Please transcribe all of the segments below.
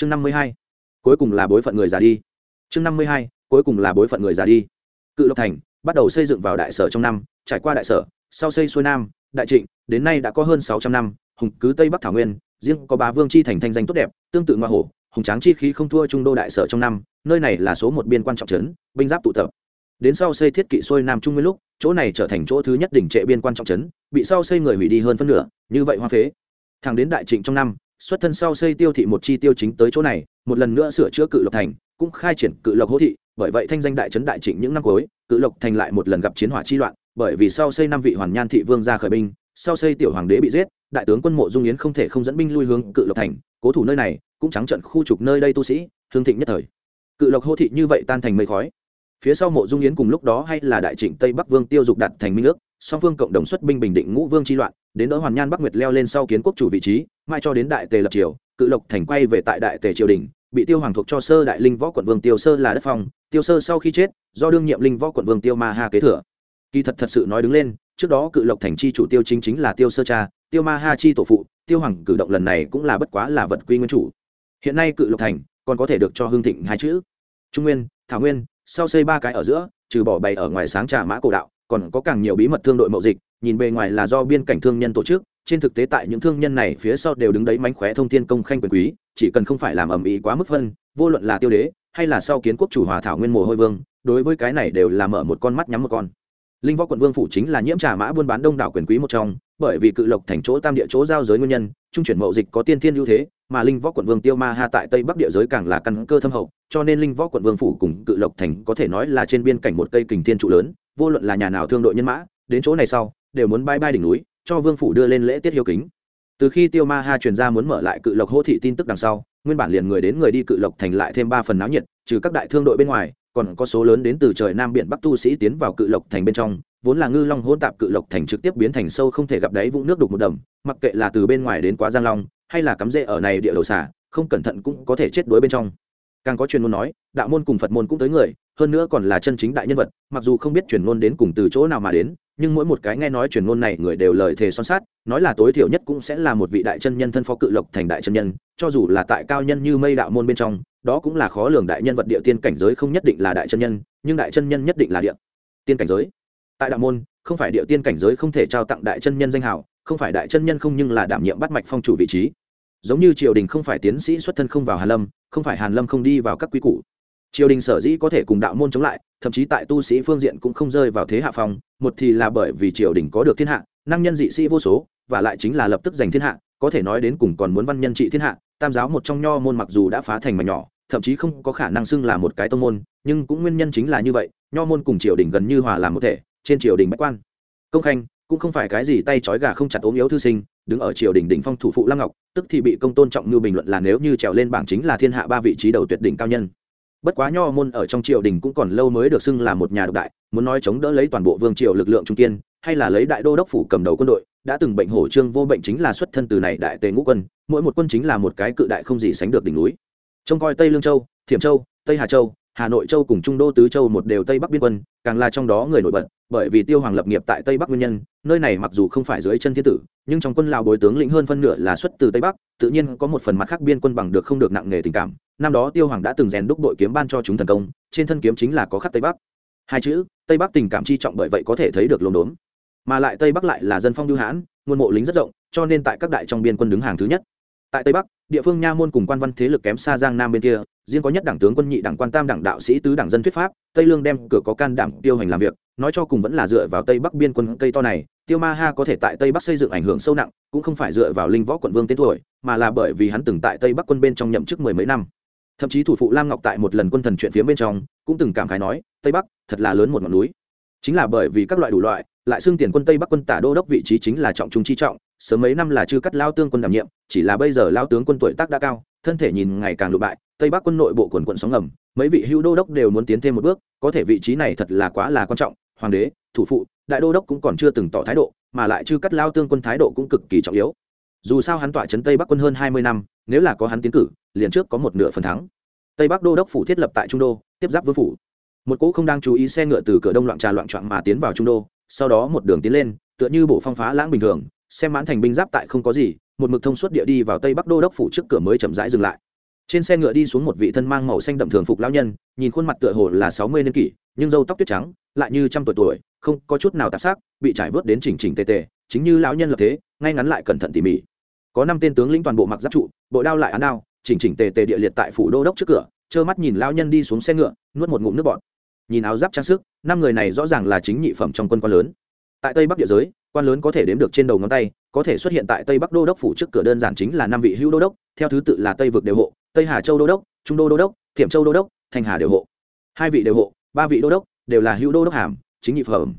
chương năm mươi hai, cuối cùng là bối phận người già đi. Chương năm mươi hai, cuối cùng là bối phận người già đi. Cự lộc thành bắt đầu xây dựng vào đại sở trong năm, trải qua đại sở, sau xây xuôi nam, đại trịnh, đến nay đã có hơn sáu trăm năm, hùng cứ tây bắc thảo nguyên, riêng có bá vương chi thành thanh danh tốt đẹp, tương tự ngoa hổ, hùng tráng chi khí không thua trung đô đại sở trong năm, nơi này là số một biên quan trọng trấn, binh giáp tụ tập. Đến sau xây thiết kỵ xuôi nam trung nguyên lúc, chỗ này trở thành chỗ thứ nhất đỉnh trệ biên quan trọng trấn, bị sau xây người hủy đi hơn phân nửa, như vậy hoa phế. Thẳng đến đại trịnh trong năm xuất thân sau xây tiêu thị một chi tiêu chính tới chỗ này, một lần nữa sửa chữa cự lộc thành, cũng khai triển cự lộc hỗ thị, bởi vậy thanh danh đại trấn đại trịnh những năm cuối, cự lộc thành lại một lần gặp chiến hỏa chi loạn, bởi vì sau xây năm vị hoàn nhan thị vương ra khởi binh, sau xây tiểu hoàng đế bị giết, đại tướng quân mộ dung yến không thể không dẫn binh lui hướng cự lộc thành, cố thủ nơi này, cũng trắng trận khu trục nơi đây tu sĩ, hương thịnh nhất thời. Cự lộc hô thị như vậy tan thành mây khói. Phía sau mộ dung yến cùng lúc đó hay là đại trịnh tây bắc vương tiêu dục đặt thành minh ước song phương cộng đồng xuất binh bình định ngũ vương chi loạn, đến đỡ hoàn nhan bắc nguyệt leo lên sau kiến quốc chủ vị trí, mai cho đến đại tề lập triều, cự lộc thành quay về tại đại tề triều đình, bị tiêu hoàng thuộc cho sơ đại linh võ quận vương tiêu sơ là đất phong, tiêu sơ sau khi chết, do đương nhiệm linh võ quận vương tiêu ma ha kế thừa. Kỳ thật thật sự nói đứng lên, trước đó cự lộc thành chi chủ tiêu chính chính là tiêu sơ cha, tiêu ma ha chi tổ phụ, tiêu hoàng cử động lần này cũng là bất quá là vật quy nguyên chủ. Hiện nay cự lộc thành còn có thể được cho hương thịnh hai chữ. Trung nguyên, thảo nguyên, sau xây ba cái ở giữa, trừ bỏ bày ở ngoài sáng trà mã cổ đạo còn có càng nhiều bí mật thương đội mậu dịch, nhìn bề ngoài là do biên cảnh thương nhân tổ chức, trên thực tế tại những thương nhân này phía sau đều đứng đấy mánh khóe thông tin công khanh quyền quý, chỉ cần không phải làm ầm ĩ quá mức phân, vô luận là tiêu đế, hay là sau kiến quốc chủ hòa thảo nguyên mồ hôi vương, đối với cái này đều là mở một con mắt nhắm một con. Linh võ quận vương phủ chính là nhiễm trà mã buôn bán đông đảo quyền quý một trong, bởi vì cự lộc thành chỗ tam địa chỗ giao giới nguyên nhân, trung chuyển mậu dịch có tiên thiên ưu thế mà linh võ quận vương tiêu ma ha tại tây bắc địa giới càng là căn cơ thâm hậu, cho nên linh võ quận vương phủ cùng cự lộc thành có thể nói là trên biên cảnh một cây kình thiên trụ lớn, vô luận là nhà nào thương đội nhân mã, đến chỗ này sau, đều muốn bay bay đỉnh núi, cho vương phủ đưa lên lễ tiết hiếu kính. Từ khi tiêu ma ha truyền ra muốn mở lại cự lộc hô thị tin tức đằng sau, nguyên bản liền người đến người đi cự lộc thành lại thêm ba phần náo nhiệt, trừ các đại thương đội bên ngoài, còn có số lớn đến từ trời nam biển bắc tu sĩ tiến vào cự lộc thành bên trong, vốn là ngư long hỗn tạp cự lộc thành trực tiếp biến thành sâu không thể gặp đáy vũng nước đục một đầm, mặc kệ là từ bên ngoài đến quá giang long hay là cắm rễ ở này địa đầu xả không cẩn thận cũng có thể chết đuối bên trong. Càng có truyền ngôn nói, đạo môn cùng phật môn cũng tới người, hơn nữa còn là chân chính đại nhân vật, mặc dù không biết truyền ngôn đến cùng từ chỗ nào mà đến, nhưng mỗi một cái nghe nói truyền ngôn này người đều lời thề son sát nói là tối thiểu nhất cũng sẽ là một vị đại chân nhân thân phó cự lộc thành đại chân nhân, cho dù là tại cao nhân như mây đạo môn bên trong, đó cũng là khó lường đại nhân vật địa tiên cảnh giới không nhất định là đại chân nhân, nhưng đại chân nhân nhất định là địa tiên cảnh giới. Tại đạo môn, không phải địa tiên cảnh giới không thể trao tặng đại chân nhân danh hào không phải đại chân nhân không nhưng là đảm nhiệm bắt mạch phong chủ vị trí. Giống như triều đình không phải tiến sĩ xuất thân không vào hàn lâm, không phải hàn lâm không đi vào các quy củ. Triều đình sở dĩ có thể cùng đạo môn chống lại, thậm chí tại tu sĩ phương diện cũng không rơi vào thế hạ phong, một thì là bởi vì triều đình có được thiên hạ, năng nhân dị sĩ vô số, và lại chính là lập tức giành thiên hạ, có thể nói đến cùng còn muốn văn nhân trị thiên hạ, tam giáo một trong nho môn mặc dù đã phá thành mà nhỏ, thậm chí không có khả năng xưng là một cái tông môn, nhưng cũng nguyên nhân chính là như vậy, nho môn cùng triều đình gần như hòa làm một thể, trên triều đình bách quan. Công khanh cũng không phải cái gì tay trói gà không chặt ốm yếu thư sinh, đứng ở triều đình đỉnh phong thủ phụ lăng ngọc, tức thì bị công tôn trọng như bình luận là nếu như trèo lên bảng chính là thiên hạ ba vị trí đầu tuyệt đỉnh cao nhân. Bất quá nho môn ở trong triều đình cũng còn lâu mới được xưng là một nhà độc đại, muốn nói chống đỡ lấy toàn bộ vương triều lực lượng trung kiên, hay là lấy đại đô đốc phủ cầm đầu quân đội, đã từng bệnh hổ trương vô bệnh chính là xuất thân từ này đại tề ngũ quân, mỗi một quân chính là một cái cự đại không gì sánh được đỉnh núi. Trông coi tây lương châu, thiểm châu, tây hà châu hà nội, châu cùng trung đô, tứ châu một đều tây bắc biên quân, càng là trong đó người nổi bật, bởi vì tiêu hoàng lập nghiệp tại tây bắc nguyên nhân, nơi này mặc dù không phải dưới chân thiên tử, nhưng trong quân lào bồi tướng lĩnh hơn phân nửa là xuất từ tây bắc, tự nhiên có một phần mặt khác biên quân bằng được không được nặng nghề tình cảm. Năm đó tiêu hoàng đã từng rèn đúc đội kiếm ban cho chúng thần công, trên thân kiếm chính là có khắc tây bắc. Hai chữ, tây bắc tình cảm chi trọng bởi vậy có thể thấy được lồn đốn mà lại tây bắc lại là dân phong lưu hãn, nguồn mộ lính rất rộng, cho nên tại các đại trong biên quân đứng hàng thứ nhất. Tại tây bắc, địa phương nha môn cùng quan văn thế lực kém xa giang nam bên kia riêng có nhất đảng tướng quân nhị đảng quan tam đảng đạo sĩ tứ đảng dân thuyết pháp, tây lương đem cửa có can đảm tiêu hành làm việc, nói cho cùng vẫn là dựa vào tây bắc biên quân cây to này, tiêu ma ha có thể tại tây bắc xây dựng ảnh hưởng sâu nặng, cũng không phải dựa vào linh võ quận vương tên tuổi, mà là bởi vì hắn từng tại tây bắc quân bên trong nhậm chức mười mấy năm. Thậm chí thủ phụ lam ngọc tại một lần quân thần chuyện phía bên trong, cũng từng cảm khái nói, tây bắc, thật là lớn một ngọn núi. Chính là bởi vì các loại đủ loại, lại xưng tiền quân tây bắc quân tả đô đốc vị trí chính là trọng trung chi trọng, sớm mấy năm là chưa cắt lao tương quân đảm nhiệm, chỉ là bây giờ lao tướng quân tuổi tác đã cao thân thể nhìn ngày càng lụ bại, tây bắc quân nội bộ quần quận sóng ngầm, mấy vị hữu đô đốc đều muốn tiến thêm một bước, có thể vị trí này thật là quá là quan trọng, hoàng đế, thủ phụ, đại đô đốc cũng còn chưa từng tỏ thái độ, mà lại chưa cắt lao tương quân thái độ cũng cực kỳ trọng yếu. Dù sao hắn tỏa trấn tây bắc quân hơn hai mươi năm, nếu là có hắn tiến cử, liền trước có một nửa phần thắng. Tây bắc đô đốc phủ thiết lập tại trung đô, tiếp giáp vương phủ. Một cỗ không đang chú ý xe ngựa từ cửa đông loạn trà loạn trọn mà tiến vào trung đô, sau đó một đường tiến lên, tựa như bộ phong phá lãng bình thường, xem mãn thành binh giáp tại không có gì một mực thông suốt địa đi vào tây bắc đô đốc phủ trước cửa mới chậm rãi dừng lại. Trên xe ngựa đi xuống một vị thân mang màu xanh đậm thường phục lão nhân, nhìn khuôn mặt tựa hồ là sáu mươi niên kỷ, nhưng râu tóc tuyết trắng, lại như trăm tuổi tuổi, không có chút nào tạp sắc, bị trải vớt đến chỉnh chỉnh tề tề, chính như lão nhân lập thế, ngay ngắn lại cẩn thận tỉ mỉ. Có năm tên tướng lĩnh toàn bộ mặc giáp trụ, bộ đao lại án đao, chỉnh chỉnh tề tề địa liệt tại phủ đô đốc trước cửa, trơ mắt nhìn lão nhân đi xuống xe ngựa, nuốt một ngụm nước bọt. Nhìn áo giáp trang sức, năm người này rõ ràng là chính nhị phẩm trong quân quan lớn. Tại tây bắc địa giới, quan lớn có thể đếm được trên đầu ngón tay có thể xuất hiện tại tây bắc đô đốc phủ trước cửa đơn giản chính là năm vị hữu đô đốc, theo thứ tự là tây vực đều hộ, tây hà châu đô đốc, trung đô đô đốc, thiểm châu đô đốc thanh hà đều hộ. Hai vị đều hộ, ba vị đô đốc đều là hữu đô đốc hàm, chính nhị phẩm.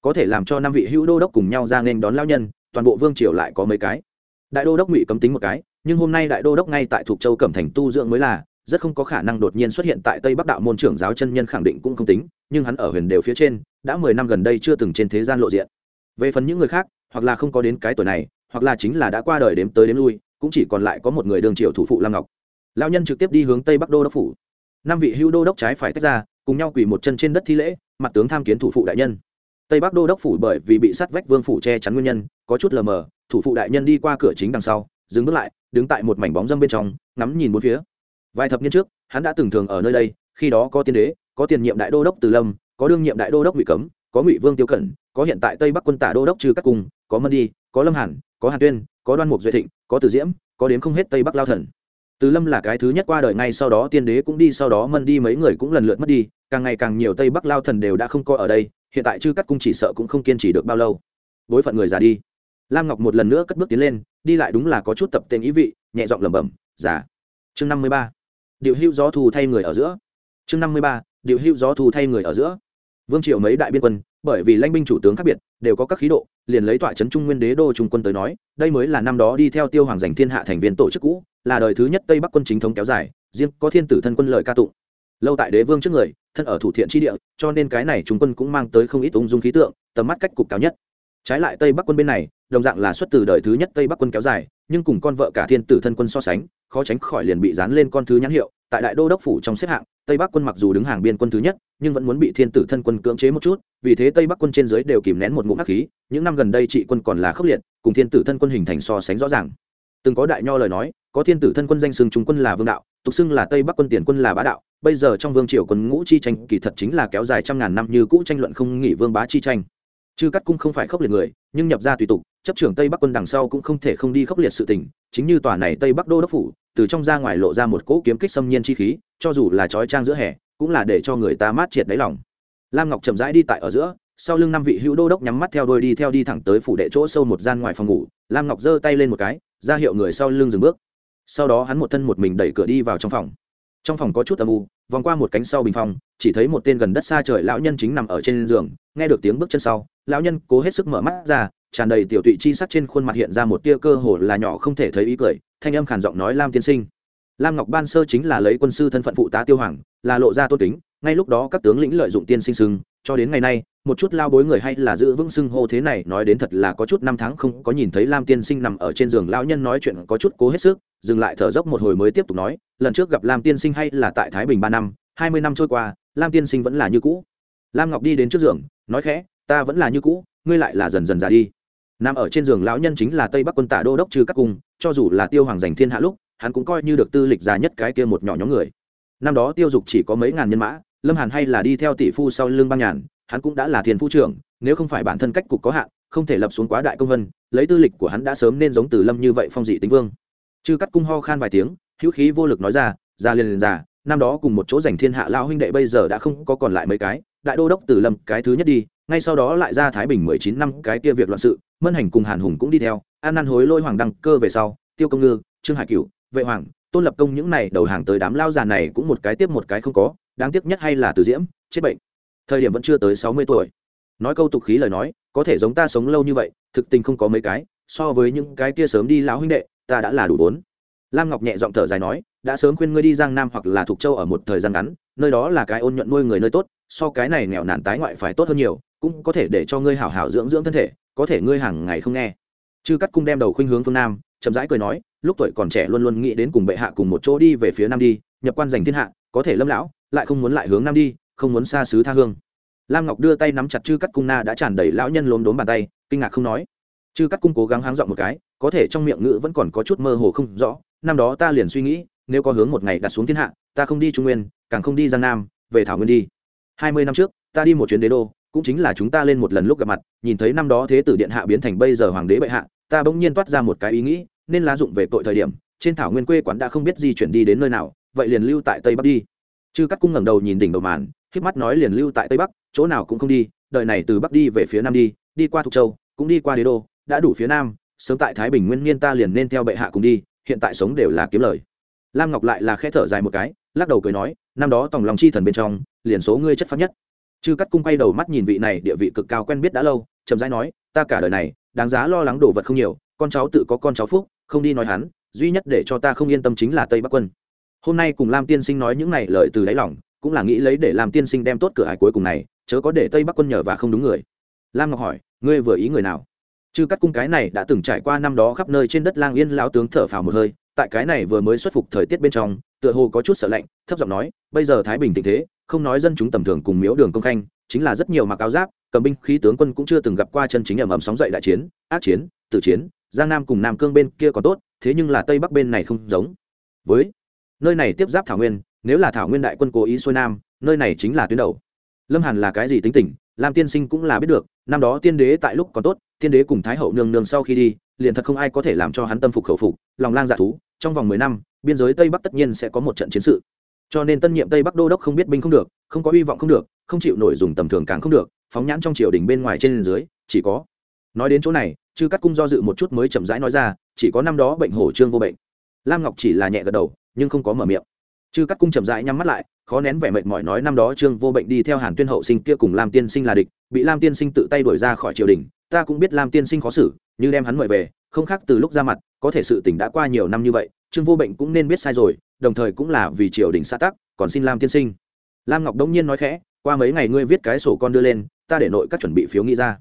Có thể làm cho năm vị hữu đô đốc cùng nhau ra nên đón lao nhân, toàn bộ vương triều lại có mấy cái. Đại đô đốc ngụy cấm tính một cái, nhưng hôm nay đại đô đốc ngay tại thuộc châu cẩm thành tu dưỡng mới là, rất không có khả năng đột nhiên xuất hiện tại tây bắc đạo môn trưởng giáo chân nhân khẳng định cũng không tính, nhưng hắn ở huyền đều phía trên, đã mười năm gần đây chưa từng trên thế gian lộ diện. Về phần những người khác hoặc là không có đến cái tuổi này, hoặc là chính là đã qua đời đếm tới đếm lui, cũng chỉ còn lại có một người đường triều thủ phụ lam ngọc. Lao nhân trực tiếp đi hướng tây bắc đô đốc phủ. Năm vị hưu đô đốc trái phải tách ra, cùng nhau quỳ một chân trên đất thi lễ, mặt tướng tham kiến thủ phụ đại nhân. Tây bắc đô đốc phủ bởi vì bị sát vách vương phủ che chắn nguyên nhân, có chút lờ mờ, thủ phụ đại nhân đi qua cửa chính đằng sau, dừng bước lại, đứng tại một mảnh bóng dâm bên trong, ngắm nhìn bốn phía. Vài thập niên trước, hắn đã từng thường ở nơi đây, khi đó có tiên đế, có tiền nhiệm đại đô đốc từ lâm, có đương nhiệm đại đô đốc bị cấm có ngụy vương tiêu cẩn, có hiện tại tây bắc quân tả đô đốc trừ các cung, có mân đi, có lâm hàn, có hàn tuyên, có đoan mục duệ thịnh, có từ diễm, có đến không hết tây bắc lao thần. Từ lâm là cái thứ nhất qua đời ngay sau đó tiên đế cũng đi, sau đó mân đi mấy người cũng lần lượt mất đi, càng ngày càng nhiều tây bắc lao thần đều đã không coi ở đây, hiện tại chư cắt cung chỉ sợ cũng không kiên trì được bao lâu. Bối phận người già đi. Lam ngọc một lần nữa cất bước tiến lên, đi lại đúng là có chút tập tên ý vị, nhẹ giọng lẩm bẩm, già. Chương năm mươi ba. Điệu hữu gió thù thay người ở giữa. Chương năm mươi ba. Điệu hữu gió thù thay người ở giữa vương triệu mấy đại biên quân, bởi vì lãnh binh chủ tướng khác biệt, đều có các khí độ, liền lấy tọa trấn trung nguyên đế đô trung quân tới nói, đây mới là năm đó đi theo tiêu hoàng giành thiên hạ thành viên tổ chức cũ, là đời thứ nhất tây bắc quân chính thống kéo dài, riêng có thiên tử thân quân lợi ca tụng. Lâu tại đế vương trước người, thân ở thủ thiện tri địa, cho nên cái này trung quân cũng mang tới không ít ung dung khí tượng, tầm mắt cách cục cao nhất. Trái lại tây bắc quân bên này, đồng dạng là xuất từ đời thứ nhất tây bắc quân kéo dài, nhưng cùng con vợ cả thiên tử thân quân so sánh, khó tránh khỏi liền bị dán lên con thứ nhãn hiệu, tại đại đô đốc phủ trong xếp hạng tây bắc quân mặc dù đứng hàng biên quân thứ nhất, nhưng vẫn muốn bị thiên tử thân quân cưỡng chế một chút, vì thế tây bắc quân trên dưới đều kìm nén một ngụm hắc khí, những năm gần đây trị quân còn là khốc liệt, cùng thiên tử thân quân hình thành so sánh rõ ràng. Từng có đại nho lời nói, có thiên tử thân quân danh xưng trung quân là vương đạo, tục xưng là tây bắc quân tiền quân là bá đạo, bây giờ trong vương triều quân ngũ chi tranh kỳ thật chính là kéo dài trăm ngàn năm như cũ tranh luận không nghỉ vương bá chi tranh. Chư cắt cung không phải khốc liệt người, nhưng nhập ra tùy tục chấp trưởng tây bắc quân đằng sau cũng không thể không đi khốc liệt sự tình, chính như tòa này tây bắc đô đốc phủ, từ trong ra ngoài lộ ra một cỗ kiếm kích xâm nhiên chi khí, cho dù là trói trang giữa hè, cũng là để cho người ta mát triệt đáy lòng. Lam ngọc chậm rãi đi tại ở giữa, sau lưng năm vị hữu đô đốc nhắm mắt theo đôi đi theo đi thẳng tới phủ đệ chỗ sâu một gian ngoài phòng ngủ, lam ngọc giơ tay lên một cái, ra hiệu người sau lưng dừng bước. Sau đó hắn một thân một mình đẩy cửa đi vào trong phòng. Trong phòng có chút âm u, vòng qua một cánh sau bình phòng, chỉ thấy một tên gần đất xa trời lão nhân chính nằm ở trên giường, nghe được tiếng bước chân sau, lão nhân cố hết sức mở mắt ra tràn đầy tiểu tụy chi sắc trên khuôn mặt hiện ra một tia cơ hồ là nhỏ không thể thấy ý cười, thanh âm khàn giọng nói, lam tiên sinh. Lam ngọc ban sơ chính là lấy quân sư thân phận phụ tá tiêu hoàng, là lộ ra tôn kính, ngay lúc đó các tướng lĩnh lợi dụng tiên sinh sưng cho đến ngày nay, một chút lao bối người hay là giữ vững sưng hô thế này nói đến thật là có chút năm tháng không có nhìn thấy lam tiên sinh nằm ở trên giường, lão nhân nói chuyện có chút cố hết sức, dừng lại thở dốc một hồi mới tiếp tục nói, lần trước gặp lam tiên sinh hay là tại thái bình ba năm, hai mươi năm trôi qua, lam tiên sinh vẫn là như cũ. Lam ngọc đi đến trước giường, nói khẽ, ta vẫn là như cũ, ngươi lại là dần dần già đi nằm ở trên giường lão nhân chính là tây bắc quân tả đô đốc trừ các cung, cho dù là tiêu hoàng giành thiên hạ lúc, hắn cũng coi như được tư lịch già nhất cái kia một nhỏ nhóm người. Năm đó tiêu dục chỉ có mấy ngàn nhân mã, lâm hàn hay là đi theo tỷ phu sau lưng băng nhàn, hắn cũng đã là thiền phu trưởng, nếu không phải bản thân cách cục có hạn, không thể lập xuống quá đại công vân, lấy tư lịch của hắn đã sớm nên giống từ lâm như vậy phong dị tính vương. Chư cắt cung ho khan vài tiếng, hữu khí vô lực nói ra ra liền liền già, năm đó cùng một chỗ giành thiên hạ lao huynh đệ bây giờ đã không có còn lại mấy cái, đại đô đốc từ lâm cái thứ nhất đi ngay sau đó lại ra thái bình mười chín năm cái kia việc loạn sự, mân hành cùng hàn hùng cũng đi theo, an năn hối lôi hoàng đăng cơ về sau, tiêu công ngư, trương hải cửu, vệ hoàng, tôn lập công những này đầu hàng tới đám lao già này cũng một cái tiếp một cái không có, đáng tiếc nhất hay là từ diễm, chết bệnh. Thời điểm vẫn chưa tới sáu mươi tuổi. Nói câu tục khí lời nói, có thể giống ta sống lâu như vậy, thực tình không có mấy cái, so với những cái kia sớm đi lão huynh đệ, ta đã là đủ vốn. Lam ngọc nhẹ giọng thở dài nói, đã sớm khuyên ngươi đi giang nam hoặc là Thục châu ở một thời gian ngắn, nơi đó là cái ôn nhuận nuôi người nơi tốt, so cái này nghèo nàn tái ngoại phải tốt hơn nhiều cũng có thể để cho ngươi hảo hảo dưỡng dưỡng thân thể, có thể ngươi hàng ngày không nghe. Chư cắt cung đem đầu khuynh hướng phương nam, chậm rãi cười nói, lúc tuổi còn trẻ luôn luôn nghĩ đến cùng bệ hạ cùng một chỗ đi về phía nam đi, nhập quan giành thiên hạ, có thể lâm lão, lại không muốn lại hướng nam đi, không muốn xa xứ tha hương. Lam ngọc đưa tay nắm chặt chư cắt cung na đã tràn đầy lão nhân lốm đốm bàn tay, kinh ngạc không nói. Chư cắt cung cố gắng háng dọn một cái, có thể trong miệng ngữ vẫn còn có chút mơ hồ không rõ, năm đó ta liền suy nghĩ, nếu có hướng một ngày đặt xuống thiên hạ, ta không đi trung nguyên, càng không đi giang nam, về thảo nguyên đi. Hai mươi năm trước, ta đi một chuyến đế đô cũng chính là chúng ta lên một lần lúc gặp mặt, nhìn thấy năm đó thế tử điện hạ biến thành bây giờ hoàng đế bệ hạ, ta bỗng nhiên toát ra một cái ý nghĩ, nên lá dụng về tội thời điểm, trên thảo nguyên quê quán đã không biết di chuyển đi đến nơi nào, vậy liền lưu tại tây bắc đi. Chư cắt cung ngẩng đầu nhìn đỉnh đầu màn khiếp mắt nói liền lưu tại tây bắc, chỗ nào cũng không đi, đợi này từ bắc đi về phía nam đi đi qua thục châu, cũng đi qua đế đô, đã đủ phía nam, sớm tại thái bình nguyên niên ta liền nên theo bệ hạ cùng đi, hiện tại sống đều là kiếm lời. Lam ngọc lại là khẽ thở dài một cái, lắc đầu cười nói, năm đó tòng lòng chi thần bên trong, liền số ngươi chất phát nhất chư cắt cung quay đầu mắt nhìn vị này địa vị cực cao quen biết đã lâu, chậm rãi nói, ta cả đời này, đáng giá lo lắng đồ vật không nhiều, con cháu tự có con cháu phúc, không đi nói hắn, duy nhất để cho ta không yên tâm chính là tây bắc quân. Hôm nay cùng lam tiên sinh nói những này lời từ đáy lòng, cũng là nghĩ lấy để làm tiên sinh đem tốt cửa hải cuối cùng này, chớ có để tây bắc quân nhờ và không đúng người. Lam ngọc hỏi, ngươi vừa ý người nào? Chư cắt cung cái này đã từng trải qua năm đó khắp nơi trên đất lang yên lão tướng thở phào một hơi, tại cái này vừa mới xuất phục thời tiết bên trong, tựa hồ có chút sợ lạnh, thấp giọng nói, bây giờ thái bình tình thế không nói dân chúng tầm thường cùng miếu đường công khanh, chính là rất nhiều mặc áo giáp, cầm binh khí tướng quân cũng chưa từng gặp qua chân chính ẩm ẩm sóng dậy đại chiến, ác chiến, tử chiến, giang nam cùng nam cương bên kia còn tốt, thế nhưng là tây bắc bên này không giống. Với nơi này tiếp giáp thảo nguyên, nếu là thảo nguyên đại quân cố ý xuôi nam, nơi này chính là tuyến đầu. Lâm hàn là cái gì tính tình, lam tiên sinh cũng là biết được, năm đó tiên đế tại lúc còn tốt, tiên đế cùng thái hậu nương nương sau khi đi, liền thật không ai có thể làm cho hắn tâm phục khẩu phục, lòng lang dạ thú, trong vòng mười năm, biên giới tây bắc tất nhiên sẽ có một trận chiến sự cho nên tân nhiệm tây bắc đô đốc không biết binh không được, không có hy vọng không được, không chịu nổi dùng tầm thường càng không được, phóng nhãn trong triều đình bên ngoài trên dưới, chỉ có. Nói đến chỗ này, chư cắt cung do dự một chút mới chậm rãi nói ra, chỉ có năm đó bệnh hổ trương vô bệnh. Lam ngọc chỉ là nhẹ gật đầu, nhưng không có mở miệng. Chư cắt cung chậm rãi nhắm mắt lại, khó nén vẻ mệt mỏi nói năm đó trương vô bệnh đi theo hàn tuyên hậu sinh kia cùng lam tiên sinh là địch, bị lam tiên sinh tự tay đuổi ra khỏi triều đình, ta cũng biết lam tiên sinh khó xử, như đem hắn mời về, không khác từ lúc ra mặt có thể sự tình đã qua nhiều năm như vậy, trương vô bệnh cũng nên biết sai rồi, đồng thời cũng là vì triều đình xã tắc, còn xin lam tiên sinh. Lam ngọc đông nhiên nói khẽ, qua mấy ngày ngươi viết cái sổ con đưa lên, ta để nội các chuẩn bị phiếu nghĩ ra.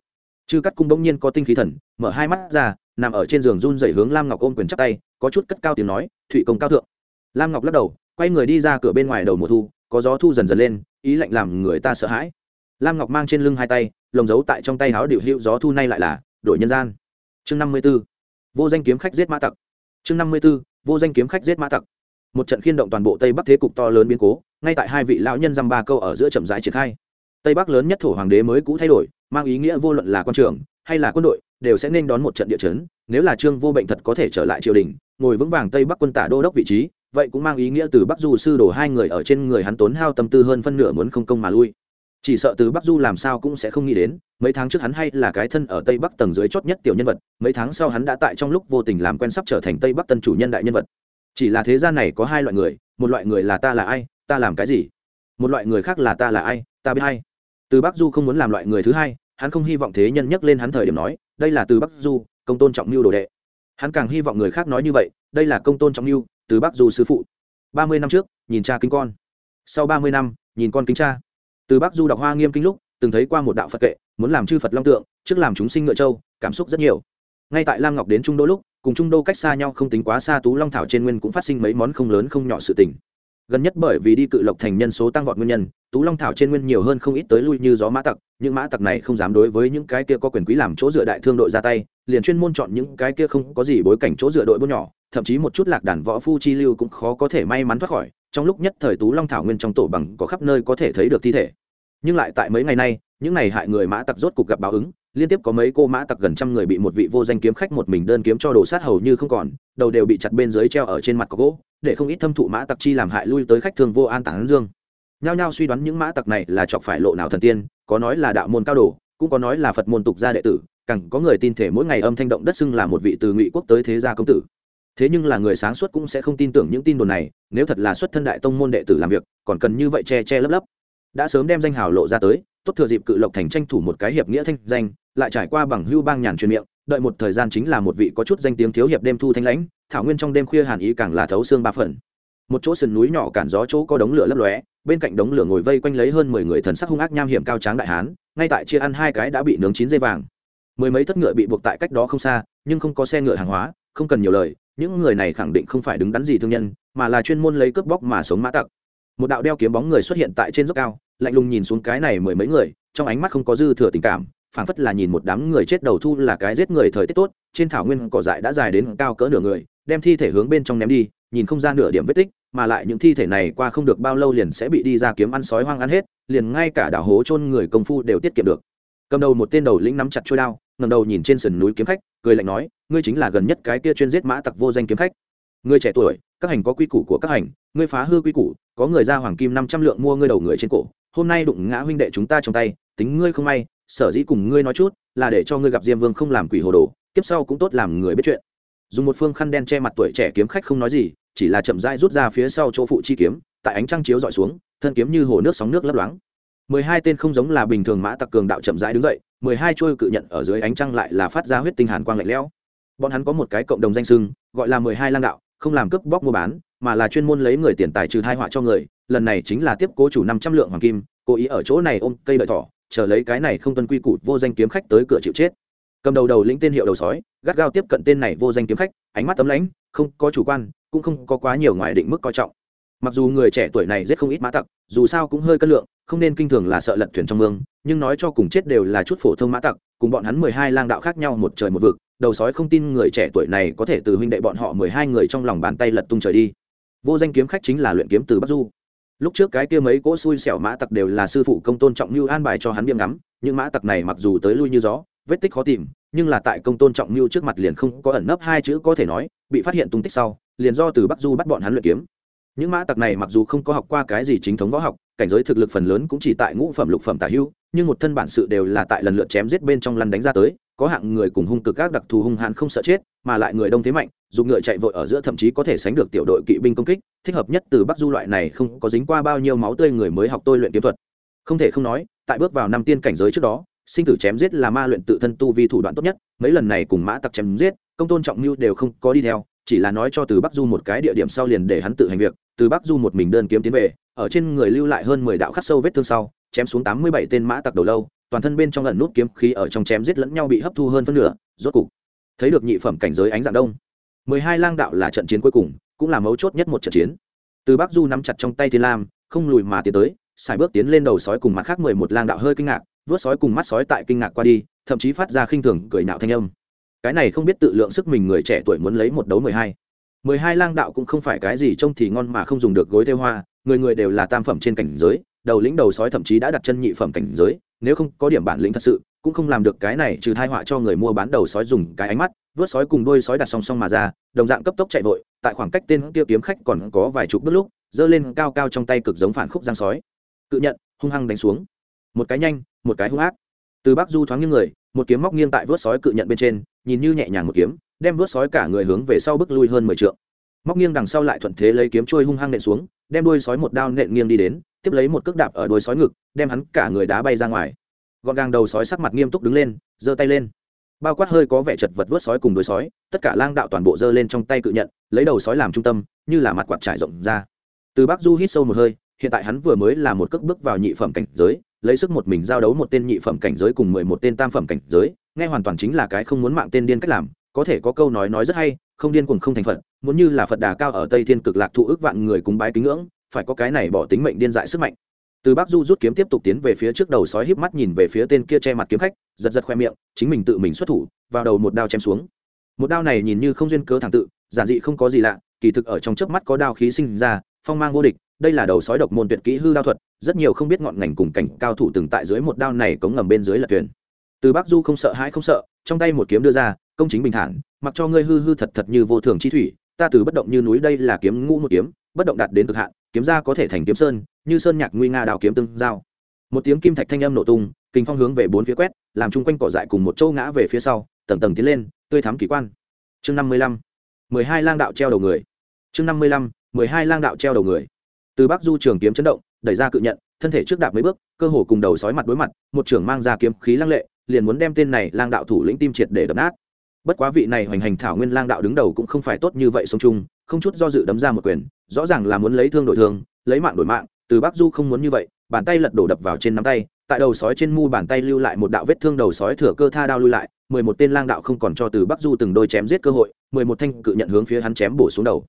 Chư cắt cung đông nhiên có tinh khí thần, mở hai mắt ra, nằm ở trên giường run rẩy hướng lam ngọc ôm quyền chắp tay, có chút cất cao tiếng nói, thụy công cao thượng. Lam ngọc lắc đầu, quay người đi ra cửa bên ngoài đầu mùa thu, có gió thu dần dần lên, ý lạnh làm người ta sợ hãi. Lam ngọc mang trên lưng hai tay, lồng giấu tại trong tay háo điệu hữu gió thu nay lại là đội nhân gian. Chương năm mươi b ố vô danh kiếm khách giết mã tặc. Chương năm mươi b ố vô danh kiếm khách giết mã tặc. Một trận khiên động toàn bộ tây bắc thế cục to lớn biến cố, ngay tại hai vị lão nhân dăm ba câu ở giữa chậm rãi triển khai. Tây bắc lớn nhất thổ hoàng đế mới cũ thay đổi, mang ý nghĩa vô luận là quan trường hay là quân đội, đều sẽ nên đón một trận địa chấn, nếu là trương vô bệnh thật có thể trở lại triều đình, ngồi vững vàng tây bắc quân tả đô đốc vị trí, vậy cũng mang ý nghĩa từ bắc du sư đổ hai người ở trên người hắn tốn hao tâm tư hơn phân nửa muốn không công mà lui chỉ sợ từ bắc du làm sao cũng sẽ không nghĩ đến, mấy tháng trước hắn hay là cái thân ở tây bắc tầng dưới chót nhất tiểu nhân vật, mấy tháng sau hắn đã tại trong lúc vô tình làm quen sắp trở thành tây bắc tân chủ nhân đại nhân vật. Chỉ là thế gian này có hai loại người, một loại người là ta là ai, ta làm cái gì? Một loại người khác là ta là ai, ta biết hay. Từ bắc du không muốn làm loại người thứ hai, hắn không hy vọng thế nhân nhắc lên hắn thời điểm nói, đây là từ bắc du, công tôn trọng mưu đồ đệ. Hắn càng hy vọng người khác nói như vậy, đây là công tôn trọng mưu, từ bắc du sư phụ. Ba mươi năm trước, nhìn cha kính con. Sau ba mươi năm, nhìn con kính cha từ bắc du đọc hoa nghiêm kinh lúc, từng thấy qua một đạo phật kệ, muốn làm chư phật long tượng, trước làm chúng sinh ngựa châu cảm xúc rất nhiều. Ngay tại lam ngọc đến trung đô lúc, cùng trung đô cách xa nhau không tính quá xa tú long thảo trên nguyên cũng phát sinh mấy món không lớn không nhỏ sự tình. Gần nhất bởi vì đi cự lộc thành nhân số tăng vọt nguyên nhân, tú long thảo trên nguyên nhiều hơn không ít tới lui như gió mã tặc, những mã tặc này không dám đối với những cái kia có quyền quý làm chỗ dựa đại thương đội ra tay, liền chuyên môn chọn những cái kia không có gì bối cảnh chỗ dựa đội buôn nhỏ, thậm chí một chút lạc đàn võ phu chi lưu cũng khó có thể may mắn thoát khỏi trong lúc nhất thời tú long thảo nguyên trong tổ bằng có khắp nơi có thể thấy được thi thể. Nhưng lại tại mấy ngày nay, những này hại người mã tặc rốt cục gặp báo ứng, liên tiếp có mấy cô mã tặc gần trăm người bị một vị vô danh kiếm khách một mình đơn kiếm cho đổ sát hầu như không còn, đầu đều bị chặt bên dưới treo ở trên mặt có gỗ, để không ít thâm thụ mã tặc chi làm hại lui tới khách thường vô an tản dương. Nhao nhao suy đoán những mã tặc này là chọc phải lộ nào thần tiên, có nói là đạo môn cao đồ, cũng có nói là phật môn tục gia đệ tử, càng có người tin thể mỗi ngày âm thanh động đất xưng là một vị từ ngụy quốc tới thế gia công tử thế nhưng là người sáng suốt cũng sẽ không tin tưởng những tin đồn này, nếu thật là xuất thân đại tông môn đệ tử làm việc, còn cần như vậy che che lấp lấp. Đã sớm đem danh hào lộ ra tới, tốt thừa dịp cự lộc thành tranh thủ một cái hiệp nghĩa thanh danh, lại trải qua bằng hưu bang nhàn truyền miệng, đợi một thời gian chính là một vị có chút danh tiếng thiếu hiệp đêm thu thanh lãnh, thảo nguyên trong đêm khuya hàn ý càng là thấu xương ba phần. Một chỗ sườn núi nhỏ cản gió chỗ có đống lửa lấp lóe, bên cạnh đống lửa ngồi vây quanh lấy hơn mười người thần sắc hung ác nham hiểm cao tráng đại hán, ngay tại chia ăn hai cái đã bị nướng chín dây vàng. Mười mấy thất ngựa bị buộc tại cách đó không xa, nhưng không có xe ngựa hàng hóa không cần nhiều lời, những người này khẳng định không phải đứng đắn gì thương nhân, mà là chuyên môn lấy cướp bóc mà sống mã tặc. Một đạo đeo kiếm bóng người xuất hiện tại trên dốc cao, lạnh lùng nhìn xuống cái này mười mấy người, trong ánh mắt không có dư thừa tình cảm, phảng phất là nhìn một đám người chết đầu thu là cái giết người thời tiết tốt, trên thảo nguyên cỏ dại đã dài đến cao cỡ nửa người, đem thi thể hướng bên trong ném đi, nhìn không ra nửa điểm vết tích, mà lại những thi thể này qua không được bao lâu liền sẽ bị đi ra kiếm ăn sói hoang ăn hết, liền ngay cả đảo hố chôn người công phu đều tiết kiệm được. Cầm đầu một tên đầu lĩnh nắm chặt trôi đao ngầm đầu nhìn trên sườn núi kiếm khách cười lạnh nói, ngươi chính là gần nhất cái kia chuyên giết mã tặc vô danh kiếm khách. Ngươi trẻ tuổi, các hành có quy củ của các hành, ngươi phá hư quy củ, có người ra hoàng kim năm trăm lượng mua ngươi đầu người trên cổ. Hôm nay đụng ngã huynh đệ chúng ta trong tay, tính ngươi không may, sở dĩ cùng ngươi nói chút, là để cho ngươi gặp diêm vương không làm quỷ hồ đồ, kiếp sau cũng tốt làm người biết chuyện. Dùng một phương khăn đen che mặt tuổi trẻ kiếm khách không nói gì, chỉ là chậm rãi rút ra phía sau chỗ phụ chi kiếm, tại ánh trăng chiếu dọi xuống, thân kiếm như hồ nước sóng nước lấp loáng. Mười hai tên không giống là bình thường mã tặc cường đạo chậm rãi đứng dậy mười hai trôi cự nhận ở dưới ánh trăng lại là phát ra huyết tinh hàn quang lạnh lẽo. Bọn hắn có một cái cộng đồng danh sưng, gọi là mười hai lang đạo, không làm cướp bóc mua bán, mà là chuyên môn lấy người tiền tài trừ thai họa cho người, lần này chính là tiếp cố chủ năm trăm lượng hoàng kim, cố ý ở chỗ này ôm cây đợi thỏ, chờ lấy cái này không tuân quy củ vô danh kiếm khách tới cửa chịu chết. Cầm đầu đầu lĩnh tên hiệu đầu sói, gắt gao tiếp cận tên này vô danh kiếm khách, ánh mắt tấm lãnh, không có chủ quan, cũng không có quá nhiều ngoài định mức coi trọng mặc dù người trẻ tuổi này rất không ít mã tặc, dù sao cũng hơi cân lượng, không nên kinh thường là sợ lật thuyền trong mương, nhưng nói cho cùng chết đều là chút phổ thông mã tặc, cùng bọn hắn mười hai lang đạo khác nhau một trời một vực, đầu sói không tin người trẻ tuổi này có thể từ huynh đệ bọn họ mười hai người trong lòng bàn tay lật tung trời đi. Vô danh kiếm khách chính là luyện kiếm từ bắc du. Lúc trước cái kia mấy cỗ xui xẻo mã tặc đều là sư phụ công tôn trọng mưu an bài cho hắn biêm ngắm, những mã tặc này mặc dù tới lui như gió, vết tích khó tìm, nhưng là tại công tôn trọng mưu trước mặt liền không có ẩn nấp hai chữ có thể nói, bị phát hiện tung tích sau, liền do từ bắc du bắt bọn hắn luyện kiếm những mã tặc này mặc dù không có học qua cái gì chính thống võ học, cảnh giới thực lực phần lớn cũng chỉ tại ngũ phẩm, lục phẩm tả hưu, nhưng một thân bản sự đều là tại lần lượt chém giết bên trong lăn đánh ra tới, có hạng người cùng hung cực các đặc thù hung hãn không sợ chết, mà lại người đông thế mạnh, dùng ngựa chạy vội ở giữa thậm chí có thể sánh được tiểu đội kỵ binh công kích, thích hợp nhất từ bắc du loại này không có dính qua bao nhiêu máu tươi người mới học tôi luyện kiếm thuật. Không thể không nói, tại bước vào năm tiên cảnh giới trước đó, sinh tử chém giết là ma luyện tự thân tu vi thủ đoạn tốt nhất, mấy lần này cùng mã tặc chém giết, công tôn trọng mưu đều không có đi theo chỉ là nói cho từ bắc du một cái địa điểm sau liền để hắn tự hành việc, từ bắc du một mình đơn kiếm tiến về, ở trên người lưu lại hơn mười đạo khắc sâu vết thương sau, chém xuống tám mươi bảy tên mã tặc đầu lâu, toàn thân bên trong lần nút kiếm khí ở trong chém giết lẫn nhau bị hấp thu hơn phân nửa, rốt cục, thấy được nhị phẩm cảnh giới ánh dạng đông. mười hai lang đạo là trận chiến cuối cùng, cũng là mấu chốt nhất một trận chiến. Từ bắc du nắm chặt trong tay thiên lam, không lùi mà tiến tới, xài bước tiến lên đầu sói cùng mặt khác mười một lang đạo hơi kinh ngạc vớt sói cùng mắt sói tại kinh ngạc qua đi, thậm chí phát ra khinh thường cười nạo thanh âm cái này không biết tự lượng sức mình người trẻ tuổi muốn lấy một đấu mười hai. Mười hai lang đạo cũng không phải cái gì trông thì ngon mà không dùng được gối theo hoa, người người đều là tam phẩm trên cảnh giới, đầu lĩnh đầu sói thậm chí đã đặt chân nhị phẩm cảnh giới, nếu không có điểm bản lĩnh thật sự, cũng không làm được cái này trừ thai họa cho người mua bán đầu sói dùng cái ánh mắt, vớt sói cùng đôi sói đặt song song mà ra, đồng dạng cấp tốc chạy vội, tại khoảng cách tên kia kiếm khách còn có vài chục bước lúc, giơ lên cao cao trong tay cực giống phản khúc giang sói. Cự nhận, hung hăng đánh xuống. Một cái nhanh, một cái hung ác. Từ bắc du thoáng như người, một kiếm móc nghiêng tại vớt sói cự nhận bên trên nhìn như nhẹ nhàng một kiếm, đem vớt sói cả người hướng về sau bước lui hơn mười t móc nghiêng đằng sau lại thuận thế lấy kiếm trôi hung hăng nện xuống, đem đuôi sói một đao nện nghiêng đi đến, tiếp lấy một cước đạp ở đuôi sói ngực, đem hắn cả người đá bay ra ngoài. Gọn gàng đầu sói sắc mặt nghiêm túc đứng lên, giơ tay lên. Bao quát hơi có vẻ chật vật vớt sói cùng đuôi sói, tất cả lang đạo toàn bộ giơ lên trong tay cự nhận, lấy đầu sói làm trung tâm, như là mặt quạt trải rộng ra. Từ bắc du hít sâu một hơi, hiện tại hắn vừa mới là một cước bước vào nhị phẩm cảnh giới, lấy sức một mình giao đấu một tên nhị phẩm cảnh giới cùng mười một tên tam phẩm cảnh giới nghe hoàn toàn chính là cái không muốn mạng tên điên cách làm, có thể có câu nói nói rất hay, không điên cuồng không thành phật, muốn như là phật đà cao ở tây thiên cực lạc thụ ước vạn người cúng bái kính ngưỡng, phải có cái này bỏ tính mệnh điên dại sức mạnh. Từ bắc du rút kiếm tiếp tục tiến về phía trước đầu sói híp mắt nhìn về phía tên kia che mặt kiếm khách, giật giật khoe miệng, chính mình tự mình xuất thủ, vào đầu một đao chém xuống. Một đao này nhìn như không duyên cớ thẳng tự, giản dị không có gì lạ, kỳ thực ở trong chớp mắt có đao khí sinh ra, phong mang vô địch, đây là đầu sói độc môn tuyệt kỹ hư đao thuật, rất nhiều không biết ngọn ngành cùng cảnh cao thủ từng tại dưới một đao này cống ngầm bên dưới là thuyền từ bắc du không sợ hãi không sợ, trong tay một kiếm đưa ra, công chính bình thản, mặc cho ngươi hư hư thật thật như vô thường chi thủy, ta từ bất động như núi đây là kiếm ngũ một kiếm, bất động đạt đến cực hạn, kiếm ra có thể thành kiếm sơn, như sơn nhạc nguy nga đào kiếm tương giao. Một tiếng kim thạch thanh âm nổ tung, kinh phong hướng về bốn phía quét, làm chung quanh cỏ dại cùng một châu ngã về phía sau, tầng tầng tiến lên, tươi thắm kỳ quan. Chương năm mươi lăm, mười hai lang đạo treo đầu người. Chương năm mươi lăm, mười hai lang đạo treo đầu người. Từ bắc du trường kiếm chấn động, đẩy ra cự nhận, thân thể trước đạp mấy bước, cơ hồ cùng đầu sói mặt đối mặt, một trưởng mang ra kiếm khí lăng lệ liền muốn đem tên này lang đạo thủ lĩnh tim triệt để đập nát. Bất quá vị này hoành hành thảo nguyên lang đạo đứng đầu cũng không phải tốt như vậy sống chung, không chút do dự đấm ra một quyền, rõ ràng là muốn lấy thương đổi thương, lấy mạng đổi mạng, từ bắc du không muốn như vậy, bàn tay lật đổ đập vào trên nắm tay, tại đầu sói trên mu bàn tay lưu lại một đạo vết thương đầu sói thừa cơ tha đao lui lại, mười một tên lang đạo không còn cho từ bắc du từng đôi chém giết cơ hội, mười một thanh cự nhận hướng phía hắn chém bổ xuống đầu.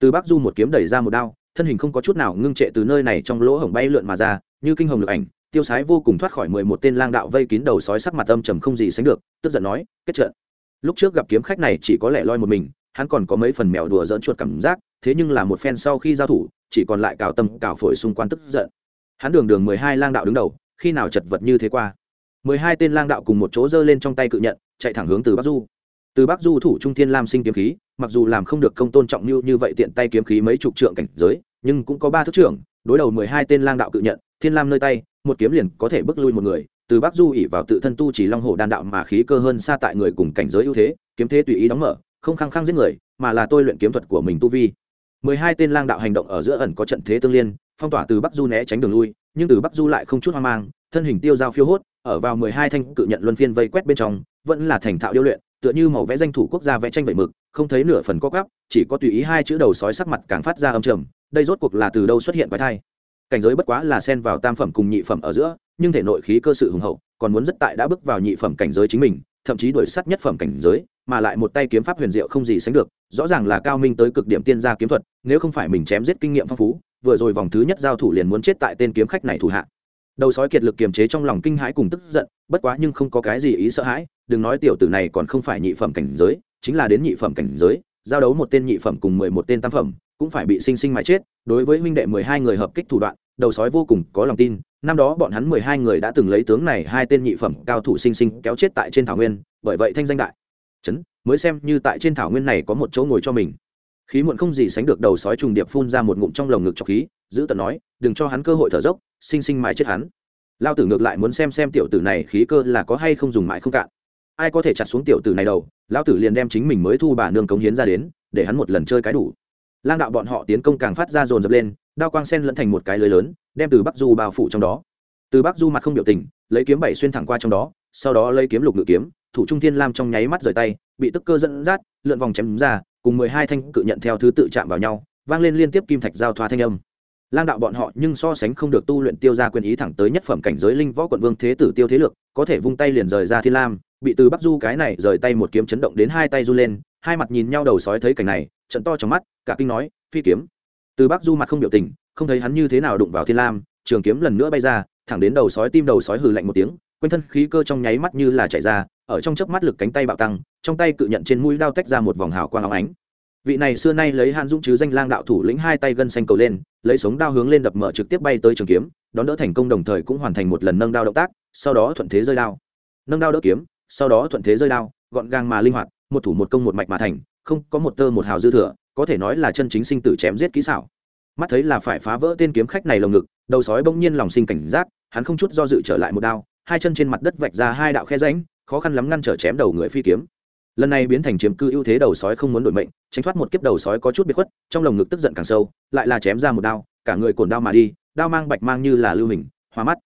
Từ bắc du một kiếm đẩy ra một đao, thân hình không có chút nào ngưng trệ từ nơi này trong lỗ hổng bay lượn mà ra, như kinh hồng lực ảnh tiêu sái vô cùng thoát khỏi mười một tên lang đạo vây kín đầu sói sắc mặt âm trầm không gì sánh được, tức giận nói, kết trận. Lúc trước gặp kiếm khách này chỉ có lẽ loi một mình, hắn còn có mấy phần mèo đùa dỡn chuột cảm giác, thế nhưng là một phen sau khi giao thủ, chỉ còn lại cào tâm cào phổi xung quanh tức giận. Hắn đường đường mười hai lang đạo đứng đầu, khi nào chật vật như thế qua? Mười hai tên lang đạo cùng một chỗ giơ lên trong tay cự nhận, chạy thẳng hướng từ bắc du. Từ bắc du thủ trung thiên lam sinh kiếm khí, mặc dù làm không được công tôn trọng như như vậy tiện tay kiếm khí mấy chục trượng cảnh giới, nhưng cũng có ba thức trưởng, đối đầu mười hai tên lang đạo cự nhận, thiên lam nơi tay một kiếm liền có thể bước lui một người, từ bắc du ỉ vào tự thân tu chỉ long hồ đan đạo mà khí cơ hơn xa tại người cùng cảnh giới ưu thế, kiếm thế tùy ý đóng mở, không khăng khăng giết người, mà là tôi luyện kiếm thuật của mình tu vi. Mười hai tên lang đạo hành động ở giữa ẩn có trận thế tương liên, phong tỏa từ bắc du né tránh đường lui, nhưng từ bắc du lại không chút hoang mang, thân hình tiêu dao phiêu hốt, ở vào mười hai thanh cự nhận luân phiên vây quét bên trong, vẫn là thành thạo điêu luyện, tựa như màu vẽ danh thủ quốc gia vẽ tranh vẩy mực, không thấy nửa phần co cắp chỉ có tùy ý hai chữ đầu sói sắc mặt càng phát ra âm trầm, đây rốt cuộc là từ đâu xuất hiện quái thai? Cảnh giới bất quá là xen vào tam phẩm cùng nhị phẩm ở giữa, nhưng thể nội khí cơ sự hùng hậu, còn muốn rất tại đã bước vào nhị phẩm cảnh giới chính mình, thậm chí đuổi sát nhất phẩm cảnh giới, mà lại một tay kiếm pháp huyền diệu không gì sánh được, rõ ràng là cao minh tới cực điểm tiên gia kiếm thuật, nếu không phải mình chém giết kinh nghiệm phong phú, vừa rồi vòng thứ nhất giao thủ liền muốn chết tại tên kiếm khách này thủ hạ. Đầu sói kiệt lực kiềm chế trong lòng kinh hãi cùng tức giận, bất quá nhưng không có cái gì ý sợ hãi, đừng nói tiểu tử này còn không phải nhị phẩm cảnh giới, chính là đến nhị phẩm cảnh giới, giao đấu một tên nhị phẩm cùng mười một tên tam phẩm cũng phải bị sinh sinh mãi chết, đối với huynh đệ mười hai người hợp kích thủ đoạn, đầu sói vô cùng có lòng tin. Năm đó bọn hắn mười hai người đã từng lấy tướng này hai tên nhị phẩm cao thủ sinh sinh kéo chết tại trên thảo nguyên, bởi vậy thanh danh đại. Chấn, mới xem như tại trên thảo nguyên này có một chỗ ngồi cho mình. Khí muộn không gì sánh được đầu sói trùng điệp phun ra một ngụm trong lồng ngực cho khí, giữ tận nói, đừng cho hắn cơ hội thở dốc, sinh sinh mãi chết hắn. Lao tử ngược lại muốn xem xem tiểu tử này khí cơ là có hay không dùng mãi không cạn. Ai có thể chặt xuống tiểu tử này đầu? Lão tử liền đem chính mình mới thu bà nương cống hiến ra đến, để hắn một lần chơi cái đủ lang đạo bọn họ tiến công càng phát ra dồn dập lên, đao quang sen lẫn thành một cái lưới lớn, đem từ bắc du bao phủ trong đó. Từ bắc du mặt không biểu tình, lấy kiếm bảy xuyên thẳng qua trong đó, sau đó lấy kiếm lục ngự kiếm, thủ trung thiên lam trong nháy mắt rời tay, bị tức cơ dẫn dắt, lượn vòng chém ra, cùng mười hai thanh cự nhận theo thứ tự chạm vào nhau, vang lên liên tiếp kim thạch giao thoa thanh âm. Lang đạo bọn họ nhưng so sánh không được tu luyện tiêu ra quyền ý thẳng tới nhất phẩm cảnh giới linh võ quận vương thế tử tiêu thế lược có thể vung tay liền rời ra thiên lam, bị từ bắc du cái này rời tay một kiếm chấn động đến hai tay du lên hai mặt nhìn nhau đầu sói thấy cảnh này, trận to trong mắt, cả kinh nói, phi kiếm. Từ bắc du mặt không biểu tình, không thấy hắn như thế nào đụng vào thiên lam, trường kiếm lần nữa bay ra, thẳng đến đầu sói tim đầu sói hừ lạnh một tiếng, quanh thân khí cơ trong nháy mắt như là chạy ra, ở trong chớp mắt lực cánh tay bạo tăng, trong tay cự nhận trên mũi đao tách ra một vòng hào quang óng ánh. Vị này xưa nay lấy hạn dũng chứ danh lang đạo thủ lĩnh hai tay gân xanh cầu lên, lấy sống đao hướng lên đập mở trực tiếp bay tới trường kiếm, đón đỡ thành công đồng thời cũng hoàn thành một lần nâng đao động tác, sau đó thuận thế rơi đao. Nâng đao đỡ kiếm, sau đó thuận thế rơi đao, gọn gàng mà linh hoạt một thủ một công một mạch mà thành, không có một tơ một hào dư thừa, có thể nói là chân chính sinh tử chém giết kỹ xảo. Mắt thấy là phải phá vỡ tên kiếm khách này lồng ngực, đầu sói bỗng nhiên lòng sinh cảnh giác, hắn không chút do dự trở lại một đao, hai chân trên mặt đất vạch ra hai đạo khe ránh khó khăn lắm ngăn trở chém đầu người phi kiếm. Lần này biến thành chiếm cư ưu thế đầu sói không muốn đổi mệnh, tránh thoát một kiếp đầu sói có chút biệt khuất, trong lồng ngực tức giận càng sâu, lại là chém ra một đao, cả người cồn đao mà đi, đao mang bạch mang như là lưu hình, hoa mắt.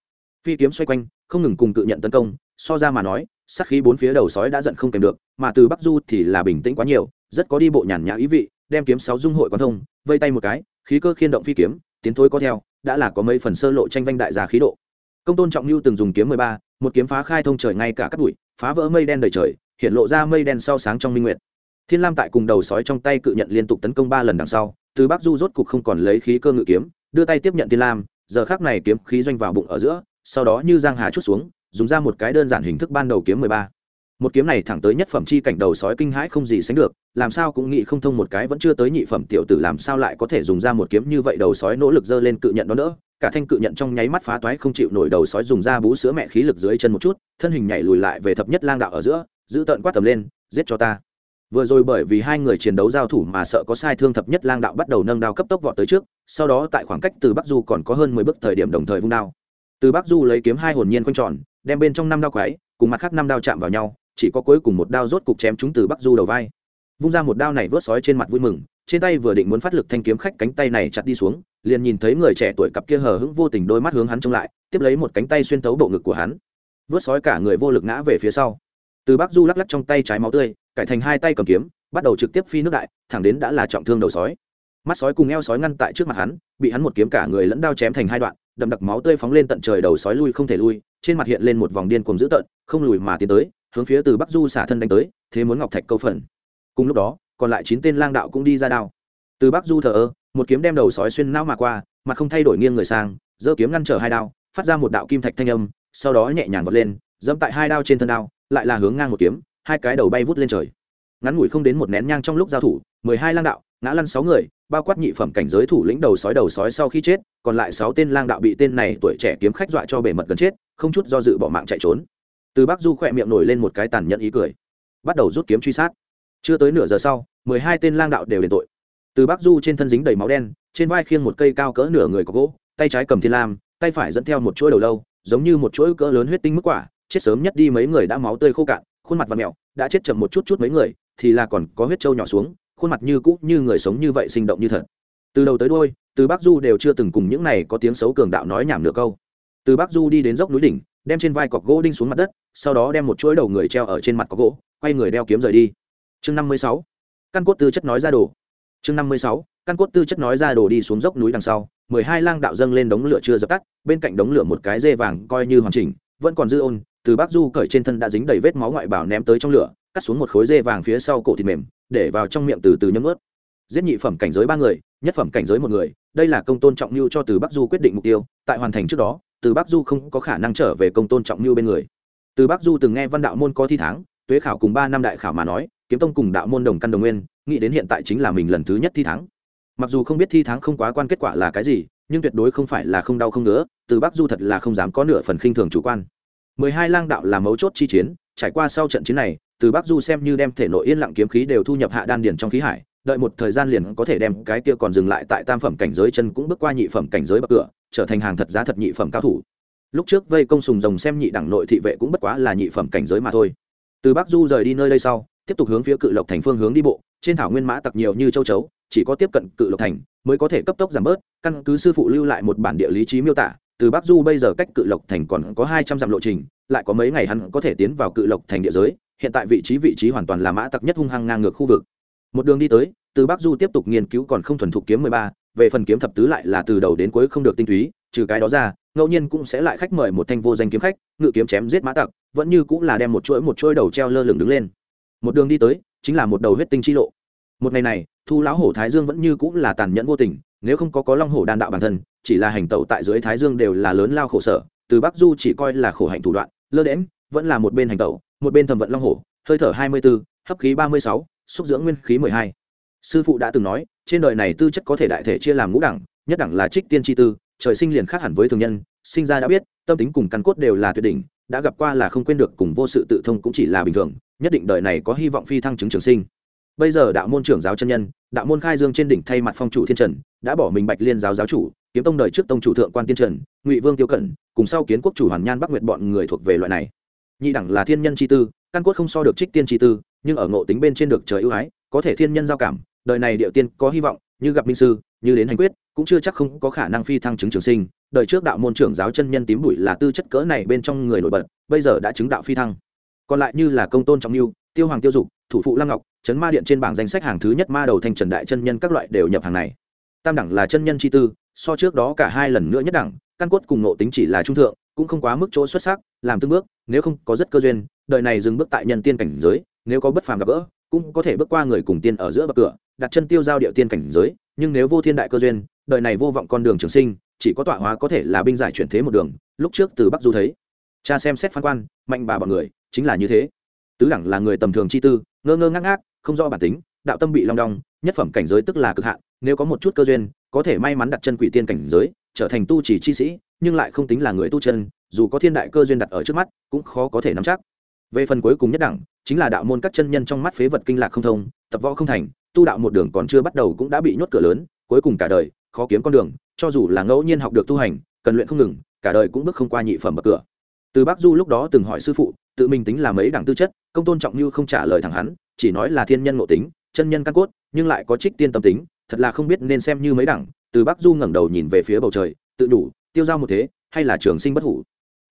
Phi kiếm xoay quanh, không ngừng cùng tự nhận tấn công, so ra mà nói sắc khí bốn phía đầu sói đã giận không kèm được, mà từ bắc du thì là bình tĩnh quá nhiều, rất có đi bộ nhàn nhã ý vị, đem kiếm sáu dung hội quan thông, vây tay một cái, khí cơ khiên động phi kiếm, tiến thối có theo, đã là có mấy phần sơ lộ tranh vanh đại gia khí độ. Công tôn trọng lưu từng dùng kiếm mười ba, một kiếm phá khai thông trời ngay cả cắt bụi, phá vỡ mây đen đầy trời, hiện lộ ra mây đen sau sáng trong minh nguyệt. Thiên lam tại cùng đầu sói trong tay cự nhận liên tục tấn công ba lần đằng sau, từ bắc du rốt cục không còn lấy khí cơ ngự kiếm, đưa tay tiếp nhận thiên lam, giờ khác này kiếm khí doanh vào bụng ở giữa, sau đó như giang hà chút xuống dùng ra một cái đơn giản hình thức ban đầu kiếm mười ba. Một kiếm này thẳng tới nhất phẩm chi cảnh đầu sói kinh hãi không gì sánh được, làm sao cũng nghĩ không thông một cái vẫn chưa tới nhị phẩm tiểu tử làm sao lại có thể dùng ra một kiếm như vậy đầu sói nỗ lực dơ lên cự nhận đó nữa. Cả thanh cự nhận trong nháy mắt phá toái không chịu nổi đầu sói dùng ra bú sữa mẹ khí lực dưới chân một chút, thân hình nhảy lùi lại về thập nhất lang đạo ở giữa, giữ tợn quát tầm lên, giết cho ta. Vừa rồi bởi vì hai người chiến đấu giao thủ mà sợ có sai thương thập nhất lang đạo bắt đầu nâng đao cấp tốc vọt tới trước, sau đó tại khoảng cách từ bắc du còn có hơn mười bước thời điểm đồng thời vung đao. Từ bắc du lấy kiếm hai hồn nhiên quanh tròn đem bên trong năm đao quái, cùng mặt khác năm đao chạm vào nhau, chỉ có cuối cùng một đao rốt cục chém chúng từ bắc du đầu vai. Vung ra một đao này vớt sói trên mặt vui mừng, trên tay vừa định muốn phát lực thanh kiếm khách cánh tay này chặt đi xuống, liền nhìn thấy người trẻ tuổi cặp kia hờ hững vô tình đôi mắt hướng hắn trông lại, tiếp lấy một cánh tay xuyên tấu bộ ngực của hắn. Vớt sói cả người vô lực ngã về phía sau. Từ bắc du lắc lắc trong tay trái máu tươi, cải thành hai tay cầm kiếm, bắt đầu trực tiếp phi nước đại, thẳng đến đã là trọng thương đầu sói. Mắt sói cùng eo sói ngăn tại trước mặt hắn, bị hắn một kiếm cả người lẫn đao chém thành hai đoạn, đậm đặc máu tươi phóng lên tận trời đầu sói lui không thể lui trên mặt hiện lên một vòng điên cuồng dữ tợn, không lùi mà tiến tới, hướng phía từ bắc du xả thân đánh tới, thế muốn ngọc thạch câu phần. Cùng lúc đó, còn lại chín tên lang đạo cũng đi ra đao. Từ bắc du thờ ơ, một kiếm đem đầu sói xuyên não mà qua mà không thay đổi nghiêng người sang, giơ kiếm ngăn trở hai đao, phát ra một đạo kim thạch thanh âm, sau đó nhẹ nhàng vọt lên, dẫm tại hai đao trên thân đao, lại là hướng ngang một kiếm, hai cái đầu bay vút lên trời. Ngắn ngủi không đến một nén nhang trong lúc giao thủ, mười hai lang đạo, ngã lăn sáu người, bao quát nhị phẩm cảnh giới thủ lĩnh đầu sói đầu sói sau khi chết, còn lại sáu tên lang đạo bị tên này tuổi trẻ kiếm khách dọa cho bể mật gần chết không chút do dự bỏ mạng chạy trốn. Từ bắc du khỏe miệng nổi lên một cái tàn nhẫn ý cười. Bắt đầu rút kiếm truy sát. Chưa tới nửa giờ sau, mười hai tên lang đạo đều đền tội. Từ bắc du trên thân dính đầy máu đen, trên vai khiêng một cây cao cỡ nửa người có gỗ, tay trái cầm thiên lam, tay phải dẫn theo một chuỗi đầu lâu, giống như một chuỗi cỡ lớn huyết tinh mức quả, chết sớm nhất đi mấy người đã máu tươi khô cạn, khuôn mặt và mẹo, đã chết chậm một chút chút mấy người, thì là còn có huyết trâu nhỏ xuống, khuôn mặt như cũ, như người sống như vậy sinh động như thật. Từ đầu tới đôi từ bắc du đều chưa từng cùng những này có tiếng xấu cường đạo nói nhảm nửa câu từ bắc du đi đến dốc núi đỉnh, đem trên vai cọc gỗ đinh xuống mặt đất, sau đó đem một chuỗi đầu người treo ở trên mặt cọc gỗ, quay người đeo kiếm rời đi. Chương năm mươi sáu. Căn cốt tư chất nói ra đồ. Chương năm mươi sáu. Căn cốt tư chất nói ra đồ đi xuống dốc núi đằng sau, mười hai lang đạo dâng lên đống lửa chưa dập tắt, bên cạnh đống lửa một cái dê vàng coi như hoàn chỉnh, vẫn còn dư ôn, từ bắc du cởi trên thân đã dính đầy vết máu ngoại bảo ném tới trong lửa, cắt xuống một khối dê vàng phía sau cổ thịt mềm, để vào trong miệng từ từ nhấm ướt. Giết nhị phẩm cảnh giới ba người, nhất phẩm cảnh giới một người, đây là công tôn trọng mưu cho từ bắc du quyết định mục tiêu, tại hoàn thành trước đó từ bắc du không có khả năng trở về công tôn trọng mưu bên người. Từ bắc du từng nghe văn đạo môn có thi tháng, tuế khảo cùng ba năm đại khảo mà nói, kiếm tông cùng đạo môn đồng căn đồng nguyên, nghĩ đến hiện tại chính là mình lần thứ nhất thi tháng. Mặc dù không biết thi tháng không quá quan kết quả là cái gì, nhưng tuyệt đối không phải là không đau không nữa từ bắc du thật là không dám có nửa phần khinh thường chủ quan. Mười hai lang đạo là mấu chốt chi chiến, trải qua sau trận chiến này, từ bắc du xem như đem thể nội yên lặng kiếm khí đều thu nhập hạ đan điền trong khí hải, đợi một thời gian liền có thể đem cái kia còn dừng lại tại tam phẩm cảnh giới chân cũng bước qua nhị phẩm cảnh giới bậc cửa trở thành hàng thật giá thật nhị phẩm cao thủ. Lúc trước vây công sùng rồng xem nhị đẳng nội thị vệ cũng bất quá là nhị phẩm cảnh giới mà thôi. Từ bắc du rời đi nơi đây sau, tiếp tục hướng phía cự lộc thành phương hướng đi bộ, trên thảo nguyên mã tặc nhiều như châu chấu, chỉ có tiếp cận cự lộc thành mới có thể cấp tốc giảm bớt, căn cứ sư phụ lưu lại một bản địa lý trí miêu tả, từ bắc du bây giờ cách cự lộc thành còn có hai trăm dặm lộ trình, lại có mấy ngày hắn có thể tiến vào cự lộc thành địa giới, hiện tại vị trí vị trí hoàn toàn là mã tặc nhất hung hăng ngang ngược khu vực. Một đường đi tới, từ bắc du tiếp tục nghiên cứu còn không thuần thục kiếm mười ba về phần kiếm thập tứ lại là từ đầu đến cuối không được tinh túy trừ cái đó ra ngẫu nhiên cũng sẽ lại khách mời một thanh vô danh kiếm khách ngự kiếm chém giết mã tặc vẫn như cũng là đem một chuỗi một chuỗi đầu treo lơ lửng đứng lên một đường đi tới chính là một đầu huyết tinh chi lộ một ngày này thu lão hổ thái dương vẫn như cũng là tàn nhẫn vô tình nếu không có có long hổ đan đạo bản thân chỉ là hành tẩu tại dưới thái dương đều là lớn lao khổ sở từ bắc du chỉ coi là khổ hạnh thủ đoạn lơ đễm vẫn là một bên hành tẩu một bên thẩm vận long hổ hơi thở hai mươi 24, hấp khí ba mươi sáu, xúc dưỡng nguyên khí mười hai sư phụ đã từng nói, trên đời này tư chất có thể đại thể chia làm ngũ đẳng, nhất đẳng là trích tiên tri tư, trời sinh liền khác hẳn với thường nhân, sinh ra đã biết, tâm tính cùng căn cốt đều là tuyệt đỉnh, đã gặp qua là không quên được cùng vô sự tự thông cũng chỉ là bình thường, nhất định đời này có hy vọng phi thăng chứng trường sinh. Bây giờ đạo môn trưởng giáo chân nhân, đạo môn khai dương trên đỉnh thay mặt phong chủ thiên trần, đã bỏ mình bạch liên giáo giáo chủ, kiếm tông đời trước tông chủ thượng quan tiên trần, ngụy vương tiêu cẩn cùng sau kiến quốc chủ hoàn nhan bắc nguyệt bọn người thuộc về loại này. Nhị đẳng là thiên nhân chi tư, căn cốt không so được trích tiên chi tư, nhưng ở ngộ tính bên trên được trời ưu ái, có thể thiên nhân giao cảm đời này địa tiên có hy vọng, như gặp minh sư, như đến hành quyết, cũng chưa chắc không có khả năng phi thăng chứng trường sinh. Đời trước đạo môn trưởng giáo chân nhân tím bụi là tư chất cỡ này bên trong người nổi bật, bây giờ đã chứng đạo phi thăng. Còn lại như là công tôn trọng lưu tiêu hoàng tiêu dục, thủ phụ lăng ngọc trấn ma điện trên bảng danh sách hàng thứ nhất ma đầu thanh trần đại chân nhân các loại đều nhập hàng này. Tam đẳng là chân nhân chi tư, so trước đó cả hai lần nữa nhất đẳng, căn cốt cùng nộ tính chỉ là trung thượng, cũng không quá mức chỗ xuất sắc, làm tương bước, nếu không có rất cơ duyên, đời này dừng bước tại nhân tiên cảnh giới, nếu có bất phàm gặp gỡ cũng có thể bước qua người cùng tiên ở giữa bậc cửa, đặt chân tiêu giao địa tiên cảnh giới, nhưng nếu vô thiên đại cơ duyên, đời này vô vọng con đường trường sinh, chỉ có tọa hóa có thể là binh giải chuyển thế một đường, lúc trước từ bắc du thấy. Cha xem xét phán quan, mạnh bà bọn người, chính là như thế. Tứ đẳng là người tầm thường chi tư, ngơ ngơ ngác ngác, không rõ bản tính, đạo tâm bị long đong, nhất phẩm cảnh giới tức là cực hạn, nếu có một chút cơ duyên, có thể may mắn đặt chân quỷ tiên cảnh giới, trở thành tu chỉ chi sĩ, nhưng lại không tính là người tu chân, dù có thiên đại cơ duyên đặt ở trước mắt, cũng khó có thể nắm chắc. Về phần cuối cùng nhất đẳng chính là đạo môn các chân nhân trong mắt phế vật kinh lạc không thông, tập võ không thành, tu đạo một đường còn chưa bắt đầu cũng đã bị nhốt cửa lớn, cuối cùng cả đời, khó kiếm con đường, cho dù là ngẫu nhiên học được tu hành, cần luyện không ngừng, cả đời cũng bước không qua nhị phẩm bậc cửa. Từ bác du lúc đó từng hỏi sư phụ, tự mình tính là mấy đẳng tư chất, công tôn trọng như không trả lời thẳng hắn, chỉ nói là thiên nhân ngộ tính, chân nhân căn cốt, nhưng lại có trích tiên tâm tính, thật là không biết nên xem như mấy đẳng. Từ bác du ngẩng đầu nhìn về phía bầu trời, tự đủ, tiêu giao một thế, hay là trường sinh bất hủ?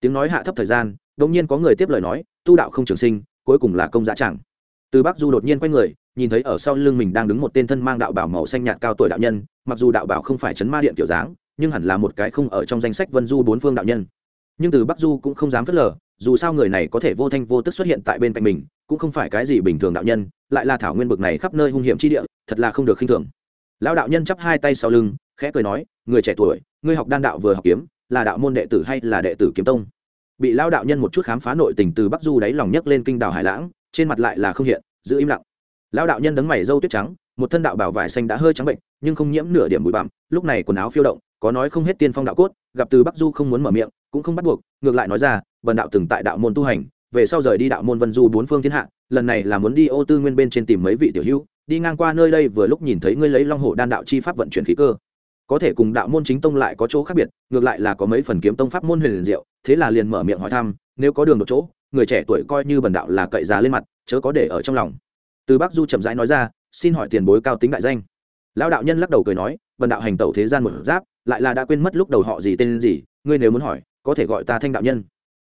Tiếng nói hạ thấp thời gian, đột nhiên có người tiếp lời nói, tu đạo không trường sinh cuối cùng là công giá chẳng. Từ Bắc du đột nhiên quay người, nhìn thấy ở sau lưng mình đang đứng một tên thân mang đạo bảo màu xanh nhạt cao tuổi đạo nhân, mặc dù đạo bảo không phải chấn ma điện kiểu dáng, nhưng hẳn là một cái không ở trong danh sách vân du bốn phương đạo nhân. Nhưng từ bắc du cũng không dám phớt lờ, dù sao người này có thể vô thanh vô tức xuất hiện tại bên cạnh mình, cũng không phải cái gì bình thường đạo nhân, lại là thảo nguyên bực này khắp nơi hung hiểm chi địa, thật là không được khinh thường. Lão đạo nhân chắp hai tay sau lưng, khẽ cười nói, người trẻ tuổi, ngươi học đan đạo vừa học kiếm, là đạo môn đệ tử hay là đệ tử kiếm tông? Bị lão đạo nhân một chút khám phá nội tình từ bắc du đáy lòng nhấc lên kinh đảo hải lãng, trên mặt lại là không hiện, giữ im lặng. Lão đạo nhân đấng mày râu tuyết trắng, một thân đạo bảo vải xanh đã hơi trắng bệnh, nhưng không nhiễm nửa điểm bụi bặm, lúc này quần áo phiêu động, có nói không hết tiên phong đạo cốt, gặp từ bắc du không muốn mở miệng, cũng không bắt buộc, ngược lại nói ra, bần đạo từng tại đạo môn tu hành, về sau rời đi đạo môn vân du bốn phương thiên hạ, lần này là muốn đi ô tư nguyên bên trên tìm mấy vị tiểu hữu, đi ngang qua nơi đây vừa lúc nhìn thấy ngươi lấy long hồ đan đạo chi pháp vận chuyển khí cơ có thể cùng đạo môn chính tông lại có chỗ khác biệt, ngược lại là có mấy phần kiếm tông pháp môn huyền diệu, thế là liền mở miệng hỏi thăm, nếu có đường một chỗ, người trẻ tuổi coi như bần đạo là cậy giá lên mặt, chớ có để ở trong lòng. Từ bắc du chậm rãi nói ra, xin hỏi tiền bối cao tính đại danh. Lão đạo nhân lắc đầu cười nói, bần đạo hành tẩu thế gian một giáp, lại là đã quên mất lúc đầu họ gì tên gì, ngươi nếu muốn hỏi, có thể gọi ta thanh đạo nhân.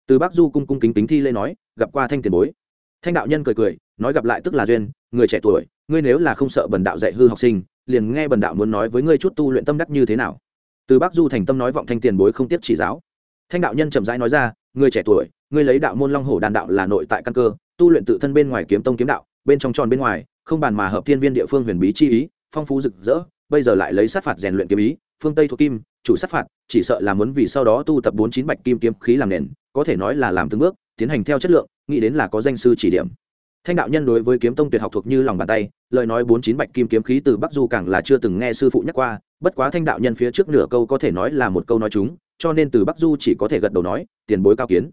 Từ bắc du cung cung kính kính thi lê nói, gặp qua thanh tiền bối. Thanh đạo nhân cười cười, nói gặp lại tức là duyên, người trẻ tuổi, ngươi nếu là không sợ bần đạo dạy hư học sinh liền nghe bần đạo muốn nói với ngươi chút tu luyện tâm đắc như thế nào. Từ bác du thành tâm nói vọng thanh tiền bối không tiếp chỉ giáo. Thanh đạo nhân chậm rãi nói ra người trẻ tuổi, ngươi lấy đạo môn long hổ đàn đạo là nội tại căn cơ, tu luyện tự thân bên ngoài kiếm tông kiếm đạo, bên trong tròn bên ngoài, không bàn mà hợp thiên viên địa phương huyền bí chi ý, phong phú rực rỡ, bây giờ lại lấy sát phạt rèn luyện kiếm ý, phương tây thuộc kim, chủ sát phạt, chỉ sợ là muốn vì sau đó tu tập bốn chín bạch kim kiếm khí làm nền, có thể nói là làm từng bước, tiến hành theo chất lượng, nghĩ đến là có danh sư chỉ điểm thanh đạo nhân đối với kiếm tông tuyệt học thuộc như lòng bàn tay lời nói bốn chín bạch kim kiếm khí từ bắc du càng là chưa từng nghe sư phụ nhắc qua bất quá thanh đạo nhân phía trước nửa câu có thể nói là một câu nói chúng cho nên từ bắc du chỉ có thể gật đầu nói tiền bối cao kiến.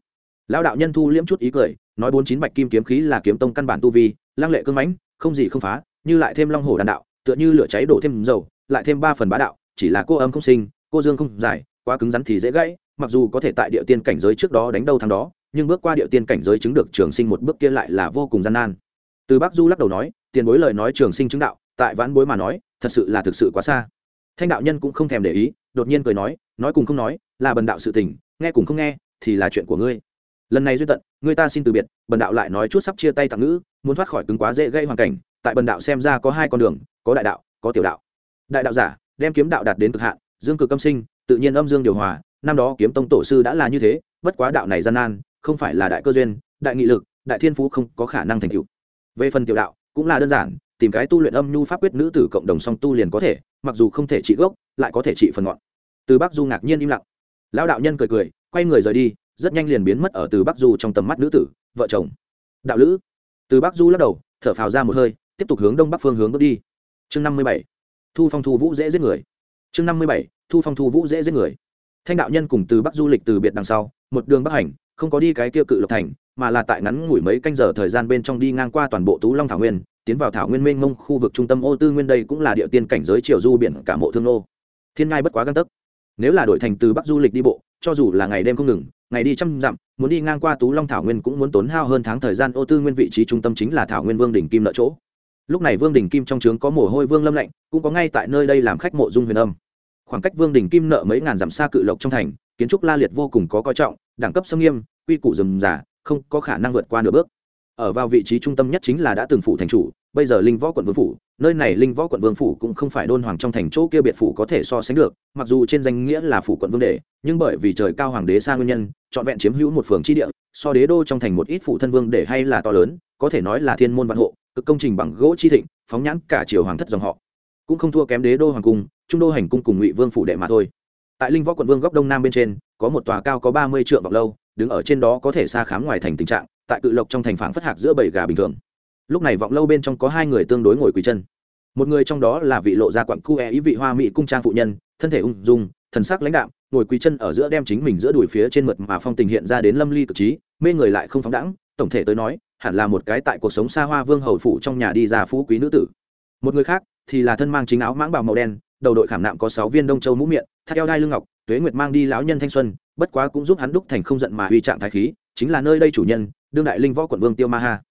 Lão đạo nhân thu liễm chút ý cười nói bốn chín bạch kim kiếm khí là kiếm tông căn bản tu vi lăng lệ cương mãnh không gì không phá như lại thêm long hổ đàn đạo tựa như lửa cháy đổ thêm dầu lại thêm ba phần bá đạo chỉ là cô âm không sinh cô dương không giải, quá cứng rắn thì dễ gãy mặc dù có thể tại địa tiên cảnh giới trước đó đánh đâu thằng đó nhưng bước qua địa tiên cảnh giới chứng được trường sinh một bước kia lại là vô cùng gian nan. Từ bác du lắc đầu nói, tiền bối lời nói trường sinh chứng đạo, tại vãn bối mà nói, thật sự là thực sự quá xa. Thanh đạo nhân cũng không thèm để ý, đột nhiên cười nói nói cùng không nói, là bần đạo sự tình, nghe cùng không nghe, thì là chuyện của ngươi. Lần này duyên tận người ta xin từ biệt. Bần đạo lại nói chút sắp chia tay tặng ngữ, muốn thoát khỏi cứng quá dễ gây hoàn cảnh, tại bần đạo xem ra có hai con đường, có đại đạo, có tiểu đạo. Đại đạo giả, đem kiếm đạo đạt đến cực hạn, dương cực âm sinh, tự nhiên âm dương điều hòa, năm đó kiếm tông tổ sư đã là như thế, bất quá đạo này gian nan không phải là đại cơ duyên, đại nghị lực, đại thiên phú không có khả năng thành tựu. Về phần tiểu đạo, cũng là đơn giản, tìm cái tu luyện âm nhu pháp quyết nữ tử cộng đồng song tu liền có thể, mặc dù không thể trị gốc, lại có thể trị phần ngọn. Từ bắc du ngạc nhiên im lặng. Lão đạo nhân cười cười, quay người rời đi, rất nhanh liền biến mất ở từ bắc du trong tầm mắt nữ tử, vợ chồng. Đạo lữ. Từ bắc du lắc đầu, thở phào ra một hơi, tiếp tục hướng đông bắc phương hướng bước đi. Chương năm mươi bảy. Thu phong thu vũ dễ giết người. Chương năm mươi bảy. Thu phong thu vũ dễ giết người. Thanh đạo nhân cùng từ bắc du lịch từ biệt đằng sau, một đường bắc hành không có đi cái kia cự lộc thành, mà là tại ngắn ngủi mấy canh giờ thời gian bên trong đi ngang qua toàn bộ tú long thảo nguyên, tiến vào thảo nguyên mênh mông khu vực trung tâm ô tư nguyên đây cũng là địa tiên cảnh giới triều du biển cả mộ thương nô. Thiên ngai bất quá găng tấc. Nếu là đổi thành từ bắc du lịch đi bộ, cho dù là ngày đêm không ngừng, ngày đi trăm dặm, muốn đi ngang qua tú long thảo nguyên cũng muốn tốn hao hơn tháng thời gian, ô tư nguyên vị trí trung tâm chính là thảo nguyên vương đỉnh kim nợ chỗ. Lúc này vương đình kim trong trướng có mồ hôi vương lâm lạnh, cũng có ngay tại nơi đây làm khách mộ dung huyền âm. Khoảng cách vương đình kim nợ mấy ngàn dặm xa cự lộc trong thành, kiến trúc la liệt vô cùng có coi trọng đẳng cấp sâm nghiêm, quy củ rừng giả không có khả năng vượt qua nửa bước. Ở vào vị trí trung tâm nhất chính là đã từng phủ thành chủ, bây giờ linh võ quận vương phủ, nơi này linh võ quận vương phủ cũng không phải đôn hoàng trong thành chỗ kia biệt phủ có thể so sánh được, mặc dù trên danh nghĩa là phủ quận vương đệ, nhưng bởi vì trời cao hoàng đế xa nguyên nhân, trọn vẹn chiếm hữu một phường tri địa, so đế đô trong thành một ít phủ thân vương đệ hay là to lớn, có thể nói là thiên môn văn hộ, cực công trình bằng gỗ chi thịnh, phóng nhãn cả triều hoàng thất dòng họ. Cũng không thua kém đế đô hoàng cung, trung đô hành cung cùng ngụy vương phủ đệ mà thôi. Tại linh võ quận vương góc đông nam bên trên có một tòa cao có ba mươi trượng vọng lâu, đứng ở trên đó có thể xa khám ngoài thành tình trạng, tại cự lộc trong thành phảng phất hạc giữa bảy gà bình thường. Lúc này vọng lâu bên trong có hai người tương đối ngồi quỳ chân. Một người trong đó là vị lộ gia quặng cu e ý vị hoa mỹ cung trang phụ nhân, thân thể ung dung, thần sắc lãnh đạm, ngồi quỳ chân ở giữa đem chính mình giữa đùi phía trên mượt mà phong tình hiện ra đến lâm ly cực trí, mê người lại không phóng đẳng tổng thể tới nói, hẳn là một cái tại cuộc sống xa hoa vương hầu phủ trong nhà đi ra phú quý nữ tử. Một người khác thì là thân mang chính áo mãng bào màu đen, đầu đội khảm nạm có sáu viên đông châu mũ miệng, thắt eo đai lưng ngọc tuế nguyệt mang đi lão nhân thanh xuân, bất quá cũng giúp hắn đúc thành không giận mà uy trạng thái khí, chính là nơi đây chủ nhân, đương đại linh võ quận vương tiêu ma ha.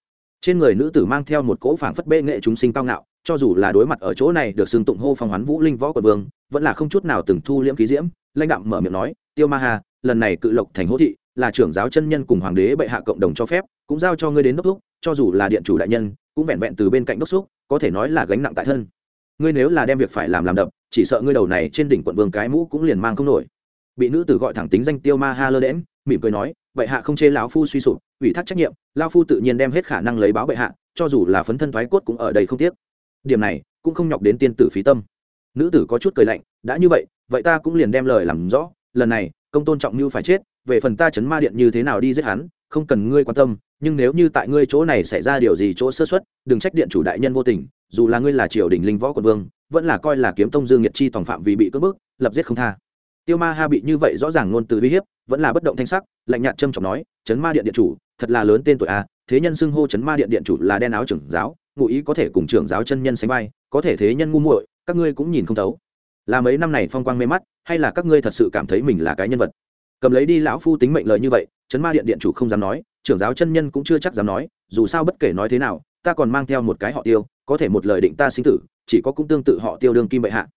Trên người nữ tử mang theo một cỗ phảng phất bệ nghệ chúng sinh cao ngạo, cho dù là đối mặt ở chỗ này được xưng tụng hô phong hoán vũ linh võ quận vương, vẫn là không chút nào từng thu liễm khí diễm, lãnh đạm mở miệng nói, tiêu ma ha, lần này cự lộc thành hỗ thị, là trưởng giáo chân nhân cùng hoàng đế bệ hạ cộng đồng cho phép, cũng giao cho ngươi đến đốc thúc, cho dù là điện chủ đại nhân, cũng vẹn vẹn từ bên cạnh đốc xúc có thể nói là gánh nặng tại thân ngươi nếu là đem việc phải làm làm đập, chỉ sợ ngươi đầu này trên đỉnh quận vương cái mũ cũng liền mang không nổi. Bị nữ tử gọi thẳng tính danh tiêu ma ha lơ đễm mỉm cười nói bệ hạ không chê lão phu suy sụp, ủy thác trách nhiệm lao phu tự nhiên đem hết khả năng lấy báo bệ hạ, cho dù là phấn thân thoái cốt cũng ở đây không tiếc. Điểm này, cũng không nhọc đến tiên tử phí tâm. Nữ tử có chút cười lạnh, đã như vậy vậy ta cũng liền đem lời làm rõ, lần này, công tôn trọng như phải chết, về phần ta chấn ma điện như thế nào đi giết hắn, không cần ngươi quan tâm, nhưng nếu như tại ngươi chỗ này xảy ra điều gì chỗ sơ xuất đừng trách điện chủ đại nhân vô tình dù là ngươi là triều đình linh võ quận vương, vẫn là coi là kiếm tông dương nhiệt chi toàn phạm vì bị cưỡng bức, lập giết không tha. Tiêu ma ha bị như vậy rõ ràng ngôn từ uy hiếp, vẫn là bất động thanh sắc, lạnh nhạt trâm trọng nói, chấn ma điện điện chủ, thật là lớn tên tuổi a, thế nhân xưng hô chấn ma điện điện chủ là đen áo trưởng giáo, ngụ ý có thể cùng trưởng giáo chân nhân sánh vai, có thể thế nhân ngu muội, các ngươi cũng nhìn không thấu. Là mấy năm này phong quang mê mắt, hay là các ngươi thật sự cảm thấy mình là cái nhân vật? Cầm lấy đi lão phu tính mệnh lời như vậy, chấn ma điện điện chủ không dám nói, trưởng giáo chân nhân cũng chưa chắc dám nói, dù sao bất kể nói thế nào, ta còn mang theo một cái họ tiêu có thể một lời định ta sinh tử chỉ có cũng tương tự họ tiêu đương kim bệ hạ.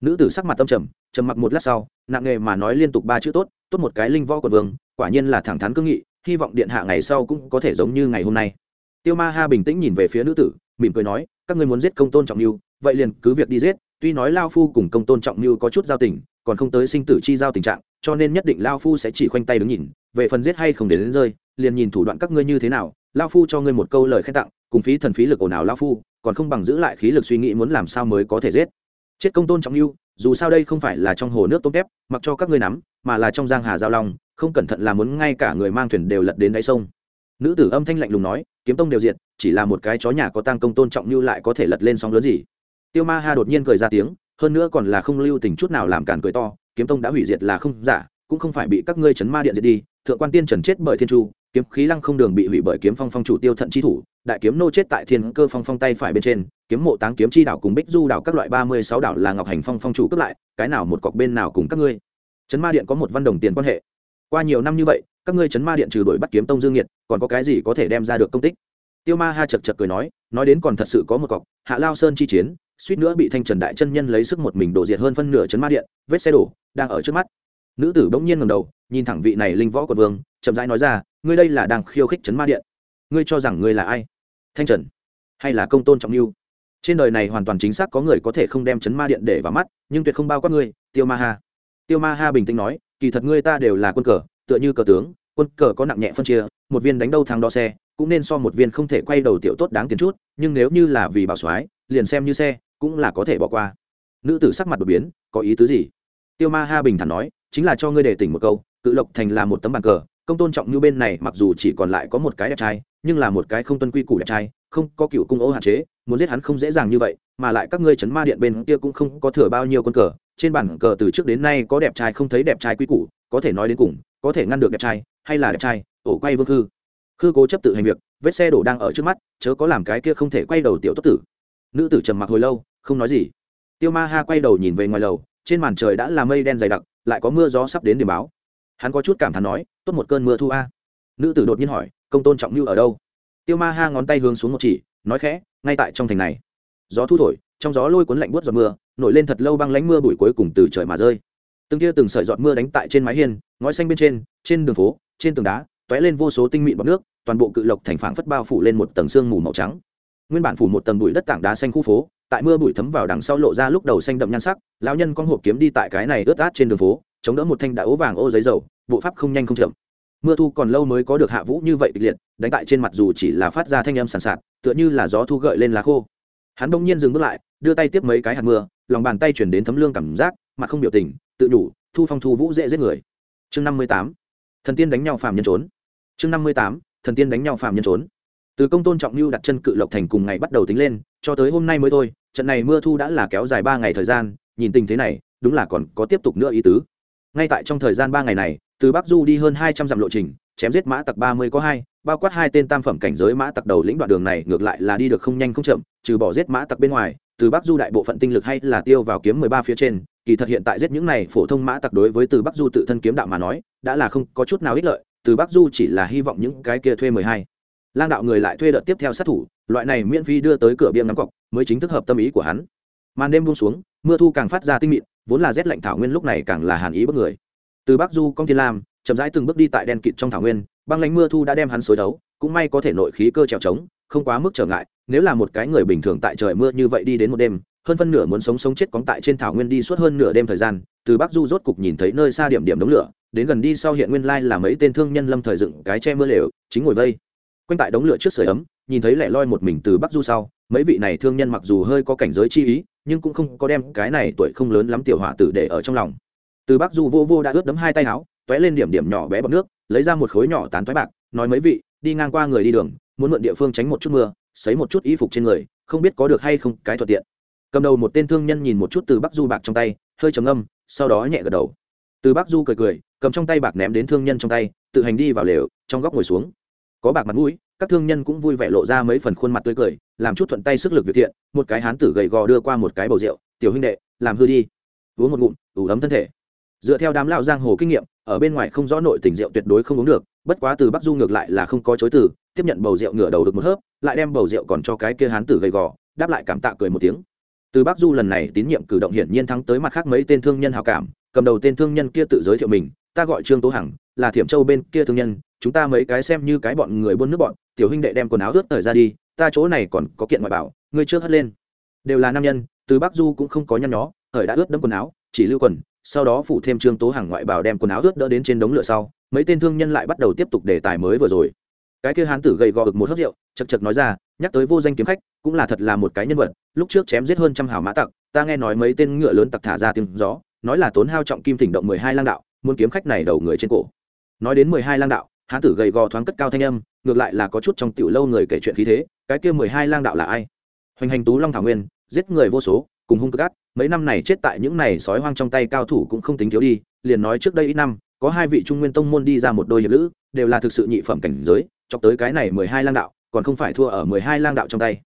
Nữ tử sắc mặt tâm trầm trầm mặc một lát sau nặng nghề mà nói liên tục ba chữ tốt tốt một cái linh võ quận vương quả nhiên là thẳng thắn cương nghị hy vọng điện hạ ngày sau cũng có thể giống như ngày hôm nay. Tiêu ma ha bình tĩnh nhìn về phía nữ tử mỉm cười nói các ngươi muốn giết công tôn trọng mưu vậy liền cứ việc đi giết tuy nói lao phu cùng công tôn trọng mưu có chút giao tình còn không tới sinh tử chi giao tình trạng cho nên nhất định lao phu sẽ chỉ khoanh tay đứng nhìn về phần giết hay không đến, đến rơi liền nhìn thủ đoạn các ngươi như thế nào lao phu cho ngươi một câu lời khen tặng, cùng phí thần phí lực ồn ào lao phu, còn không bằng giữ lại khí lực suy nghĩ muốn làm sao mới có thể giết. Chết công tôn trọng lưu dù sao đây không phải là trong hồ nước tôm tép, mặc cho các ngươi nắm, mà là trong giang hà giao long, không cẩn thận là muốn ngay cả người mang thuyền đều lật đến đáy sông. Nữ tử âm thanh lạnh lùng nói, kiếm tông đều diệt, chỉ là một cái chó nhà có tăng công tôn trọng như lại có thể lật lên sóng lớn gì. Tiêu ma ha đột nhiên cười ra tiếng, hơn nữa còn là không lưu tình chút nào làm cản cười to, kiếm tông đã hủy diệt là không giả, cũng không phải bị các ngươi chấn ma điện diệt đi, thượng quan tiên trần chết bởi thiên chu kiếm khí lăng không đường bị hủy bởi kiếm phong phong chủ tiêu thận chi thủ, đại kiếm nô chết tại thiên cơ phong phong tay phải bên trên, kiếm mộ táng kiếm chi đảo cùng bích du đảo các loại ba mươi sáu đảo là ngọc hành phong phong chủ cướp lại, cái nào một cọc bên nào cùng các ngươi. Chấn ma điện có một văn đồng tiền quan hệ. Qua nhiều năm như vậy, các ngươi chấn ma điện trừ đổi bắt kiếm tông dương nhiệt còn có cái gì có thể đem ra được công tích? Tiêu ma ha chật chật cười nói nói đến còn thật sự có một cọc, hạ lao sơn chi chiến, suýt nữa bị thanh trần đại chân nhân lấy sức một mình đổ diệt hơn phân nửa chấn ma điện, vết xe đổ, đang ở trước mắt. Nữ tử bỗng nhiên ngầm đầu, nhìn thẳng vị này linh võ quận vương, chậm rãi nói ra ngươi đây là đang khiêu khích chấn ma điện. Ngươi cho rằng ngươi là ai? Thanh trần, hay là công tôn trọng mưu trên đời này hoàn toàn chính xác có người có thể không đem chấn ma điện để vào mắt, nhưng tuyệt không bao quát ngươi, tiêu ma ha. Tiêu ma ha bình tĩnh nói, kỳ thật ngươi ta đều là quân cờ, tựa như cờ tướng, quân cờ có nặng nhẹ phân chia, một viên đánh đâu thắng đo xe, cũng nên so một viên không thể quay đầu tiểu tốt đáng tiền chút, nhưng nếu như là vì bảo soái, liền xem như xe, cũng là có thể bỏ qua. Nữ tử sắc mặt đột biến, có ý tứ gì? Tiêu ma ha bình thản nói, chính là cho ngươi để tỉnh một câu, cự lộc thành là một tấm bàn cờ công tôn trọng như bên này mặc dù chỉ còn lại có một cái đẹp trai, nhưng là một cái không tuân quy củ đẹp trai, không có cựu cung ô hạn chế, muốn giết hắn không dễ dàng như vậy, mà lại các ngươi chấn ma điện bên kia cũng không có thừa bao nhiêu con cờ, trên bản cờ từ trước đến nay có đẹp trai không thấy đẹp trai quy củ, có thể nói đến cùng, có thể ngăn được đẹp trai, hay là đẹp trai, ổ quay vương khư. Khư cố chấp tự hành việc, vết xe đổ đang ở trước mắt, chớ có làm cái kia không thể quay đầu tiểu tốt tử. Nữ tử trầm mặc hồi lâu, không nói gì. Tiêu ma ha quay đầu nhìn về ngoài lầu, trên màn trời đã là mây đen dày đặc, lại có mưa gió sắp đến điểm báo hắn có chút cảm thán nói, tốt một cơn mưa thu a. Nữ tử đột nhiên hỏi, công tôn trọng như ở đâu? Tiêu ma ha ngón tay hướng xuống một chỉ, nói khẽ, ngay tại trong thành này. Gió thu thổi, trong gió lôi cuốn lạnh buốt giọt mưa, nổi lên thật lâu băng lánh mưa bụi cuối cùng từ trời mà rơi. Từng tia từng sợi giọt mưa đánh tại trên mái hiên, ngói xanh bên trên trên đường phố, trên tường đá t lên vô số tinh mịn bọt nước, toàn bộ cự lộc thành phảng phất bao phủ lên một tầng sương mù màu trắng. Nguyên bản phủ một tầng bụi đất tảng đá xanh khu phố, tại mưa bụi thấm vào đằng sau lộ ra lúc đầu xanh đậm nhan sắc, lão nhân con hộp kiếm đi tại cái này ướt át trên đường phố chống đỡ một thanh đã ố vàng ô giấy dầu, bộ pháp không nhanh không chậm. Mưa thu còn lâu mới có được hạ vũ như vậy kịch liệt, đánh tại trên mặt dù chỉ là phát ra thanh âm sàn sạt, tựa như là gió thu gợi lên lá khô. Hắn bỗng nhiên dừng bước lại, đưa tay tiếp mấy cái hạt mưa, lòng bàn tay chuyển đến thấm lương cảm giác, mặt không biểu tình, tự nhủ, thu phong thu vũ dễ giết người. Chương năm mươi tám, thần tiên đánh nhau phàm nhân trốn. Chương năm mươi tám, thần tiên đánh nhau phàm nhân trốn. Từ công tôn trọng lưu đặt chân cự lộc thành cùng ngày bắt đầu tính lên, cho tới hôm nay mới thôi, trận này mưa thu đã là kéo dài ba ngày thời gian, nhìn tình thế này, đúng là còn có tiếp tục nữa ý tứ ngay tại trong thời gian ba ngày này, từ bắc du đi hơn hai trăm dặm lộ trình, chém giết mã tặc ba mươi có hai, bao quát hai tên tam phẩm cảnh giới mã tặc đầu lĩnh đoạn đường này ngược lại là đi được không nhanh không chậm, trừ bỏ giết mã tặc bên ngoài, từ bắc du đại bộ phận tinh lực hay là tiêu vào kiếm mười ba phía trên, kỳ thật hiện tại giết những này phổ thông mã tặc đối với từ bắc du tự thân kiếm đạo mà nói, đã là không có chút nào ích lợi, từ bắc du chỉ là hy vọng những cái kia thuê mười hai. Lang đạo người lại thuê đợt tiếp theo sát thủ, loại này miễn phí đưa tới cửa biếng ngắm cọc, mới chính thức hợp tâm ý của hắn. Màn đêm buông xuống mưa thu càng phát ra tinh mịn, vốn là rét lạnh thảo nguyên lúc này càng là hàn ý bất người. Từ bắc du, công thiên lam, chậm rãi từng bước đi tại đen kịt trong thảo nguyên, băng lánh mưa thu đã đem hắn xối đấu, cũng may có thể nội khí cơ trèo trống, không quá mức trở ngại, nếu là một cái người bình thường tại trời mưa như vậy đi đến một đêm, hơn phân nửa muốn sống sống chết cóng tại trên thảo nguyên đi suốt hơn nửa đêm thời gian, từ bắc du rốt cục nhìn thấy nơi xa điểm điểm đống lửa, đến gần đi sau hiện nguyên lai là mấy tên thương nhân lâm thời dựng cái che mưa lều, chính ngồi vây. Quanh tại đống lửa trước sưởi ấm, nhìn thấy lẻ loi một mình từ bắc du sau, mấy vị này thương nhân mặc dù hơi có cảnh giới chi ý nhưng cũng không có đem cái này tuổi không lớn lắm tiểu hòa tử để ở trong lòng. Từ bắc du vô vô đã ướt đấm hai tay áo t lên điểm điểm nhỏ bé bọc nước, lấy ra một khối nhỏ tán thoái bạc, nói mấy vị, đi ngang qua người đi đường, muốn mượn địa phương tránh một chút mưa xấy một chút y phục trên người, không biết có được hay không, cái thuận tiện. Cầm đầu một tên thương nhân nhìn một chút từ bắc du bạc trong tay, hơi trầm âm sau đó nhẹ gật đầu. Từ bắc du cười cười, cầm trong tay bạc ném đến thương nhân trong tay, tự hành đi vào lều, trong góc ngồi xuống. Có bạc mặt mũi, các thương nhân cũng vui vẻ lộ ra mấy phần khuôn mặt tươi cười làm chút thuận tay sức lực việc thiện, một cái hán tử gầy gò đưa qua một cái bầu rượu, tiểu huynh đệ, làm hư đi. Uống một ngụm, ủ ấm thân thể. Dựa theo đám lão giang hồ kinh nghiệm, ở bên ngoài không rõ nội tình rượu tuyệt đối không uống được, bất quá từ bắc du ngược lại là không có chối từ, tiếp nhận bầu rượu ngửa đầu được một hớp, lại đem bầu rượu còn cho cái kia hán tử gầy gò, đáp lại cảm tạ cười một tiếng. Từ bắc du lần này tín nhiệm cử động hiển nhiên thắng tới mặt khác mấy tên thương nhân hào cảm, cầm đầu tên thương nhân kia tự giới thiệu mình, ta gọi trương tố hằng, là thiểm châu bên kia thương nhân, chúng ta mấy cái xem như cái bọn người buôn nước bọn, tiểu huynh đệ đem quần áo ướt thời ra đi ta chỗ này còn có kiện ngoại bảo, ngươi trước hất lên. Đều là nam nhân, từ bắc du cũng không có nhăn nhó, thời đã ướt đẫm quần áo, chỉ lưu quần, sau đó phủ thêm trương tố hàng ngoại bảo đem quần áo ướt đỡ đến trên đống lửa sau, mấy tên thương nhân lại bắt đầu tiếp tục đề tài mới vừa rồi. Cái kia hán tử gầy gò ực một hớt rượu, chật chật nói ra, nhắc tới vô danh kiếm khách, cũng là thật là một cái nhân vật, lúc trước chém giết hơn trăm hào mã tặc, ta nghe nói mấy tên ngựa lớn tặc thả ra tiếng gió, nói là tốn hao trọng kim thỉnh động mười hai lang đạo, muốn kiếm khách này đầu người trên cổ. Nói đến mười hai lang đạo, hán tử gầy gò thoáng cất cao thanh âm ngược lại là có chút trong tiểu lâu người kể chuyện khí thế, cái kia mười hai lang đạo là ai? Hoành hành tú long thảo nguyên, giết người vô số, cùng hung cực ác, mấy năm này chết tại những này sói hoang trong tay cao thủ cũng không tính thiếu đi, liền nói trước đây ít năm, có hai vị trung nguyên tông môn đi ra một đôi hiệp lữ, đều là thực sự nhị phẩm cảnh giới, chọc tới cái này mười hai lang đạo, còn không phải thua ở mười hai lang đạo trong tay.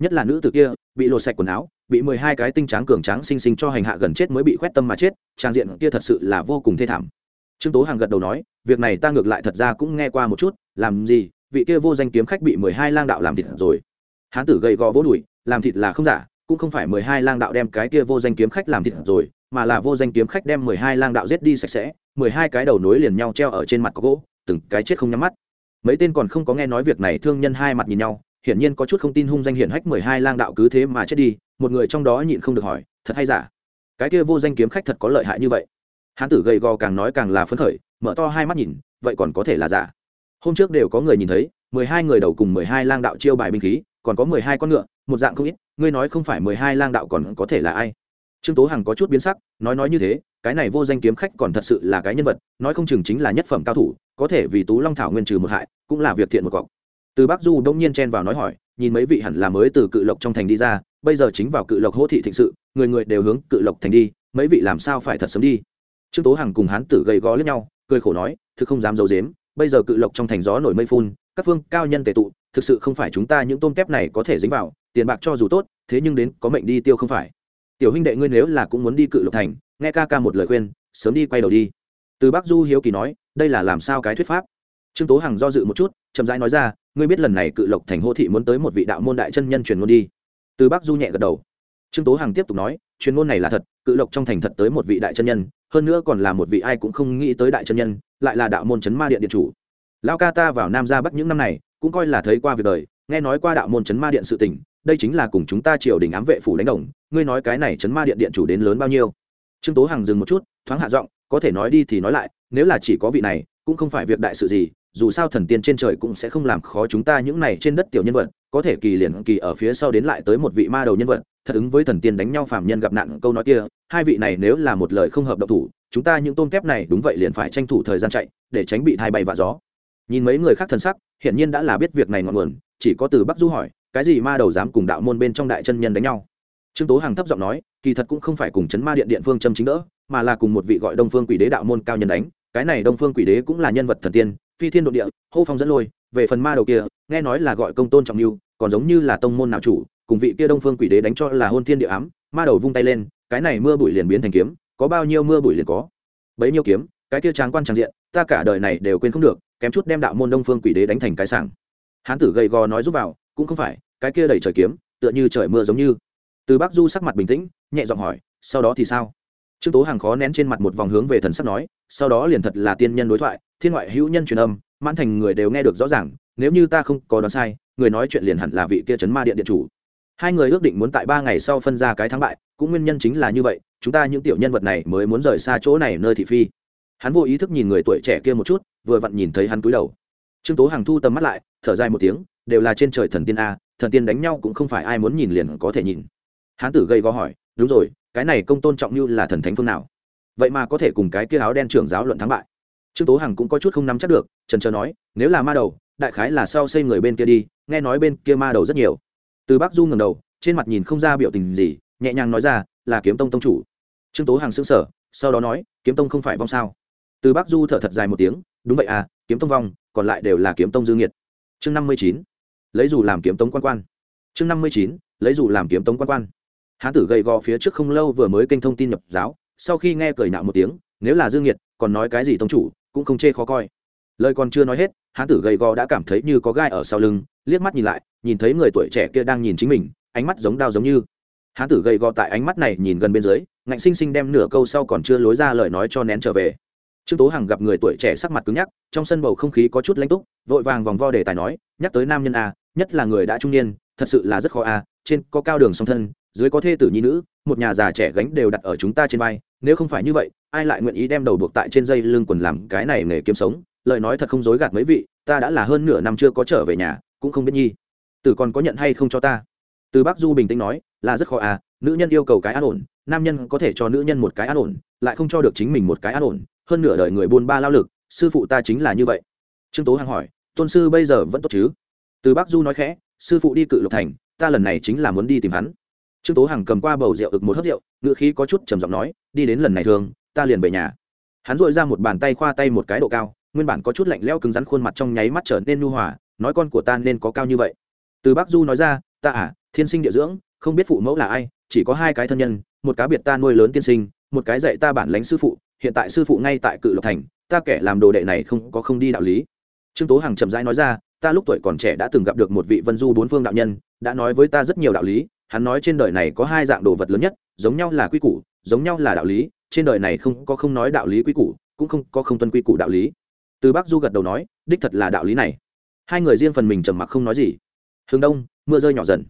Nhất là nữ tử kia, bị lột sạch quần áo, bị mười hai cái tinh tráng cường tráng sinh sinh cho hành hạ gần chết mới bị khoét tâm mà chết, trang diện kia thật sự là vô cùng thê thảm. Trương tố hàng gật đầu nói, việc này ta ngược lại thật ra cũng nghe qua một chút, làm gì vị kia vô danh kiếm khách bị mười hai lang đạo làm thịt rồi. Hán tử gầy gò vỗ đùi, làm thịt là không giả, cũng không phải mười hai lang đạo đem cái kia vô danh kiếm khách làm thịt rồi, mà là vô danh kiếm khách đem mười hai lang đạo giết đi sạch sẽ, mười hai cái đầu nối liền nhau treo ở trên mặt có gỗ, từng cái chết không nhắm mắt. Mấy tên còn không có nghe nói việc này, thương nhân hai mặt nhìn nhau, hiển nhiên có chút không tin hung danh hiển hách mười hai lang đạo cứ thế mà chết đi, một người trong đó nhịn không được hỏi, thật hay giả? Cái kia vô danh kiếm khách thật có lợi hại như vậy? Hán tử gầy gò càng nói càng là phấn khởi, mở to hai mắt nhìn, vậy còn có thể là giả? Hôm trước đều có người nhìn thấy, mười hai người đầu cùng mười hai lang đạo chiêu bài binh khí, còn có mười hai con ngựa, một dạng không ít, ngươi nói không phải mười hai lang đạo còn có thể là ai? Trương tố hằng có chút biến sắc, nói nói như thế, cái này vô danh kiếm khách còn thật sự là cái nhân vật, nói không chừng chính là nhất phẩm cao thủ, có thể vì tú long thảo nguyên trừ một hại, cũng là việc thiện một cọc. Từ bắc du đông nhiên chen vào nói hỏi, nhìn mấy vị hẳn là mới từ cự lộc trong thành đi ra, bây giờ chính vào cự lộc hỗ thị thịnh sự, người người đều hướng cự lộc thành đi, mấy vị làm sao phải thật sớm đi? Trương tố hằng cùng hán tử gầy gó lẫn nhau, cười khổ nói, thực không dám d i ấ u dếm bây giờ cự lộc trong thành gió nổi mây phun, các phương cao nhân tề tụ, thực sự không phải chúng ta những tôm kép này có thể dính vào, tiền bạc cho dù tốt, thế nhưng đến có mệnh đi tiêu không phải. Tiểu huynh đệ ngươi nếu là cũng muốn đi cự lộc thành, nghe ca ca một lời khuyên, sớm đi quay đầu đi. Từ bắc du hiếu kỳ nói, đây là làm sao cái thuyết pháp? Trương tố hằng do dự một chút, chậm rãi nói ra, ngươi biết lần này cự lộc thành hô thị muốn tới một vị đạo môn đại chân nhân truyền ngôn đi. Từ bắc du nhẹ gật đầu. Trương tố hằng tiếp tục nói, truyền ngôn này là thật, cự lộc trong thành thật tới một vị đại chân nhân, hơn nữa còn là một vị ai cũng không nghĩ tới đại chân nhân lại là đạo môn chấn ma điện điện chủ. Lao ca ta vào nam ra bắc những năm này, cũng coi là thấy qua việc đời, nghe nói qua đạo môn chấn ma điện sự tình, đây chính là cùng chúng ta triều đình ám vệ phủ đánh đồng, ngươi nói cái này chấn ma điện điện chủ đến lớn bao nhiêu? Trương tố hằng dừng một chút, thoáng hạ giọng, có thể nói đi thì nói lại, nếu là chỉ có vị này, cũng không phải việc đại sự gì, dù sao thần tiên trên trời cũng sẽ không làm khó chúng ta những này trên đất tiểu nhân vật, có thể kỳ liền kỳ ở phía sau đến lại tới một vị ma đầu nhân vật, thật ứng với thần tiên đánh nhau phàm nhân gặp nạn câu nói kia, hai vị này nếu là một lời không hợp độc thủ chúng ta những tôm kép này đúng vậy liền phải tranh thủ thời gian chạy, để tránh bị thai bay vạ gió. Nhìn mấy người khác thần sắc, hiển nhiên đã là biết việc này ngọn nguồn, chỉ có từ bắc du hỏi, cái gì ma đầu dám cùng đạo môn bên trong đại chân nhân đánh nhau? Trương tố hằng thấp giọng nói, kỳ thật cũng không phải cùng chấn ma điện điện phương châm chính đỡ, mà là cùng một vị gọi đông phương quỷ đế đạo môn cao nhân đánh, cái này đông phương quỷ đế cũng là nhân vật thần tiên, phi thiên độ địa, hô phong dẫn lôi, về phần ma đầu kia, nghe nói là gọi công tôn trọng lưu còn giống như là tông môn nào chủ, cùng vị kia đông phương quỷ đế đánh cho là hôn thiên địa ám, ma đầu vung tay lên, cái này mưa bụi liền biến thành kiếm có bao nhiêu mưa bụi liền có. Bấy nhiêu kiếm, cái kia tráng quan tràng diện, ta cả đời này đều quên không được, kém chút đem đạo môn đông phương quỷ đế đánh thành cái sảng. Hán tử gầy gò nói giúp vào, cũng không phải, cái kia đẩy trời kiếm, tựa như trời mưa giống như. Từ bắc du sắc mặt bình tĩnh, nhẹ giọng hỏi, sau đó thì sao? Trương tố hàng khó nén trên mặt một vòng hướng về thần sắc nói, sau đó liền thật là tiên nhân đối thoại, thiên ngoại hữu nhân truyền âm, mãn thành người đều nghe được rõ ràng, nếu như ta không có đoán sai, người nói chuyện liền hẳn là vị kia chấn ma điện điện chủ hai người ước định muốn tại ba ngày sau phân ra cái thắng bại, cũng nguyên nhân chính là như vậy, chúng ta những tiểu nhân vật này mới muốn rời xa chỗ này nơi thị phi. Hắn vô ý thức nhìn người tuổi trẻ kia một chút, vừa vặn nhìn thấy hắn cúi đầu. Trương tố hàng thu tầm mắt lại, thở dài một tiếng, đều là trên trời thần tiên a, thần tiên đánh nhau cũng không phải ai muốn nhìn liền có thể nhìn. Hán tử gây gó hỏi, đúng rồi, cái này công tôn trọng như là thần thánh phương nào? Vậy mà có thể cùng cái kia áo đen trưởng giáo luận thắng bại. Trương tố hằng cũng có chút không nắm chắc được, trần trờ nói, nếu là ma đầu, đại khái là sau xây người bên kia đi, nghe nói bên kia ma đầu rất nhiều từ bắc du ngầm đầu, trên mặt nhìn không ra biểu tình gì, nhẹ nhàng nói ra, là kiếm tông tông chủ. Trương tố hàng xứng sở sau đó nói, kiếm tông không phải vong sao? Từ bắc du thở thật dài một tiếng, đúng vậy à kiếm tông vong, còn lại đều là kiếm tông dương nhiệt chương năm mươi chín, lấy dù làm kiếm tông quan quan. Chương năm mươi chín, lấy dù làm kiếm tông quan quan. Hán tử gầy gò phía trước không lâu vừa mới kênh thông tin nhập giáo, sau khi nghe cười nạo một tiếng, nếu là dương nhiệt còn nói cái gì tông chủ, cũng không chê khó coi. Lời còn chưa nói hết, hán tử gầy gò đã cảm thấy như có gai ở sau lưng liếc mắt nhìn lại, nhìn thấy người tuổi trẻ kia đang nhìn chính mình, ánh mắt giống đao giống như. Hán tử gầy gò tại ánh mắt này nhìn gần bên dưới, ngạnh sinh sinh đem nửa câu sau còn chưa lối ra lời nói cho nén trở về. Trương tố hằng gặp người tuổi trẻ sắc mặt cứng nhắc, trong sân bầu không khí có chút lãnh túc, vội vàng vòng vo đề tài nói, nhắc tới nam nhân a, nhất là người đã trung niên, thật sự là rất khó a, trên có cao đường song thân, dưới có thê tử nhi nữ, một nhà già trẻ gánh đều đặt ở chúng ta trên vai, nếu không phải như vậy, ai lại nguyện ý đem đầu buộc tại trên dây lưng quần làm cái này nghề kiếm sống? Lời nói thật không dối gạt mấy vị, ta đã là hơn nửa năm chưa có trở về nhà cũng không biết nhi. Tử còn có nhận hay không cho ta? Từ bác du bình tĩnh nói, là rất khó à nữ nhân yêu cầu cái an ổn, nam nhân có thể cho nữ nhân một cái an ổn, lại không cho được chính mình một cái an ổn, hơn nửa đời người buôn ba lao lực, sư phụ ta chính là như vậy. Trương tố hằng hỏi, tôn sư bây giờ vẫn tốt chứ? Từ bác du nói khẽ, sư phụ đi cự lộc thành, ta lần này chính là muốn đi tìm hắn. Trương tố hằng cầm qua bầu rượu ực một hớp rượu ngựa khí có chút trầm giọng nói, đi đến lần này thường, ta liền về nhà. Hắn dội ra một bàn tay khoa tay một cái độ cao, nguyên bản có chút lạnh leo cứng rắn khuôn mặt trong nháy mắt trở nên nu hòa nói con của ta nên có cao như vậy. Từ bác du nói ra, ta à thiên sinh địa dưỡng, không biết phụ mẫu là ai, chỉ có hai cái thân nhân, một cá biệt ta nuôi lớn tiên sinh, một cái dạy ta bản lánh sư phụ, hiện tại sư phụ ngay tại cự lộc thành, ta kẻ làm đồ đệ này không có không đi đạo lý. Trương tố hằng chậm rãi nói ra, ta lúc tuổi còn trẻ đã từng gặp được một vị vân du bốn phương đạo nhân, đã nói với ta rất nhiều đạo lý, hắn nói trên đời này có hai dạng đồ vật lớn nhất, giống nhau là quy củ, giống nhau là đạo lý, trên đời này không có không nói đạo lý quy củ, cũng không có không tuân quy củ đạo lý. Từ bác du gật đầu nói, đích thật là đạo lý này hai người riêng phần mình trầm mặc không nói gì. Hướng đông, mưa rơi nhỏ dần.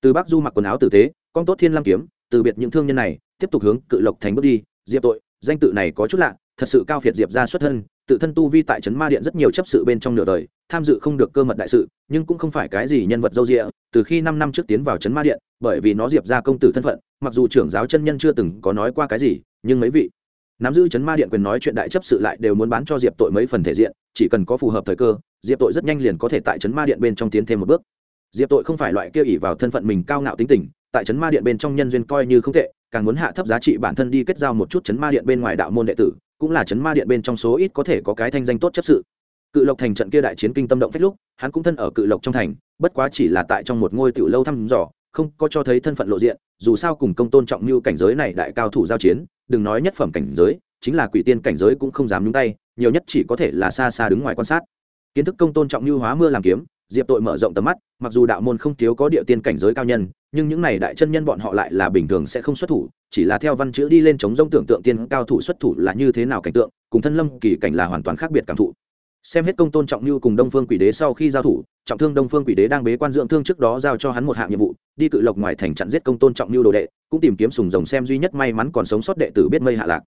Từ Bắc du mặc quần áo tử tế, con tốt thiên lam kiếm, từ biệt những thương nhân này, tiếp tục hướng cự lộc thành bước đi. Diệp tội, danh tự này có chút lạ, thật sự cao phiệt diệp ra xuất thân, tự thân tu vi tại trấn ma điện rất nhiều chấp sự bên trong nửa đời, tham dự không được cơ mật đại sự, nhưng cũng không phải cái gì nhân vật dâu rịa từ khi năm năm trước tiến vào trấn ma điện, bởi vì nó diệp ra công tử thân phận, mặc dù trưởng giáo chân nhân chưa từng có nói qua cái gì, nhưng mấy vị nắm giữ chấn ma điện quyền nói chuyện đại chấp sự lại đều muốn bán cho diệp tội mấy phần thể diện, chỉ cần có phù hợp thời cơ, diệp tội rất nhanh liền có thể tại chấn ma điện bên trong tiến thêm một bước. Diệp tội không phải loại kia ỉ vào thân phận mình cao ngạo tính tình, tại chấn ma điện bên trong nhân duyên coi như không tệ, càng muốn hạ thấp giá trị bản thân đi kết giao một chút chấn ma điện bên ngoài đạo môn đệ tử, cũng là chấn ma điện bên trong số ít có thể có cái thanh danh tốt chấp sự. Cự lộc thành trận kia đại chiến kinh tâm động phách lúc, hắn cũng thân ở cự lộc trong thành, bất quá chỉ là tại trong một ngôi tiểu lâu thăm dò không có cho thấy thân phận lộ diện, dù sao cùng công tôn trọng như cảnh giới này đại cao thủ giao chiến, đừng nói nhất phẩm cảnh giới, chính là quỷ tiên cảnh giới cũng không dám nhúng tay, nhiều nhất chỉ có thể là xa xa đứng ngoài quan sát. Kiến thức công tôn trọng như hóa mưa làm kiếm, diệp tội mở rộng tầm mắt, mặc dù đạo môn không thiếu có địa tiên cảnh giới cao nhân, nhưng những này đại chân nhân bọn họ lại là bình thường sẽ không xuất thủ, chỉ là theo văn chữ đi lên chống rông tưởng tượng tiên cao thủ xuất thủ là như thế nào cảnh tượng, cùng thân lâm kỳ cảnh là hoàn toàn khác biệt cảm thụ. Xem hết công tôn trọng như cùng đông phương quỷ đế sau khi giao thủ, trọng thương đông phương quỷ đế đang bế quan dưỡng thương trước đó giao cho hắn một hạng nhiệm vụ đi cự lộc ngoài thành chặn giết công tôn trọng như đồ đệ, cũng tìm kiếm sùng rồng xem duy nhất may mắn còn sống sót đệ tử biết mây hạ lạc.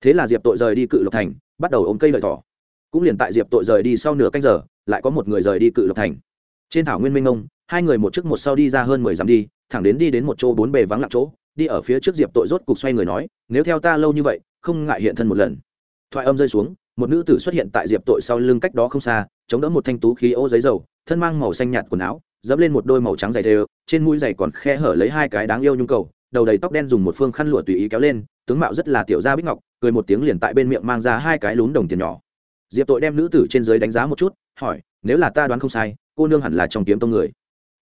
Thế là diệp tội rời đi cự lộc thành, bắt đầu ôm cây lợi thỏ. Cũng liền tại diệp tội rời đi sau nửa canh giờ, lại có một người rời đi cự lộc thành. Trên thảo nguyên minh ông hai người một trước một sau đi ra hơn mười dặm đi, thẳng đến đi đến một chỗ bốn bề vắng lặng chỗ, đi ở phía trước diệp tội rốt cục xoay người nói, nếu theo ta lâu như vậy, không ngại hiện thân một lần. Thoại âm rơi xuống, một nữ tử xuất hiện tại diệp tội sau lưng cách đó không xa, chống đỡ một thanh tú khí ô giấy dầu, thân mang màu xanh nhạt quần áo dẫm lên một đôi màu trắng dày đều, trên mũi giày còn khe hở lấy hai cái đáng yêu nhung cầu, đầu đầy tóc đen dùng một phương khăn lụa tùy ý kéo lên, tướng mạo rất là tiểu gia bích ngọc, cười một tiếng liền tại bên miệng mang ra hai cái lún đồng tiền nhỏ. Diệp tội đem nữ tử trên dưới đánh giá một chút, hỏi, nếu là ta đoán không sai, cô nương hẳn là trong kiếm tông người?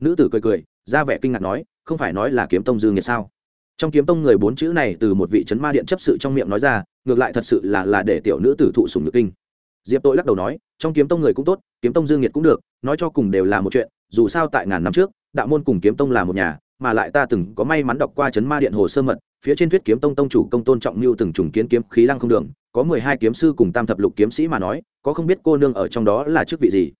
Nữ tử cười cười, ra vẻ kinh ngạc nói, không phải nói là kiếm tông dư nghiệt sao? Trong kiếm tông người bốn chữ này từ một vị chấn ma điện chấp sự trong miệng nói ra, ngược lại thật sự là là để tiểu nữ tử thụ sủng nhược kinh. Diệp tội lắc đầu nói, trong kiếm tông người cũng tốt, kiếm tông dương nhiệt cũng được, nói cho cùng đều là một chuyện dù sao tại ngàn năm trước, đạo môn cùng kiếm tông là một nhà, mà lại ta từng có may mắn đọc qua chấn ma điện hồ sơ mật, phía trên thuyết kiếm tông tông chủ công tôn trọng mưu từng trùng kiến kiếm khí lăng không đường, có mười hai kiếm sư cùng tam thập lục kiếm sĩ mà nói, có không biết cô nương ở trong đó là chức vị gì.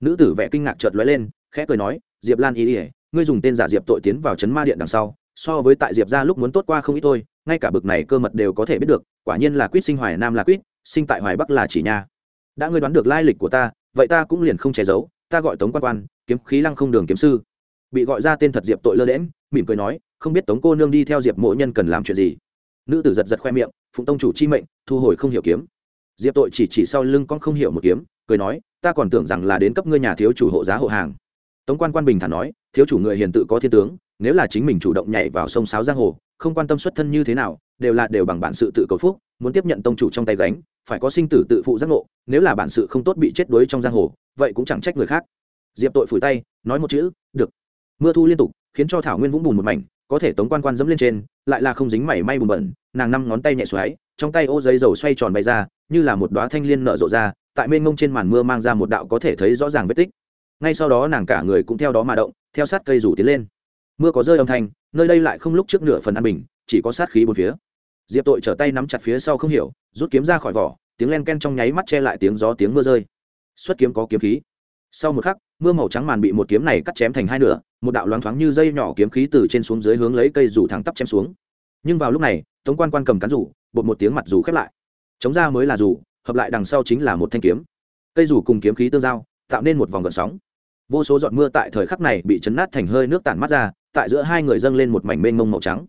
Nữ tử vẻ kinh ngạc chợt lóe lên, khẽ cười nói, diệp lan ý ỉa ngươi dùng tên giả diệp tội tiến vào chấn ma điện đằng sau, so với tại diệp ra lúc muốn tốt qua không ít thôi, ngay cả bực này cơ mật đều có thể biết được, quả nhiên là quýt sinh hoài nam là quýt, sinh tại hoài bắc là chỉ nha. Đã ngươi đoán được lai lịch của ta, vậy ta cũng liền không che giấu ta gọi tống quan quan, kiếm khí lăng không đường kiếm sư. Bị gọi ra tên thật diệp tội lơ đễm mỉm cười nói, không biết tống cô nương đi theo diệp mộ nhân cần làm chuyện gì. Nữ tử giật giật khoe miệng, phụng tông chủ chi mệnh, thu hồi không hiểu kiếm. Diệp tội chỉ chỉ sau lưng con không hiểu một kiếm, cười nói, ta còn tưởng rằng là đến cấp ngươi nhà thiếu chủ hộ giá hộ hàng. Tống quan quan bình thản nói, thiếu chủ người hiền tự có thiên tướng, nếu là chính mình chủ động nhảy vào sông sáo giang hồ, không quan tâm xuất thân như thế nào, đều là đều bằng bản sự tự cầu phúc, muốn tiếp nhận tông chủ trong tay gánh phải có sinh tử tự phụ giác ngộ, nếu là bản sự không tốt bị chết đuối trong giang hồ, vậy cũng chẳng trách người khác. Diệp tội phủi tay, nói một chữ, được. Mưa thu liên tục, khiến cho thảo nguyên vũng bùn một mảnh, có thể tống quan quan dẫm lên trên, lại là không dính mảy may bùn bẩn, nàng năm ngón tay nhẹ xoáy, trong tay ô giấy dầu xoay tròn bay ra, như là một đoá thanh liên nở rộ ra, tại mênh ngông trên màn mưa mang ra một đạo có thể thấy rõ ràng vết tích. Ngay sau đó nàng cả người cũng theo đó mà động, theo sát cây rủ tiến lên. Mưa có rơi âm thanh, nơi đây lại không lúc trước nửa phần an bình, chỉ có sát khí bốn phía. Diệp tội trở tay nắm chặt phía sau không hiểu rút kiếm ra khỏi vỏ, tiếng len ken trong nháy mắt che lại tiếng gió tiếng mưa rơi. Xuất kiếm có kiếm khí. Sau một khắc, mưa màu trắng màn bị một kiếm này cắt chém thành hai nửa, một đạo loáng thoáng như dây nhỏ kiếm khí từ trên xuống dưới hướng lấy cây rủ thẳng tắp chém xuống. Nhưng vào lúc này, tống quan quan cầm cán rủ bột một tiếng mặt rủ khép lại. Chống ra mới là rủ hợp lại đằng sau chính là một thanh kiếm. Cây rủ cùng kiếm khí tương giao, tạo nên một vòng gợn sóng. Vô số giọt mưa tại thời khắc này bị chấn nát thành hơi nước tản mắt ra, tại giữa hai người dâng lên một mảnh mênh mông màu trắng.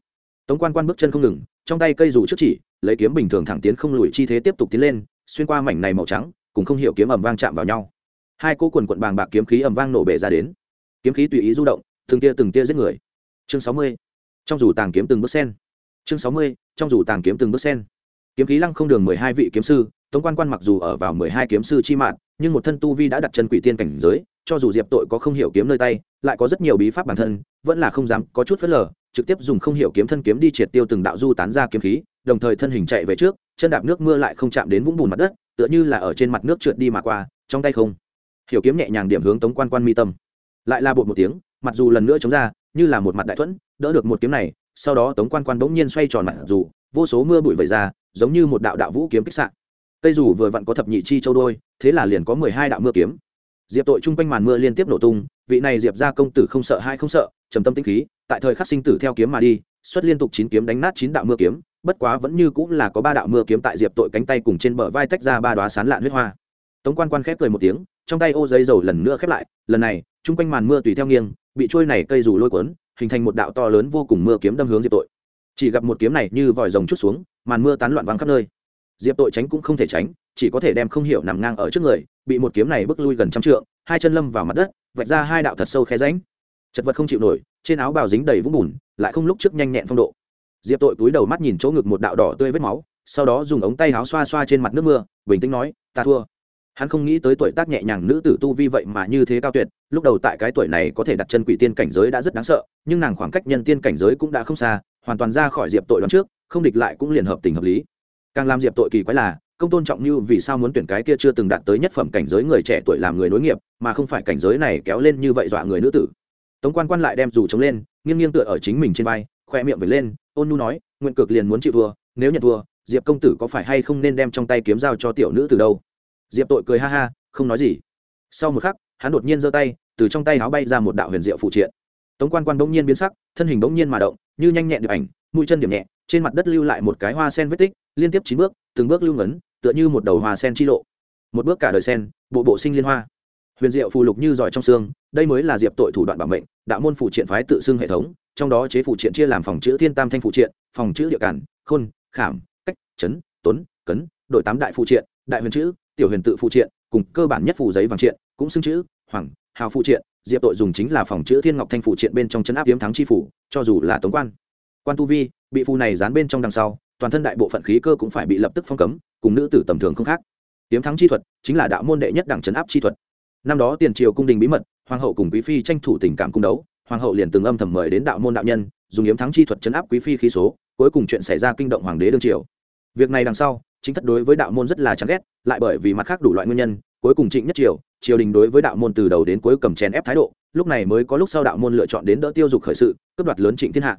Tống quan quan bước chân không ngừng, trong tay cây rủ trước chỉ lấy kiếm bình thường thẳng tiến không lùi chi thế tiếp tục tiến lên, xuyên qua mảnh này màu trắng, cùng không hiểu kiếm ầm vang chạm vào nhau. Hai cô quần quận bàng bạc kiếm khí ầm vang nổ bể ra đến. Kiếm khí tùy ý du động, từng tia từng tia giết người. Chương sáu mươi. Trong dù tàng kiếm từng bước sen chương sáu mươi, trong dù tàng kiếm từng bước sen kiếm khí lăng không đường mười hai vị kiếm sư tống quan quan mặc dù ở vào mười hai kiếm sư chi mạng nhưng một thân tu vi đã đặt chân quỷ tiên cảnh giới cho dù diệp tội có không hiểu kiếm nơi tay, lại có rất nhiều bí pháp bản thân, vẫn là không dám có chút phớt lờ, trực tiếp dùng không hiểu kiếm thân kiếm đi triệt tiêu từng đạo du tán ra kiếm khí, đồng thời thân hình chạy về trước, chân đạp nước mưa lại không chạm đến vũng bùn mặt đất, tựa như là ở trên mặt nước trượt đi mà qua, trong tay không. Hiểu kiếm nhẹ nhàng điểm hướng tống quan quan mi tâm. Lại là bột một tiếng, mặc dù lần nữa chống ra, như là một mặt đại thuẫn, đỡ được một kiếm này, sau đó tống quan quan bỗng nhiên xoay tròn mặt dù, vô số mưa bụi vẩy ra, giống như một đạo đạo vũ kiếm kích sạn cây dù vừa vặn có thập nhị chi châu đôi, thế là liền có mười hai đạo mưa kiếm diệp tội chung quanh màn mưa liên tiếp nổ tung, vị này diệp ra công tử không sợ hai không sợ, trầm tâm tĩnh khí, tại thời khắc sinh tử theo kiếm mà đi, xuất liên tục chín kiếm đánh nát chín đạo mưa kiếm, bất quá vẫn như cũng là có ba đạo mưa kiếm tại diệp tội cánh tay cùng trên bờ vai tách ra ba đoá sán lạn huyết hoa. Tống quan quan khép cười một tiếng, trong tay ô giấy dầu lần nữa khép lại, lần này, chung quanh màn mưa tùy theo nghiêng, bị trôi này cây dù lôi cuốn, hình thành một đạo to lớn vô cùng mưa kiếm đâm hướng diệp tội. Chỉ gặp một kiếm này như vòi rồng chút xuống, màn mưa tán loạn vắng khắp nơi. Diệp tội tránh cũng không thể tránh chỉ có thể đem không hiểu nằm ngang ở trước người, bị một kiếm này bước lui gần trăm trượng, hai chân lâm vào mặt đất, vạch ra hai đạo thật sâu khe ránh chật vật không chịu nổi, trên áo bào dính đầy vũng bùn, lại không lúc trước nhanh nhẹn phong độ. Diệp tội túi đầu mắt nhìn chỗ ngực một đạo đỏ tươi vết máu, sau đó dùng ống tay áo xoa xoa trên mặt nước mưa, bình tĩnh nói, ta thua. Hắn không nghĩ tới tuổi tác nhẹ nhàng nữ tử tu vi vậy mà như thế cao tuyệt, lúc đầu tại cái tuổi này có thể đặt chân quỷ tiên cảnh giới đã rất đáng sợ, nhưng nàng khoảng cách nhân tiên cảnh giới cũng đã không xa, hoàn toàn ra khỏi diệp tội đoán trước, không địch lại cũng liền hợp tình hợp lý. Càng làm diệp tội kỳ quái là công tôn trọng như vì sao muốn tuyển cái kia chưa từng đạt tới nhất phẩm cảnh giới người trẻ tuổi làm người nối nghiệp, mà không phải cảnh giới này kéo lên như vậy dọa người nữ tử. Tống quan quan lại đem dù chống lên, nghiêng nghiêng tựa ở chính mình trên vai, khoe miệng về lên, ôn nu nói, nguyện cực liền muốn chịu thua, nếu nhận thua, diệp công tử có phải hay không nên đem trong tay kiếm dao cho tiểu nữ từ đâu? Diệp tội cười ha ha, không nói gì. Sau một khắc, hắn đột nhiên giơ tay, từ trong tay áo bay ra một đạo huyền diệu phụ triện. Tống quan quan bỗng nhiên biến sắc, thân hình bỗng nhiên mà động, như nhanh nhẹn được ảnh, mũi chân điểm nhẹ, trên mặt đất lưu lại một cái hoa sen vết tích, liên tiếp chín bước từng bước lưu ngấn, tựa như một đầu hoa sen chi lộ. Một bước cả đời sen, bộ bộ sinh liên hoa. Huyền diệu phù lục như giỏi trong xương, đây mới là diệp tội thủ đoạn bảo mệnh, đạo môn phụ triện phái tự xưng hệ thống, trong đó chế phụ triện chia làm phòng chữ thiên tam thanh phụ triện, phòng chữ địa cản, khôn, khảm, cách, chấn, tuấn, cấn đội tám đại phụ triện, đại huyền chữ, tiểu huyền tự phụ triện, cùng cơ bản nhất phù giấy vàng triện, cũng xưng chữ, hoàng, hào phụ triện, diệp tội dùng chính là phòng chữ thiên ngọc thanh phụ triện bên trong chấn áp hiếm thắng chi phủ cho dù là tống quan. Quan tu vi, bị phù này dán bên trong đằng sau toàn thân đại bộ phận khí cơ cũng phải bị lập tức phong cấm, cùng nữ tử tầm thường không khác. Kiếm thắng chi thuật chính là đạo môn đệ nhất đẳng chấn áp chi thuật. Năm đó tiền triều cung đình bí mật, hoàng hậu cùng quý phi tranh thủ tình cảm cung đấu, hoàng hậu liền từng âm thầm mời đến đạo môn đạo nhân, dùng yếm thắng chi thuật chấn áp quý phi khí số, cuối cùng chuyện xảy ra kinh động hoàng đế đương triều. Việc này đằng sau, chính thất đối với đạo môn rất là chán ghét, lại bởi vì mặt khác đủ loại nguyên nhân, cuối cùng trịnh nhất triều triều đình đối với đạo môn từ đầu đến cuối cầm chèn ép thái độ, lúc này mới có lúc sau đạo môn lựa chọn đến đỡ tiêu dục khởi sự, cướp đoạt lớn trịnh thiên hạ.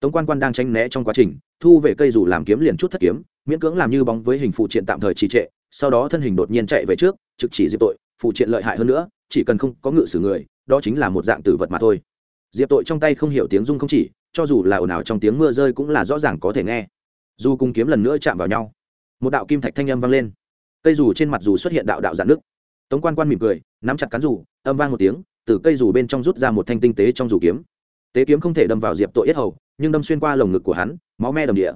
Tống quan quan đang tranh né trong quá trình thu về cây dù làm kiếm liền chút thất kiếm, miễn cưỡng làm như bóng với hình phụ triện tạm thời trì trệ, sau đó thân hình đột nhiên chạy về trước, trực chỉ diệp tội, phụ triện lợi hại hơn nữa, chỉ cần không có ngự sử người, đó chính là một dạng tử vật mà thôi. Diệp tội trong tay không hiểu tiếng rung không chỉ, cho dù là ồn ào trong tiếng mưa rơi cũng là rõ ràng có thể nghe. Dù cùng kiếm lần nữa chạm vào nhau, một đạo kim thạch thanh âm vang lên. Cây dù trên mặt dù xuất hiện đạo đạo dạn nước tống quan quan mỉm cười, nắm chặt cán dù, âm vang một tiếng, từ cây dù bên trong rút ra một thanh tinh tế trong dù kiếm tế kiếm không thể đâm vào diệp tội yết hầu, nhưng đâm xuyên qua lồng ngực của hắn, máu me đầm địa.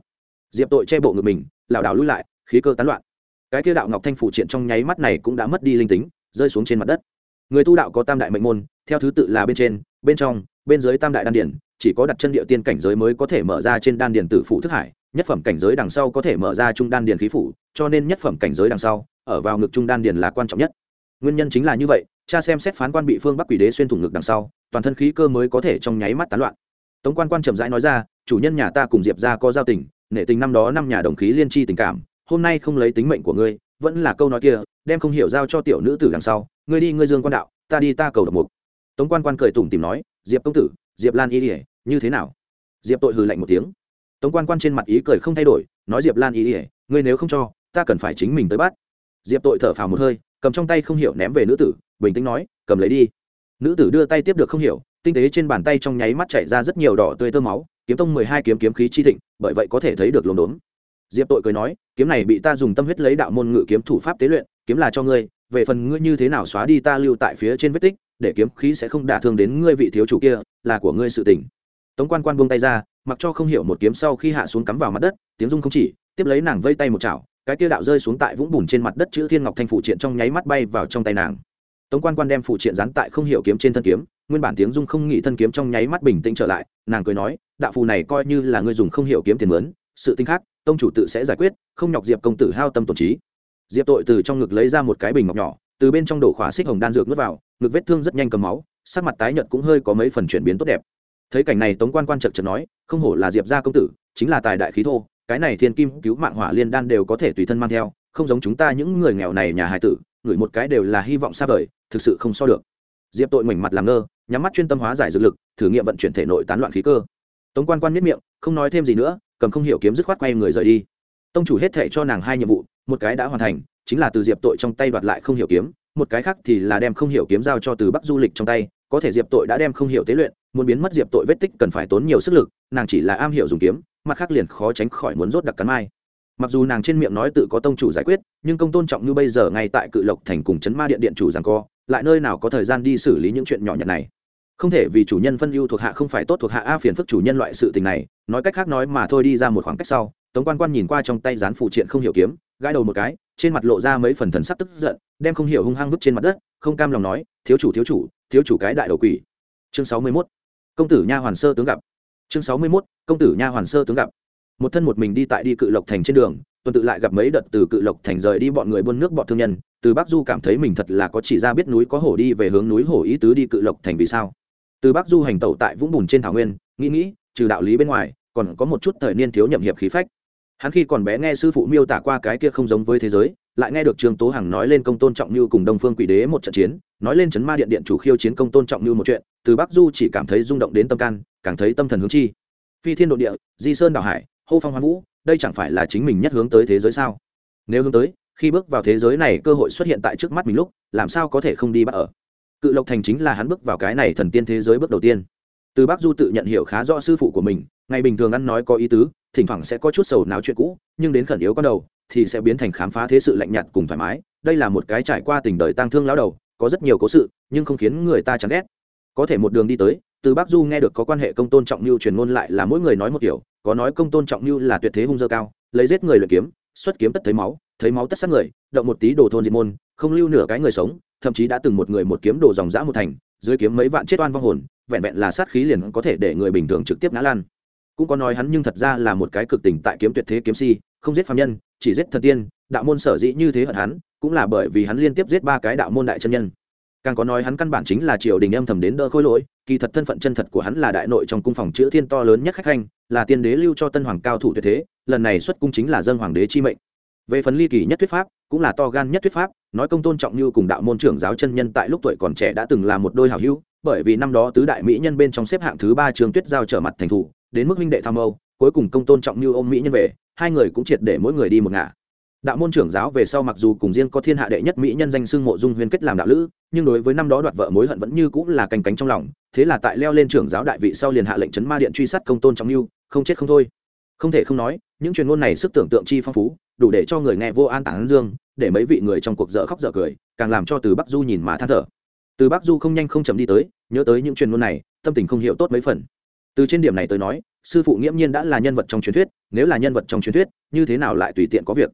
Diệp tội che bộ ngực mình, lảo đảo lui lại, khí cơ tán loạn. Cái kia đạo ngọc thanh phủ triện trong nháy mắt này cũng đã mất đi linh tính, rơi xuống trên mặt đất. Người tu đạo có tam đại mệnh môn, theo thứ tự là bên trên, bên trong, bên dưới tam đại đan điển, chỉ có đặt chân địa tiên cảnh giới mới có thể mở ra trên đan điển tử phụ thức hải, nhất phẩm cảnh giới đằng sau có thể mở ra trung đan điển khí phủ, cho nên nhất phẩm cảnh giới đằng sau, ở vào ngực trung đan điển là quan trọng nhất nguyên nhân chính là như vậy, cha xem xét phán quan bị phương bắc quỷ đế xuyên thủng ngực đằng sau, toàn thân khí cơ mới có thể trong nháy mắt tán loạn. Tống quan quan chậm rãi nói ra, chủ nhân nhà ta cùng diệp ra có giao tình, nể tình năm đó năm nhà đồng khí liên tri tình cảm, hôm nay không lấy tính mệnh của ngươi, vẫn là câu nói kia, đem không hiểu giao cho tiểu nữ tử đằng sau, ngươi đi, ngươi dương quan đạo, ta đi ta cầu độc mục. Tống quan quan cười tủm tìm nói, diệp công tử, diệp lan y ỉa như thế nào? Diệp tội hừ lạnh một tiếng. Tống quan quan trên mặt ý cười không thay đổi, nói, diệp lan y ỉa ngươi nếu không cho, ta cần phải chính mình tới bắt. Diệp tội thở phào một hơi cầm trong tay không hiểu ném về nữ tử, bình tĩnh nói, cầm lấy đi. Nữ tử đưa tay tiếp được không hiểu, tinh tế trên bàn tay trong nháy mắt chảy ra rất nhiều đỏ tươi tơ máu, kiếm tông mười hai kiếm kiếm khí chi thịnh, bởi vậy có thể thấy được lồn đốn diệp tội cười nói, kiếm này bị ta dùng tâm huyết lấy đạo môn ngự kiếm thủ pháp tế luyện, kiếm là cho ngươi, về phần ngươi như thế nào xóa đi ta lưu tại phía trên vết tích, để kiếm khí sẽ không đả thương đến ngươi vị thiếu chủ kia, là của ngươi sự tỉnh tống quan quan buông tay ra, mặc cho không hiểu một kiếm sau khi hạ xuống cắm vào mặt đất, tiếng rung không chỉ, tiếp lấy nàng vây tay một chảo cái kia đạo rơi xuống tại vũng bùn trên mặt đất chữ thiên ngọc thanh phụ triện trong nháy mắt bay vào trong tay nàng. Tống quan quan đem phụ triện dán tại không hiểu kiếm trên thân kiếm, nguyên bản tiếng dung không nghĩ thân kiếm trong nháy mắt bình tĩnh trở lại, nàng cười nói, đạo phù này coi như là người dùng không hiểu kiếm tiền mướn, sự tinh khác, tông chủ tự sẽ giải quyết, không nhọc diệp công tử hao tâm tổn trí. Diệp tội từ trong ngực lấy ra một cái bình ngọc nhỏ, từ bên trong đổ khóa xích hồng đan dược nuốt vào, ngực vết thương rất nhanh cầm máu, sắc mặt tái nhợt cũng hơi có mấy phần chuyển biến tốt đẹp. Thấy cảnh này, tống quan quan chật chật nói, không hổ là diệp gia công tử, chính là tài đại khí thô cái này thiên kim cứu mạng hỏa liên đan đều có thể tùy thân mang theo, không giống chúng ta những người nghèo này nhà hài tử ngửi một cái đều là hy vọng xa vời, thực sự không so được. Diệp tội mảnh mặt làm ngơ, nhắm mắt chuyên tâm hóa giải dược lực, thử nghiệm vận chuyển thể nội tán loạn khí cơ. Tống quan quan miết miệng, không nói thêm gì nữa, cầm không hiểu kiếm dứt khoát quay người rời đi. Tông chủ hết thể cho nàng hai nhiệm vụ, một cái đã hoàn thành, chính là từ diệp tội trong tay đoạt lại không hiểu kiếm, một cái khác thì là đem không hiểu kiếm giao cho từ bắc du lịch trong tay có thể diệp tội đã đem không hiểu tế luyện, muốn biến mất diệp tội vết tích cần phải tốn nhiều sức lực, nàng chỉ là am hiểu dùng kiếm, mặt khác liền khó tránh khỏi muốn rốt đặc cắn mai. Mặc dù nàng trên miệng nói tự có tông chủ giải quyết, nhưng công tôn trọng như bây giờ ngay tại cự lộc thành cùng chấn ma điện điện chủ rằng co, lại nơi nào có thời gian đi xử lý những chuyện nhỏ nhặt này. Không thể vì chủ nhân phân ưu thuộc hạ không phải tốt thuộc hạ a phiền phức chủ nhân loại sự tình này, nói cách khác nói mà thôi đi ra một khoảng cách sau, tống quan quan nhìn qua trong tay dán phụ triện không hiểu kiếm, gãi đầu một cái, trên mặt lộ ra mấy phần thần sắc tức giận, đem không hiểu hung hăng vứt trên mặt đất, không cam lòng nói thiếu chủ thiếu chủ thiếu chủ cái đại đầu quỷ. Chương sáu mươi mốt, công tử nha hoàn sơ tướng gặp. Chương sáu mươi mốt, công tử nha hoàn sơ tướng gặp. Một thân một mình đi tại đi cự lộc thành trên đường, tuần tự lại gặp mấy đợt từ cự lộc thành rời đi bọn người buôn nước bọn thương nhân, từ bắc du cảm thấy mình thật là có chỉ ra biết núi có hổ đi về hướng núi hổ ý tứ đi cự lộc thành vì sao. Từ bắc du hành tẩu tại vũng bùn trên thảo nguyên, nghĩ nghĩ, trừ đạo lý bên ngoài, còn có một chút thời niên thiếu nhậm hiệp khí phách. Hắn khi còn bé nghe sư phụ miêu tả qua cái kia không giống với thế giới lại nghe được trương tố hằng nói lên công tôn trọng như cùng đông phương quỷ đế một trận chiến, nói lên chấn ma điện điện chủ khiêu chiến công tôn trọng như một chuyện, từ bắc du chỉ cảm thấy rung động đến tâm can, càng thấy tâm thần hướng chi. Phi thiên độ địa, di sơn đảo hải, hô phong hoa vũ, đây chẳng phải là chính mình nhất hướng tới thế giới sao? Nếu hướng tới, khi bước vào thế giới này cơ hội xuất hiện tại trước mắt mình lúc, làm sao có thể không đi bắt ở? Cự lộc thành chính là hắn bước vào cái này thần tiên thế giới bước đầu tiên. Từ bắc du tự nhận hiểu khá rõ sư phụ của mình, ngày bình thường ăn nói có ý tứ, thỉnh thoảng sẽ có chút sầu não chuyện cũ, nhưng đến khẩn yếu con đầu thì sẽ biến thành khám phá thế sự lạnh nhạt cùng thoải mái. Đây là một cái trải qua tình đời tang thương lão đầu, có rất nhiều cố sự, nhưng không khiến người ta chán ghét. Có thể một đường đi tới, từ bắc du nghe được có quan hệ công tôn trọng mưu truyền ngôn lại là mỗi người nói một kiểu, có nói công tôn trọng mưu là tuyệt thế hung dơ cao, lấy giết người luyện kiếm, xuất kiếm tất thấy máu thấy máu tất sát người, động một tí đồ thôn diệt môn, không lưu nửa cái người sống, thậm chí đã từng một người một kiếm đồ dòng dã một thành, dưới kiếm mấy vạn chết oan vong hồn, vẹn vẹn là sát khí liền có thể để người bình thường trực tiếp ngã lan. Cũng có nói hắn nhưng thật ra là một cái cực tình tại kiếm tuyệt thế kiếm si, không giết phạm nhân chỉ giết thần tiên, đạo môn sở dĩ như thế hận hắn, cũng là bởi vì hắn liên tiếp giết ba cái đạo môn đại chân nhân. Càng có nói hắn căn bản chính là triều đình âm thầm đến đỡ khôi lỗi, kỳ thật thân phận chân thật của hắn là đại nội trong cung phòng chữ thiên to lớn nhất khách khanh, là tiên đế lưu cho tân hoàng cao thủ tuyệt thế, lần này xuất cung chính là dân hoàng đế chi mệnh. Về phần ly kỳ nhất thuyết pháp, cũng là to gan nhất thuyết pháp, nói công tôn trọng như cùng đạo môn trưởng giáo chân nhân tại lúc tuổi còn trẻ đã từng là một đôi hảo hữu, bởi vì năm đó tứ đại mỹ nhân bên trong xếp hạng thứ ba trường tuyết giao trở mặt thành thủ, đến mức huynh đệ tham âu cuối cùng công tôn trọng như ôm mỹ nhân về, hai người cũng triệt để mỗi người đi một ngả. Đạo môn trưởng giáo về sau mặc dù cùng riêng có thiên hạ đệ nhất mỹ nhân danh xưng mộ dung huyên kết làm đạo lữ, nhưng đối với năm đó đoạt vợ mối hận vẫn như cũng là canh cánh trong lòng, thế là tại leo lên trưởng giáo đại vị sau liền hạ lệnh chấn ma điện truy sát công tôn trọng lưu không chết không thôi. Không thể không nói, những truyền ngôn này sức tưởng tượng chi phong phú, đủ để cho người nghe vô an tản dương, để mấy vị người trong cuộc dở khóc dở cười, càng làm cho từ bắc du nhìn mà than thở. Từ bắc du không nhanh không chậm đi tới, nhớ tới những truyền ngôn này, tâm tình không hiểu tốt mấy phần. Từ trên điểm này tới nói sư phụ nghiễm nhiên đã là nhân vật trong truyền thuyết, nếu là nhân vật trong truyền thuyết, như thế nào lại tùy tiện có việc?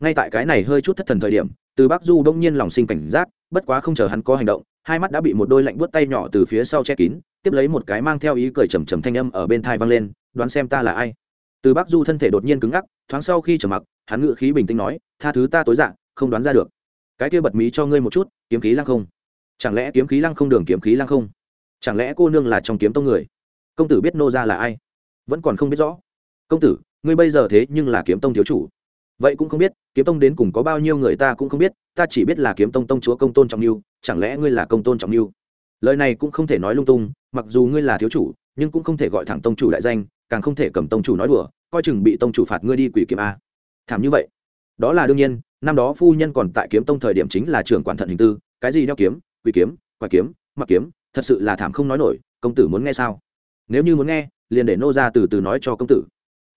Ngay tại cái này hơi chút thất thần thời điểm, từ bắc du đông nhiên lòng sinh cảnh giác, bất quá không chờ hắn có hành động, hai mắt đã bị một đôi lạnh buốt tay nhỏ từ phía sau che kín, tiếp lấy một cái mang theo ý cười trầm trầm thanh âm ở bên thai vang lên, đoán xem ta là ai? Từ bắc du thân thể đột nhiên cứng ngắc, thoáng sau khi trở mặc, hắn ngự khí bình tĩnh nói, tha thứ ta tối dạng không đoán ra được. Cái kia bật mí cho ngươi một chút, kiếm khí lăng không. Chẳng lẽ kiếm khí lăng không đường kiếm khí lăng không? Chẳng lẽ cô nương là trong kiếm tông người? Công tử biết nô ra là ai? Vẫn còn không biết rõ. Công tử, ngươi bây giờ thế nhưng là kiếm tông thiếu chủ. Vậy cũng không biết, kiếm tông đến cùng có bao nhiêu người ta cũng không biết, ta chỉ biết là kiếm tông tông chúa công tôn trọng mưu, chẳng lẽ ngươi là công tôn trọng mưu? Lời này cũng không thể nói lung tung, mặc dù ngươi là thiếu chủ, nhưng cũng không thể gọi thẳng tông chủ đại danh, càng không thể cầm tông chủ nói đùa, coi chừng bị tông chủ phạt ngươi đi quỷ kiếm a. Thảm như vậy. Đó là đương nhiên, năm đó phu nhân còn tại kiếm tông thời điểm chính là trưởng quản thận hình tư, cái gì đeo kiếm, quỷ kiếm quả kiếm, mặc kiếm, thật sự là thảm không nói nổi, công tử muốn nghe sao? Nếu như muốn nghe liền để nô ra từ từ nói cho công tử.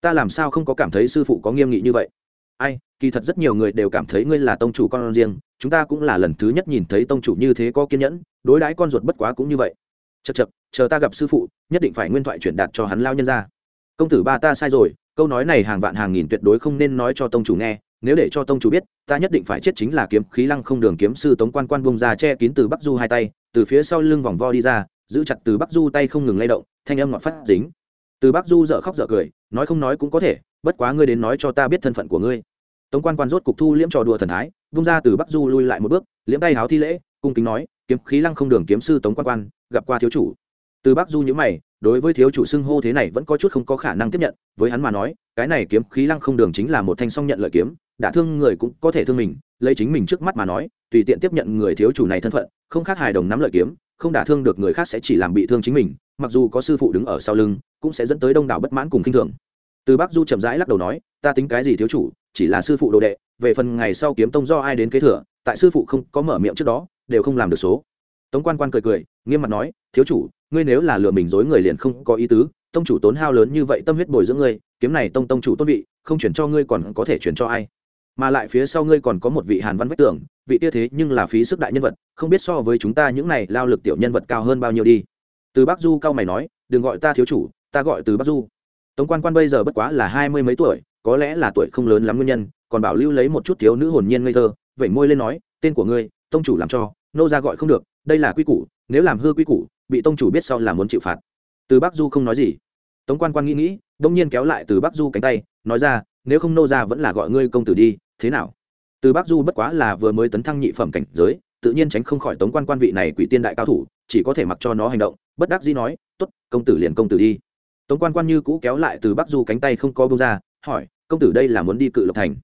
Ta làm sao không có cảm thấy sư phụ có nghiêm nghị như vậy? Ai, kỳ thật rất nhiều người đều cảm thấy ngươi là tông chủ con riêng, chúng ta cũng là lần thứ nhất nhìn thấy tông chủ như thế có kiên nhẫn, đối đãi con ruột bất quá cũng như vậy. Chật chật chờ ta gặp sư phụ, nhất định phải nguyên thoại chuyển đạt cho hắn lao nhân ra. Công tử ba ta sai rồi, câu nói này hàng vạn hàng nghìn tuyệt đối không nên nói cho tông chủ nghe, nếu để cho tông chủ biết, ta nhất định phải chết chính là kiếm khí lăng không đường kiếm sư tống quan quan bông ra che kín từ bắc du hai tay, từ phía sau lưng vòng vo đi ra giữ chặt từ bắc du tay không ngừng lay động, thanh âm ngọt phát dính. Từ bắc du dợ khóc dợ cười, nói không nói cũng có thể, bất quá ngươi đến nói cho ta biết thân phận của ngươi. Tống quan quan rốt cục thu liễm trò đùa thần thái, vung ra từ bắc du lui lại một bước, liễm tay háo thi lễ, cung kính nói, kiếm khí lăng không đường kiếm sư tống quan quan, gặp qua thiếu chủ. Từ bắc du nhữ mày, đối với thiếu chủ xưng hô thế này vẫn có chút không có khả năng tiếp nhận, với hắn mà nói, cái này kiếm khí lăng không đường chính là một thanh song nhận lợi kiếm, đả thương người cũng có thể thương mình, lấy chính mình trước mắt mà nói, tùy tiện tiếp nhận người thiếu chủ này thân phận, không khác hài đồng nắm lợi kiếm không đả thương được người khác sẽ chỉ làm bị thương chính mình, mặc dù có sư phụ đứng ở sau lưng, cũng sẽ dẫn tới đông đảo bất mãn cùng k i n h thường. Từ bắc du chậm rãi lắc đầu nói, ta tính cái gì thiếu chủ, chỉ là sư phụ đồ đệ, về phần ngày sau kiếm tông do ai đến kế thừa, tại sư phụ không có mở miệng trước đó, đều không làm được số. Tống quan quan cười cười, nghiêm mặt nói, thiếu chủ, ngươi nếu là lừa mình dối người liền không có ý tứ, tông chủ tốn hao lớn như vậy tâm huyết bồi dưỡng ngươi, kiếm này tông tông chủ tốt vị, không chuyển cho ngươi còn có thể chuyển cho ai? Mà lại phía sau ngươi còn có một vị hàn văn vách tưởng vị tia thế nhưng là phí sức đại nhân vật, không biết so với chúng ta những này lao lực tiểu nhân vật cao hơn bao nhiêu đi. Từ bắc du cao mày nói, đừng gọi ta thiếu chủ, ta gọi từ bắc du. Tống quan quan bây giờ bất quá là hai mươi mấy tuổi, có lẽ là tuổi không lớn lắm nguyên nhân, còn bảo lưu lấy một chút thiếu nữ hồn nhiên ngây thơ vẩy môi lên nói, tên của ngươi, tông chủ làm cho, nô ra gọi không được, đây là quy củ, nếu làm hư quy củ, bị tông chủ biết sau là muốn chịu phạt. Từ bắc du không nói gì. Tống quan quan nghĩ nghĩ, đông nhiên kéo lại từ bắc du cánh tay, nói ra, nếu không nô ra vẫn là gọi ngươi công tử đi thế nào? Từ bắc du bất quá là vừa mới tấn thăng nhị phẩm cảnh giới, tự nhiên tránh không khỏi tống quan quan vị này quỷ tiên đại cao thủ, chỉ có thể mặc cho nó hành động, bất đắc dĩ nói t ố t công tử liền công tử đi. Tống quan quan như cũ kéo lại từ bắc du cánh tay không có bông ra, hỏi, công tử đây là muốn đi cự lộc thành?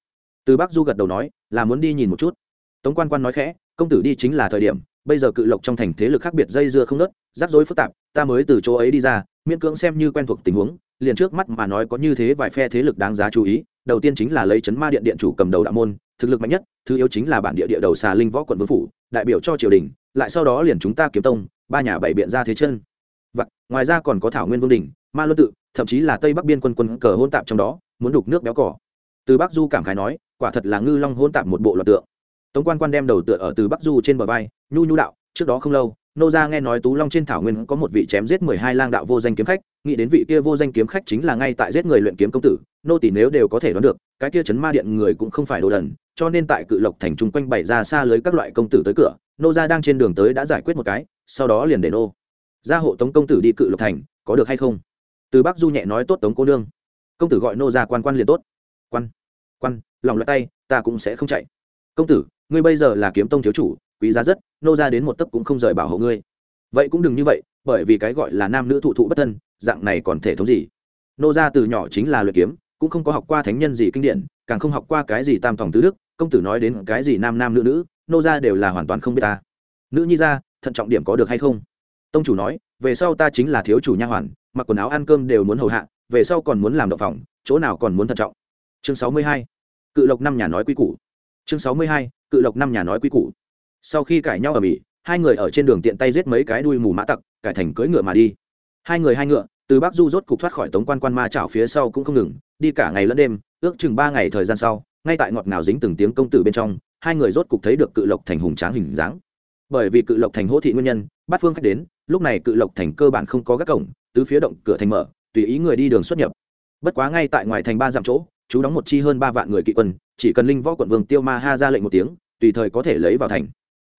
Từ bắc du gật đầu nói, là muốn đi nhìn một chút. Tống quan quan nói khẽ, công tử đi chính là thời điểm, bây giờ cự lộc trong thành thế lực khác biệt dây dưa không nớt, rắc rối phức tạp, ta mới từ chỗ ấy đi ra, miễn cưỡng xem như quen thuộc tình huống, liền trước mắt mà nói có như thế vài phe thế lực đáng giá chú ý đầu tiên chính là lấy chấn ma điện điện chủ cầm đầu đạo môn thực lực mạnh nhất thứ yếu chính là bản địa địa đầu xà linh võ quận vương phủ đại biểu cho triều đình lại sau đó liền chúng ta kiếm tông ba nhà bảy biện ra thế chân. Vặt, ngoài ra còn có thảo nguyên vương đình ma luân tự thậm chí là tây bắc biên quân quân cờ hôn tạp trong đó muốn đục nước béo cỏ. Từ bắc du cảm khái nói quả thật là ngư long hôn tạp một bộ loạt tượng. Tống quan quan đem đầu tựa ở từ bắc du trên bờ vai nhu nhu đạo trước đó không lâu nô gia nghe nói tú long trên thảo nguyên có một vị chém giết mười hai lang đạo vô danh kiếm khách, nghĩ đến vị kia vô danh kiếm khách chính là ngay tại giết người luyện kiếm công tử, nô tỷ nếu đều có thể đoán được, cái kia chấn ma điện người cũng không phải đồ đần, cho nên tại cự lộc thành chung quanh bày ra xa lưới các loại công tử tới cửa, nô gia đang trên đường tới đã giải quyết một cái, sau đó liền để nô gia hộ tống công tử đi cự lộc thành, có được hay không? Từ bắc du nhẹ nói tốt tống cô nương. Công tử gọi nô gia quan quan liền tốt. Quan quan, lòng loại tay, ta cũng sẽ không chạy. Công tử, ngươi bây giờ là kiếm tông thiếu chủ quý giá rất, nô ra đến một tấc cũng không rời bảo hộ ngươi. Vậy cũng đừng như vậy, bởi vì cái gọi là nam nữ thụ thụ bất thân, dạng này còn thể thống gì? Nô ra từ nhỏ chính là luyện kiếm, cũng không có học qua thánh nhân gì kinh điển, càng không học qua cái gì tam tòng tứ đức, công tử nói đến cái gì nam nam nữ nữ, nô ra đều là hoàn toàn không biết ta. Nữ nhi ra, thận trọng điểm có được hay không? Tông chủ nói, về sau ta chính là thiếu chủ nha hoàn, mặc quần áo ăn cơm đều muốn hầu hạ, về sau còn muốn làm đậu phòng chỗ nào còn muốn thận trọng. Chương sáu mươi hai, cự lộc năm nhà nói quy củ. Chương sáu mươi hai, cự lộc năm nhà nói quy củ sau khi cãi nhau ở mỹ, hai người ở trên đường tiện tay giết mấy cái đuôi mù mã tặc, cải thành cưỡi ngựa mà đi. Hai người hai ngựa, từ bắc du rốt cục thoát khỏi tống quan quan ma chảo phía sau cũng không ngừng, đi cả ngày lẫn đêm, ước chừng ba ngày thời gian sau, ngay tại ngọt ngào dính từng tiếng công tử bên trong, hai người rốt cục thấy được cự lộc thành hùng tráng hình dáng. Bởi vì cự lộc thành hỗ thị nguyên nhân, bắt phương khách đến, lúc này cự lộc thành cơ bản không có các cổng, tứ phía động cửa thành mở, tùy ý người đi đường xuất nhập. Bất quá ngay tại ngoài thành ba dặm chỗ, chú đóng một chi hơn ba vạn người kỵ quân, chỉ cần linh võ quận vương tiêu ma ha ra lệnh một tiếng, tùy thời có thể lấy vào thành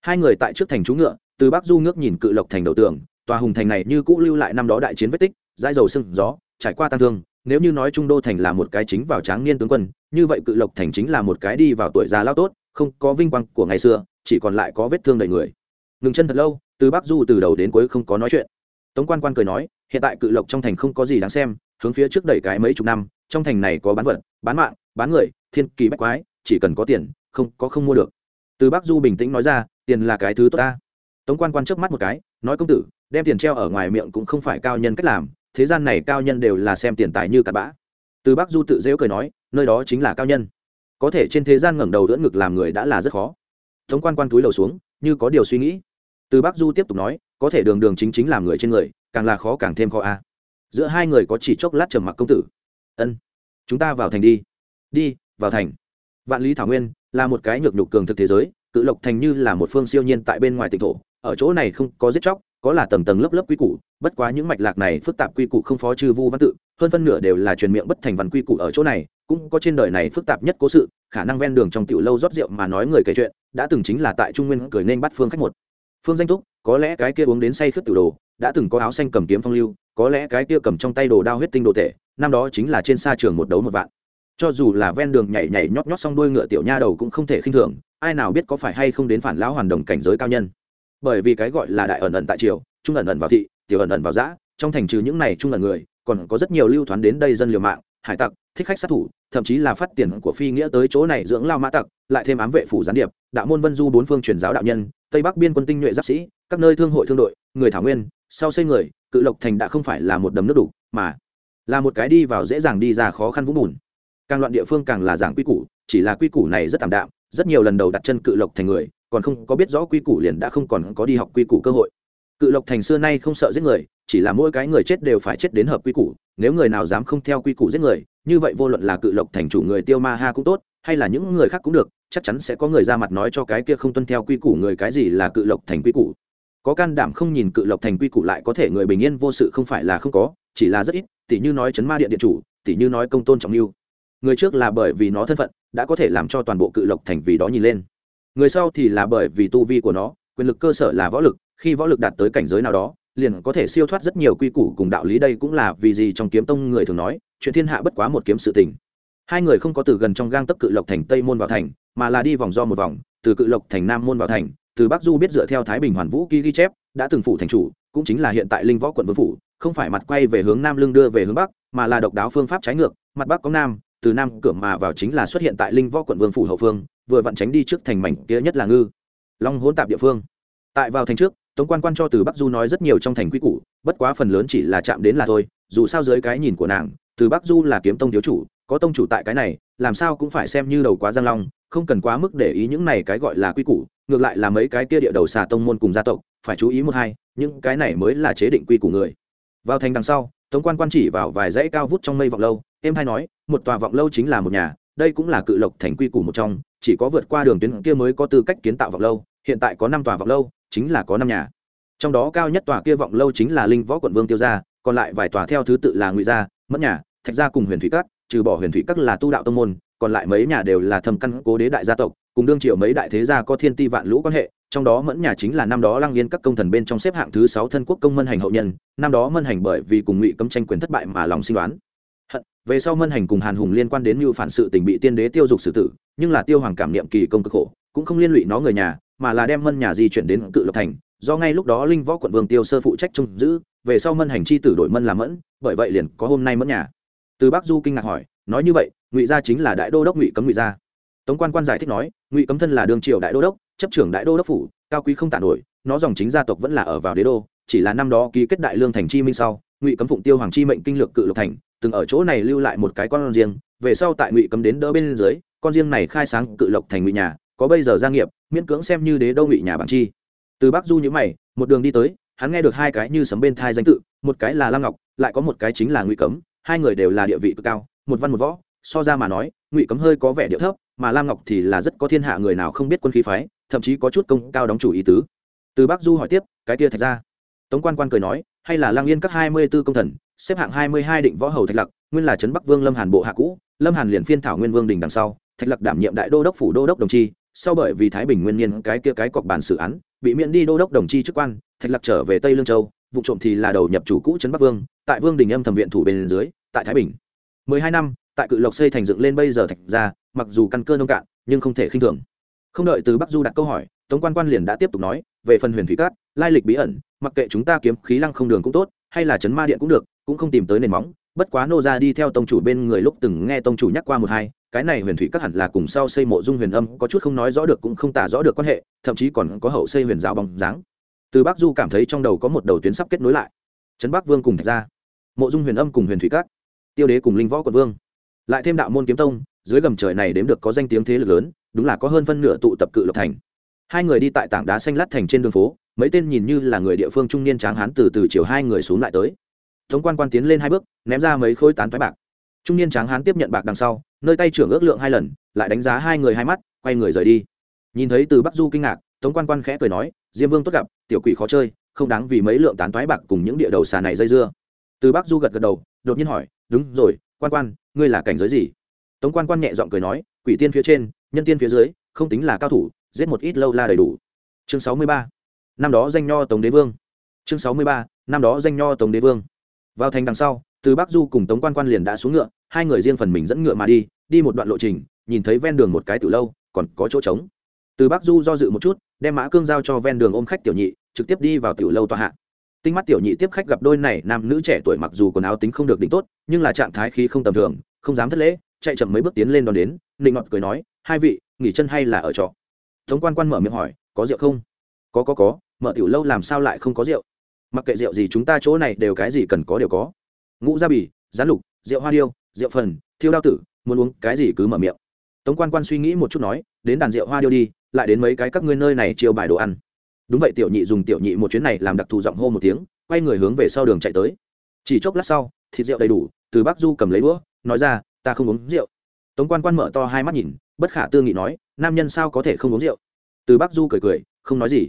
hai người tại trước thành chú ngựa, từ bắc du ngước nhìn cự lộc thành đầu tường, tòa hùng thành này như cũ lưu lại năm đó đại chiến vết tích, dãi dầu sưng gió, trải qua tăng thương, nếu như nói trung đô thành là một cái chính vào tráng niên tướng quân, như vậy cự lộc thành chính là một cái đi vào tuổi già lao tốt, không có vinh quang của ngày xưa, chỉ còn lại có vết thương đầy người. Ngừng chân thật lâu, từ bắc du từ đầu đến cuối không có nói chuyện. Tống quan quan cười nói, hiện tại cự lộc trong thành không có gì đáng xem, hướng phía trước đẩy cái mấy chục năm, trong thành này có bán vật, bán mạng, bán người, thiên kỳ bách quái, chỉ cần có tiền, không có không mua được. Từ bắc du bình tĩnh nói ra tiền là cái thứ tốt ta. Tống quan quan trước mắt một cái, nói công tử, đem tiền treo ở ngoài miệng cũng không phải cao nhân cách làm, thế gian này cao nhân đều là xem tiền tài như cặn bã. Từ bắc du tự dễu cười nói, nơi đó chính là cao nhân. Có thể trên thế gian ngẩng đầu đỡ ngực làm người đã là rất khó. Tống quan quan túi đầu xuống, như có điều suy nghĩ. Từ bắc du tiếp tục nói, có thể đường đường chính chính làm người trên người, càng là khó càng thêm khó a. Giữa hai người có chỉ chốc lát trầm mặc công tử. Ân, chúng ta vào thành đi. Đi, vào thành. Vạn lý thảo nguyên là một cái nhược nhục cường thực thế giới cự lộc thành như là một phương siêu nhiên tại bên ngoài tỉnh thổ, ở chỗ này không có giết chóc, có là tầng tầng lớp lớp quy củ, bất quá những mạch lạc này phức tạp quy củ không phó chư vu văn tự, hơn phân nửa đều là truyền miệng bất thành văn quy củ ở chỗ này, cũng có trên đời này phức tạp nhất cố sự, khả năng ven đường trong tiểu lâu rót rượu mà nói người kể chuyện, đã từng chính là tại trung nguyên cười nên bắt phương khách một. Phương danh thúc có lẽ cái kia uống đến say khướt tiểu đồ, đã từng có áo xanh cầm kiếm phong lưu, có lẽ cái kia cầm trong tay đồ đao huyết tinh đồ tệ năm đó chính là trên xa trường một đấu một vạn cho dù là ven đường nhảy nhảy nhót nhót xong đuôi ngựa tiểu nha đầu cũng không thể khinh thường, ai nào biết có phải hay không đến phản lão hoàn đồng cảnh giới cao nhân. Bởi vì cái gọi là đại ẩn ẩn tại triều, trung ẩn ẩn vào thị, tiểu ẩn ẩn vào giã, trong thành trừ những này trung ẩn người, còn có rất nhiều lưu thoán đến đây dân liều mạng, hải tặc, thích khách sát thủ, thậm chí là phát tiền của phi nghĩa tới chỗ này dưỡng lao mã tặc, lại thêm ám vệ phủ gián điệp, đạo môn vân du bốn phương truyền giáo đạo nhân, tây bắc biên quân tinh nhuệ giáp sĩ, các nơi thương hội thương đội, người thảo nguyên, sau xây người, cự lộc thành đã không phải là một đầm nước đủ, mà là một cái đi vào dễ dàng đi ra khó khăn vũng bùn càng loạn địa phương càng là giảng quy củ, chỉ là quy củ này rất tạm đạm, rất nhiều lần đầu đặt chân cự lộc thành người, còn không có biết rõ quy củ liền đã không còn có đi học quy củ cơ hội. Cự lộc thành xưa nay không sợ giết người, chỉ là mỗi cái người chết đều phải chết đến hợp quy củ, nếu người nào dám không theo quy củ giết người, như vậy vô luận là cự lộc thành chủ người tiêu ma ha cũng tốt, hay là những người khác cũng được, chắc chắn sẽ có người ra mặt nói cho cái kia không tuân theo quy củ người cái gì là cự lộc thành quy củ. Có can đảm không nhìn cự lộc thành quy củ lại có thể người bình yên vô sự không phải là không có, chỉ là rất ít, tỉ như nói chấn ma điện điện chủ, tỉ như nói công tôn trọng lưu người trước là bởi vì nó thân phận, đã có thể làm cho toàn bộ cự lộc thành vì đó nhìn lên. Người sau thì là bởi vì tu vi của nó, quyền lực cơ sở là võ lực, khi võ lực đạt tới cảnh giới nào đó, liền có thể siêu thoát rất nhiều quy củ cùng đạo lý. Đây cũng là vì gì trong kiếm tông người thường nói, chuyện thiên hạ bất quá một kiếm sự tình. Hai người không có từ gần trong gang tấp cự lộc thành tây môn vào thành, mà là đi vòng do một vòng, từ cự lộc thành nam môn vào thành, từ bắc du biết dựa theo thái bình hoàn vũ ký ghi chép, đã từng phủ thành chủ, cũng chính là hiện tại linh võ quận vương phủ, không phải mặt quay về hướng nam lưng đưa về hướng bắc, mà là độc đáo phương pháp trái ngược, mặt bắc có nam từ nam cửa mà vào chính là xuất hiện tại linh võ quận vương phủ hậu phương, vừa vặn tránh đi trước thành mảnh kia nhất là ngư, long hỗn tạp địa phương. Tại vào thành trước, tống quan quan cho từ bắc du nói rất nhiều trong thành quy củ, bất quá phần lớn chỉ là chạm đến là thôi, dù sao dưới cái nhìn của nàng, từ bắc du là kiếm tông thiếu chủ, có tông chủ tại cái này, làm sao cũng phải xem như đầu quá giang long, không cần quá mức để ý những này cái gọi là quy củ, ngược lại là mấy cái kia địa đầu xà tông môn cùng gia tộc, phải chú ý một hai, những cái này mới là chế định quy củ người. Vào thành đằng sau, tống quan quan chỉ vào vài dãy cao vút trong mây vọng lâu em hay nói, một tòa vọng lâu chính là một nhà, đây cũng là cự lộc thành quy củ một trong, chỉ có vượt qua đường tuyến kia mới có tư cách kiến tạo vọng lâu, hiện tại có năm tòa vọng lâu, chính là có năm nhà. Trong đó cao nhất tòa kia vọng lâu chính là linh võ quận vương tiêu gia, còn lại vài tòa theo thứ tự là ngụy gia mất nhà, thạch gia cùng huyền thủy các, trừ bỏ huyền thủy các là tu đạo tông môn, còn lại mấy nhà đều là thầm căn cố đế đại gia tộc, cùng đương triệu mấy đại thế gia có thiên ti vạn lũ quan hệ, trong đó mẫn nhà chính là năm đó lăng yên các công thần bên trong xếp hạng thứ sáu thân quốc công mân hành hậu nhân, năm đó mân hành bởi vì cùng ngụy cấm tranh quyền thất bại mà lòng sinh đoán về sau mân hành cùng hàn hùng liên quan đến mưu phản sự tình bị tiên đế tiêu dục xử tử, nhưng là tiêu hoàng cảm niệm kỳ công cực khổ, cũng không liên lụy nó người nhà, mà là đem mân nhà di chuyển đến cự lộc thành, do ngay lúc đó linh võ quận vương tiêu sơ phụ trách trông giữ, về sau mân hành chi tử đổi mân làm mẫn, bởi vậy liền có hôm nay mẫn nhà. Từ bắc du kinh ngạc hỏi, nói như vậy, ngụy gia chính là đại đô đốc ngụy cấm ngụy gia. Tống quan quan giải thích nói, ngụy cấm thân là đương triều đại đô đốc, chấp trưởng đại đô đốc phủ, cao quý không tản nổi, nó dòng chính gia tộc vẫn là ở vào đế đô, chỉ là năm đó ký kết đại lương thành chi minh sau ngụy cấm phụng tiêu hoàng chi mệnh kinh lược cự lộc thành, từng ở chỗ này lưu lại một cái con riêng, về sau tại ngụy cấm đến đỡ bên dưới, con riêng này khai sáng cự lộc thành ngụy nhà, có bây giờ gia nghiệp, miễn cưỡng xem như đế đô ngụy nhà bằng chi. Từ bắc du nhữ mày, một đường đi tới, hắn nghe được hai cái như sấm bên thai danh tự, một cái là lam ngọc, lại có một cái chính là ngụy cấm, hai người đều là địa vị cực cao, một văn một võ, so ra mà nói, ngụy cấm hơi có vẻ điệu thấp, mà lam ngọc thì là rất có thiên hạ người nào không biết quân khí phái, thậm chí có chút công cao đóng chủ ý tứ. Từ bắc du hỏi tiếp, cái kia thạch ra. Tống quan quan cười nói hay là lang yên các hai mươi b ố công thần, xếp hạng hai mươi hai định võ hầu thạch lặc nguyên là trấn bắc vương lâm hàn bộ hạ cũ, lâm hàn liền phiên thảo nguyên vương đình đằng sau, thạch lặc đảm nhiệm đại đô đốc phủ đô đốc đồng chi, sau bởi vì thái bình nguyên nhiên cái kia cái cọc bản xử án, bị miễn đi đô đốc đồng chi chức quan, thạch lặc trở về tây lương châu, vụ trộm thì là đầu nhập chủ cũ trấn bắc vương, tại vương đình âm thẩm viện thủ bên dưới, tại thái bình. mười hai năm, tại cự lộc xây thành dựng lên bây giờ thạch ra mặc dù căn cơ nông cạn, nhưng không thể khinh thường. Không đợi từ bắc du đặt câu hỏi, tống quan quan liền đã tiếp tục nói, về phần huyền thủy cát, lai lịch bí ẩn mặc kệ chúng ta kiếm khí lăng không đường cũng tốt, hay là chấn ma điện cũng được, cũng không tìm tới nền móng. Bất quá nô ra đi theo tông chủ bên người lúc từng nghe tông chủ nhắc qua một hai, cái này huyền thủy các hẳn là cùng sau xây mộ dung huyền âm có chút không nói rõ được cũng không tả rõ được quan hệ, thậm chí còn có hậu xây huyền giáo bóng dáng. Từ bắc du cảm thấy trong đầu có một đầu tuyến sắp kết nối lại. Trấn bắc vương cùng thạch gia, mộ dung huyền âm cùng huyền thủy các, tiêu đế cùng linh võ quận vương. Lại thêm đạo môn kiếm tông, dưới gầm trời này đếm được có danh tiếng thế lực lớn, đúng là có hơn phân nửa tụ tập cự lộc thành. Hai người đi tại tảng đá xanh lát thành trên đường phố mấy tên nhìn như là người địa phương trung niên tráng hán từ từ chiều hai người xuống lại tới. Tống quan quan tiến lên hai bước, ném ra mấy khối tán thoái bạc. Trung niên tráng hán tiếp nhận bạc đằng sau, nơi tay trưởng ước lượng hai lần, lại đánh giá hai người hai mắt, quay người rời đi. Nhìn thấy từ bắc du kinh ngạc, tống quan quan khẽ cười nói, diêm vương tốt gặp, tiểu quỷ khó chơi, không đáng vì mấy lượng tán thoái bạc cùng những địa đầu xà này dây dưa. Từ bắc du gật gật đầu, đột nhiên hỏi, đúng rồi, quan quan, ngươi là cảnh giới gì? Tống quan quan nhẹ giọng cười nói, quỷ tiên phía trên, nhân tiên phía dưới, không tính là cao thủ, giết một ít lâu la đầy đủ. Chương sáu mươi ba năm đó danh nho tống đế vương. Chương sáu mươi ba, năm đó danh nho tống đế vương. Vào thành đằng sau, từ bắc du cùng tống quan quan liền đã xuống ngựa, hai người riêng phần mình dẫn ngựa mà đi đi một đoạn lộ trình, nhìn thấy ven đường một cái từ lâu, còn có chỗ trống. Từ bắc du do dự một chút, đem mã cương giao cho ven đường ôm khách tiểu nhị, trực tiếp đi vào tiểu lâu tòa hạ. Tinh mắt tiểu nhị tiếp khách gặp đôi này, nam nữ trẻ tuổi mặc dù quần áo tính không được đỉnh tốt, nhưng là trạng thái khí không tầm thường, không dám thất lễ, chạy chậm mấy bước tiến lên đón đến, nịnh ngọt cười nói, hai vị, nghỉ chân hay là ở trọ? Tống quan quan mở miệng hỏi, có rượu không? Có có có, mở tiểu lâu làm sao lại không có rượu? Mặc kệ rượu gì chúng ta chỗ này đều cái gì cần có đều có. Ngũ gia bì rán lục, rượu hoa điêu, rượu phần, thiêu đao tử, muốn uống cái gì cứ mở miệng. Tống quan quan suy nghĩ một chút nói, đến đàn rượu hoa điêu đi, lại đến mấy cái các ngươi nơi này chiêu bài đồ ăn. Đúng vậy tiểu nhị dùng tiểu nhị một chuyến này làm đặc thù giọng hô một tiếng, quay người hướng về sau đường chạy tới. Chỉ chốc lát sau, thịt rượu đầy đủ, từ bắc du cầm lấy đũa, nói ra, ta không uống rượu. Tống quan quan mở to hai mắt nhìn, bất khả tư nghị nói, nam nhân sao có thể không uống rượu? Từ bắc du cười cười, không nói gì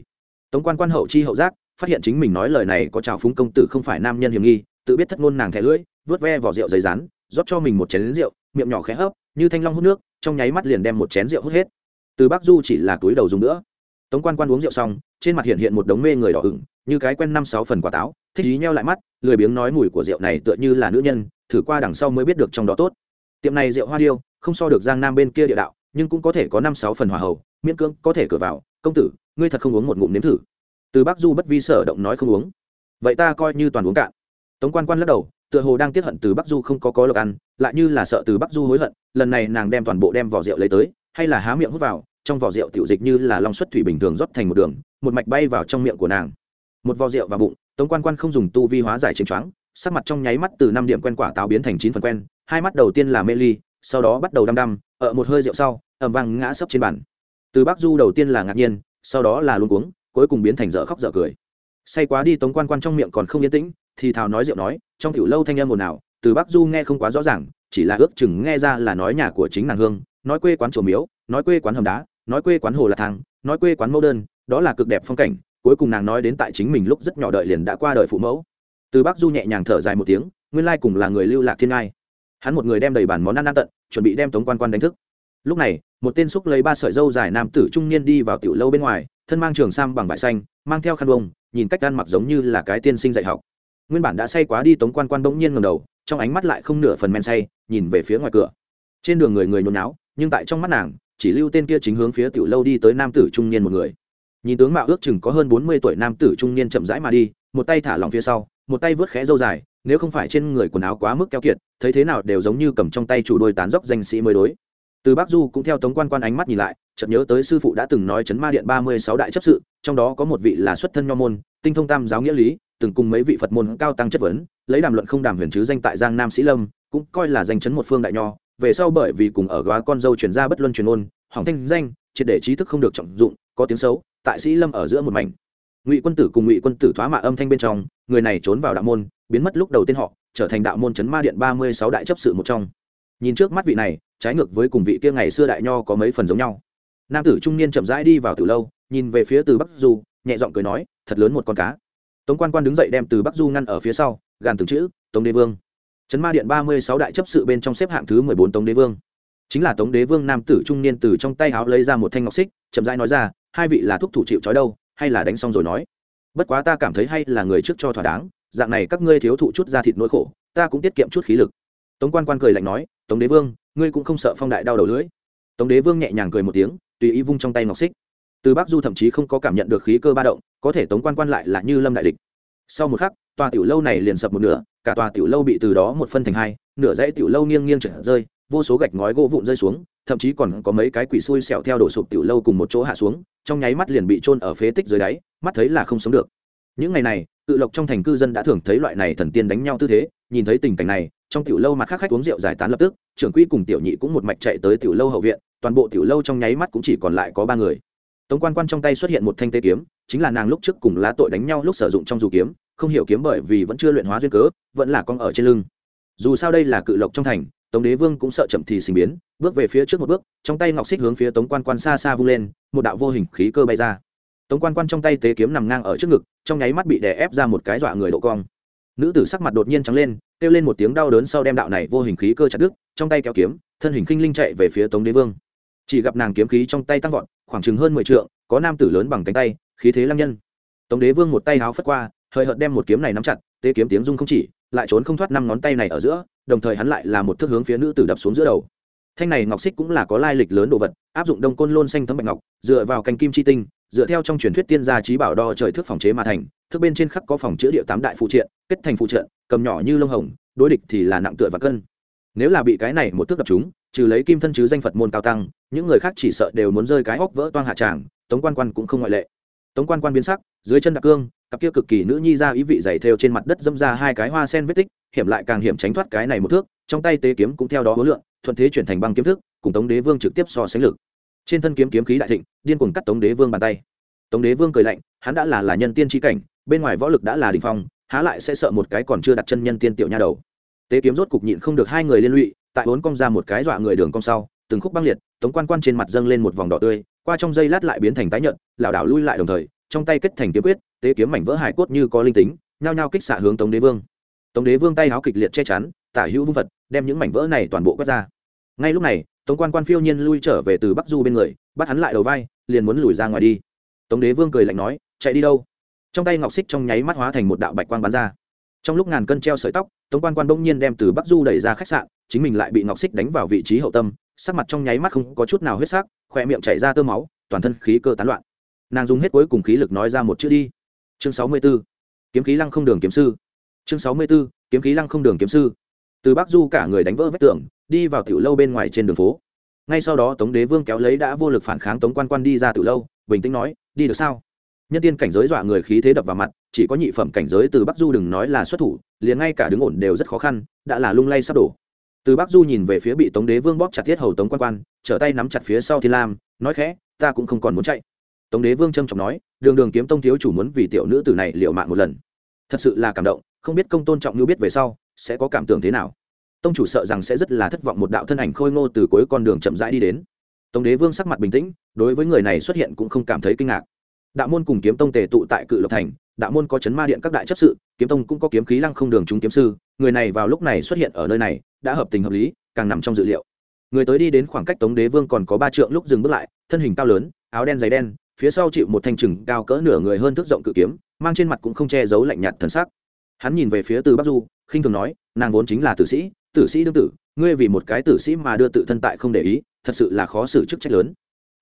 tống quan quan hậu chi hậu giác, phát hiện chính mình nói lời này có trào phúng công tử không phải nam nhân hiểm nghi, tự biết thất ngôn nàng thẻ lưỡi, vớt ve vỏ rượu giấy rán, rót cho mình một chén rượu, miệng nhỏ khẽ hấp như thanh long hút nước, trong nháy mắt liền đem một chén rượu hút hết. Từ bắc du chỉ là túi đầu dùng nữa. Tống quan quan uống rượu xong, trên mặt hiện hiện một đống mê người đỏ ửng, như cái quen năm sáu phần quả táo, thích ý nheo lại mắt, lười biếng nói mùi của rượu này tựa như là nữ nhân, thử qua đằng sau mới biết được trong đó tốt. Tiệm này rượu hoa điêu, không so được giang nam bên kia địa đạo, nhưng cũng có thể có năm sáu phần hòa hậu, miễn cưỡng có thể cửa vào, công tử ngươi thật không uống một ngụm nếm thử. Từ bắc du bất vi sở động nói không uống. Vậy ta coi như toàn uống cạn. Tống quan quan lắc đầu, tựa hồ đang tiếp hận từ bắc du không có có lộc ăn, lại như là sợ từ bắc du hối hận, lần này nàng đem toàn bộ đem vỏ rượu lấy tới, hay là há miệng hút vào, trong vỏ rượu tiểu dịch như là long xuất thủy bình thường rót thành một đường, một mạch bay vào trong miệng của nàng. Một vỏ rượu vào bụng, tống quan quan không dùng tu vi hóa giải chênh choáng, sắc mặt trong nháy mắt từ năm điểm quen quả táo biến thành chín phần quen, hai mắt đầu tiên là mê ly, sau đó bắt đầu đăm đăm, ở một hơi rượu sau ẩm vang ngã sấp trên bàn. Từ bắc du đầu tiên là ngạc nhiên sau đó là luôn cuống, cuối cùng biến thành dở khóc dở cười. Say quá đi, tống quan quan trong miệng còn không yên tĩnh, thì thào nói rượu nói, trong tiểu lâu thanh âm ồn ào, từ bắc du nghe không quá rõ ràng, chỉ là ước chừng nghe ra là nói nhà của chính nàng hương, nói quê quán chùa miếu, nói quê quán hầm đá, nói quê quán hồ là thang nói quê quán mẫu đơn, đó là cực đẹp phong cảnh, cuối cùng nàng nói đến tại chính mình lúc rất nhỏ đợi liền đã qua đời phụ mẫu. Từ bắc du nhẹ nhàng thở dài một tiếng, nguyên lai cùng là người lưu lạc thiên ngai. Hắn một người đem đầy bản món ăn ăn tận, chuẩn bị đem tống quan quan đánh thức. Lúc này một tên xúc lấy ba sợi dâu dài nam tử trung niên đi vào tiểu lâu bên ngoài, thân mang trường sam bằng vải xanh, mang theo khăn bông, nhìn cách ăn mặc giống như là cái tiên sinh dạy học. Nguyên bản đã say quá đi tống quan quan bỗng nhiên ngầm đầu, trong ánh mắt lại không nửa phần men say, nhìn về phía ngoài cửa. Trên đường người người nhốn náo nhưng tại trong mắt nàng, chỉ lưu tên kia chính hướng phía tiểu lâu đi tới nam tử trung niên một người. Nhìn tướng mạo ước chừng có hơn bốn mươi tuổi nam tử trung niên chậm rãi mà đi, một tay thả lòng phía sau, một tay vớt khẽ dâu dài, nếu không phải trên người quần áo quá mức keo kiệt, thấy thế nào đều giống như cầm trong tay chủ đôi tán dốc danh sĩ mới đối từ bắc du cũng theo tống quan quan ánh mắt nhìn lại, chợt nhớ tới sư phụ đã từng nói chấn ma điện ba mươi sáu đại chấp sự, trong đó có một vị là xuất thân nho môn, tinh thông tam giáo nghĩa lý, từng cùng mấy vị phật môn cao tăng chất vấn, lấy đàm luận không đàm huyền chứ danh tại giang nam sĩ lâm, cũng coi là danh chấn một phương đại nho. Về sau bởi vì cùng ở góa con dâu chuyển ra bất luân truyền ôn hỏng thanh danh, triệt để trí thức không được trọng dụng, có tiếng xấu, tại sĩ lâm ở giữa một mảnh. Ngụy quân tử cùng ngụy quân tử thoá mạ âm thanh bên trong, người này trốn vào đạo môn, biến mất lúc đầu tiên họ, trở thành đạo môn chấn ma điện ba mươi sáu đại chấp sự một trong nhìn trước mắt vị này, trái ngược với cùng vị kia ngày xưa đại nho có mấy phần giống nhau. Nam tử trung niên chậm rãi đi vào từ lâu, nhìn về phía từ bắc du, nhẹ giọng cười nói, thật lớn một con cá. Tống quan quan đứng dậy đem từ bắc du ngăn ở phía sau, gàn từng chữ, tống đế vương. Trấn ma điện ba mươi sáu đại chấp sự bên trong xếp hạng thứ mười bốn tống đế vương. Chính là tống đế vương nam tử trung niên từ trong tay áo lấy ra một thanh ngọc xích, chậm rãi nói ra, hai vị là thúc thủ chịu trói đâu, hay là đánh xong rồi nói? Bất quá ta cảm thấy hay là người trước cho thỏa đáng, dạng này các ngươi thiếu thụ chút ra thịt nỗi khổ, ta cũng tiết kiệm chút khí lực. Tống quan quan cười lạnh nói tống đế vương, ngươi cũng không sợ phong đại đau đầu lưỡi? Tống đế vương nhẹ nhàng cười một tiếng, tùy ý vung trong tay ngọc xích. Từ bắc du thậm chí không có cảm nhận được khí cơ ba động, có thể tống quan quan lại là như lâm đại địch. Sau một khắc, tòa tiểu lâu này liền sập một nửa, cả tòa tiểu lâu bị từ đó một phân thành hai, nửa dãy tiểu lâu nghiêng nghiêng trở rơi, vô số gạch ngói gỗ vụn rơi xuống, thậm chí còn có mấy cái quỷ xui xẹo theo đổ sụp tiểu lâu cùng một chỗ hạ xuống, trong nháy mắt liền bị trôn ở phế tích dưới đáy, mắt thấy là không sống được. Những ngày này, tự lộc trong thành cư dân đã thường thấy loại này thần tiên đánh nhau tư thế, nhìn thấy tình cảnh này trong tiểu lâu mặt khác khách uống rượu giải tán lập tức, trưởng quỹ cùng tiểu nhị cũng một mạch chạy tới tiểu lâu hậu viện, toàn bộ tiểu lâu trong nháy mắt cũng chỉ còn lại có ba người. Tống quan quan trong tay xuất hiện một thanh tê kiếm, chính là nàng lúc trước cùng lá tội đánh nhau lúc sử dụng trong dù kiếm, không hiểu kiếm bởi vì vẫn chưa luyện hóa duyên cớ, vẫn là con ở trên lưng. Dù sao đây là cự lộc trong thành, tống đế vương cũng sợ chậm thì sinh biến, bước về phía trước một bước, trong tay ngọc xích hướng phía tống quan quan xa xa vung lên, một đạo vô hình khí cơ bay ra. Tống quan quan trong tay tế kiếm nằm ngang ở trước ngực, trong nháy mắt bị đè ép ra một cái dọa người độ cong. Nữ tử sắc mặt đột nhiên trắng lên kêu lên một tiếng đau đớn sau đem đạo này vô hình khí cơ chặt đứt, trong tay kéo kiếm, thân hình khinh linh chạy về phía tống đế vương. Chỉ gặp nàng kiếm khí trong tay tăng vọt, khoảng chừng hơn mười trượng, có nam tử lớn bằng cánh tay, khí thế lăng nhân. Tống đế vương một tay háo phất qua hời hợt đem một kiếm này nắm chặt, tế kiếm tiếng rung không chỉ, lại trốn không thoát năm ngón tay này ở giữa, đồng thời hắn lại là một thước hướng phía nữ tử đập xuống giữa đầu. Thanh này ngọc xích cũng là có lai lịch lớn đồ vật, áp dụng đông côn lôn xanh thấm bạch ngọc, dựa vào canh kim chi tinh, dựa theo trong truyền thuyết tiên gia trí bảo đo trời thước phòng chế mà thành, thước bên trên khắc có phòng chữa địa tám đại phụ triện kết thành phụ trận cầm nhỏ như lông hồng, đối địch thì là nặng tựa và cân. Nếu là bị cái này một thước đập chúng trừ lấy kim thân chứ danh phật môn cao tăng, những người khác chỉ sợ đều muốn rơi cái hốc vỡ toang hạ tràng, tống quan quan cũng không ngoại lệ. Tống quan quan biến sắc, dưới chân đặc cương, cặp kia cực kỳ nữ nhi ra ý vị dày theo trên mặt đất dâm ra hai cái hoa sen vết tích, hiểm lại càng hiểm tránh thoát cái này một thước, trong tay tế kiếm cũng theo đó hối lượng, thuận thế chuyển thành băng kiếm thức, cùng tống đế vương trực tiếp so sánh lực. Trên thân kiếm kiếm khí đại thịnh, điên cuồng cắt tống đế vương bàn tay. Tống đế vương cười lạnh, hắn đã là là nhân tiên tri cảnh, bên ngoài võ lực đã là đình phong há lại sẽ sợ một cái còn chưa đặt chân nhân tiên tiểu nha đầu. Tế kiếm rốt cục nhịn không được hai người liên lụy, tại bốn cong ra một cái dọa người đường cong sau, từng khúc băng liệt, tống quan quan trên mặt dâng lên một vòng đỏ tươi, qua trong dây lát lại biến thành tái nhợt, lảo đảo lui lại đồng thời, trong tay kết thành kiếm quyết, tế kiếm mảnh vỡ hải cốt như có linh tính, nhao nhao kích xạ hướng tống đế vương. Tống đế vương tay háo kịch liệt che chắn, tả hữu vung vật đem những mảnh vỡ này toàn bộ quét ra. Ngay lúc này, tống quan quan phiêu nhiên lui trở về từ bắc du bên người, bắt hắn lại đầu vai, liền muốn lùi ra ngoài đi. Tống đế vương cười lạnh nói, chạy đi đâu? Trong tay ngọc xích trong nháy mắt hóa thành một đạo bạch quang bắn ra. Trong lúc ngàn cân treo sợi tóc, tống quan quan bỗng nhiên đem từ bắc du đẩy ra khách sạn, chính mình lại bị ngọc xích đánh vào vị trí hậu tâm, sắc mặt trong nháy mắt không có chút nào huyết sắc khoe miệng chảy ra tơ máu, toàn thân khí cơ tán loạn. Nàng dùng hết cuối cùng khí lực nói ra một chữ đi. Chương sáu mươi b ố kiếm khí lăng không đường kiếm sư. Chương sáu mươi b ố kiếm khí lăng không đường kiếm sư. Từ bắc du cả người đánh vỡ vách tường, đi vào tiểu lâu bên ngoài trên đường phố. Ngay sau đó tống đế vương kéo lấy đã vô lực phản kháng tống quan quan đi ra tiểu lâu, bình tĩnh nói, đi được sao? Nhân tiên cảnh giới dọa người khí thế đập vào mặt, chỉ có nhị phẩm cảnh giới từ bắc du đừng nói là xuất thủ, liền ngay cả đứng ổn đều rất khó khăn, đã là lung lay sắp đổ. Từ bắc du nhìn về phía bị tống đế vương bóp chặt thiết hầu tống quan quan, trở tay nắm chặt phía sau thiên lam, nói khẽ, ta cũng không còn muốn chạy. Tống đế vương trâm trọng nói, đường đường kiếm tông thiếu chủ muốn vì tiểu nữ tử này liệu mạng một lần. Thật sự là cảm động, không biết công tôn trọng như biết về sau, sẽ có cảm tưởng thế nào. Tông chủ sợ rằng sẽ rất là thất vọng một đạo thân ảnh khôi ngô từ cuối con đường chậm rãi đi đến. Tống đế vương sắc mặt bình tĩnh, đối với người này xuất hiện cũng không cảm thấy kinh ngạc đạo môn cùng kiếm tông tề tụ tại cự lộc thành, đạo môn có chấn ma điện các đại chấp sự, kiếm tông cũng có kiếm khí lăng không đường chúng kiếm sư, người này vào lúc này xuất hiện ở nơi này, đã hợp tình hợp lý, càng nằm trong dự liệu. Người tới đi đến khoảng cách tống đế vương còn có ba trượng lúc dừng bước lại, thân hình cao lớn, áo đen dày đen, phía sau chịu một thanh trừng cao cỡ nửa người hơn thước rộng cự kiếm, mang trên mặt cũng không che giấu lạnh nhạt thần sắc. Hắn nhìn về phía từ bắc du, khinh thường nói, nàng vốn chính là tử sĩ tử sĩ đương tử, ngươi vì một cái tử sĩ mà đưa tự thân tại không để ý, thật sự là khó xử chức trách lớn.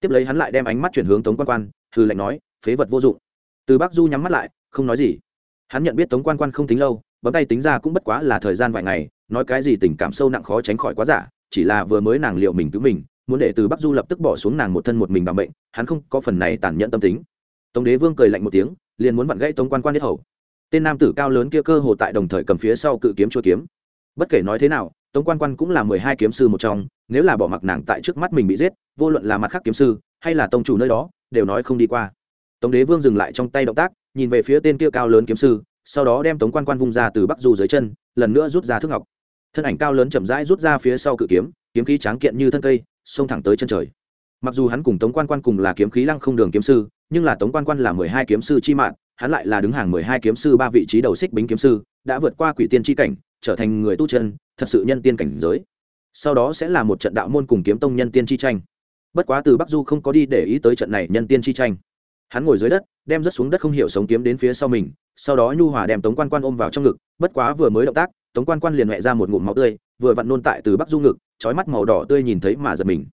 Tiếp lấy hắn lại đem ánh mắt chuyển hướng tống quan quan hư lệnh nói phế vật vô dụng. Từ bắc du nhắm mắt lại, không nói gì. Hắn nhận biết tống quan quan không tính lâu, bấm tay tính ra cũng bất quá là thời gian vài ngày, nói cái gì tình cảm sâu nặng khó tránh khỏi quá giả, chỉ là vừa mới nàng liệu mình cứu mình, muốn để từ bắc du lập tức bỏ xuống nàng một thân một mình bằng bệnh, hắn không có phần này tàn nhẫn tâm tính. Tống đế vương cười lạnh một tiếng, liền muốn vặn gãy tống quan quan nhất hầu. Tên nam tử cao lớn kia cơ hồ tại đồng thời cầm phía sau cự kiếm chua kiếm. Bất kể nói thế nào, tống quan quan cũng là mười hai kiếm sư một trong, nếu là bỏ mặc nàng tại trước mắt mình bị giết, vô luận là mặt khác kiếm sư, hay là tông chủ nơi đó, đều nói không đi qua tống đế vương dừng lại trong tay động tác, nhìn về phía tên kia cao lớn kiếm sư, sau đó đem tống quan quan vung ra từ bắc du dưới chân, lần nữa rút ra thước ngọc. Thân ảnh cao lớn chậm rãi rút ra phía sau cự kiếm kiếm khí tráng kiện như thân cây, xông thẳng tới chân trời. Mặc dù hắn cùng tống quan quan cùng là kiếm khí lăng không đường kiếm sư, nhưng là tống quan quan là mười hai kiếm sư chi mạng, hắn lại là đứng hàng mười hai kiếm sư ba vị trí đầu xích bính kiếm sư, đã vượt qua quỷ tiên chi cảnh, trở thành người tu chân, thật sự nhân tiên cảnh giới. Sau đó sẽ là một trận đạo môn cùng kiếm tông nhân tiên chi tranh. Bất quá từ bắc du không có đi để ý tới trận này nhân tiên chi tranh hắn ngồi dưới đất, đem rớt xuống đất không hiểu sống kiếm đến phía sau mình, sau đó nhu hòa đem tống quan quan ôm vào trong ngực, bất quá vừa mới động tác, tống quan quan liền mẹ ra một ngụm máu tươi, vừa vặn nôn tại từ bắc du ngực, trói mắt màu đỏ tươi nhìn thấy mà giật mình.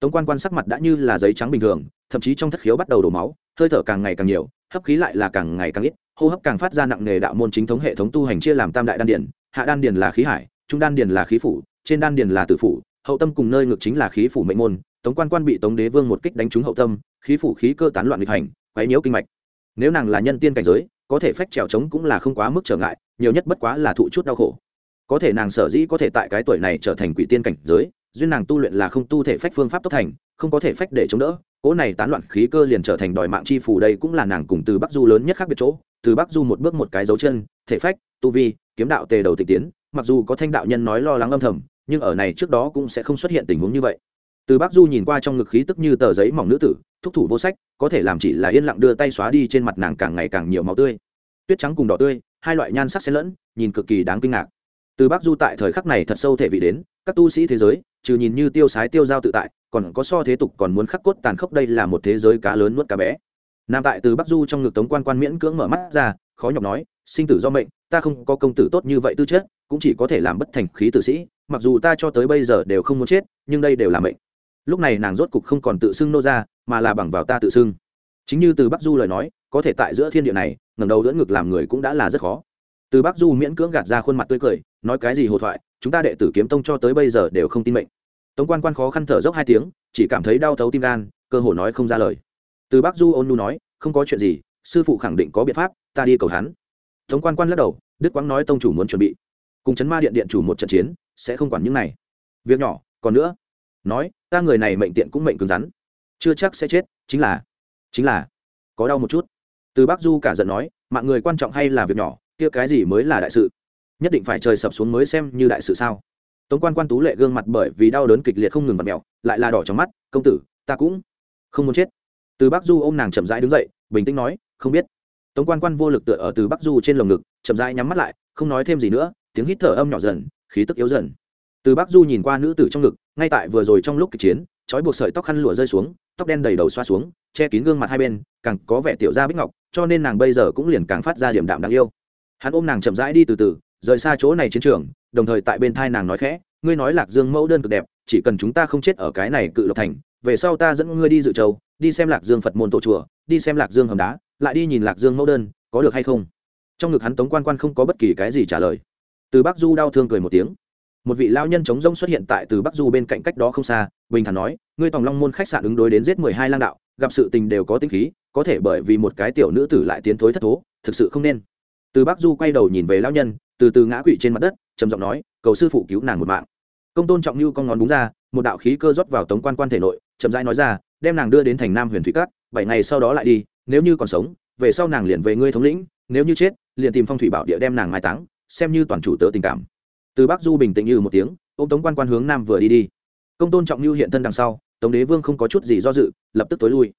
Tống quan quan sắc mặt đã như là giấy trắng bình thường, thậm chí trong thất khiếu bắt đầu đổ máu, hơi thở càng ngày càng nhiều, hấp khí lại là càng ngày càng ít, hô hấp càng phát ra nặng nề đạo môn chính thống hệ thống tu hành chia làm tam đại đan điển, hạ đan điển là khí hải, trung đan điển là khí phủ, trên đan điển là tử phủ, hậu tâm cùng nơi ngực chính là khí phủ mệnh môn, tống quan quan bị tống đế vương một kích đánh trúng hậu tâm, khí phủ khí cơ tán loạn nghịch hành quấy nhiễu kinh mạch. Nếu nàng là nhân tiên cảnh giới, có thể phách trèo trống cũng là không quá mức trở ngại, nhiều nhất bất quá là thụ chút đau khổ. Có thể nàng sở dĩ có thể tại cái tuổi này trở thành quỷ tiên cảnh giới, duyên nàng tu luyện là không tu thể phách phương pháp tốc thành, không có thể phách để chống đỡ. Cỗ này tán loạn khí cơ liền trở thành đòi mạng chi phủ đây cũng là nàng cùng từ bắc du lớn nhất khác biệt chỗ. Từ bắc du một bước một cái dấu chân, thể phách, tu vi, kiếm đạo tề đầu tịch tiến, mặc dù có thanh đạo nhân nói lo lắng âm thầm, nhưng ở này trước đó cũng sẽ không xuất hiện tình huống như vậy từ Bác du nhìn qua trong ngực khí tức như tờ giấy mỏng nữ tử, thúc thủ vô sách, có thể làm chỉ là yên lặng đưa tay xóa đi trên mặt nàng càng ngày càng nhiều máu tươi. Tuyết trắng cùng đỏ tươi, hai loại nhan sắc xen lẫn, nhìn cực kỳ đáng kinh ngạc. Từ Bác du tại thời khắc này thật sâu thể vị đến, các tu sĩ thế giới, trừ nhìn như tiêu sái tiêu giao tự tại, còn có so thế tục còn muốn khắc cốt tàn khốc đây là một thế giới cá lớn nuốt cá bé. Nam tại từ bắc du trong ngực tống quan quan miễn cưỡng mở mắt ra, khó nhọc nói, sinh tử do mệnh, ta không có công tử tốt như vậy tư chất, cũng chỉ có thể làm bất thành khí tử sĩ, mặc dù ta cho tới bây giờ đều không muốn chết, nhưng đây đều là mệnh lúc này nàng rốt cục không còn tự xưng nô ra mà là bằng vào ta tự xưng. Chính như từ bắc du lời nói, có thể tại giữa thiên địa này ngầm đầu dẫn ngực làm người cũng đã là rất khó. Từ bắc du miễn cưỡng gạt ra khuôn mặt tươi cười, nói cái gì hồ thoại, chúng ta đệ tử kiếm tông cho tới bây giờ đều không tin mệnh. Tống quan quan khó khăn thở dốc hai tiếng, chỉ cảm thấy đau thấu tim gan, cơ hồ nói không ra lời. Từ bắc du ôn nu nói, không có chuyện gì, sư phụ khẳng định có biện pháp, ta đi cầu hắn. Tống quan quan lắc đầu, đức quang nói tông chủ muốn chuẩn bị. Cùng chấn ma điện điện chủ một trận chiến, sẽ không quản những này. Việc nhỏ, còn nữa. Nói ta người này mệnh tiện cũng mệnh cứng rắn. Chưa chắc sẽ chết, chính là chính là, có đau một chút. Từ bắc du cả giận nói, mạng người quan trọng hay là việc nhỏ, kia cái gì mới là đại sự? Nhất định phải trời sập xuống mới xem như đại sự sao? Tống quan quan tú lệ gương mặt bởi vì đau đớn kịch liệt không ngừng vặt mẹo lại là đỏ trong mắt, công tử, ta cũng không muốn chết. Từ bắc du ô m nàng chậm rãi đứng dậy, bình tĩnh nói, không biết. Tống quan quan vô lực tựa ở từ bắc du trên lồng ngực, chậm rãi nhắm mắt lại, không nói thêm gì nữa, tiếng hít thở âm nhỏ dần, khí tức yếu dần từ bắc du nhìn qua nữ tử trong ngực, ngay tại vừa rồi trong lúc kịch chiến, trói buộc sợi tóc khăn lụa rơi xuống, tóc đen đầy đầu xoa xuống, che kín gương mặt hai bên, càng có vẻ tiểu gia bích ngọc, cho nên nàng bây giờ cũng liền càng phát ra điểm đạm đáng yêu. Hắn ôm nàng chậm rãi đi từ từ, rời xa chỗ này chiến trường, đồng thời tại bên thai nàng nói khẽ, ngươi nói lạc dương mẫu đơn cực đẹp, chỉ cần chúng ta không chết ở cái này cự lộc thành, về sau ta dẫn ngươi đi dự châu, đi xem lạc dương phật môn tổ chùa, đi xem lạc dương hầm đá, lại đi nhìn lạc dương mẫu đơn, có được hay không? Trong ngực hắn tống quan quan không có bất kỳ cái gì trả lời. Từ Bác du đau thương cười một tiếng một vị lao nhân chống rông xuất hiện tại từ bắc du bên cạnh cách đó không xa, bình thản nói, ngươi tòng long môn khách sạn ứng đối đến giết mười hai lang đạo, gặp sự tình đều có tinh khí, có thể bởi vì một cái tiểu nữ tử lại tiến thối thất thố, thực sự không nên. Từ bắc du quay đầu nhìn về lao nhân, từ từ ngã quỵ trên mặt đất, trầm giọng nói, cầu sư phụ cứu nàng một mạng. Công tôn trọng như con ngón đúng ra, một đạo khí cơ rót vào tống quan quan thể nội, chậm rãi nói ra, đem nàng đưa đến thành nam huyền thủy cát bảy ngày sau đó lại đi, nếu như còn sống, về sau nàng liền về ngươi thống lĩnh, nếu như chết, liền tìm phong thủy bảo địa đem nàng mai táng, xem như toàn chủ tớ tình cảm từ bắc du bình tĩnh như một tiếng ô m tống quan quan hướng nam vừa đi đi. Công tôn trọng lưu hiện thân đằng sau, tống đế vương không có chút gì do dự, lập tức tối lui.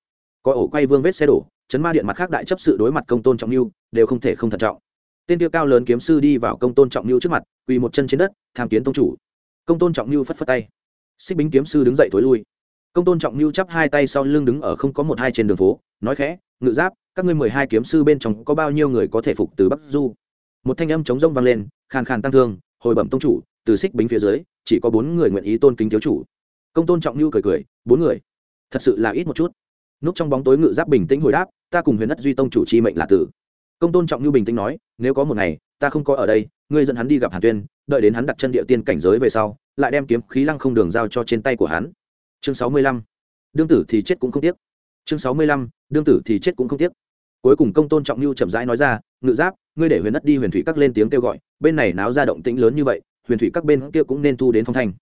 Có ổ quay vương vết xe đổ, chấn ma điện mặt khác đại chấp sự đối mặt công tôn trọng lưu, đều không thể không thận trọng. Tên tiêu cao lớn kiếm sư đi vào công tôn trọng lưu trước mặt, quỳ một chân trên đất, tham kiến tông chủ. Công tôn trọng lưu phất phất tay. Xích bính kiếm sư đứng dậy thối lui. Công tôn trọng lưu chắp hai tay sau lưng đứng ở không có một hai trên đường phố, nói khẽ, ngự giáp, các ngươi mười hai kiếm sư bên trong có bao nhiêu người có thể phục từ bắc du? Một thanh âm chống rông vang lên, khàn khàn tăng thương hồi bẩm tông chủ, từ xích bính phía dưới, chỉ có bốn người nguyện ý tôn kính thiếu chủ. Công tôn trọng như cười cười, bốn người. Thật sự là ít một chút. Núp trong bóng tối ngự giáp bình tĩnh hồi đáp, ta cùng huyền đất duy tông chủ chi mệnh là tử. Công tôn trọng như bình tĩnh nói, nếu có một ngày, ta không có ở đây, ngươi dẫn hắn đi gặp hàn tuyên, đợi đến hắn đặt chân địa tiên cảnh giới về sau, lại đem kiếm khí lăng không đường giao cho trên tay của hắn. Chương sáu mươi lăm. Đương tử thì chết cũng không tiếc. Chương sáu mươi lăm. Đương tử thì chết cũng không tiếc. Cuối cùng công tôn trọng lưu chậm rãi nói ra, ngự giáp, ngươi để huyền đất đi huyền thủy các lên tiếng kêu gọi bên này náo ra động tĩnh lớn như vậy, huyền thủy các bên kia cũng nên thu đến phong thanh.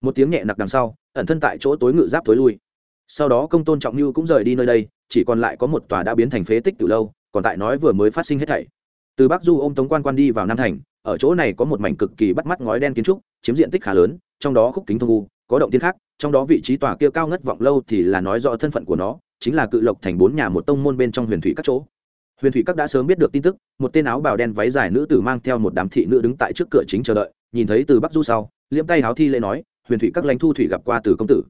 Một tiếng nhẹ nặc đằng sau, ẩn thân tại chỗ tối ngự giáp tối lui. Sau đó công tôn trọng như cũng rời đi nơi đây, chỉ còn lại có một tòa đã biến thành phế tích từ lâu, còn tại nói vừa mới phát sinh hết thảy. Từ bắc du ôm tống quan quan đi vào nam thành, ở chỗ này có một mảnh cực kỳ bắt mắt ngói đen kiến trúc, chiếm diện tích khá lớn, trong đó khúc kính thông u, có động tiên khác, trong đó vị trí tòa kia cao ngất vọng lâu thì là nói rõ thân phận của nó, chính là cự lộc thành bốn nhà một tông môn bên trong huyền thủy các chỗ huyền thủy các đã sớm biết được tin tức, một tên áo bào đen váy dài nữ tử mang theo một đám thị nữ đứng tại trước cửa chính chờ đợi, nhìn thấy từ bắc du sau, liễm tay áo thi lễ nói, huyền thủy các lãnh thu thủy gặp qua từ công tử.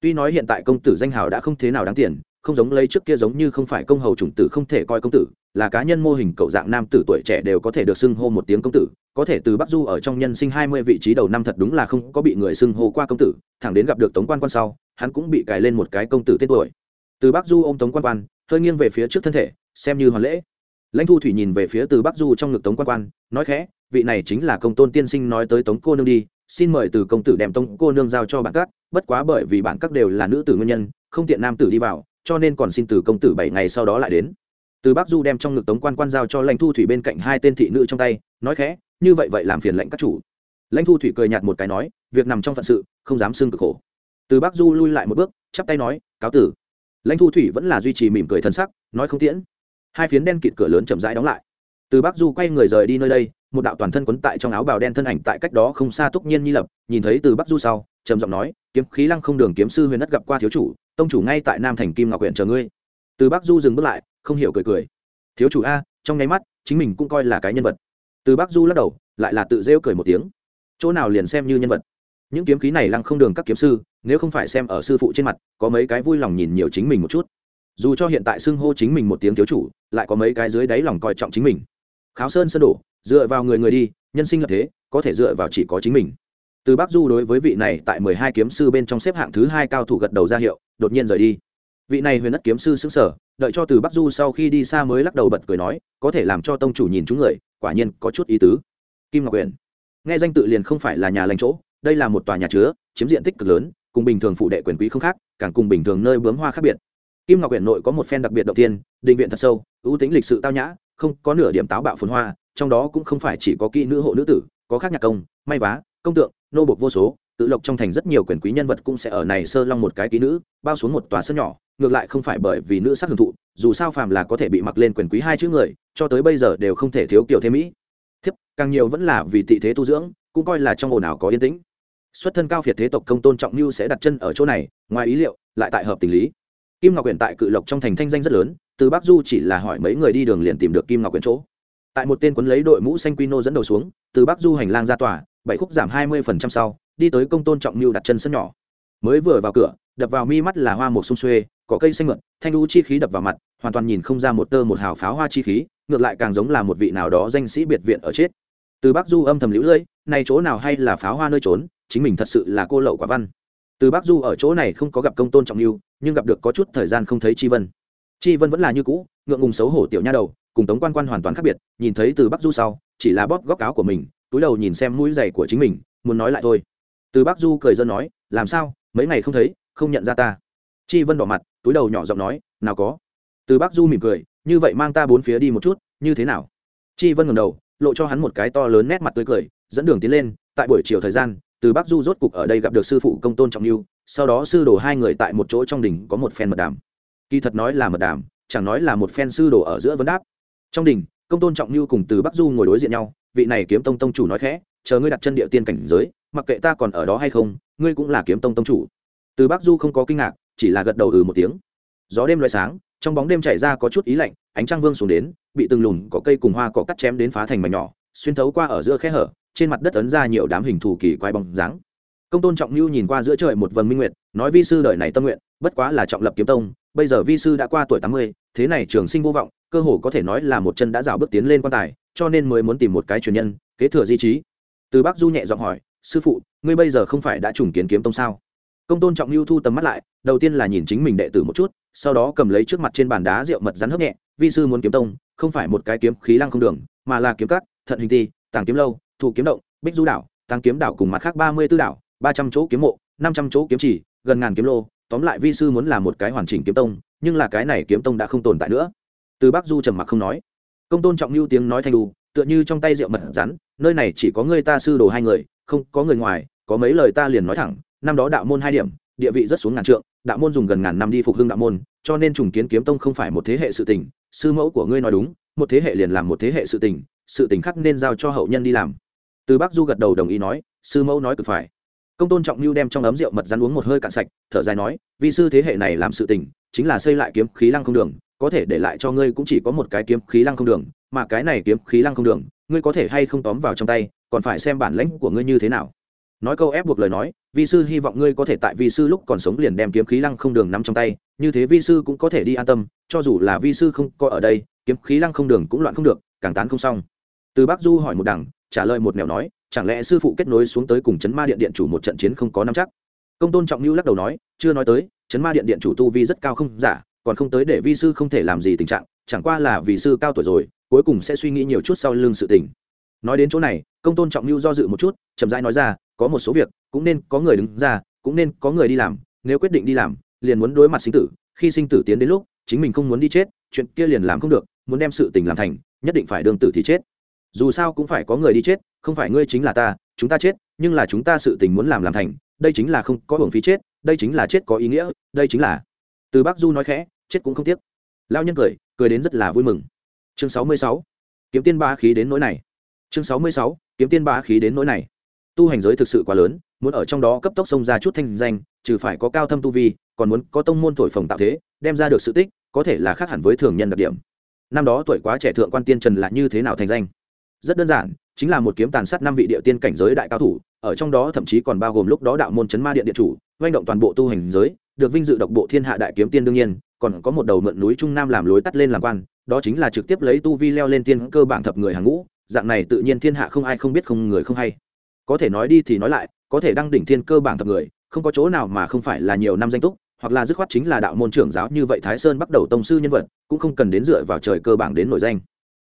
Tuy nói hiện tại công tử danh hào đã không thế nào đáng tiền, không giống lấy trước kia giống như không phải công hầu chủng tử không thể coi công tử, là cá nhân mô hình cậu dạng nam tử tuổi trẻ đều có thể được xưng hô một tiếng công tử, có thể từ bắc du ở trong nhân sinh hai mươi vị trí đầu năm thật đúng là không có bị người xưng hô qua công tử, thẳng đến gặp được tống quan quan sau, hắn cũng bị cài lên một cái công tử tên tuổi. Từ bắc du ô m tống quan quan, hơi nghiêng về phía trước thân thể xem như hoàn lễ. Lãnh thu thủy nhìn về phía từ bắc du trong ngực tống quan quan, nói khẽ, vị này chính là công tôn tiên sinh nói tới tống cô nương đi, xin mời từ công tử đem tống cô nương giao cho bạn các, bất quá bởi vì bạn các đều là nữ tử nguyên nhân, không tiện nam tử đi vào, cho nên còn xin từ công tử bảy ngày sau đó lại đến. Từ bắc du đem trong ngực tống quan quan giao cho lãnh thu thủy bên cạnh hai tên thị nữ trong tay, nói khẽ, như vậy vậy làm phiền lệnh các chủ. Lãnh thu thủy cười nhạt một cái nói, việc nằm trong phận sự, không dám xưng cực khổ. Từ bắc du lui lại một bước, chắp tay nói, cáo tử. Lãnh thu thủy vẫn là duy trì mỉm cười thân sắc, nói không tiễn hai phiến đen kịt cửa lớn chậm rãi đóng lại. Từ bắc du quay người rời đi nơi đây, một đạo toàn thân quấn tại trong áo bào đen thân ảnh tại cách đó không xa túc nhiên nhi lập, nhìn thấy từ bắc du sau, trầm giọng nói, kiếm khí lăng không đường kiếm sư huyền đất gặp qua thiếu chủ, tông chủ ngay tại nam thành kim ngọc huyện chờ ngươi. Từ bắc du dừng bước lại, không hiểu cười cười. Thiếu chủ a, trong nháy mắt, chính mình cũng coi là cái nhân vật. Từ bắc du lắc đầu, lại là tự rêu cười một tiếng. Chỗ nào liền xem như nhân vật? Những kiếm khí này lăng không đường các kiếm sư, nếu không phải xem ở sư phụ trên mặt, có mấy cái vui lòng nhìn nhiều chính mình một chút dù cho hiện tại xưng hô chính mình một tiếng thiếu chủ, lại có mấy cái dưới đáy lòng coi trọng chính mình. Kháo sơn sơn đổ, dựa vào người người đi, nhân sinh lập thế, có thể dựa vào chỉ có chính mình. Từ bắc du đối với vị này tại mười hai kiếm sư bên trong xếp hạng thứ hai cao thủ gật đầu ra hiệu, đột nhiên rời đi. Vị này huyền đất kiếm sư xứng sở đợi cho từ bắc du sau khi đi xa mới lắc đầu bật cười nói, có thể làm cho tông chủ nhìn chúng người, quả nhiên có chút ý tứ. Kim ngọc huyền nghe danh tự liền không phải là nhà lành chỗ, đây là một tòa nhà chứa, chiếm diện tích cực lớn, cùng bình thường phụ đệ quyền quý không khác, càng cùng bình thường nơi bướm hoa khác biệt kim ngọc huyện nội có một phen đặc biệt đầu tiên định viện thật sâu, ưu tính lịch sự tao nhã, không có nửa điểm táo bạo phồn hoa, trong đó cũng không phải chỉ có kỹ nữ hộ nữ tử, có khác nhạc công, may vá, công tượng, nô bộc vô số, tự lộc trong thành rất nhiều quyền quý nhân vật cũng sẽ ở này sơ long một cái kỹ nữ, bao xuống một tòa sân nhỏ, ngược lại không phải bởi vì nữ sắc hưởng thụ, dù sao phàm là có thể bị mặc lên quyền quý hai chữ người, cho tới bây giờ đều không thể thiếu kiểu thêm mỹ. Thiếp, càng nhiều vẫn là vì tị thế tu dưỡng, cũng coi là trong ồn ào có yên tĩnh. Xuất thân cao việt thế tộc công tôn trọng lưu sẽ đặt chân ở chỗ này, ngoài ý liệu, lại tại hợp tình lý kim ngọc huyện tại cự lộc trong thành thanh danh rất lớn, từ bắc du chỉ là hỏi mấy người đi đường liền tìm được kim ngọc huyện chỗ. Tại một tên quấn lấy đội mũ xanh quy nô dẫn đầu xuống, từ bắc du hành lang ra tòa, bảy khúc giảm hai mươi phần trăm sau, đi tới công tôn trọng lưu đặt chân sân nhỏ. Mới vừa vào cửa, đập vào mi mắt là hoa một sung xuê, có cây xanh mượn, thanh lưu chi khí đập vào mặt, hoàn toàn nhìn không ra một tơ một hào pháo hoa chi khí, ngược lại càng giống là một vị nào đó danh sĩ biệt viện ở chết. Từ bắc du âm thầm lũ lưỡi này chỗ nào hay là pháo hoa nơi trốn, chính mình thật sự là cô lậu quả văn từ bắc du ở chỗ này không có gặp công tôn trọng lưu, nhưng gặp được có chút thời gian không thấy chi vân. Chi vân vẫn là như cũ, ngượng ngùng xấu hổ tiểu nha đầu, cùng tống quan quan hoàn toàn khác biệt, nhìn thấy từ bắc du sau, chỉ là bóp góc áo của mình, túi đầu nhìn xem mũi giày của chính mình, muốn nói lại thôi. Từ bắc du cười dân nói, làm sao? Mấy ngày không thấy, không nhận ra ta. Chi vân đỏ mặt, túi đầu nhỏ giọng nói, nào có. Từ bắc du mỉm cười, như vậy mang ta bốn phía đi một chút, như thế nào? Chi vân ngầm đầu, lộ cho hắn một cái to lớn nét mặt tươi cười, dẫn đường tiến lên, tại buổi chiều thời gian từ bắc du rốt cục ở đây gặp được sư phụ công tôn trọng lưu sau đó sư đồ hai người tại một chỗ trong đình có một phen mật đàm. Kỳ thật nói là mật đàm, chẳng nói là một phen sư đồ ở giữa vấn đáp. Trong đình, công tôn trọng lưu cùng từ bắc du ngồi đối diện nhau, vị này kiếm tông tông chủ nói khẽ, chờ ngươi đặt chân địa tiên cảnh giới, mặc kệ ta còn ở đó hay không, ngươi cũng là kiếm tông tông chủ. Từ bắc du không có kinh ngạc, chỉ là gật đầu ừ một tiếng. Gió đêm loại sáng, trong bóng đêm chạy ra có chút ý lạnh, ánh trăng vương xuống đến, bị từng lùn có cây cùng hoa cỏ cắt chém đến phá thành mảnh nhỏ, xuyên thấu qua ở giữa khe hở trên mặt đất ấn ra nhiều đám hình thù kỳ quái bóng dáng. Công tôn trọng lưu nhìn qua giữa trời một vầng minh nguyệt, nói vi sư đời này tâm nguyện, bất quá là trọng lập kiếm tông, bây giờ vi sư đã qua tuổi tám mươi, thế này trường sinh vô vọng, cơ hồ có thể nói là một chân đã rào bước tiến lên quan tài, cho nên mới muốn tìm một cái truyền nhân, kế thừa di trí. Từ bác du nhẹ giọng hỏi, sư phụ, ngươi bây giờ không phải đã trùng kiến kiếm tông sao? Công tôn trọng lưu thu tầm mắt lại, đầu tiên là nhìn chính mình đệ tử một chút, sau đó cầm lấy trước mặt trên bàn đá rượu mật rắn hấp nhẹ, vi sư muốn kiếm tông, không phải một cái kiếm khí lăng không đường, mà là kiếm cắt thận hình ti tàng kiếm lâu thủ kiếm động, bích du đảo tăng kiếm đảo cùng mặt khác ba mươi tư đảo, ba trăm chỗ kiếm mộ, năm trăm chỗ kiếm chỉ gần ngàn kiếm lô. Tóm lại vi sư muốn làm một cái hoàn chỉnh kiếm tông, nhưng là cái này kiếm tông đã không tồn tại nữa. Từ bắc du trầm mặc không nói. Công tôn trọng lưu tiếng nói thanh đù, tựa như trong tay rượu mật rắn, nơi này chỉ có người ta sư đồ hai người, không có người ngoài, có mấy lời ta liền nói thẳng, năm đó đạo môn hai điểm, địa vị rất xuống ngàn trượng, đạo môn dùng gần ngàn năm đi phục hưng đạo môn, cho nên trùng kiến kiếm tông không phải một thế hệ sự tình, sư mẫu của ngươi nói đúng, một thế hệ liền làm một thế hệ sự tình sự tình khác nên giao cho hậu nhân đi làm từ bắc du gật đầu đồng ý nói, sư mẫu nói cực phải. Công tôn trọng lưu đem trong ấm rượu mật rắn uống một hơi cạn sạch, thở dài nói vì sư thế hệ này làm sự tình, chính là xây lại kiếm khí lăng không đường, có thể để lại cho ngươi cũng chỉ có một cái kiếm khí lăng không đường, mà cái này kiếm khí lăng không đường, ngươi có thể hay không tóm vào trong tay, còn phải xem bản lãnh của ngươi như thế nào. Nói câu ép buộc lời nói, vi sư hy vọng ngươi có thể tại vi sư lúc còn sống liền đem kiếm khí lăng không đường nắm trong tay, như thế vi sư cũng có thể đi an tâm, cho dù là vi sư không có ở đây, kiếm khí lăng không đường cũng loạn không được, càng tán không xong. Từ bắc du hỏi một đằng trả lời một nẻo nói, chẳng lẽ sư phụ kết nối xuống tới cùng chấn ma điện điện chủ một trận chiến không có nắm chắc? Công tôn trọng lưu lắc đầu nói, chưa nói tới, chấn ma điện điện chủ tu vi rất cao không, giả, còn không tới để vi sư không thể làm gì tình trạng, chẳng qua là vì sư cao tuổi rồi, cuối cùng sẽ suy nghĩ nhiều chút sau lưng sự tình. Nói đến chỗ này, công tôn trọng lưu do dự một chút, chậm rãi nói ra, có một số việc, cũng nên có người đứng ra, cũng nên có người đi làm, nếu quyết định đi làm, liền muốn đối mặt sinh tử, khi sinh tử tiến đến lúc, chính mình không muốn đi chết, chuyện kia liền làm không được, muốn đem sự tình làm thành, nhất định phải đương tử thì chết dù sao cũng phải có người đi chết, không phải ngươi chính là ta, chúng ta chết, nhưng là chúng ta sự tình muốn làm làm thành, đây chính là không có hưởng phí chết, đây chính là chết có ý nghĩa, đây chính là. Từ bác du nói khẽ, chết cũng không tiếc. Lao nhân cười cười đến rất là vui mừng. Chương sáu mươi sáu. Kiếm tiên ba khí đến nỗi này. Chương sáu mươi sáu, kiếm tiên ba khí đến nỗi này. Tu hành giới thực sự quá lớn, muốn ở trong đó cấp tốc xông ra chút thanh danh, trừ phải có cao thâm tu vi, còn muốn có tông môn thổi phồng tạo thế, đem ra được sự tích, có thể là khác hẳn với thường nhân đặc điểm. Năm đó tuổi quá trẻ thượng quan tiên trần là như thế nào thành danh? Rất đơn giản, chính là một kiếm tàn sát năm vị địa tiên cảnh giới đại cao thủ, ở trong đó thậm chí còn bao gồm lúc đó đạo môn chấn ma điện địa chủ doanh động toàn bộ tu hành giới, được vinh dự độc bộ thiên hạ đại kiếm tiên đương nhiên, còn có một đầu mượn núi trung nam làm lối tắt lên làm quan, đó chính là trực tiếp lấy tu vi leo lên tiên cơ bảng thập người hàng ngũ, dạng này tự nhiên thiên hạ không ai không biết không người không hay. Có thể nói đi thì nói lại, có thể đăng đỉnh thiên cơ bảng thập người, không có chỗ nào mà không phải là nhiều năm danh túc, hoặc là dứt khoát chính là đạo môn trưởng giáo như vậy thái sơn bắt đầu tông sư nhân vật, cũng không cần đến dựa vào trời cơ bảng đến nổi danh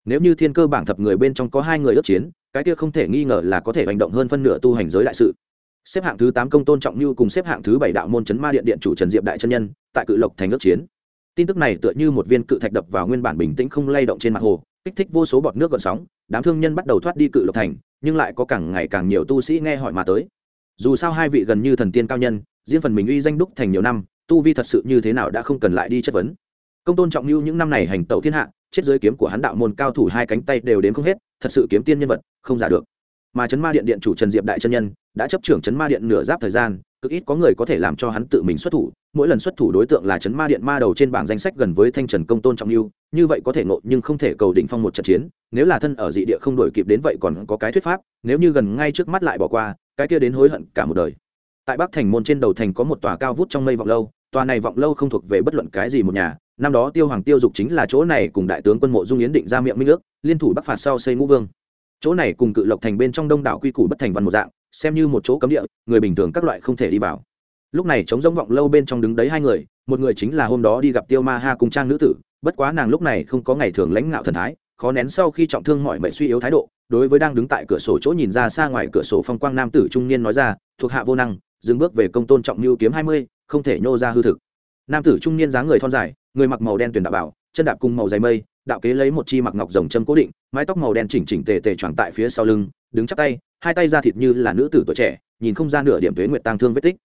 nếu như thiên cơ bảng thập người bên trong có hai người ước chiến, cái kia không thể nghi ngờ là có thể hành động hơn phân nửa tu hành giới đại sự. Xếp hạng thứ tám công tôn trọng như cùng xếp hạng thứ bảy đạo môn chấn ma điện điện chủ trần diệp đại chân nhân, tại cự lộc thành ước chiến. Tin tức này tựa như một viên cự thạch đập vào nguyên bản bình tĩnh không lay động trên mặt hồ, kích thích vô số bọt nước gợn sóng, đám thương nhân bắt đầu thoát đi cự lộc thành, nhưng lại có càng ngày càng nhiều tu sĩ nghe hỏi mà tới. Dù sao hai vị gần như thần tiên cao nhân, riêng phần mình uy danh đúc thành nhiều năm, tu vi thật sự như thế nào đã không cần lại đi chất vấn công tôn trọng lưu những năm này hành tẩu thiên hạ, chết giới kiếm của hắn đạo môn cao thủ hai cánh tay đều đến không hết, thật sự kiếm tiên nhân vật, không giả được. Mà chấn ma điện điện chủ trần diệp đại chân nhân, đã chấp trưởng chấn ma điện nửa giáp thời gian, cực ít có người có thể làm cho hắn tự mình xuất thủ. Mỗi lần xuất thủ đối tượng là chấn ma điện ma đầu trên bảng danh sách gần với thanh trần công tôn trọng lưu như vậy có thể ngộ nhưng không thể cầu đỉnh phong một trận chiến. Nếu là thân ở dị địa không đổi kịp đến vậy còn có cái thuyết pháp, nếu như gần ngay trước mắt lại bỏ qua, cái kia đến hối hận cả một đời. Tại bắc thành môn trên đầu thành có một tòa cao vút trong mây vọng lâu, tòa này vọng lâu không thuộc về bất luận cái gì một nhà năm đó tiêu hoàng tiêu dục chính là chỗ này cùng đại tướng quân mộ dung yến định ra miệng minh ước, liên thủ bắc phạt sau xây ngũ vương. Chỗ này cùng cự lộc thành bên trong đông đảo quy củ bất thành văn một dạng, xem như một chỗ cấm địa, người bình thường các loại không thể đi vào. Lúc này chống giống vọng lâu bên trong đứng đấy hai người, một người chính là hôm đó đi gặp tiêu ma ha cùng trang nữ tử, bất quá nàng lúc này không có ngày thường lãnh ngạo thần thái, khó nén sau khi trọng thương mọi mệnh suy yếu thái độ, đối với đang đứng tại cửa sổ chỗ nhìn ra xa ngoài cửa sổ phong quang nam tử trung niên nói ra, thuộc hạ vô năng, dừng bước về công tôn trọng lưu kiếm hai mươi, không thể nhô ra hư thực nam tử trung niên dáng người thon dài, người mặc màu đen tuyển đạo bảo, chân đạp cùng màu dày mây, đạo kế lấy một chi mặc ngọc rồng châm cố định, mái tóc màu đen chỉnh chỉnh tề tề tròn tại phía sau lưng, đứng chắp tay, hai tay ra thịt như là nữ tử tuổi trẻ, nhìn không ra nửa điểm tuế nguyệt tang thương vết tích.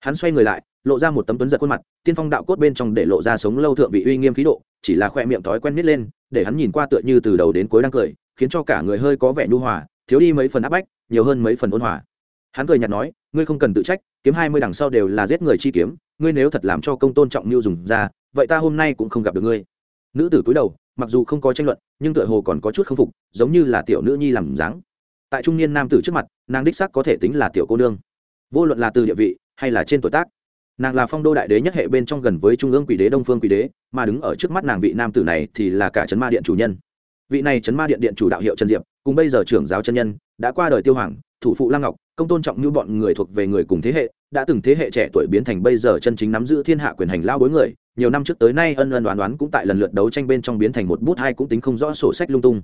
Hắn xoay người lại, lộ ra một tấm tuấn giật khuôn mặt, tiên phong đạo cốt bên trong để lộ ra sống lâu thượng vị uy nghiêm khí độ, chỉ là khoe miệng thói quen nít lên, để hắn nhìn qua tựa như từ đầu đến cuối đang cười, khiến cho cả người hơi có vẻ nhu hòa, thiếu đi mấy phần áp bách, nhiều hơn mấy phần ôn hòa. Hắn cười nhạt nói, ngươi không cần tự trách kiếm hai mươi đằng sau đều là giết người chi kiếm, ngươi nếu thật làm cho công tôn trọng mưu dùng ra, vậy ta hôm nay cũng không gặp được ngươi. Nữ tử cúi đầu, mặc dù không có tranh luận, nhưng tựa hồ còn có chút k phục, giống như là tiểu nữ nhi làm dáng. Tại trung niên nam tử trước mặt, nàng đích sắc có thể tính là tiểu cô nương. Vô luận là từ địa vị, hay là trên tuổi tác, nàng là phong đô đại đế nhất hệ bên trong gần với trung ương quỷ đế, đông phương quỷ đế, mà đứng ở trước mắt nàng vị nam tử này thì là cả trấn ma điện chủ nhân. Vị này trấn ma điện điện chủ đạo hiệu trần diệp, cùng bây giờ trưởng giáo chân nhân, đã qua đời tiêu hoàng, thủ phụ lăng ngọc công tôn trọng như bọn người thuộc về người cùng thế hệ, đã từng thế hệ trẻ tuổi biến thành bây giờ chân chính nắm giữ thiên hạ quyền hành lao bối người, nhiều năm trước tới nay ân ân đoán đoán cũng tại lần lượt đấu tranh bên trong biến thành một bút hai cũng tính không rõ sổ sách lung tung.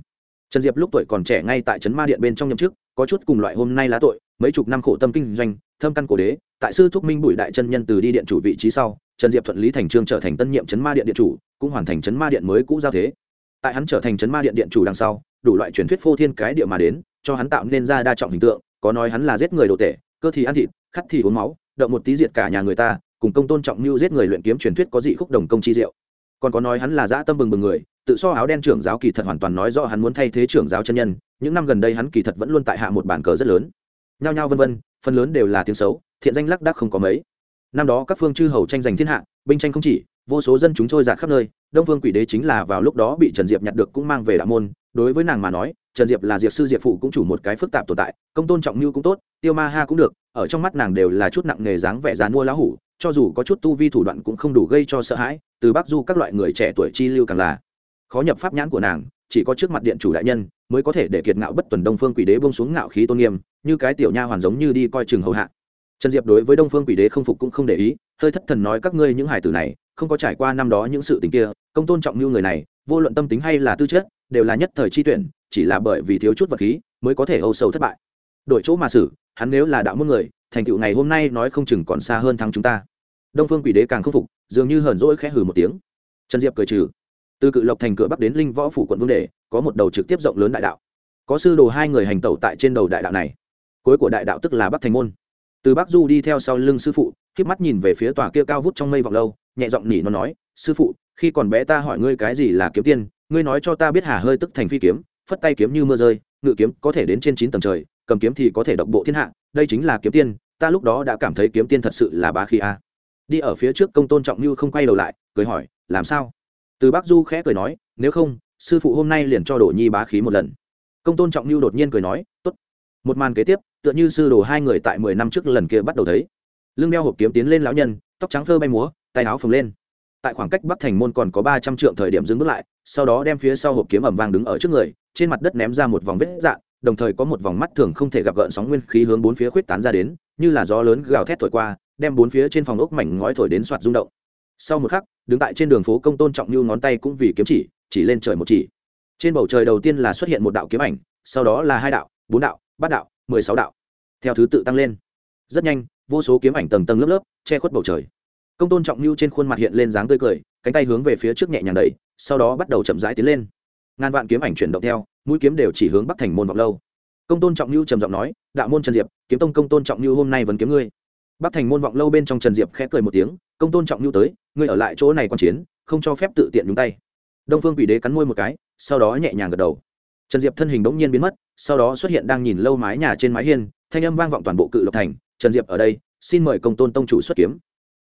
Trần diệp lúc tuổi còn trẻ ngay tại trấn ma điện bên trong nhậm chức, có chút cùng loại hôm nay lá tội, mấy chục năm khổ tâm kinh doanh, thâm căn cổ đế, tại sư thúc minh bùi đại chân nhân từ đi điện chủ vị trí sau, trần diệp thuận lý thành trương trở thành tân nhiệm trấn ma điện điện chủ, cũng hoàn thành trấn ma điện mới cũ giao thế. Tại hắn trở thành trấn ma điện điện chủ đằng sau, đủ loại truyền thuyết phô thiên cái địa mà đến, cho hắn tạo nên ra đa trọng hình tượng có nói hắn là giết người đồ tể, cơ thì ăn thịt, khắt thì uống máu, động một tí diệt cả nhà người ta, cùng công tôn trọng mưu giết người luyện kiếm truyền thuyết có dị khúc đồng công chi diệu. Còn có nói hắn là dã tâm bừng bừng người, tự so áo đen trưởng giáo kỳ thật hoàn toàn nói rõ hắn muốn thay thế trưởng giáo chân nhân, những năm gần đây hắn kỳ thật vẫn luôn tại hạ một bản cờ rất lớn. Nhao nhao vân vân, phần lớn đều là tiếng xấu, thiện danh lắc đắc không có mấy. Năm đó các phương chư hầu tranh giành thiên hạ, binh tranh không chỉ, vô số dân chúng trôi giạt khắp nơi, đông phương quỷ đế chính là vào lúc đó bị trần diệp nhặt được cũng mang về đạo môn, đối với nàng mà nói trần diệp là diệp sư diệp phụ cũng chủ một cái phức tạp tồn tại, công tôn trọng mưu cũng tốt, tiêu ma ha cũng được, ở trong mắt nàng đều là chút nặng nghề dáng vẻ dán mua lá hủ, cho dù có chút tu vi thủ đoạn cũng không đủ gây cho sợ hãi, từ bắc du các loại người trẻ tuổi chi lưu càng là khó nhập pháp nhãn của nàng, chỉ có trước mặt điện chủ đại nhân mới có thể để kiệt ngạo bất tuần đông phương quỷ đế bông xuống ngạo khí tôn nghiêm, như cái tiểu nha hoàn giống như đi coi chừng hầu hạ. Trần diệp đối với đông phương quỷ đế không phục cũng không để ý, hơi thất thần nói các ngươi những hải tử này, không có trải qua năm đó những sự tình kia, công tôn trọng như người này, vô luận tâm tính hay là tư chất, đều là nhất thời chi tuyển chỉ là bởi vì thiếu chút vật khí mới có thể âu sâu thất bại. Đổi chỗ mà xử, hắn nếu là đạo môn người, thành tựu ngày hôm nay nói không chừng còn xa hơn thắng chúng ta. Đông phương quỷ đế càng không phục, dường như hờn rỗi khẽ hừ một tiếng. Trần diệp cười trừ. Từ cự lộc thành cửa bắc đến linh võ phủ quận vương đề, có một đầu trực tiếp rộng lớn đại đạo. Có sư đồ hai người hành tẩu tại trên đầu đại đạo này. Cuối của đại đạo tức là bắc thành môn. Từ bắc du đi theo sau lưng sư phụ k mắt nhìn về phía tòa kia cao vút trong mây vọng lâu, nhẹ giọng nỉ nó nói, sư phụ, khi còn bé ta hỏi ngươi cái gì là kiếm tiên, ngươi nói cho ta biết hà hơi tức thành phi kiếm phất tay kiếm như mưa rơi, ngự kiếm có thể đến trên chín tầng trời, cầm kiếm thì có thể độc bộ thiên hạ, đây chính là kiếm tiên, ta lúc đó đã cảm thấy kiếm tiên thật sự là bá khí a. Đi ở phía trước công tôn trọng như không quay đầu lại, cười hỏi, làm sao? Từ bác du khẽ cười nói, nếu không, sư phụ hôm nay liền cho đổ nhi bá khí một lần. Công tôn trọng như đột nhiên cười nói t ố t một màn kế tiếp, tựa như sư đồ hai người tại mười năm trước lần kia bắt đầu thấy. Lưng đeo hộp kiếm tiến lên lão nhân, tóc trắng phơ bay múa, tay áo phồng lên tại khoảng cách bắc thành môn còn có ba trăm trượng thời điểm dừng bước lại, sau đó đem phía sau hộp kiếm ẩm vang đứng ở trước người, trên mặt đất ném ra một vòng vết dạn đồng thời có một vòng mắt thường không thể gặp gợn sóng nguyên khí hướng bốn phía khuyết tán ra đến, như là gió lớn gào thét thổi qua, đem bốn phía trên phòng ốc mảnh ngói thổi đến soạt rung động. Sau một khắc, đứng tại trên đường phố công tôn trọng như ngón tay cũng vì kiếm chỉ chỉ lên trời một chỉ. Trên bầu trời đầu tiên là xuất hiện một đạo kiếm ảnh, sau đó là hai đạo, bốn đạo, bát đạo, mười sáu đạo. Theo thứ tự tăng lên. Rất nhanh, vô số kiếm ảnh tầng tầng lớp lớp, che khuất bầu trời công tôn trọng lưu trên khuôn mặt hiện lên dáng tươi cười, cánh tay hướng về phía trước nhẹ nhàng đẩy, sau đó bắt đầu chậm rãi tiến lên. Ngàn vạn kiếm ảnh chuyển động theo, mũi kiếm đều chỉ hướng bắc thành môn vọng lâu. Công tôn trọng lưu trầm giọng nói, đạo môn trần diệp, kiếm tông công tôn trọng lưu hôm nay vẫn kiếm ngươi. Bắc thành môn vọng lâu bên trong trần diệp khẽ cười một tiếng, công tôn trọng lưu tới, ngươi ở lại chỗ này quan chiến, không cho phép tự tiện nhúng tay. Đông phương quỷ đế cắn môi một cái, sau đó nhẹ nhàng gật đầu. Trần diệp thân hình đống nhiên biến mất, sau đó xuất hiện đang nhìn lâu mái nhà trên mái hiên, thanh âm vang vọng toàn bộ cự lộc thành, trần diệp ở đây, xin mời công tôn tông chủ xuất kiếm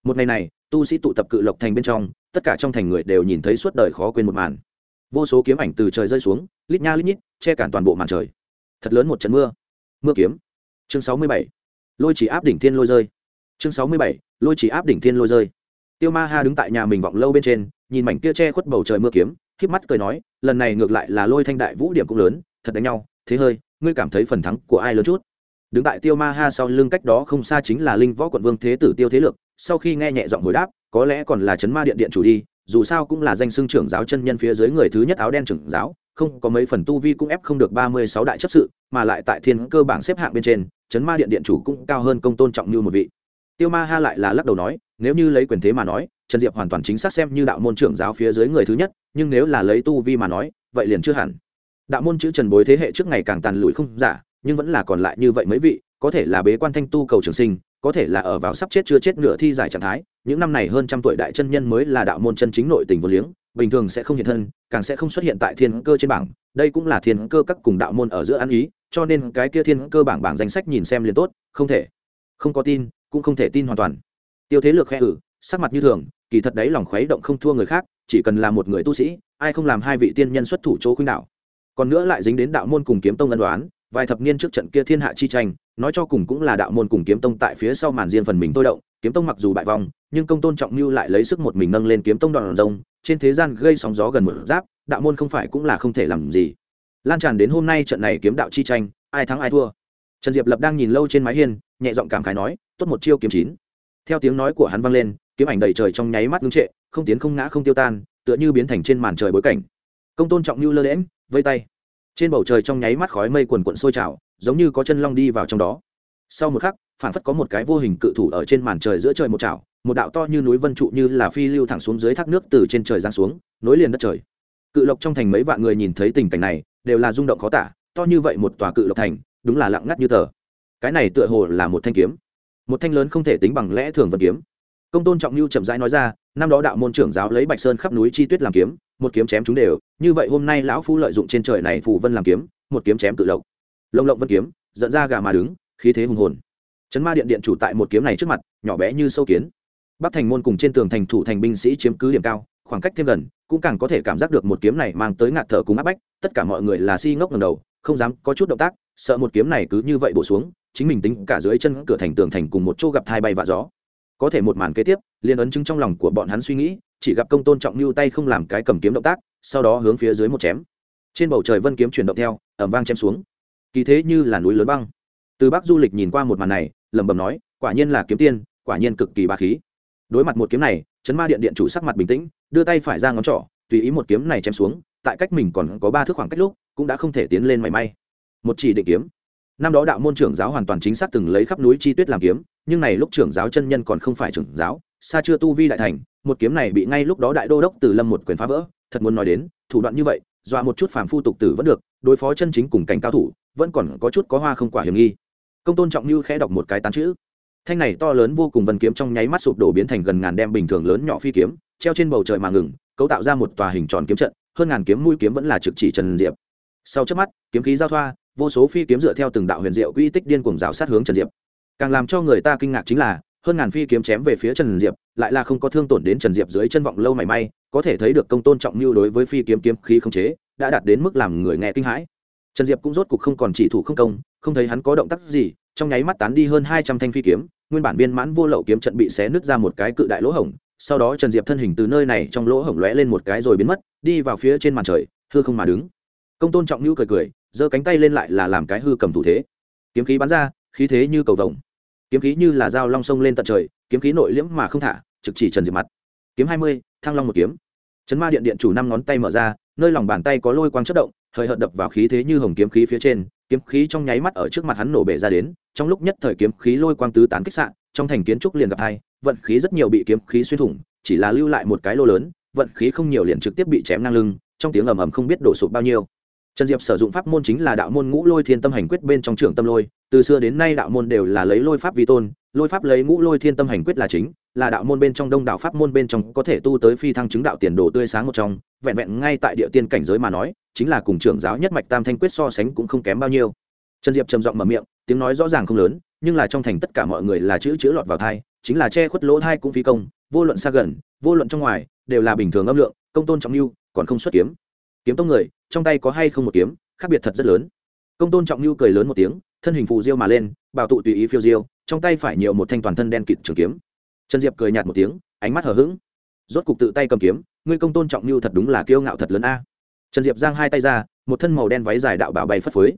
một ngày này, tu sĩ tụ tập cự lộc thành bên trong, tất cả trong thành người đều nhìn thấy suốt đời khó quên một màn. Vô số kiếm ảnh từ trời rơi xuống, lít nha lít nhít, che cản toàn bộ màn trời. Thật lớn một trận mưa. Mưa kiếm. Chương sáu mươi bảy. Lôi chỉ áp đỉnh thiên lôi rơi. Chương sáu mươi bảy. Lôi chỉ áp đỉnh thiên lôi rơi. Tiêu ma ha đứng tại nhà mình vọng lâu bên trên, nhìn mảnh kia che khuất bầu trời mưa kiếm k mắt cười nói, lần này ngược lại là lôi thanh đại vũ điểm cũng lớn, thật đánh nhau. Thế hơi, ngươi cảm thấy phần thắng của ai lớn chút? Đứng tại tiêu ma ha sau lưng cách đó không xa chính là linh võ quận vương thế tử tiêu thế lược sau khi nghe nhẹ giọng hồi đáp, có lẽ còn là chấn ma điện điện chủ đi, dù sao cũng là danh xưng trưởng giáo chân nhân phía dưới người thứ nhất áo đen trưởng giáo, không có mấy phần tu vi cũng ép không được ba mươi sáu đại chấp sự, mà lại tại thiên cơ bảng xếp hạng bên trên, chấn ma điện điện chủ cũng cao hơn công tôn trọng như một vị. Tiêu ma ha lại là lắc đầu nói, nếu như lấy quyền thế mà nói, trần diệp hoàn toàn chính xác xem như đạo môn trưởng giáo phía dưới người thứ nhất, nhưng nếu là lấy tu vi mà nói, vậy liền chưa hẳn. Đạo môn chữ trần bối thế hệ trước ngày càng tàn lụi không giả, nhưng vẫn là còn lại như vậy mấy vị, có thể là bế quan thanh tu cầu trường sinh có thể là ở vào sắp chết chưa chết nửa thi giải trạng thái, những năm này hơn trăm tuổi đại chân nhân mới là đạo môn chân chính nội tình vô liếng, bình thường sẽ không hiện thân, càng sẽ không xuất hiện tại thiên cơ trên bảng, đây cũng là thiên cơ các cùng đạo môn ở giữa ăn ý, cho nên cái kia thiên cơ bảng bảng danh sách nhìn xem liền tốt, không thể, không có tin, cũng không thể tin hoàn toàn. Tiêu thế lược khẽ ử sắc mặt như thường, kỳ thật đấy lòng khuấy động không thua người khác, chỉ cần là một người tu sĩ, ai không làm hai vị tiên nhân xuất thủ chỗ khuynh đạo còn nữa lại dính đến đạo môn cùng kiếm tông ân đoán vài thập niên trước trận kia thiên hạ chi tranh nói cho cùng cũng là đạo môn cùng kiếm tông tại phía sau màn riêng phần mình tôi động, kiếm tông mặc dù bại vong, nhưng công tôn trọng mưu lại lấy sức một mình nâng lên kiếm tông đòn rông trên thế gian gây sóng gió gần một giáp, đạo môn không phải cũng là không thể làm gì. Lan tràn đến hôm nay trận này kiếm đạo chi tranh, ai thắng ai thua. Trần diệp lập đang nhìn lâu trên mái hiên, nhẹ giọng cảm khái nói, tốt một chiêu kiếm chín. Theo tiếng nói của hắn vang lên, kiếm ảnh đầy trời trong nháy mắt ngưng trệ, không tiến không ngã không tiêu tan, tựa như biến thành trên màn trời bối cảnh. Công tôn trọng mưu lơ lễm, vây tay trên bầu trời trong nháy mắt khói mây quần quận sôi trào, giống như có chân long đi vào trong đó. Sau một khắc, phản phất có một cái vô hình cự thủ ở trên màn trời giữa trời một chảo, một đạo to như núi vân trụ như là phi lưu thẳng xuống dưới thác nước từ trên trời giáng xuống, nối liền đất trời. Cự lộc trong thành mấy vạn người nhìn thấy tình cảnh này, đều là rung động khó tả, to như vậy một tòa cự lộc thành, đúng là lặng ngắt như tờ. Cái này tựa hồ là một thanh kiếm. Một thanh lớn không thể tính bằng lẽ thường vật kiếm. Công tôn trọng lưu chậm rãi nói ra, năm đó đạo môn trưởng giáo lấy bạch sơn khắp núi chi tuyết làm kiếm, một kiếm chém chúng đều như vậy hôm nay lão phu lợi dụng trên trời này phù vân làm kiếm, một kiếm chém cự lộc. Lồng lộng vân kiếm, dẫn ra gà mà đứng, khí thế hùng hồn. Chấn ma điện điện chủ tại một kiếm này trước mặt, nhỏ bé như sâu kiến. Bắc thành môn cùng trên tường thành thủ thành binh sĩ chiếm cứ điểm cao, khoảng cách thêm gần, cũng càng có thể cảm giác được một kiếm này mang tới ngạt thở cùng áp bách, tất cả mọi người là si ngốc ngầm đầu, không dám có chút động tác, sợ một kiếm này cứ như vậy bổ xuống, chính mình tính cả dưới chân cửa thành tường thành cùng một chỗ gặp thai bay và gió. Có thể một màn kế tiếp, liên ấn chứng trong lòng của bọn hắn suy nghĩ, chỉ gặp công tôn trọng lưu tay không làm cái cầm kiếm động tác sau đó hướng phía dưới một chém. Trên bầu trời vân kiếm chuyển động theo ẩm vang chém xuống. Kỳ thế như là núi lớn băng. Từ bắc du lịch nhìn qua một màn này, lẩm bẩm nói, quả nhiên là kiếm tiên, quả nhiên cực kỳ bà khí. Đối mặt một kiếm này, chấn ma điện điện chủ sắc mặt bình tĩnh, đưa tay phải ra ngón trỏ, tùy ý một kiếm này chém xuống, tại cách mình còn có ba thước khoảng cách lúc, cũng đã không thể tiến lên mảy may. Một chỉ định kiếm. Năm đó đạo môn trưởng giáo hoàn toàn chính xác từng lấy khắp núi chi tuyết làm kiếm, nhưng này lúc trưởng giáo chân nhân còn không phải trưởng giáo xa chưa tu vi đại thành, một kiếm này bị ngay lúc đó đại đô đốc từ lâm một quyền phá vỡ, thật muốn nói đến, thủ đoạn như vậy, dọa một chút phàm phu tục tử vẫn được, đối phó chân chính cùng cảnh cao thủ, vẫn còn có chút có hoa không quả hiểm nghi. Công tôn trọng như khẽ đọc một cái tán chữ. Thanh này to lớn vô cùng vân kiếm trong nháy mắt sụp đổ biến thành gần ngàn đem bình thường lớn nhỏ phi kiếm, treo trên bầu trời mà ngừng, cấu tạo ra một tòa hình tròn kiếm trận, hơn ngàn kiếm mũi kiếm vẫn là trực chỉ trần diệp. Sau trước mắt, kiếm khí giao thoa, vô số phi kiếm dựa theo từng đạo huyền diệu quy tích điên cuồng rào sát hướng trần diệp. Càng làm cho người ta kinh ngạc chính là hơn ngàn phi kiếm chém về phía trần diệp, lại là không có thương tổn đến trần diệp dưới chân vọng lâu mảy may, có thể thấy được công tôn trọng mưu đối với phi kiếm kiếm khí không chế, đã đạt đến mức làm người nghe kinh hãi. Trần diệp cũng rốt cục không còn chỉ thủ không công, không thấy hắn có động tác gì, trong nháy mắt tán đi hơn hai trăm thanh phi kiếm, nguyên bản viên mãn vô lậu kiếm trận bị xé nứt ra một cái cự đại lỗ hổng, sau đó trần diệp thân hình từ nơi này trong lỗ hổng lóe lên một cái rồi biến mất, đi vào phía trên màn trời, hư không mà đứng. Công tôn trọng mưu cười cười, giơ cánh tay lên lại là làm cái hư cầm thủ thế. Kiếm khí bắn ra, khí thế như cầu vồng kiếm khí như là dao long sông lên tận trời, kiếm khí nội liễm mà không thả, trực chỉ trần diệp mặt. Kiếm hai mươi, thăng long một kiếm. Chấn ma điện điện chủ năm ngón tay mở ra, nơi lòng bàn tay có lôi quang chất động thời hợt đập vào khí thế như hồng kiếm khí phía trên, kiếm khí trong nháy mắt ở trước mặt hắn nổ bể ra đến, trong lúc nhất thời kiếm khí lôi quang tứ tán kích sạn trong thành kiến trúc liền gặp hai, vận khí rất nhiều bị kiếm khí xuyên thủng, chỉ là lưu lại một cái lô lớn, vận khí không nhiều liền trực tiếp bị chém ngang lưng, trong tiếng ầm ầm không biết đổ sụp bao nhiêu trần diệp sử dụng pháp môn chính là đạo môn ngũ lôi thiên tâm hành quyết bên trong trưởng tâm lôi. Từ xưa đến nay đạo môn đều là lấy lôi pháp vi tôn lôi pháp lấy ngũ lôi thiên tâm hành quyết là chính là đạo môn bên trong đông đạo pháp môn bên trong có thể tu tới phi thăng chứng đạo tiền đồ tươi sáng một trong vẹn vẹn ngay tại địa tiên cảnh giới mà nói chính là cùng trưởng giáo nhất mạch tam thanh quyết so sánh cũng không kém bao nhiêu. Trần diệp trầm giọng mở miệng tiếng nói rõ ràng không lớn nhưng là trong thành tất cả mọi người là chữ chữ lọt vào tai, chính là che khuất lỗ tai cũng phí công vô luận xa gần vô luận trong ngoài đều là bình thường âm lượng công tôn trọng lưu còn không xuất kiếm. Kiếm tông người trong tay có hay không một kiếm, khác biệt thật rất lớn. Công tôn trọng lưu cười lớn một tiếng, thân hình phù diêu mà lên, bảo tụ tùy ý phiêu diêu, trong tay phải nhiều một thanh toàn thân đen kịt trường kiếm. Trần diệp cười nhạt một tiếng, ánh mắt hờ hững. Rốt cục tự tay cầm kiếm, ngươi công tôn trọng lưu thật đúng là kiêu ngạo thật lớn a. Trần diệp giang hai tay ra, một thân màu đen váy dài đạo bảo bay phất phới.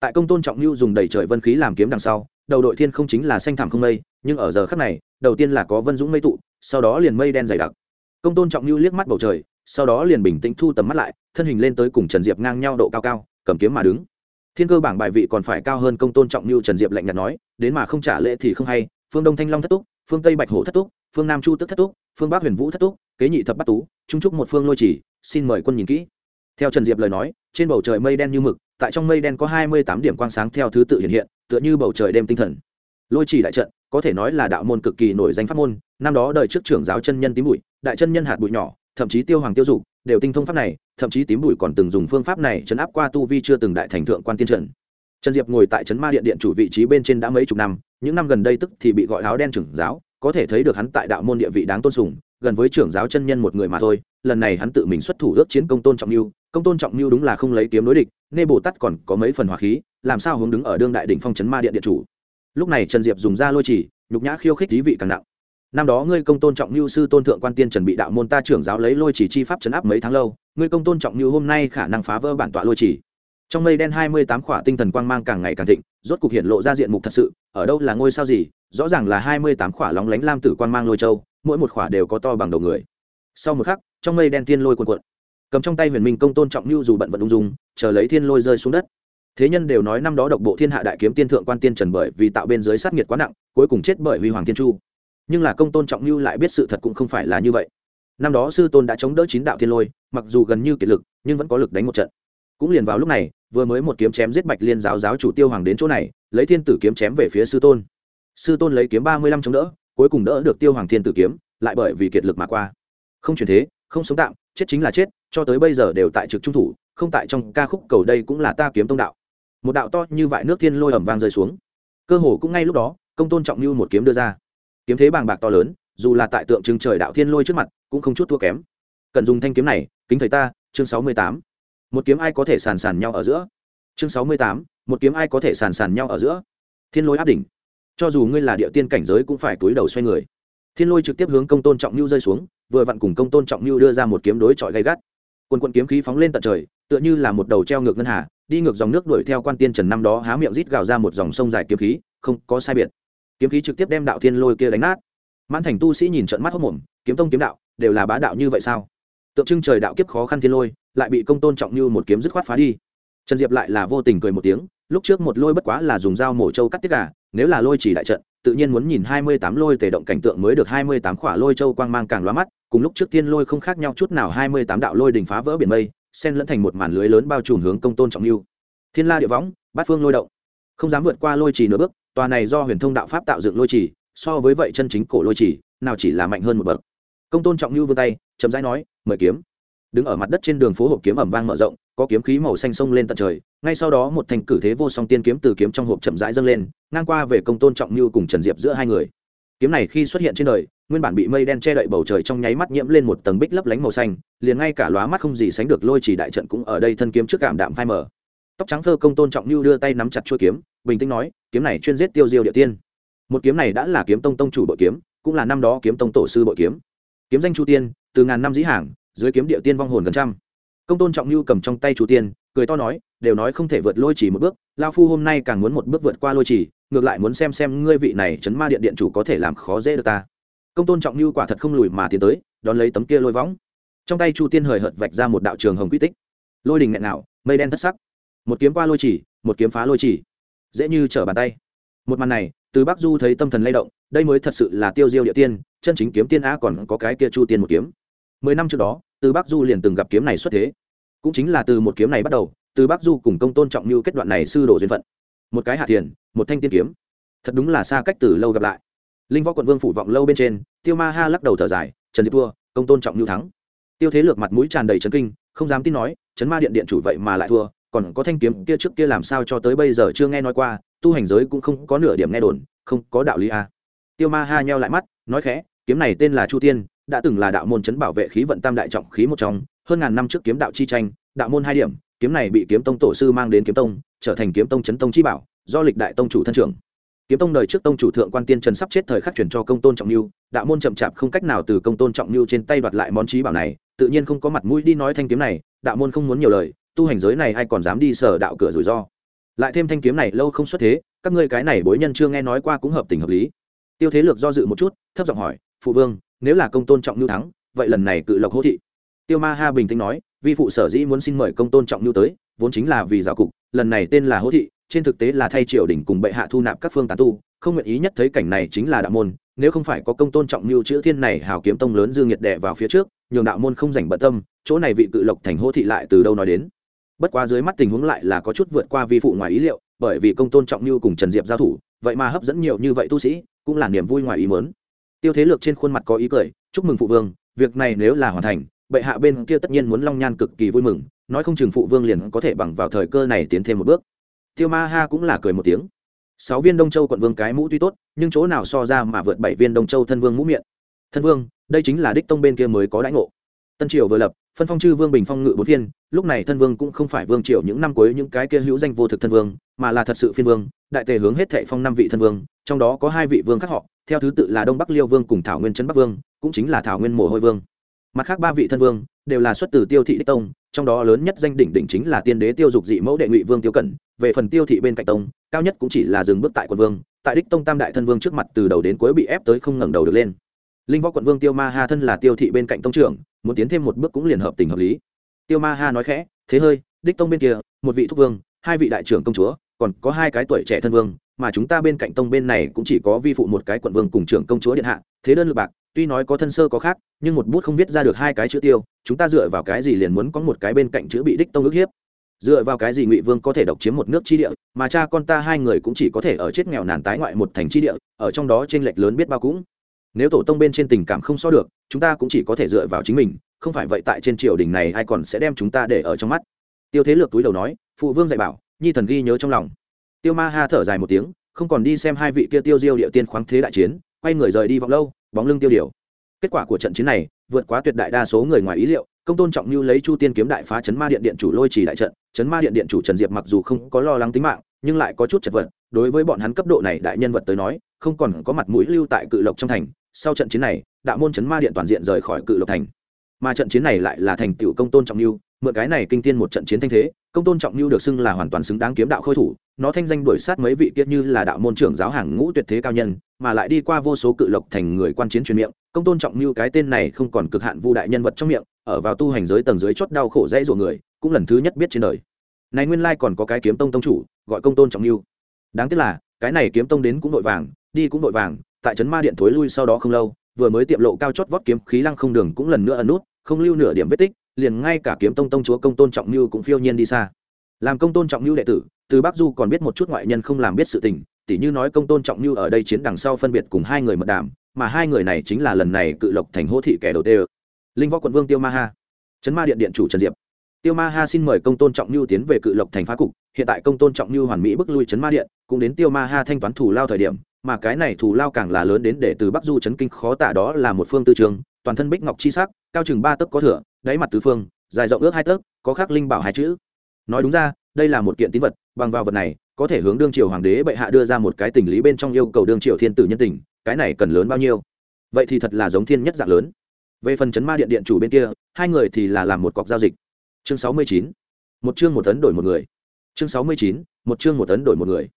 Tại công tôn trọng lưu dùng đầy trời vân khí làm kiếm đằng sau, đầu đội thiên không chính là xanh thẳm không mây, nhưng ở giờ khắc này, đầu tiên là có vân dũng mây tụ, sau đó liền mây đen dày đặc. Công tôn trọng lưu liếc mắt bầu trời sau đó liền bình tĩnh thu tầm mắt lại, thân hình lên tới cùng trần diệp ngang nhau độ cao cao, cầm kiếm mà đứng. Thiên cơ bảng bài vị còn phải cao hơn công tôn trọng như trần diệp lạnh nhạt nói, đến mà không trả lễ thì không hay, phương đông thanh long thất túc, phương tây bạch hổ thất túc, phương nam chu tức thất túc, phương bắc huyền vũ thất túc, kế nhị thập bắt tú, trung trúc một phương lôi chỉ, xin mời quân nhìn kỹ. Theo trần diệp lời nói, trên bầu trời mây đen như mực, tại trong mây đen có hai mươi tám điểm quang sáng theo thứ tự hiện hiện, tựa như bầu trời đêm tinh thần. Lôi chỉ đại trận, có thể nói là đạo môn cực kỳ nổi danh pháp môn, năm đó đời trước trưởng giáo chân nhân tím bụi, đại chân nhân hạt bụi nhỏ thậm chí tiêu hoàng tiêu dục, đều tinh thông pháp này, thậm chí tím bụi còn từng dùng phương pháp này chấn áp qua tu vi chưa từng đại thành thượng quan tiên trần trần diệp ngồi tại trấn ma điện điện chủ vị trí bên trên đã mấy chục năm, những năm gần đây tức thì bị gọi áo đen trưởng giáo, có thể thấy được hắn tại đạo môn địa vị đáng tôn sùng, gần với trưởng giáo chân nhân một người mà thôi, lần này hắn tự mình xuất thủ ước chiến công tôn trọng mưu công tôn trọng mưu đúng là không lấy kiếm đối địch nê bồ tát còn có mấy phần hỏa khí, làm sao hướng đứng ở đương đại đỉnh phong trấn ma điện điện chủ. Lúc này trần diệp dùng ra lôi chỉ, nhục nhã khiêu khích thí vị càng nặng năm đó ngươi công tôn trọng như sư tôn thượng quan tiên trần bị đạo môn ta trưởng giáo lấy lôi chỉ chi pháp chấn áp mấy tháng lâu, ngươi công tôn trọng như hôm nay khả năng phá vỡ bản tọa lôi chỉ. Trong mây đen hai mươi tám khỏa tinh thần quang mang càng ngày càng thịnh, rốt cục hiện lộ ra diện mục thật sự, ở đâu là ngôi sao gì? Rõ ràng là hai mươi tám khỏa lóng lánh lam tử quang mang lôi châu, mỗi một khỏa đều có to bằng đầu người. Sau một khắc, trong mây đen thiên lôi cuồn cuộn. Cầm trong tay huyền minh công tôn trọng như dù bận vận ung dung, chờ lấy thiên lôi rơi xuống đất. Thế nhân đều nói năm đó độc bộ thiên hạ đại kiếm tiên thượng quan tiên trần bởi vì tạo bên dưới sát nghiệt quá nặng, cuối cùng chết bởi huy hoàng thiên chu nhưng là công tôn trọng như lại biết sự thật cũng không phải là như vậy. Năm đó sư tôn đã chống đỡ chín đạo thiên lôi, mặc dù gần như kiệt lực, nhưng vẫn có lực đánh một trận. Cũng liền vào lúc này, vừa mới một kiếm chém giết bạch liên giáo giáo chủ tiêu hoàng đến chỗ này, lấy thiên tử kiếm chém về phía sư tôn. Sư tôn lấy kiếm ba mươi lăm chống đỡ, cuối cùng đỡ được tiêu hoàng thiên tử kiếm, lại bởi vì kiệt lực mà qua. Không chuyển thế, không sống tạm, chết chính là chết, cho tới bây giờ đều tại trực trung thủ, không tại trong ca khúc cầu đây cũng là ta kiếm tông đạo. Một đạo to như vại nước thiên lôi ẩm vang rơi xuống. Cơ hồ cũng ngay lúc đó, công tôn trọng như một kiếm đưa ra kiếm thế bàng bạc to lớn, dù là tại tượng trưng trời đạo thiên lôi trước mặt, cũng không chút thua kém. Cần dùng thanh kiếm này, kính thầy ta, chương sáu mươi tám. Một kiếm ai có thể sàn sàn nhau ở giữa? Chương sáu mươi tám, một kiếm ai có thể sàn sàn nhau ở giữa? Thiên lôi áp đỉnh. Cho dù ngươi là địa tiên cảnh giới cũng phải túi đầu xoay người. Thiên lôi trực tiếp hướng công tôn trọng nhu rơi xuống, vừa vặn cùng công tôn trọng nhu đưa ra một kiếm đối chọi gay gắt. Quân quân kiếm khí phóng lên tận trời, tựa như là một đầu treo ngược ngân hà, đi ngược dòng nước đuổi theo quan tiên trần năm đó há miệng rít gào ra một dòng sông dài kiếm khí, không có sai biệt kiếm khí trực tiếp đem đạo thiên lôi kia đánh nát. Mãn thành tu sĩ nhìn trận mắt hốc mồm kiếm tông kiếm đạo, đều là bá đạo như vậy sao? Tượng trưng trời đạo kiếp khó khăn thiên lôi, lại bị công tôn trọng như một kiếm dứt khoát phá đi. Trần diệp lại là vô tình cười một tiếng, lúc trước một lôi bất quá là dùng dao mổ trâu cắt tiết gà, nếu là lôi chỉ đại trận, tự nhiên muốn nhìn hai mươi tám lôi tề động cảnh tượng mới được hai mươi tám khỏa lôi châu quang mang càng loa mắt, cùng lúc trước tiên lôi không khác nhau chút nào hai mươi tám đạo lôi đình phá vỡ biển mây, xen lẫn thành một màn lưới lớn bao trùm hướng công tôn trọng lưu thiên la địa võng, bát phương lôi động. Không dám vượt qua lôi trì nửa bước tòa này do huyền thông đạo pháp tạo dựng lôi trì, so với vậy chân chính cổ lôi trì, nào chỉ là mạnh hơn một bậc. Công tôn trọng lưu vươn tay, chậm rãi nói, mời kiếm. Đứng ở mặt đất trên đường phố hộp kiếm ẩm vang mở rộng, có kiếm khí màu xanh sông lên tận trời, ngay sau đó một thành cử thế vô song tiên kiếm từ kiếm trong hộp chậm rãi dâng lên, ngang qua về công tôn trọng như cùng trần diệp giữa hai người. Kiếm này khi xuất hiện trên đời, nguyên bản bị mây đen che đậy bầu trời trong nháy mắt nhiễm lên một tầng bích lấp lánh màu xanh, liền ngay cả lóa mắt không gì sánh được lôi chỉ đại trận cũng ở đây thân kiếm trước cảm đạm phai mở tóc trắng thơ công tôn trọng như đưa tay nắm chặt chuôi kiếm, bình tĩnh nói, kiếm này chuyên giết tiêu diêu địa tiên. Một kiếm này đã là kiếm tông tông chủ bội kiếm, cũng là năm đó kiếm tông tổ sư bội kiếm. Kiếm danh chu tiên, từ ngàn năm dĩ hàng, dưới kiếm địa tiên vong hồn gần trăm. Công tôn trọng như cầm trong tay chu tiên, cười to nói, đều nói không thể vượt lôi chỉ một bước, lao phu hôm nay càng muốn một bước vượt qua lôi chỉ, ngược lại muốn xem xem ngươi vị này chấn ma điện điện chủ có thể làm khó dễ được ta. Công tôn trọng như quả thật không lùi mà tiến tới, đón lấy tấm kia lôi võng. Trong tay chu tiên hời hợt vạch ra một đạo trường hồng quy tích. Lôi đình nghẹn nào mây đen thất sắc một kiếm qua lôi chỉ, một kiếm phá lôi chỉ. Dễ như trở bàn tay. Một màn này, từ bắc du thấy tâm thần lay động, đây mới thật sự là tiêu diêu địa tiên, chân chính kiếm tiên a còn có cái kia chu tiên một kiếm. Mười năm trước đó, từ bắc du liền từng gặp kiếm này xuất thế. Cũng chính là từ một kiếm này bắt đầu, từ bắc du cùng công tôn trọng như kết đoạn này sư đồ duyên phận. Một cái hạ thiền, một thanh tiên kiếm. Thật đúng là xa cách từ lâu gặp lại. Linh võ quận vương phủ vọng lâu bên trên, tiêu ma ha lắc đầu thở dài, trần diệp thua, công tôn trọng như thắng. Tiêu thế lược mặt mũi tràn đầy trấn kinh, không dám tin nói trấn ma điện điện chủ vậy mà lại thua còn có thanh kiếm kia trước kia làm sao cho tới bây giờ chưa nghe nói qua, tu hành giới cũng không có nửa điểm nghe đồn, không có đạo lý à. tiêu ma ha nheo lại mắt, nói khẽ, kiếm này tên là chu tiên, đã từng là đạo môn chấn bảo vệ khí vận tam đại trọng khí một trong, hơn ngàn năm trước kiếm đạo chi tranh, đạo môn hai điểm, kiếm này bị kiếm tông tổ sư mang đến kiếm tông, trở thành kiếm tông chấn tông chi bảo, do lịch đại tông chủ thân trưởng kiếm tông đời trước tông chủ thượng quan tiên trần sắp chết thời khắc chuyển cho công tôn trọng lưu, đạo môn chậm chạp không cách nào từ công tôn trọng lưu trên tay đoạt lại món trí bảo này, tự nhiên không có mặt mũi đi nói thanh kiếm này, đạo môn không muốn nhiều lời tu hành giới này ai còn dám đi sở đạo cửa rủi ro? Lại thêm thanh kiếm này lâu không xuất thế, các ngươi cái này bối nhân chưa nghe nói qua cũng hợp tình hợp lý. Tiêu thế lược do dự một chút, thấp giọng hỏi, phụ vương, nếu là công tôn trọng nhu thắng, vậy lần này cự lộc hô thị. Tiêu ma ha bình tĩnh nói, vi phụ sở dĩ muốn xin mời công tôn trọng nhu tới, vốn chính là vì giáo cục, lần này tên là hô thị, trên thực tế là thay triều đình cùng bệ hạ thu nạp các phương tán tu, không nguyện ý nhất thấy cảnh này chính là đạo môn, nếu không phải có công tôn trọng mưu chữ thiên này hào kiếm tông lớn dương nhiệt đệ vào phía trước, nhường đạo môn không dành bận tâm, chỗ này vị cự lộc thành hô thị lại từ đâu nói đến? Bất quá dưới mắt tình huống lại là có chút vượt qua vi phụ ngoài ý liệu, bởi vì công tôn trọng như cùng trần diệp giao thủ, vậy mà hấp dẫn nhiều như vậy tu sĩ, cũng là niềm vui ngoài ý mớn tiêu thế lược trên khuôn mặt có ý cười, chúc mừng phụ vương, việc này nếu là hoàn thành, bệ hạ bên kia tất nhiên muốn long nhan cực kỳ vui mừng, nói không chừng phụ vương liền có thể bằng vào thời cơ này tiến thêm một bước. Tiêu ma ha cũng là cười một tiếng. Sáu viên đông châu quận vương cái mũ tuy tốt, nhưng chỗ nào so ra mà vượt bảy viên đông châu thân vương mũ miệng. Thân vương, đây chính là đích tông bên kia mới có đãi ngộ. Tân triều vừa lập phân phong chư vương bình phong ngự bốn viên lúc này thân vương cũng không phải vương triệu những năm cuối những cái kia hữu danh vô thực thân vương, mà là thật sự phiên vương, đại tề hướng hết thệ phong năm vị thân vương, trong đó có hai vị vương khác họ, theo thứ tự là đông bắc liêu vương cùng thảo nguyên trấn bắc vương, cũng chính là thảo nguyên mồ hôi vương. Mặt khác ba vị thân vương đều là xuất từ tiêu thị đích tông, trong đó lớn nhất danh đỉnh đỉnh chính là tiên đế tiêu dục dị mẫu đệ ngụy vương tiêu cẩn, về phần tiêu thị bên cạnh tông, cao nhất cũng chỉ là dừng bước tại quận vương, tại đích tông tam đại thân vương trước mặt từ đầu đến cuối bị ép tới không ngẩng đầu được lên. Linh võ quận vương tiêu ma ha thân là tiêu thị bên cạnh tông trưởng muốn tiến thêm một bước cũng liền hợp tình hợp lý. Tiêu ma ha nói khẽ, thế hơi, đích tông bên kia, một vị thúc vương, hai vị đại trưởng công chúa, còn có hai cái tuổi trẻ thân vương, mà chúng ta bên cạnh tông bên này cũng chỉ có vi phụ một cái quận vương cùng trưởng công chúa điện hạ, thế đơn lực bạc, tuy nói có thân sơ có khác, nhưng một bút không viết ra được hai cái chữ tiêu, chúng ta dựa vào cái gì liền muốn có một cái bên cạnh chữ bị đích tông ức hiếp? Dựa vào cái gì ngụy vương có thể độc chiếm một nước chi địa, mà cha con ta hai người cũng chỉ có thể ở chết nghèo nàn tái ngoại một thành chi địa, ở trong đó t r ê n lệch lớn biết bao cũng nếu tổ tông bên trên tình cảm không so được, chúng ta cũng chỉ có thể dựa vào chính mình, không phải vậy tại trên triều đình này ai còn sẽ đem chúng ta để ở trong mắt. Tiêu thế lược túi đầu nói, phụ vương dạy bảo, nhi thần ghi nhớ trong lòng. Tiêu ma ha thở dài một tiếng, không còn đi xem hai vị kia tiêu diêu địa tiên khoáng thế đại chiến, quay người rời đi vọng lâu, bóng lưng tiêu điều. Kết quả của trận chiến này, vượt quá tuyệt đại đa số người ngoài ý liệu, công tôn trọng như lấy chu tiên kiếm đại phá chấn ma điện điện chủ lôi trì đại trận, chấn ma điện điện chủ trần diệp mặc dù không có lo lắng tính mạng, nhưng lại có chút chật vật, đối với bọn hắn cấp độ này đại nhân vật tới nói, không còn có mặt mũi lưu tại cự lộc trong thành sau trận chiến này, đạo môn chấn ma điện toàn diện rời khỏi cự lộc thành. Mà trận chiến này lại là thành tựu công tôn trọng lưu mượn cái này kinh thiên một trận chiến thanh thế, công tôn trọng lưu được xưng là hoàn toàn xứng đáng kiếm đạo khôi thủ, nó thanh danh đuổi sát mấy vị kiết như là đạo môn trưởng giáo hàng ngũ tuyệt thế cao nhân, mà lại đi qua vô số cự lộc thành người quan chiến truyền miệng, công tôn trọng lưu cái tên này không còn cực hạn vu đại nhân vật trong miệng, ở vào tu hành giới tầng dưới chót đau khổ dãy ruộng người, cũng lần thứ nhất biết trên đời. Này nguyên lai còn có cái kiếm tông tông chủ, gọi công tôn trọng lưu đáng tiếc là, cái này kiếm tông đến cũng vội vàng, đi cũng vội vàng tại trấn ma điện thối lui sau đó không lâu, vừa mới tiệm lộ cao chót vót kiếm khí lăng không đường cũng lần nữa ẩn nút, không lưu nửa điểm vết tích, liền ngay cả kiếm tông tông chúa công tôn trọng như cũng phiêu nhiên đi xa. Làm công tôn trọng như đệ tử, từ bắc du còn biết một chút ngoại nhân không làm biết sự tình, tỉ như nói công tôn trọng như ở đây chiến đằng sau phân biệt cùng hai người mật đàm, mà hai người này chính là lần này cự lộc thành hô thị kẻ đầu tiên linh võ quận vương tiêu ma ha. Trấn ma điện điện chủ trần diệp. Tiêu ma ha xin mời công tôn trọng như tiến về cự lộc thành phá cục, hiện tại công tôn trọng như hoàn mỹ bức lui trấn ma điện, cũng đến tiêu ma ha thanh toán thủ lao thời điểm mà cái này thù lao càng là lớn đến để từ bắc du chấn kinh khó tả đó là một phương tư trường, toàn thân bích ngọc chi sắc, cao chừng ba tấc có thửa, đáy mặt tứ phương, dài rộng ước hai tấc, có khắc linh bảo hai chữ. Nói đúng ra, đây là một kiện tín vật, bằng vào vật này, có thể hướng đương triều hoàng đế bệ hạ đưa ra một cái tình lý bên trong yêu cầu đương triều thiên tử nhân tình, cái này cần lớn bao nhiêu? Vậy thì thật là giống thiên nhất dạng lớn. Về phần chấn ma điện điện chủ bên kia, hai người thì là làm một cọc giao dịch. Chương sáu mươi chín, một chương một tấn đổi một người. Chương sáu mươi chín, một chương một tấn đổi một người.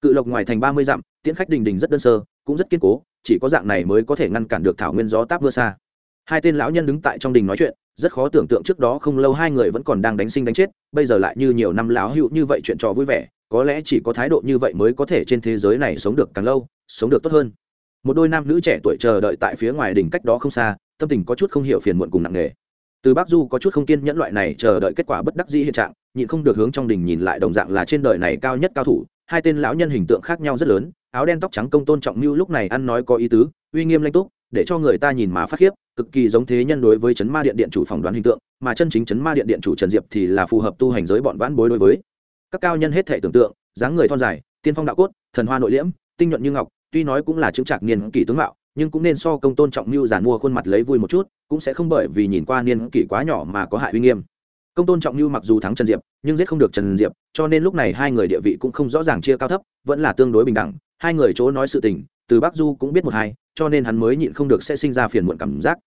Cự lộc ngoài thành ba mươi dặm tiễn khách đình đình rất đơn sơ, cũng rất kiên cố, chỉ có dạng này mới có thể ngăn cản được thảo nguyên gió táp mưa xa. Hai tên lão nhân đứng tại trong đình nói chuyện, rất khó tưởng tượng trước đó không lâu hai người vẫn còn đang đánh sinh đánh chết, bây giờ lại như nhiều năm lão hữu như vậy chuyện trò vui vẻ, có lẽ chỉ có thái độ như vậy mới có thể trên thế giới này sống được càng lâu, sống được tốt hơn. Một đôi nam nữ trẻ tuổi chờ đợi tại phía ngoài đỉnh cách đó không xa, tâm tình có chút không hiểu phiền muộn cùng nặng nề. Từ bắc du có chút không kiên nhẫn loại này chờ đợi kết quả bất đắc dĩ hiện trạng, nhịn không được hướng trong đình nhìn lại đồng dạng là trên đời này cao nhất cao thủ, hai tên lão nhân hình tượng khác nhau rất lớn áo đen tóc trắng công tôn trọng mưu lúc này ăn nói có ý tứ, uy nghiêm lanh túc, để cho người ta nhìn mà phát khiếp, cực kỳ giống thế nhân đối với chấn ma điện điện chủ phỏng đoán hình tượng, mà chân chính chấn ma điện điện chủ trần diệp thì là phù hợp tu hành giới bọn vãn bối đối với. Các cao nhân hết thể tưởng tượng, dáng người thon dài, tiên phong đạo cốt, thần hoa nội liễm, tinh nhuận như ngọc, tuy nói cũng là chứng trạc niên kỷ tướng mạo, nhưng cũng nên so công tôn trọng mưu giản mua khuôn mặt lấy vui một chút, cũng sẽ không bởi vì nhìn qua niên kỷ quá nhỏ mà có hại uy nghiêm. Công tôn trọng mưu mặc dù thắng trần diệp, nhưng giết không được trần diệp, cho nên lúc này hai người địa vị cũng không rõ ràng chia cao thấp, vẫn là tương đối bình đẳng hai người chỗ nói sự tình, từ bắc du cũng biết một hai, cho nên hắn mới nhịn không được sẽ sinh ra phiền muộn cảm giác.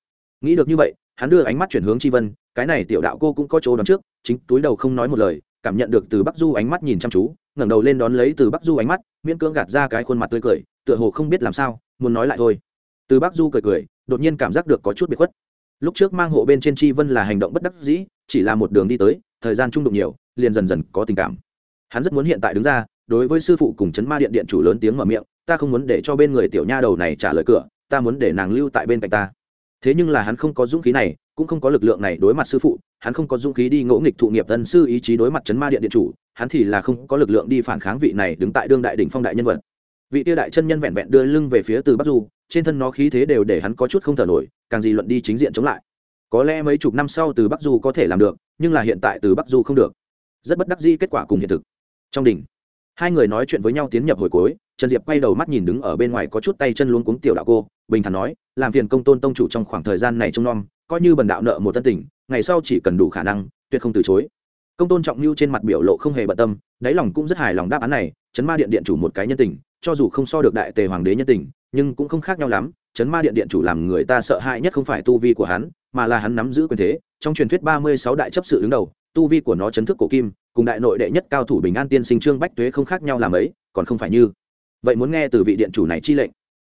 Nghĩ được như vậy, hắn đưa ánh mắt chuyển hướng tri vân, cái này tiểu đạo cô cũng có chỗ đón trước, chính túi đầu không nói một lời, cảm nhận được từ bắc du ánh mắt nhìn chăm chú, ngẩng đầu lên đón lấy từ bắc du ánh mắt, miễn cưỡng gạt ra cái khuôn mặt tươi cười, tựa hồ không biết làm sao, muốn nói lại thôi. Từ bắc du cười cười, đột nhiên cảm giác được có chút bị khuất. Lúc trước mang hộ bên trên tri vân là hành động bất đắc dĩ, chỉ là một đường đi tới, thời gian trung đụng nhiều, liền dần dần có tình cảm. Hắn rất muốn hiện tại đứng ra đối với sư phụ cùng chấn ma điện điện chủ lớn tiếng mở miệng, ta không muốn để cho bên người tiểu nha đầu này trả lời cửa, ta muốn để nàng lưu tại bên cạnh ta. Thế nhưng là hắn không có dũng khí này, cũng không có lực lượng này đối mặt sư phụ, hắn không có dũng khí đi ngỗ nghịch thụ nghiệp tân sư ý chí đối mặt chấn ma điện điện chủ, hắn thì là không có lực lượng đi phản kháng vị này đứng tại đương đại đỉnh phong đại nhân vật. Vị tiêu đại chân nhân vẹn vẹn đưa lưng về phía từ bắc du, trên thân nó khí thế đều để hắn có chút không thở nổi, càng gì luận đi chính diện chống lại. Có lẽ mấy chục năm sau từ bắc du có thể làm được, nhưng là hiện tại từ bắc du không được. Rất bất đắc dĩ kết quả cùng hiện thực. Trong đỉnh hai người nói chuyện với nhau tiến nhập hồi cuối, trần diệp quay đầu mắt nhìn đứng ở bên ngoài có chút tay chân luống cuống tiểu đạo cô, bình thản nói, làm phiền công tôn tông chủ trong khoảng thời gian này trông nom, coi như bần đạo nợ một tân tình, ngày sau chỉ cần đủ khả năng, tuyệt không từ chối. Công tôn trọng mưu trên mặt biểu lộ không hề bận tâm, đáy lòng cũng rất hài lòng đáp án này chấn ma điện điện chủ một cái nhân tình, cho dù không so được đại tề hoàng đế nhân tình, nhưng cũng không khác nhau lắm chấn ma điện điện chủ làm người ta sợ hãi nhất không phải tu vi của hắn, mà là hắn nắm giữ quyền thế, trong truyền thuyết ba mươi sáu đại chấp sự đứng đầu, tu vi của nó chấn thức cổ kim cùng đại nội đệ nhất cao thủ bình an tiên sinh trương bách tuế không khác nhau làm ấy, còn không phải như. Vậy muốn nghe từ vị điện chủ này chi lệnh.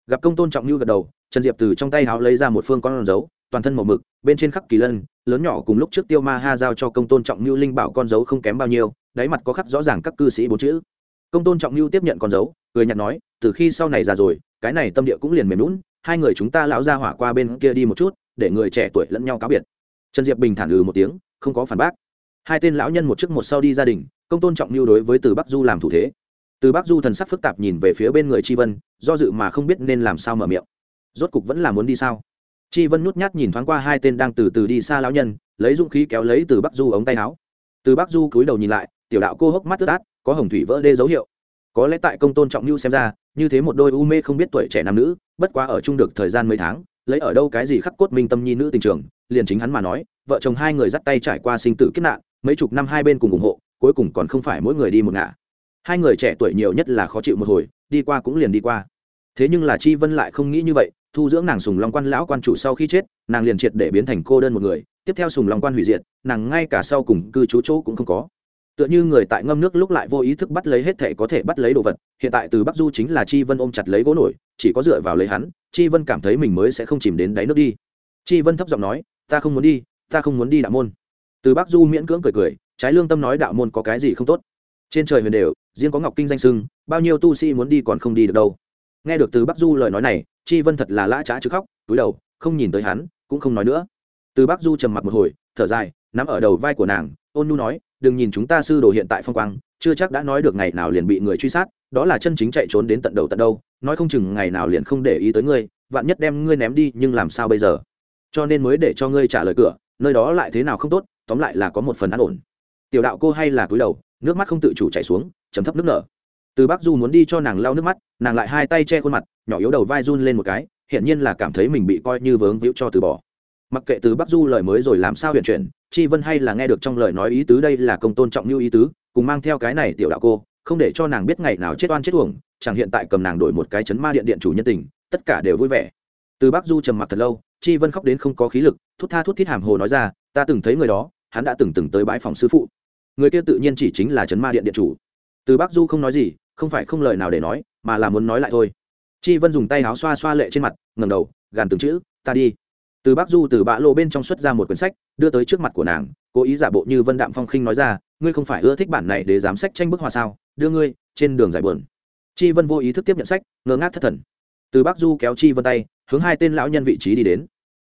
Gặp công tôn trọng như gật đầu, trần diệp từ trong tay háo lấy ra một phương con dấu, toàn thân màu mực, bên trên khắc kỳ lân, lớn nhỏ cùng lúc trước tiêu ma ha giao cho công tôn trọng như linh bảo con dấu không kém bao nhiêu, đáy mặt có khắc rõ ràng các cư sĩ bốn chữ. Công tôn trọng như tiếp nhận con dấu, cười nhặt nói, từ khi sau này già rồi, cái này tâm địa cũng liền mềm lún hai người chúng ta lão ra hỏa qua bên kia đi một chút, để người trẻ tuổi lẫn nhau cáo biệt. Trần diệp bình thản ừ một tiếng, không có phản bác hai tên lão nhân một trước một sau đi gia đình, công tôn trọng lưu đối với từ bắc du làm thủ thế. Từ bắc du thần sắc phức tạp nhìn về phía bên người tri vân, do dự mà không biết nên làm sao mở miệng. Rốt cục vẫn là muốn đi sao? Tri vân nhút nhát nhìn thoáng qua hai tên đang từ từ đi xa lão nhân, lấy dũng khí kéo lấy từ bắc du ống tay áo. Từ bắc du cúi đầu nhìn lại, tiểu đạo cô hốc mắt tức át, có hồng thủy vỡ đê dấu hiệu. Có lẽ tại công tôn trọng lưu xem ra, như thế một đôi u mê không biết tuổi trẻ nam nữ, bất quá ở chung được thời gian mấy tháng, lấy ở đâu cái gì khắc cốt minh tâm nhi nữ tình trường, liền chính hắn mà nói vợ chồng hai người dắt tay trải qua sinh tử kết nạn, mấy chục năm hai bên cùng ủng hộ, cuối cùng còn không phải mỗi người đi một ngả. Hai người trẻ tuổi nhiều nhất là khó chịu một hồi, đi qua cũng liền đi qua. Thế nhưng là chi vân lại không nghĩ như vậy, thu dưỡng nàng sùng long quan lão quan chủ sau khi chết, nàng liền triệt để biến thành cô đơn một người, tiếp theo sùng long quan hủy diệt, nàng ngay cả sau cùng cư trú chỗ cũng không có. Tựa như người tại ngâm nước lúc lại vô ý thức bắt lấy hết thể có thể bắt lấy đồ vật, hiện tại từ bắc du chính là chi vân ôm chặt lấy gỗ nổi, chỉ có dựa vào lấy hắn, chi vân cảm thấy mình mới sẽ không chìm đến đáy nước đi. Chi vân thấp giọng nói, ta không muốn đi ta không muốn đi đạo môn. Từ bắc du miễn cưỡng cười cười, trái lương tâm nói đạo môn có cái gì không tốt? Trên trời huyền đều, riêng có ngọc kinh danh sưng, bao nhiêu tu sĩ muốn đi còn không đi được đâu. Nghe được từ bắc du lời nói này, chi vân thật là lã trá chứ khóc, túi đầu, không nhìn tới hắn, cũng không nói nữa. Từ bắc du trầm mặc một hồi, thở dài, nắm ở đầu vai của nàng, ôn nu nói, đừng nhìn chúng ta sư đồ hiện tại phong quang, chưa chắc đã nói được ngày nào liền bị người truy sát, đó là chân chính chạy trốn đến tận đầu tận đâu, nói không chừng ngày nào liền không để ý tới ngươi, vạn nhất đem ngươi ném đi, nhưng làm sao bây giờ? Cho nên mới để cho ngươi trả lời cửa nơi đó lại thế nào không tốt, tóm lại là có một phần an ổn. Tiểu đạo cô hay là cúi đầu, nước mắt không tự chủ chảy xuống chấm thấp nước nở. Từ bắc du muốn đi cho nàng lau nước mắt, nàng lại hai tay che khuôn mặt, nhỏ yếu đầu vai run lên một cái hiện nhiên là cảm thấy mình bị coi như vướng víu cho từ bỏ. Mặc kệ từ bắc du lời mới rồi làm sao huyền chuyển, chi vân hay là nghe được trong lời nói ý tứ đây là công tôn trọng như ý tứ, cùng mang theo cái này tiểu đạo cô, không để cho nàng biết ngày nào chết oan chết uổng, chẳng hiện tại cầm nàng đổi một cái chấn ma điện điện chủ nhân tình, tất cả đều vui vẻ từ bắc du trầm mặc thật lâu, chi vân khóc đến không có khí lực, thút tha thút thít hàm hồ nói ra, ta từng thấy người đó, hắn đã từng từng tới bãi phòng sư phụ. Người kia tự nhiên chỉ chính là trấn ma điện điện chủ. Từ bắc du không nói gì, không phải không lời nào để nói, mà là muốn nói lại thôi. Chi vân dùng tay áo xoa xoa lệ trên mặt ngầm đầu, gàn từng chữ, ta đi. Từ bắc du từ bã lô bên trong xuất ra một quyển sách, đưa tới trước mặt của nàng, cố ý giả bộ như vân đạm phong khinh nói ra, ngươi không phải ưa thích bản này để dám sách tranh bức hòa sao, đưa ngươi trên đường giải bờn chi vân vô ý thức tiếp nhận sách, ngơ ngác thất thần. Từ bắc du kéo chi vân tay hướng hai tên lão nhân vị trí đi đến.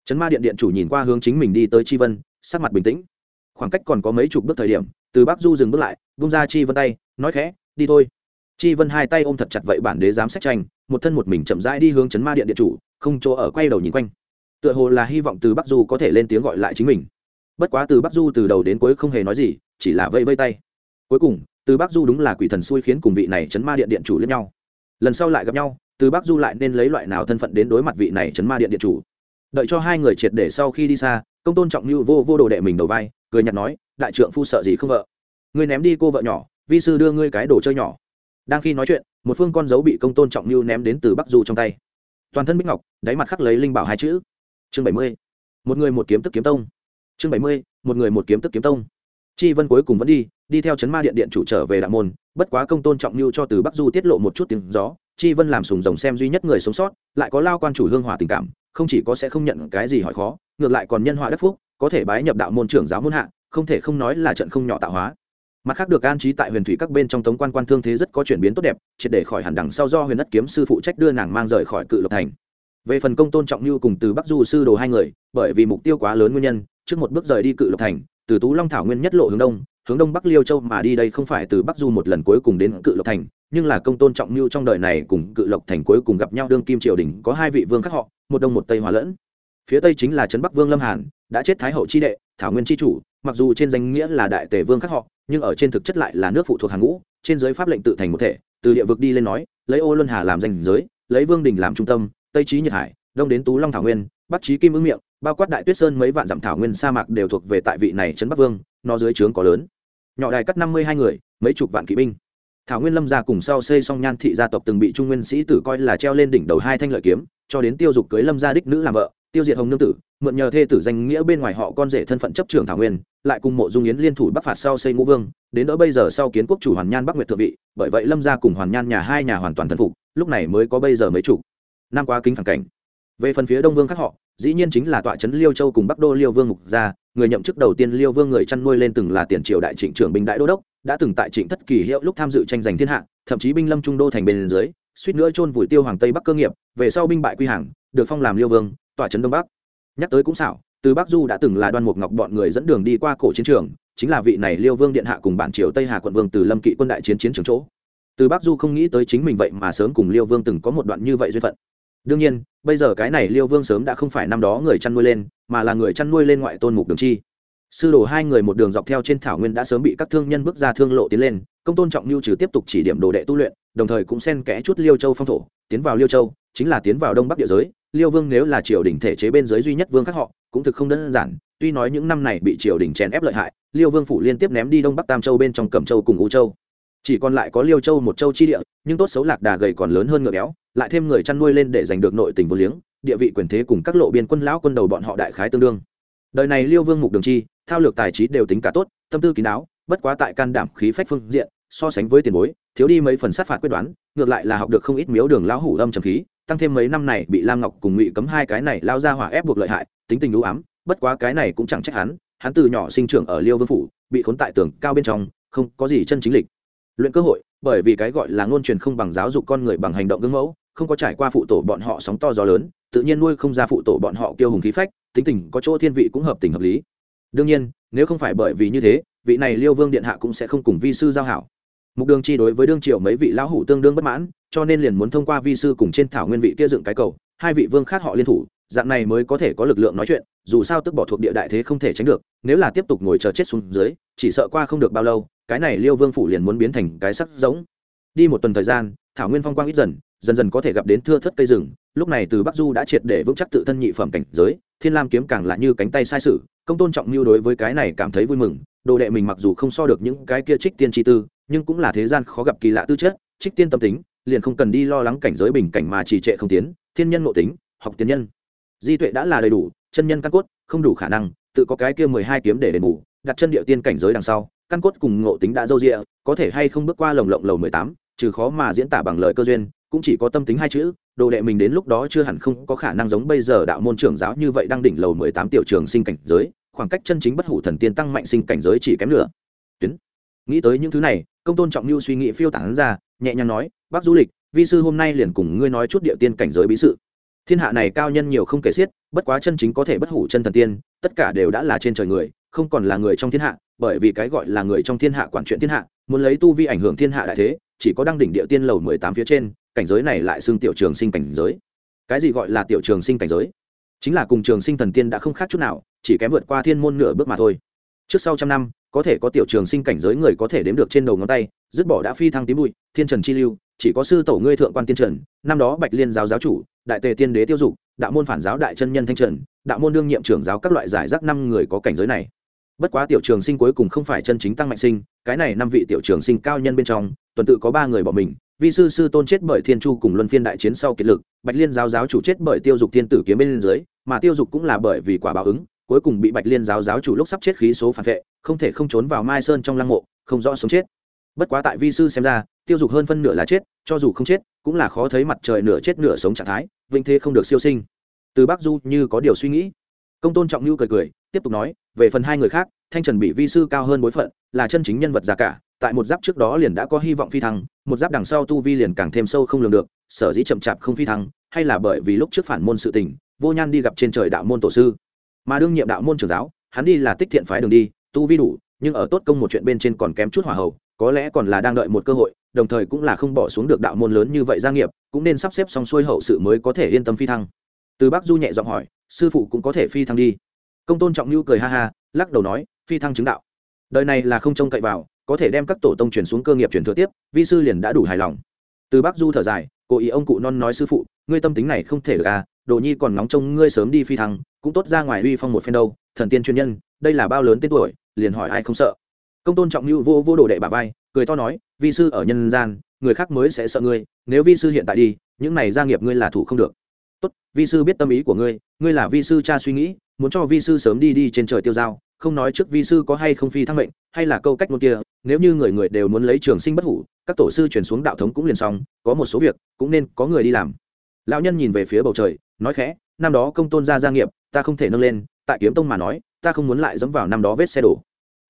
Chấn ma điện điện chủ nhìn qua hướng chính mình đi tới chi vân, sắc mặt bình tĩnh. Khoảng cách còn có mấy chục bước thời điểm, từ bắc du dừng bước lại vung ra chi vân tay, nói khẽ, đi thôi. Chi vân hai tay ôm thật chặt vậy bản đế giám sách tranh, một thân một mình chậm rãi đi hướng chấn ma điện điện chủ, không chỗ ở quay đầu nhìn quanh. Tựa hồ là hy vọng từ bắc du có thể lên tiếng gọi lại chính mình. Bất quá từ bắc du từ đầu đến cuối không hề nói gì, chỉ là vây vây tay. Cuối cùng, từ bắc du đúng là quỷ thần xui khiến cùng vị này chấn ma điện điện chủ lẫn nhau. Lần sau lại gặp nhau từ bắc du lại nên lấy loại nào thân phận đến đối mặt vị này chấn ma điện điện chủ? Đợi cho hai người triệt để sau khi đi xa, công tôn trọng như vô vô đồ đệ mình đầu vai, cười nhặt nói, đại trượng phu sợ gì không vợ? Ngươi ném đi cô vợ nhỏ, vi sư đưa ngươi cái đồ chơi nhỏ. Đang khi nói chuyện, một phương con dấu bị công tôn trọng như ném đến từ bắc du trong tay. Toàn thân bích ngọc, đáy mặt khắc lấy linh bảo hai chữ. Chương bảy mươi, một người một kiếm tức kiếm tông. Chương bảy mươi, một người một kiếm tức kiếm tông. Chi vân cuối cùng vẫn đi đi theo chấn ma điện điện chủ trở về đạo môn, bất quá công tôn trọng như cho từ bắc du tiết lộ một chút tiếng gió chi vân làm sùng rồng xem duy nhất người sống sót, lại có lao quan chủ hương hòa tình cảm, không chỉ có sẽ không nhận cái gì hỏi khó, ngược lại còn nhân họa đất phúc, có thể bái nhập đạo môn trưởng giáo môn hạ, không thể không nói là trận không nhỏ tạo hóa. Mặt khác được an trí tại huyền thủy các bên trong tống quan quan thương thế rất có chuyển biến tốt đẹp, triệt để khỏi hẳn đằng sau do huyền đất kiếm sư phụ trách đưa nàng mang rời khỏi cự lộc thành. Về phần công tôn trọng như cùng từ bắc du sư đồ hai người, bởi vì mục tiêu quá lớn nguyên nhân, trước một bước rời đi cự lộc thành, từ tú long thảo nguyên nhất lộ hướng đông hướng đông bắc liêu châu mà đi đây không phải từ bắc du một lần cuối cùng đến cự lộc thành nhưng là công tôn trọng mưu trong đời này cùng cự lộc thành cuối cùng gặp nhau đương kim triều đình có hai vị vương khác họ, một đông một tây hòa lẫn. Phía tây chính là trấn bắc vương lâm hàn, đã chết thái hậu chi đệ, thảo nguyên chi chủ, mặc dù trên danh nghĩa là đại tề vương khác họ, nhưng ở trên thực chất lại là nước phụ thuộc hàng ngũ, trên giới pháp lệnh tự thành một thể, từ địa vực đi lên nói, lấy ô luân hà làm danh giới, lấy vương đình làm trung tâm, tây trí nhật hải, đông đến tú long thảo nguyên, bắc trí kim ứng miệng, bao quát đại tuyết sơn mấy vạn dặm thảo nguyên sa mạc đều thuộc về tại vị này trấn bắc vương, nó dưới trướng có lớn. Nhỏ đài cắt năm mươi hai người, mấy chục vạn kỵ binh thảo nguyên lâm gia cùng sau xây xong nhan thị gia tộc từng bị trung nguyên sĩ tử coi là treo lên đỉnh đầu hai thanh lợi kiếm, cho đến tiêu dục cưới lâm gia đích nữ làm vợ, tiêu diệt hồng nương tử, mượn nhờ thê tử danh nghĩa bên ngoài họ con rể thân phận chấp trưởng thảo nguyên, lại cùng mộ dung yến liên thủ bắc phạt sau xây ngũ vương, đến đỡ bây giờ sau kiến quốc chủ hoàn nhan bắc nguyệt thượng vị, bởi vậy lâm gia cùng hoàn nhan nhà hai nhà hoàn toàn thần phục, lúc này mới có bây giờ mấy chủ. Năm qua kính phản cảnh. Về phần phía đông vương khác họ, dĩ nhiên chính là tọa trấn liêu châu cùng bắc đô liêu vương mục gia, người nhậm chức đầu tiên liêu vương người chăn nuôi lên từng là tiền triều đại trịnh trưởng binh đại đô đốc đã từng tại trịnh thất kỳ hiệu lúc tham dự tranh giành thiên hạ, thậm chí binh lâm trung đô thành bên dưới, suýt nữa chôn vùi tiêu hoàng tây bắc cơ nghiệp, về sau binh bại quy hàng, được phong làm liêu vương, tòa trấn đông bắc. Nhắc tới cũng xảo, từ bắc du đã từng là đoan mục ngọc bọn người dẫn đường đi qua cổ chiến trường, chính là vị này liêu vương điện hạ cùng bản triều tây hà quận vương từ lâm kỵ quân đại chiến chiến trường chỗ. Từ bắc du không nghĩ tới chính mình vậy mà sớm cùng liêu vương từng có một đoạn như vậy duyên phận. Đương nhiên, bây giờ cái này liêu vương sớm đã không phải năm đó người chăn nuôi lên, mà là người chăn nuôi lên ngoại tôn mục đường chi sư đồ hai người một đường dọc theo trên thảo nguyên đã sớm bị các thương nhân bước ra thương lộ tiến lên, công tôn trọng lưu trừ tiếp tục chỉ điểm đồ đệ tu luyện, đồng thời cũng xen kẽ chút liêu châu phong thổ, tiến vào liêu châu, chính là tiến vào đông bắc địa giới. Liêu vương nếu là triều đình thể chế bên giới duy nhất vương khác họ, cũng thực không đơn giản, tuy nói những năm này bị triều đình chèn ép lợi hại, liêu vương phủ liên tiếp ném đi đông bắc tam châu bên trong cẩm châu cùng u châu. Chỉ còn lại có liêu châu một châu chi địa, nhưng tốt xấu lạc đà gầy còn lớn hơn ngựa béo, lại thêm người chăn nuôi lên để giành được nội tình vô liếng, địa vị quyền thế cùng các lộ biên quân lão quân đầu bọn họ đại khái tương đương đời này liêu vương mục đường chi, thao lược tài trí đều tính cả tốt, tâm tư kín đáo, bất quá tại can đảm khí phách phương diện, so sánh với tiền bối, thiếu đi mấy phần sát phạt quyết đoán, ngược lại là học được không ít miếu đường lão hủ âm trầm khí, tăng thêm mấy năm này bị lam ngọc cùng ngụy cấm hai cái này lao ra hỏa ép buộc lợi hại, tính tình đũ ám, bất quá cái này cũng chẳng trách hắn hắn từ nhỏ sinh trưởng ở liêu vương phủ, bị khốn tại tường cao bên trong, không có gì chân chính lịch. Luyện cơ hội, bởi vì cái gọi là ngôn truyền không bằng giáo dục con người bằng hành động gương mẫu, không có trải qua phụ tổ bọn họ sóng to gió lớn, tự nhiên nuôi không ra phụ tổ bọn họ kiêu hùng khí phách tính tình có chỗ thiên vị cũng hợp tình hợp lý. Đương nhiên, nếu không phải bởi vì như thế, vị này liêu vương điện hạ cũng sẽ không cùng vi sư giao hảo. Mục đường chi đối với đương triều mấy vị lão hủ tương đương bất mãn, cho nên liền muốn thông qua vi sư cùng trên thảo nguyên vị kia dựng cái cầu, hai vị vương khác họ liên thủ, dạng này mới có thể có lực lượng nói chuyện, dù sao tức bỏ thuộc địa đại thế không thể tránh được, nếu là tiếp tục ngồi chờ chết xuống dưới, chỉ sợ qua không được bao lâu, cái này liêu vương phủ liền muốn biến thành cái sắc giống. Đi một tuần thời gian, thảo nguyên phong quang ít dần dần dần có thể gặp đến thưa thất cây rừng lúc này từ bắc du đã triệt để vững chắc tự thân nhị phẩm cảnh giới, thiên lam kiếm càng là như cánh tay sai sự, công tôn trọng mưu đối với cái này cảm thấy vui mừng, đồ đệ mình mặc dù không so được những cái kia trích tiên chi tư, nhưng cũng là thế gian khó gặp kỳ lạ tư chất, trích tiên tâm tính, liền không cần đi lo lắng cảnh giới bình cảnh mà trì trệ không tiến, thiên nhân ngộ tính, học tiến nhân. Di tuệ đã là đầy đủ, chân nhân căn cốt, không đủ khả năng, tự có cái kia mười hai kiếm để đền bù, đặt chân địa tiên cảnh giới đằng sau, căn cốt cùng ngộ tính đã dâu rịa có thể hay không bước qua lồng lộng lầu mười tám, trừ khó mà diễn tả bằng lời cơ duyên, cũng chỉ có tâm tính hai chữ đồ đệ mình đến lúc đó chưa hẳn không có khả năng giống bây giờ đạo môn trưởng giáo như vậy đang đỉnh lầu mười tám tiểu trường sinh cảnh giới, khoảng cách chân chính bất hủ thần tiên tăng mạnh sinh cảnh giới chỉ kém nữa tuyến. Nghĩ tới những thứ này, công tôn trọng lưu suy nghĩ phiêu tán ra, nhẹ nhàng nói, bác du lịch, vi sư hôm nay liền cùng ngươi nói chút địa tiên cảnh giới bí sự. Thiên hạ này cao nhân nhiều không kể xiết, bất quá chân chính có thể bất hủ chân thần tiên, tất cả đều đã là trên trời người, không còn là người trong thiên hạ, bởi vì cái gọi là người trong thiên hạ quản chuyện thiên hạ, muốn lấy tu vi ảnh hưởng thiên hạ đại thế, chỉ có đăng đỉnh địa tiên lầu mười tám phía trên cảnh giới này lại xưng tiểu trường sinh cảnh giới. Cái gì gọi là tiểu trường sinh cảnh giới? Chính là cùng trường sinh thần tiên đã không khác chút nào, chỉ kém vượt qua thiên môn nửa bước mà thôi. Trước sau trăm năm, có thể có tiểu trường sinh cảnh giới người có thể đếm được trên đầu ngón tay, dứt bỏ đã phi thăng tím bụi, thiên trần chi lưu, chỉ có sư tổ ngươi thượng quan tiên trần, năm đó bạch liên giáo giáo chủ, đại tề tiên đế tiêu dục, đạo môn phản giáo đại chân nhân thanh trần, đạo môn đương nhiệm trưởng giáo các loại giải rác năm người có cảnh giới này. Bất quá tiểu trường sinh cuối cùng không phải chân chính tăng mạnh sinh, cái này năm vị tiểu trường sinh cao nhân bên trong, tuần tự có ba người bỏ mình vi sư sư tôn chết bởi thiên chu cùng luân phiên đại chiến sau kiệt lực, bạch liên giáo giáo chủ chết bởi tiêu dục thiên tử kiếm bên dưới, mà tiêu dục cũng là bởi vì quả báo ứng, cuối cùng bị bạch liên giáo giáo chủ lúc sắp chết khí số phản vệ, không thể không trốn vào mai sơn trong lăng mộ, không rõ sống chết. Bất quá tại vi sư xem ra, tiêu dục hơn phân nửa là chết, cho dù không chết, cũng là khó thấy mặt trời nửa chết nửa sống trạng thái vinh thế không được siêu sinh. Từ bắc du như có điều suy nghĩ. Công tôn trọng như cười cười, tiếp tục nói, về phần hai người khác, thanh trần bị vi sư cao hơn bối phận, là chân chính nhân vật già cả tại một giáp trước đó liền đã có hy vọng phi thăng, một giáp đằng sau tu vi liền càng thêm sâu không lường được, sở dĩ chậm chạp không phi thăng, hay là bởi vì lúc trước phản môn sự tình, vô nhan đi gặp trên trời đạo môn tổ sư. Mà đương nhiệm đạo môn trưởng giáo, hắn đi là tích thiện phái đường đi, tu vi đủ, nhưng ở tốt công một chuyện bên trên còn kém chút hỏa hậu có lẽ còn là đang đợi một cơ hội, đồng thời cũng là không bỏ xuống được đạo môn lớn như vậy gia nghiệp, cũng nên sắp xếp xong xuôi hậu sự mới có thể yên tâm phi thăng. Từ bác du nhẹ giọng hỏi, sư phụ cũng có thể phi thăng đi. Công tôn trọng lưu cười ha ha, lắc đầu nói, phi thăng chứng đạo. Đời này là không trông cậy vào có thể đem các tổ tông truyền xuống cơ nghiệp truyền thừa tiếp vi sư liền đã đủ hài lòng. Từ bác du thở dài cố ý ông cụ non nói sư phụ ngươi tâm tính này không thể được à đồ nhi còn nóng trông ngươi sớm đi phi thăng cũng tốt ra ngoài uy phong một phen đâu thần tiên chuyên nhân đây là bao lớn tên tuổi liền hỏi ai không sợ. Công tôn trọng như vô vô đồ đệ bà vai cười to nói vi sư ở nhân gian người khác mới sẽ sợ ngươi nếu vi sư hiện tại đi những này gia nghiệp ngươi là thủ không được. Tốt vi sư biết tâm ý của ngươi ngươi là vi sư cha suy nghĩ muốn cho vi sư sớm đi đi trên trời tiêu dao, không nói trước vi sư có hay không phi thăng mệnh hay là câu cách ngôn kia nếu như người người đều muốn lấy trường sinh bất hủ, các tổ sư chuyển xuống đạo thống cũng liền xong, có một số việc cũng nên có người đi làm. Lão nhân nhìn về phía bầu trời, nói khẽ, năm đó công tôn gia gia nghiệp, ta không thể nâng lên, tại kiếm tông mà nói, ta không muốn lại dẫm vào năm đó vết xe đổ.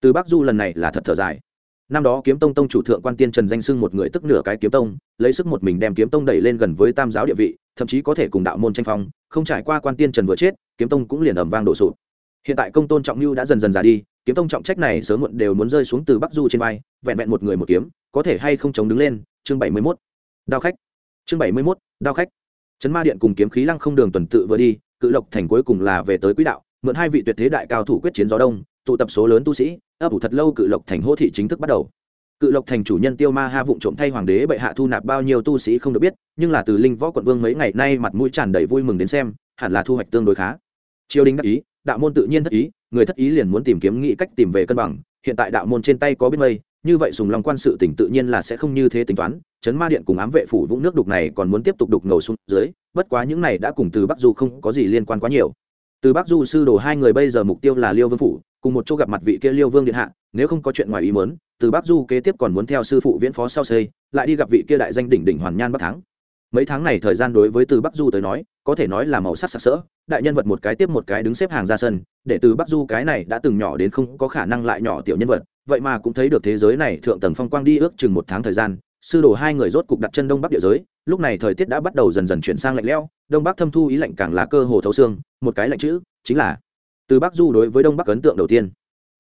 Từ bắc du lần này là thật thở dài. Năm đó kiếm tông tông chủ thượng quan tiên trần danh sưng một người tức nửa cái kiếm tông, lấy sức một mình đem kiếm tông đẩy lên gần với tam giáo địa vị, thậm chí có thể cùng đạo môn tranh phong, không trải qua quan tiên trần vừa chết, kiếm tông cũng liền ẩm vang đổ sụp. Hiện tại công tôn trọng lưu đã dần dần già đi kiếm tông trọng trách này sớm muộn đều muốn rơi xuống từ bắc du trên vai, vẹn vẹn một người một kiếm, có thể hay không chống đứng lên, chương bảy mươi mốt. Đao khách. Chương bảy mươi mốt, đao khách. Trấn ma điện cùng kiếm khí lăng không đường tuần tự vừa đi, cự lộc thành cuối cùng là về tới quỹ đạo, mượn hai vị tuyệt thế đại cao thủ quyết chiến gió đông, tụ tập số lớn tu sĩ, ấp ủ thật lâu cự lộc thành hô thị chính thức bắt đầu. Cự lộc thành chủ nhân tiêu ma ha vụng trộm thay hoàng đế bệ hạ thu nạp bao nhiêu tu sĩ không được biết, nhưng là từ linh võ quận vương mấy ngày nay mặt mũi tràn đầy vui mừng đến xem, hẳn là thu hoạch tương đối khá. Triều đình đắc ý, đạo môn tự nhiên thất ý người thất ý liền muốn tìm kiếm nghĩ cách tìm về cân bằng, hiện tại đạo môn trên tay có biết mây, như vậy sùng long quan sự tỉnh tự nhiên là sẽ không như thế tính toán, chấn ma điện cùng ám vệ phủ vũng nước đục này còn muốn tiếp tục đục ngầu xuống dưới, bất quá những này đã cùng từ bắc du không có gì liên quan quá nhiều. Từ bắc du sư đồ hai người bây giờ mục tiêu là liêu vương phủ, cùng một chỗ gặp mặt vị kia liêu vương điện hạ, nếu không có chuyện ngoài ý mớn từ bắc du kế tiếp còn muốn theo sư phụ viễn phó sau xây, lại đi gặp vị kia đại danh đỉnh đỉnh hoàn nhan bắc thắng. Mấy tháng này thời gian đối với từ bắc du tới nói có thể nói là màu sắc sặc sỡ, đại nhân vật một cái tiếp một cái đứng xếp hàng ra sân, để từ bắc du cái này đã từng nhỏ đến không có khả năng lại nhỏ tiểu nhân vật, vậy mà cũng thấy được thế giới này thượng tầng phong quang đi ước chừng một tháng thời gian, sư đồ hai người rốt cục đặt chân đông bắc địa giới, lúc này thời tiết đã bắt đầu dần dần chuyển sang lạnh lẽo, đông bắc thâm thu ý lạnh càng là cơ hồ thấu xương, một cái lạnh chữ, chính là từ bắc du đối với đông bắc ấn tượng đầu tiên.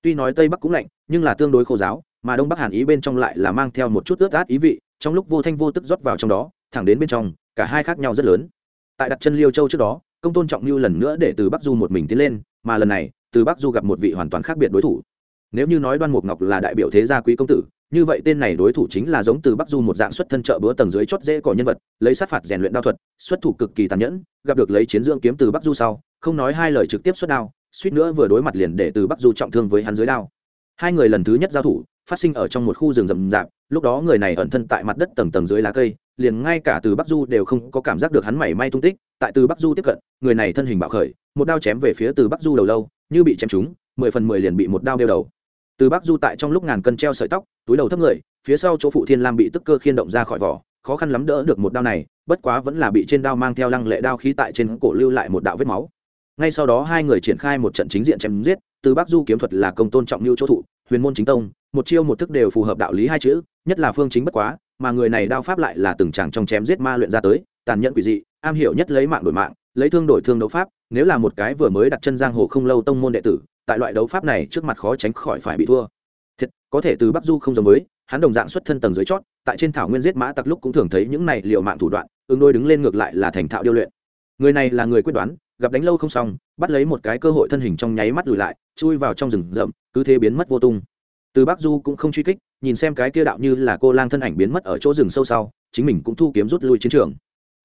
Tuy nói tây bắc cũng lạnh, nhưng là tương đối khô giáo, mà đông bắc hàn ý bên trong lại là mang theo một chút ướt át ý vị, trong lúc vô thanh vô tức rót vào trong đó, thẳng đến bên trong, cả hai khác nhau rất lớn tại đặt chân liêu châu trước đó, công tôn trọng lưu lần nữa để từ bắc du một mình tiến lên, mà lần này, từ bắc du gặp một vị hoàn toàn khác biệt đối thủ. Nếu như nói đoan mục ngọc là đại biểu thế gia quý công tử, như vậy tên này đối thủ chính là giống từ bắc du một dạng xuất thân trợ bữa tầng dưới chót dễ cỏ nhân vật, lấy sát phạt rèn luyện đao thuật, xuất thủ cực kỳ tàn nhẫn, gặp được lấy chiến dưỡng kiếm từ bắc du sau, không nói hai lời trực tiếp xuất đao, suýt nữa vừa đối mặt liền để từ bắc du trọng thương với hắn dưới đao. Hai người lần thứ nhất giao thủ phát sinh ở trong một khu rừng rậm rạp, lúc đó người này ẩn thân tại mặt đất tầng tầng dưới lá cây, liền ngay cả từ bắc du đều không có cảm giác được hắn mảy may tung tích, tại từ bắc du tiếp cận, người này thân hình bạo khởi, một đao chém về phía từ bắc du đầu lâu, như bị chém trúng, mười phần mười liền bị một đao đeo đầu. Từ bắc du tại trong lúc ngàn cân treo sợi tóc, túi đầu thấp người, phía sau chỗ phụ thiên lam bị tức cơ khiên động ra khỏi vỏ, khó khăn lắm đỡ được một đao này, bất quá vẫn là bị trên đao mang theo lăng lệ đao khí tại trên cổ lưu lại một đạo vết máu. Ngay sau đó hai người triển khai một trận chính diện chém giết, từ bắc du kiếm thuật là công tôn trọng lưu chỗ thụ, huyền môn chính tông một chiêu một thức đều phù hợp đạo lý hai chữ, nhất là phương chính bất quá, mà người này đao pháp lại là từng chàng trong chém giết ma luyện ra tới, tàn nhẫn quỷ dị, am hiểu nhất lấy mạng đổi mạng, lấy thương đổi thương đấu pháp, nếu là một cái vừa mới đặt chân giang hồ không lâu tông môn đệ tử, tại loại đấu pháp này trước mặt khó tránh khỏi phải bị thua. Thiệt, có thể từ bắc du không giống với, hắn đồng dạng xuất thân tầng dưới chót, tại trên thảo nguyên giết mã tặc lúc cũng thường thấy những này liệu mạng thủ đoạn, ứng đôi đứng lên ngược lại là thành thạo điêu luyện. Người này là người quyết đoán, gặp đánh lâu không xong, bắt lấy một cái cơ hội thân hình trong nháy mắt lùi lại, chui vào trong rừng rậm, cứ thế biến mất vô tung từ bắc du cũng không truy kích, nhìn xem cái kia đạo như là cô lang thân ảnh biến mất ở chỗ rừng sâu sau, chính mình cũng thu kiếm rút lui chiến trường.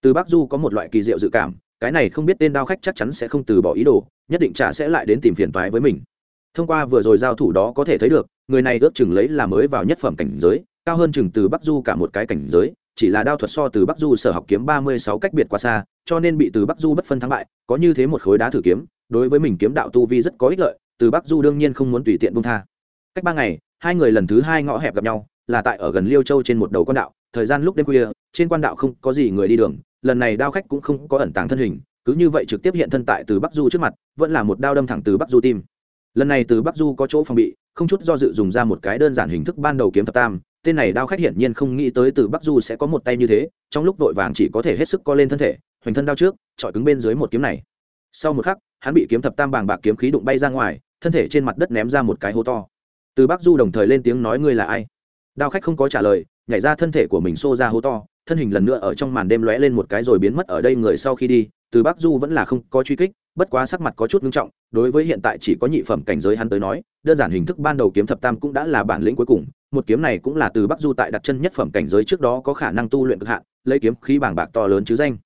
Từ bắc du có một loại kỳ diệu dự cảm, cái này không biết tên đao khách chắc chắn sẽ không từ bỏ ý đồ, nhất định trả sẽ lại đến tìm phiền toái với mình. Thông qua vừa rồi giao thủ đó có thể thấy được, người này ước chừng lấy là mới vào nhất phẩm cảnh giới, cao hơn chừng từ bắc du cả một cái cảnh giới, chỉ là đao thuật so từ bắc du sở học kiếm ba mươi sáu cách biệt quá xa, cho nên bị từ bắc du bất phân thắng bại, có như thế một khối đá thử kiếm, đối với mình kiếm đạo tu vi rất có ích lợi, từ bắc du đương nhiên không muốn tùy tiện bông tha cách ba ngày, hai người lần thứ hai ngõ hẹp gặp nhau, là tại ở gần liêu châu trên một đầu quan đạo, thời gian lúc đêm khuya, trên quan đạo không có gì người đi đường, lần này đao khách cũng không có ẩn tàng thân hình, cứ như vậy trực tiếp hiện thân tại từ bắc du trước mặt, vẫn là một đao đâm thẳng từ bắc du tim. Lần này từ bắc du có chỗ phòng bị, không chút do dự dùng ra một cái đơn giản hình thức ban đầu kiếm thập tam, tên này đao khách hiển nhiên không nghĩ tới từ bắc du sẽ có một tay như thế, trong lúc vội vàng chỉ có thể hết sức co lên thân thể, hoành thân đao trước, chọi cứng bên dưới một kiếm này. Sau một khắc, hắn bị kiếm thập tam bàng bạc kiếm khí đụng bay ra ngoài, thân thể trên mặt đất ném ra một cái hố to từ bắc du đồng thời lên tiếng nói ngươi là ai? Đao khách không có trả lời, nhảy ra thân thể của mình xô ra hố to, thân hình lần nữa ở trong màn đêm lóe lên một cái rồi biến mất ở đây người sau khi đi, từ bắc du vẫn là không có truy kích, bất quá sắc mặt có chút nghiêm trọng, đối với hiện tại chỉ có nhị phẩm cảnh giới hắn tới nói, đơn giản hình thức ban đầu kiếm thập tam cũng đã là bản lĩnh cuối cùng, một kiếm này cũng là từ bắc du tại đặt chân nhất phẩm cảnh giới trước đó có khả năng tu luyện cực hạn, lấy kiếm khí bảng bạc to lớn chứ danh.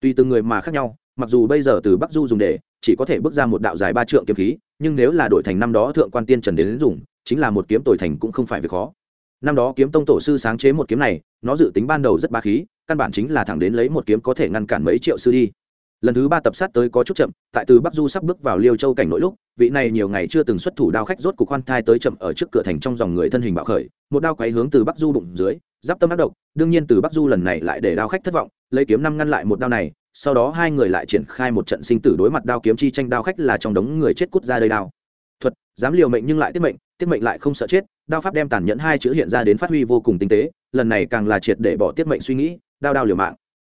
Tùy từng người mà khác nhau, mặc dù bây giờ từ bắc du dùng để, chỉ có thể bước ra một đạo dài ba trượng kiếm khí, nhưng nếu là đổi thành năm đó thượng quan tiên trần đến dùng chính là một kiếm tồi thành cũng không phải việc khó. Năm đó kiếm tông tổ sư sáng chế một kiếm này, nó dự tính ban đầu rất ba khí, căn bản chính là thẳng đến lấy một kiếm có thể ngăn cản mấy triệu sư đi. Lần thứ ba tập sát tới có chút chậm, tại từ bắc du sắp bước vào liêu châu cảnh nội lúc, vị này nhiều ngày chưa từng xuất thủ đao khách rốt cục khoan thai tới chậm ở trước cửa thành trong dòng người thân hình bạo khởi, một đao quấy hướng từ bắc du bụng dưới, giáp tâm ác độc, đương nhiên từ bắc du lần này lại để đao khách thất vọng, lấy kiếm năm ngăn lại một đao này, sau đó hai người lại triển khai một trận sinh tử đối mặt đao kiếm chi tranh đao khách là trong đống người chết cút ra đây đao. Thuật, dám liều mệnh nhưng lại tiết mệnh tiết mệnh lại không sợ chết, đao pháp đem tàn nhẫn hai chữ hiện ra đến phát huy vô cùng tinh tế, lần này càng là triệt để bỏ tiết mệnh suy nghĩ, đao đao liều mạng.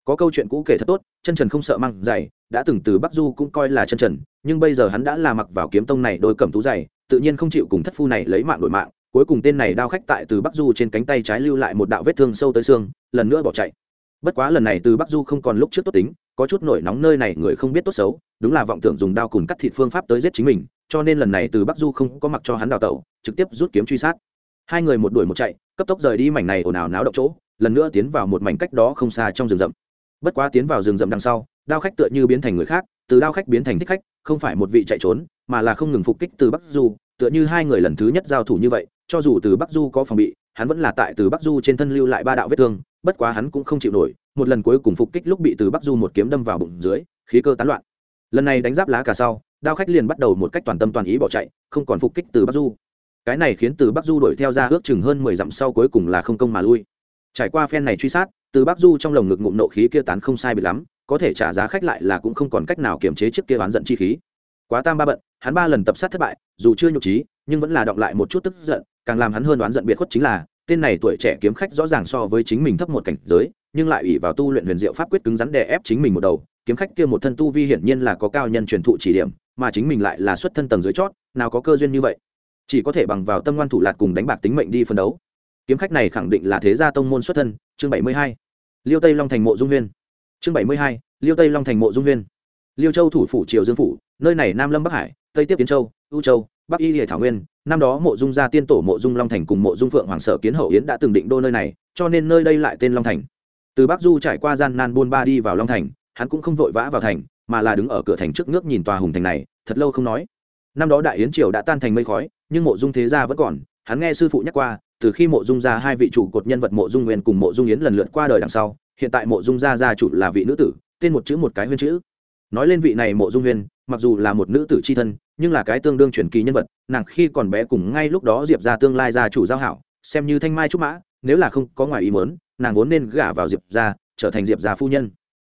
Có câu chuyện cũ kể thật tốt, chân trần không sợ măng dày đã từng từ bắc du cũng coi là chân trần, nhưng bây giờ hắn đã là mặc vào kiếm tông này đôi cẩm tú dày tự nhiên không chịu cùng thất phu này lấy mạng đổi mạng, cuối cùng tên này đao khách tại từ bắc du trên cánh tay trái lưu lại một đạo vết thương sâu tới xương, lần nữa bỏ chạy. Bất quá lần này từ bắc du không còn lúc trước tốt tính, có chút nổi nóng nơi này người không biết tốt xấu đúng là vọng tưởng dùng đao cùng cắt thịt phương pháp tới giết chính mình, cho nên lần này từ bắc du không có mặc cho hắn đào tẩu, trực tiếp rút kiếm truy sát. Hai người một đuổi một chạy, cấp tốc rời đi mảnh này ồn ào náo động chỗ, lần nữa tiến vào một mảnh cách đó không xa trong rừng rậm. Bất quá tiến vào rừng rậm đằng sau, đao khách tựa như biến thành người khác, từ đao khách biến thành thích khách, không phải một vị chạy trốn, mà là không ngừng phục kích từ bắc du, tựa như hai người lần thứ nhất giao thủ như vậy, cho dù từ bắc du có phòng bị, hắn vẫn là tại từ bắc du trên thân lưu lại ba đạo vết thương, bất quá hắn cũng không chịu nổi, một lần cuối cùng phục kích lúc bị từ bắc du một kiếm đâm vào bụng dưới, khí cơ tán loạn lần này đánh giáp lá cả sau, đao khách liền bắt đầu một cách toàn tâm toàn ý bỏ chạy, không còn phục kích từ bắc du. Cái này khiến từ bắc du đuổi theo ra ước chừng hơn mười dặm sau cuối cùng là không công mà lui. Trải qua phen này truy sát, từ bắc du trong lồng ngực ngụm nộ khí kia tán không sai bị lắm, có thể trả giá khách lại là cũng không còn cách nào kiềm chế trước kia oán giận chi khí. Quá tam ba bận, hắn ba lần tập sát thất bại, dù chưa nhục trí, nhưng vẫn là động lại một chút tức giận, càng làm hắn hơn đoán giận biệt khuất chính là, tên này tuổi trẻ kiếm khách rõ ràng so với chính mình thấp một cảnh giới, nhưng lại ủy vào tu luyện huyền diệu pháp quyết cứng rắn đè ép chính mình một đầu kiếm khách kia một thân tu vi hiển nhiên là có cao nhân truyền thụ chỉ điểm, mà chính mình lại là xuất thân tầng dưới chót, nào có cơ duyên như vậy. Chỉ có thể bằng vào tâm ngoan thủ lạt cùng đánh bạc tính mệnh đi phân đấu. Kiếm khách này khẳng định là thế gia tông môn xuất thân, chương bảy mươi hai. Liêu tây long thành mộ dung huyên. Chương bảy mươi hai, liêu tây long thành mộ dung huyên. Liêu châu thủ phủ triều dương phủ, nơi này nam lâm bắc hải, tây tiếp Kiến châu, u châu, bắc y hệ thảo nguyên, năm đó mộ dung gia tiên tổ mộ dung long thành cùng mộ dung phượng hoàng sở kiến hậu yến đã từng định đô nơi này, cho nên nơi đây lại tên long thành. Từ bắc du trải qua gian nan buôn ba đi vào long thành hắn cũng không vội vã vào thành, mà là đứng ở cửa thành trước nước nhìn tòa hùng thành này, thật lâu không nói. Năm đó đại yến triều đã tan thành mây khói, nhưng mộ dung thế gia vẫn còn. Hắn nghe sư phụ nhắc qua, từ khi mộ dung gia hai vị chủ cột nhân vật mộ dung nguyên cùng mộ dung yến lần lượt qua đời đằng sau, hiện tại mộ dung gia gia chủ là vị nữ tử, tên một chữ một cái huyên chữ. Nói lên vị này mộ dung huyên mặc dù là một nữ tử c h i thân, nhưng là cái tương đương truyền kỳ nhân vật, nàng khi còn bé cùng ngay lúc đó diệp ra tương lai gia chủ giao hảo, xem như thanh mai trúc mã, nếu là không có ngoài ý mớn nàng vốn nên gả vào diệp ra trở thành diệp gia phu nhân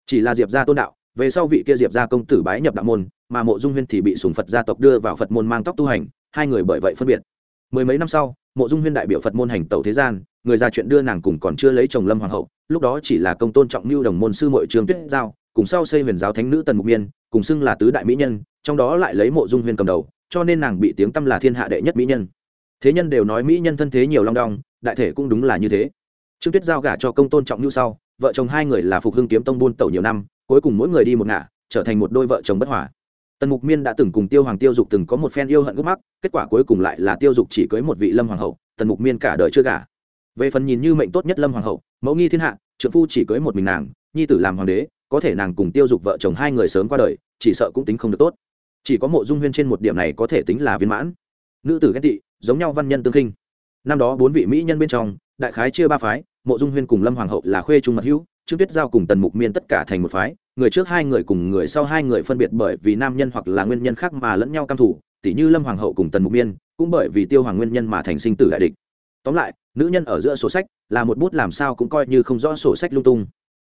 chỉ là diệp gia tôn đạo, về sau vị kia diệp gia công tử bái nhập đạo môn, mà mộ dung huyên thì bị sùng phật gia tộc đưa vào phật môn mang tóc tu hành, hai người bởi vậy phân biệt. Mười mấy năm sau, mộ dung huyên đại biểu phật môn hành tẩu thế gian, người ra chuyện đưa nàng cùng còn chưa lấy chồng lâm hoàng hậu, lúc đó chỉ là công tôn trọng mưu đồng môn sư mội trường tuyết giao, cùng sau xây huyền giáo thánh nữ tần mục miên, cùng xưng là tứ đại mỹ nhân, trong đó lại lấy mộ dung huyên cầm đầu, cho nên nàng bị tiếng tâm là thiên hạ đệ nhất mỹ nhân. Thế nhân đều nói mỹ nhân thân thế nhiều long đong, đại thể cũng đúng là như thế. Trương tuyết giao gả cho công tôn trọng mưu sau vợ chồng hai người là phục hưng kiếm tông buôn tẩu nhiều năm, cuối cùng mỗi người đi một ngả, trở thành một đôi vợ chồng bất hòa. Tần mục miên đã từng cùng tiêu hoàng tiêu dục từng có một phen yêu hận gốc mắc, kết quả cuối cùng lại là tiêu dục chỉ cưới một vị lâm hoàng hậu, tần mục miên cả đời chưa gả. Về phần nhìn như mệnh tốt nhất lâm hoàng hậu, mẫu nghi thiên hạ, trượng phu chỉ cưới một mình nàng, nhi tử làm hoàng đế, có thể nàng cùng tiêu dục vợ chồng hai người sớm qua đời, chỉ sợ cũng tính không được tốt. Chỉ có mộ dung huyên trên một điểm này có thể tính là viên mãn. Nữ tử ghen tị, giống nhau văn nhân tương khinh. Năm đó bốn vị mỹ nhân bên trong đại khái chia ba phái, mộ dung huyên cùng lâm hoàng hậu là khuê trung mật hữu, trương tuyết giao cùng tần mục miên tất cả thành một phái, người trước hai người cùng người sau hai người phân biệt bởi vì nam nhân hoặc là nguyên nhân khác mà lẫn nhau căm thủ tỷ như lâm hoàng hậu cùng tần mục miên, cũng bởi vì tiêu hoàng nguyên nhân mà thành sinh tử đại địch. Tóm lại, nữ nhân ở giữa sổ sách là một bút làm sao cũng coi như không rõ sổ sách lung tung.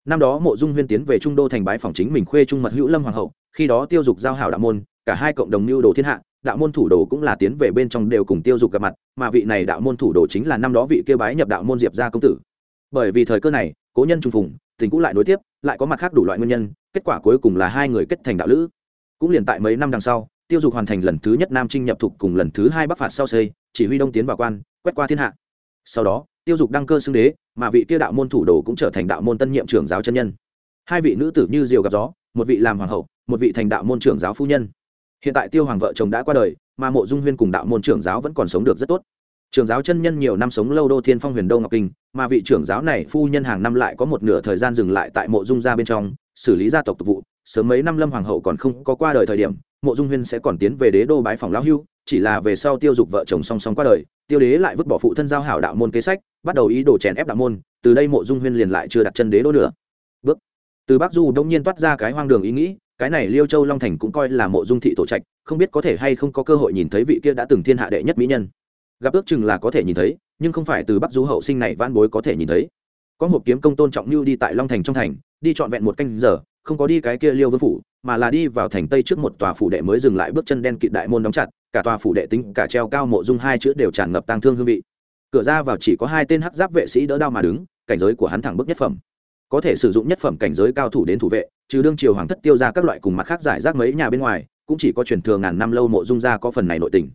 Năm đó mộ dung huyên tiến về trung đô thành bái phòng chính mình khuê trung mật hữu lâm hoàng hậu, khi đó tiêu dục giao hảo đạo môn cả hai cộng đồng mưu đồ thiên hạ, đạo môn thủ đồ cũng là tiến về bên trong đều cùng tiêu dục gặp mặt, mà vị này đạo môn thủ đồ chính là năm đó vị kêu bái nhập đạo môn diệp gia công tử. Bởi vì thời cơ này, cố nhân trùng phùng, tình cũng lại nối tiếp, lại có mặt khác đủ loại nguyên nhân, kết quả cuối cùng là hai người kết thành đạo lữ. Cũng liền tại mấy năm đằng sau, tiêu dục hoàn thành lần thứ nhất nam trinh nhập thục cùng lần thứ hai bắc phạt sau xây, chỉ huy đông tiến vào quan, quét qua thiên hạ. Sau đó, tiêu dục đăng cơ xưng đế, mà vị kia đạo môn thủ đồ cũng trở thành đạo môn tân nhiệm trưởng giáo chân nhân. Hai vị nữ tử như diều gặp gió, một vị làm hoàng hậu, một vị thành đạo môn trưởng giáo phu nhân hiện tại tiêu hoàng vợ chồng đã qua đời, mà mộ dung huyên cùng đạo môn trưởng giáo vẫn còn sống được rất tốt. Trưởng giáo chân nhân nhiều năm sống lâu đô thiên phong huyền đô ngọc kinh, mà vị trưởng giáo này phu nhân hàng năm lại có một nửa thời gian dừng lại tại mộ dung gia bên trong, xử lý gia tộc tục vụ. Sớm mấy năm lâm hoàng hậu còn không có qua đời thời điểm, mộ dung huyên sẽ còn tiến về đế đô bái phòng lão hưu, chỉ là về sau tiêu dục vợ chồng song song qua đời, tiêu đế lại vứt bỏ phụ thân giao hảo đạo môn kế sách, bắt đầu ý đồ chèn ép đạo môn, từ đây mộ dung huyên liền lại chưa đặt chân đế đô nữa. Bước. Từ bắc du đông nhiên toát ra cái hoang đường ý nghĩ cái này liêu châu long thành cũng coi là mộ dung thị tổ trạch, không biết có thể hay không có cơ hội nhìn thấy vị kia đã từng thiên hạ đệ nhất mỹ nhân. Gặp ước chừng là có thể nhìn thấy, nhưng không phải từ bắc du hậu sinh này van bối có thể nhìn thấy. Có hộp kiếm công tôn trọng như đi tại long thành trong thành, đi trọn vẹn một canh giờ, không có đi cái kia liêu vương phủ, mà là đi vào thành tây trước một tòa phủ đệ mới dừng lại bước chân đen kịt đại môn đóng chặt, cả tòa phủ đệ tính cả treo cao mộ dung hai chữ đều tràn ngập tang thương hương vị. Cửa ra vào chỉ có hai tên hắc giáp vệ sĩ đỡ đao mà đứng, cảnh giới của hắn thẳng bước nhất phẩm. Có thể sử dụng nhất phẩm cảnh giới cao thủ đến thủ vệ trừ đương triều hoàng thất tiêu ra các loại cùng mặt khác giải rác mấy nhà bên ngoài, cũng chỉ có truyền thừa ngàn năm lâu mộ dung ra có phần này nội tình.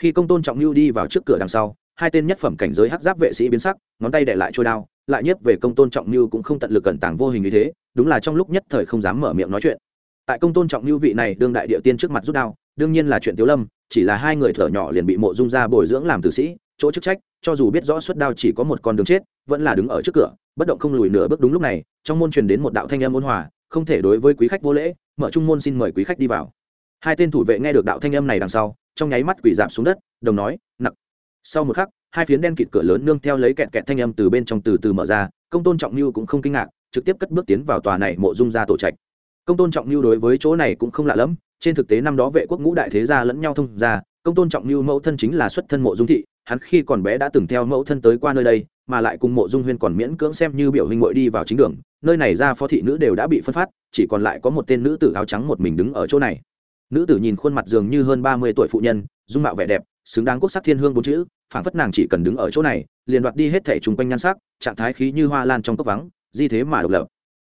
Khi công tôn trọng lưu đi vào trước cửa đằng sau, hai tên nhất phẩm cảnh giới hắc giáp vệ sĩ biến sắc, ngón tay đệ lại trôi đao, lại nhiếp về công tôn trọng lưu cũng không tận lực cẩn tàng vô hình như thế, đúng là trong lúc nhất thời không dám mở miệng nói chuyện. Tại công tôn trọng lưu vị này đương đại địa tiên trước mặt rút đao, đương nhiên là chuyện tiếu lâm, chỉ là hai người thở nhỏ liền bị mộ dung ra bồi dưỡng làm tử sĩ, chỗ chức trách, cho dù biết rõ suất đao chỉ có một con đường chết, vẫn là đứng ở trước cửa, bất động không lùi nửa bước đúng lúc này, trong môn truyền đến một đạo thanh âm ôn hòa không thể đối với quý khách vô lễ, mở trung môn xin mời quý khách đi vào. Hai tên thủ vệ nghe được đạo thanh âm này đằng sau, trong nháy mắt quỷ giảm xuống đất, đồng nói nặng sau một khắc, hai phiến đen kịt cửa lớn nương theo lấy kẹt kẹt thanh âm từ bên trong từ từ mở ra, công tôn trọng như cũng không kinh ngạc, trực tiếp cất bước tiến vào tòa này mộ dung gia tổ trạch. Công tôn trọng lưu đối với chỗ này cũng không lạ lẫm trên thực tế năm đó vệ quốc ngũ đại thế gia lẫn nhau thông ra công tôn trọng lưu mẫu thân chính là xuất thân mộ dung thị, hắn khi còn bé đã từng theo mẫu thân tới qua nơi đây mà lại cùng mộ dung huyên còn miễn cưỡng xem như biểu hình ngội đi vào chính đường, nơi này ra phó thị nữ đều đã bị phân phát, chỉ còn lại có một tên nữ tử áo trắng một mình đứng ở chỗ này. Nữ tử nhìn khuôn mặt dường như hơn ba mươi tuổi phụ nhân, dung mạo vẻ đẹp, xứng đáng quốc sắc thiên hương bốn chữ phản phất nàng chỉ cần đứng ở chỗ này, liền đoạt đi hết thẻ chung quanh nhan sắc, trạng thái khí như hoa lan trong cốc vắng, di thế mà độc lập.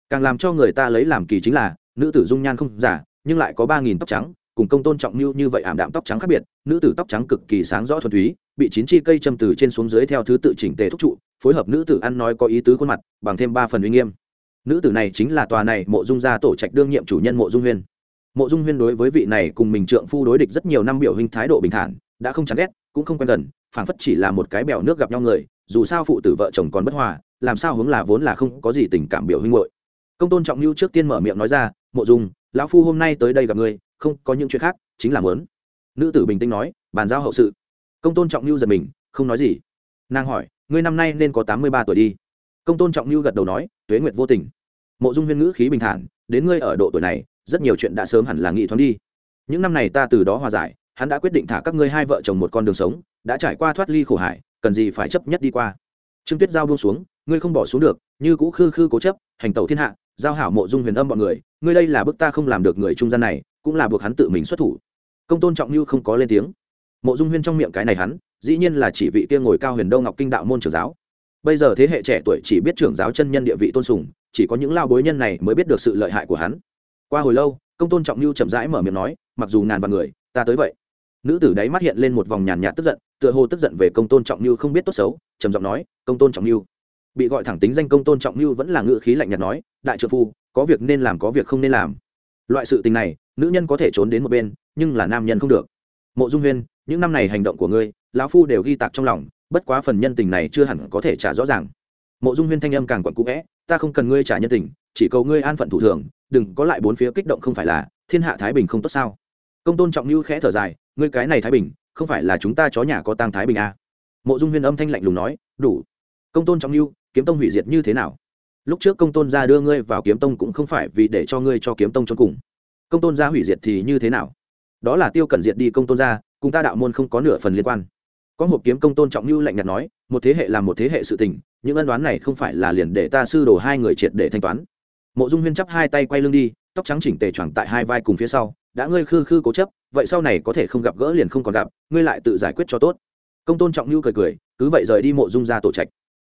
Càng làm cho người ta lấy làm kỳ chính là, nữ tử dung nhan không giả, nhưng lại có ba nghìn tóc trắng, cùng công tôn trọng mưu như vậy ảm đạm tóc trắng khác biệt, nữ tử tóc trắng cực kỳ sáng rõ thuần túy bị chín chi cây châm từ trên xuống dưới theo thứ tự chỉnh tề thúc trụ, phối hợp nữ tử ăn nói có ý tứ khuôn mặt, bằng thêm ba phần uy nghiêm. Nữ tử này chính là tòa này mộ dung gia tổ trạch đương nhiệm chủ nhân mộ dung huyên. Mộ dung huyên đối với vị này cùng mình trượng phu đối địch rất nhiều năm biểu hình thái độ bình thản, đã không chán ghét, cũng không quen gần, phảng phất chỉ là một cái bèo nước gặp nhau người, dù sao phụ tử vợ chồng còn bất hòa, làm sao hướng là vốn là không có gì tình cảm biểu huynh hội công tôn trọng lưu trước tiên mở miệng nói ra, mộ dung, lão phu hôm nay tới đây gặp ngươi, không có những chuyện khác, chính là mớn nữ tử bình tĩnh nói, bàn giao hậu sự công tôn trọng lưu giật mình, không nói gì. Nàng hỏi, ngươi năm nay nên có tám mươi ba tuổi đi? Công tôn trọng lưu gật đầu nói, tuế nguyệt vô tình. Mộ dung huyên ngữ khí bình thản, đến ngươi ở độ tuổi này, rất nhiều chuyện đã sớm hẳn là nghị thoáng đi. Những năm này ta từ đó hòa giải, hắn đã quyết định thả các ngươi hai vợ chồng một con đường sống, đã trải qua thoát ly khổ hải, cần gì phải chấp nhất đi qua. Trương tuyết giao buông xuống, ngươi không bỏ xuống được, như cũ khư khư cố chấp, hành tẩu thiên hạ, giao hảo mộ dung huyền âm bọn người, ngươi đây là bức ta không làm được người trung gian này, cũng là buộc hắn tự mình xuất thủ. Công tôn trọng như không có lên tiếng mộ dung huyên trong miệng cái này hắn, dĩ nhiên là chỉ vị kia ngồi cao huyền đông ngọc kinh đạo môn trưởng giáo. Bây giờ thế hệ trẻ tuổi chỉ biết trưởng giáo chân nhân địa vị tôn sùng, chỉ có những lao bối nhân này mới biết được sự lợi hại của hắn. Qua hồi lâu, công tôn trọng lưu chậm rãi mở miệng nói, mặc dù ngàn vạn người, ta tới vậy. Nữ tử đáy mắt hiện lên một vòng nhàn nhạt tức giận, tựa hồ tức giận về công tôn trọng lưu không biết tốt xấu, trầm giọng nói, công tôn trọng lưu. Bị gọi thẳng tính danh công tôn trọng lưu vẫn là ngự khí lạnh nhạt nói, đại trợ phu, có việc nên làm có việc không nên làm. Loại sự tình này, nữ nhân có thể trốn đến một bên, nhưng là nam nhân không được. Mộ dung huyên những năm này hành động của ngươi, lão phu đều ghi tạc trong lòng, bất quá phần nhân tình này chưa hẳn có thể trả rõ ràng. Mộ dung huyên thanh âm càng quặn cũ vẽ, ta không cần ngươi trả nhân tình, chỉ cầu ngươi an phận thủ thường, đừng có lại bốn phía kích động không phải là, thiên hạ thái bình không tốt sao? Công tôn trọng như khẽ thở dài, ngươi cái này thái bình, không phải là chúng ta chó nhà có tang thái bình à. mộ dung huyên âm thanh lạnh lùng nói, đủ. Công tôn trọng như kiếm tông hủy diệt như thế nào? Lúc trước công tôn gia đưa ngươi vào kiếm tông cũng không phải vì để cho ngươi cho kiếm tông cho cùng. Công tôn gia hủy diệt thì như thế nào? Đó là tiêu cẩn diệt đi công tôn gia cùng ta đạo môn không có nửa phần liên quan. Có một kiếm công tôn trọng như lạnh nhạt nói, một thế hệ là một thế hệ sự tình, những ân đoán này không phải là liền để ta sư đổ hai người triệt để thanh toán. Mộ dung huyên chắp hai tay quay lưng đi, tóc trắng chỉnh tề choàng tại hai vai cùng phía sau, đã ngươi khư khư cố chấp, vậy sau này có thể không gặp gỡ liền không còn gặp, ngươi lại tự giải quyết cho tốt. Công tôn trọng như cười cười, cứ vậy rời đi mộ dung ra tổ trạch.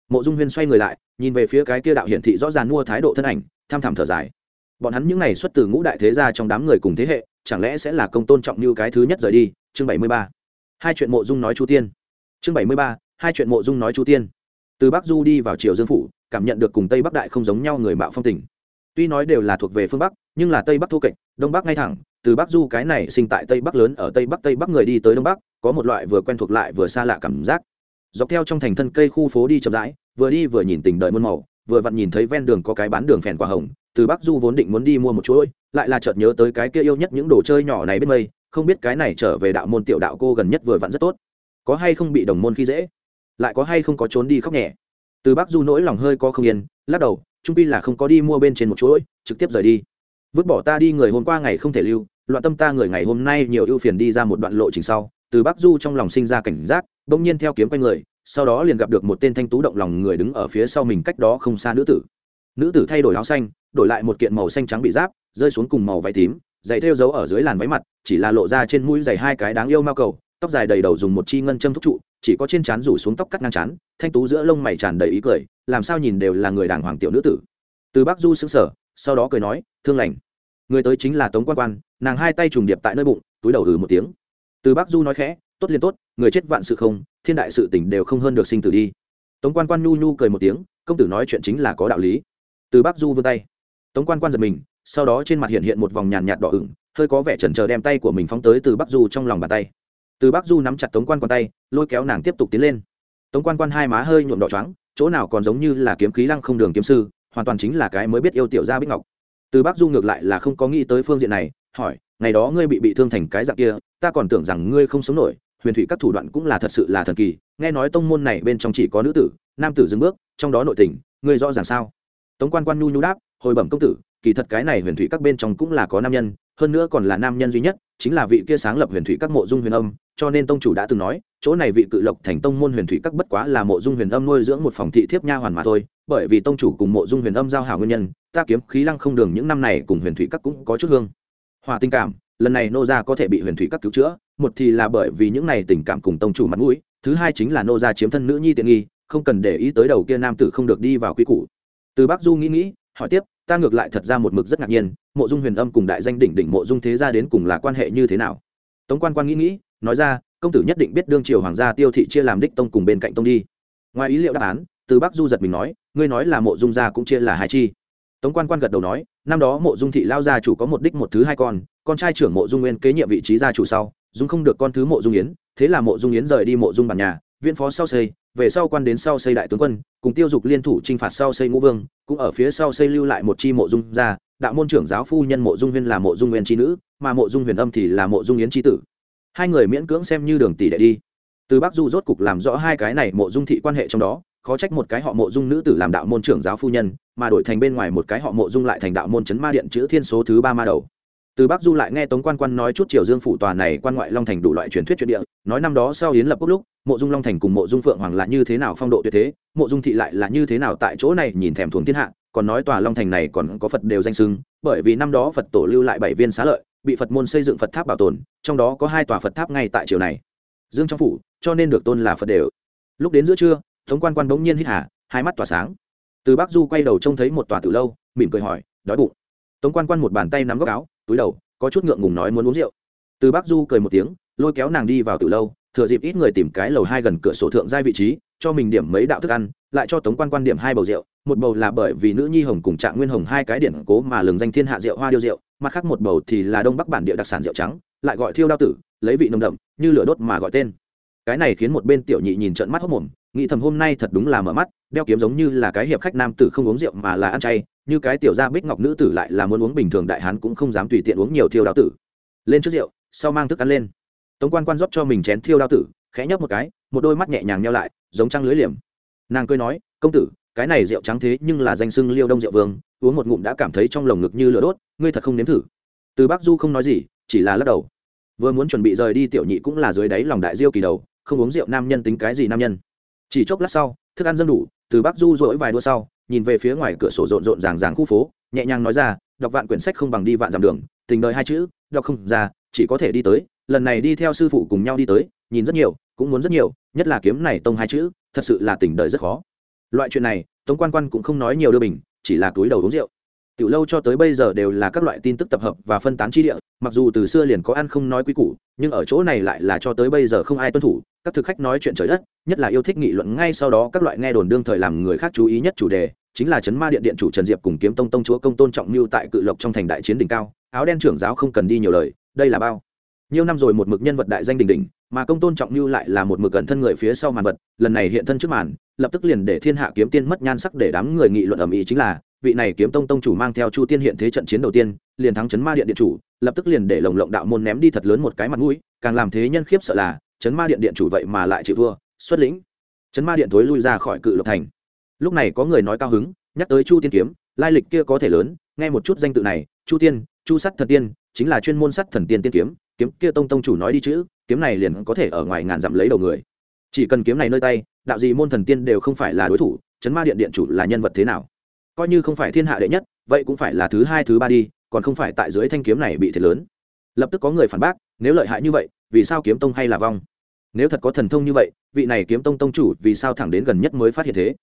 Mộ dung huyên xoay người lại, nhìn về phía cái kia đạo hiển thị rõ ràng mua thái độ thân ảnh, tham thảm thở dài. Bọn hắn những n à y xuất từ ngũ đại thế gia trong đám người cùng thế hệ chẳng lẽ sẽ là công tôn trọng như cái thứ nhất rời đi? Chương bảy mươi ba. Hai chuyện mộ dung nói chu tiên. Chương bảy mươi ba, hai chuyện mộ dung nói chu tiên. Từ bắc du đi vào triều dương phủ, cảm nhận được cùng tây bắc đại không giống nhau người mạo phong tình. Tuy nói đều là thuộc về phương bắc, nhưng là tây bắc thô kệch, đông bắc ngay thẳng. Từ bắc du cái này sinh tại tây bắc lớn, ở tây bắc tây bắc người đi tới đông bắc, có một loại vừa quen thuộc lại vừa xa lạ cảm giác. Dọc theo trong thành thân cây khu phố đi chậm rãi, vừa đi vừa nhìn tình đợi muôn màu, vừa vặn nhìn thấy ven đường có cái bán đường phèn quả hồng từ bắc du vốn định muốn đi mua một chuỗi, lại là chợt nhớ tới cái kia yêu nhất những đồ chơi nhỏ này bên mây, không biết cái này trở về đạo môn tiểu đạo cô gần nhất vừa vặn rất tốt. Có hay không bị đồng môn khi dễ? Lại có hay không có trốn đi khóc nhẹ? Từ bắc du nỗi lòng hơi có không yên, lắc đầu, trung pi là không có đi mua bên trên một chuỗi, trực tiếp rời đi. Vứt bỏ ta đi người hôm qua ngày không thể lưu, loạn tâm ta người ngày hôm nay nhiều ưu phiền đi ra một đoạn lộ trình sau, từ bắc du trong lòng sinh ra cảnh giác, bỗng nhiên theo kiếm quanh người, sau đó liền gặp được một tên thanh tú động lòng người đứng ở phía sau mình cách đó không xa nữ tử. Nữ tử thay đổi áo xanh đổi lại một kiện màu xanh trắng bị giáp, rơi xuống cùng màu váy tím, giày thêu dấu ở dưới làn váy mặt, chỉ là lộ ra trên mũi giày hai cái đáng yêu mao cầu, tóc dài đầy đầu dùng một chi ngân châm thúc trụ, chỉ có trên trán rủ xuống tóc cắt ngang trán, thanh tú giữa lông mày tràn đầy ý cười, làm sao nhìn đều là người đàng hoàng tiểu nữ tử. Từ bắc du xứng sở sau đó cười nói, thương lành. Người tới chính là tống quan quan, nàng hai tay trùng điệp tại nơi bụng, túi đầu hừ một tiếng. Từ bắc du nói khẽ, tốt liền tốt, người chết vạn sự không, thiên đại sự tỉnh đều không hơn được sinh tử đi. Tống quan quan nhu nhu cười một tiếng, công tử nói chuyện chính là có đạo lý. Từ bắc du vươn tay tống quan quan giật mình, sau đó trên mặt hiện hiện một vòng nhàn nhạt đỏ ửng, hơi có vẻ chần chờ đem tay của mình phóng tới từ bắc du trong lòng bàn tay. Từ bắc du nắm chặt tống quan quan tay, lôi kéo nàng tiếp tục tiến lên. Tống quan quan hai má hơi nhuộm đỏ trắng chỗ nào còn giống như là kiếm khí lăng không đường kiếm sư, hoàn toàn chính là cái mới biết yêu tiểu gia bích ngọc. Từ bắc du ngược lại là không có nghĩ tới phương diện này, hỏi, ngày đó ngươi bị bị thương thành cái dạng kia, ta còn tưởng rằng ngươi không sống nổi, huyền thủy các thủ đoạn cũng là thật sự là thần kỳ, nghe nói tông môn này bên trong chỉ có nữ tử, nam tử dừng bước, trong đó nội tình, ngươi rõ ràng sao? Tống quan quan nhu nhu đáp hồi bẩm công tử, kỳ thật cái này huyền thủy các bên trong cũng là có nam nhân, hơn nữa còn là nam nhân duy nhất, chính là vị kia sáng lập huyền thủy các mộ dung huyền âm, cho nên tông chủ đã từng nói, chỗ này vị cự lộc thành tông môn huyền thủy các bất quá là mộ dung huyền âm nuôi dưỡng một phòng thị thiếp nha hoàn mà thôi, bởi vì tông chủ cùng mộ dung huyền âm giao hảo nguyên nhân, ta kiếm khí lăng không đường những năm này cùng huyền thủy các cũng có chút hương. Hòa tình cảm, lần này nô gia có thể bị huyền thủy các cứu chữa, một thì là bởi vì những này tình cảm cùng tông chủ mặt mũi, thứ hai chính là nô gia chiếm thân nữ nhi tiện nghi, không cần để ý tới đầu kia nam tử không được đi vào quy củ. Từ bắc du nghĩ nghĩ, hỏi tiếp ta ngược lại thật ra một mực rất ngạc nhiên, mộ dung huyền âm cùng đại danh đỉnh đỉnh mộ dung thế gia đến cùng là quan hệ như thế nào? Tống quan quan nghĩ nghĩ, nói ra, công tử nhất định biết đương triều hoàng gia tiêu thị chia làm đích tông cùng bên cạnh tông đi. Ngoài ý liệu đáp án, từ bắc du giật mình nói, ngươi nói là mộ dung gia cũng chia là hai chi. Tống quan quan gật đầu nói, năm đó mộ dung thị lao gia chủ có một đích một thứ hai con con trai trưởng mộ dung nguyên kế nhiệm vị trí gia chủ sau dung không được con thứ mộ dung yến, thế là mộ dung yến rời đi mộ dung bản nhà viên phó sau xây, về sau quan đến sau xây đại tướng quân, cùng tiêu dục liên thủ t r i n h phạt sau xây ngũ vương, cũng ở phía sau xây lưu lại một chi mộ dung gia, đạo môn trưởng giáo phu nhân mộ dung huyên là mộ dung nguyên tri nữ, mà mộ dung huyền âm thì là mộ dung yến tri tử. Hai người miễn cưỡng xem như đường tỷ đệ đi. Từ bắc du rốt cục làm rõ hai cái này mộ dung thị quan hệ trong đó, khó trách một cái họ mộ dung nữ tử làm đạo môn trưởng giáo phu nhân, mà đổi thành bên ngoài một cái họ mộ dung lại thành đạo môn chấn ma điện chữ thiên số thứ ba ma đầu từ bắc du lại nghe tống quan quan nói chút triều dương phủ tòa này quan ngoại long thành đủ loại truyền thuyết truyền địa nói năm đó sau yến lập quốc lúc mộ dung long thành cùng mộ dung phượng hoàng là như thế nào phong độ tuyệt thế mộ dung thị lại là như thế nào tại chỗ này nhìn thèm thuồng thiên hạ còn nói tòa long thành này còn có phật đều danh sưng bởi vì năm đó phật tổ lưu lại bảy viên xá lợi bị phật môn xây dựng phật tháp bảo tồn trong đó có hai tòa phật tháp ngay tại triều này. Dương trong phủ cho nên được tôn là phật đều. Lúc đến giữa trưa tống quan quan bỗng nhiên hít hà, hai mắt tỏa sáng. Từ bắc du quay đầu trông thấy một tòa từ lâu mỉm cười hỏi đói bụng. Tống quan quan một bàn tay nắm góc áo túi đầu, có chút ngượng ngùng nói muốn uống rượu. Từ bác du cười một tiếng, lôi kéo nàng đi vào từ lâu, thừa dịp ít người tìm cái lầu hai gần cửa sổ thượng giai vị trí, cho mình điểm mấy đạo thức ăn, lại cho tống quan quan điểm hai bầu rượu, một bầu là bởi vì nữ nhi hồng cùng trạng nguyên hồng hai cái điển cố mà lừng danh thiên hạ rượu hoa điêu rượu, mặt khác một bầu thì là đông bắc bản địa đặc sản rượu trắng, lại gọi thiêu đao tử, lấy vị nồng đậm, như lửa đốt mà gọi tên. Cái này khiến một bên tiểu nhị nhìn trận mắt hốc mồm nghĩ thầm hôm nay thật đúng là mở mắt, đeo kiếm giống như là cái hiệp khách nam tử không uống rượu mà là ăn chay, như cái tiểu gia bích ngọc nữ tử lại là muốn uống bình thường đại hán cũng không dám tùy tiện uống nhiều thiêu đao tử. Lên trước rượu, sau mang thức ăn lên. Tống quan quan rót cho mình chén thiêu đao tử, khẽ nhấp một cái, một đôi mắt nhẹ nhàng nhau lại, giống trăng lưới liềm. Nàng cười nói, công tử, cái này rượu trắng thế nhưng là danh sưng liêu đông rượu vương, uống một ngụm đã cảm thấy trong lồng ngực như lửa đốt, ngươi thật không nếm thử. Từ bác du không nói gì, chỉ là lắc đầu. Vừa muốn chuẩn bị rời đi tiểu nhị cũng là dưới đáy lòng đại diêu kỳ đầu, không uống rượu nam nhân tính cái gì nam nhân? Chỉ chốc lát sau, thức ăn dâng đủ, từ bắc du dỗi vài đua sau, nhìn về phía ngoài cửa sổ rộn rộn ràng ràng khu phố, nhẹ nhàng nói ra, đọc vạn quyển sách không bằng đi vạn dặm đường, tình đời hai chữ, đọc không ra, chỉ có thể đi tới, lần này đi theo sư phụ cùng nhau đi tới, nhìn rất nhiều, cũng muốn rất nhiều, nhất là kiếm này tông hai chữ, thật sự là tình đời rất khó. Loại chuyện này, tống quan quan cũng không nói nhiều đưa bình, chỉ là túi đầu uống rượu tiểu lâu cho tới bây giờ đều là các loại tin tức tập hợp và phân tán chi địa, mặc dù từ xưa liền có ăn không nói quý củ, nhưng ở chỗ này lại là cho tới bây giờ không ai tuân thủ, các thực khách nói chuyện trời đất, nhất là yêu thích nghị luận ngay sau đó các loại nghe đồn đương thời làm người khác chú ý nhất chủ đề, chính là chấn ma điện điện chủ trần diệp cùng kiếm tông tông chúa công tôn trọng mưu tại cự lộc trong thành đại chiến đỉnh cao, áo đen trưởng giáo không cần đi nhiều lời, đây là bao. Nhiều năm rồi một mực nhân vật đại danh đỉnh đỉnh, mà công tôn trọng mưu lại là một mực gần thân người phía sau màn vật, lần này hiện thân trước màn, lập tức liền để thiên hạ kiếm tiên mất nhan sắc để đám người nghị luận ầm ĩ chính là vị này kiếm tông tông chủ mang theo chu tiên hiện thế trận chiến đầu tiên, liền thắng chấn ma điện điện chủ, lập tức liền để lồng lộng đạo môn ném đi thật lớn một cái mặt mũi, càng làm thế nhân khiếp sợ là, chấn ma điện điện chủ vậy mà lại chịu thua, xuất lĩnh. Chấn ma điện thối lui ra khỏi cự lộc thành. Lúc này có người nói cao hứng, nhắc tới chu tiên kiếm, lai lịch kia có thể lớn, nghe một chút danh tự này, chu tiên, chu sắt thần tiên, chính là chuyên môn sắt thần tiên tiên kiếm kiếm kia tông tông chủ nói đi chữ kiếm này liền có thể ở ngoài ngàn dặm lấy đầu người. Chỉ cần kiếm này nơi tay, đạo gì môn thần tiên đều không phải là đối thủ, chấn ma điện điện chủ là nhân vật thế nào? Coi như không phải thiên hạ đệ nhất, vậy cũng phải là thứ hai, thứ ba đi, còn không phải tại dưới thanh kiếm này bị thiệt lớn. Lập tức có người phản bác, nếu lợi hại như vậy, vì sao kiếm tông hay là vong? Nếu thật có thần thông như vậy, vị này kiếm tông tông chủ vì sao thẳng đến gần nhất mới phát hiện thế?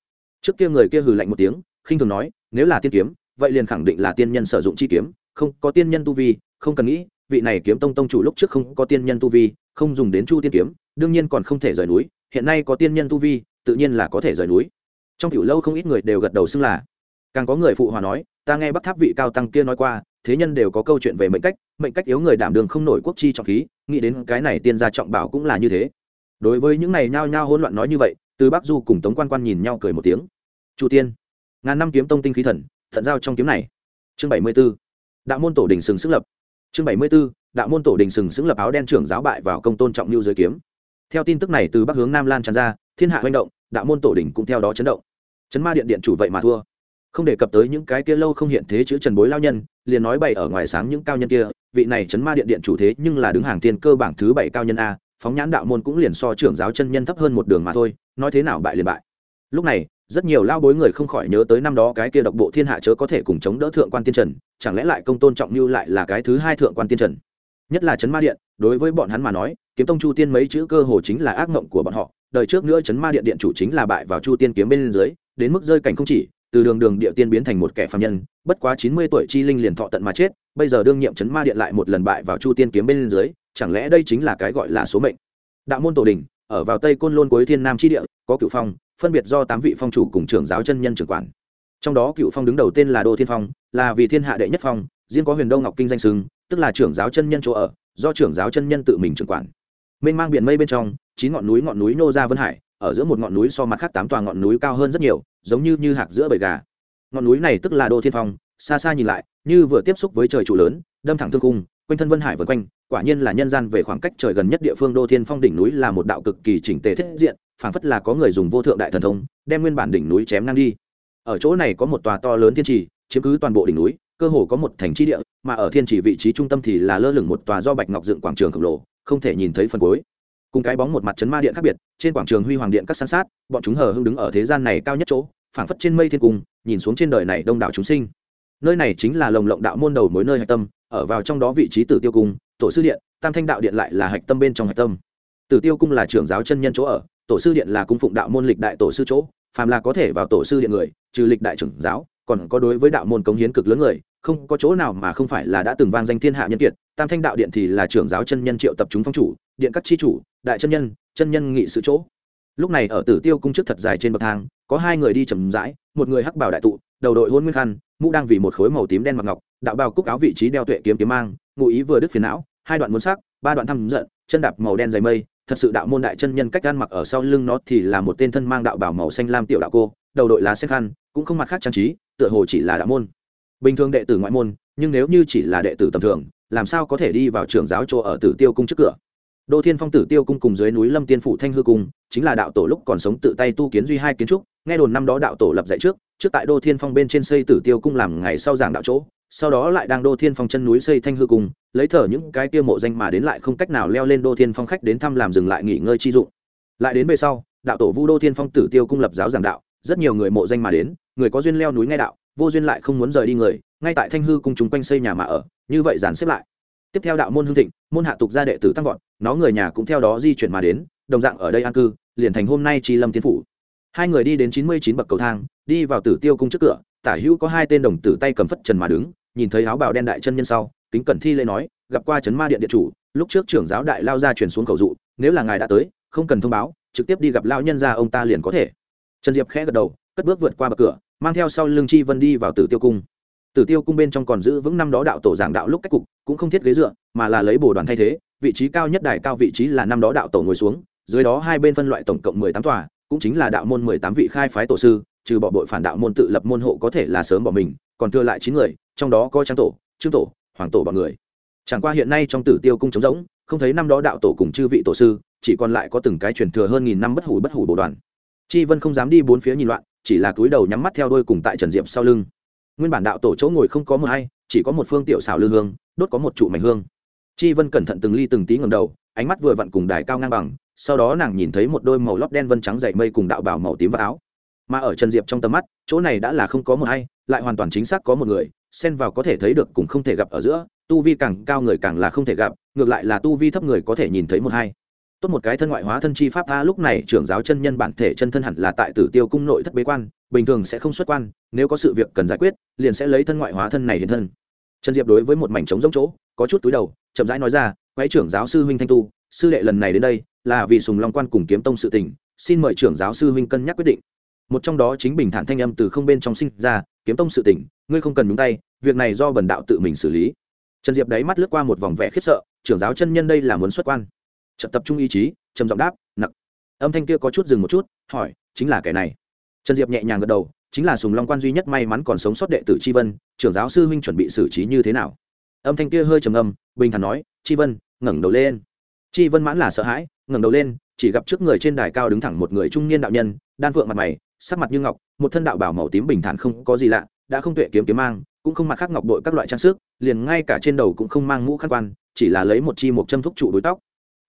Trước kia người kia hừ lạnh một tiếng, khinh thường nói, nếu là tiên kiếm, vậy liền khẳng định là tiên nhân sử dụng chi kiếm, không có tiên nhân tu vi, không cần nghĩ, vị này kiếm tông tông chủ lúc trước không có tiên nhân tu vi, không dùng đến chu tiên kiếm, đương nhiên còn không thể rời núi, hiện nay có tiên nhân tu vi, tự nhiên là có thể rời núi. Trong tiểu lâu không ít người đều gật đầu xưng là càng có người phụ hòa nói, ta nghe bắc tháp vị cao tăng kia nói qua, thế nhân đều có câu chuyện về mệnh cách mệnh cách yếu người đảm đường không nổi quốc chi trọng khí, nghĩ đến cái này tiên gia trọng bảo cũng là như thế. Đối với những này nhao nhao hỗn loạn nói như vậy, từ bắc du cùng tống quan quan nhìn nhau cười một tiếng. Chu tiên, ngàn năm kiếm tông tinh khí thần thận giao trong kiếm này. Chương bảy mươi b ố đạo môn tổ đình sừng sững lập. Chương bảy mươi b ố đạo môn tổ đình sừng sững lập áo đen trưởng giáo bại vào công tôn trọng lưu dưới kiếm. Theo tin tức này từ bắc hướng nam lan tràn ra, thiên hạ manh động, đạo môn tổ đình cũng theo đó chấn động. Chấn ma điện điện chủ vậy mà thua không đề cập tới những cái kia lâu không hiện thế chữ trần bối lao nhân, liền nói bày ở ngoài sáng những cao nhân kia, vị này chấn ma điện điện chủ thế nhưng là đứng hàng tiên cơ bảng thứ bảy cao nhân a, phóng nhãn đạo môn cũng liền so trưởng giáo chân nhân thấp hơn một đường mà thôi, nói thế nào bại liền bại. Lúc này, rất nhiều lao bối người không khỏi nhớ tới năm đó cái kia độc bộ thiên hạ chớ có thể cùng chống đỡ thượng quan tiên trần, chẳng lẽ lại công tôn trọng như lại là cái thứ hai thượng quan tiên trần? Nhất là chấn ma điện, đối với bọn hắn mà nói, kiếm tông chu tiên mấy chữ cơ hồ chính là ác mộng của bọn họ, đời trước nữa chấn ma điện điện chủ chính là bại vào chu tiên kiếm bên dưới, đến mức rơi cảnh không chỉ từ đường đường địa tiên biến thành một kẻ phàm nhân bất quá chín mươi tuổi chi linh liền thọ tận mà chết bây giờ đương nhiệm chấn ma điện lại một lần bại vào chu tiên kiếm bên dưới chẳng lẽ đây chính là cái gọi là số mệnh? Đạo môn tổ đình ở vào tây côn lôn cuối thiên nam chi địa có cửu phong phân biệt do tám vị phong chủ cùng trưởng giáo chân nhân trưởng quản. Trong đó cửu phong đứng đầu tên là đô thiên phong là vì thiên hạ đệ nhất phong riêng có huyền đông ngọc kinh danh xưng, tức là trưởng giáo chân nhân chỗ ở do trưởng giáo chân nhân tự mình trưởng quản. Mênh mang biển mây bên trong chín ngọn núi ngọn núi nô ra vân hải ở giữa một ngọn núi so mặt khác tám tòa ngọn núi cao hơn rất nhiều, giống như như hạc giữa bầy gà. Ngọn núi này tức là đô thiên phong, xa xa nhìn lại, như vừa tiếp xúc với trời trụ lớn, đâm thẳng thương cung quanh thân vân hải vân quanh, quả nhiên là nhân gian về khoảng cách trời gần nhất địa phương đô thiên phong đỉnh núi là một đạo cực kỳ chỉnh tề thiết diện, phảng phất là có người dùng vô thượng đại thần thông, đem nguyên bản đỉnh núi chém ngang đi. Ở chỗ này có một tòa to lớn thiên trì, chiếm cứ toàn bộ đỉnh núi, cơ hồ có một thành tri địa, mà ở thiên trì vị trí trung tâm thì là lơ lửng một tòa do bạch ngọc dựng quảng trường khổng lồ, không thể nhìn thấy phần cuối cùng cái bóng một mặt chấn ma điện khác biệt, trên quảng trường huy hoàng điện các san sát, bọn chúng hờ hưng đứng ở thế gian này cao nhất chỗ, phảng phất trên mây thiên cung, nhìn xuống trên đời này đông đảo chúng sinh. Nơi này chính là lồng lộng đạo môn đầu mối nơi hạch tâm, ở vào trong đó vị trí tử tiêu cung, tổ sư điện, tam thanh đạo điện lại là hạch tâm bên trong hạch tâm. Tử tiêu cung là trưởng giáo chân nhân chỗ ở, tổ sư điện là cung phụng đạo môn lịch đại tổ sư chỗ, phàm là có thể vào tổ sư điện người, trừ lịch đại trưởng giáo, còn có đối với đạo môn cống hiến cực lớn người, không có chỗ nào mà không phải là đã từng vang danh thiên hạ nhân kiệt. Tam thanh đạo điện thì là trưởng giáo chân nhân triệu tập chúng phong chủ, điện các chi chủ đại chân nhân chân nhân nghị sự chỗ. Lúc này ở tử tiêu cung trước thật dài trên bậc thang, có hai người đi chầm rãi, một người hắc bảo đại tụ, đầu đội hôn nguyên khăn, mũ đang vì một khối màu tím đen mặc ngọc, đạo bào cúc áo vị trí đeo tuệ kiếm kiếm mang, ngụ ý vừa đứt phiền não, hai đoạn muốn sắc, ba đoạn thăm giận, chân đạp màu đen dày mây, thật sự đạo môn đại chân nhân cách ăn mặc ở sau lưng nó thì là một tên thân mang đạo bảo màu xanh lam tiểu đạo cô, đầu đội lá xếp khăn, cũng không mặt khác trang trí, tựa hồ chỉ là đạo môn. Bình thường đệ tử ngoại môn, nhưng nếu như chỉ là đệ tử tầm thường, làm sao có thể đi vào trường giáo chỗ ở tử tiêu cung trước cửa? Đô thiên phong tử tiêu cung cùng dưới núi lâm tiên phủ thanh hư cung, chính là đạo tổ lúc còn sống tự tay tu kiến duy hai kiến trúc, nghe đồn năm đó đạo tổ lập dạy trước trước tại đô thiên phong bên trên xây tử tiêu cung làm ngày sau giảng đạo chỗ, sau đó lại đang đô thiên phong chân núi xây thanh hư cung, lấy thở những cái tiêu mộ danh mà đến lại không cách nào leo lên đô thiên phong khách đến thăm làm dừng lại nghỉ ngơi chi dụng. Lại đến về sau, đạo tổ vu đô thiên phong tử tiêu cung lập giáo giảng đạo, rất nhiều người mộ danh mà đến, người có duyên leo núi nghe đạo, vô duyên lại không muốn rời đi người, ngay tại thanh hư cung chúng quanh xây nhà mà ở, như vậy dàn xếp lại tiếp theo đạo môn hương thịnh, môn hạ tục gia đệ tử tăng vọt, nó người nhà cũng theo đó di chuyển mà đến, đồng dạng ở đây an cư, liền thành hôm nay tri lâm tiến phủ. Hai người đi đến chín mươi chín bậc cầu thang, đi vào tử tiêu cung trước cửa, tả hữu có hai tên đồng tử tay cầm phất trần mà đứng, nhìn thấy áo bào đen đại chân nhân sau, kính cẩn thi lễ nói, gặp qua trấn ma điện điện chủ, lúc trước trưởng giáo đại lao ra chuyển xuống cầu dụ, nếu là ngài đã tới, không cần thông báo, trực tiếp đi gặp lao nhân ra ông ta liền có thể. Trần diệp khẽ gật đầu, cất bước vượt qua bậc cửa, mang theo sau lương chi vân đi vào tử tiêu cung tử tiêu cung bên trong còn giữ vững năm đó đạo tổ giảng đạo lúc cách cục, cũng không thiết ghế dựa, mà là lấy bồ đoàn thay thế, vị trí cao nhất đài cao vị trí là năm đó đạo tổ ngồi xuống, dưới đó hai bên phân loại tổng cộng mười tám tòa, cũng chính là đạo môn mười tám vị khai phái tổ sư, trừ bỏ bội phản đạo môn tự lập môn hộ có thể là sớm bỏ mình, còn thừa lại chín người, trong đó có trang tổ, trương tổ, hoàng tổ bọn người. Chẳng qua hiện nay trong tử tiêu cung trống rỗng, không thấy năm đó đạo tổ cùng chư vị tổ sư, chỉ còn lại có từng cái truyền thừa hơn nghìn năm bất hủ bất hủ bồ đoàn. Chi vân không dám đi bốn phía nhìn loạn, chỉ là túi đầu nhắm mắt theo đôi cùng tại trần diệp sau lưng nguyên bản đạo tổ chỗ ngồi không có mờ hay, chỉ có một phương tiểu xảo lư hương, đốt có một trụ mảnh hương. Chi vân cẩn thận từng ly từng tí ngầm đầu, ánh mắt vừa vặn cùng đài cao ngang bằng, sau đó nàng nhìn thấy một đôi màu lót đen vân trắng dày mây cùng đạo bảo màu tím và áo. Mà ở trần diệp trong tầm mắt, chỗ này đã là không có một hay, lại hoàn toàn chính xác có một người, xen vào có thể thấy được cũng không thể gặp ở giữa, tu vi càng cao người càng là không thể gặp, ngược lại là tu vi thấp người có thể nhìn thấy một hai. Tốt một cái thân ngoại hóa thân chi pháp tha lúc này trưởng giáo chân nhân bản thể chân thân hẳn là tại tử tiêu cung nội thất bế quan bình thường sẽ không xuất quan, nếu có sự việc cần giải quyết, liền sẽ lấy thân ngoại hóa thân này hiện thân. Trần diệp đối với một mảnh trống giống chỗ, có chút túi đầu, chậm rãi nói ra, quái trưởng giáo sư huynh thanh tu, sư đệ lần này đến đây, là vì sùng long quan cùng kiếm tông sự tình, xin mời trưởng giáo sư huynh cân nhắc quyết định. Một trong đó chính bình thản thanh âm từ không bên trong sinh ra, kiếm tông sự tỉnh ngươi không cần nhúng tay, việc này do bần đạo tự mình xử lý. Trần diệp đáy mắt lướt qua một vòng vẻ khiếp sợ, trưởng giáo chân nhân đây là muốn xuất quan? Trận tập trung ý chí, trầm giọng đáp, nặc. Âm thanh kia có chút dừng một chút, hỏi, chính là kẻ này? Trần diệp nhẹ nhàng gật đầu, chính là sùng long quan duy nhất may mắn còn sống sót đệ tử c vân, trưởng giáo sư huynh chuẩn bị xử trí như thế nào? Âm thanh kia hơi trầm âm bình thản nói c vân, ngẩng đầu lên. C vân mãn là sợ hãi, ngẩng đầu lên, chỉ gặp trước người trên đài cao đứng thẳng một người trung niên đạo nhân, đan phượng mặt mày, sắc mặt như ngọc, một thân đạo bảo màu tím bình thản không có gì lạ, đã không tuệ kiếm kiếm mang, cũng không mặc khắc ngọc đội các loại trang sức, liền ngay cả trên đầu cũng không mang mũ khăn quan, chỉ là lấy một chi một châm thúc trụ đối tóc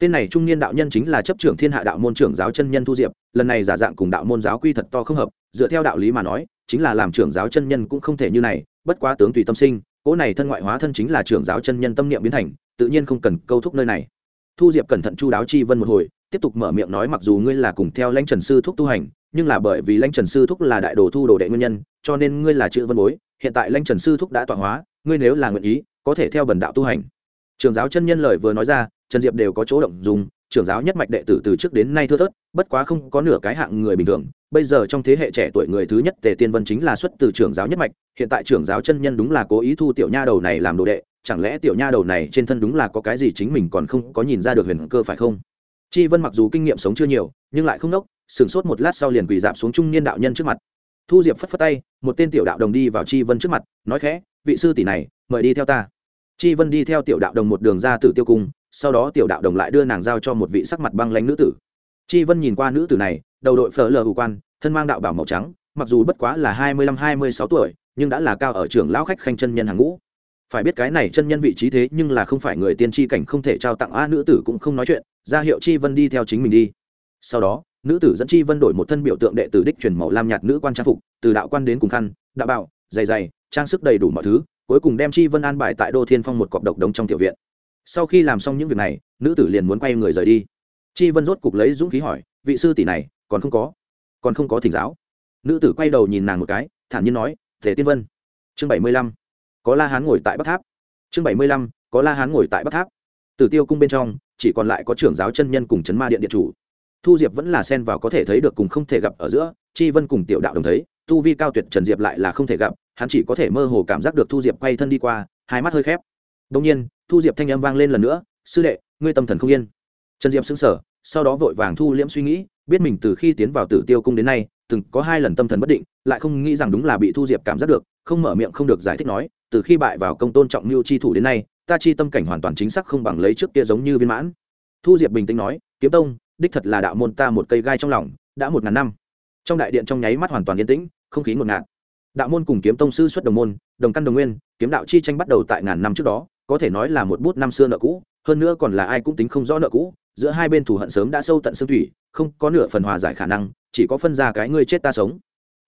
tên này trung niên đạo nhân chính là chấp trưởng thiên hạ đạo môn trưởng giáo chân nhân thu diệp, lần này giả dạng cùng đạo môn giáo quy thật to không hợp, dựa theo đạo lý mà nói, chính là làm trưởng giáo chân nhân cũng không thể như này, bất quá tướng tùy tâm sinh, cỗ này thân ngoại hóa thân chính là trưởng giáo chân nhân tâm niệm biến thành, tự nhiên không cần câu thúc nơi này. Thu diệp cẩn thận chu đáo chi vân một hồi, tiếp tục mở miệng nói mặc dù ngươi là cùng theo lãnh trần sư thúc tu hành, nhưng là bởi vì lãnh trần sư thúc là đại đồ thu đồ đệ nguyên nhân, cho nên ngươi là chữ vân bối, hiện tại lãnh trần sư thúc đã tọa hóa, ngươi nếu là nguyện ý, có thể theo bần đạo tu hành. Trưởng giáo chân nhân lời vừa nói ra trần diệp đều có chỗ động dùng, trưởng giáo nhất mạch đệ tử từ trước đến nay thưa thớt, bất quá không có nửa cái hạng người bình thường. Bây giờ trong thế hệ trẻ tuổi người thứ nhất tề tiên vân chính là xuất từ trưởng giáo nhất mạch, hiện tại trưởng giáo chân nhân đúng là cố ý thu tiểu nha đầu này làm đồ đệ, chẳng lẽ tiểu nha đầu này trên thân đúng là có cái gì chính mình còn không có nhìn ra được huyền cơ phải không? Chi vân mặc dù kinh nghiệm sống chưa nhiều, nhưng lại không nốc sửng sốt một lát sau liền quỳ dạp xuống trung niên đạo nhân trước mặt. Thu diệp phất phất tay, một tên tiểu đạo đồng đi vào chi vân trước mặt, nói khẽ, vị sư tỷ này, mời đi theo ta. Chi vân đi theo tiểu đạo đồng một đường ra tử tiêu cung sau đó tiểu đạo đồng lại đưa nàng giao cho một vị sắc mặt băng lãnh nữ tử. Chi vân nhìn qua nữ tử này, đầu đội phở lờ hủ quan, thân mang đạo bảo màu trắng, mặc dù bất quá là hai mươi lăm, hai mươi sáu tuổi, nhưng đã là cao ở trường lão khách khanh chân nhân hàng ngũ. Phải biết cái này chân nhân vị trí thế nhưng là không phải người tiên tri cảnh không thể trao tặng, a nữ tử cũng không nói chuyện, ra hiệu chi vân đi theo chính mình đi. Sau đó, nữ tử dẫn chi vân đổi một thân biểu tượng đệ tử đích truyền màu lam nhạt nữ quan trang phục, từ đạo quan đến cùng khăn, đạo bảo dày dày trang sức đầy đủ mọi thứ, cuối cùng đem chi vân an bài tại đô thiên phong một cọp độc đống trong tiểu viện sau khi làm xong những việc này, nữ tử liền muốn quay người rời đi. Chi vân rốt cục lấy dũng khí hỏi, vị sư tỷ này, còn không có, còn không có thỉnh giáo? Nữ tử quay đầu nhìn nàng một cái, thản nhiên nói, thể tiên vân. Chương bảy mươi lăm, có la hán ngồi tại bắc tháp. Chương bảy mươi lăm, có la hán ngồi tại bắc tháp. Tử tiêu cung bên trong, chỉ còn lại có trưởng giáo chân nhân cùng chấn ma điện điện chủ. Thu diệp vẫn là xen vào có thể thấy được cùng không thể gặp ở giữa, chi vân cùng tiểu đạo đồng thấy, tu vi cao tuyệt trần diệp lại là không thể gặp, hắn chỉ có thể mơ hồ cảm giác được thu diệp quay thân đi qua, hai mắt hơi khép. Đông nhiên thu diệp thanh âm vang lên lần nữa, sư đệ, ngươi tâm thần không yên. Trần diệp xứng sở sau đó vội vàng thu liễm suy nghĩ, biết mình từ khi tiến vào tử tiêu cung đến nay, từng có hai lần tâm thần bất định, lại không nghĩ rằng đúng là bị thu diệp cảm giác được, không mở miệng không được giải thích nói, từ khi bại vào công tôn trọng mưu chi thủ đến nay, ta chi tâm cảnh hoàn toàn chính xác không bằng lấy trước kia giống như viên mãn. Thu diệp bình tĩnh nói, kiếm tông, đích thật là đạo môn ta một cây gai trong lòng, đã một ngàn năm. Trong đại điện trong nháy mắt hoàn toàn yên tĩnh, không khí ngột ngạt. Đạo môn cùng kiếm tông sư xuất đồng môn, đồng căn đồng nguyên, kiếm đạo chi tranh bắt đầu tại ngàn năm trước đó có thể nói là một bút năm xưa nợ cũ, hơn nữa còn là ai cũng tính không rõ nợ cũ, giữa hai bên thù hận sớm đã sâu tận xương thủy, không có nửa phần hòa giải khả năng, chỉ có phân ra cái ngươi chết ta sống.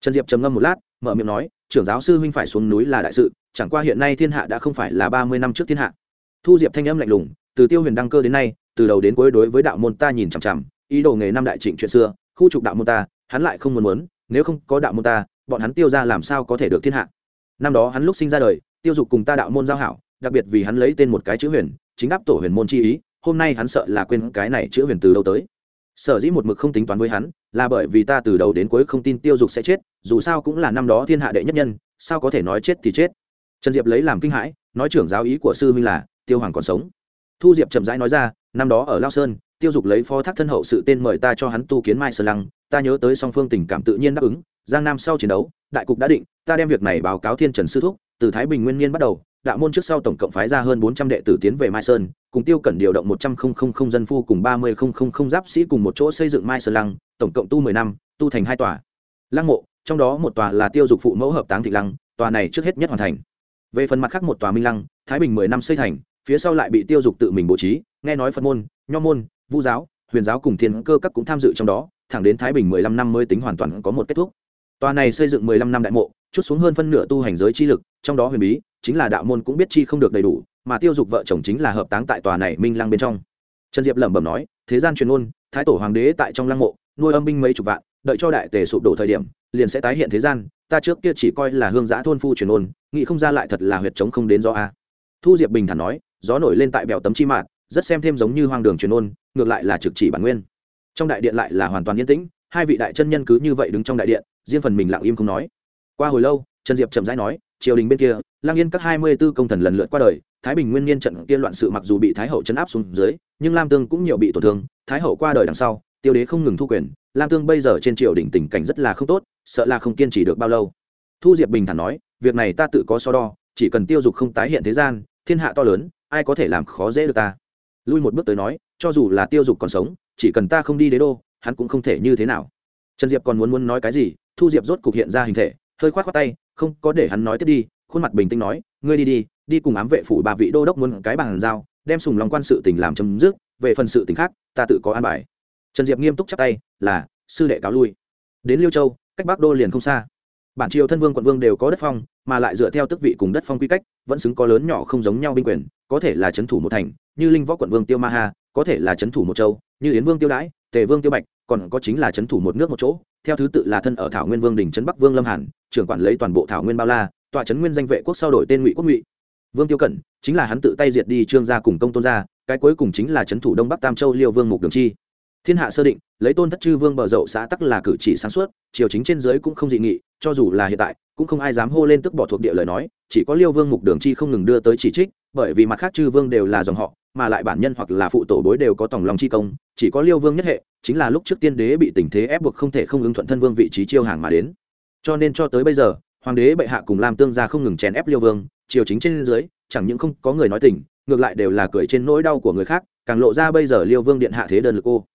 Trần diệp trầm ngâm một lát, mở miệng nói, trưởng giáo sư huynh phải xuống núi là đại sự, chẳng qua hiện nay thiên hạ đã không phải là ba mươi năm trước thiên hạ. Thu diệp thanh âm lạnh lùng, từ tiêu huyền đăng cơ đến nay, từ đầu đến cuối đối với đạo môn ta nhìn chằm chằm, ý đồ nghề năm đại trịnh chuyện xưa, khu trục đạo môn ta, hắn lại không muốn muốn, nếu không có đạo môn ta, bọn hắn tiêu ra làm sao có thể được thiên hạ. Năm đó hắn lúc sinh ra đời, tiêu dục cùng ta đạo môn giao hảo đặc biệt vì hắn lấy tên một cái chữ huyền, chính đáp tổ huyền môn chi ý, hôm nay hắn sợ là quên cái này chữ huyền từ đâu tới. Sở dĩ một mực không tính toán với hắn, là bởi vì ta từ đầu đến cuối không tin tiêu dục sẽ chết, dù sao cũng là năm đó thiên hạ đệ nhất nhân, sao có thể nói chết thì chết. Trần diệp lấy làm kinh hãi, nói trưởng giáo ý của sư huynh là, tiêu hoàng còn sống. Thu diệp chậm rãi nói ra, năm đó ở lao sơn, tiêu dục lấy phó thác thân hậu sự tên mời ta cho hắn tu kiến mai sơ lăng, ta nhớ tới song phương tình cảm tự nhiên đáp ứng, giang nam sau chiến đấu, đại cục đã định, ta đem việc này báo cáo thiên trần sư thúc, từ thái bình nguyên niên bắt đầu đạo môn trước sau tổng cộng phái ra hơn bốn trăm đệ tử tiến về mai sơn, cùng tiêu cẩn điều động một trăm linh dân phu cùng ba mươi giáp sĩ cùng một chỗ xây dựng mai sơn lăng, tổng cộng tu mười năm, tu thành hai tòa. Lăng mộ, trong đó một tòa là tiêu dục phụ mẫu hợp táng thị lăng, tòa này trước hết nhất hoàn thành. Về phần mặt khác một tòa minh lăng, thái bình mười năm xây thành, phía sau lại bị tiêu dục tự mình bố trí, nghe nói phật môn, nho môn, vu giáo, huyền giáo cùng thiên cơ các cũng tham dự trong đó, thẳng đến thái bình mười lăm năm mới tính hoàn toàn có một kết thúc. Tòa này xây dựng mười lăm năm đại mộ, chút xuống hơn phân nửa tu hành giới chi lực, trong đó huyền bí chính là đạo môn cũng biết chi không được đầy đủ mà tiêu dục vợ chồng chính là hợp táng tại tòa này minh lăng bên trong. Trần diệp lẩm bẩm nói thế gian truyền ôn thái tổ hoàng đế tại trong lăng mộ nuôi âm binh mấy chục vạn đợi cho đại tề sụp đổ thời điểm liền sẽ tái hiện thế gian ta trước kia chỉ coi là hương giã thôn phu truyền ôn nghĩ không ra lại thật là huyệt chống không đến do a. Thu diệp bình thản nói gió nổi lên tại bèo tấm chi mạt, rất xem thêm giống như hoang đường truyền ôn ngược lại là trực chỉ bản nguyên. Trong đại điện lại là hoàn toàn yên tĩnh hai vị đại chân nhân cứ như vậy đứng trong đại điện riêng phần mình lặng im không nói. Qua hồi lâu trần diệp chậm rãi nói triều đình bên kia, lang yên các hai mươi b ố công thần lần lượt qua đời, thái bình nguyên nhiên trận kia loạn sự mặc dù bị thái hậu chấn áp xuống dưới, nhưng lam tương cũng nhiều bị tổn thương, thái hậu qua đời đằng sau, tiêu đế không ngừng thu quyền, lam tương bây giờ trên triều đình tình cảnh rất là không tốt, sợ là không kiên trì được bao lâu. Thu diệp bình thản nói, việc này ta tự có so đo, chỉ cần tiêu dục không tái hiện thế gian, thiên hạ to lớn, ai có thể làm khó dễ được ta? Lui một bước tới nói, cho dù là tiêu dục còn sống, chỉ cần ta không đi đế đô, hắn cũng không thể như thế nào. Trần diệp còn muốn muốn nói cái gì, thu diệp rốt cục hiện ra hình thể, hơi khoát khoát tay không có để hắn nói tiếp đi khuôn mặt bình tĩnh nói ngươi đi đi đi cùng ám vệ phủ bà vị đô đốc muốn cái bàn giao đem sùng lòng quan sự tình làm chấm dứt về phần sự tình khác ta tự có an bài. Trần diệp nghiêm túc chắp tay là sư đệ cáo lui. Đến liêu châu cách bắc đô liền không xa. Bản triều thân vương quận vương đều có đất phong mà lại dựa theo tước vị cùng đất phong quy cách vẫn xứng có lớn nhỏ không giống nhau binh quyền có thể là trấn thủ một thành như linh võ quận vương tiêu ma Hà, có thể là trấn thủ một châu như yến vương tiêu đãi tề vương tiêu bạch còn có chính là trấn thủ một nước một chỗ theo thứ tự là thân ở thảo nguyên vương đình trấn bắc vương lâm hàn, trưởng quản lấy toàn bộ thảo nguyên bao la, tọa trấn nguyên danh vệ quốc sau đổi tên ngụy quốc ngụy. Vương tiêu cẩn, chính là hắn tự tay diệt đi trương gia cùng công tôn gia, cái cuối cùng chính là trấn thủ đông bắc tam châu liêu vương mục đường chi. Thiên hạ sơ định, lấy tôn thất chư vương bờ dậu xã tắc là cử chỉ sáng suốt, triều chính trên dưới cũng không dị nghị, cho dù là hiện tại, cũng không ai dám hô lên tức bỏ thuộc địa lời nói, chỉ có liêu vương mục đường chi không ngừng đưa tới chỉ trích, bởi vì mặt khác chư vương đều là dòng họ mà lại bản nhân hoặc là phụ tổ bối đều có tòng lòng chi công, chỉ có liêu vương nhất hệ, chính là lúc trước tiên đế bị tình thế ép buộc không thể không ứng thuận thân vương vị trí chiêu hàng mà đến. Cho nên cho tới bây giờ, hoàng đế bệ hạ cùng làm tương gia không ngừng chèn ép liêu vương, triều chính trên dưới, chẳng những không có người nói tình, ngược lại đều là cười trên nỗi đau của người khác, càng lộ ra bây giờ liêu vương điện hạ thế đơn lực cô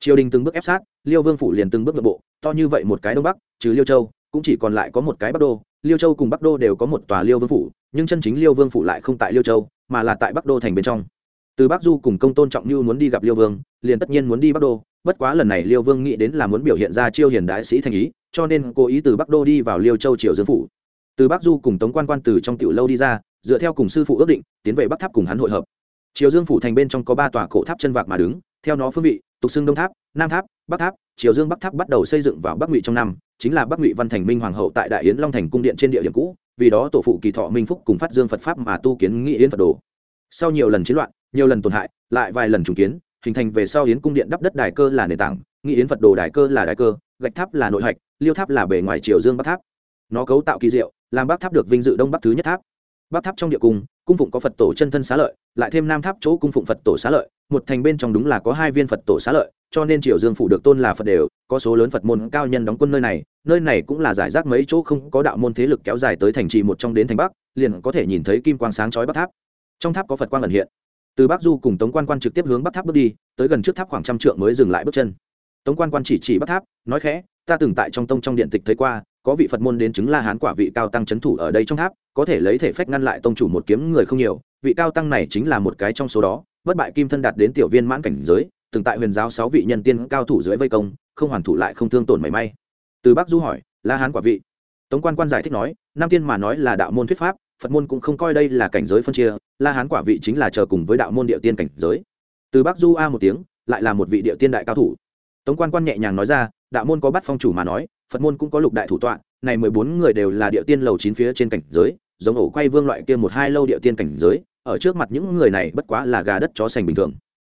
triều đình từng bước ép sát, liêu vương phủ liền từng bước nội bộ, to như vậy một cái đông bắc, trừ liêu châu, cũng chỉ còn lại có một cái bắc đô. Liêu châu cùng bắc đô đều có một tòa liêu vương phủ, nhưng chân chính liêu vương phủ lại không tại liêu châu, mà là tại bắc đô thành bên trong từ bắc du cùng công tôn trọng như muốn đi gặp liêu vương, liền tất nhiên muốn đi bắc đô. Bất quá lần này liêu vương nghĩ đến là muốn biểu hiện ra chiêu hiền đại sĩ thành ý, cho nên cố ý từ bắc đô đi vào liêu châu triều dương phủ. Từ bắc du cùng tống quan quan từ trong tiểu lâu đi ra, dựa theo cùng sư phụ ước định, tiến về bắc tháp cùng hắn hội hợp. Triều dương phủ thành bên trong có ba tòa cổ tháp chân vạc mà đứng, theo nó phương vị, tục xưng đông tháp, nam tháp, bắc tháp, triều dương bắc tháp bắt đầu xây dựng vào bắc ngụy trong năm, chính là bắc ngụy văn thành minh hoàng hậu tại đại yến long thành cung điện trên địa điểm cũ, vì đó tổ phụ kỳ thọ minh phúc cùng phát dương phật pháp mà tu kiến nghị yến phật đồ. Sau nhiều lần chiến loạn nhiều lần tổn hại, lại vài lần trùng kiến, hình thành về sau yến cung điện đắp đất đài cơ là nền tảng nghị yến phật đồ đài cơ là đài cơ, gạch tháp là nội hạch, liêu tháp là bề ngoài triều dương bắc tháp. Nó cấu tạo kỳ diệu, làm bắc tháp được vinh dự đông bắc thứ nhất tháp. Bắc tháp trong địa cung cung phụng có phật tổ chân thân xá lợi, lại thêm nam tháp chỗ cung phụng phật tổ xá lợi, một thành bên trong đúng là có hai viên phật tổ xá lợi, cho nên triều dương phủ được tôn là phật đều, có số lớn phật môn cao nhân đóng quân nơi này nơi này cũng là giải rác mấy chỗ không có đạo môn thế lực kéo dài tới thành trì một trong đến thành bắc, liền có thể nhìn thấy kim quang sáng chói bắc tháp. Trong tháp có phật quang ẩn hiện từ bắc du cùng tống quan quan trực tiếp hướng bắc tháp bước đi, tới gần trước tháp khoảng trăm trượng mới dừng lại bước chân. Tống quan quan chỉ chỉ bắc tháp, nói khẽ, ta từng tại trong tông trong điện tịch thấy qua, có vị phật môn đến chứng la hán quả vị cao tăng c h ấ n thủ ở đây trong tháp, có thể lấy thể phách ngăn lại tông chủ một kiếm người không nhiều, vị cao tăng này chính là một cái trong số đó, bất bại kim thân đạt đến tiểu viên mãn cảnh giới, từng tại huyền giáo sáu vị nhân tiên cao thủ dưới vây công, không hoàn thủ lại không thương tổn mảy may. Từ bắc du hỏi, la hán quả vị? Tống quan quan giải thích nói, nam tiên mà nói là đạo môn thuyết pháp phật môn cũng không coi đây là cảnh giới phân chia, la hán quả vị chính là chờ cùng với đạo môn địa tiên cảnh giới. Từ bắc du a một tiếng, lại là một vị địa tiên đại cao thủ. Tống quan quan nhẹ nhàng nói ra, đạo môn có bắt phong chủ mà nói, phật môn cũng có lục đại thủ tọa, này mười bốn người đều là địa tiên lầu chín phía trên cảnh giới, giống ổ quay vương loại kia một hai lâu địa tiên cảnh giới, ở trước mặt những người này bất quá là gà đất chó sành bình thường.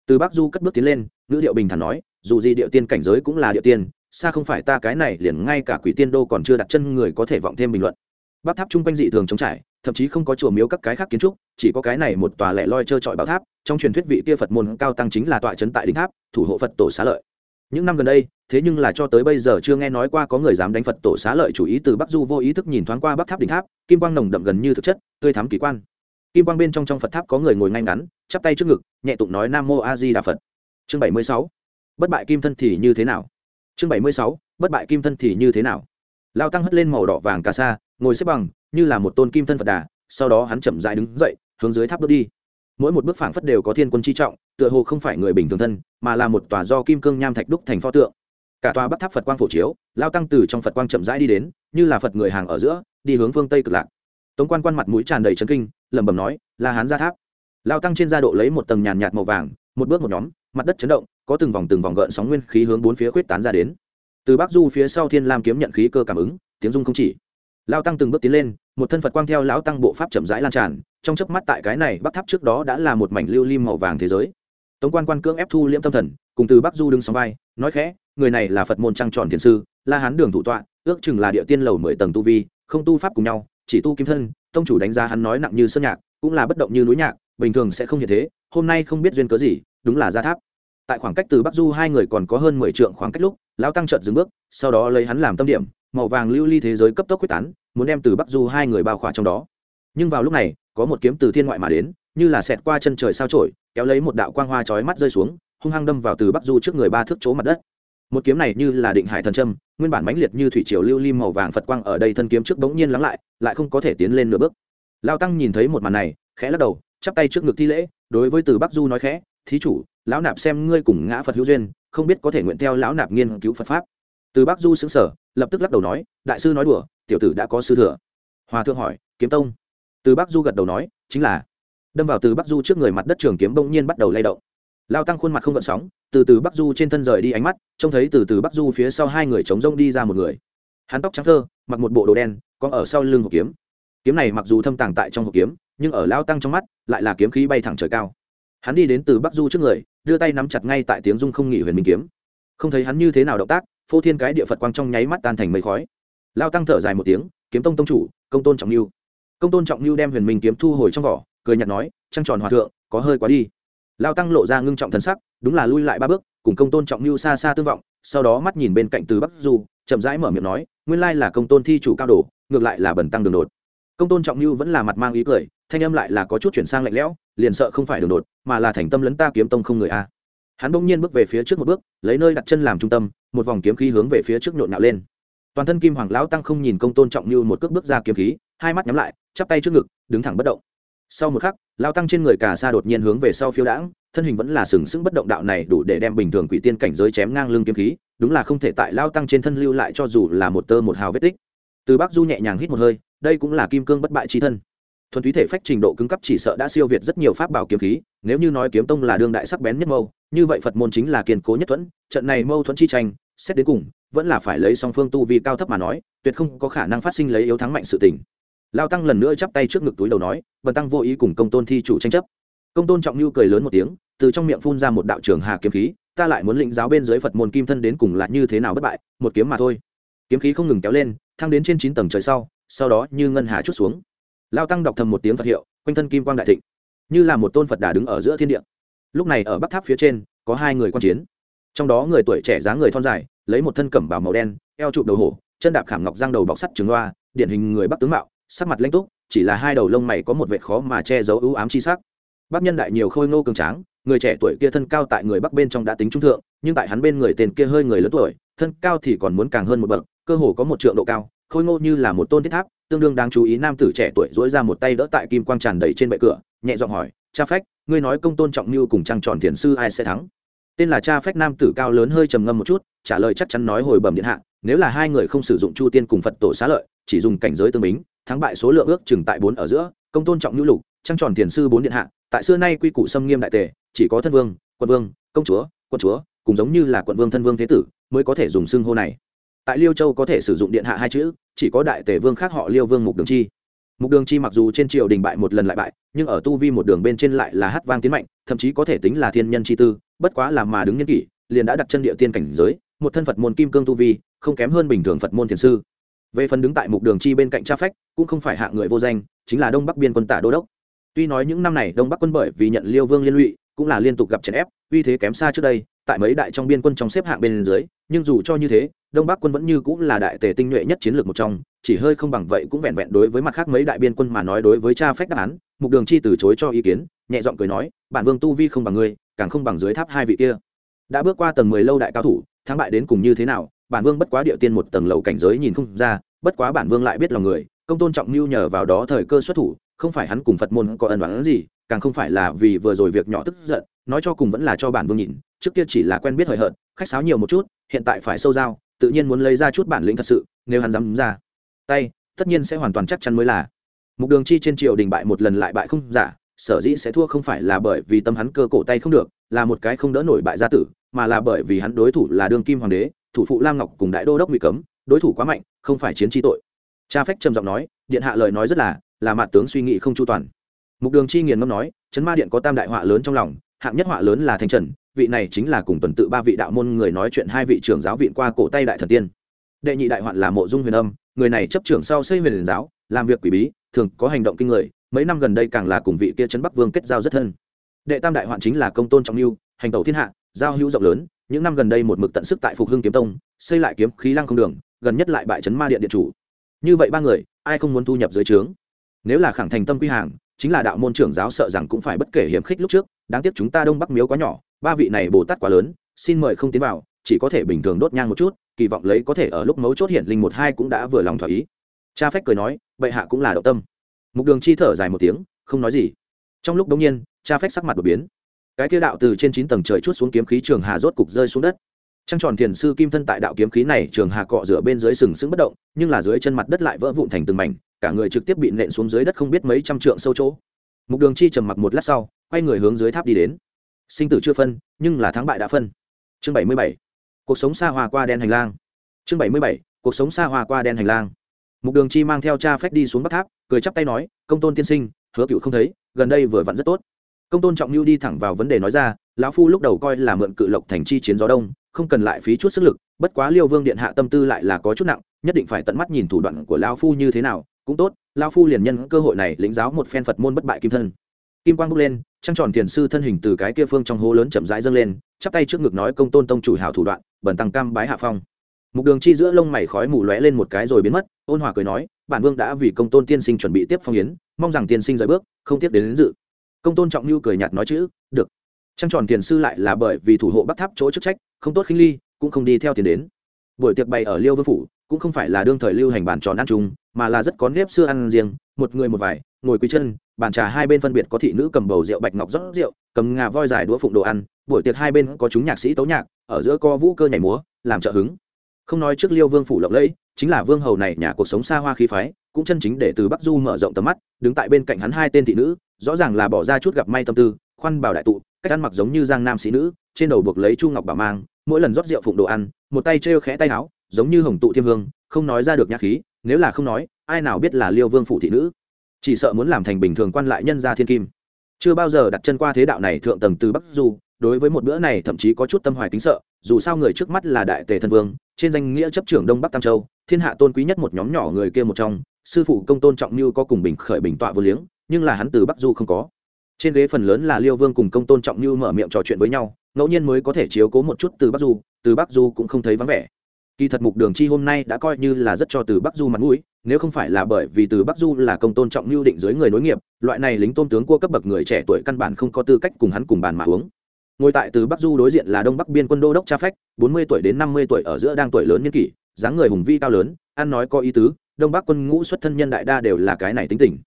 Từ bắc du cất bước tiến lên, ngữ điệu bình thản nói, dù gì địa tiên cảnh giới cũng là địa tiên, xa không phải ta cái này liền ngay cả quỷ tiên đô còn chưa đặt chân người có thể vọng thêm bình luận bắc tháp chung quanh dị thường chống trải, thậm chí không có chùa miếu các cái khác kiến trúc, chỉ có cái này một tòa lẻ loi trơ trọi bảo tháp, trong truyền thuyết vị kia phật môn cao tăng chính là tọa trấn tại đỉnh tháp, thủ hộ phật tổ xá lợi. Những năm gần đây, thế nhưng là cho tới bây giờ chưa nghe nói qua có người dám đánh phật tổ xá lợi chủ ý từ bắc du vô ý thức nhìn thoáng qua bắc tháp đỉnh tháp, kim quang nồng đậm gần như thực chất, tươi thắm kỳ quan. Kim quang bên trong trong phật tháp có người ngồi ngay ngắn, chắp tay trước ngực, nhẹ tụng nói nam mô a di đà phật. Chương bảy mươi sáu, bất bại kim thân thì như thế nào? Chương bảy mươi sáu, bất bại kim thân thì như thế nào? Lao tăng hất lên màu đỏ vàng cà sa, ngồi xếp bằng, như là một tôn kim thân phật đà, sau đó hắn chậm dại đứng dậy, hướng dưới tháp bước đi. Mỗi một bước phảng phất đều có thiên quân chi trọng, tựa hồ không phải người bình thường thân, mà là một tòa do kim cương nham thạch đúc thành pho tượng. Cả tòa bắc tháp phật quang phổ chiếu, lao tăng từ trong phật quang chậm rãi đi đến, như là phật người hàng ở giữa, đi hướng phương tây cực lạc. Tống quan quan mặt mũi tràn đầy trấn kinh, lẩm bẩm nói, là hán ra tháp. Lao tăng trên gia độ lấy một tầng nhàn nhạt màu vàng, một bước một nhóm, mặt đất chấn động, có từng vòng từng vòng gợn sóng nguyên khí hướng bốn phía khuyết tán ra đến từ bắc du phía sau thiên lam kiếm nhận khí cơ cảm ứng, tiếng dung không chỉ. Lao tăng từng bước tiến lên, một thân phật quang theo lão tăng bộ pháp chậm rãi lan tràn, trong chớp mắt tại cái này bắc tháp trước đó đã là một mảnh lưu lim màu vàng thế giới. Tống quan quan cưỡng ép thu liễm tâm thần, cùng từ bắc du đứng sóng vai, nói khẽ, người này là phật môn trăng tròn thiền sư, la hán đường thủ tọa, ước chừng là địa tiên lầu mười tầng tu vi, không tu pháp cùng nhau, chỉ tu kim thân, tông chủ đánh giá hắn nói nặng như sơn nhạc, cũng là bất động như núi nhạc, bình thường sẽ không như thế, hôm nay không biết duyên cớ gì, đúng là ra tháp tại khoảng cách từ bắc du hai người còn có hơn mười trượng khoảng cách lúc, lão tăng chợt dừng bước, sau đó lấy hắn làm tâm điểm, màu vàng lưu ly thế giới cấp tốc quyết tán, muốn đem từ bắc du hai người bao khỏa trong đó. Nhưng vào lúc này, có một kiếm từ thiên ngoại mà đến, như là xẹt qua chân trời sao trổi, kéo lấy một đạo quang hoa chói mắt rơi xuống, hung hăng đâm vào từ bắc du trước người ba thước chỗ mặt đất. Một kiếm này như là định hải thần trâm nguyên bản mãnh liệt như thủy triều lưu lim màu vàng phật quang ở đây thân kiếm trước bỗng nhiên lắng lại lại không có thể tiến lên nửa bước. Lao tăng nhìn thấy một màn này, khẽ lắc đầu, chắp tay trước ngực thi lễ, đối với từ bắc du nói khẽ thí chủ, lão nạp xem ngươi cùng ngã phật hữu duyên, không biết có thể nguyện theo lão nạp nghiên cứu phật pháp. Từ bắc du xứng sở lập tức lắc đầu nói, đại sư nói đùa, tiểu tử đã có sư thừa. Hòa thượng hỏi, kiếm tông. Từ bắc du gật đầu nói, chính là. Đâm vào từ bắc du trước người mặt đất trường kiếm bỗng nhiên bắt đầu lay động. Lao tăng khuôn mặt không gợn sóng, từ từ bắc du trên thân rời đi ánh mắt, trông thấy từ từ bắc du phía sau hai người chống rông đi ra một người. Hắn tóc trắng thơ, mặc một bộ đồ đen, có ở sau lưng hộp kiếm. Kiếm này mặc dù thâm tàng tại trong hộp kiếm, nhưng ở lao tăng trong mắt, lại là kiếm khí bay thẳng trời cao hắn đi đến từ bắc du trước người, đưa tay nắm chặt ngay tại tiếng dung không nghỉ huyền minh kiếm. Không thấy hắn như thế nào động tác, phô thiên cái địa phật quang trong nháy mắt tan thành mây khói. Lao tăng thở dài một tiếng, kiếm tông tông chủ, công tôn trọng lưu công tôn trọng lưu đem huyền minh kiếm thu hồi trong vỏ, cười nhạt nói, trăng tròn hòa thượng, có hơi quá đi. Lao tăng lộ ra ngưng trọng thần sắc, đúng là lui lại ba bước, cùng công tôn trọng lưu xa xa tương vọng, sau đó mắt nhìn bên cạnh từ bắc du, chậm rãi mở miệng nói, nguyên lai là công tôn thi chủ cao đồ, ngược lại là bẩn tăng đường đột. Công tôn trọng lưu vẫn là mặt mang ý cười, thanh âm lại là có chút chuyển sang lạnh lẽo liền sợ không phải đường đột, mà là thành tâm lấn ta kiếm tông không người a. Hắn bỗng nhiên bước về phía trước một bước, lấy nơi đặt chân làm trung tâm, một vòng kiếm khí hướng về phía trước nhộn nhạo lên. Toàn thân kim hoàng lão tăng không nhìn công tôn trọng như một cước bước ra kiếm khí, hai mắt nhắm lại, chắp tay trước ngực, đứng thẳng bất động. Sau một khắc, lão tăng trên người cả sa đột nhiên hướng về sau phiêu đãng, thân hình vẫn là sừng sững bất động đạo này đủ để đem bình thường quỷ tiên cảnh giới chém ngang lưng kiếm khí, đúng là không thể tại lao tăng trên thân lưu lại cho dù là một tơ một hào vết tích. Từ bắc du nhẹ nhàng hít một hơi, đây cũng là kim cương bất bại trí thân thuần túy thể phách trình độ cứng cấp chỉ sợ đã siêu việt rất nhiều pháp bảo kiếm khí, nếu như nói kiếm tông là đương đại sắc bén nhất mâu, như vậy phật môn chính là kiên cố nhất thuẫn, trận này mâu thuẫn chi tranh, xét đến cùng, vẫn là phải lấy song phương tu vi cao thấp mà nói, tuyệt không có khả năng phát sinh lấy yếu thắng mạnh sự tình. Lao tăng lần nữa chắp tay trước ngực túi đầu nói vần tăng vô ý cùng công tôn thi chủ tranh chấp. Công tôn trọng lưu cười lớn một tiếng, từ trong miệng phun ra một đạo trường hà kiếm khí, ta lại muốn lĩnh giáo bên dưới phật môn kim thân đến cùng là như thế nào bất bại, một kiếm mà thôi. Kiếm khí không ngừng kéo lên, thăng đến trên chín tầng trời sau sau đó như ngân hà chút xuống lao tăng đọc thầm một tiếng phật hiệu, quanh thân kim quang đại thịnh, như là một tôn phật đà đứng ở giữa thiên địa. Lúc này ở bắc tháp phía trên, có hai người quan chiến. Trong đó người tuổi trẻ dáng người thon dài, lấy một thân cẩm bào màu đen, eo chụp đầu hổ, chân đạp khảm ngọc giang đầu bọc sắt trường loa, điển hình người bắc tướng mạo, sắc mặt lanh túc, chỉ là hai đầu lông mày có một vệt khó mà che giấu ưu ám chi sắc. Bắc nhân đại nhiều khôi ngô cường tráng, người trẻ tuổi kia thân cao tại người bắc bên trong đã tính trung thượng, nhưng tại hắn bên người tên kia hơi người lớn tuổi, thân cao thì còn muốn càng hơn một bậc, cơ hồ có một trượng độ cao, khôi ngô như là một tôn thiết tháp tương đương đáng chú ý nam tử trẻ tuổi dỗi ra một tay đỡ tại kim quang tràn đầy trên bệ cửa, nhẹ giọng hỏi, cha phách, ngươi nói công tôn trọng mưu cùng trăng tròn thiền sư ai sẽ thắng? Tên là cha phách nam tử cao lớn hơi trầm ngâm một chút, trả lời chắc chắn nói hồi bẩm điện hạ, nếu là hai người không sử dụng chu tiên cùng phật tổ xá lợi, chỉ dùng cảnh giới tương bính, thắng bại số lượng ước chừng tại bốn ở giữa, công tôn trọng nhu lục, trăng tròn thiền sư bốn điện hạ, tại xưa nay quy củ xâm nghiêm đại tề, chỉ có thân vương quân vương, công chúa quân chúa, cùng giống như là quận vương thân vương thế tử, mới có thể dùng xưng hô này tại liêu châu có thể sử dụng điện hạ hai chữ, chỉ có đại tề vương khác họ liêu vương mục đường chi. Mục đường chi mặc dù trên triều đình bại một lần lại bại, nhưng ở tu vi một đường bên trên lại là hát vang tiến mạnh, thậm chí có thể tính là thiên nhân chi tư, bất quá là mà đứng nhân kỷ, liền đã đặt chân địa tiên cảnh giới, một thân phật môn kim cương tu vi, không kém hơn bình thường phật môn thiền sư. Về phần đứng tại mục đường chi bên cạnh cha phách, cũng không phải hạ người vô danh, chính là đông bắc biên quân tả đô đốc. Tuy nói những năm này đông bắc quân bởi vì nhận liêu vương liên lụy, cũng là liên tục gặp chèn ép, uy thế kém xa trước đây, tại mấy đại trong biên quân trong xếp hạng bên dưới, nhưng dù cho như thế đông bắc quân vẫn như cũng là đại tề tinh nhuệ nhất chiến lược một trong, chỉ hơi không bằng vậy cũng vẹn vẹn đối với mặt khác mấy đại biên quân mà nói đối với cha phách đáp án, mục đường chi từ chối cho ý kiến, nhẹ giọng cười nói, bản vương tu vi không bằng ngươi, càng không bằng dưới tháp hai vị kia. Đã bước qua tầng mười lâu đại cao thủ, thắng bại đến cùng như thế nào, bản vương bất quá địa tiên một tầng lầu cảnh giới nhìn không ra, bất quá bản vương lại biết lòng người, công tôn trọng mưu nhờ vào đó thời cơ xuất thủ, không phải hắn cùng phật môn có ân đoán gì, càng không phải là vì vừa rồi việc nhỏ tức giận, nói cho cùng vẫn là cho bản vương nhìn, trước kia chỉ là quen biết hời hợt, khách sáo nhiều một chút, hiện tại phải sâu dao tự nhiên muốn lấy ra chút bản lĩnh thật sự, nếu hắn dám ra, tay, tất nhiên sẽ hoàn toàn chắc chắn mới là. Mục đường chi trên triều đình bại một lần lại bại không giả, sở dĩ sẽ thua không phải là bởi vì tâm hắn cơ cổ tay không được, là một cái không đỡ nổi bại gia tử, mà là bởi vì hắn đối thủ là đương kim hoàng đế, thủ phụ lam ngọc cùng đại đô đốc bị cấm, đối thủ quá mạnh, không phải chiến tri tội. Cha phách trầm giọng nói, điện hạ lời nói rất là là mạn tướng suy nghĩ không chu toàn. Mục đường chi nghiền ngâm nói, chấn ma điện có tam đại họa lớn trong lòng, hạng nhất họa lớn là thanh trần vị này chính là cùng tuần tự ba vị đạo môn người nói chuyện hai vị trưởng giáo viện qua cổ tay đại thần tiên. Đệ nhị đại hoạn là mộ dung huyền âm, người này chấp trưởng sau xây huyền giáo, làm việc quỷ bí, thường có hành động kinh người, mấy năm gần đây càng là cùng vị kia trấn bắc vương kết giao rất thân. Đệ tam đại hoạn chính là công tôn trọng lưu hành tẩu thiên hạ, giao hữu rộng lớn, những năm gần đây một mực tận sức tại phục hưng kiếm tông, xây lại kiếm khí lăng không đường, gần nhất lại bại trấn ma điện điện chủ. Như vậy ba người, ai không muốn thu nhập dưới trướng? Nếu là khẳng thành tâm quy hàng, chính là đạo môn trưởng giáo sợ rằng cũng phải bất kể hiểm khích lúc trước, đáng tiếc chúng ta đông bắc miếu quá nhỏ ba vị này bồ tát quá lớn, xin mời không tiến vào, chỉ có thể bình thường đốt nhang một chút, kỳ vọng lấy có thể ở lúc mấu chốt hiện linh một hai cũng đã vừa lòng thỏa ý. Cha phách cười nói, bệ hạ cũng là động tâm. Mục đường chi thở dài một tiếng, không nói gì. Trong lúc đống nhiên, cha phách sắc mặt đột biến. Cái kia đạo từ trên chín tầng trời chút xuống kiếm khí trường hà rốt cục rơi xuống đất. Trăng tròn thiền sư kim thân tại đạo kiếm khí này trường hà cọ rửa bên dưới sừng sững bất động, nhưng là dưới chân mặt đất lại vỡ vụn thành từng mảnh, cả người trực tiếp bị nện xuống dưới đất không biết mấy trăm trượng sâu chỗ. Mục đường chi trầm mặc một lát sau, quay người hướng dưới tháp đi đến sinh tử chưa phân, nhưng là thắng bại đã phân. Chương bảy mươi bảy, cuộc sống xa hoa qua đen hành lang. Chương bảy mươi bảy, cuộc sống xa hoa qua đen hành lang. Mục đường chi mang theo cha phép đi xuống bắc tháp, cười chắp tay nói, công tôn tiên sinh, hứa cựu không thấy, gần đây vừa vặn rất tốt. Công tôn trọng mưu đi thẳng vào vấn đề nói ra, lão phu lúc đầu coi là mượn cự lộc thành chi chiến gió đông, không cần lại phí chút sức lực, bất quá liêu vương điện hạ tâm tư lại là có chút nặng, nhất định phải tận mắt nhìn thủ đoạn của lão phu như thế nào, cũng tốt, lão phu liền nhân cơ hội này lĩnh giáo một phen phật môn bất bại kim thân. Kim quang bốc lên trăng tròn thiền sư thân hình từ cái kia phương trong hố lớn chậm rãi dâng lên chắp tay trước ngực nói công tôn tông chủ hào thủ đoạn bẩn tăng cam bái hạ phong. Mục đường chi giữa lông mày khói mù lóe lên một cái rồi biến mất ôn hòa cười nói bản vương đã vì công tôn tiên sinh chuẩn bị tiếp phong yến mong rằng tiên sinh rời bước không tiếp đến, đến dự. Công tôn trọng lưu cười nhạt nói chữ được. Trăng tròn tiền sư lại là bởi vì thủ hộ bắc tháp chỗ chức trách không tốt khinh ly cũng không đi theo tiền đến. Buổi tiệc bày ở liêu vương phủ cũng không phải là đương thời lưu hành bàn tròn ăn chung mà là rất có nếp xưa ăn riêng một người một vải ngồi quý chân, bàn trà hai bên phân biệt có thị nữ cầm bầu rượu bạch ngọc rót rượu, cầm ngà voi dài đũa phụng đồ ăn, buổi tiệc hai bên có chúng nhạc sĩ tấu nhạc, ở giữa co vũ cơ nhảy múa, làm trợ hứng. Không nói trước liêu vương phủ lộng lẫy, chính là vương hầu này nhà cuộc sống xa hoa khí phái, cũng chân chính để từ bắc du mở rộng tầm mắt, đứng tại bên cạnh hắn hai tên thị nữ, rõ ràng là bỏ ra chút gặp may tâm tư, khoan bảo đại tụ, cách ăn mặc giống như giang nam sĩ nữ, trên đầu buộc lấy chu ngọc bảo mang, mỗi lần rót rượu phụng đồ ăn, một tay trêu khẽ tay áo, giống như hồng tụ thiêm vương, không nói ra được nhạc khí, nếu là không nói, ai nào biết là liêu vương phụ thị nữ chỉ sợ muốn làm thành bình thường quan lại nhân gia thiên kim. Chưa bao giờ đặt chân qua thế đạo này thượng tầng từ bắc du, đối với một bữa này thậm chí có chút tâm hoài kính sợ, dù sao người trước mắt là đại tề thân vương, trên danh nghĩa chấp trưởng đông bắc tam châu, thiên hạ tôn quý nhất một nhóm nhỏ người kia một trong, sư phụ công tôn trọng như có cùng bình khởi bình tọa vô liếng, nhưng là hắn từ bắc du không có. Trên ghế phần lớn là liêu vương cùng công tôn trọng như mở miệng trò chuyện với nhau, ngẫu nhiên mới có thể chiếu cố một chút từ bắc du, từ bắc du cũng không thấy vắng vẻ. Kỳ thật mục đường chi hôm nay đã coi như là rất cho từ bắc du mặt mũi nếu không phải là bởi vì từ bắc du là công tôn trọng lưu định dưới người nối nghiệp, loại này lính tôn tướng cua cấp bậc người trẻ tuổi căn bản không có tư cách cùng hắn cùng bàn mà uống. Ngồi tại từ bắc du đối diện là đông bắc biên quân đô đốc cha phách, bốn mươi tuổi đến năm mươi tuổi ở giữa đang tuổi lớn niên kỷ, dáng người hùng vi cao lớn, ăn nói có ý tứ, đông bắc quân ngũ xuất thân nhân đại đa đều là cái này tính tình.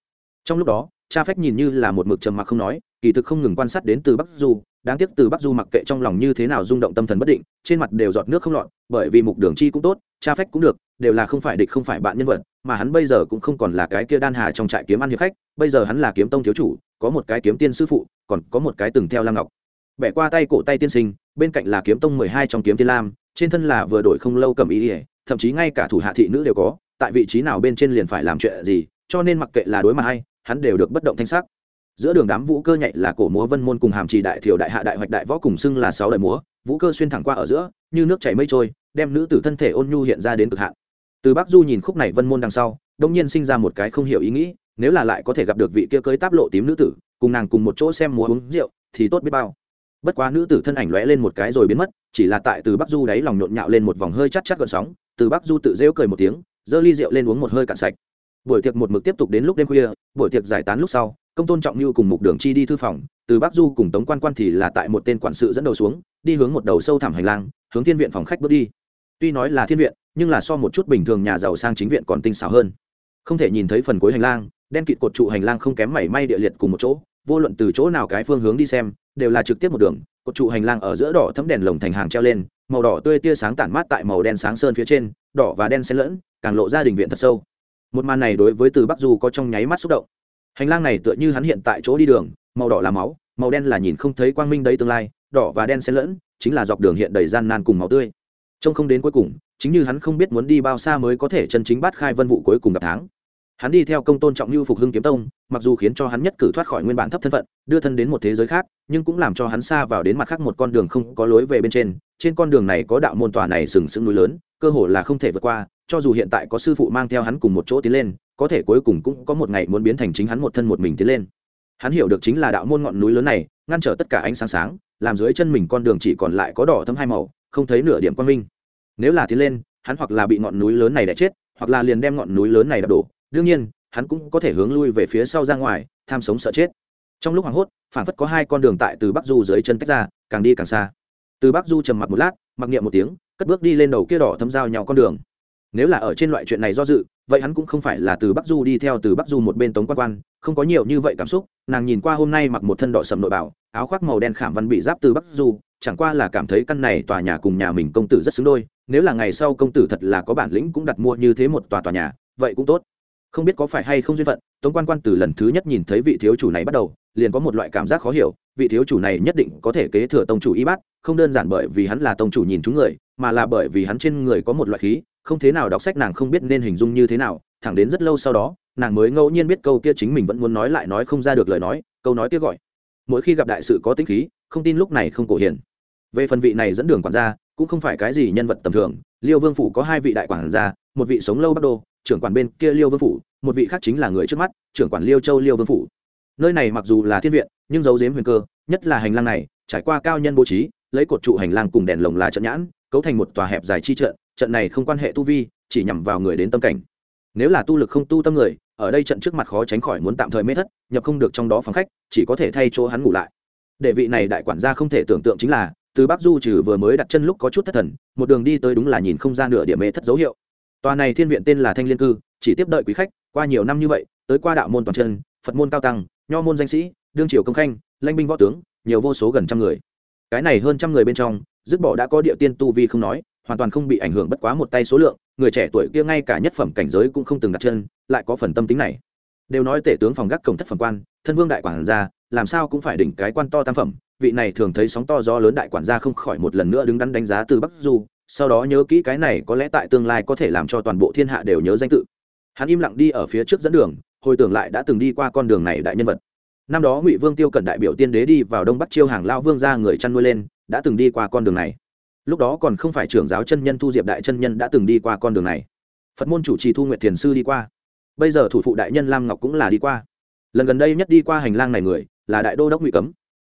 Trong lúc đó, cha phách nhìn như là một mực trầm mặc không nói, kỳ thực không ngừng quan sát đến từ bắc du đáng tiếc từ bắc du mặc kệ trong lòng như thế nào rung động tâm thần bất định, trên mặt đều giọt nước không lọt, bởi vì mục đường chi cũng tốt, cha phách cũng được, đều là không phải địch không phải bạn nhân vật, mà hắn bây giờ cũng không còn là cái kia đan hà trong trại kiếm ăn hiệp khách, bây giờ hắn là kiếm tông thiếu chủ, có một cái kiếm tiên sư phụ, còn có một cái từng theo lam ngọc. Bẻ qua tay cổ tay tiên sinh, bên cạnh là kiếm tông mười hai trong kiếm tiên lam, trên thân là vừa đổi không lâu cầm ý ỉa, thậm chí ngay cả thủ hạ thị nữ đều có, tại vị trí nào bên trên liền phải làm chuyện gì, cho nên mặc kệ là đối mặt hay, hắn đều được bất động thanh sắc giữa đường đám vũ cơ nhạy là cổ múa vân môn cùng hàm trì đại thiểu đại hạ đại hoạch đại võ cùng xưng là sáu đời múa, vũ cơ xuyên thẳng qua ở giữa, như nước chảy mây trôi, đem nữ tử thân thể ôn nhu hiện ra đến cực hạn. Từ bắc du nhìn khúc này vân môn đằng sau, đông nhiên sinh ra một cái không hiểu ý nghĩ, nếu là lại có thể gặp được vị kia cưới táp lộ tím nữ tử, cùng nàng cùng một chỗ xem múa uống rượu, thì tốt biết bao. Bất quá nữ tử thân ảnh lóe lên một cái rồi biến mất, chỉ là tại từ bắc du đáy lòng nhộn nhạo lên một vòng hơi chắc chắc gợn sóng, từ bắc du tự rêu cười một tiếng, giơ ly rượu lên uống một hơi cạn sạch. Buổi tiệc một mực tiếp tục đến lúc đêm khuya, buổi tiệc giải tán lúc sau công tôn trọng như cùng mục đường chi đi thư phòng, từ bắc du cùng tống quan quan thì là tại một tên quản sự dẫn đầu xuống, đi hướng một đầu sâu thẳm hành lang, hướng thiên viện phòng khách bước đi. Tuy nói là thiên viện, nhưng là so một chút bình thường nhà giàu sang chính viện còn tinh xảo hơn. Không thể nhìn thấy phần cuối hành lang, đen kịt cột trụ hành lang không kém mảy may địa liệt cùng một chỗ, vô luận từ chỗ nào cái phương hướng đi xem, đều là trực tiếp một đường, cột trụ hành lang ở giữa đỏ thấm đèn lồng thành hàng treo lên, màu đỏ tươi tia sáng tản mát tại màu đen sáng sơn phía trên, đỏ và đen xen lẫn, càng lộ ra đình viện thật sâu. Một màn này đối với từ bắc du có trong nháy mắt xúc động hành lang này tựa như hắn hiện tại chỗ đi đường, màu đỏ là máu, màu đen là nhìn không thấy quang minh đấy tương lai, đỏ và đen xen lẫn, chính là dọc đường hiện đầy gian nan cùng máu tươi. Trông không đến cuối cùng, chính như hắn không biết muốn đi bao xa mới có thể chân chính bắt khai vân vụ cuối cùng gặp tháng. Hắn đi theo công tôn trọng lưu phục hưng kiếm tông, mặc dù khiến cho hắn nhất cử thoát khỏi nguyên bản thấp thân phận, đưa thân đến một thế giới khác, nhưng cũng làm cho hắn xa vào đến mặt khác một con đường không có lối về bên trên. Trên con đường này có đạo môn tòa này sừng sững núi lớn, cơ hồ là không thể vượt qua, cho dù hiện tại có sư phụ mang theo hắn cùng một chỗ tiến lên có thể cuối cùng cũng có một ngày muốn biến thành chính hắn một thân một mình tiến lên. Hắn hiểu được chính là đạo môn ngọn núi lớn này, ngăn trở tất cả ánh sáng sáng, làm dưới chân mình con đường chỉ còn lại có đỏ thâm hai màu, không thấy nửa điểm quang minh. Nếu là tiến lên, hắn hoặc là bị ngọn núi lớn này đẻ chết, hoặc là liền đem ngọn núi lớn này đập đổ. Đương nhiên, hắn cũng có thể hướng lui về phía sau ra ngoài, tham sống sợ chết. Trong lúc hoảng hốt phản phất có hai con đường tại từ bắc du dưới chân tách ra, càng đi càng xa. Từ bắc du trầm mặc một lát, mặc niệm một tiếng, cất bước đi lên đầu kia đỏ thâm giao nhau con đường. Nếu là ở trên loại chuyện này do dự vậy hắn cũng không phải là từ bắc du đi theo từ bắc du một bên tống quan quan, không có nhiều như vậy cảm xúc, nàng nhìn qua hôm nay mặc một thân đỏ sầm nội bảo, áo khoác màu đen khảm văn bị giáp từ bắc du, chẳng qua là cảm thấy căn này tòa nhà cùng nhà mình công tử rất xứng đôi, nếu là ngày sau công tử thật là có bản lĩnh cũng đặt mua như thế một tòa tòa nhà, vậy cũng tốt. Không biết có phải hay không duyên phận, tống quan quan từ lần thứ nhất nhìn thấy vị thiếu chủ này bắt đầu, liền có một loại cảm giác khó hiểu, vị thiếu chủ này nhất định có thể kế thừa tông chủ y bát, không đơn giản bởi vì hắn là tông chủ nhìn chúng người, mà là bởi vì hắn trên người có một loại khí không thế nào đọc sách nàng không biết nên hình dung như thế nào, thẳng đến rất lâu sau đó, nàng mới ngẫu nhiên biết câu kia chính mình vẫn muốn nói lại nói không ra được lời nói, câu nói kia gọi, mỗi khi gặp đại sự có tính khí, không tin lúc này không cổ hiền về phần vị này dẫn đường quản gia, cũng không phải cái gì nhân vật tầm thường, liêu vương phủ có hai vị đại quản gia, một vị sống lâu bắc đô, trưởng quản bên kia liêu vương phủ, một vị khác chính là người trước mắt, trưởng quản liêu châu liêu vương phủ. Nơi này mặc dù là thiên viện, nhưng dấu dếm huyền cơ, nhất là hành lang này, trải qua cao nhân bố trí, lấy cột trụ hành lang cùng đèn lồng là trận nhãn, cấu thành một tòa hẹp dài chi trận trận này không quan hệ tu vi, chỉ nhằm vào người đến tâm cảnh. Nếu là tu lực không tu tâm người, ở đây trận trước mặt khó tránh khỏi muốn tạm thời mê thất, nhập không được trong đó phòng khách, chỉ có thể thay chỗ hắn ngủ lại. Để vị này đại quản gia không thể tưởng tượng chính là, từ bắc du trừ vừa mới đặt chân lúc có chút thất thần, một đường đi tới đúng là nhìn không ra nửa điểm mê thất dấu hiệu. Tòa này thiên viện tên là thanh liên cư, chỉ tiếp đợi quý khách, qua nhiều năm như vậy, tới qua đạo môn toàn chân, phật môn cao tăng, nho môn danh sĩ, đương triều công khanh lãnh binh võ tướng, nhiều vô số gần trăm người. Cái này hơn trăm người bên trong, dứt bỏ đã có địa tiên tu vi không nói hoàn toàn không bị ảnh hưởng bất quá một tay số lượng, người trẻ tuổi kia ngay cả nhất phẩm cảnh giới cũng không từng đặt chân, lại có phần tâm tính này. Đều nói tể tướng phòng gác cổng thất phẩm quan, thân vương đại quản gia, làm sao cũng phải đỉnh cái quan to tam phẩm, vị này thường thấy sóng to gió lớn đại quản gia không khỏi một lần nữa đứng đắn đánh giá từ bắc du, sau đó nhớ kỹ cái này có lẽ tại tương lai có thể làm cho toàn bộ thiên hạ đều nhớ danh tự. Hắn im lặng đi ở phía trước dẫn đường, hồi tưởng lại đã từng đi qua con đường này đại nhân vật. Năm đó ngụy vương tiêu cẩn đại biểu tiên đế đi vào đông bắc chiêu hàng lao vương ra người chăn nuôi lên, đã từng đi qua con đường này lúc đó còn không phải trưởng giáo chân nhân thu diệp đại chân nhân đã từng đi qua con đường này. Phật môn chủ trì thu nguyện thiền sư đi qua. Bây giờ thủ phụ đại nhân lam ngọc cũng là đi qua. Lần gần đây nhất đi qua hành lang này người, là đại đô đốc ngụy cấm.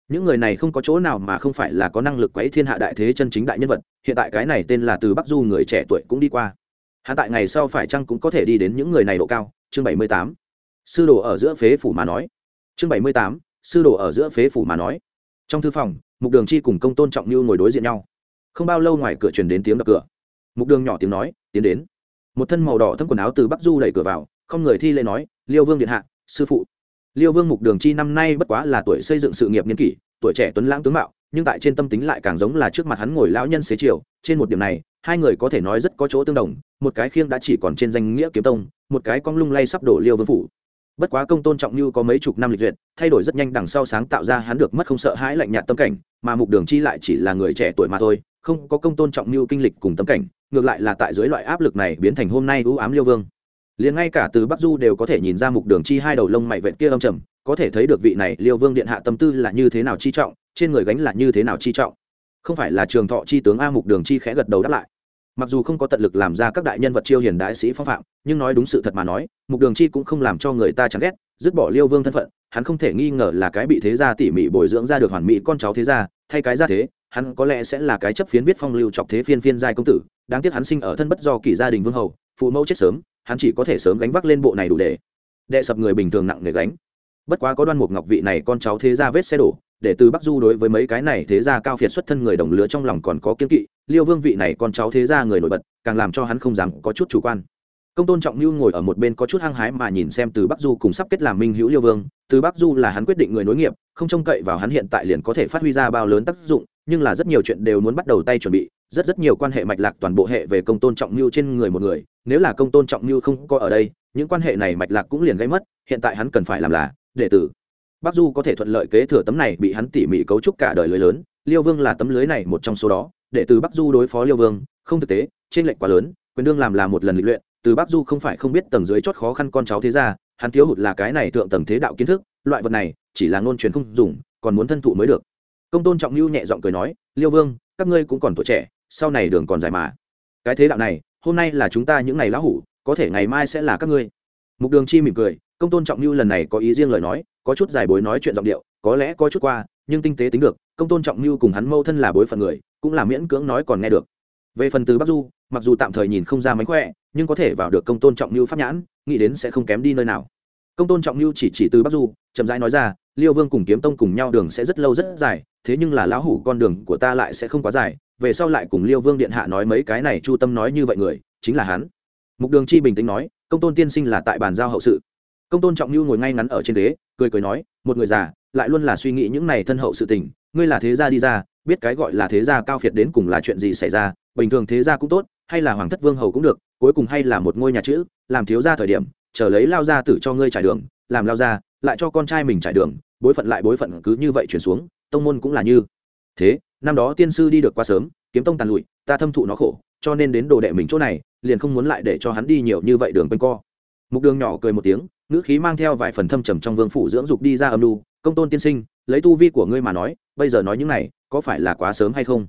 Những người này không có chỗ nào mà không phải là có năng lực quấy thiên hạ đại thế chân chính đại nhân vật, hiện tại cái này tên là từ bắc du người trẻ tuổi cũng đi qua. Hạ tại ngày sau phải chăng cũng có thể đi đến những người này độ cao, chương bảy mươi tám. Sư đồ ở giữa phế phủ mà nói. Chương bảy mươi tám, sư đồ ở giữa phế phủ mà nói. Trong thư phòng, mục đường chi cùng công tôn trọng như ngồi đối diện nhau không bao lâu ngoài cửa truyền đến tiếng đập cửa. Mục đường nhỏ tiếng nói, tiến đến. Một thân màu đỏ thâm quần áo từ bắc du đẩy cửa vào, không người thi lễ nói, liêu vương điện hạ, sư phụ. Liêu vương mục đường chi năm nay bất quá là tuổi xây dựng sự nghiệp n kỷ, tuổi trẻ tuấn lãng tướng mạo, nhưng tại trên tâm tính lại càng giống là trước mặt hắn ngồi lão nhân xế chiều. Trên một điểm này, hai người có thể nói rất có chỗ tương đồng, một cái khiêng đã chỉ còn trên danh nghĩa kiếm tông, một cái cong lung lay sắp đổ liêu vương phủ. Bất quá công tôn trọng như có mấy chục năm lịch duyệt, thay đổi rất nhanh đằng sau sáng tạo ra hắn được mất không sợ hãi lạnh nhạt tâm cảnh, mà mục đường chi lại chỉ là người trẻ tuổi mà thôi không có công tôn trọng Mưu kinh lịch cùng tấm cảnh, ngược lại là tại dưới loại áp lực này biến thành hôm nay ưu ám liêu vương. Liền ngay cả từ bắc du đều có thể nhìn ra mục đường chi hai đầu lông mày vẹn kia âm trầm, có thể thấy được vị này liêu vương điện hạ tâm tư là như thế nào chi trọng, trên người gánh là như thế nào chi trọng. Không phải là trường thọ chi tướng a mục đường chi khẽ gật đầu đáp lại. Mặc dù không có tận lực làm ra các đại nhân vật chiêu hiền đại sĩ phong phạm, nhưng nói đúng sự thật mà nói, mục đường chi cũng không làm cho người ta chán ghét, dứt bỏ liêu vương thân phận, hắn không thể nghi ngờ là cái bị thế gia tỉ mỉ bồi dưỡng ra được hoàn mỹ con cháu thế gia, thay cái gia thế hắn có lẽ sẽ là cái chấp phiến viết phong lưu chọc thế phiên phiên giai công tử, đáng tiếc hắn sinh ở thân bất do kỷ gia đình vương hầu, phụ mẫu chết sớm, hắn chỉ có thể sớm gánh vác lên bộ này đủ để đệ sập người bình thường nặng nề gánh. Bất quá có đoan mục ngọc vị này con cháu thế gia vết xe đổ, để từ bắc du đối với mấy cái này thế gia cao phiệt xuất thân người đồng lứa trong lòng còn có kiên kỵ, liêu vương vị này con cháu thế gia người nổi bật, càng làm cho hắn không dám có chút chủ quan. Công tôn trọng lưu ngồi ở một bên có chút hăng hái mà nhìn xem từ bắc du cùng sắp kết làm minh hữu liêu vương, từ bắc du là hắn quyết định người nối nghiệp, không trông cậy vào hắn hiện tại liền có thể phát huy ra bao lớn tác dụng nhưng là rất nhiều chuyện đều muốn bắt đầu tay chuẩn bị, rất rất nhiều quan hệ mạch lạc toàn bộ hệ về công tôn trọng mưu trên người một người, nếu là công tôn trọng mưu không có ở đây, những quan hệ này mạch lạc cũng liền gây mất, hiện tại hắn cần phải làm là, đệ tử. Bắc du có thể thuận lợi kế thừa tấm này bị hắn tỉ mỉ cấu trúc cả đời lưới lớn, liêu vương là tấm lưới này một trong số đó để từ bắc du đối phó liêu vương, không thực tế trên lệnh quá lớn, quyền đương làm là một lần lịch luyện, từ bắc du không phải không biết tầng dưới chót khó khăn con cháu thế ra, hắn thiếu hụt là cái này thượng tầng thế đạo kiến thức, loại vật này chỉ là ngôn truyền không dùng, còn muốn thân thụ mới được công tôn trọng lưu nhẹ giọng cười nói, liêu vương, các ngươi cũng còn tuổi trẻ, sau này đường còn dài mà. Cái thế đạo này, hôm nay là chúng ta những ngày lão hủ, có thể ngày mai sẽ là các ngươi. Mục đường chi mỉm cười, công tôn trọng lưu lần này có ý riêng lời nói, có chút dài bối nói chuyện giọng điệu, có lẽ có chút qua, nhưng tinh tế tính được, công tôn trọng lưu cùng hắn mâu thân là bối phận người, cũng là miễn cưỡng nói còn nghe được. Về phần từ bắc du, mặc dù tạm thời nhìn không ra mánh khỏe, nhưng có thể vào được công tôn trọng lưu pháp nhãn, nghĩ đến sẽ không kém đi nơi nào. Công tôn trọng lưu chỉ chỉ từ bắc du, chậm rãi nói ra, liêu vương cùng kiếm tông cùng nhau đường sẽ rất lâu rất dài thế nhưng là lão hủ con đường của ta lại sẽ không quá dài, về sau lại cùng liêu vương điện hạ nói mấy cái này chu tâm nói như vậy người, chính là hắn. Mục đường chi bình tĩnh nói, công tôn tiên sinh là tại bàn giao hậu sự. Công tôn trọng lưu ngồi ngay ngắn ở trên ghế, cười cười nói, một người già, lại luôn là suy nghĩ những này thân hậu sự tình, ngươi là thế gia đi ra, biết cái gọi là thế gia cao phiệt đến cùng là chuyện gì xảy ra, bình thường thế gia cũng tốt, hay là hoàng thất vương hầu cũng được, cuối cùng hay là một ngôi nhà chữ, làm thiếu gia thời điểm, chờ lấy lao gia tử cho ngươi trải đường, làm lao gia, lại cho con trai mình trải đường, bối phận lại bối phận cứ như vậy chuyển xuống tông môn cũng là như thế, năm đó tiên sư đi được quá sớm, kiếm tông tàn lụi, ta thâm thụ nó khổ, cho nên đến đồ đệ mình chỗ này, liền không muốn lại để cho hắn đi nhiều như vậy đường quanh co. Mục đường nhỏ cười một tiếng, ngữ khí mang theo vài phần thâm trầm trong vương phủ dưỡng dục đi ra âm lưu công tôn tiên sinh, lấy tu vi của ngươi mà nói, bây giờ nói những này, có phải là quá sớm hay không?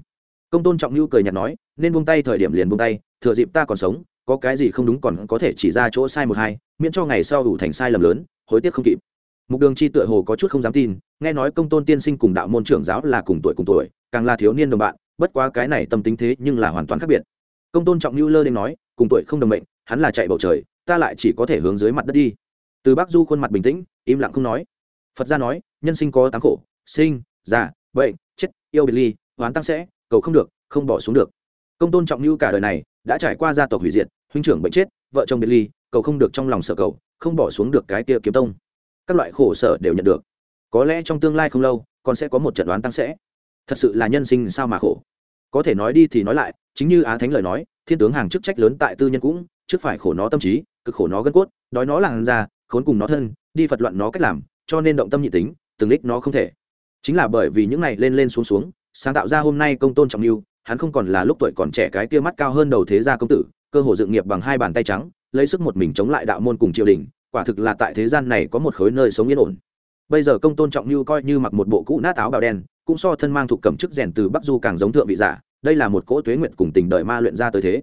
Công tôn trọng lưu cười nhạt nói, nên buông tay thời điểm liền buông tay, thừa dịp ta còn sống, có cái gì không đúng còn có thể chỉ ra chỗ sai một hai, miễn cho ngày sau đủ thành sai lầm lớn, hối tiếc không kịp mục đường chi tựa hồ có chút không dám tin, nghe nói công tôn tiên sinh cùng đạo môn trưởng giáo là cùng tuổi cùng tuổi, càng là thiếu niên đồng bạn, bất quá cái này tâm tính thế nhưng là hoàn toàn khác biệt. Công tôn trọng như lơ đ nói, cùng tuổi không đồng mệnh, hắn là chạy bầu trời, ta lại chỉ có thể hướng dưới mặt đất đi. Từ bắc du khuôn mặt bình tĩnh, im lặng không nói. Phật gia nói, nhân sinh có tám khổ, sinh, già, bệnh, chết, yêu biệt ly, hoán tăng sẽ, cầu không được, không bỏ xuống được. Công tôn trọng như cả đời này đã trải qua gia tộc hủy diệt, huynh trưởng bệnh chết, vợ chồng biệt ly, cầu không được trong lòng sợ cầu, không bỏ xuống được cái kia kiếm tông các loại khổ sở đều nhận được. Có lẽ trong tương lai không lâu, còn sẽ có một trận đoán tăng sẽ. Thật sự là nhân sinh sao mà khổ. Có thể nói đi thì nói lại, chính như á thánh lời nói, thiên tướng hàng chức trách lớn tại tư nhân cũng, trước phải khổ nó tâm trí, cực khổ nó gân cốt, đói nó làn ra khốn cùng nó thân, đi phật loạn nó cách làm, cho nên động tâm nhị tính, từng lích nó không thể. Chính là bởi vì những này lên lên xuống xuống, sáng tạo ra hôm nay công tôn trọng lưu hắn không còn là lúc tuổi còn trẻ cái kia mắt cao hơn đầu thế gia công tử, cơ hồ dựng nghiệp bằng hai bàn tay trắng, lấy sức một mình chống lại đạo môn cùng triều đình quả thực là tại thế gian này có một khối nơi sống yên ổn. Bây giờ công tôn trọng như coi như mặc một bộ cũ nát áo bào đen, cũng so thân mang thuộc cẩm chức rèn từ bắc du càng giống thượng vị giả, đây là một cỗ tuế nguyện cùng tình đời ma luyện ra tới thế.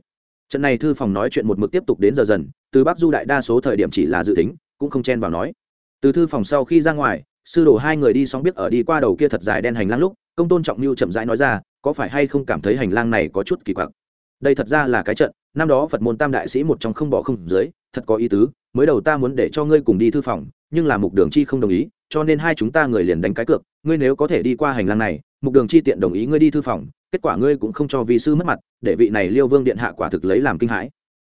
Trận này thư phòng nói chuyện một mực tiếp tục đến giờ dần, từ bắc du đại đa số thời điểm chỉ là dự tính, cũng không chen vào nói. Từ thư phòng sau khi ra ngoài, sư đồ hai người đi xong biết ở đi qua đầu kia thật dài đen hành lang lúc, công tôn trọng mưu chậm rãi nói ra, có phải hay không cảm thấy hành lang này có chút kỳ quặc? Đây thật ra là cái trận, năm đó phật môn tam đại sĩ một trong không bỏ không dưới thật có ý tứ, mới đầu ta muốn để cho ngươi cùng đi thư phòng, nhưng là mục đường chi không đồng ý, cho nên hai chúng ta người liền đánh cái cược, ngươi nếu có thể đi qua hành lang này, mục đường chi tiện đồng ý ngươi đi thư phòng, kết quả ngươi cũng không cho vị sư mất mặt, để vị này liêu vương điện hạ quả thực lấy làm kinh hãi.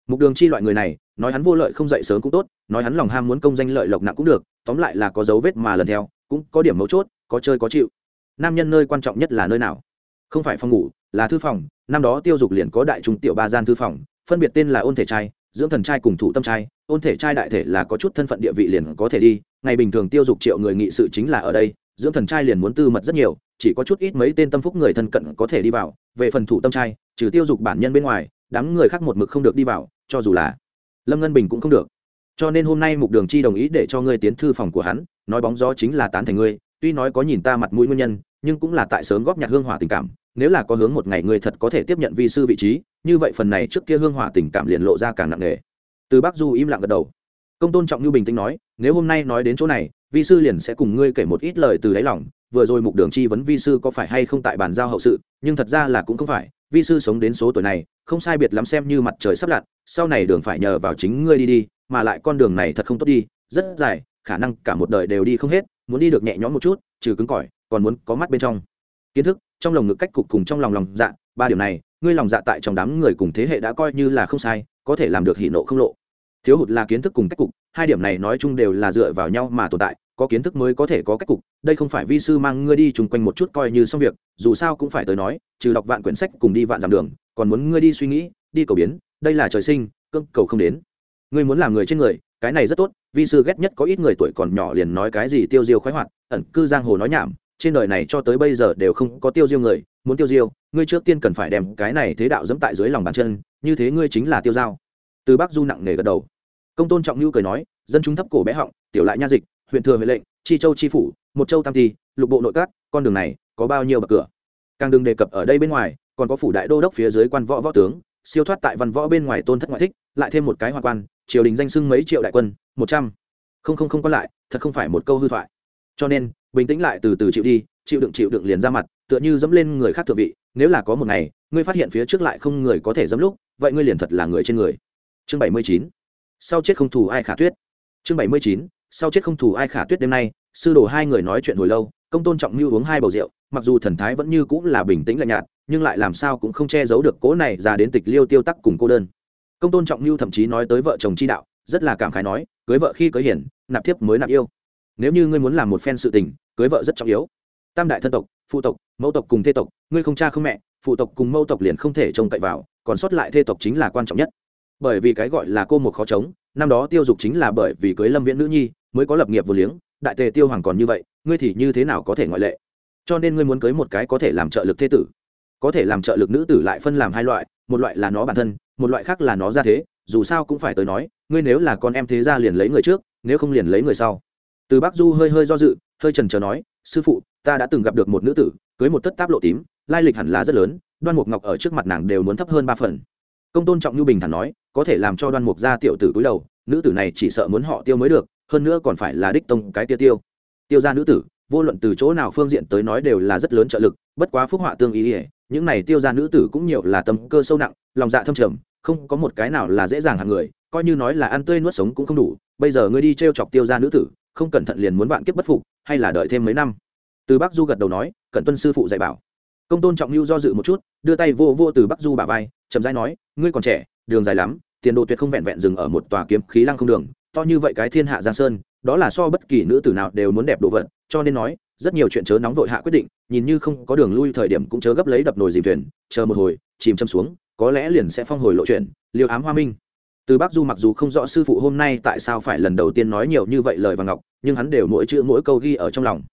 Mục đường chi loại người này, nói hắn vô lợi không dậy sớm cũng tốt, nói hắn lòng ham muốn công danh lợi lộc nặng cũng được, tóm lại là có dấu vết mà lần theo, cũng có điểm mấu chốt, có chơi có chịu. Nam nhân nơi quan trọng nhất là nơi nào? Không phải phòng ngủ, là thư phòng, năm đó tiêu dục liền có đại trung tiểu ba gian thư phòng, phân biệt tên là ôn thể trai dưỡng thần trai cùng thủ tâm trai, ôn thể trai đại thể là có chút thân phận địa vị liền có thể đi, ngày bình thường tiêu dục triệu người nghị sự chính là ở đây, dưỡng thần trai liền muốn tư mật rất nhiều, chỉ có chút ít mấy tên tâm phúc người thân cận có thể đi vào, về phần thủ tâm trai, trừ tiêu dục bản nhân bên ngoài, đám người khác một mực không được đi vào, cho dù là lâm ngân bình cũng không được. Cho nên hôm nay mục đường chi đồng ý để cho ngươi tiến thư phòng của hắn, nói bóng gió chính là tán thành ngươi, tuy nói có nhìn ta mặt mũi nguyên nhân, nhưng cũng là tại sớm góp nhặt hương hỏa tình cảm nếu là có hướng một ngày ngươi thật có thể tiếp nhận vi sư vị trí, như vậy phần này trước kia hương hỏa tình cảm liền lộ ra càng nặng nề. Từ bác du im lặng gật đầu. Công tôn trọng như bình tĩnh nói, nếu hôm nay nói đến chỗ này, vi sư liền sẽ cùng ngươi kể một ít lời từ đáy lòng, vừa rồi mục đường chi vấn vi sư có phải hay không tại bàn giao hậu sự, nhưng thật ra là cũng không phải, vi sư sống đến số tuổi này, không sai biệt lắm xem như mặt trời sắp lặn, sau này đường phải nhờ vào chính ngươi đi đi, mà lại con đường này thật không tốt đi, rất dài, khả năng cả một đời đều đi không hết, muốn đi được nhẹ nhõm một chút, trừ cứng cỏi, còn muốn có mắt bên trong. Kiến thức trong lòng ngực cách cục cùng trong lòng lòng dạ ba điều này, ngươi lòng dạ tại trong đám người cùng thế hệ đã coi như là không sai, có thể làm được hỷ nộ không lộ. Thiếu hụt là kiến thức cùng cách cục, hai điểm này nói chung đều là dựa vào nhau mà tồn tại, có kiến thức mới có thể có cách cục, đây không phải vi sư mang ngươi đi chung quanh một chút coi như xong việc, dù sao cũng phải tới nói, trừ đọc vạn quyển sách cùng đi vạn dặm đường, còn muốn ngươi đi suy nghĩ, đi cầu biến, đây là trời sinh, cơm cầu không đến. Ngươi muốn làm người trên người, cái này rất tốt, vi sư ghét nhất có ít người tuổi còn nhỏ liền nói cái gì tiêu diêu khoái hoạt, ẩn cư giang hồ nói nhảm trên đời này cho tới bây giờ đều không có tiêu diêu người, muốn tiêu diêu, ngươi trước tiên cần phải đem cái này thế đạo dẫm tại dưới lòng bàn chân, như thế ngươi chính là tiêu giao. Từ bắc du nặng nề gật đầu. Công tôn trọng lưu cười nói, dân chúng thấp cổ bé họng, tiểu lại nha dịch, huyện thừa huệ lệnh, chi châu chi phủ, một châu tam ti lục bộ nội các, con đường này có bao nhiêu bậc cửa? Càng đừng đề cập ở đây bên ngoài, còn có phủ đại đô đốc phía dưới quan võ võ tướng, siêu thoát tại văn võ bên ngoài tôn thất ngoại thích, lại thêm một cái hoa quan, triều đình danh sưng mấy triệu đại quân, một trăm. Không không không có lại, thật không phải một câu hư thoại. Cho nên bình tĩnh lại từ từ chịu đi, chịu đựng chịu đựng liền ra mặt, tựa như dẫm lên người khác thượng vị, nếu là có một ngày, ngươi phát hiện phía trước lại không người có thể dẫm lúc, vậy ngươi liền thật là người trên người. Chương bảy mươi chín, sau chết không thù ai khả tuyết chương bảy mươi chín, sau chết không thù ai khả tuyết đêm nay, sư đồ hai người nói chuyện hồi lâu, công tôn trọng mưu uống hai bầu rượu, mặc dù thần thái vẫn như cũng là bình tĩnh lạnh nhạt, nhưng lại làm sao cũng không che giấu được cố này ra đến tịch liêu tiêu tắc cùng cô đơn. Công tôn trọng lưu thậm chí nói tới vợ chồng chi đạo, rất là cảm khái nói, cưới vợ khi cưới hiển nạp thiếp mới nạp yêu nếu như ngươi muốn làm một phen sự tình, cưới vợ rất trọng yếu. Tam đại thân tộc, phụ tộc, mẫu tộc cùng thê tộc, ngươi không cha không mẹ, phụ tộc cùng mẫu tộc liền không thể trông cậy vào, còn sót lại thê tộc chính là quan trọng nhất. Bởi vì cái gọi là cô một khó chống năm đó tiêu dục chính là bởi vì cưới lâm viễn nữ nhi, mới có lập nghiệp vô liếng, đại tề tiêu hoàng còn như vậy, ngươi thì như thế nào có thể ngoại lệ? Cho nên ngươi muốn cưới một cái có thể làm trợ lực thế tử. Có thể làm trợ lực nữ tử lại phân làm hai loại, một loại là nó bản thân, một loại khác là nó ra thế, dù sao cũng phải tới nói, ngươi nếu là con em thế ra liền lấy người trước, nếu không liền lấy người sau từ bác du hơi hơi do dự, hơi trần trờ nói, sư phụ, ta đã từng gặp được một nữ tử, cưới một tất táp lộ tím, lai lịch hẳn là rất lớn, đoan mục ngọc ở trước mặt nàng đều muốn thấp hơn ba phần. Công tôn trọng nhu bình thản nói, có thể làm cho đoan mục gia tiểu tử cúi đầu, nữ tử này chỉ sợ muốn họ tiêu mới được, hơn nữa còn phải là đích tông cái tia tiêu. Tiêu ra nữ tử, vô luận từ chỗ nào phương diện tới nói đều là rất lớn trợ lực, bất quá phúc họa tương ý ỉa những này tiêu ra nữ tử cũng nhiều là tâm cơ sâu nặng, lòng dạ thâm trầm, không có một cái nào là dễ dàng hàng người, coi như nói là ăn tươi nuốt sống cũng không đủ, bây giờ ngươi đi t r e o chọc tiêu ra nữ tử không cẩn thận liền muốn vạn kiếp bất phục, hay là đợi thêm mấy năm? Từ bắc du gật đầu nói, cẩn tuân sư phụ dạy bảo. Công tôn trọng lưu do dự một chút, đưa tay vô vô từ bắc du bà vai, chậm rãi nói, ngươi còn trẻ, đường dài lắm, tiền đồ tuyệt không vẹn vẹn dừng ở một tòa kiếm khí lăng không đường, to như vậy cái thiên hạ giang sơn, đó là so bất kỳ nữ tử nào đều muốn đẹp đồ vật, cho nên nói, rất nhiều chuyện chớ nóng vội hạ quyết định, nhìn như không có đường lui thời điểm cũng chớ gấp lấy đập nồi dìm thuyền, chờ một hồi, chìm châm xuống, có lẽ liền sẽ phong hồi lộ chuyện, liều ám hoa minh từ bắc du mặc dù không rõ sư phụ hôm nay tại sao phải lần đầu tiên nói nhiều như vậy lời và ngọc, nhưng hắn đều mỗi chữ mỗi câu ghi ở trong lòng.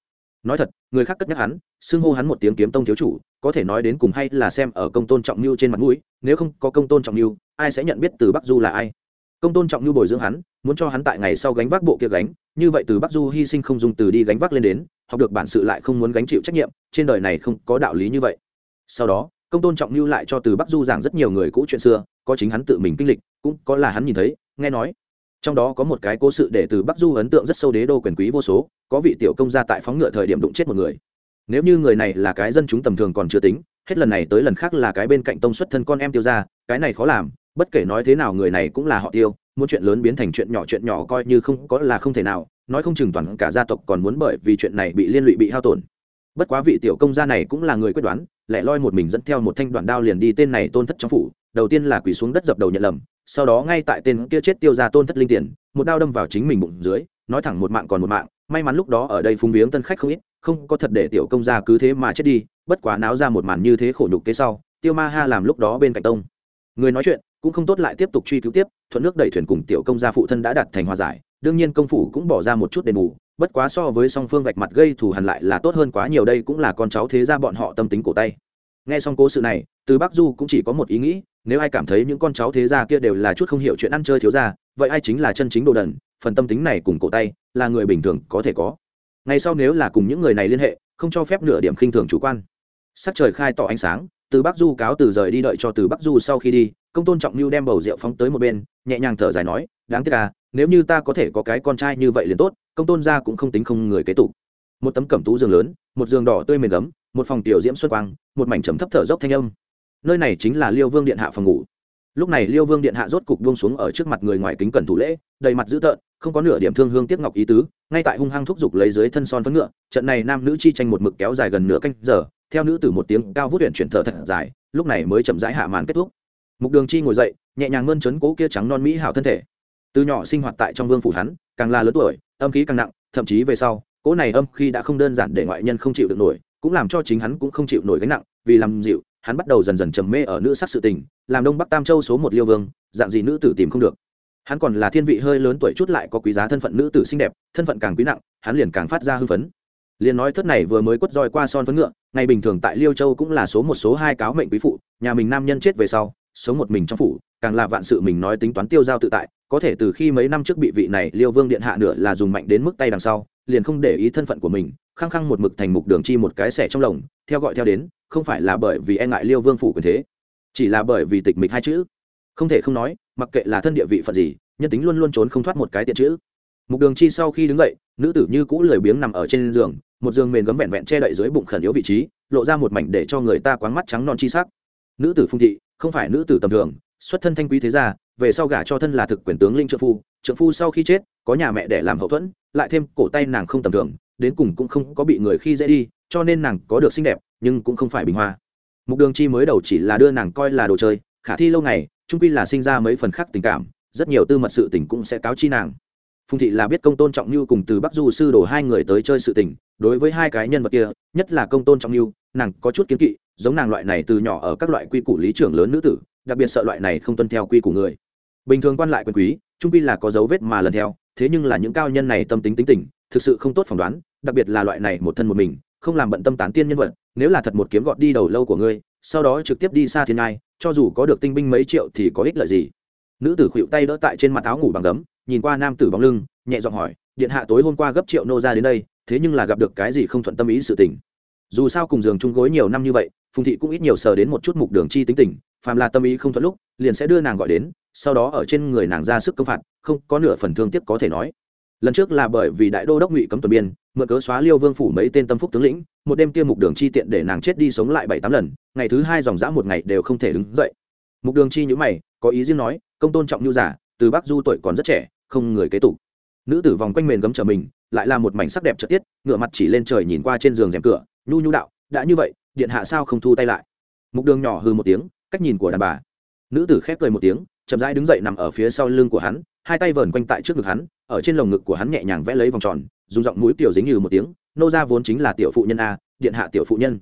Nói thật, người khác cất nhắc hắn, xưng hô hắn một tiếng kiếm tông thiếu chủ, có thể nói đến cùng hay là xem ở công tôn trọng mưu trên mặt mũi, nếu không có công tôn trọng mưu, ai sẽ nhận biết từ bắc du là ai? Công tôn trọng mưu bồi dưỡng hắn, muốn cho hắn tại ngày sau gánh vác bộ kia gánh, như vậy từ bắc du hy sinh không dùng từ đi gánh vác lên đến, học được bản sự lại không muốn gánh chịu trách nhiệm, trên đời này không có đạo lý như vậy. Sau đó, công tôn trọng mưu lại cho từ bắc du giảng rất nhiều người cũ chuyện xưa, có chính hắn tự mình kinh lịch cũng có là hắn nhìn thấy, nghe nói. Trong đó có một cái cố sự để từ bắc du ấn tượng rất sâu đế đô quyền quý vô số, có vị tiểu công gia tại phóng ngựa thời điểm đụng chết một người. Nếu như người này là cái dân chúng tầm thường còn chưa tính, hết lần này tới lần khác là cái bên cạnh tông xuất thân con em tiêu ra cái này khó làm, bất kể nói thế nào người này cũng là họ tiêu, muốn chuyện lớn biến thành chuyện nhỏ chuyện nhỏ coi như không có là không thể nào, nói không chừng toàn cả gia tộc còn muốn bởi vì chuyện này bị liên lụy bị hao tổn. Bất quá vị tiểu công gia này cũng là người quyết đoán, lẻ loi một mình dẫn theo một thanh đoạn đao liền đi tên này tôn thất trong phủ, đầu tiên là quỳ xuống đất dập đầu nhận lầm sau đó ngay tại tên kia chết tiêu ra tôn thất linh tiền, một đao đâm vào chính mình bụng dưới, nói thẳng một mạng còn một mạng, may mắn lúc đó ở đây phung viếng tân khách không ít, không có thật để tiểu công gia cứ thế mà chết đi, bất quá náo ra một màn như thế khổ nhục kế sau, tiêu ma ha làm lúc đó bên cạnh tông. Người nói chuyện, cũng không tốt lại tiếp tục truy cứu tiếp, thuận nước đẩy thuyền cùng tiểu công gia phụ thân đã đặt thành hòa giải, đương nhiên công phủ cũng bỏ ra một chút đền bù, bất quá so với song phương vạch mặt gây thù hằn lại là tốt hơn quá nhiều đây cũng là con cháu thế ra bọn họ tâm tính cổ tay. Nghe xong cố sự này, từ bắc du cũng chỉ có một ý nghĩ nếu ai cảm thấy những con cháu thế gia kia đều là chút không hiểu chuyện ăn chơi thiếu gia, vậy ai chính là chân chính đồ đần phần tâm tính này cùng cổ tay là người bình thường có thể có. Ngày sau nếu là cùng những người này liên hệ không cho phép nửa điểm khinh thường chủ quan. Sắc trời khai tỏ ánh sáng từ bắc du cáo từ rời đi đợi cho từ bắc du sau khi đi công tôn trọng lưu đem bầu rượu phóng tới một bên nhẹ nhàng thở dài nói đáng tiếc à nếu như ta có thể có cái con trai như vậy liền tốt công tôn gia cũng không tính không người kế tục. Một tấm cẩm tú giường lớn một giường đỏ tươi mềm gấm một phòng tiểu diễm xuân quang một mảnh trầm thấp thở dốc thanh âm nơi này chính là liêu vương điện hạ phòng ngủ. Lúc này liêu vương điện hạ rốt cục buông xuống ở trước mặt người ngoài kính cẩn thủ lễ, đầy mặt dữ tợn, không có nửa điểm thương hương tiếc ngọc ý tứ, ngay tại hung hăng thúc giục lấy dưới thân son phấn ngựa, trận này nam nữ chi tranh một mực kéo dài gần nửa canh giờ, theo nữ tử một tiếng cao vút huyện chuyển thở thật dài, lúc này mới chậm rãi hạ màn kết thúc. Mục đường chi ngồi dậy, nhẹ nhàng mơn trấn cố kia trắng non mỹ hảo thân thể. Từ nhỏ sinh hoạt tại trong vương phủ hắn, càng là lớn tuổi, âm khí càng nặng, thậm chí về sau cỗ này âm khi đã không đơn giản để ngoại nhân không chịu được nổi, cũng làm cho chính hắn cũng không chịu nổi gánh nặng, vì làm dịu hắn bắt đầu dần dần trầm mê ở nữ sắc sự tình, làm đông bắc tam châu số một liêu vương, dạng gì nữ tử tìm không được. Hắn còn là thiên vị hơi lớn tuổi chút lại có quý giá thân phận nữ tử xinh đẹp, thân phận càng quý nặng, hắn liền càng phát ra hưng phấn. Liền nói thất này vừa mới quất roi qua son phấn ngựa, ngày bình thường tại liêu châu cũng là số một, số hai cáo mệnh quý phụ, nhà mình nam nhân chết về sau, sống một mình trong phủ, càng là vạn sự mình nói tính toán tiêu giao tự tại, có thể từ khi mấy năm trước bị vị này liêu vương điện hạ nửa là dùng mạnh đến mức tay đằng sau, liền không để ý thân phận của mình, khăng khăng một mực thành mục đường chi một cái xẻ trong lồng, theo gọi theo đến không phải là bởi vì e ngại liêu vương phủ quyền thế, chỉ là bởi vì tịch mịch hai chữ. Không thể không nói, mặc kệ là thân địa vị phận gì, nhân tính luôn luôn trốn không thoát một cái tiện chữ. Mục đường chi sau khi đứng dậy, nữ tử như cũ lười biếng nằm ở trên giường, một giường mền gấm vẹn vẹn che đậy dưới bụng khẩn yếu vị trí, lộ ra một mảnh để cho người ta quáng mắt trắng non chi sắc. Nữ tử phung thị, không phải nữ tử tầm thường, xuất thân thanh quý thế gia, về sau gả cho thân là thực quyền tướng linh trợ phu trợ phu sau khi chết, có nhà mẹ để làm hậu thuẫn, lại thêm cổ tay nàng không tầm thường, đến cùng cũng không có bị người khi dễ đi cho nên nàng có được xinh đẹp, nhưng cũng không phải bình hoa. Mục đường chi mới đầu chỉ là đưa nàng coi là đồ chơi, khả thi lâu ngày, trung quy là sinh ra mấy phần khác tình cảm, rất nhiều tư mật sự tình cũng sẽ cáo chi nàng. Phùng thị là biết công tôn trọng như cùng từ bắc du sư đổ hai người tới chơi sự tình, đối với hai cái nhân vật kia, nhất là công tôn trọng như nàng có chút kiến kỵ, giống nàng loại này từ nhỏ ở các loại quy củ lý trưởng lớn nữ tử, đặc biệt sợ loại này không tuân theo quy củ người. Bình thường quan lại quyền quý, trung quy là có dấu vết mà lần theo, thế nhưng là những cao nhân này tâm tính tính tình, thực sự không tốt phỏng đoán, đặc biệt là loại này một thân một mình không làm bận tâm tán tiên nhân vật, nếu là thật một kiếm gọt đi đầu lâu của ngươi, sau đó trực tiếp đi xa thiên ngai, cho dù có được tinh binh mấy triệu thì có ích lợi gì? Nữ tử khuỵu tay đỡ tại trên mặt áo ngủ bằng gấm, nhìn qua nam tử bóng lưng, nhẹ giọng hỏi, điện hạ tối hôm qua gấp triệu nô ra đến đây, thế nhưng là gặp được cái gì không thuận tâm ý sự tình? Dù sao cùng giường chung gối nhiều năm như vậy, phùng thị cũng ít nhiều sờ đến một chút mục đường chi tính tình, phàm là tâm ý không thuận lúc, liền sẽ đưa nàng gọi đến, sau đó ở trên người nàng ra sức công phạt, không có nửa phần thương tiếc có thể nói lần trước là bởi vì đại đô đốc ngụy cấm tuần biên, mượn cớ xóa liêu vương phủ mấy tên tâm phúc tướng lĩnh, một đêm kia mục đường chi tiện để nàng chết đi sống lại bảy tám lần, ngày thứ hai dòng dã một ngày đều không thể đứng dậy. Mục đường chi nhữ mày, có ý riêng nói, công tôn trọng nhu giả, từ bắc du tuổi còn rất trẻ, không người kế tục. Nữ tử vòng quanh mền gấm trở mình, lại là một mảnh sắc đẹp trợ tiết ngựa mặt chỉ lên trời nhìn qua trên giường rèm cửa, nhu nhu đạo, đã như vậy, điện hạ sao không thu tay lại? Mục đường nhỏ hư một tiếng, cách nhìn của đàn bà. Nữ tử khép cười một tiếng, chậm rãi đứng dậy nằm ở phía sau lưng của hắn hai tay vờn quanh tại trước ngực hắn, ở trên lồng ngực của hắn nhẹ nhàng vẽ lấy vòng tròn, dùng giọng mũi tiểu dính như một tiếng, nô ra vốn chính là tiểu phụ nhân a, điện hạ tiểu phụ nhân.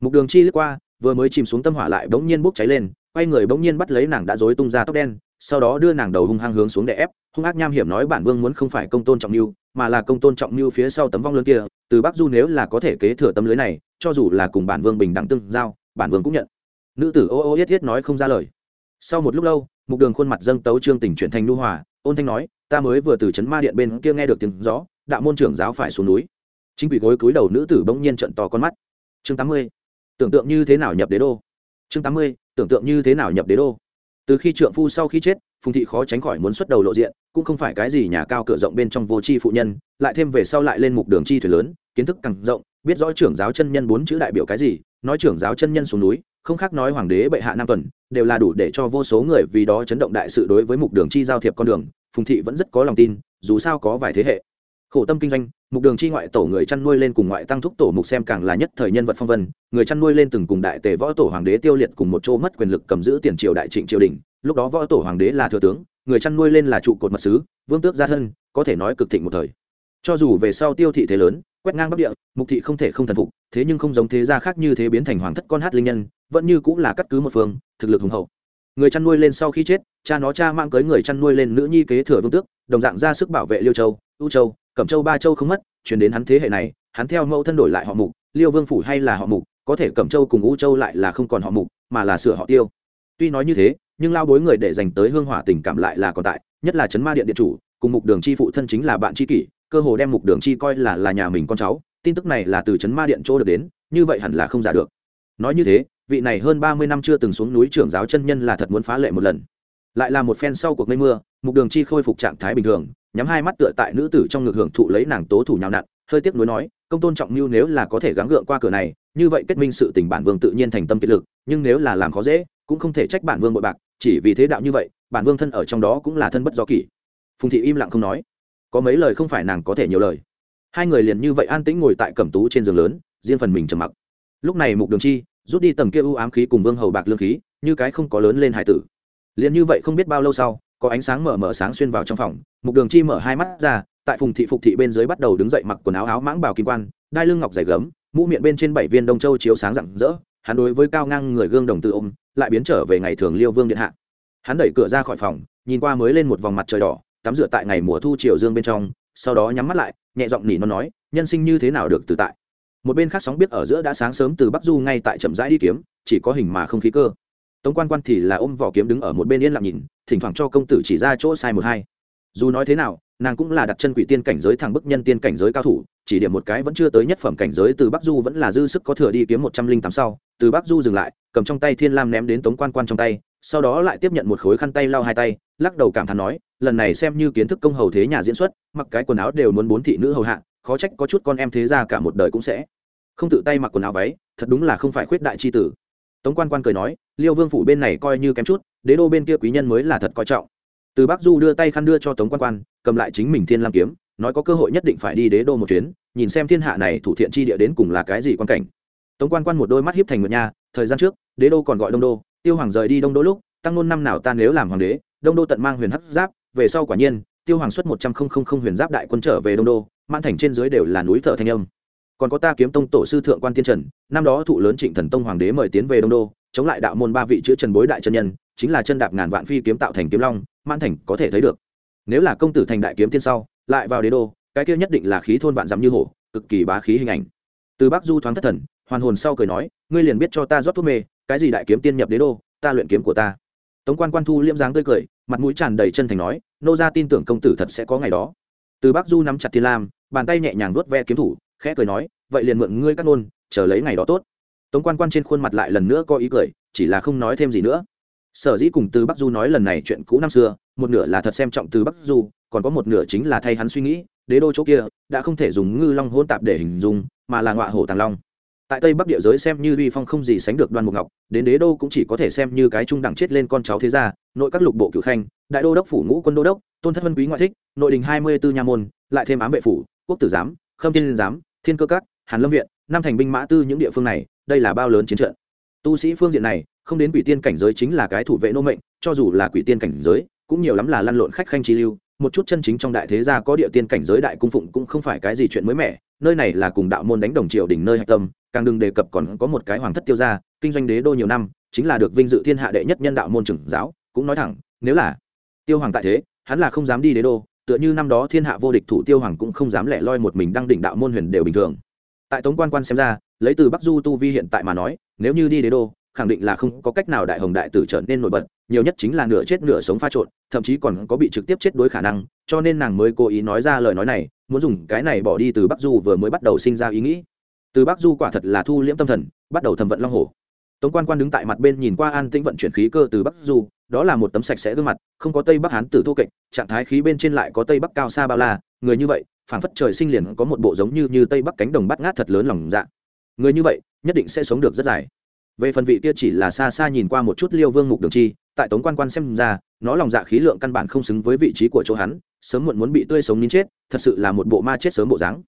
Mục đường chi lướt qua, vừa mới chìm xuống tâm hỏa lại bỗng nhiên bốc cháy lên, quay người bỗng nhiên bắt lấy nàng đã rối tung ra tóc đen, sau đó đưa nàng đầu hung hăng hướng xuống để ép, hung ác nham hiểm nói bản vương muốn không phải công tôn trọng mưu, mà là công tôn trọng mưu phía sau tấm vong lớn kia, từ bắc du nếu là có thể kế thừa tấm lưới này, cho dù là cùng bản vương bình đẳng tương giao, bản vương cũng nhận. Nữ tử ô ô yết yết nói không ra lời. Sau một lúc lâu, mục đường khuôn mặt dâng tấu trương tình chuyển thành nu hòa ôn thanh nói, ta mới vừa từ trấn ma điện bên kia nghe được tiếng gió, đạo môn trưởng giáo phải xuống núi. Chính quỷ gối cúi đầu nữ tử bỗng nhiên trận to con mắt. Chương tám mươi, tưởng tượng như thế nào nhập đế đô? Chương tám mươi, tưởng tượng như thế nào nhập đế đô? Từ khi trượng phu sau khi chết, phùng thị khó tránh khỏi muốn xuất đầu lộ diện, cũng không phải cái gì nhà cao cửa rộng bên trong vô tri phụ nhân, lại thêm về sau lại lên mục đường chi thuyền lớn, kiến thức càng rộng, biết rõ trưởng giáo chân nhân bốn chữ đại biểu cái gì, nói trưởng giáo chân nhân xuống núi không khác nói hoàng đế bệ hạ nam tuần, đều là đủ để cho vô số người vì đó chấn động đại sự đối với mục đường chi giao thiệp con đường, phùng thị vẫn rất có lòng tin, dù sao có vài thế hệ. Khổ tâm kinh doanh, mục đường chi ngoại tổ người chăn nuôi lên cùng ngoại tăng thúc tổ mục xem càng là nhất thời nhân vật phong vân, người chăn nuôi lên từng cùng đại tề võ tổ hoàng đế tiêu liệt cùng một chỗ mất quyền lực cầm giữ tiền triều đại trịnh triều đình, lúc đó võ tổ hoàng đế là thừa tướng, người chăn nuôi lên là trụ cột mật sứ, vương tước gia thân, có thể nói cực thịnh một thời. Cho dù về sau tiêu thị thế lớn, quét ngang bắc địa, mục thị không thể không thần phục, thế nhưng không giống thế gia khác như thế biến thành hoàng thất con hát linh nhân vẫn như cũng là cắt cứ một phương, thực lực hùng hậu. Người chăn nuôi lên sau khi chết, cha nó cha mang cưới người chăn nuôi lên nữ nhi kế thừa vương tước, đồng dạng ra sức bảo vệ liêu châu, u châu, cẩm châu, ba châu không mất, chuyển đến hắn thế hệ này, hắn theo mẫu thân đổi lại họ mục, liêu vương phủ hay là họ mục, có thể cẩm châu cùng u châu lại là không còn họ mục, mà là sửa họ tiêu. Tuy nói như thế, nhưng lao bối người để dành tới hương hỏa tình cảm lại là còn tại, nhất là chấn ma điện điện chủ, cùng mục đường chi phụ thân chính là bạn chi kỷ, cơ hồ đem mục đường chi coi là là nhà mình con cháu, tin tức này là từ chấn ma điện chỗ được đến, như vậy hẳn là không giả được. Nói như thế vị này hơn ba mươi năm chưa từng xuống núi trưởng giáo chân nhân là thật muốn phá lệ một lần. Lại là một phen sau cuộc mây mưa, mục đường chi khôi phục trạng thái bình thường, nhắm hai mắt tựa tại nữ tử trong ngực hưởng thụ lấy nàng tố thủ nhào nặn, hơi tiếc nuối nói, công tôn trọng mưu nếu là có thể gắng gượng qua cửa này, như vậy kết minh sự tình bản vương tự nhiên thành tâm kiệt lực, nhưng nếu là làm khó dễ, cũng không thể trách bản vương bội bạc, chỉ vì thế đạo như vậy, bản vương thân ở trong đó cũng là thân bất do kỷ. Phùng thị im lặng không nói. Có mấy lời không phải nàng có thể nhiều lời. Hai người liền như vậy an tĩnh ngồi tại cẩm tú trên giường lớn, riêng phần mình trầm mặc. Lúc này mục đường chi rút đi tầng kia u ám khí cùng vương hầu bạc lương khí, như cái không có lớn lên hải tử. Liền như vậy không biết bao lâu sau, có ánh sáng mở mở sáng xuyên vào trong phòng, mục đường chi mở hai mắt ra, tại phùng thị phục thị bên dưới bắt đầu đứng dậy mặc quần áo áo mãng bào kim quan, đai lưng ngọc dày gấm, mũ miệng bên trên bảy viên đông châu chiếu sáng rạng rỡ, hắn đối với cao ngang người gương đồng tự ôm, lại biến trở về ngày thường liêu vương điện hạ. Hắn đẩy cửa ra khỏi phòng, nhìn qua mới lên một vòng mặt trời đỏ, tắm rửa tại ngày mùa thu triều dương bên trong, sau đó nhắm mắt lại, nhẹ giọng nỉ nó nói, nhân sinh như thế nào được tự tại? Một bên khác sóng biết ở giữa đã sáng sớm từ bắc du ngay tại chậm rãi đi kiếm, chỉ có hình mà không khí cơ. Tống quan quan thì là ôm vỏ kiếm đứng ở một bên yên lặng nhìn, thỉnh thoảng cho công tử chỉ ra chỗ sai một hai. Dù nói thế nào, nàng cũng là đặt chân quỷ tiên cảnh giới thẳng bức nhân tiên cảnh giới cao thủ, chỉ điểm một cái vẫn chưa tới nhất phẩm cảnh giới từ bắc du vẫn là dư sức có thừa đi kiếm một trăm linh tám sau, từ bắc du dừng lại, cầm trong tay thiên lam ném đến tống quan quan trong tay, sau đó lại tiếp nhận một khối khăn tay lau hai tay, lắc đầu cảm thán nói, lần này xem như kiến thức công hầu thế nhà diễn xuất, mặc cái quần áo đều muốn bốn thị nữ hầu hạ khó trách có chút con em thế ra cả một đời cũng sẽ không tự tay mặc quần áo váy, thật đúng là không phải khuyết đại c h i tử. Tống quan quan cười nói, liêu vương phủ bên này coi như kém chút, đế đô bên kia quý nhân mới là thật coi trọng. Từ bắc du đưa tay khăn đưa cho tống quan quan, cầm lại chính mình thiên lam kiếm, nói có cơ hội nhất định phải đi đế đô một chuyến, nhìn xem thiên hạ này thủ thiện chi địa đến cùng là cái gì quan cảnh. Tống quan quan một đôi mắt hiếp thành nguyệt nha, thời gian trước, đế đô còn gọi đông đô, tiêu hoàng rời đi đông đô lúc, tăng nôn năm nào ta nếu làm hoàng đế, đông đô tận mang huyền hắc giáp, về sau quả nhiên, tiêu hoàng xuất một trăm không không không huyền giáp đại quân trở về đông đô man thành trên dưới đều là núi thợ thanh âm. Còn có ta kiếm tông tổ sư thượng quan tiên trần, năm đó thụ lớn trịnh thần tông hoàng đế mời tiến về đông đô, chống lại đạo môn ba vị chữ trần bối đại chân nhân, chính là chân đạp ngàn vạn phi kiếm tạo thành kiếm long man thành có thể thấy được. Nếu là công tử thành đại kiếm tiên sau, lại vào đế đô, cái kia nhất định là khí thôn vạn dặm như hổ, cực kỳ bá khí hình ảnh. Từ bắc du thoáng thất thần, hoàn hồn sau cười nói, ngươi liền biết cho ta rót thuốc mê, cái gì đại kiếm tiên nhập đế đô, ta luyện kiếm của ta. Tống quan quan thu liễm dáng tươi cười, mặt mũi tràn đầy chân thành nói, nô ra tin tưởng công tử thật sẽ có ngày đó từ bắc du nắm chặt thiên lam, bàn tay nhẹ nhàng nuốt ve kiếm thủ, khẽ cười nói, vậy liền mượn ngươi cắt nôn chờ lấy ngày đó tốt. Tống quan quan trên khuôn mặt lại lần nữa có ý cười, chỉ là không nói thêm gì nữa. Sở dĩ cùng từ bắc du nói lần này chuyện cũ năm xưa, một nửa là thật xem trọng từ bắc du, còn có một nửa chính là thay hắn suy nghĩ, đế đô chỗ kia đã không thể dùng ngư long hôn tạp để hình dung, mà là ngọa hổ tàng long. Tại tây bắc địa giới xem như uy phong không gì sánh được đoan mục ngọc, đến đế đô cũng chỉ có thể xem như cái trung đẳng chết lên con cháu thế gia, nội các lục bộ cửu khanh đại đô đốc phủ ngũ quân đô đốc, tôn thất vân quý ngoại thích, nội đình hai mươi bốn nhà môn, lại thêm ám vệ phủ, quốc tử giám, khâm thiên giám, thiên cơ các, hàn lâm viện, năm thành binh mã tư những địa phương này, đây là bao lớn chiến trận. Tu sĩ phương diện này, không đến quỷ tiên cảnh giới chính là cái thủ vệ nô mệnh, cho dù là quỷ tiên cảnh giới, cũng nhiều lắm là lăn lộn khách khanh chi lưu, một chút chân chính trong đại thế gia có địa tiên cảnh giới đại cung phụng cũng không phải cái gì chuyện mới mẻ, nơi này là cùng đạo môn đánh đồng triều đỉnh nơi hạch tâm, càng đừng đề cập còn có một cái hoàng thất tiêu gia, kinh doanh đế đô nhiều năm, chính là được vinh dự thiên hạ đệ nhất nhân đạo môn trưởng giáo, cũng nói thẳng, nếu là tiêu hoàng tại thế, hắn là không dám đi đế đô, tựa như năm đó thiên hạ vô địch thủ tiêu hoàng cũng không dám lẻ loi một mình đăng đỉnh đạo môn huyền đều bình thường. Tại tống quan quan xem ra, lấy từ bắc du tu vi hiện tại mà nói, nếu như đi đế đô, khẳng định là không có cách nào đại hồng đại tử trở nên nổi bật, nhiều nhất chính là nửa chết nửa sống pha trộn, thậm chí còn có bị trực tiếp chết đối khả năng, cho nên nàng mới cố ý nói ra lời nói này, muốn dùng cái này bỏ đi từ bắc du vừa mới bắt đầu sinh ra ý nghĩ. Từ bắc du quả thật là thu liễm tâm thần, bắt đầu thẩm vận long hổ tống quan quan đứng tại mặt bên nhìn qua an tĩnh vận chuyển khí cơ từ bắc du đó là một tấm sạch sẽ gương mặt, không có tây bắc hán tử thô kệch, trạng thái khí bên trên lại có tây bắc cao xa bao la, người như vậy, phảng phất trời sinh liền có một bộ giống như như tây bắc cánh đồng bắt ngát thật lớn lòng dạ. Người như vậy, nhất định sẽ sống được rất dài. Về phần vị kia chỉ là xa xa nhìn qua một chút liêu vương mục đường chi, tại tống quan quan xem ra, nó lòng dạ khí lượng căn bản không xứng với vị trí của chỗ hắn, sớm muộn muốn bị tươi sống nín chết, thật sự là một bộ ma chết sớm bộ dáng.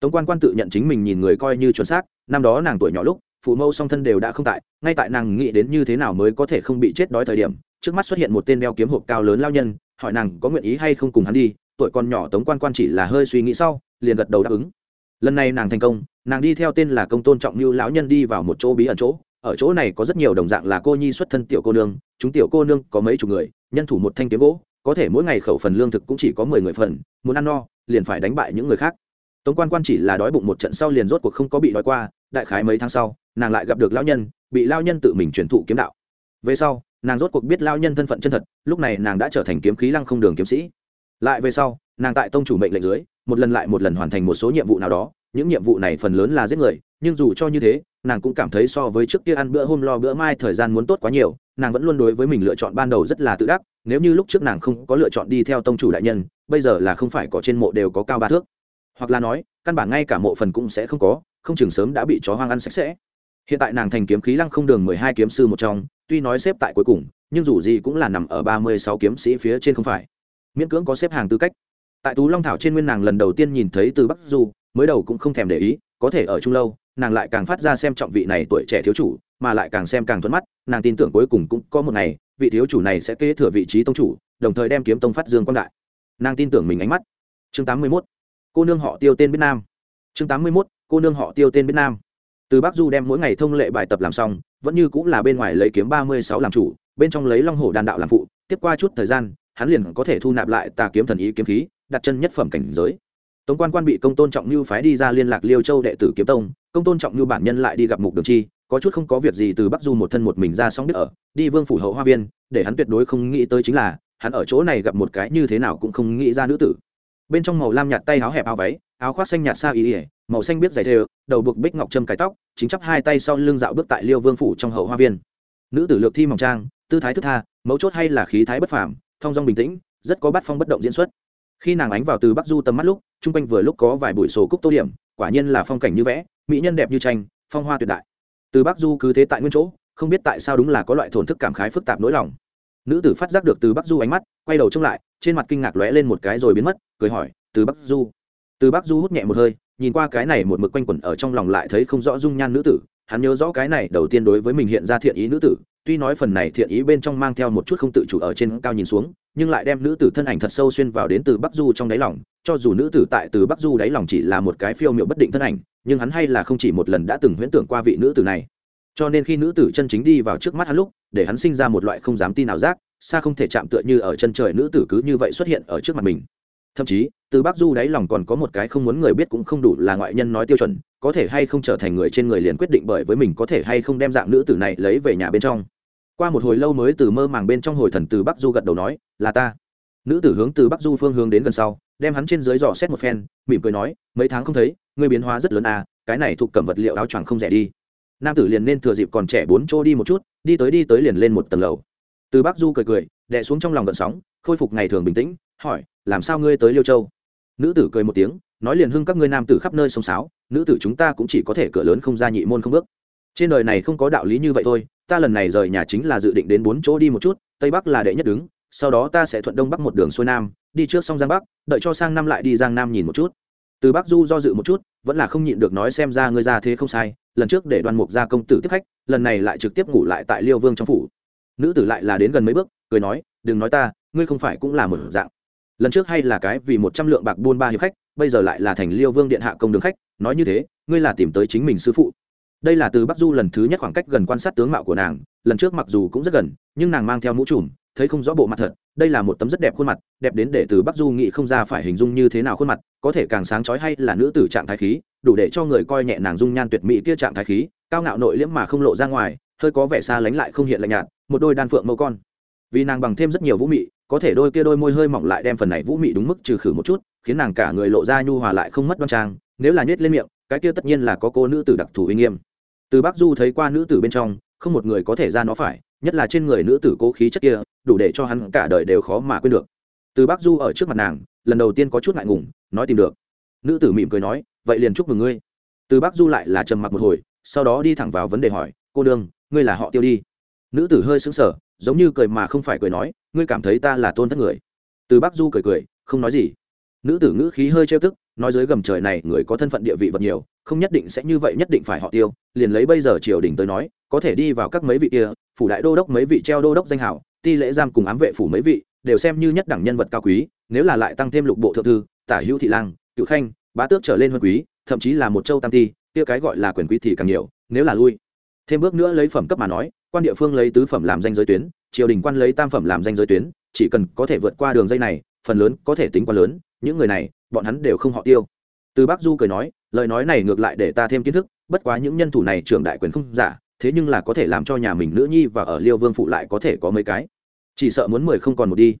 Tống quan quan tự nhận chính mình nhìn người coi như chuẩn xác, năm đó nàng tuổi nhỏ lúc, phụ mẫu song thân đều đã không tại, ngay tại nàng nghĩ đến như thế nào mới có thể không bị chết đói thời điểm trước mắt xuất hiện một tên đeo kiếm hộp cao lớn lao nhân, hỏi nàng có nguyện ý hay không cùng hắn đi, tuổi còn nhỏ tống quan quan chỉ là hơi suy nghĩ sau, liền gật đầu đáp ứng. Lần này nàng thành công, nàng đi theo tên là công tôn trọng như lão nhân đi vào một chỗ bí ẩn chỗ, ở chỗ này có rất nhiều đồng dạng là cô nhi xuất thân tiểu cô nương, chúng tiểu cô nương có mấy chục người, nhân thủ một thanh kiếm gỗ, có thể mỗi ngày khẩu phần lương thực cũng chỉ có mười người phần, muốn ăn no, liền phải đánh bại những người khác. Tống quan quan chỉ là đói bụng một trận sau liền rốt cuộc không có bị đói qua, đại khái mấy tháng sau, nàng lại gặp được lão nhân, bị lao nhân tự mình truyền thụ kiếm đạo. Về sau nàng rốt cuộc biết lao nhân thân phận chân thật, lúc này nàng đã trở thành kiếm khí lăng không đường kiếm sĩ. Lại về sau, nàng tại tông chủ mệnh lệnh dưới, một lần lại một lần hoàn thành một số nhiệm vụ nào đó, những nhiệm vụ này phần lớn là giết người, nhưng dù cho như thế, nàng cũng cảm thấy so với trước kia ăn bữa hôm lo bữa mai thời gian muốn tốt quá nhiều, nàng vẫn luôn đối với mình lựa chọn ban đầu rất là tự đắc, nếu như lúc trước nàng không có lựa chọn đi theo tông chủ đại nhân, bây giờ là không phải có trên mộ đều có cao ba thước. Hoặc là nói, căn bản ngay cả mộ phần cũng sẽ không có, không chừng sớm đã bị chó hoang ăn sạch sẽ hiện tại nàng thành kiếm khí lăng không đường mười hai kiếm sư một trong, tuy nói xếp tại cuối cùng, nhưng dù gì cũng là nằm ở ba mươi sáu kiếm sĩ phía trên không phải. Miễn cưỡng có xếp hàng tư cách. Tại tú long thảo trên nguyên nàng lần đầu tiên nhìn thấy từ bắc du, mới đầu cũng không thèm để ý, có thể ở chung lâu, nàng lại càng phát ra xem trọng vị này tuổi trẻ thiếu chủ, mà lại càng xem càng thuận mắt, nàng tin tưởng cuối cùng cũng có một ngày, vị thiếu chủ này sẽ kế thừa vị trí tông chủ, đồng thời đem kiếm tông phát dương quang đại. Nàng tin tưởng mình ánh mắt. Chương tám mươi 81. cô nương họ tiêu tên biết nam. Chương tám mươi 81. cô nương họ tiêu tên biết nam từ bắc du đem mỗi ngày thông lệ bài tập làm xong, vẫn như cũng là bên ngoài lấy kiếm ba mươi sáu làm chủ, bên trong lấy long hổ đàn đạo làm phụ, tiếp qua chút thời gian, hắn liền có thể thu nạp lại tà kiếm thần ý kiếm khí, đặt chân nhất phẩm cảnh giới. Tống quan quan bị công tôn trọng như phái đi ra liên lạc liêu châu đệ tử kiếm tông, công tôn trọng như bản nhân lại đi gặp mục đường chi, có chút không có việc gì từ bắc du một thân một mình ra xong biết ở, đi vương phủ hậu hoa viên, để hắn tuyệt đối không nghĩ tới chính là, hắn ở chỗ này gặp một cái như thế nào cũng không nghĩ ra nữ tử. Bên trong màu lam nhạt tay áo hẹp áo váy, áo khoác xanh nhạt xa ý ỉa màu xanh biết dày thêu, đầu buộc bích ngọc trâm cái tóc, chính chắp hai tay sau lưng dạo bước tại liêu vương phủ trong hậu hoa viên. Nữ tử lược thi mỏng trang, tư thái thức tha, mấu chốt hay là khí thái bất phàm, thong dong bình tĩnh, rất có bát phong bất động diễn xuất. Khi nàng ánh vào từ bắc du tầm mắt lúc chung quanh vừa lúc có vài bụi sổ cúc tô điểm, quả nhiên là phong cảnh như vẽ, mỹ nhân đẹp như tranh, phong hoa tuyệt đại. Từ bắc du cứ thế tại nguyên chỗ, không biết tại sao đúng là có loại thổn thức cảm khái phức tạp nỗi lòng. Nữ tử phát giác được từ bắc du ánh mắt, quay đầu trông lại, trên mặt kinh ngạc lóe lên một cái rồi biến mất, cười hỏi, từ bắc du? Từ bắc du hút nhẹ một hơi nhìn qua cái này một mực quanh quẩn ở trong lòng lại thấy không rõ dung nhan nữ tử, hắn nhớ rõ cái này đầu tiên đối với mình hiện ra thiện ý nữ tử, tuy nói phần này thiện ý bên trong mang theo một chút không tự chủ ở trên cao nhìn xuống, nhưng lại đem nữ tử thân ảnh thật sâu xuyên vào đến từ bắc du trong đáy lòng, cho dù nữ tử tại từ bắc du đáy lòng chỉ là một cái phiêu miệu bất định thân ảnh, nhưng hắn hay là không chỉ một lần đã từng huyễn tưởng qua vị nữ tử này. Cho nên khi nữ tử chân chính đi vào trước mắt hắn lúc, để hắn sinh ra một loại không dám tin nào giác, xa không thể chạm tựa như ở chân trời nữ tử cứ như vậy xuất hiện ở trước mặt mình. Thậm chí từ bắc du đáy lòng còn có một cái không muốn người biết cũng không đủ là ngoại nhân nói tiêu chuẩn, có thể hay không trở thành người trên người liền quyết định bởi với mình có thể hay không đem dạng nữ tử này lấy về nhà bên trong. Qua một hồi lâu mới từ mơ màng bên trong hồi thần từ bắc du gật đầu nói, là ta. Nữ tử hướng từ bắc du phương hướng đến gần sau, đem hắn trên dưới dò xét một phen, mỉm cười nói, mấy tháng không thấy, ngươi biến hóa rất lớn à cái này thuộc cầm vật liệu áo choàng không rẻ đi. Nam tử liền nên thừa dịp còn trẻ bốn chỗ đi một chút, đi tới đi tới liền lên một tầng lầu. Từ bắc du cười cười, đè xuống trong lòng gợn sóng, khôi phục ngày thường bình tĩnh, hỏi, làm sao ngươi tới liêu châu? Nữ tử cười một tiếng, nói liền hưng các ngươi nam tử khắp nơi sông sáo nữ tử chúng ta cũng chỉ có thể cửa lớn không ra nhị môn không bước. Trên đời này không có đạo lý như vậy thôi, ta lần này rời nhà chính là dự định đến bốn chỗ đi một chút, tây bắc là đệ nhất đứng, sau đó ta sẽ thuận đông bắc một đường xuôi nam, đi trước xong giang bắc, đợi cho sang năm lại đi giang nam nhìn một chút. Từ bắc du do dự một chút, vẫn là không nhịn được nói xem ra ngươi ra thế không sai, lần trước để đoàn mục ra công tử tiếp khách, lần này lại trực tiếp ngủ lại tại liêu vương trong phủ. Nữ tử lại là đến gần mấy bước, cười nói, đừng nói ta, ngươi không phải cũng là một dạng lần trước hay là cái vì một trăm lượng bạc buôn ba hiệp khách, bây giờ lại là thành liêu vương điện hạ công đường khách, nói như thế, ngươi là tìm tới chính mình sư phụ. Đây là từ bắc du lần thứ nhất khoảng cách gần quan sát tướng mạo của nàng, lần trước mặc dù cũng rất gần, nhưng nàng mang theo mũ trùm, thấy không rõ bộ mặt thật, đây là một tấm rất đẹp khuôn mặt, đẹp đến để từ bắc du nghĩ không ra phải hình dung như thế nào khuôn mặt, có thể càng sáng trói hay là nữ tử trạng thái khí, đủ để cho người coi nhẹ nàng dung nhan tuyệt mỹ kia trạng thái khí, cao ngạo nội liễm mà không lộ ra ngoài, hơi có vẻ xa lánh lại không hiện lạnh nhạt, một đôi đan phượng mẫu con. Vì nàng bằng thêm rất nhiều vũ mị có thể đôi kia đôi môi hơi mỏng lại đem phần này vũ mị đúng mức trừ khử một chút, khiến nàng cả người lộ ra nhu hòa lại không mất đoan trang, nếu là nhét lên miệng, cái kia tất nhiên là có cô nữ tử đặc thù uy nghiêm. Từ bắc du thấy qua nữ tử bên trong, không một người có thể ra nó phải, nhất là trên người nữ tử cố khí chất kia, đủ để cho hắn cả đời đều khó mà quên được. Từ bắc du ở trước mặt nàng, lần đầu tiên có chút ngại ngùng, nói tìm được. Nữ tử mỉm cười nói, vậy liền chúc mừng ngươi. Từ bắc du lại là trầm mặc một hồi, sau đó đi thẳng vào vấn đề hỏi, cô đương ngươi là họ tiêu đi? Nữ tử hơi sững sờ giống như cười mà không phải cười nói, ngươi cảm thấy ta là tôn thất người? Từ bắc du cười cười, không nói gì. Nữ tử ngữ khí hơi trêu tức, nói dưới gầm trời này người có thân phận địa vị vật nhiều, không nhất định sẽ như vậy nhất định phải họ tiêu, liền lấy bây giờ triều đình tới nói, có thể đi vào các mấy vị kia, phủ đại đô đốc mấy vị treo đô đốc danh hảo, ti lễ giam cùng ám vệ phủ mấy vị, đều xem như nhất đẳng nhân vật cao quý, nếu là lại tăng thêm lục bộ thượng thư, tả hữu thị lang, cựu khanh, bá tước trở lên huân quý, thậm chí là một châu tam ti, kia cái gọi là quyền quý thì càng nhiều, nếu là lui. Thêm bước nữa lấy phẩm cấp mà nói quan địa phương lấy tứ phẩm làm danh giới tuyến, triều đình quan lấy tam phẩm làm danh giới tuyến, chỉ cần có thể vượt qua đường dây này, phần lớn có thể tính quá lớn, những người này, bọn hắn đều không họ tiêu. Từ bắc du cười nói, lời nói này ngược lại để ta thêm kiến thức, bất quá những nhân thủ này trưởng đại quyền không giả, thế nhưng là có thể làm cho nhà mình nữ nhi và ở liêu vương phụ lại có thể có mấy cái. Chỉ sợ muốn mười không còn một đi.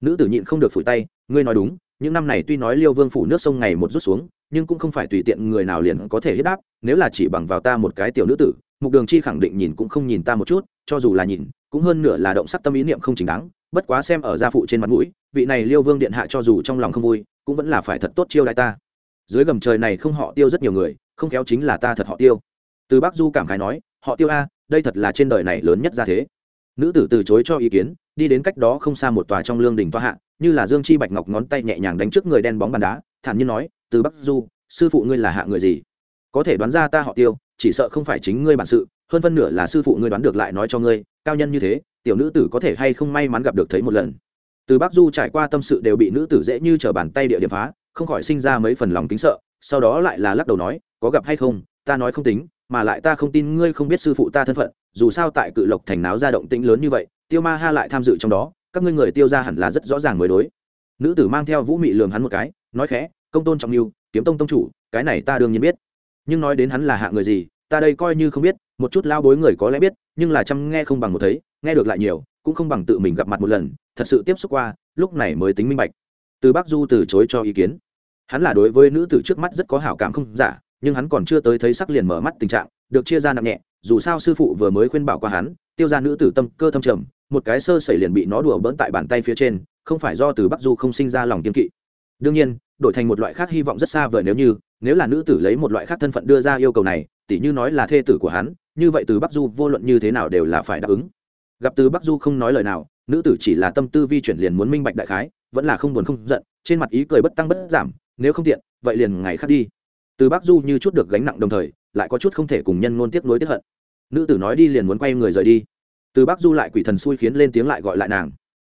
Nữ tử nhịn không được phủi tay, ngươi nói đúng, những năm này tuy nói liêu vương phủ nước sông ngày một rút xuống, nhưng cũng không phải tùy tiện người nào liền có thể hết đáp, nếu là chỉ bằng vào ta một cái tiểu nữ tử mục đường chi khẳng định nhìn cũng không nhìn ta một chút, cho dù là nhìn, cũng hơn nửa là động sắc tâm ý niệm không chính đáng, bất quá xem ở gia phụ trên mặt mũi, vị này liêu vương điện hạ cho dù trong lòng không vui, cũng vẫn là phải thật tốt chiêu đại ta. Dưới gầm trời này không họ tiêu rất nhiều người, không khéo chính là ta thật họ tiêu. Từ bác du cảm khái nói, họ tiêu a, đây thật là trên đời này lớn nhất ra thế. Nữ tử từ chối cho ý kiến, đi đến cách đó không xa một tòa trong lương đình toa hạ, như là dương chi bạch ngọc ngón tay nhẹ nhàng đánh trước người đen bóng bàn đá, thản nhiên nói, từ bắc du, sư phụ ngươi là hạ người gì? Có thể đoán ra ta họ tiêu chỉ sợ không phải chính ngươi bản sự, hơn phân nửa là sư phụ ngươi đoán được lại nói cho ngươi, cao nhân như thế, tiểu nữ tử có thể hay không may mắn gặp được thấy một lần. Từ bắc du trải qua tâm sự đều bị nữ tử dễ như t r ở bàn tay địa điểm phá, không khỏi sinh ra mấy phần lòng kính sợ, sau đó lại là lắc đầu nói, có gặp hay không? Ta nói không tính, mà lại ta không tin ngươi không biết sư phụ ta thân phận, dù sao tại cự lộc thành náo ra động tĩnh lớn như vậy, tiêu ma ha lại tham dự trong đó, các ngươi người tiêu ra hẳn là rất rõ ràng mới đối. Nữ tử mang theo vũ mị lường hắn một cái, nói khẽ, công tôn trọng mưu, kiếm tông tông chủ, cái này ta đương nhiên biết. Nhưng nói đến hắn là hạ người gì ta đây coi như không biết, một chút lao bối người có lẽ biết, nhưng là chăm nghe không bằng một thấy, nghe được lại nhiều, cũng không bằng tự mình gặp mặt một lần, thật sự tiếp xúc qua, lúc này mới tính minh bạch. Từ bác du từ chối cho ý kiến. Hắn là đối với nữ tử trước mắt rất có hảo cảm không giả, nhưng hắn còn chưa tới thấy sắc liền mở mắt tình trạng, được chia ra nặng nhẹ, dù sao sư phụ vừa mới khuyên bảo qua hắn, tiêu ra nữ tử tâm cơ thâm trầm, một cái sơ sẩy liền bị nó đùa bỡn tại bàn tay phía trên, không phải do từ bắc du không sinh ra lòng kiên kỵ. Đương nhiên, đổi thành một loại khác hy vọng rất xa vời nếu như, nếu là nữ tử lấy một loại khác thân phận đưa ra yêu cầu này tỉ như nói là thê tử của hắn, như vậy từ bắc du vô luận như thế nào đều là phải đáp ứng. Gặp từ bắc du không nói lời nào, nữ tử chỉ là tâm tư vi chuyển liền muốn minh bạch đại khái, vẫn là không buồn không giận, trên mặt ý cười bất tăng bất giảm, nếu không tiện, vậy liền ngày khác đi. Từ bắc du như chút được gánh nặng đồng thời, lại có chút không thể cùng nhân ngôn tiếp nối tiếp hận. Nữ tử nói đi liền muốn quay người rời đi. Từ bắc du lại quỷ thần xui khiến lên tiếng lại gọi lại nàng.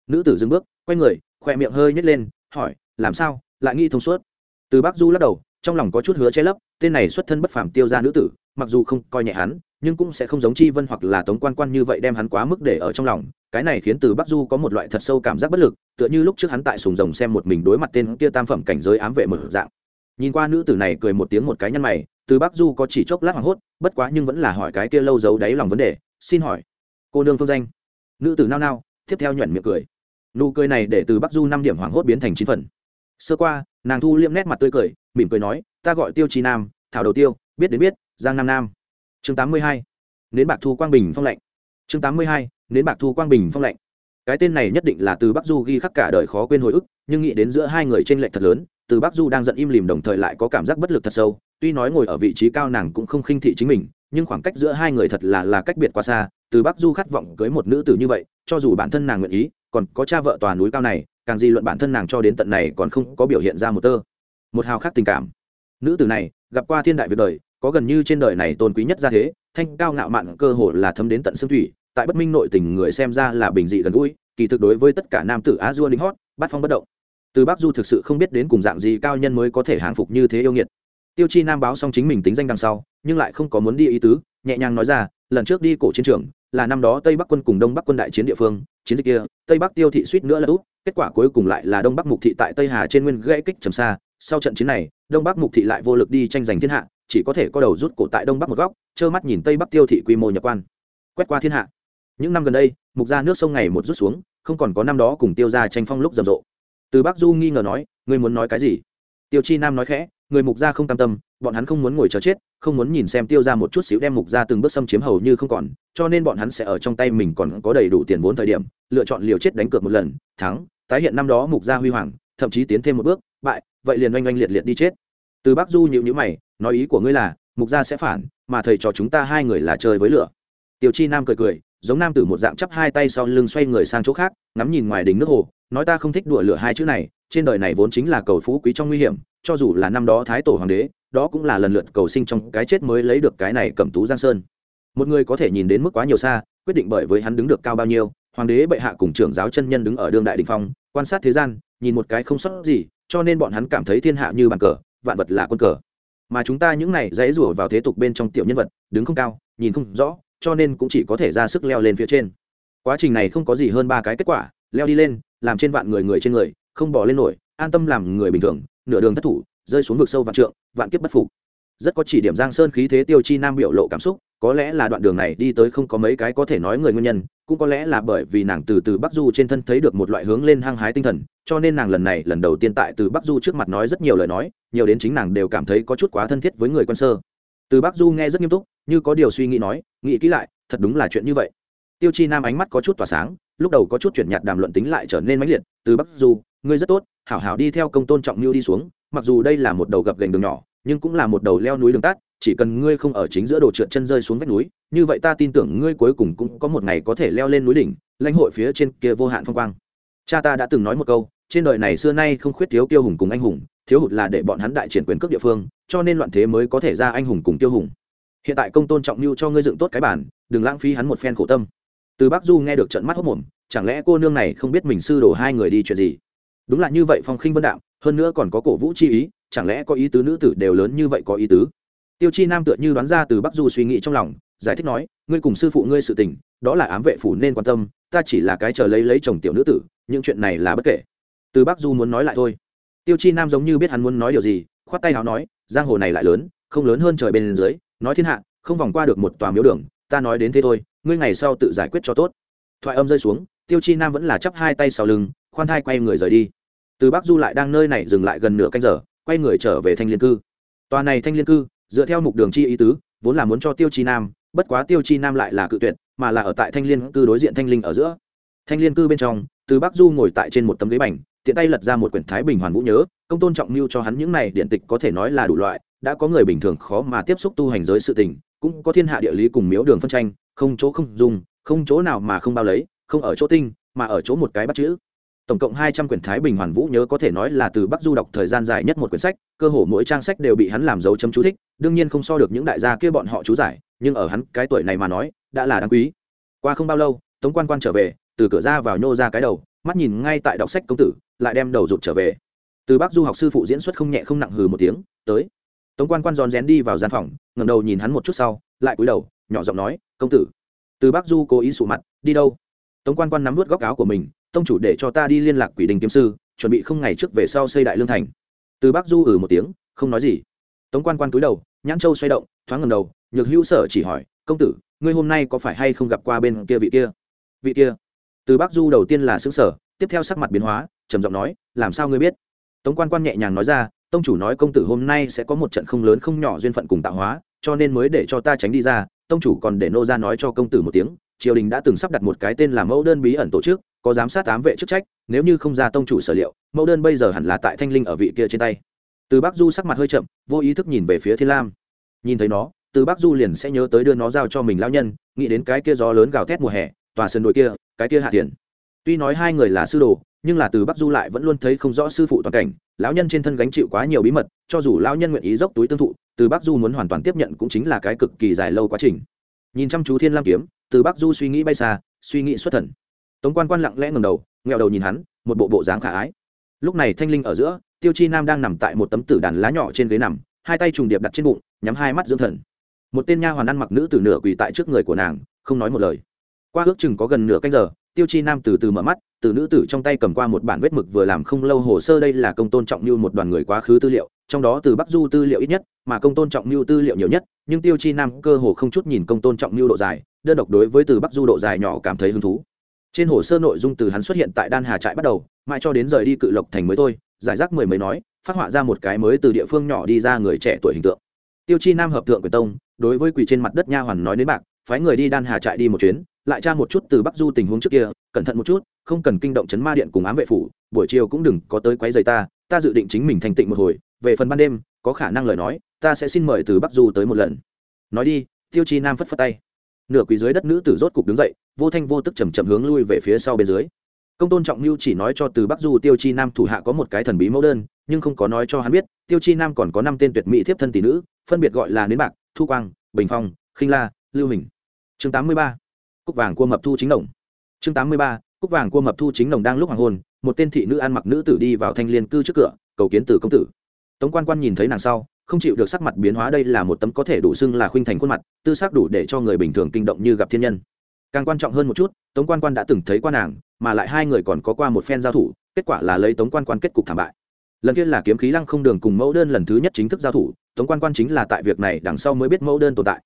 Nữ tử dừng bước, quay người, khoe miệng hơi nhét lên, hỏi, làm sao? Lại nghi thông suốt? Từ bắc du lắc đầu trong lòng có chút hứa che lấp, tên này xuất thân bất phàm tiêu ra nữ tử, mặc dù không coi nhẹ hắn, nhưng cũng sẽ không giống chi vân hoặc là tống quan quan như vậy đem hắn quá mức để ở trong lòng, cái này khiến từ bắc du có một loại thật sâu cảm giác bất lực, tựa như lúc trước hắn tại sùng rồng xem một mình đối mặt tên kia tam phẩm cảnh giới ám vệ mở dạng. Nhìn qua nữ tử này cười một tiếng một cái nhăn mày, từ bắc du có chỉ chốc lát hoảng hốt, bất quá nhưng vẫn là hỏi cái kia lâu giấu đáy lòng vấn đề, xin hỏi, cô nương phương danh? Nữ tử nao nao, tiếp theo nhuận miệng cười. Nụ cười này để từ bắc du năm điểm hoảng hốt biến thành chín phần sơ qua, nàng thu liêm nét mặt tươi cười, mỉm cười nói, ta gọi tiêu trí nam, thảo đầu tiêu, biết đến biết, giang nam nam. Chương tám mươi hai, nến bạc thu quang bình phong lệnh. Chương tám mươi hai, nến bạc thu quang bình phong lệnh. Cái tên này nhất định là từ bắc du ghi khắc cả đời khó quên hồi ức, nhưng nghĩ đến giữa hai người t r ê n lệch thật lớn, từ bắc du đang giận im lìm đồng thời lại có cảm giác bất lực thật sâu, tuy nói ngồi ở vị trí cao nàng cũng không khinh thị chính mình, nhưng khoảng cách giữa hai người thật là là cách biệt quá xa, từ bắc du khát vọng cưới một nữ tử như vậy, cho dù bản thân nàng nguyện ý, còn có cha vợ tòa núi cao này càng gì luận bản thân nàng cho đến tận này còn không có biểu hiện ra một tơ, một hào khác tình cảm. Nữ tử này, gặp qua thiên đại việc đời, có gần như trên đời này tôn quý nhất ra thế, thanh cao ngạo mạn cơ hồ là thấm đến tận xương thủy, tại bất minh nội tình người xem ra là bình dị gần gũi, kỳ thực đối với tất cả nam tử á dua lính hót, bát phong bất động. Từ bắc du thực sự không biết đến cùng dạng gì cao nhân mới có thể hàng phục như thế yêu nghiệt. Tiêu chi nam báo xong chính mình tính danh đằng sau nhưng lại không có muốn đi ý tứ, nhẹ nhàng nói ra, lần trước đi cổ chiến trường là năm đó tây bắc quân cùng đông bắc quân đại chiến địa phương, chiến dịch kia, tây bắc tiêu thị suýt nữa là út kết quả cuối cùng lại là đông bắc mục thị tại tây hà trên nguyên gãy kích trầm xa. Sau trận chiến này, đông bắc mục thị lại vô lực đi tranh giành thiên hạ, chỉ có thể có đầu rút cổ tại đông bắc một góc, trơ mắt nhìn tây bắc tiêu thị quy mô nhập quan. Quét qua thiên hạ. Những năm gần đây, mục ra nước sông ngày một rút xuống, không còn có năm đó cùng tiêu ra tranh phong lúc rầm rộ. Từ bắc du nghi ngờ nói, ngươi muốn nói cái gì? Tiêu chi nam nói khẽ, người mục gia không cam tâm bọn hắn không muốn ngồi chờ chết, không muốn nhìn xem tiêu ra một chút xíu đem mục gia từng bước xâm chiếm hầu như không còn, cho nên bọn hắn sẽ ở trong tay mình còn có đầy đủ tiền vốn thời điểm, lựa chọn liều chết đánh cược một lần, thắng, tái hiện năm đó mục gia huy hoàng, thậm chí tiến thêm một bước, bại, vậy liền oanh oanh liệt liệt đi chết. Từ bắc du nhịu nhữ mày, nói ý của ngươi là, mục gia sẽ phản, mà thầy trò chúng ta hai người là chơi với lửa. Tiêu chi nam cười cười, giống nam tử một dạng chắp hai tay sau lưng xoay người sang chỗ khác, ngắm nhìn ngoài đỉnh nước hồ, nói ta không thích đùa lửa hai chữ này, trên đời này vốn chính là cầu phú quý trong nguy hiểm, cho dù là năm đó thái tổ hoàng đế đó cũng là lần lượt cầu sinh trong cái chết mới lấy được cái này cầm tú giang sơn. Một người có thể nhìn đến mức quá nhiều xa, quyết định bởi với hắn đứng được cao bao nhiêu, hoàng đế bệ hạ cùng trưởng giáo chân nhân đứng ở đương đại đình phong, quan sát thế gian, nhìn một cái không sót gì, cho nên bọn hắn cảm thấy thiên hạ như bàn cờ, vạn vật là quân cờ. Mà chúng ta những này dãy rủa vào thế tục bên trong tiểu nhân vật, đứng không cao, nhìn không rõ, cho nên cũng chỉ có thể ra sức leo lên phía trên. Quá trình này không có gì hơn ba cái kết quả, leo đi lên, làm trên vạn người người trên người, không bỏ lên nổi, an tâm làm người bình thường, nửa đường thất thủ rơi xuống vực sâu vạn trượng, vạn kiếp bất phục. Rất có chỉ điểm giang sơn khí thế tiêu chi nam biểu lộ cảm xúc, có lẽ là đoạn đường này đi tới không có mấy cái có thể nói người nguyên nhân, cũng có lẽ là bởi vì nàng từ từ bắc du trên thân thấy được một loại hướng lên hăng hái tinh thần, cho nên nàng lần này, lần đầu tiên tại từ bắc du trước mặt nói rất nhiều lời nói, nhiều đến chính nàng đều cảm thấy có chút quá thân thiết với người quân sơ. Từ bắc du nghe rất nghiêm túc, như có điều suy nghĩ nói, nghĩ kỹ lại, thật đúng là chuyện như vậy. Tiêu chi nam ánh mắt có chút tỏa sáng, lúc đầu có chút chuyển nhạt đàm luận tính lại trở nên mãnh liệt, từ bắc du, ngươi rất tốt, hảo hảo đi theo công tôn trọng mưu đi xuống mặc dù đây là một đầu gập gành đường nhỏ, nhưng cũng là một đầu leo núi đường tắt. chỉ cần ngươi không ở chính giữa đồ trượt chân rơi xuống vách núi, như vậy ta tin tưởng ngươi cuối cùng cũng có một ngày có thể leo lên núi đỉnh, lãnh hội phía trên kia vô hạn phong quang. Cha ta đã từng nói một câu, trên đời này xưa nay không khuyết thiếu tiêu hùng cùng anh hùng, thiếu hụt là để bọn hắn đại triển quyền cước địa phương, cho nên loạn thế mới có thể ra anh hùng cùng tiêu hùng. Hiện tại công tôn trọng mưu cho ngươi dựng tốt cái bản, đừng lãng phí hắn một phen khổ tâm. Từ bác du nghe được trận mắt hốc mồm, chẳng lẽ cô nương này không biết mình sư đổ hai người đi chuyện gì? Đúng là như vậy phong khinh vân đạo hơn nữa còn có cổ vũ chi ý, chẳng lẽ có ý tứ nữ tử đều lớn như vậy có ý tứ? Tiêu chi nam tựa như đoán ra từ bắc du suy nghĩ trong lòng, giải thích nói, ngươi cùng sư phụ ngươi sự tình, đó là ám vệ phủ nên quan tâm, ta chỉ là cái chờ lấy lấy chồng tiểu nữ tử, những chuyện này là bất kể. Từ bắc du muốn nói lại thôi. Tiêu chi nam giống như biết hắn muốn nói điều gì, khoát tay nào nói, giang hồ này lại lớn, không lớn hơn trời bên dưới, nói thiên hạ, không vòng qua được một tòa miếu đường, ta nói đến thế thôi, ngươi ngày sau tự giải quyết cho tốt. Thoại âm rơi xuống, tiêu chi nam vẫn là chắp hai tay sau lưng, khoan thai quay người rời đi từ bắc du lại đang nơi này dừng lại gần nửa canh giờ, quay người trở về thanh liên cư. Tòa này thanh liên cư, dựa theo mục đường chi ý tứ, vốn là muốn cho tiêu chi nam, bất quá tiêu chi nam lại là cự tuyệt, mà là ở tại thanh liên cư đối diện thanh linh ở giữa. Thanh liên cư bên trong, từ bắc du ngồi tại trên một tấm ghế bành, tiện tay lật ra một quyển thái bình hoàn vũ nhớ, công tôn trọng mưu cho hắn những này điện tịch có thể nói là đủ loại, đã có người bình thường khó mà tiếp xúc tu hành giới sự tình, cũng có thiên hạ địa lý cùng miếu đường phân tranh, không chỗ không dùng, không chỗ nào mà không bao lấy, không ở chỗ tinh, mà ở chỗ một cái bắt chữ tổng cộng hai trăm quyển thái bình hoàn vũ nhớ có thể nói là từ bắc du đọc thời gian dài nhất một quyển sách, cơ hồ mỗi trang sách đều bị hắn làm dấu chấm chú thích, đương nhiên không so được những đại gia kia bọn họ chú giải, nhưng ở hắn cái tuổi này mà nói, đã là đáng quý. Qua không bao lâu, tống quan quan trở về, từ cửa ra vào nhô ra cái đầu, mắt nhìn ngay tại đọc sách công tử, lại đem đầu rụt trở về. Từ bắc du học sư phụ diễn xuất không nhẹ không nặng hừ một tiếng, tới. Tống quan quan giòn rén đi vào gian phòng ngầm đầu nhìn hắn một chút sau, lại cúi đầu, nhỏ giọng nói, công tử, từ bắc du cố ý sụ mặt, đi đâu? Tống quan quan nắm vút góc áo của mình tông chủ để cho ta đi liên lạc quỷ đình kiếm sư, chuẩn bị không ngày trước về sau xây đại lương thành. Từ bắc du ừ một tiếng, không nói gì. Tống quan quan cúi đầu, nhãn châu xoay động, thoáng ngầm đầu, nhược hữu sở chỉ hỏi, công tử, ngươi hôm nay có phải hay không gặp qua bên kia vị kia? Vị kia? Từ bắc du đầu tiên là xứng sở tiếp theo sắc mặt biến hóa, trầm giọng nói, làm sao ngươi biết? Tống quan quan nhẹ nhàng nói ra, tông chủ nói công tử hôm nay sẽ có một trận không lớn không nhỏ duyên phận cùng tạo hóa, cho nên mới để cho ta tránh đi ra, tông chủ còn để nô ra nói cho công tử một tiếng, triều đình đã từng sắp đặt một cái tên là mẫu đơn bí ẩn tổ chức có giám sát tám vệ chức trách, nếu như không ra tông chủ sở liệu, mẫu đơn bây giờ hẳn là tại thanh linh ở vị kia trên tay. Từ bắc du sắc mặt hơi chậm, vô ý thức nhìn về phía thiên lam. Nhìn thấy nó, từ bắc du liền sẽ nhớ tới đưa nó giao cho mình lao nhân, nghĩ đến cái kia gió lớn gào thét mùa hè, tòa sân đội kia, cái kia hạ tiền tuy nói hai người là sư đồ, nhưng là từ bắc du lại vẫn luôn thấy không rõ sư phụ toàn cảnh, lão nhân trên thân gánh chịu quá nhiều bí mật, cho dù lão nhân nguyện ý dốc túi tương thụ, từ bắc du muốn hoàn toàn tiếp nhận cũng chính là cái cực kỳ dài lâu quá trình. Nhìn chăm chú thiên lam kiếm, từ bắc du suy nghĩ bay xa, suy nghĩ xuất thần tống quan quan lặng lẽ ngầm đầu, nghẹo đầu nhìn hắn, một bộ bộ dáng khả ái. Lúc này thanh linh ở giữa, tiêu chi nam đang nằm tại một tấm tử đàn lá nhỏ trên ghế nằm, hai tay trùng điệp đặt trên bụng, nhắm hai mắt dưỡng thần. Một tên nha hoàn ăn mặc nữ từ nửa quỳ tại trước người của nàng, không nói một lời. Qua ước chừng có gần nửa canh giờ, tiêu chi nam từ từ mở mắt, từ nữ tử trong tay cầm qua một bản vết mực vừa làm không lâu hồ sơ đây là công tôn trọng như một đoàn người quá khứ tư liệu, trong đó từ bắc du tư liệu ít nhất, mà công tôn trọng như tư liệu nhiều nhất, nhưng tiêu chi nam cơ hồ không chút nhìn công tôn trọng như độ dài, đơn độc đối với từ bắc du độ dài nhỏ cảm thấy hứng thú trên hồ sơ nội dung từ hắn xuất hiện tại đan hà trại bắt đầu, mãi cho đến rời đi cự lộc thành mới thôi, giải rác mười mấy nói, phát họa ra một cái mới từ địa phương nhỏ đi ra người trẻ tuổi hình tượng. Tiêu chi nam hợp thượng quyền tông, đối với quỳ trên mặt đất nha hoàn nói đến bạc, phái người đi đan hà trại đi một chuyến, lại tra một chút từ bắc du tình huống trước kia, cẩn thận một chút, không cần kinh động chấn ma điện cùng ám vệ phủ, buổi chiều cũng đừng có tới quấy giày ta ta dự định chính mình thành tịnh một hồi, về phần ban đêm, có khả năng lời nói, ta sẽ xin mời từ bắc du tới một lần. Nói đi, tiêu chi nam phất phất tay nửa quỳ dưới đất nữ tử rốt cục đứng dậy, vô thanh vô tức chầm chậm hướng lui về phía sau bên dưới. Công tôn trọng mưu chỉ nói cho từ bắc du tiêu chi nam thủ hạ có một cái thần bí mẫu đơn, nhưng không có nói cho hắn biết, tiêu chi nam còn có năm tên tuyệt mỹ thiếp thân tỷ nữ, phân biệt gọi là nến bạc, thu quang, bình phong, khinh la, lưu hình. Chương tám mươi ba, cúc vàng cua mập thu chính đồng chương tám mươi ba, cúc vàng cua mập thu chính đồng đang lúc hoàng hôn, một tên thị nữ ăn mặc nữ tử đi vào thanh liên cư trước cửa, cầu kiến từ công tử. Tống quan quan nhìn thấy nàng sau không chịu được sắc mặt biến hóa đây là một tấm có thể đủ xưng là khuynh thành khuôn mặt, tư sắc đủ để cho người bình thường kinh động như gặp thiên nhân. Càng quan trọng hơn một chút, tống quan quan đã từng thấy qua nàng, mà lại hai người còn có qua một phen giao thủ, kết quả là lấy tống quan quan kết cục thảm bại. Lần kia là kiếm khí lăng không đường cùng mẫu đơn lần thứ nhất chính thức giao thủ, tống quan quan chính là tại việc này đằng sau mới biết mẫu đơn tồn tại.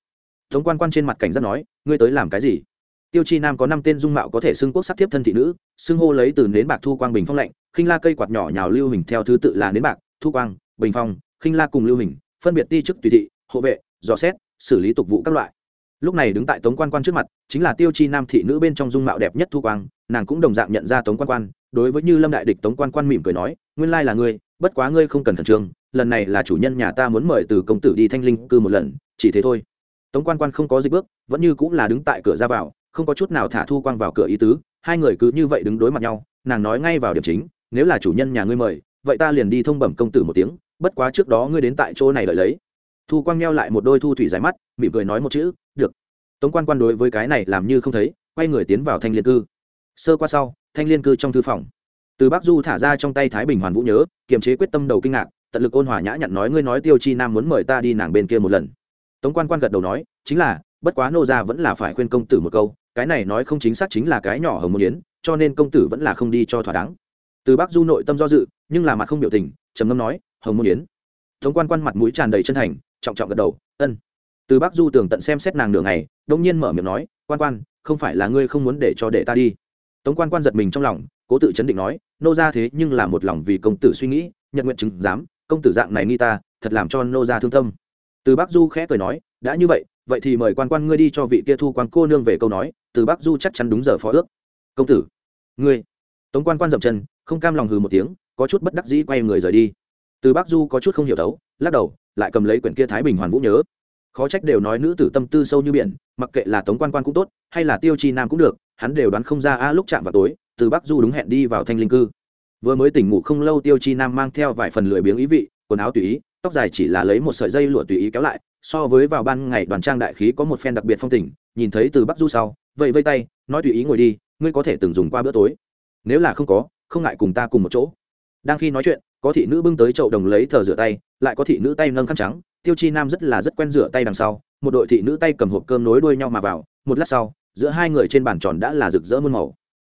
Tống quan quan trên mặt cảnh giác nói, ngươi tới làm cái gì? Tiêu chi nam có năm tên dung mạo có thể xưng quốc sắc thiếp thân thị nữ, xưng hô lấy từ nến bạc thu quang bình phong lạnh, khinh la cây quạt nhỏ nhào lưu hình theo thứ tự là nến bạc, thu quang, bình phong khinh la cùng lưu hình, phân biệt ti chức tùy thị, hộ vệ, dò xét, xử lý tục vụ các loại. Lúc này đứng tại tống quan quan trước mặt, chính là tiêu chi nam thị nữ bên trong dung mạo đẹp nhất thu quang, nàng cũng đồng dạng nhận ra tống quan quan, đối với như lâm đại địch tống quan quan mỉm cười nói, nguyên lai là ngươi, bất quá ngươi không cần khẩn trương, lần này là chủ nhân nhà ta muốn mời từ công tử đi thanh linh cư một lần, chỉ thế thôi. Tống quan quan không có dịch bước, vẫn như cũng là đứng tại cửa ra vào, không có chút nào thả thu quang vào cửa ý tứ, hai người cứ như vậy đứng đối mặt nhau, nàng nói ngay vào điểm chính, nếu là chủ nhân nhà ngươi mời, vậy ta liền đi thông bẩm công tử một tiếng bất quá trước đó ngươi đến tại chỗ này đợi lấy. Thu quang neo lại một đôi thu thủy dài mắt, mỉm cười nói một chữ, được. Tống quan quan đối với cái này làm như không thấy, quay người tiến vào thanh liên cư. Sơ qua sau, thanh liên cư trong thư phòng. Từ bắc du thả ra trong tay thái bình hoàn vũ nhớ, kiềm chế quyết tâm đầu kinh ngạc, tận lực ôn hòa nhã nhặn nói, ngươi nói tiêu chi nam muốn mời ta đi nàng bên kia một lần. Tống quan quan gật đầu nói, chính là, bất quá nô gia vẫn là phải khuyên công tử một câu, cái này nói không chính xác chính là cái nhỏ hồng môn yến, cho nên công tử vẫn là không đi cho thỏa đáng. Từ bắc du nội tâm do dự, nhưng là mặt không biểu tình, trầm ngâm nói hồng môn yến. Tống quan quan mặt mũi tràn đầy chân thành, trọng trọng gật đầu, ân. Từ bác du tường tận xem xét nàng nửa ngày, đông nhiên mở miệng nói, quan quan, không phải là ngươi không muốn để cho để ta đi? Tống quan quan giật mình trong lòng, cố tự chấn định nói, nô ra thế nhưng là một lòng vì công tử suy nghĩ nhận nguyện chứng giám, công tử dạng này nghi ta, thật làm cho nô ra thương tâm. Từ bác du khẽ cười nói, đã như vậy vậy thì mời quan quan ngươi đi cho vị kia thu quan cô nương về câu nói, từ bác du chắc chắn đúng giờ phó ước. Công tử, ngươi? Tống quan quan dậm chân, không cam lòng hừ một tiếng, có chút bất đắc dĩ quay người rời đi từ Bác du có chút không hiểu thấu, lắc đầu, lại cầm lấy quyển kia thái bình hoàn vũ nhớ. Khó trách đều nói nữ tử tâm tư sâu như biển, mặc kệ là tống quan quan cũng tốt, hay là tiêu chi nam cũng được, hắn đều đoán không ra a, lúc chạm vào tối, từ bắc du đúng hẹn đi vào thanh linh cư. Vừa mới tỉnh ngủ không lâu, tiêu chi nam mang theo vài phần lười biếng ý vị, quần áo tùy ý, tóc dài chỉ là lấy một sợi dây lụa tùy ý kéo lại, so với vào ban ngày đoàn trang đại khí có một phen đặc biệt phong tình, nhìn thấy từ bắc du sau vậy vây tay, nói tùy ý ngồi đi, ngươi có thể từng dùng qua bữa tối. Nếu là không có, không ngại cùng ta cùng một chỗ. Đang khi nói chuyện có thị nữ bưng tới chậu đồng lấy thờ rửa tay, lại có thị nữ tay nâng khăn trắng, tiêu chi nam rất là rất quen rửa tay đằng sau, một đội thị nữ tay cầm hộp cơm nối đuôi nhau mà vào, một lát sau, giữa hai người trên bàn tròn đã là rực rỡ muôn màu.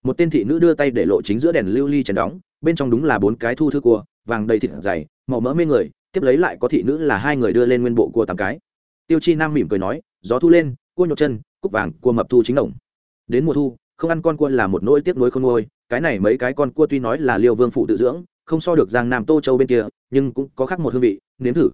Một tên thị nữ đưa tay để lộ chính giữa đèn lưu ly chèn đóng, bên trong đúng là bốn cái thu thư cua vàng đầy thịt dày, màu mỡ mê người, tiếp lấy lại có thị nữ là hai người đưa lên nguyên bộ cua tám cái. Tiêu chi nam mỉm cười nói, gió thu lên, cua nhột chân, cúc vàng, cua mập thu chính đồng. Đến mùa thu, không ăn con cua là một nỗi tiếc nuối không nuôi cái này mấy cái con cua tuy nói là liêu vương phụ tự dưỡng không so được giang nam tô châu bên kia, nhưng cũng có khác một hương vị, nếm thử.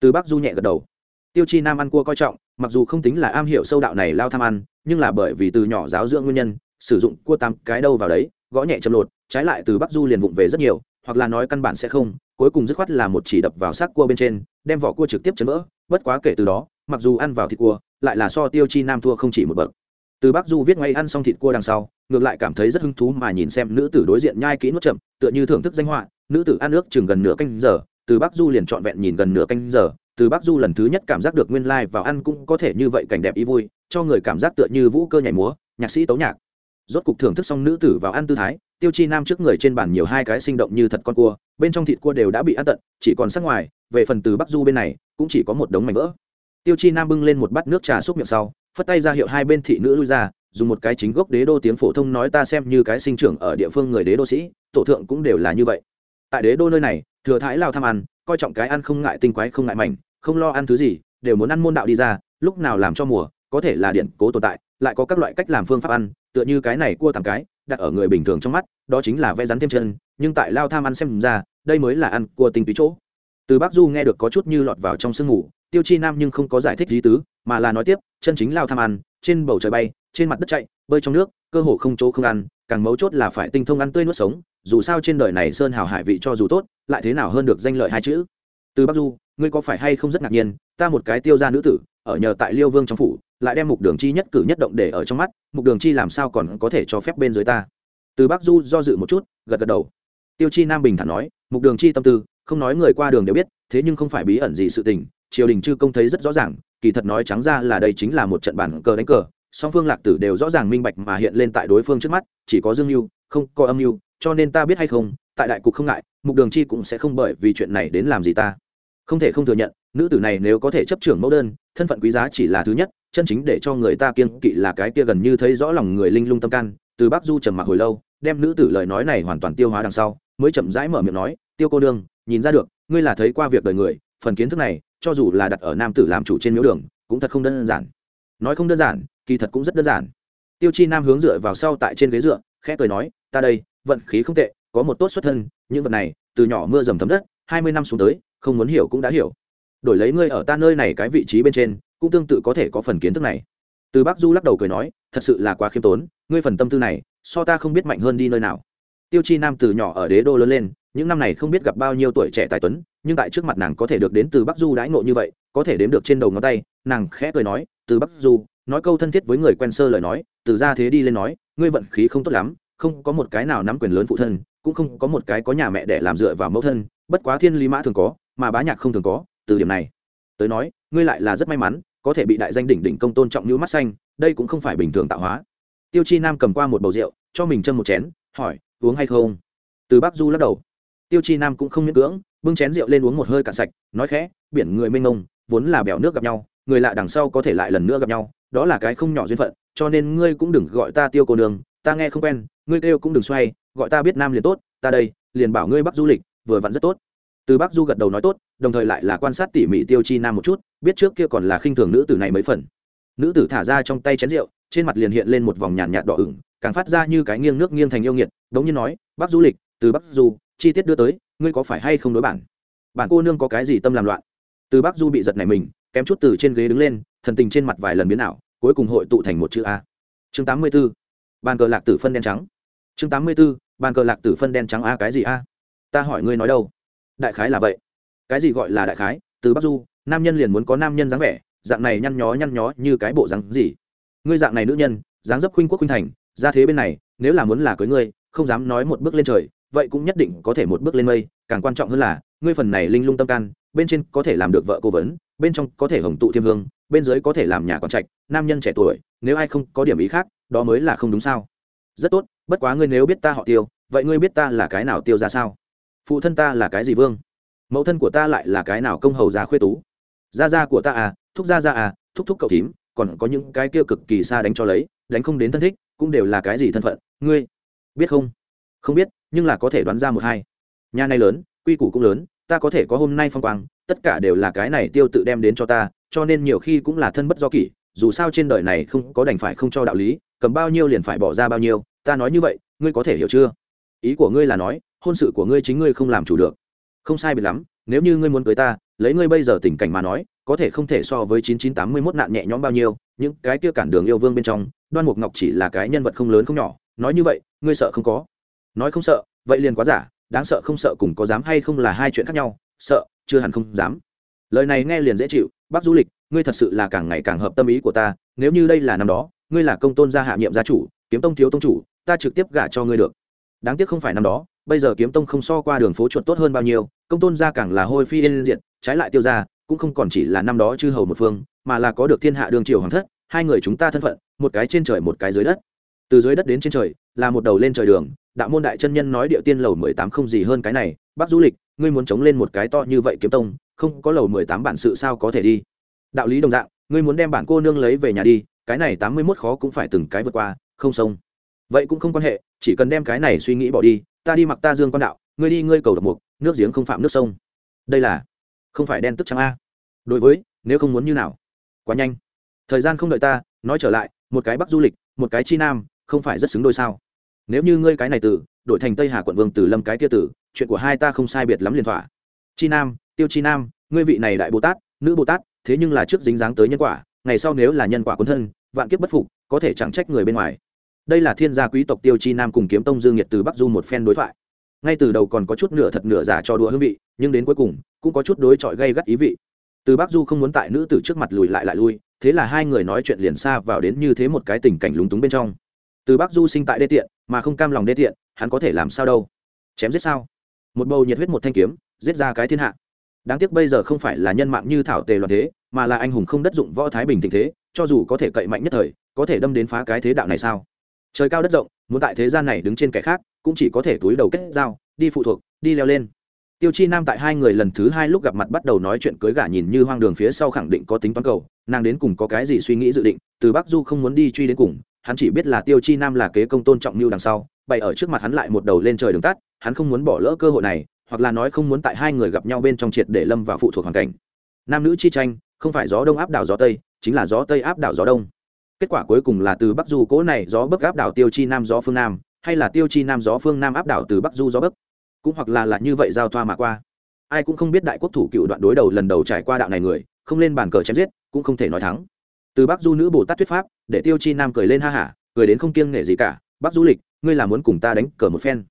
Từ bắc du nhẹ gật đầu. Tiêu chi nam ăn cua coi trọng, mặc dù không tính là am hiểu sâu đạo này lao tham ăn, nhưng là bởi vì từ nhỏ giáo dưỡng nguyên nhân, sử dụng cua tám cái đâu vào đấy, gõ nhẹ châm lột, trái lại từ bắc du liền vụng về rất nhiều, hoặc là nói căn bản sẽ không, cuối cùng dứt khoát là một chỉ đập vào xác cua bên trên, đem vỏ cua trực tiếp chấn vỡ, bất quá kể từ đó, mặc dù ăn vào thịt cua, lại là so tiêu chi nam thua không chỉ một bậc từ Bác du viết ngay ăn xong thịt cua đằng sau, ngược lại cảm thấy rất hứng thú mà nhìn xem nữ tử đối diện nhai kỹ nuốt chậm, tựa như thưởng thức danh họa, nữ tử ăn nước chừng gần nửa canh giờ, từ Bác du liền trọn vẹn nhìn gần nửa canh giờ, từ Bác du lần thứ nhất cảm giác được nguyên lai vào ăn cũng có thể như vậy cảnh đẹp ý vui, cho người cảm giác tựa như vũ cơ nhảy múa, nhạc sĩ tấu nhạc. Rốt cục thưởng thức xong nữ tử vào ăn tư thái, tiêu chi nam trước người trên bàn nhiều hai cái sinh động như thật con cua, bên trong thịt cua đều đã bị ăn tận, chỉ còn sắc ngoài, về phần từ bắc du bên này, cũng chỉ có một đống mảnh vỡ. Tiêu chi nam bưng lên một bát nước trà xúc miệng sau phất tay ra hiệu hai bên thị nữ lui ra, dùng một cái chính gốc đế đô tiếng phổ thông nói ta xem như cái sinh trưởng ở địa phương người đế đô sĩ, tổ thượng cũng đều là như vậy. Tại đế đô nơi này, thừa thái lao tham ăn, coi trọng cái ăn không ngại tinh quái không ngại mảnh, không lo ăn thứ gì, đều muốn ăn môn đạo đi ra, lúc nào làm cho mùa, có thể là điện cố tồn tại, lại có các loại cách làm phương pháp ăn, tựa như cái này cua tạm cái, đặt ở người bình thường trong mắt, đó chính là vẽ rắn thêm chân, nhưng tại lao tham ăn xem ra, đây mới là ăn cua tinh túy chỗ. Từ bác du nghe được có chút như lọt vào trong sương ngủ tiêu chi nam nhưng không có giải thích lý tứ, mà là nói tiếp, chân chính lao tham ăn, trên bầu trời bay, trên mặt đất chạy, bơi trong nước, cơ hồ không chỗ không ăn, càng mấu chốt là phải tinh thông ăn tươi nuốt sống, dù sao trên đời này sơn hào hải vị cho dù tốt, lại thế nào hơn được danh lợi hai chữ. Từ bắc du, ngươi có phải hay không rất ngạc nhiên, ta một cái tiêu gia nữ tử, ở nhờ tại liêu vương trong phủ, lại đem mục đường chi nhất cử nhất động để ở trong mắt, mục đường chi làm sao còn có thể cho phép bên dưới ta? Từ bắc du do dự một chút, gật gật đầu. Tiêu chi nam bình thản nói, mục đường chi tâm tư, không nói người qua đường đều biết, thế nhưng không phải bí ẩn gì sự tình triều đình chư công thấy rất rõ ràng, kỳ thật nói trắng ra là đây chính là một trận bản cờ đánh cờ, song phương lạc tử đều rõ ràng minh bạch mà hiện lên tại đối phương trước mắt, chỉ có dương mưu không có âm mưu cho nên ta biết hay không, tại đại cục không ngại, mục đường chi cũng sẽ không bởi vì chuyện này đến làm gì ta. Không thể không thừa nhận, nữ tử này nếu có thể chấp trưởng mẫu đơn, thân phận quý giá chỉ là thứ nhất, chân chính để cho người ta kiêng kỵ là cái kia gần như thấy rõ lòng người linh lung tâm can, từ bác du trầm mặc hồi lâu, đem nữ tử lời nói này hoàn toàn tiêu hóa đằng sau, mới chậm rãi mở miệng nói, tiêu cô đương nhìn ra được, ngươi là thấy qua việc đời người, phần kiến thức này cho dù là đặt ở nam tử làm chủ trên miếu đường, cũng thật không đơn giản. Nói không đơn giản, kỳ thật cũng rất đơn giản. Tiêu chi nam hướng dựa vào sau tại trên ghế dựa, khẽ cười nói, ta đây, vận khí không tệ, có một tốt xuất thân, những vật này, từ nhỏ mưa dầm thấm đất, hai mươi năm xuống tới, không muốn hiểu cũng đã hiểu. Đổi lấy ngươi ở ta nơi này cái vị trí bên trên, cũng tương tự có thể có phần kiến thức này. Từ bác du lắc đầu cười nói, thật sự là quá khiêm tốn, ngươi phần tâm tư này, so ta không biết mạnh hơn đi nơi nào. Tiêu chi nam từ nhỏ ở đế đô lớn lên, những năm này không biết gặp bao nhiêu tuổi trẻ tài tuấn nhưng tại trước mặt nàng có thể được đến từ bắc du đãi ngộ như vậy, có thể đếm được trên đầu ngón tay, nàng khẽ cười nói, từ bắc du, nói câu thân thiết với người quen sơ lời nói, từ ra thế đi lên nói, ngươi vận khí không tốt lắm, không có một cái nào nắm quyền lớn phụ thân, cũng không có một cái có nhà mẹ để làm dựa vào mẫu thân, bất quá thiên lý mã thường có, mà bá nhạc không thường có, từ điểm này tới nói, ngươi lại là rất may mắn, có thể bị đại danh đỉnh đỉnh công tôn trọng như mắt xanh, đây cũng không phải bình thường tạo hóa. Tiêu chi nam cầm qua một bầu rượu, cho mình châm một chén, hỏi, uống hay không? Từ bắc du lắc đầu tiêu chi nam cũng không miễn cưỡng, bưng chén rượu lên uống một hơi cạn sạch, nói khẽ, biển người mênh mông, vốn là bèo nước gặp nhau, người lạ đằng sau có thể lại lần nữa gặp nhau, đó là cái không nhỏ duyên phận, cho nên ngươi cũng đừng gọi ta tiêu cô đường ta nghe không quen, ngươi kêu cũng đừng xoay, gọi ta biết nam liền tốt, ta đây, liền bảo ngươi bắc du lịch, vừa vặn rất tốt. Từ bắc du gật đầu nói tốt, đồng thời lại là quan sát tỉ mỉ tiêu chi nam một chút, biết trước kia còn là khinh thường nữ tử này mấy phần. Nữ tử thả ra trong tay chén rượu, trên mặt liền hiện lên một vòng nhàn nhạt đỏ ửng, càng phát ra như cái nghiêng nước nghiêng thành yêu nghiệt, đống như nói, bắc du lịch, từ bắc du chi tiết đưa tới, ngươi có phải hay không đối bản? Bản cô nương có cái gì tâm làm loạn? Từ bắc du bị giật này mình, kém chút từ trên ghế đứng lên, thần tình trên mặt vài lần biến ảo, cuối cùng hội tụ thành một chữ a. Chương tám mươi 84. bàn cờ lạc tử phân đen trắng. Chương tám mươi 84. bàn cờ lạc tử phân đen trắng a cái gì a? Ta hỏi ngươi nói đâu? Đại khái là vậy. Cái gì gọi là đại khái? Từ bắc du, nam nhân liền muốn có nam nhân dáng vẻ, dạng này nhăn nhó nhăn nhó như cái bộ dáng gì? Ngươi dạng này nữ nhân, dáng dấp khuynh quốc khuynh thành, ra thế bên này, nếu là muốn là cưới ngươi, không dám nói một bước lên trời vậy cũng nhất định có thể một bước lên mây, càng quan trọng hơn là, ngươi phần này linh lung tâm can, bên trên có thể làm được vợ cố vấn, bên trong có thể hồng tụ thiêm hương, bên dưới có thể làm nhà con trạch, nam nhân trẻ tuổi, nếu ai không có điểm ý khác, đó mới là không đúng sao. Rất tốt, bất quá ngươi nếu biết ta họ tiêu, vậy ngươi biết ta là cái nào tiêu ra sao? Phụ thân ta là cái gì vương? Mẫu thân của ta lại là cái nào công hầu già khuê tú? Gia gia của ta à thúc gia gia à thúc thúc cậu thím, còn có những cái kia cực kỳ xa đánh cho lấy, đánh không đến thân thích, cũng đều là cái gì thân phận? Ngươi biết không? Không biết nhưng là có thể đoán ra một hai. Nhà này lớn, quy củ cũng lớn, ta có thể có hôm nay phong quang, tất cả đều là cái này tiêu tự đem đến cho ta, cho nên nhiều khi cũng là thân bất do kỷ, dù sao trên đời này không có đành phải không cho đạo lý, cầm bao nhiêu liền phải bỏ ra bao nhiêu, ta nói như vậy, ngươi có thể hiểu chưa? Ý của ngươi là nói, hôn sự của ngươi chính ngươi không làm chủ được. Không sai biệt lắm, nếu như ngươi muốn cưới ta, lấy ngươi bây giờ tình cảnh mà nói, có thể không thể so với chín chín tám mươi mốt nạn nhẹ nhõm bao nhiêu, những cái kia cản đường yêu vương bên trong, đoan mục ngọc chỉ là cái nhân vật không lớn không nhỏ, nói như vậy, ngươi sợ không có nói không sợ, vậy liền quá giả, đáng sợ không sợ cùng có dám hay không là hai chuyện khác nhau, sợ, chưa hẳn không dám. Lời này nghe liền dễ chịu, bác du lịch, ngươi thật sự là càng ngày càng hợp tâm ý của ta, nếu như đây là năm đó, ngươi là công tôn gia hạ nhiệm gia chủ, kiếm tông thiếu tông chủ, ta trực tiếp gả cho ngươi được. Đáng tiếc không phải năm đó, bây giờ kiếm tông không so qua đường phố chuột tốt hơn bao nhiêu, công tôn gia càng là hôi phi yên diện trái lại tiêu gia cũng không còn chỉ là năm đó chư hầu một phương, mà là có được thiên hạ đường triều hoàng thất, hai người chúng ta thân phận, một cái trên trời một cái dưới đất. Từ dưới đất đến trên trời là một đầu lên trời đường, đạo môn đại chân nhân nói địa tiên lầu mười tám không gì hơn cái này, bác du lịch, ngươi muốn chống lên một cái to như vậy kiếm tông, không có lầu mười tám bản sự sao có thể đi. Đạo lý đồng dạng, ngươi muốn đem bản cô nương lấy về nhà đi, cái này tám mươi mốt khó cũng phải từng cái vượt qua, không sông vậy cũng không quan hệ, chỉ cần đem cái này suy nghĩ bỏ đi, ta đi mặc ta dương quan đạo, ngươi đi ngươi cầu độc mục, nước giếng không phạm nước sông. Đây là, không phải đen tức trắng a. Đối với, nếu không muốn như nào? Quá nhanh. Thời gian không đợi ta, nói trở lại, một cái bắc du lịch, một cái chi nam, không phải rất xứng đôi sao? Nếu như ngươi cái này từ, đổi thành tây hà quận vương từ lâm cái kia tử chuyện của hai ta không sai biệt lắm liền thỏa. Chi nam, tiêu chi nam, ngươi vị này đại bồ tát, nữ bồ tát, thế nhưng là trước dính dáng tới nhân quả, ngày sau nếu là nhân quả quân thân, vạn kiếp bất phục, có thể chẳng trách người bên ngoài. Đây là thiên gia quý tộc tiêu chi nam cùng kiếm tông dương nhiệt từ bắc du một phen đối thoại. Ngay từ đầu còn có chút nửa thật nửa giả cho đùa hương vị, nhưng đến cuối cùng, cũng có chút đối chọi gây gắt ý vị. Từ bắc du không muốn tại nữ tử trước mặt lùi lại lại lui, thế là hai người nói chuyện liền xa vào đến như thế một cái tình cảnh lúng túng bên trong. Từ bắc du sinh tại đê tiện mà không cam lòng đê tiện, hắn có thể làm sao đâu? Chém giết sao? Một bầu nhiệt huyết một thanh kiếm, giết ra cái thiên hạ. Đáng tiếc bây giờ không phải là nhân mạng như thảo tề loạn thế, mà là anh hùng không đất dụng võ thái bình tình thế, cho dù có thể cậy mạnh nhất thời, có thể đâm đến phá cái thế đạo này sao? Trời cao đất rộng, muốn tại thế gian này đứng trên kẻ khác, cũng chỉ có thể túi đầu kết giao, đi phụ thuộc, đi leo lên. Tiêu chi nam tại hai người lần thứ hai lúc gặp mặt bắt đầu nói chuyện cưới gả nhìn như hoang đường phía sau khẳng định có tính toán cầu, nàng đến cùng có cái gì suy nghĩ dự định, từ bắc du không muốn đi truy đến cùng hắn chỉ biết là tiêu chi nam là kế công tôn trọng mưu đằng sau, bày ở trước mặt hắn lại một đầu lên trời đường tắt, hắn không muốn bỏ lỡ cơ hội này, hoặc là nói không muốn tại hai người gặp nhau bên trong triệt để lâm vào phụ thuộc hoàn cảnh. Nam nữ chi tranh, không phải gió đông áp đảo gió tây, chính là gió tây áp đảo gió đông. Kết quả cuối cùng là từ bắc du cố này gió bấc áp đảo tiêu chi nam gió phương nam, hay là tiêu chi nam gió phương nam áp đảo từ bắc du gió bấc. Cũng hoặc là là như vậy giao thoa mà qua. Ai cũng không biết đại quốc thủ cựu đoạn đối đầu lần đầu trải qua đạo này người, không lên bàn cờ chém giết, cũng không thể nói thắng từ bắc du nữ bồ tát thuyết pháp, để tiêu chi nam cười lên ha hả, cười đến không kiêng nể gì cả. Bắc du lịch, ngươi là muốn cùng ta đánh cờ một phen.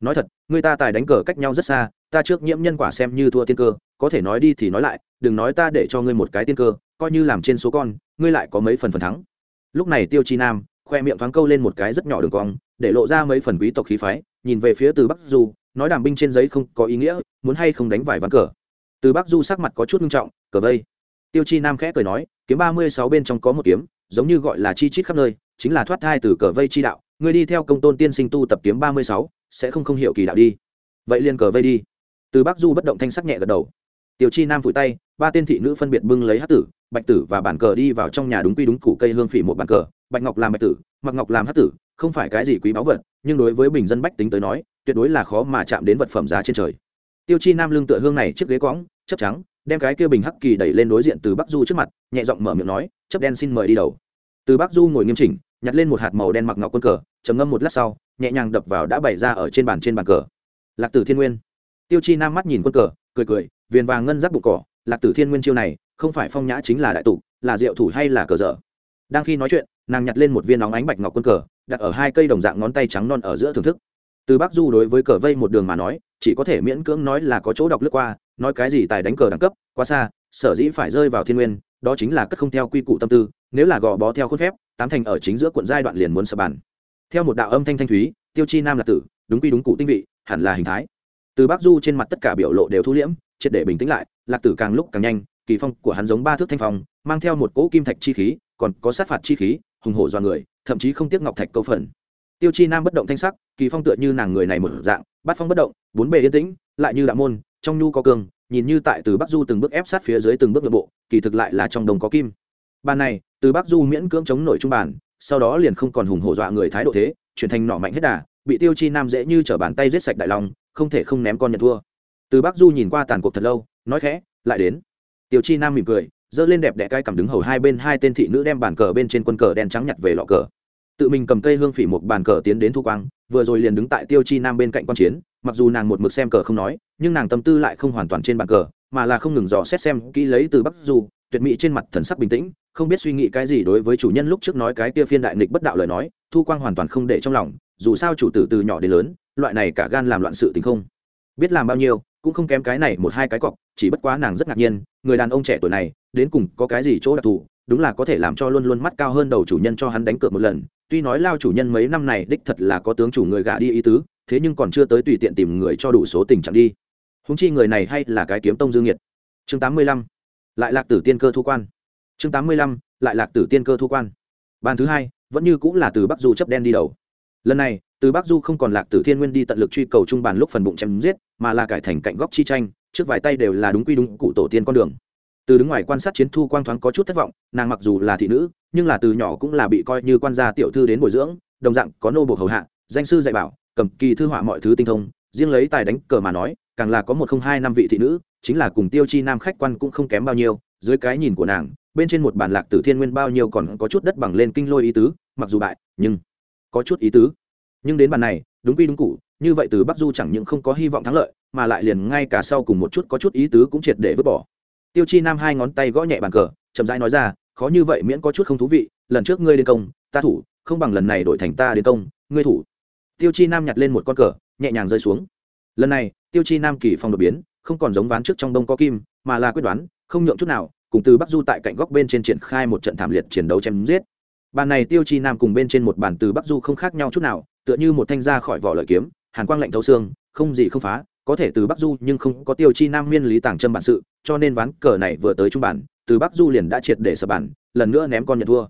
Nói thật, ngươi ta tài đánh cờ cách nhau rất xa, ta trước nhiễm nhân quả xem như thua tiên cơ, có thể nói đi thì nói lại, đừng nói ta để cho ngươi một cái tiên cơ, coi như làm trên số con, ngươi lại có mấy phần phần thắng. Lúc này tiêu chi nam, khoe miệng thoáng câu lên một cái rất nhỏ đường cong, để lộ ra mấy phần quý tộc khí phái, nhìn về phía từ bắc du, nói đàm binh trên giấy không có ý nghĩa, muốn hay không đánh vài ván cờ. Từ bắc du sắc mặt có chút nghiêm trọng, cờ vây tiêu chi nam khẽ cười nói, kiếm ba mươi sáu bên trong có một kiếm, giống như gọi là chi chít khắp nơi, chính là thoát thai từ cờ vây chi đạo. Người đi theo công tôn tiên sinh tu tập kiếm ba mươi sáu, sẽ không không hiểu kỳ đạo đi. Vậy liền cờ vây đi. Từ bắc du bất động thanh sắc nhẹ gật đầu. Tiêu chi nam phủi tay, ba tên thị nữ phân biệt bưng lấy hát tử, bạch tử và bản cờ đi vào trong nhà đúng quy đúng củ cây hương phỉ một bàn cờ. Bạch ngọc làm bạch tử mặc ngọc làm hát tử, không phải cái gì quý báu vật, nhưng đối với bình dân bách tính tới nói, tuyệt đối là khó mà chạm đến vật phẩm giá trên trời. Tiêu chi nam lưng tựa hương này chiếc ghế cõng chấp trắng đem cái kia bình hắc kỳ đẩy lên đối diện từ bắc du trước mặt, nhẹ giọng mở miệng nói, chấp đen xin mời đi đầu. Từ bắc du ngồi nghiêm chỉnh, nhặt lên một hạt màu đen mặc ngọc quân cờ, trầm ngâm một lát sau, nhẹ nhàng đập vào đã bày ra ở trên bàn trên bàn cờ. Lạc tử thiên nguyên. Tiêu chi nam mắt nhìn quân cờ, cười cười, viền vàng ngân giáp bụng cỏ, lạc tử thiên nguyên chiêu này, không phải phong nhã chính là đại tụ, là diệu thủ hay là cờ dở? Đang khi nói chuyện, nàng nhặt lên một viên nóng ánh bạch ngọc quân cờ, đặt ở hai cây đồng dạng ngón tay trắng non ở giữa thưởng thức. Từ bắc du đối với cờ vây một đường mà nói, chỉ có thể miễn cưỡng nói là có chỗ đọc lướt qua nói cái gì tài đánh cờ đẳng cấp, quá xa, sở dĩ phải rơi vào thiên nguyên, đó chính là cất không theo quy củ tâm tư, nếu là gò bó theo khuôn phép, tám thành ở chính giữa cuộn giai đoạn liền muốn sập bàn. Theo một đạo âm thanh thanh thúy, tiêu chi nam là tử, đúng quy đúng cụ tinh vị, hẳn là hình thái. Từ bắc du trên mặt tất cả biểu lộ đều thu liễm, triệt để bình tĩnh lại, lạc tử càng lúc càng nhanh, kỳ phong của hắn giống ba thước thanh phong, mang theo một cỗ kim thạch chi khí, còn có sát phạt chi khí, hùng hổ do người, thậm chí không tiếc ngọc thạch câu phần. Tiêu chi nam bất động thanh sắc, kỳ phong tựa như nàng người này một dạng, bát phong bất động, bốn bề yên tĩnh, lại như đạo môn trong nhu có cường nhìn như tại từ bắc du từng bước ép sát phía dưới từng bước nội bộ, kỳ thực lại là trong đồng có kim. Bàn này, từ bắc du miễn cưỡng chống nổi trung bàn, sau đó liền không còn hùng hổ dọa người thái độ thế, chuyển thành nỏ mạnh hết đà, bị tiêu chi nam dễ như t bàn tay giết sạch đại long, không thể không ném con nhận thua. Từ bắc du nhìn qua tàn cuộc thật lâu, nói khẽ, lại đến. Tiêu chi nam mỉm cười, giơ lên đẹp đẽ cai cầm đứng hầu hai bên hai tên thị nữ đem bàn cờ bên trên quân cờ đen trắng nhặt về lọ cờ. Tự mình cầm cây hương phỉ một bàn cờ tiến đến thu quang, vừa rồi liền đứng tại tiêu chi nam bên cạnh quan chiến mặc dù nàng một mực xem cờ không nói, nhưng nàng tâm tư lại không hoàn toàn trên bàn cờ, mà là không ngừng dò xét xem kỹ lấy từ bắc du, tuyệt mỹ trên mặt thần sắc bình tĩnh, không biết suy nghĩ cái gì đối với chủ nhân lúc trước nói cái kia phiên đại nghịch bất đạo lời nói, thu quang hoàn toàn không để trong lòng, dù sao chủ tử từ nhỏ đến lớn, loại này cả gan làm loạn sự tình không biết làm bao nhiêu, cũng không kém cái này một hai cái cọc, chỉ bất quá nàng rất ngạc nhiên, người đàn ông trẻ tuổi này, đến cùng có cái gì chỗ đặc thù, đúng là có thể làm cho luôn luôn mắt cao hơn đầu chủ nhân cho hắn đánh cược một lần, tuy nói lao chủ nhân mấy năm này đích thật là có tướng chủ người gạ đi ý tứ thế nhưng còn chưa tới tùy tiện tìm người cho đủ số tình trạng đi. Húng chi người này hay là cái kiếm tông dương nhiệt chương tám mươi lăm, lại lạc tử tiên cơ thu quan. Chương tám mươi lăm, lại lạc tử tiên cơ thu quan. Bàn thứ hai, vẫn như cũng là từ bắc du chấp đen đi đầu. Lần này, từ bắc du không còn lạc tử thiên nguyên đi tận lực truy cầu trung bàn lúc phần bụng chém giết, mà là cải thành cạnh góc chi tranh, trước vài tay đều là đúng quy đúng cụ tổ tiên con đường. Từ đứng ngoài quan sát chiến thu quang thoáng có chút thất vọng, nàng mặc dù là thị nữ, nhưng là từ nhỏ cũng là bị coi như quan gia tiểu thư đến bồi dưỡng, đồng dạng có nô buộc hầu hạ, danh sư dạy bảo cầm kỳ thư họa mọi thứ tinh thông, riêng lấy tài đánh cờ mà nói, càng là có một không hai năm vị thị nữ, chính là cùng tiêu chi nam khách quan cũng không kém bao nhiêu, dưới cái nhìn của nàng, bên trên một bản lạc tử thiên nguyên bao nhiêu còn có chút đất bằng lên kinh lôi ý tứ, mặc dù bại, nhưng có chút ý tứ. Nhưng đến bàn này, đúng quy đúng cụ như vậy từ bắc du chẳng những không có hy vọng thắng lợi, mà lại liền ngay cả sau cùng một chút có chút ý tứ cũng triệt để vứt bỏ. Tiêu chi nam hai ngón tay gõ nhẹ bàn cờ, chậm rãi nói ra, khó như vậy miễn có chút không thú vị, lần trước ngươi đến công, ta thủ, không bằng lần này đổi thành ta đến công, ngươi thủ tiêu chi nam nhặt lên một con cờ, nhẹ nhàng rơi xuống. Lần này, tiêu chi nam kỳ phong đột biến, không còn giống ván trước trong đông có kim, mà là quyết đoán, không nhượng chút nào, cùng từ bắc du tại cạnh góc bên trên triển khai một trận thảm liệt chiến đấu chém giết. Bàn này tiêu chi nam cùng bên trên một bàn từ bắc du không khác nhau chút nào, tựa như một thanh ra khỏi vỏ lợi kiếm, hàn quang lạnh thấu xương, không gì không phá, có thể từ bắc du nhưng không có tiêu chi nam miên lý tàng chân bản sự, cho nên ván cờ này vừa tới trung bản, từ bắc du liền đã triệt để sập bản, lần nữa ném con nhận thua.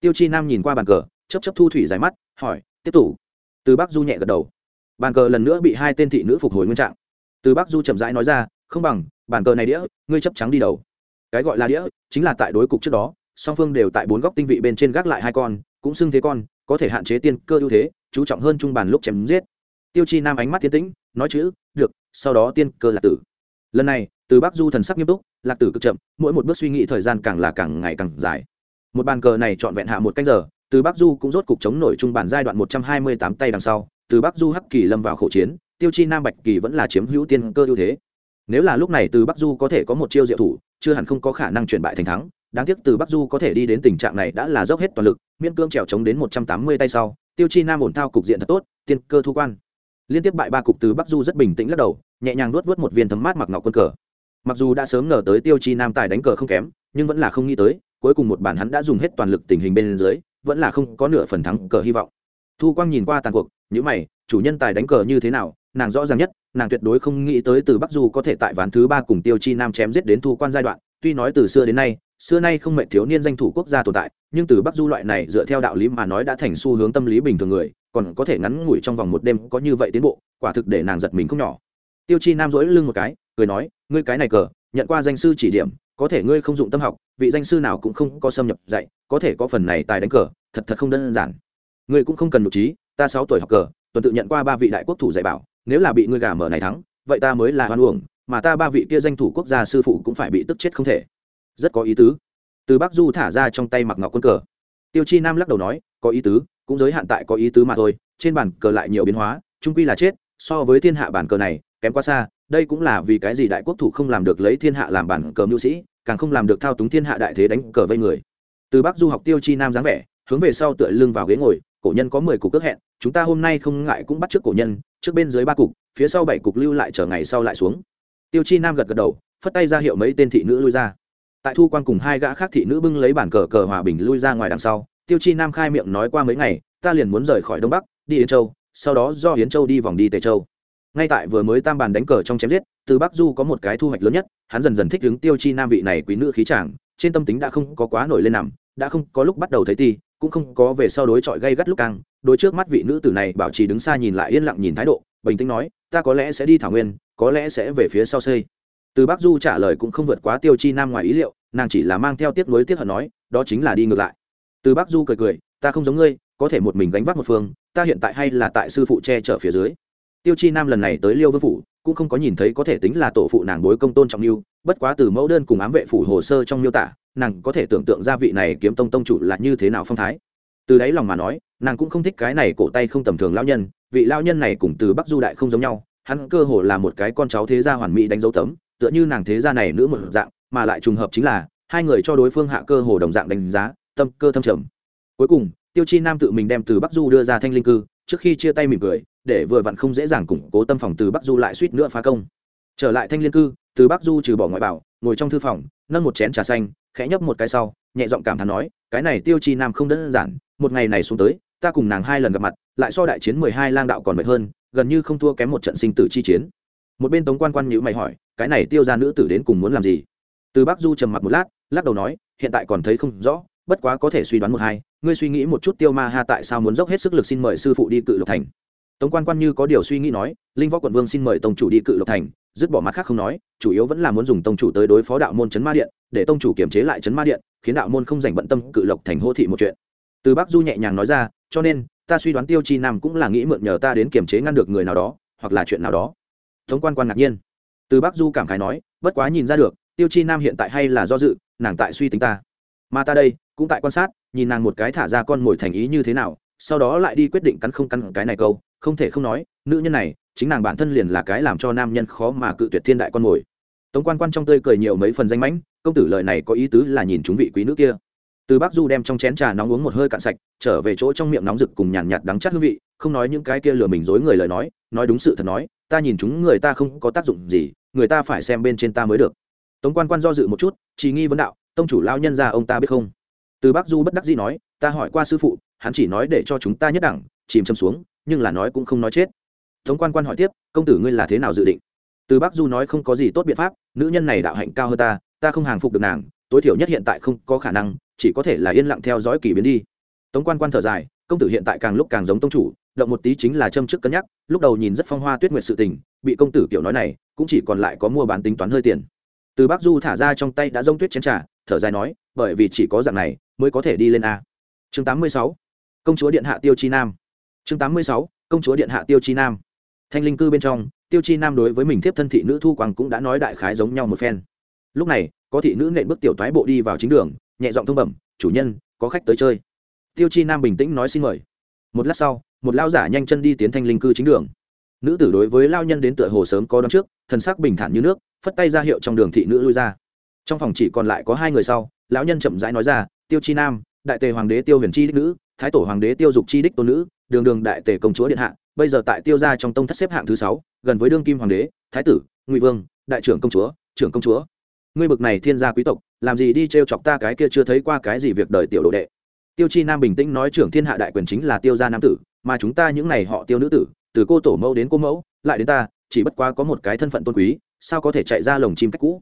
Tiêu chi nam nhìn qua bàn cờ chấp chấp thu thủy dài mắt, hỏi, tiếp tục từ bắc du nhẹ gật đầu. Bàn cờ lần nữa bị hai tên thị nữ phục hồi nguyên trạng. Từ bắc du chậm rãi nói ra, không bằng, bàn cờ này đĩa, ngươi chấp trắng đi đầu. Cái gọi là đĩa, chính là tại đối cục trước đó, song phương đều tại bốn góc tinh vị bên trên gác lại hai con, cũng xưng thế con, có thể hạn chế tiên cơ ưu thế, chú trọng hơn trung bàn lúc chém giết. Tiêu chi nam ánh mắt tiến tĩnh, nói chữ, được, sau đó tiên cơ lạc tử. Lần này, từ bắc du thần sắc nghiêm túc, lạc tử cực chậm, mỗi một bước suy nghĩ thời gian càng là càng ngày càng dài. Một bàn cờ này trọn vẹn hạ một canh giờ từ bắc du cũng rốt cục chống nổi trung bản giai đoạn một trăm hai mươi tám tay đằng sau, từ bắc du hắc kỳ lâm vào khẩu chiến, tiêu chi nam bạch kỳ vẫn là chiếm hữu tiên cơ ưu thế. Nếu là lúc này từ bắc du có thể có một chiêu diệu thủ, chưa hẳn không có khả năng chuyển bại thành thắng. Đáng tiếc từ bắc du có thể đi đến tình trạng này đã là dốc hết toàn lực, miễn cương trèo chống đến một trăm tám mươi tay sau, tiêu chi nam ổn thao cục diện thật tốt, tiên cơ thu quan. Liên tiếp bại ba cục từ bắc du rất bình tĩnh lắc đầu, nhẹ nhàng nuốt vớt một viên thấm mát mặc ngọc quân cờ. Mặc dù đã sớm ngờ tới tiêu chi nam tài đánh cờ không kém, nhưng vẫn là không nghĩ tới, cuối cùng một bản hắn đã dùng hết toàn lực tình hình bên dưới vẫn là không có nửa phần thắng cờ hy vọng. Thu quang nhìn qua tàn cuộc nhữ mày, chủ nhân tài đánh cờ như thế nào, nàng rõ ràng nhất, nàng tuyệt đối không nghĩ tới từ bắc du có thể tại ván thứ ba cùng tiêu chi nam chém giết đến thu quan giai đoạn, tuy nói từ xưa đến nay, xưa nay không mệnh thiếu niên danh thủ quốc gia tồn tại, nhưng từ bắc du loại này dựa theo đạo lý mà nói đã thành xu hướng tâm lý bình thường người, còn có thể ngắn ngủi trong vòng một đêm có như vậy tiến bộ, quả thực để nàng giật mình không nhỏ. Tiêu chi nam dỗi lưng một cái, cười nói, ngươi cái này cờ, nhận qua danh sư chỉ điểm, có thể ngươi không dụng tâm học vị danh sư nào cũng không có xâm nhập dạy, có thể có phần này tài đánh cờ, thật thật không đơn giản. Ngươi cũng không cần nhục trí, ta sáu tuổi học cờ, tuần tự nhận qua ba vị đại quốc thủ dạy bảo, nếu là bị ngươi gà mở này thắng, vậy ta mới là hoan uổng, mà ta ba vị kia danh thủ quốc gia sư phụ cũng phải bị tức chết không thể. Rất có ý tứ. Từ bắc du thả ra trong tay mặc ngọc quân cờ. Tiêu chi nam lắc đầu nói, có ý tứ, cũng giới hạn tại có ý tứ mà thôi, trên bản cờ lại nhiều biến hóa, trung quy là chết, so với thiên hạ bản cờ này, kém quá xa, đây cũng là vì cái gì đại quốc thủ không làm được lấy thiên hạ làm bản cờ mưu sĩ càng không làm được thao túng thiên hạ đại thế đánh cờ vây người. Từ bắc du học tiêu chi nam dáng vẻ, hướng về sau tựa lưng vào ghế ngồi, cổ nhân có mười cục ước hẹn, chúng ta hôm nay không ngại cũng bắt trước cổ nhân, trước bên dưới ba cục, phía sau bảy cục lưu lại chờ ngày sau lại xuống. Tiêu chi nam gật gật đầu, phất tay ra hiệu mấy tên thị nữ lui ra. Tại thu quan cùng hai gã khác thị nữ bưng lấy bản cờ cờ hòa bình lui ra ngoài đằng sau, tiêu chi nam khai miệng nói qua mấy ngày, ta liền muốn rời khỏi đông bắc, đi yến châu, sau đó do yến châu đi vòng đi tề châu ngay tại vừa mới tam bàn đánh cờ trong chém giết, từ bắc du có một cái thu hoạch lớn nhất, hắn dần dần thích ứng tiêu chi nam vị này quý nữ khí tràng trên tâm tính đã không có quá nổi lên nằm, đã không có lúc bắt đầu thấy ti, cũng không có về sau đối chọi gây gắt lúc càng, đối trước mắt vị nữ tử này bảo trì đứng xa nhìn lại yên lặng nhìn thái độ, bình tĩnh nói, ta có lẽ sẽ đi thảo nguyên, có lẽ sẽ về phía sau xây. Từ bắc du trả lời cũng không vượt quá tiêu chi nam ngoài ý liệu, nàng chỉ là mang theo tiếc nuối tiếc hận nói, đó chính là đi ngược lại. Từ bắc du cười cười, ta không giống ngươi, có thể một mình gánh vác một phương, ta hiện tại hay là tại sư phụ che chở phía dưới tiêu chi nam lần này tới liêu vương phủ, cũng không có nhìn thấy có thể tính là tổ phụ nàng bối công tôn trọng lưu bất quá từ mẫu đơn cùng ám vệ phủ hồ sơ trong miêu tả, nàng có thể tưởng tượng ra vị này kiếm tông tông chủ là như thế nào phong thái. Từ đấy lòng mà nói, nàng cũng không thích cái này cổ tay không tầm thường lao nhân, vị lao nhân này cùng từ bắc du đại không giống nhau, hắn cơ hồ là một cái con cháu thế gia hoàn mỹ đánh dấu tấm, tựa như nàng thế gia này nữ một dạng, mà lại trùng hợp chính là, hai người cho đối phương hạ cơ hồ đồng dạng đánh giá, tâm cơ thâm trầm. Cuối cùng, tiêu chi nam tự mình đem từ bắc du đưa ra thanh linh cư trước khi chia tay mỉm cười, để vừa vặn không dễ dàng củng cố tâm phòng từ bắc du lại suýt nữa phá công. Trở lại thanh liên cư, từ bắc du trừ bỏ ngoại bảo, ngồi trong thư phòng, nâng một chén trà xanh, khẽ nhấp một cái sau, nhẹ giọng cảm thán nói, cái này tiêu chi nam không đơn giản, một ngày này xuống tới, ta cùng nàng hai lần gặp mặt, lại so đại chiến mười hai lang đạo còn mệt hơn, gần như không thua kém một trận sinh tử chi chiến. Một bên tống quan quan nhữ mày hỏi, cái này tiêu ra nữ tử đến cùng muốn làm gì? Từ bắc du trầm mặt một lát, lắc đầu nói, hiện tại còn thấy không rõ, bất quá có thể suy đoán một hai ngươi suy nghĩ một chút tiêu ma ha tại sao muốn dốc hết sức lực xin mời sư phụ đi cự lộc thành? Tống quan quan như có điều suy nghĩ nói, linh võ quận vương xin mời tông chủ đi cự lộc thành, dứt bỏ mặt khác không nói, chủ yếu vẫn là muốn dùng tông chủ tới đối phó đạo môn chấn ma điện, để tông chủ kiềm chế lại chấn ma điện, khiến đạo môn không dành bận tâm cự lộc thành hô thị một chuyện. Từ bắc du nhẹ nhàng nói ra, cho nên, ta suy đoán tiêu chi nam cũng là nghĩ mượn nhờ ta đến kiềm chế ngăn được người nào đó, hoặc là chuyện nào đó. Tống quan quan ngạc nhiên. Từ bắc du cảm khái nói, bất quá nhìn ra được, tiêu chi nam hiện tại hay là do dự, nàng tại suy tính ta mà ta đây cũng tại quan sát, nhìn nàng một cái thả ra con mồi thành ý như thế nào, sau đó lại đi quyết định cắn không cắn cái này câu, không thể không nói, nữ nhân này, chính nàng bản thân liền là cái làm cho nam nhân khó mà cự tuyệt thiên đại con mồi. Tống quan quan trong tươi cười nhiều mấy phần danh mãnh, công tử lời này có ý tứ là nhìn chúng vị quý nữ kia. Từ bác du đem trong chén trà nóng uống một hơi cạn sạch, trở về chỗ trong miệng nóng rực cùng nhàn nhạt đắng chắc hương vị, không nói những cái kia lừa mình dối người lời nói nói đúng sự thật nói, ta nhìn chúng người ta không có tác dụng gì, người ta phải xem bên trên ta mới được. Tống quan quan do dự một chút, chỉ nghi vấn đạo tông chủ lao nhân ra ông ta biết không? Từ bác du bất đắc dĩ nói, ta hỏi qua sư phụ, hắn chỉ nói để cho chúng ta nhất đẳng, chìm châm xuống, nhưng là nói cũng không nói chết. Tống quan quan hỏi tiếp, công tử ngươi là thế nào dự định? Từ bác du nói, không có gì tốt biện pháp, nữ nhân này đạo hạnh cao hơn ta ta không hàng phục được nàng, tối thiểu nhất hiện tại không có khả năng, chỉ có thể là yên lặng theo dõi kỳ biến đi. Tống quan quan thở dài, công tử hiện tại càng lúc càng giống tông chủ, động một tí chính là châm chức cân nhắc, lúc đầu nhìn rất phong hoa tuyết nguyệt sự tình, bị công tử kiểu nói này, cũng chỉ còn lại có mua bán tính toán hơi tiền từ bác du thả ra trong tay đã rông tuyết chén trà, thở dài nói, bởi vì chỉ có dạng này mới có thể đi lên a. Chương 86. công chúa điện hạ tiêu chi nam. Chương 86. công chúa điện hạ tiêu chi nam. Thanh linh cư bên trong, tiêu chi nam đối với mình thiếp thân thị nữ thu quang cũng đã nói đại khái giống nhau một phen. Lúc này, có thị nữ nện bước tiểu toái bộ đi vào chính đường, nhẹ giọng thông bẩm, chủ nhân, có khách tới chơi. Tiêu chi nam bình tĩnh nói xin mời. Một lát sau, một lao giả nhanh chân đi tiến thanh linh cư chính đường. Nữ tử đối với lao nhân đến tựa hồ sớm có đón trước thần sắc bình thản như nước, phất tay ra hiệu trong đường thị nữ lui ra. Trong phòng chỉ còn lại có hai người sau, lão nhân chậm rãi nói ra, tiêu chi nam, đại tề hoàng đế tiêu huyền chi đích nữ, thái tổ hoàng đế tiêu dục chi đích tôn nữ, đường đường đại tề công chúa điện hạ, bây giờ tại tiêu gia trong tông thất xếp hạng thứ sáu, gần với đương kim hoàng đế, thái tử, ngụy vương, đại trưởng công chúa, trưởng công chúa. Ngươi bực này thiên gia quý tộc, làm gì đi t chọc ta cái kia chưa thấy qua cái gì việc đời tiểu đồ đệ? Tiêu chi nam bình tĩnh nói, trưởng thiên hạ đại quyền chính là tiêu gia nam tử, mà chúng ta những này họ tiêu nữ tử, từ cô tổ mẫu đến cô mẫu, lại đến ta chỉ bất quá có một cái thân phận tôn quý, sao có thể chạy ra lồng chim cách cũ?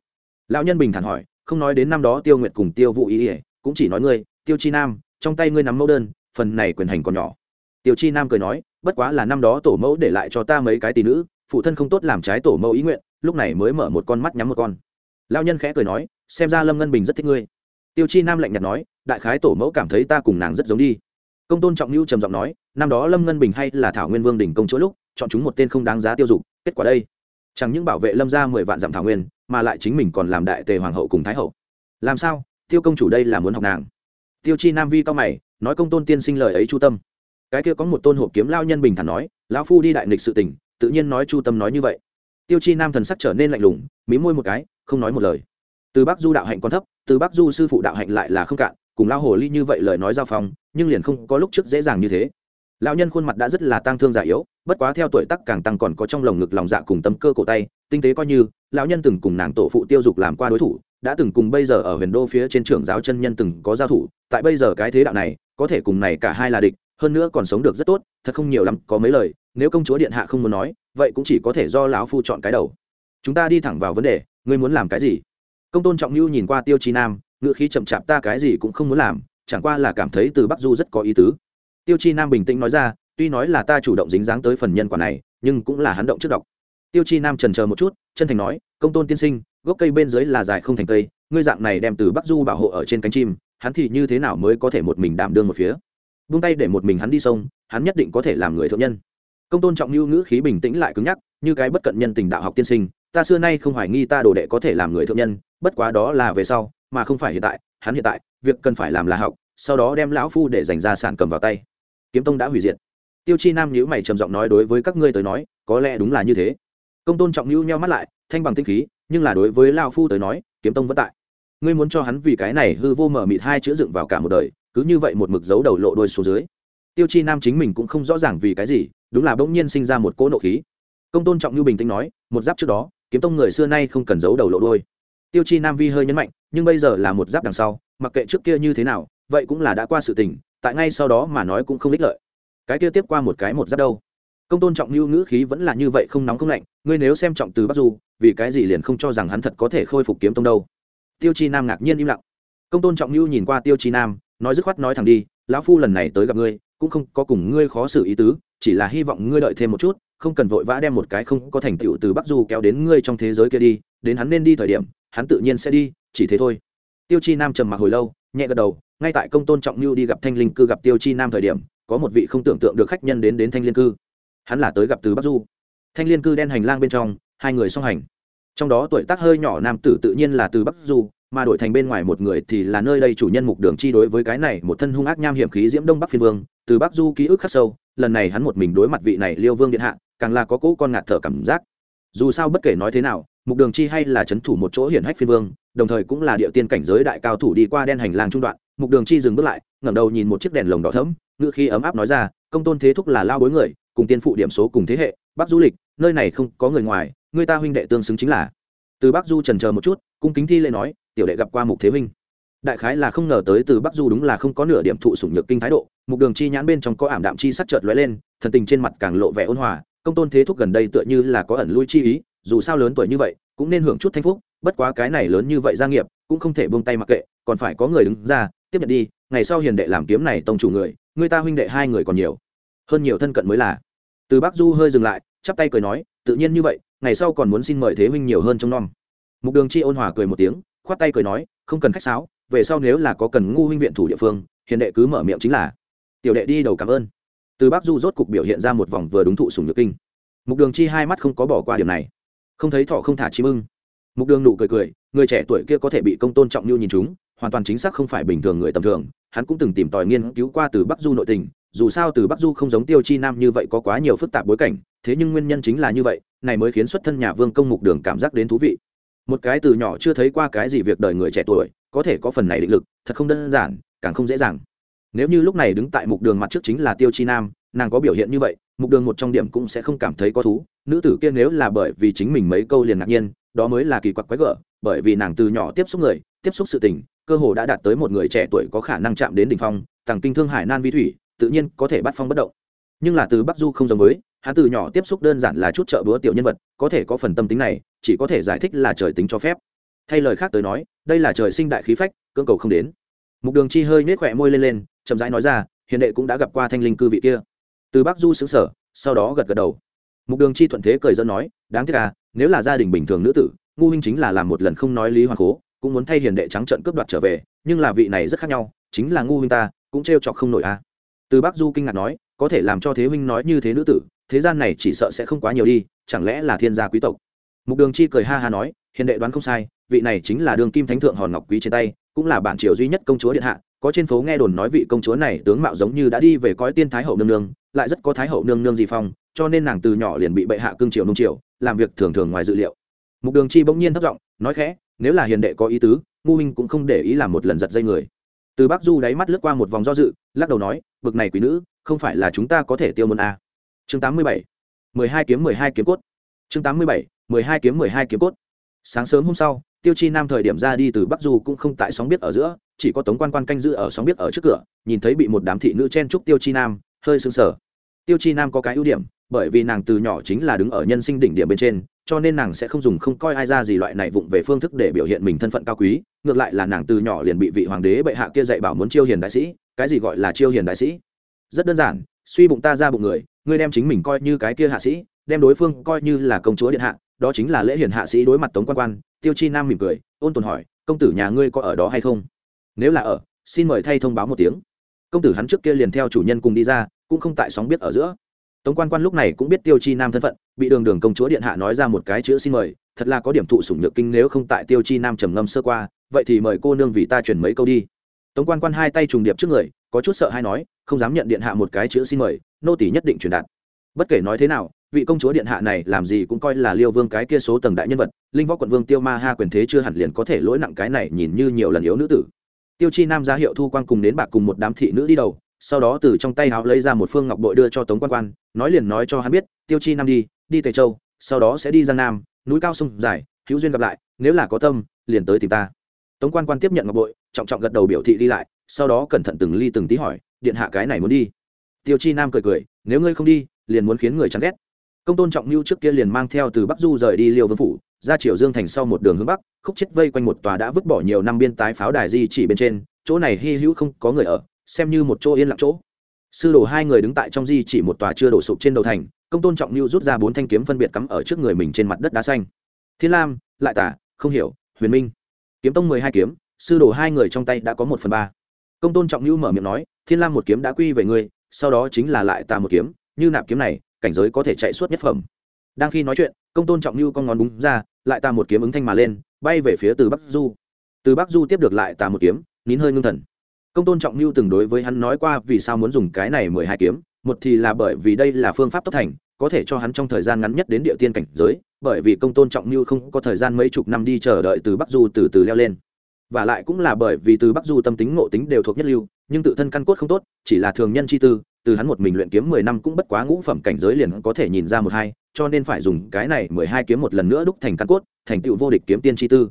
Lão nhân bình thản hỏi, không nói đến năm đó tiêu nguyệt cùng tiêu vũ ý ỉa cũng chỉ nói ngươi, tiêu chi nam, trong tay ngươi nắm mẫu đơn, phần này quyền hành còn nhỏ. Tiêu chi nam cười nói, bất quá là năm đó tổ mẫu để lại cho ta mấy cái tỷ nữ, phụ thân không tốt làm trái tổ mẫu ý nguyện, lúc này mới mở một con mắt nhắm một con. Lao nhân khẽ cười nói, xem ra lâm ngân bình rất thích ngươi. Tiêu chi nam lạnh nhạt nói, đại khái tổ mẫu cảm thấy ta cùng nàng rất giống đi. Công tôn trọng lưu trầm giọng nói, năm đó lâm ngân bình hay là thảo nguyên vương đình công chỗ lúc, chọn chúng một tên không đáng giá tiêu dục kết quả đây. Chẳng những bảo vệ lâm ra mười vạn dặm thảo nguyên, mà lại chính mình còn làm đại tề hoàng hậu cùng thái hậu. Làm sao? Tiêu công chủ đây là muốn học nàng. Tiêu chi nam vi cao mày, nói công tôn tiên sinh lời ấy chu tâm. Cái kia có một tôn hộp kiếm lao nhân bình thản nói, lão phu đi đại nghịch sự tình, tự nhiên nói chu tâm nói như vậy. Tiêu chi nam thần sắc trở nên lạnh lùng, mí môi một cái, không nói một lời. Từ bắc du đạo hạnh còn thấp, từ bắc du sư phụ đạo hạnh lại là không cạn, cùng lao hồ ly như vậy lời nói giao phong, nhưng liền không có lúc trước dễ dàng như thế lão nhân khuôn mặt đã rất là tang thương già yếu, bất quá theo tuổi tác càng tăng còn có trong lồng ngực lòng dạ cùng tâm cơ cổ tay, tinh tế coi như, lão nhân từng cùng nàng tổ phụ tiêu dục làm qua đối thủ, đã từng cùng bây giờ ở huyền đô phía trên trưởng giáo chân nhân từng có giao thủ, tại bây giờ cái thế đạo này, có thể cùng này cả hai là địch, hơn nữa còn sống được rất tốt, thật không nhiều lắm, có mấy lời, nếu công chúa điện hạ không muốn nói, vậy cũng chỉ có thể do lão phu chọn cái đầu. Chúng ta đi thẳng vào vấn đề, ngươi muốn làm cái gì? Công tôn trọng lưu nhìn qua tiêu chi nam ngựa khí chậm chạp, ta cái gì cũng không muốn làm, chẳng qua là cảm thấy từ bắc du rất có ý tứ tiêu chi nam bình tĩnh nói ra, tuy nói là ta chủ động dính dáng tới phần nhân quả này, nhưng cũng là hắn động trước đọc tiêu chi nam trần chờ một chút, chân thành nói, công tôn tiên sinh, gốc cây bên dưới là dài không thành cây, ngươi dạng này đem từ bắc du bảo hộ ở trên cánh chim, hắn thì như thế nào mới có thể một mình đảm đương một phía? Vung tay để một mình hắn đi sông, hắn nhất định có thể làm người thượng nhân. Công tôn trọng lưu ngữ khí bình tĩnh lại cứng nhắc, như cái bất cận nhân tình đạo học tiên sinh, ta xưa nay không hoài nghi ta đồ đệ có thể làm người thượng nhân, bất quá đó là về sau, mà không phải hiện tại, hắn hiện tại, việc cần phải làm là học, sau đó đem lão phu để dành ra sản cầm vào tay kiếm tông đã hủy diệt. Tiêu chi nam nhữ mày trầm giọng nói đối với các ngươi tới nói, có lẽ đúng là như thế. Công tôn trọng nhữ nheo mắt lại, thanh bằng tinh khí, nhưng là đối với lao phu tới nói, kiếm tông vẫn tại. Ngươi muốn cho hắn vì cái này hư vô mở mịt hai chữ dựng vào cả một đời, cứ như vậy một mực dấu đầu lộ đôi xuống dưới. Tiêu chi nam chính mình cũng không rõ ràng vì cái gì, đúng là bỗng nhiên sinh ra một cỗ nộ khí. Công tôn trọng như bình tĩnh nói, một giáp trước đó, kiếm tông người xưa nay không cần giấu đầu lộ đôi tiêu chi nam vi hơi nhấn mạnh, nhưng bây giờ là một giáp đằng sau, mặc kệ trước kia như thế nào, vậy cũng là đã qua sự tình tại ngay sau đó mà nói cũng không ích lợi. Cái kia tiếp qua một cái một giáp đâu. Công tôn trọng lưu ngữ khí vẫn là như vậy không nóng không lạnh, ngươi nếu xem trọng từ bắc du, vì cái gì liền không cho rằng hắn thật có thể khôi phục kiếm tông đâu? Tiêu chi nam ngạc nhiên im lặng. Công tôn trọng lưu nhìn qua tiêu chi nam, nói dứt khoát nói thẳng đi, lão phu lần này tới gặp ngươi, cũng không có cùng ngươi khó xử ý tứ, chỉ là hy vọng ngươi đợi thêm một chút, không cần vội vã đem một cái không có thành tựu từ bắc du kéo đến ngươi trong thế giới kia đi, đến hắn nên đi thời điểm, hắn tự nhiên sẽ đi, chỉ thế thôi. Tiêu chi nam trầm mặc hồi lâu, nhẹ gật đầu ngay tại công tôn trọng lưu đi gặp thanh linh cư gặp tiêu chi nam thời điểm, có một vị không tưởng tượng được khách nhân đến đến thanh liên cư. Hắn là tới gặp từ bắc du. Thanh liên cư đen hành lang bên trong, hai người song hành. Trong đó tuổi tác hơi nhỏ nam tử tự nhiên là từ bắc du, mà đổi thành bên ngoài một người thì là nơi đây chủ nhân mục đường chi đối với cái này một thân hung ác nham hiểm khí diễm đông bắc phiên vương. Từ bắc du ký ức khắc sâu, lần này hắn một mình đối mặt vị này liêu vương điện hạ, càng là có cỗ con ngạt thở cảm giác. Dù sao bất kể nói thế nào, mục đường chi hay là c h ấ n thủ một chỗ hiển hách phiên vương, đồng thời cũng là địa tiên cảnh giới đại cao thủ đi qua đen hành lang trung đoạn mục đường chi dừng bước lại, ngẩng đầu nhìn một chiếc đèn lồng đỏ thẫm ngự khi ấm áp nói ra, công tôn thế thúc là lao bối người, cùng tiên phụ điểm số cùng thế hệ, bắc du lịch, nơi này không có người ngoài, người ta huynh đệ tương xứng chính là. Từ bắc du trần chờ một chút, cung kính thi lễ nói, tiểu đệ gặp qua mục thế minh đại khái là không ngờ tới từ bắc du đúng là không có nửa điểm thụ sủng nhược kinh thái độ, mục đường chi nhãn bên trong có ảm đạm chi sắc chợt lóe lên, thần tình trên mặt càng lộ vẻ ôn hòa, công tôn thế thúc gần đây tựa như là có ẩn lui chi ý, dù sao lớn tuổi như vậy, cũng nên hưởng chút thanh phúc, bất quá cái này lớn như vậy gia nghiệp, cũng không thể buông tay mặc kệ, còn phải có người đứng ra tiếp nhận đi, ngày sau hiền đệ làm kiếm này tông chủ người người ta huynh đệ hai người còn nhiều. Hơn nhiều thân cận mới là. Từ bác du hơi dừng lại, chắp tay cười nói, tự nhiên như vậy, ngày sau còn muốn xin mời thế huynh nhiều hơn trong non mục đường chi ôn hòa cười một tiếng, khoát tay cười nói, không cần khách sáo, về sau nếu là có cần ngu huynh viện thủ địa phương, hiền đệ cứ mở miệng chính là. Tiểu đệ đi đầu cảm ơn. Từ bác du rốt cục biểu hiện ra một vòng vừa đúng thụ sùng nhược kinh. Mục đường chi hai mắt không có bỏ qua điểm này. Không thấy thọ không thả chim ưng. Mục đường nụ cười cười người trẻ tuổi kia có thể bị công tôn trọng như nhìn chúng, hoàn toàn chính xác không phải bình thường người tầm thường, hắn cũng từng tìm tòi nghiên cứu qua từ bắc du nội tình, dù sao từ bắc du không giống tiêu chi nam như vậy có quá nhiều phức tạp bối cảnh, thế nhưng nguyên nhân chính là như vậy, này mới khiến xuất thân nhà vương công mục đường cảm giác đến thú vị. Một cái từ nhỏ chưa thấy qua cái gì việc đời người trẻ tuổi, có thể có phần này định lực, thật không đơn giản, càng không dễ dàng. Nếu như lúc này đứng tại mục đường mặt trước chính là tiêu chi nam, nàng có biểu hiện như vậy, mục đường một trong điểm cũng sẽ không cảm thấy có thú, nữ tử kia nếu là bởi vì chính mình mấy câu liền ngạc nhiên đó mới là kỳ quặc quái gở, bởi vì nàng từ nhỏ tiếp xúc người, tiếp xúc sự tình, cơ hồ đã đạt tới một người trẻ tuổi có khả năng chạm đến đỉnh phong, tàng kinh thương hải nan vi thủy, tự nhiên có thể bắt phong bất động. Nhưng là từ bắc du không giống với, hắn từ nhỏ tiếp xúc đơn giản là chút trợ búa tiểu nhân vật, có thể có phần tâm tính này, chỉ có thể giải thích là trời tính cho phép. Thay lời khác tới nói, đây là trời sinh đại khí phách, cưỡng cầu không đến. Mục đường chi hơi nhếch khỏe môi lên lên, chậm rãi nói ra hiện đệ cũng đã gặp qua thanh linh cư vị kia. Từ bắc du xứng sở sau đó gật gật đầu. Mục đường chi thuận thế cười dẫn nói, đáng tiếc à nếu là gia đình bình thường nữ tử, ngu huynh chính là làm một lần không nói lý hoàng cố, cũng muốn thay hiền đệ trắng trận cướp đoạt trở về, nhưng là vị này rất khác nhau, chính là ngu huynh ta, cũng trêu chọc không nổi à. Từ bắc du kinh ngạc nói, có thể làm cho thế huynh nói như thế nữ tử, thế gian này chỉ sợ sẽ không quá nhiều đi, chẳng lẽ là thiên gia quý tộc? Mục đường chi cười ha ha nói, hiền đệ đoán không sai, vị này chính là đường kim thánh thượng hòn ngọc quý trên tay, cũng là bản triều duy nhất công chúa điện hạ, có trên phố nghe đồn nói vị công chúa này tướng mạo giống như đã đi về cõi tiên thái hậu nương nương, lại rất có thái hậu nương nương di phong, cho nên nàng từ nhỏ liền bị bệ hạ cương triều nung triều làm việc thường thường ngoài dự liệu. Mục đường chi bỗng nhiên thất giọng, nói khẽ, nếu là hiền đệ có ý tứ ngu minh cũng không để ý làm một lần giật dây người. Từ bắc du đáy mắt lướt qua một vòng do dự, lắc đầu nói, bực này quý nữ, không phải là chúng ta có thể tiêu môn a chương tám mươi bảy, mười hai kiếm mười hai kiếm cốt. Chương tám mươi bảy, mười hai kiếm mười hai kiếm cốt. Sáng sớm hôm sau, tiêu chi nam thời điểm ra đi từ bắc du cũng không tại sóng biết ở giữa, chỉ có tống quan quan canh giữ ở sóng biết ở trước cửa, nhìn thấy bị một đám thị nữ chen trúc tiêu chi nam, hơi sững sờ tiêu chi nam có cái ưu điểm, bởi vì nàng từ nhỏ chính là đứng ở nhân sinh đỉnh điểm bên trên, cho nên nàng sẽ không dùng không coi ai ra gì loại này vụng về phương thức để biểu hiện mình thân phận cao quý, ngược lại là nàng từ nhỏ liền bị vị hoàng đế bệ hạ kia dạy bảo muốn chiêu hiền đại sĩ, cái gì gọi là chiêu hiền đại sĩ? Rất đơn giản, suy bụng ta ra bụng người, ngươi đem chính mình coi như cái kia hạ sĩ, đem đối phương coi như là công chúa điện hạ, đó chính là lễ hiền hạ sĩ đối mặt tống quan quan. Tiêu chi nam mỉm cười, ôn tồn hỏi, công tử nhà ngươi có ở đó hay không? Nếu là ở, xin mời thay thông báo một tiếng. Công tử hắn trước kia liền theo chủ nhân cùng đi ra cũng không tại sóng biết ở giữa. Tống quan quan lúc này cũng biết tiêu chi nam thân phận, bị đường đường công chúa điện hạ nói ra một cái chữ xin mời, thật là có điểm thụ sủng nhược kinh nếu không tại tiêu chi nam trầm ngâm sơ qua, vậy thì mời cô nương vì ta chuyển mấy câu đi. Tống quan quan hai tay trùng điệp trước người, có chút sợ hay nói, không dám nhận điện hạ một cái chữ xin mời, nô tỷ nhất định truyền đạt. Bất kể nói thế nào, vị công chúa điện hạ này làm gì cũng coi là liêu vương cái kia số tầng đại nhân vật, linh võ quận vương tiêu ma ha quyền thế chưa hẳn liền có thể lỗi nặng cái này nhìn như nhiều lần yếu nữ tử. Tiêu chi nam ra hiệu thu quan cùng đến bạc cùng một đám thị nữ đi đầu sau đó từ trong tay áo lấy ra một phương ngọc bội đưa cho tống quan quan, nói liền nói cho hắn biết, tiêu chi nam đi đi tề châu, sau đó sẽ đi giang nam, núi cao sông dài, hữu duyên gặp lại, nếu là có tâm, liền tới tìm ta. Tống quan quan tiếp nhận ngọc bội, trọng trọng gật đầu biểu thị đi lại, sau đó cẩn thận từng ly từng tí hỏi, điện hạ cái này muốn đi? Tiêu chi nam cười cười, nếu ngươi không đi, liền muốn khiến người chán ghét. Công tôn trọng lưu trước kia liền mang theo từ bắc du rời đi liêu vương phủ, ra triều dương thành sau một đường hướng bắc, khúc chết vây quanh một tòa đã vứt bỏ nhiều năm biên tái pháo đài di chỉ bên trên, chỗ này hy hữu không có người ở xem như một chỗ yên lặng chỗ. Sư đồ hai người đứng tại trong di chỉ một tòa chưa đổ sụp trên đầu thành, công tôn trọng lưu rút ra bốn thanh kiếm phân biệt cắm ở trước người mình trên mặt đất đá xanh. Thiên lam, lại tả, không hiểu, huyền minh. Kiếm tông mười hai kiếm, sư đồ hai người trong tay đã có một phần ba. Công tôn trọng lưu mở miệng nói, thiên lam một kiếm đã quy về ngươi, sau đó chính là lại tà một kiếm, như nạp kiếm này, cảnh giới có thể chạy suốt nhất phẩm. Đang khi nói chuyện, công tôn trọng lưu con ngón búng ra, lại tà một kiếm ứng thanh mà lên, bay về phía từ bắc du. Từ bắc du tiếp được lại tà một kiếm, nín hơi ngưng thần công tôn trọng mưu từng đối với hắn nói qua vì sao muốn dùng cái này mười hai kiếm, một thì là bởi vì đây là phương pháp tốc thành, có thể cho hắn trong thời gian ngắn nhất đến địa tiên cảnh giới, bởi vì công tôn trọng mưu không có thời gian mấy chục năm đi chờ đợi từ bắc du từ từ leo lên. Và lại cũng là bởi vì từ bắc du tâm tính ngộ tính đều thuộc nhất lưu, nhưng tự thân căn cốt không tốt, chỉ là thường nhân chi tư, từ hắn một mình luyện kiếm mười năm cũng bất quá ngũ phẩm cảnh giới liền có thể nhìn ra một hai, cho nên phải dùng cái này mười hai kiếm một lần nữa đúc thành căn cốt, thành tựu vô địch kiếm tiên chi tư.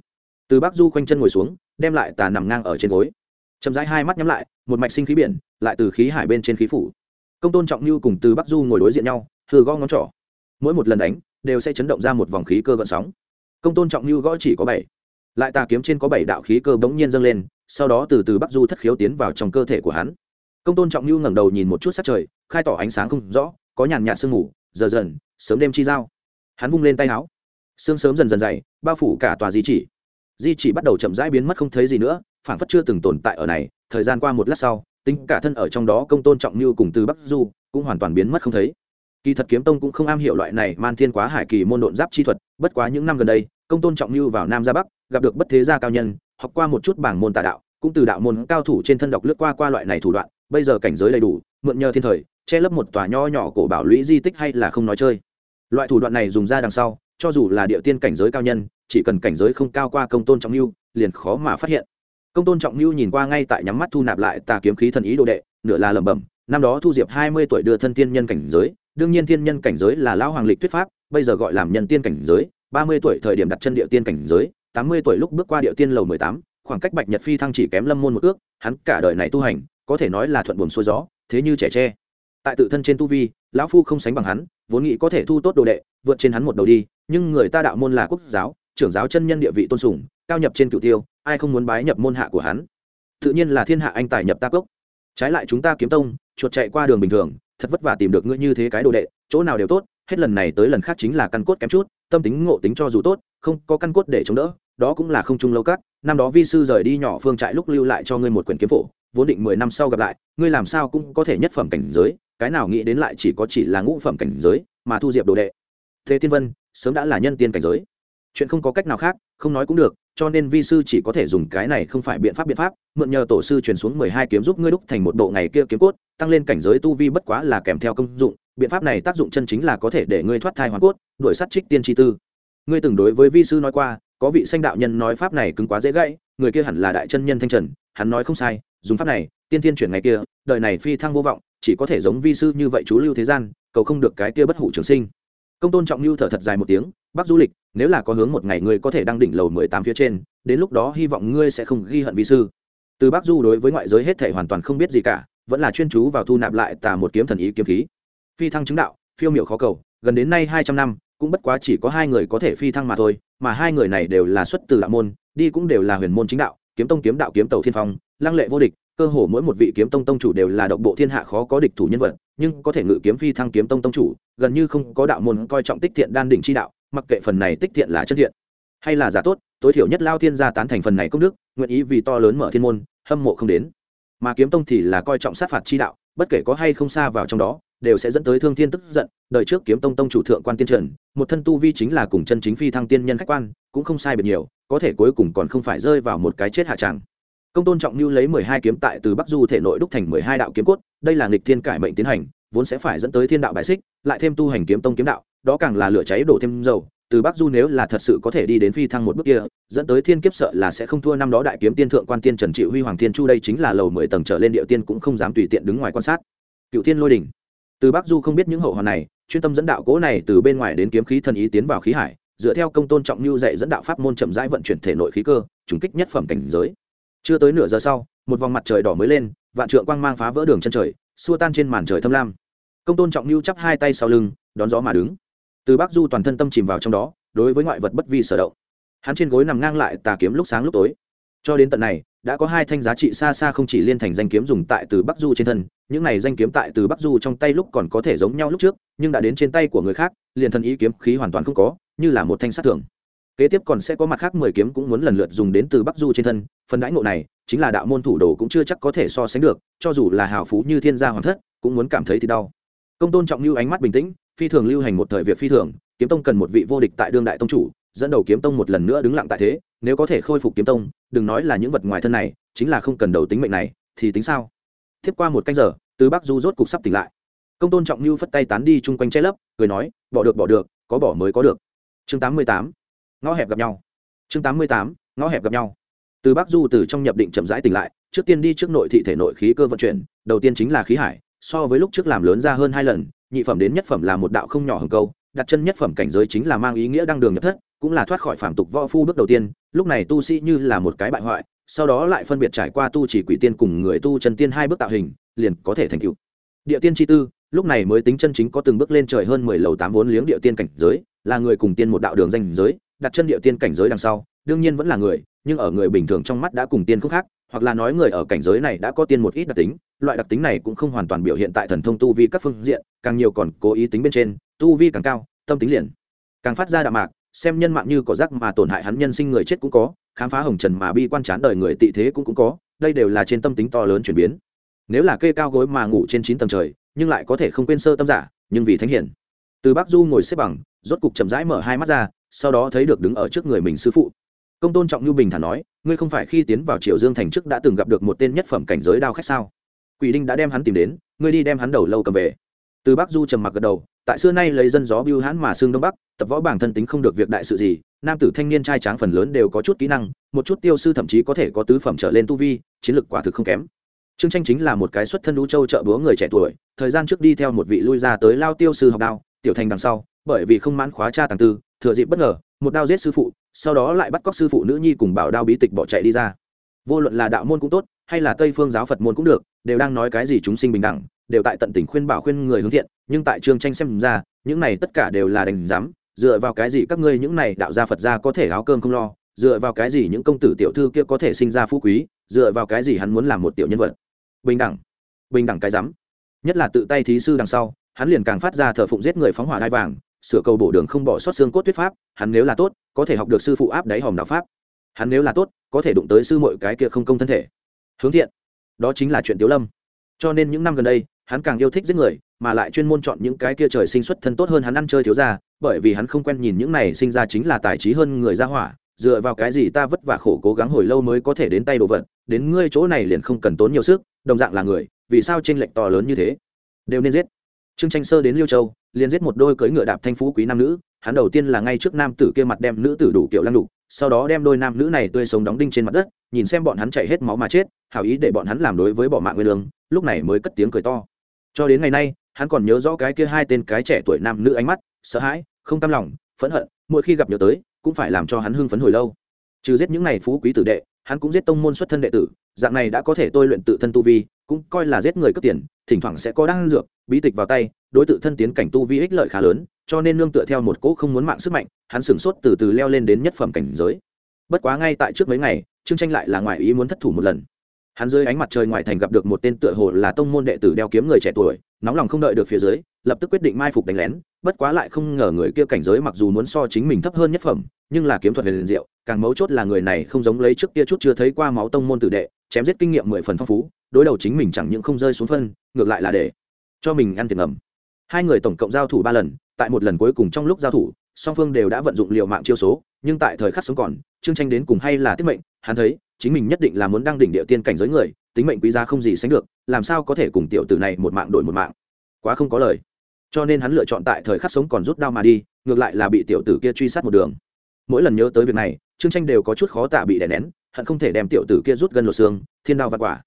Từ bắc du khoanh chân ngồi xuống, đem lại tà nằm ngang ở trên gối chậm rãi hai mắt nhắm lại, một mạch sinh khí biển, lại từ khí hải bên trên khí phủ. Công tôn trọng như cùng từ bắc du ngồi đối diện nhau thừa gõ ngón trỏ. Mỗi một lần đánh, đều sẽ chấn động ra một vòng khí cơ gợn sóng. Công tôn trọng như gõ chỉ có bảy. Lại tà kiếm trên có bảy đạo khí cơ bỗng nhiên dâng lên, sau đó từ từ bắc du thất khiếu tiến vào trong cơ thể của hắn. Công tôn trọng như ngẩng đầu nhìn một chút sát trời, khai tỏ ánh sáng không rõ, có nhàn nhạt sương mù, giờ dần, sớm đêm chi giao. Hắn vung lên tay áo. Sương sớm dần dần dày, bao phủ cả tòa di chỉ. Di chỉ bắt đầu chậm rãi biến mất không thấy gì nữa phản phất chưa từng tồn tại ở này, thời gian qua một lát sau, tính cả thân ở trong đó công tôn trọng như cùng từ bắc du, cũng hoàn toàn biến mất không thấy. Kỳ thật kiếm tông cũng không am hiểu loại này man thiên quá hải kỳ môn độn giáp chi thuật, bất quá những năm gần đây, công tôn trọng như vào nam ra bắc, gặp được bất thế gia cao nhân, học qua một chút bảng môn tà đạo, cũng từ đạo môn cao thủ trên thân đọc lướt qua qua loại này thủ đoạn, bây giờ cảnh giới đầy đủ, mượn nhờ thiên thời, che lấp một tòa nho nhỏ cổ bảo lũy di tích hay là không nói chơi. Loại thủ đoạn này dùng ra đằng sau, cho dù là địa tiên cảnh giới cao nhân, chỉ cần cảnh giới không cao qua công tôn trọng lưu liền khó mà phát hiện công tôn trọng lưu nhìn qua ngay tại nhắm mắt thu nạp lại tà kiếm khí thần ý đồ đệ, nửa là lẩm bẩm, năm đó thu diệp hai mươi tuổi đưa thân tiên nhân cảnh giới, đương nhiên thiên nhân cảnh giới là lão hoàng lịch thuyết pháp, bây giờ gọi làm nhân tiên cảnh giới, ba mươi tuổi thời điểm đặt chân địa tiên cảnh giới, tám mươi tuổi lúc bước qua địa tiên lầu mười tám, khoảng cách bạch nhật phi thăng chỉ kém lâm môn một ước, hắn cả đời này tu hành, có thể nói là thuận buồm xuôi gió, thế như trẻ tre. Tại tự thân trên tu vi, lão phu không sánh bằng hắn, vốn nghĩ có thể thu tốt đồ đệ, vượt trên hắn một đầu đi, nhưng người ta đạo môn là quốc giáo, trưởng giáo chân nhân địa vị tôn sùng, cao nhập trên cửu tiêu ai không muốn bái nhập môn hạ của hắn? Tự nhiên là thiên hạ anh tài nhập ta cốc. Trái lại chúng ta kiếm tông, chuột chạy qua đường bình thường, thật vất vả tìm được ngươi như thế cái đồ đệ, chỗ nào đều tốt, hết lần này tới lần khác chính là căn cốt kém chút, tâm tính ngộ tính cho dù tốt, không có căn cốt để chống đỡ, đó cũng là không chung lâu cắt năm đó vi sư rời đi nhỏ phương trại lúc lưu lại cho ngươi một quyển kiếm phổ, vốn định mười năm sau gặp lại, ngươi làm sao cũng có thể nhất phẩm cảnh giới, cái nào nghĩ đến lại chỉ có chỉ là ngũ phẩm cảnh giới, mà thu diệp đồ đệ. Thế tiên vân, sớm đã là nhân tiên cảnh giới. Chuyện không có cách nào khác, không nói cũng được cho nên vi sư chỉ có thể dùng cái này không phải biện pháp biện pháp, mượn nhờ tổ sư truyền xuống mười hai kiếm giúp ngươi đúc thành một bộ ngày kia kiếm cốt, tăng lên cảnh giới tu vi bất quá là kèm theo công dụng, biện pháp này tác dụng chân chính là có thể để ngươi thoát thai hoàn cốt, đuổi sát trích tiên tri tư. Ngươi từng đối với vi sư nói qua, có vị sanh đạo nhân nói pháp này cứng quá dễ gãy, người kia hẳn là đại chân nhân thanh trần, hắn nói không sai, dùng pháp này, tiên tiên chuyển ngày kia, đời này phi thăng vô vọng, chỉ có thể giống vi sư như vậy chú lưu thế gian, cầu không được cái kia bất hủ trường sinh. Công tôn trọng lưu thở thật dài một tiếng bắc du lịch, nếu là có hướng một ngày ngươi có thể đăng đỉnh lầu mười tám phía trên, đến lúc đó hy vọng ngươi sẽ không ghi hận vi sư. Từ bắc du đối với ngoại giới hết thể hoàn toàn không biết gì cả, vẫn là chuyên chú vào thu nạp lại tà một kiếm thần ý kiếm khí. Phi thăng chứng đạo, phiêu miểu khó cầu, gần đến nay hai trăm năm, cũng bất quá chỉ có hai người có thể phi thăng mà thôi, mà hai người này đều là xuất từ đạo môn, đi cũng đều là huyền môn chính đạo, kiếm tông kiếm đạo kiếm tàu thiên phong, lăng lệ vô địch, cơ hồ mỗi một vị kiếm tông tông chủ đều là độc bộ thiên hạ khó có địch thủ nhân vật, nhưng có thể ngự kiếm phi thăng kiếm tông tông chủ, gần như không có đạo môn coi trọng tích thiện đan đỉnh chi đạo mặc kệ phần này tích thiện là chất thiện hay là giả tốt, tối thiểu nhất lao thiên gia tán thành phần này công đức, nguyện ý vì to lớn mở thiên môn, hâm mộ không đến. Mà kiếm tông thì là coi trọng sát phạt chi đạo, bất kể có hay không xa vào trong đó, đều sẽ dẫn tới thương thiên tức giận. Đời trước kiếm tông tông chủ thượng quan tiên trần, một thân tu vi chính là cùng chân chính phi thăng tiên nhân khách quan, cũng không sai biệt nhiều, có thể cuối cùng còn không phải rơi vào một cái chết hạ tràng công tôn trọng lưu lấy mười hai kiếm tại từ bắc du thể nội đúc thành mười hai đạo kiếm cốt, đây là nghịch thiên cải mệnh tiến hành, vốn sẽ phải dẫn tới thiên đạo bài xích, lại thêm tu hành kiếm tông kiếm đạo đó càng là lửa cháy đổ thêm dầu, từ bắc du nếu là thật sự có thể đi đến phi thăng một bước kia, dẫn tới thiên kiếp sợ là sẽ không thua năm đó đại kiếm tiên thượng quan tiên trần triệu huy hoàng thiên chu đây chính là lầu mười tầng trở lên địa tiên cũng không dám tùy tiện đứng ngoài quan sát. Cựu thiên lôi đỉnh. Từ bắc du không biết những hậu hoàn này, chuyên tâm dẫn đạo cố này từ bên ngoài đến kiếm khí thần ý tiến vào khí hải, dựa theo công tôn trọng lưu dạy dẫn đạo pháp môn chậm rãi vận chuyển thể nội khí cơ, trùng kích nhất phẩm cảnh giới. Chưa tới nửa giờ sau, một vòng mặt trời đỏ mới lên, vạn trượng quang mang phá vỡ đường chân trời, xua tan trên màn trời thâm lam. Công tôn trọng lưu chắp hai tay sau lưng, đón gió mà đứng từ bắc du toàn thân tâm chìm vào trong đó, đối với ngoại vật bất vi sở động. Hắn trên gối nằm ngang lại tà kiếm lúc sáng lúc tối. Cho đến tận này, đã có hai thanh giá trị xa xa không chỉ liên thành danh kiếm dùng tại từ bắc du trên thân, những này danh kiếm tại từ bắc du trong tay lúc còn có thể giống nhau lúc trước, nhưng đã đến trên tay của người khác, liền thân ý kiếm khí hoàn toàn không có, như là một thanh sát thường kế tiếp còn sẽ có mặt khác mười kiếm cũng muốn lần lượt dùng đến từ bắc du trên thân, phần đãi ngộ này, chính là đạo môn thủ đồ cũng chưa chắc có thể so sánh được, cho dù là hào phú như thiên gia hoàng thất, cũng muốn cảm thấy thì đau. Công tôn trọng lưu ánh mắt bình tĩnh phi thường lưu hành một thời việc phi thường, kiếm tông cần một vị vô địch tại đương đại tông chủ, dẫn đầu kiếm tông một lần nữa đứng lặng tại thế, nếu có thể khôi phục kiếm tông, đừng nói là những vật ngoài thân này, chính là không cần đầu tính mệnh này, thì tính sao? Tiếp qua một canh giờ từ bắc du rốt cục sắp tỉnh lại. Công tôn trọng lưu phất tay tán đi chung quanh che lấp, cười nói, bỏ được bỏ được, có bỏ mới có được. Chương tám mươi tám, ngõ hẹp gặp nhau. Chương tám mươi tám, ngõ hẹp gặp nhau. Từ bắc du từ trong nhập định chậm rãi tỉnh lại, trước tiên đi trước nội thị thể nội khí cơ vận chuyển, đầu tiên chính là khí hải, so với lúc trước làm lớn ra hơn hai lần nhị phẩm đến nhất phẩm là một đạo không nhỏ hừng câu, đặt chân nhất phẩm cảnh giới chính là mang ý nghĩa đăng đường nhập thất, cũng là thoát khỏi phạm tục võ phu bước đầu tiên, lúc này tu sĩ như là một cái bại hoại, sau đó lại phân biệt trải qua tu chỉ quỷ tiên cùng người tu chân tiên hai bước tạo hình, liền có thể thành tựu. Địa tiên chi tư, lúc này mới tính chân chính có từng bước lên trời hơn mười lầu tám vốn liếng địa tiên cảnh giới, là người cùng tiên một đạo đường danh giới, đặt chân địa tiên cảnh giới đằng sau, đương nhiên vẫn là người nhưng ở người bình thường trong mắt đã cùng tiên không khác, hoặc là nói người ở cảnh giới này đã có tiên một ít đặc tính, loại đặc tính này cũng không hoàn toàn biểu hiện tại thần thông tu vi các phương diện, càng nhiều còn cố ý tính bên trên, tu vi càng cao, tâm tính liền càng phát ra đạm mạc, xem nhân mạng như có rác mà tổn hại hắn nhân sinh người chết cũng có, khám phá hồng trần mà bi quan chán đời người tị thế cũng cũng có, đây đều là trên tâm tính to lớn chuyển biến. Nếu là kê cao gối mà ngủ trên chín tầng trời, nhưng lại có thể không quên sơ tâm giả, nhưng vì thánh hiển. Từ bắc du ngồi xếp bằng, rốt cục chậm rãi mở hai mắt ra, sau đó thấy được đứng ở trước người mình sư phụ công tôn trọng như bình thản nói, ngươi không phải khi tiến vào triều dương thành trước đã từng gặp được một tên nhất phẩm cảnh giới đao khách sao? Quỷ đinh đã đem hắn tìm đến, ngươi đi đem hắn đầu lâu cầm về. Từ bắc du trầm mặc gật đầu, tại xưa nay lấy dân gió biêu hãn mà xương đông bắc, tập võ bảng thân tính không được việc đại sự gì, nam tử thanh niên trai tráng phần lớn đều có chút kỹ năng, một chút tiêu sư thậm chí có thể có tứ phẩm trở lên tu vi, chiến lược quả thực không kém. Trương tranh chính là một cái xuất thân lũ châu trợ búa người trẻ tuổi, thời gian trước đi theo một vị lui ra tới lao tiêu sư học đao, tiểu thành đằng sau, bởi vì không mãn khóa cha tàng tư, thừa dịp bất ngờ một đao giết sư phụ sau đó lại bắt cóc sư phụ nữ nhi cùng bảo đao bí tịch bỏ chạy đi ra. Vô luận là đạo môn cũng tốt hay là tây phương giáo phật môn cũng được đều đang nói cái gì chúng sinh bình đẳng đều tại tận tình khuyên bảo khuyên người hướng thiện nhưng tại trường tranh xem ra những này tất cả đều là đành dám dựa vào cái gì các ngươi những này đạo gia phật gia có thể áo cơm không lo dựa vào cái gì những công tử tiểu thư kia có thể sinh ra phú quý dựa vào cái gì hắn muốn làm một tiểu nhân vật. Bình đẳng bình đẳng cái dám, nhất là tự tay thí sư đằng sau hắn liền càng phát ra thờ phụng giết người phóng hỏa đai vàng sửa cầu bổ đường không bỏ sót xương cốt tuyết pháp, hắn nếu là tốt, có thể học được sư phụ áp đáy hòm đạo pháp. Hắn nếu là tốt, có thể đụng tới sư mọi cái kia không công thân thể. Hướng thiện, đó chính là chuyện tiếu lâm. Cho nên những năm gần đây, hắn càng yêu thích giết người, mà lại chuyên môn chọn những cái kia trời sinh xuất thân tốt hơn hắn ăn chơi thiếu ra bởi vì hắn không quen nhìn những này sinh ra chính là tài trí hơn người ra hỏa, dựa vào cái gì ta vất vả khổ cố gắng hồi lâu mới có thể đến tay đồ vật, đến ngươi chỗ này liền không cần tốn nhiều sức, đồng dạng là người, vì sao tranh lệch to lớn như thế? Đều nên giết trương tranh sơ đến liêu châu, liền giết một đôi cưỡi ngựa đạp thanh phú quý nam nữ, hắn đầu tiên là ngay trước nam tử kia mặt đem nữ tử đủ kiểu lăng đục, sau đó đem đôi nam nữ này tươi sống đóng đinh trên mặt đất, nhìn xem bọn hắn chạy hết máu mà chết, hảo ý để bọn hắn làm đối với bỏ mạng nguyên lương, lúc này mới cất tiếng cười to. Cho đến ngày nay, hắn còn nhớ rõ cái kia hai tên cái trẻ tuổi nam nữ ánh mắt, sợ hãi, không cam lòng, phẫn hận, mỗi khi gặp nhớ tới, cũng phải làm cho hắn hưng phấn hồi lâu. Trừ giết những này phú quý tử đệ hắn cũng giết tông môn xuất thân đệ tử, dạng này đã có thể tôi luyện tự thân tu vi, cũng coi là giết người cướp tiền, thỉnh thoảng sẽ có đăng dược, bí tịch vào tay, đối tự thân tiến cảnh tu vi ích lợi khá lớn, cho nên nương tựa theo một cỗ không muốn mạng sức mạnh, hắn sửng sốt từ từ leo lên đến nhất phẩm cảnh giới. Bất quá ngay tại trước mấy ngày, trương tranh lại là ngoại ý muốn thất thủ một lần. Hắn dưới ánh mặt trời ngoài thành gặp được một tên tựa hồ là tông môn đệ tử đeo kiếm người trẻ tuổi, nóng lòng không đợi được phía dưới, lập tức quyết định mai phục đánh lén bất quá lại không ngờ người kia cảnh giới mặc dù muốn so chính mình thấp hơn nhất phẩm, nhưng là kiếm thuật huyền diệu, càng mấu chốt là người này không giống lấy trước kia chút chưa thấy qua máu tông môn tử đệ, chém giết kinh nghiệm mười phần phong phú, đối đầu chính mình chẳng những không rơi xuống phân, ngược lại là để cho mình ăn tiền ngầm. Hai người tổng cộng giao thủ ba lần, tại một lần cuối cùng trong lúc giao thủ, song phương đều đã vận dụng liều mạng chiêu số, nhưng tại thời khắc sống còn chương tranh đến cùng hay là tiết mệnh, hắn thấy, chính mình nhất định là muốn đăng đỉnh địa tiên cảnh giới người, tính mệnh quý giá không gì sánh được, làm sao có thể cùng tiểu tử này một mạng đổi một mạng. Quá không có lời cho nên hắn lựa chọn tại thời khắc sống còn rút đao mà đi, ngược lại là bị tiểu tử kia truy sát một đường. Mỗi lần nhớ tới việc này, trương tranh đều có chút khó tả bị đè nén, hận không thể đem tiểu tử kia rút gần lột xương, thiên đao và quả.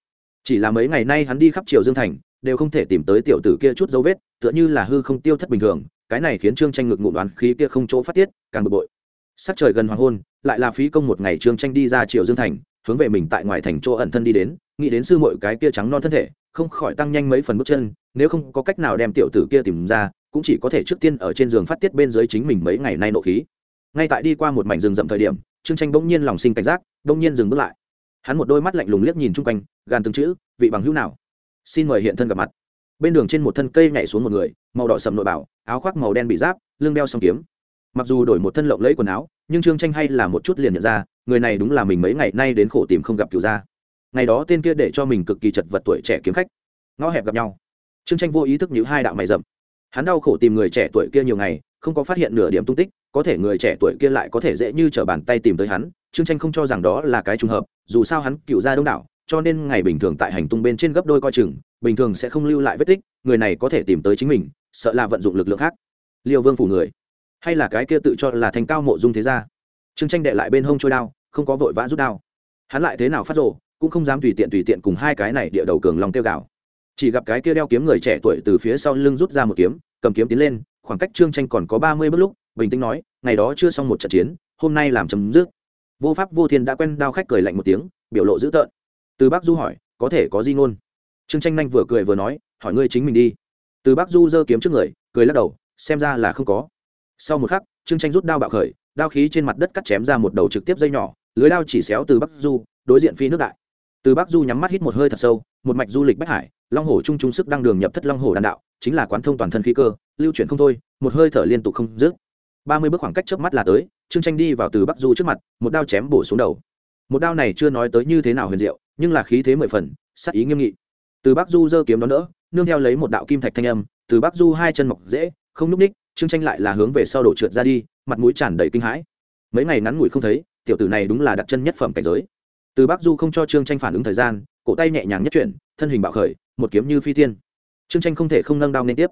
Chỉ là mấy ngày nay hắn đi khắp triều dương thành, đều không thể tìm tới tiểu tử kia chút dấu vết, tựa như là hư không tiêu thất bình thường, cái này khiến trương tranh ngực ngụm đoán khí kia không chỗ phát tiết, càng bực bội. Sắc trời gần hoàng hôn, lại là phí công một ngày trương tranh đi ra triều dương thành, hướng về mình tại ngoài thành chỗ ẩn thân đi đến, nghĩ đến sư muội cái kia trắng non thân thể không khỏi tăng nhanh mấy phần bước chân, nếu không có cách nào đem tiểu tử kia tìm ra, cũng chỉ có thể trước tiên ở trên giường phát tiết bên dưới chính mình mấy ngày nay nộ khí. Ngay tại đi qua một mảnh rừng rậm thời điểm, trương tranh bỗng nhiên lòng sinh cảnh giác, bỗng nhiên dừng bước lại. Hắn một đôi mắt lạnh lùng liếc nhìn chung quanh, gàn từng chữ, vị bằng hữu nào? Xin mời hiện thân gặp mặt. Bên đường trên một thân cây nhảy xuống một người, màu đỏ sầm nội bảo, áo khoác màu đen bị giáp, lưng đeo song kiếm. Mặc dù đổi một thân lộng lẫy quần áo, nhưng trương tranh hay là một chút liền nhận ra, người này đúng là mình mấy ngày nay đến khổ tìm không gặp cửu gia ngày đó tên kia để cho mình cực kỳ chật vật tuổi trẻ kiếm khách. Ngõ hẹp gặp nhau. Trương tranh vô ý thức như hai đạo mày rậm. Hắn đau khổ tìm người trẻ tuổi kia nhiều ngày, không có phát hiện nửa điểm tung tích, có thể người trẻ tuổi kia lại có thể dễ như t r ở bàn tay tìm tới hắn, trương tranh không cho rằng đó là cái trùng hợp, dù sao hắn cựu ra đông đảo, cho nên ngày bình thường tại hành tung bên trên gấp đôi coi chừng, bình thường sẽ không lưu lại vết tích, người này có thể tìm tới chính mình, sợ là vận dụng lực lượng khác. Liệu vương phủ người, hay là cái kia tự cho là thành cao mộ dung thế gia? Trương tranh đệ lại bên hông trôi đao, không có vội vã rút đao. Hắn lại thế nào phát rộ cũng không dám tùy tiện tùy tiện cùng hai cái này địa đầu cường lòng tiêu gạo chỉ gặp cái kia đeo kiếm người trẻ tuổi từ phía sau lưng rút ra một kiếm, cầm kiếm tiến lên, khoảng cách trương tranh còn có ba mươi bước lúc, bình tĩnh nói, ngày đó chưa xong một trận chiến, hôm nay làm chấm dứt. Vô pháp vô thiên đã quen đao khách cười lạnh một tiếng, biểu lộ dữ tợn. Từ bác du hỏi, có thể có gì ngôn? Trương tranh nhanh vừa cười vừa nói, hỏi ngươi chính mình đi. Từ bác du giơ kiếm trước người, cười lắc đầu, xem ra là không có. Sau một khắc, trương tranh rút đao bạo khởi, đao khí trên mặt đất cắt chém ra một đầu trực tiếp dây nhỏ, lưới đao chỉ xéo từ bắc du, đối diện phi nước đại từ bắc du nhắm mắt hít một hơi thật sâu, một mạch du lịch bách hải, long hồ Chung Chung sức đăng đường nhập thất long hồ đàn đạo, chính là quán thông toàn thân khí cơ, lưu chuyển không thôi, một hơi thở liên tục không dứt. Ba mươi bước khoảng cách trước mắt là tới, trương tranh đi vào từ bắc du trước mặt, một đao chém bổ xuống đầu. Một đao này chưa nói tới như thế nào huyền diệu, nhưng là khí thế mười phần sắc ý nghiêm nghị. Từ bắc du giơ kiếm đón đỡ, nương theo lấy một đạo kim thạch thanh âm, từ bắc du hai chân mọc dễ, không núp ních trương tranh lại là hướng về sau đổ trượt ra đi, mặt mũi tràn đầy kinh hãi. Mấy ngày ngắn ngủi không thấy, tiểu tử này đúng là đặt chân nhất phẩm cảnh giới từ bắc du không cho trương tranh phản ứng thời gian, cổ tay nhẹ nhàng nhất chuyển, thân hình bạo khởi, một kiếm như phi tiên trương tranh không thể không nâng đao nên tiếp.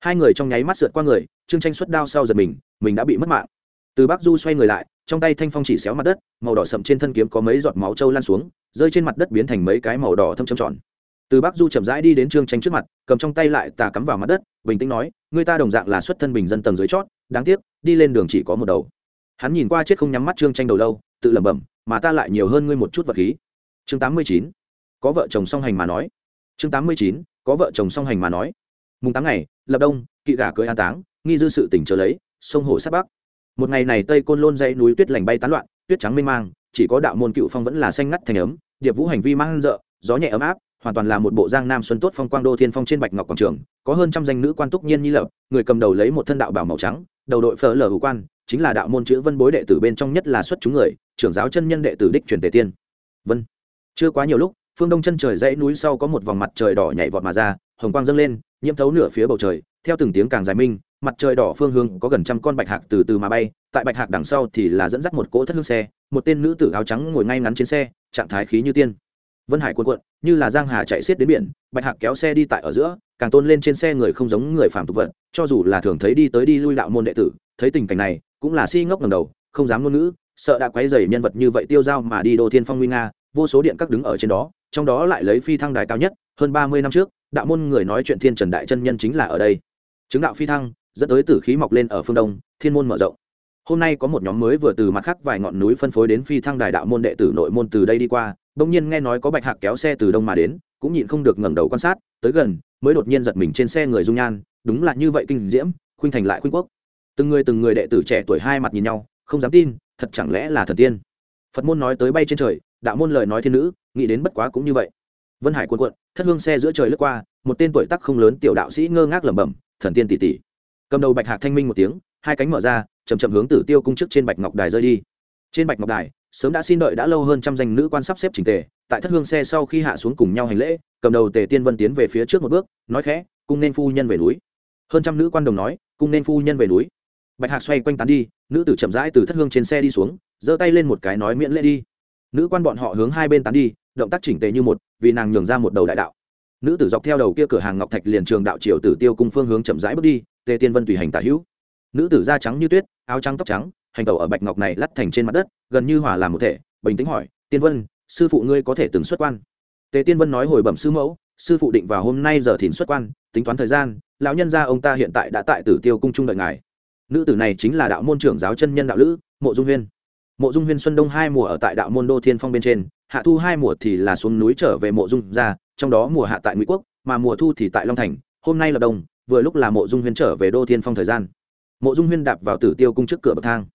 Hai người trong nháy mắt sượt qua người, trương tranh xuất đao sau giật mình mình đã bị mất mạng. Từ bắc du xoay người lại, trong tay thanh phong chỉ xéo mặt đất, màu đỏ sậm trên thân kiếm có mấy giọt máu trâu lan xuống, rơi trên mặt đất biến thành mấy cái màu đỏ thâm trầm tròn. Từ bắc du chậm rãi đi đến trương tranh trước mặt, cầm trong tay lại tà cắm vào mặt đất, bình tĩnh nói, người ta đồng dạng là xuất thân bình dân tầng dưới chót, đáng tiếc, đi lên đường chỉ có một đầu. Hắn nhìn qua chết không nhắm mắt trương tranh đầu lâu tự lẩm bẩm, mà ta lại nhiều hơn ngươi một chút vật khí. Chương tám mươi chín, có vợ chồng song hành mà nói. Chương tám mươi chín, có vợ chồng song hành mà nói. Mùng tám ngày, lập đông, kỵ gà cưới an táng, nghi dư sự tỉnh trở lấy, sông hồ sát bắc. Một ngày này tây côn lôn dãy núi tuyết lành bay tán loạn, tuyết trắng mênh mang, chỉ có đạo môn cựu phong vẫn là xanh ngắt thành ấm, điệp vũ hành vi mang rợ, gió nhẹ ấm áp, hoàn toàn là một bộ giang nam xuân tốt phong quang đô thiên phong trên bạch ngọc quảng trường, có hơn trăm danh nữ quan túc nhiên nhi lập, người cầm đầu lấy một thân đạo bảo màu trắng, đầu đội phở lở hữu quan, chính là đạo môn chữ vân bối đệ tử bên trong nhất là xuất chúng người trưởng giáo chân nhân đệ tử đích truyền tề tiên. Vân chưa quá nhiều lúc, phương đông chân trời dãy núi sau có một vòng mặt trời đỏ nhảy vọt mà ra, hồng quang dâng lên, nhiễm thấu nửa phía bầu trời. Theo từng tiếng càng dài minh, mặt trời đỏ phương hướng có gần trăm con bạch hạc từ từ mà bay. Tại bạch hạc đằng sau thì là dẫn dắt một cỗ thất hương xe, một tên nữ tử áo trắng ngồi ngay ngắn trên xe, trạng thái khí như tiên. Vân hải cuộn cuộn, như là giang hà chạy xiết đến biển, bạch hạc kéo xe đi tại ở giữa, càng tôn lên trên xe người không giống người phàm tục vật, cho dù là thường thấy đi tới đi lui đạo môn đệ tử, thấy tình cảnh này, cũng là si ngốc ngầm đầu, không dám ngôn ngữ sợ đã quấy rầy nhân vật như vậy tiêu dao mà đi đô thiên phong nguy nga, vô số điện các đứng ở trên đó, trong đó lại lấy phi thăng đài cao nhất, hơn ba mươi năm trước, đạo môn người nói chuyện thiên trần đại chân nhân chính là ở đây. Chứng đạo phi thăng, dẫn tới tử khí mọc lên ở phương đông, thiên môn mở rộng. Hôm nay có một nhóm mới vừa từ mặt khác vài ngọn núi phân phối đến phi thăng đài đạo môn đệ tử nội môn từ đây đi qua, bỗng nhiên nghe nói có bạch hạc kéo xe từ đông mà đến, cũng nhịn không được ngẩng đầu quan sát, tới gần, mới đột nhiên giật mình trên xe người dung nhan, đúng là như vậy kinh diễm, khuynh thành lại khuynh quốc. Từng người từng người đệ tử trẻ tuổi hai mặt nhìn nhau, không dám tin thật chẳng lẽ là thần tiên? Phật môn nói tới bay trên trời, đạo môn lời nói thiên nữ, nghĩ đến bất quá cũng như vậy. Vân hải cuộn cuộn, thất hương xe giữa trời lướt qua, một tên tuổi tắc không lớn tiểu đạo sĩ ngơ ngác lẩm bẩm, thần tiên tỷ tỷ. Cầm đầu bạch hạc thanh minh một tiếng, hai cánh mở ra chầm chậm hướng tử tiêu cung chức trên bạch ngọc đài rơi đi. Trên bạch ngọc đài, sớm đã xin đợi đã lâu hơn trăm danh nữ quan sắp xếp trình tề, tại thất hương xe sau khi hạ xuống cùng nhau hành lễ, cầm đầu tề tiên vân tiến về phía trước một bước, nói khẽ, cung nên phu nhân về núi. Hơn trăm nữ quan đồng nói, cung nên phu nhân về núi bạch hạc xoay quanh tán đi, nữ tử chậm rãi từ thất hương trên xe đi xuống, giơ tay lên một cái nói miễn lễ đi. Nữ quan bọn họ hướng hai bên tán đi, động tác chỉnh tề như một, vì nàng nhường ra một đầu đại đạo. Nữ tử dọc theo đầu kia cửa hàng ngọc thạch liền trường đạo triều tử tiêu cung phương hướng chậm rãi bước đi, tề tiên vân tùy hành tả hữu. Nữ tử da trắng như tuyết, áo trắng tóc trắng, hành tẩu ở bạch ngọc này lắt thành trên mặt đất, gần như hòa làm một thể, bình tĩnh hỏi, tiên vân, sư phụ ngươi có thể từng xuất quan? Tề tiên vân nói hồi bẩm sư mẫu, sư phụ định vào hôm nay giờ thìn xuất quan, tính toán thời gian, lão nhân gia ông ta hiện tại đã tại tử tiêu cung trung đợi ngài nữ tử này chính là đạo môn trưởng giáo chân nhân đạo lữ, mộ dung huyên. Mộ dung huyên xuân đông hai mùa ở tại đạo môn đô thiên phong bên trên, hạ thu hai mùa thì là xuống núi trở về mộ dung ra, trong đó mùa hạ tại ngụy quốc, mà mùa thu thì tại long thành, hôm nay là đông, vừa lúc là mộ dung huyên trở về đô thiên phong thời gian. Mộ dung huyên đạp vào tử tiêu cung trước cửa bậc thang.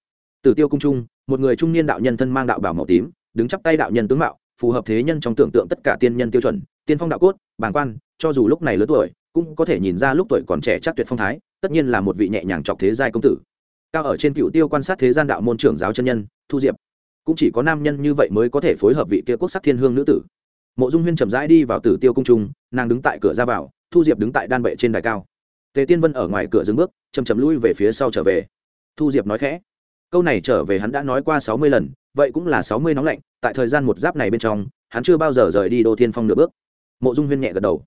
Tử tiêu cung trung, một người trung niên đạo nhân thân mang đạo bảo màu tím, đứng chắp tay đạo nhân tướng mạo, phù hợp thế nhân trong tưởng tượng tất cả tiên nhân tiêu chuẩn, tiên phong đạo cốt, bàng quan, cho dù lúc này lớn tuổi cũng có thể nhìn ra lúc tuổi còn trẻ chắc tuyệt phong thái, tất nhiên là một vị nhẹ nhàng chọc thế giai công tử. Cao ở trên cựu tiêu quan sát thế gian đạo môn trưởng giáo chân nhân, thu diệp. Cũng chỉ có nam nhân như vậy mới có thể phối hợp vị kia quốc sắc thiên hương nữ tử. Mộ dung huyên chậm rãi đi vào tử tiêu cung trung, nàng đứng tại cửa ra vào, thu diệp đứng tại đan bệ trên đài cao. Tề tiên vân ở ngoài cửa dừng bước chầm chầm lui về phía sau trở về. Thu diệp nói khẽ, câu này trở về hắn đã nói qua sáu mươi lần, vậy cũng là sáu mươi nóng lạnh, tại thời gian một giáp này bên trong, hắn chưa bao giờ rời đi đô thiên phong nửa bước. Mộ dung huyên nhẹ gật đầu.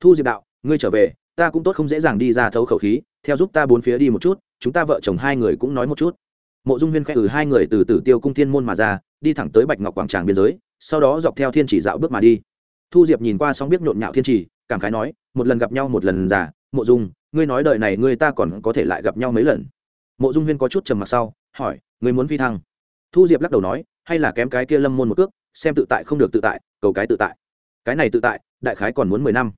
Thu diệp đạo ngươi trở về, ta cũng tốt không dễ dàng đi ra thấu khẩu khí, theo giúp ta bốn phía đi một chút, chúng ta vợ chồng hai người cũng nói một chút. Mộ dung huyên khẽ từ hai người từ tử tiêu cung thiên môn mà ra, đi thẳng tới bạch ngọc quảng tràng biên giới, sau đó dọc theo thiên chỉ dạo bước mà đi. Thu diệp nhìn qua xong biết nhộn nhạo thiên chỉ, cảm khái nói, một lần gặp nhau một lần già, mộ dung, ngươi nói đời này ngươi ta còn có thể lại gặp nhau mấy lần? Mộ dung huyên có chút trầm mặc sau, hỏi, ngươi muốn phi thăng? Thu diệp lắc đầu nói, hay là kém cái kia lâm môn một cước, xem tự tại không được tự tại, cầu cái tự tại. Cái này tự tại, đại khái còn muốn mười năm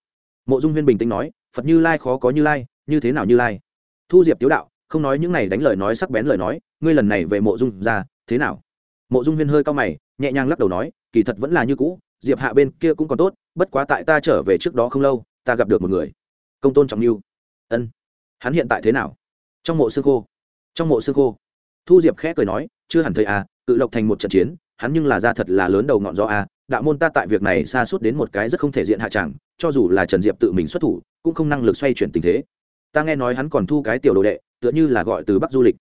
mộ dung huyên bình tĩnh nói, phật như lai khó có như lai, như thế nào như lai? Thu diệp tiếu đạo, không nói những này đánh lời nói sắc bén lời nói, ngươi lần này về mộ dung ra, thế nào? Mộ dung huyên hơi cao mày, nhẹ nhàng lắc đầu nói, kỳ thật vẫn là như cũ, diệp hạ bên kia cũng còn tốt, bất quá tại ta trở về trước đó không lâu, ta gặp được một người. Công tôn trọng lưu ân, hắn hiện tại thế nào? Trong mộ xương khô. Trong mộ xương khô. Thu diệp khẽ cười nói, chưa hẳn thấy à cự lộc thành một trận chiến, hắn nhưng là ra thật là lớn đầu ngọn gió à đạo môn ta tại việc này xa suốt đến một cái rất không thể diện hạ chẳng, cho dù là trần diệp tự mình xuất thủ cũng không năng lực xoay chuyển tình thế. Ta nghe nói hắn còn thu cái tiểu đồ đệ tựa như là gọi từ bắc du lịch.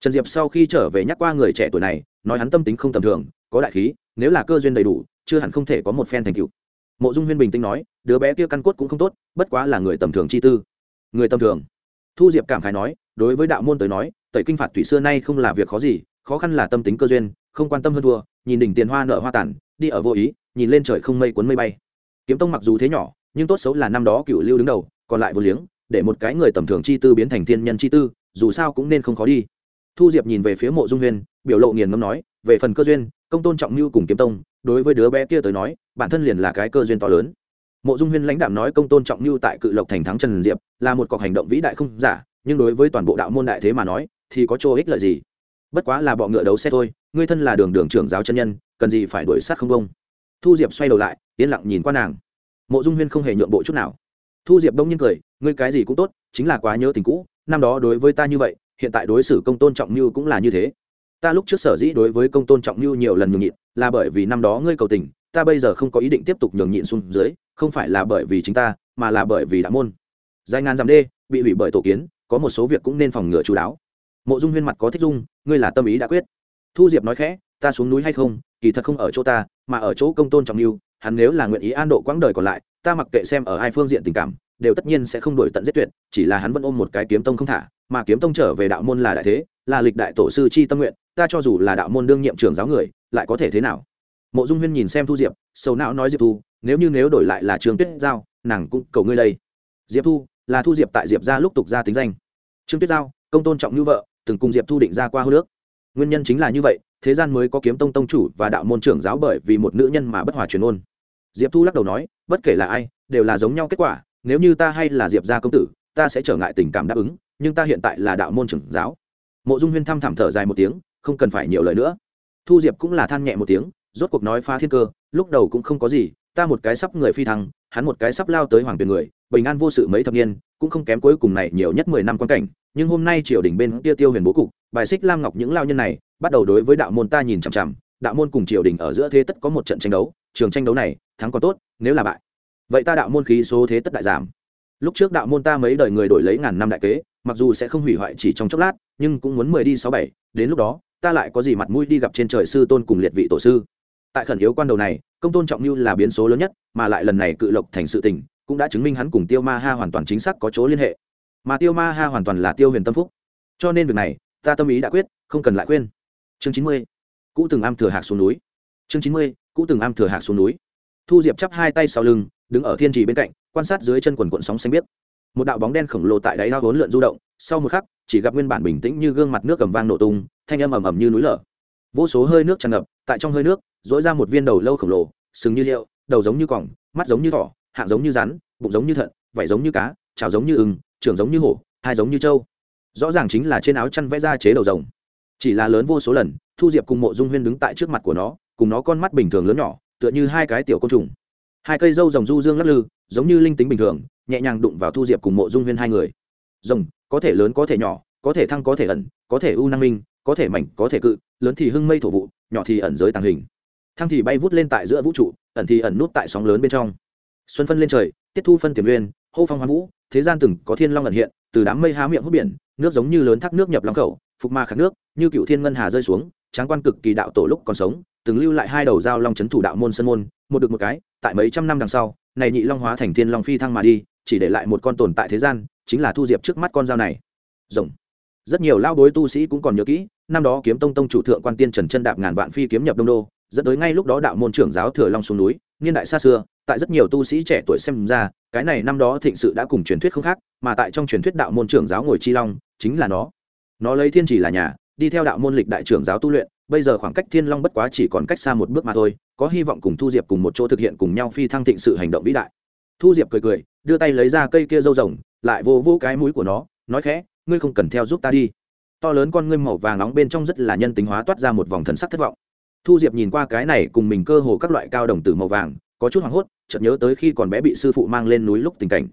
Trần diệp sau khi trở về nhắc qua người trẻ tuổi này nói hắn tâm tính không tầm thường có đại khí nếu là cơ duyên đầy đủ chưa hẳn không thể có một phen thành cựu mộ dung huyên bình tĩnh nói đứa bé kia căn cốt cũng không tốt bất quá là người tầm thường chi tư. Người tầm thường. Thu diệp cảm khái nói đối với đạo môn tới nói tẩy kinh phạt thủy xưa nay không là việc khó gì khó khăn là tâm tính cơ duyên không quan tâm hơn thua, nhìn đỉnh tiền hoa nợ hoa tản đi ở vô ý, nhìn lên trời không mây cuốn mây bay. Kiếm tông mặc dù thế nhỏ, nhưng tốt xấu là năm đó cựu lưu đứng đầu, còn lại vô liếng, để một cái người tầm thường chi tư biến thành thiên nhân chi tư, dù sao cũng nên không khó đi. Thu diệp nhìn về phía mộ dung huyên biểu lộ nghiền ngâm nói, về phần cơ duyên, công tôn trọng mưu cùng kiếm tông, đối với đứa bé kia tới nói, bản thân liền là cái cơ duyên to lớn. Mộ dung huyên lãnh đạm nói công tôn trọng mưu tại cự lộc thành thắng trần diệp, là một cọc hành động vĩ đại không giả, nhưng đối với toàn bộ đạo môn đại thế mà nói, thì có chỗ ích lợi gì? Bất quá là bọ ngựa đấu xe thôi ngươi thân là đường đường trưởng giáo chân nhân, cần gì phải đuổi sát không công? Thu diệp xoay đầu lại, yên lặng nhìn qua nàng. Mộ dung huyên không hề nhượng bộ chút nào. Thu diệp đông nhiên cười, ngươi cái gì cũng tốt, chính là quá nhớ tình cũ, năm đó đối với ta như vậy, hiện tại đối xử công tôn trọng như cũng là như thế. Ta lúc trước sở dĩ đối với công tôn trọng như nhiều lần nhường nhịn, là bởi vì năm đó ngươi cầu tình, ta bây giờ không có ý định tiếp tục nhường nhịn xuống dưới, không phải là bởi vì chính ta, mà là bởi vì đã môn. Dài ngàn dặm đê, bị hủy bởi tổ kiến, có một số việc cũng nên phòng ngừa chú đáo. Mộ dung huyên mặt có thích dung, ngươi là tâm ý đã quyết thu diệp nói khẽ, ta xuống núi hay không, kỳ thật không ở chỗ ta, mà ở chỗ công tôn trọng mưu hắn nếu là nguyện ý an độ quãng đời còn lại, ta mặc kệ xem ở hai phương diện tình cảm, đều tất nhiên sẽ không đổi tận giết tuyệt, chỉ là hắn vẫn ôm một cái kiếm tông không thả, mà kiếm tông trở về đạo môn là đại thế, là lịch đại tổ sư chi tâm nguyện, ta cho dù là đạo môn đương nhiệm trưởng giáo người, lại có thể thế nào? Mộ dung huyên nhìn xem thu diệp, sầu não nói diệp thu, nếu như nếu đổi lại là trường tuyết giao, nàng cũng cầu ngươi đây. Diệp thu, là thu diệp tại diệp ra lúc tục ra tính danh. Trương tuyết giao, công tôn trọng như vợ, từng cùng diệp thu định ra qua hô nước nguyên nhân chính là như vậy, thế gian mới có kiếm tông tông chủ và đạo môn trưởng giáo bởi vì một nữ nhân mà bất hòa truyền ôn. Diệp thu lắc đầu nói, bất kể là ai, đều là giống nhau kết quả, nếu như ta hay là diệp gia công tử, ta sẽ trở ngại tình cảm đáp ứng, nhưng ta hiện tại là đạo môn trưởng giáo. Mộ dung huyên thăm thảm thở dài một tiếng, không cần phải nhiều lời nữa. Thu diệp cũng là than nhẹ một tiếng, rốt cuộc nói phá thiên cơ, lúc đầu cũng không có gì, ta một cái sắp người phi thăng, hắn một cái sắp lao tới hoàng tuyển người, bình an vô sự mấy thập niên, cũng không kém cuối cùng này nhiều nhất mười năm quan cảnh, nhưng hôm nay triều đình bên kia tiêu huyền bố cục bài xích lam ngọc những lao nhân này, bắt đầu đối với đạo môn ta nhìn chằm chằm, đạo môn cùng triều đình ở giữa thế tất có một trận tranh đấu, trường tranh đấu này, thắng còn tốt, nếu là bại. Vậy ta đạo môn khí số thế tất đại giảm. Lúc trước đạo môn ta mấy đời người đổi lấy ngàn năm đại kế, mặc dù sẽ không hủy hoại chỉ trong chốc lát, nhưng cũng muốn mười đi sáu bảy, đến lúc đó, ta lại có gì mặt mũi đi gặp trên trời sư tôn cùng liệt vị tổ sư. Tại khẩn yếu quan đầu này, công tôn trọng như là biến số lớn nhất, mà lại lần này cự lộc thành sự tình, cũng đã chứng minh hắn cùng tiêu ma ha hoàn toàn chính xác có chỗ liên hệ. Mà tiêu ma ha hoàn toàn là tiêu huyền tâm phúc. Cho nên việc này ta tâm ý đã quyết, không cần lại khuyên. Chương chín mươi, cũ từng am thừa hạc xuống núi. Chương chín mươi, cũ từng am thừa hạc xuống núi. Thu diệp chắp hai tay sau lưng, đứng ở thiên trì bên cạnh, quan sát dưới chân quần cuộn sóng xanh biếc. Một đạo bóng đen khổng lồ tại đáy lao vốn lượn du động, sau một khắc, chỉ gặp nguyên bản bình tĩnh như gương mặt nước cầm vang nổ tung, thanh âm ầm ầm như núi lở. Vô số hơi nước tràn ngập, tại trong hơi nước dỗi ra một viên đầu lâu khổng lồ, sừng như liệu, đầu giống như cỏng mắt giống như thỏ, hạng giống như rắn, bụng giống như thận, vảy giống như cá trào giống như ưng, trưởng giống như hổ, hai giống như trâu rõ ràng chính là trên áo chăn vẽ ra chế đầu rồng. Chỉ là lớn vô số lần, thu diệp cùng mộ dung huyên đứng tại trước mặt của nó, cùng nó con mắt bình thường lớn nhỏ, tựa như hai cái tiểu côn trùng. Hai cây dâu rồng du dương lắc lư, giống như linh tính bình thường, nhẹ nhàng đụng vào thu diệp cùng mộ dung huyên hai người. Rồng, có thể lớn có thể nhỏ, có thể thăng có thể ẩn, có thể u năng minh, có thể mảnh, có thể cự, lớn thì hưng mây thổ vụ, nhỏ thì ẩn giới tàng hình. Thăng thì bay vút lên tại giữa vũ trụ, ẩn thì ẩn nút tại sóng lớn bên trong. Xuân phân lên trời, tiết thu phân tiềm uyên hô phong hoa vũ, thế gian từng có thiên long ẩn hiện, từ đám mây há miệng hút biển nước giống như lớn thác nước nhập lòng khẩu, phục ma khắc nước, như cựu thiên ngân hà rơi xuống, tráng quan cực kỳ đạo tổ lúc còn sống, từng lưu lại hai đầu dao long chấn thủ đạo môn sân môn, một được một cái, tại mấy trăm năm đằng sau, này nhị long hóa thành thiên long phi thăng mà đi, chỉ để lại một con tồn tại thế gian, chính là thu diệp trước mắt con dao này. Rồng. Rất nhiều lao bối tu sĩ cũng còn nhớ kỹ, năm đó kiếm tông tông chủ thượng quan tiên trần chân đạp ngàn vạn phi kiếm nhập đông đô, dẫn tới ngay lúc đó đạo môn trưởng giáo thừa long xuống núi, niên đại xa xưa, tại rất nhiều tu sĩ trẻ tuổi xem ra, cái này năm đó thịnh sự đã cùng truyền thuyết không khác, mà tại trong truyền thuyết đạo môn trưởng giáo ngồi chi long chính là nó. Nó lấy thiên chỉ là nhà, đi theo đạo môn lịch đại trưởng giáo tu luyện, bây giờ khoảng cách thiên long bất quá chỉ còn cách xa một bước mà thôi, có hy vọng cùng thu diệp cùng một chỗ thực hiện cùng nhau phi thăng thịnh sự hành động vĩ đại. Thu diệp cười cười, đưa tay lấy ra cây kia dâu rồng, lại vô vô cái mũi của nó, nói khẽ, ngươi không cần theo giúp ta đi. To lớn con ngươi màu vàng nóng bên trong rất là nhân tính hóa toát ra một vòng thần sắc thất vọng. Thu diệp nhìn qua cái này cùng mình cơ hồ các loại cao đồng tử màu vàng, có chút hoảng hốt, chợt nhớ tới khi còn bé bị sư phụ mang lên núi lúc tình cảnh.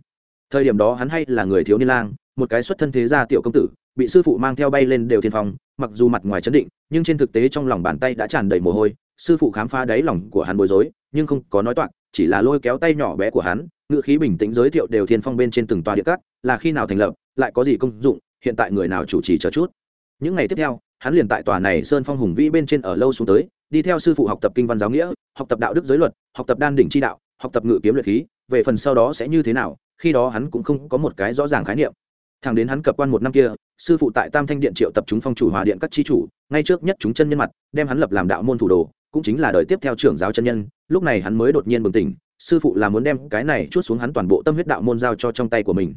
Thời điểm đó hắn hay là người thiếu niên lang một cái xuất thân thế gia tiểu công tử, bị sư phụ mang theo bay lên đều thiên phong, mặc dù mặt ngoài chấn định, nhưng trên thực tế trong lòng bàn tay đã tràn đầy mồ hôi, sư phụ khám phá đáy lòng của hắn bối rối, nhưng không có nói toạc, chỉ là lôi kéo tay nhỏ bé của hắn ngự khí bình tĩnh giới thiệu đều thiên phong bên trên từng tòa địa cát, là khi nào thành lập, lại có gì công dụng, hiện tại người nào chủ trì chờ chút. Những ngày tiếp theo, hắn liền tại tòa này sơn phong hùng vĩ bên trên ở lâu xuống tới, đi theo sư phụ học tập kinh văn giáo nghĩa, học tập đạo đức giới luật, học tập đan đỉnh chi đạo, học tập ngự kiếm luyện khí, về phần sau đó sẽ như thế nào, khi đó hắn cũng không có một cái rõ ràng khái niệm thẳng đến hắn cập quan một năm kia, sư phụ tại tam thanh điện triệu tập chúng phong chủ hòa điện các chi chủ, ngay trước nhất chúng chân nhân mặt, đem hắn lập làm đạo môn thủ đồ, cũng chính là đời tiếp theo trưởng giáo chân nhân. Lúc này hắn mới đột nhiên bừng tỉnh, sư phụ là muốn đem cái này chút xuống hắn toàn bộ tâm huyết đạo môn giao cho trong tay của mình.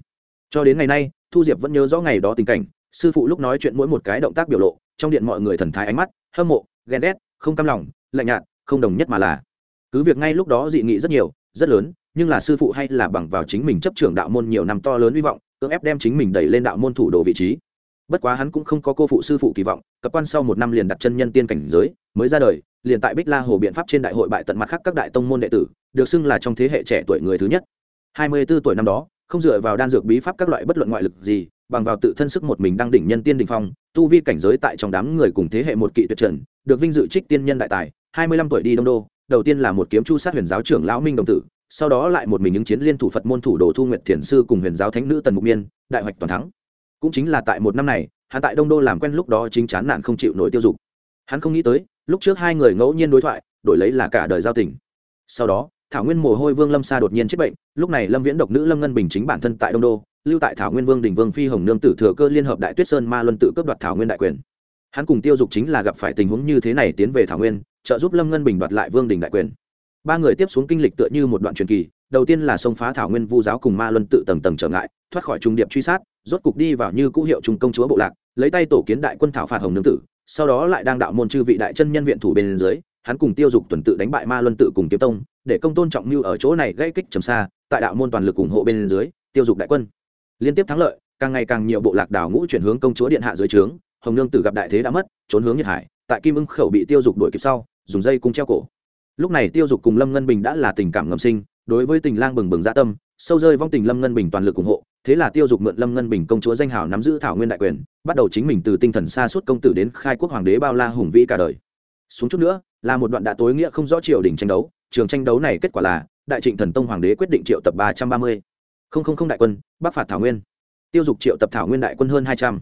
Cho đến ngày nay, thu diệp vẫn nhớ rõ ngày đó tình cảnh, sư phụ lúc nói chuyện mỗi một cái động tác biểu lộ, trong điện mọi người thần thái ánh mắt, hâm mộ, ghen ghét, không cam lòng, lạnh nhạt, không đồng nhất mà là. Cứ việc ngay lúc đó dị nghị rất nhiều, rất lớn, nhưng là sư phụ hay là bằng vào chính mình chấp trưởng đạo môn nhiều năm to lớn hy vọng cưỡng ép đem chính mình đẩy lên đạo môn thủ đồ vị trí. Bất quá hắn cũng không có cô phụ sư phụ kỳ vọng, cập quan sau một năm liền đặt chân nhân tiên cảnh giới, mới ra đời, liền tại bích la hồ biện pháp trên đại hội bại tận mặt khác các đại tông môn đệ tử, được xưng là trong thế hệ trẻ tuổi người thứ nhất. Hai mươi bốn tuổi năm đó, không dựa vào đan dược bí pháp các loại bất luận ngoại lực gì, bằng vào tự thân sức một mình đang đỉnh nhân tiên đỉnh phong, tu vi cảnh giới tại trong đám người cùng thế hệ một kỵ tuyệt trần, được vinh dự trích tiên nhân đại tài, hai mươi lăm tuổi đi đông đô, đầu tiên là một kiếm chu sát huyền giáo trưởng lão minh đồng tử sau đó lại một mình những chiến liên thủ phật môn thủ đồ thu nguyệt thiền sư cùng huyền giáo thánh nữ tần mục miên, đại hoạch toàn thắng. Cũng chính là tại một năm này, hắn tại đông đô làm quen lúc đó chính chán nạn không chịu nổi tiêu dục. Hắn không nghĩ tới, lúc trước hai người ngẫu nhiên đối thoại, đổi lấy là cả đời giao tình. Sau đó, thảo nguyên mồ hôi vương lâm sa đột nhiên chết bệnh, lúc này lâm viễn độc nữ lâm ngân bình chính bản thân tại đông đô, lưu tại thảo nguyên vương đình vương phi hồng nương tử thừa cơ liên hợp đại tuyết sơn ma luân tự cướp đoạt thảo nguyên đại quyền. Hắn cùng tiêu dục chính là gặp phải tình huống như thế này tiến về thảo nguyên, trợ giúp lâm ngân bình đoạt lại vương đình đại quyền ba người tiếp xuống kinh lịch tựa như một đoạn truyền kỳ, đầu tiên là sông phá thảo nguyên vu giáo cùng ma luân tự tầng tầng trở ngại, thoát khỏi trung điệp truy sát, rốt cục đi vào như cũ hiệu trung công chúa bộ lạc, lấy tay tổ kiến đại quân thảo phạt hồng nương tử, sau đó lại đang đạo môn chư vị đại chân nhân viện thủ bên dưới, hắn cùng tiêu dục tuần tự đánh bại ma luân tự cùng kiếm tông, để công tôn trọng mưu ở chỗ này gây kích trầm xa, tại đạo môn toàn lực ủng hộ bên dưới, tiêu dục đại quân. Liên tiếp thắng lợi, càng ngày càng nhiều bộ lạc đảo ngũ chuyển hướng công chúa điện hạ dưới trướng, hồng nương tử gặp đại thế đã mất, trốn hướng nhiệt hải, tại kim ưng khẩu bị tiêu dục đuổi kịp sau, dùng dây cung treo cổ lúc này tiêu dục cùng lâm ngân bình đã là tình cảm ngầm sinh, đối với tình lang bừng bừng gia tâm, sâu rơi vong tình lâm ngân bình toàn lực ủng hộ, thế là tiêu dục mượn lâm ngân bình công chúa danh hào nắm giữ thảo nguyên đại quyền, bắt đầu chính mình từ tinh thần xa suốt công tử đến khai quốc hoàng đế bao la hùng vĩ cả đời. Xuống chút nữa, là một đoạn đã tối nghĩa không rõ triều đình tranh đấu, trường tranh đấu này kết quả là, đại trịnh thần tông hoàng đế quyết định triệu tập ba trăm ba mươi. Không không không đại quân, bắc phạt thảo nguyên. Tiêu dục triệu tập thảo nguyên đại quân hơn hai trăm.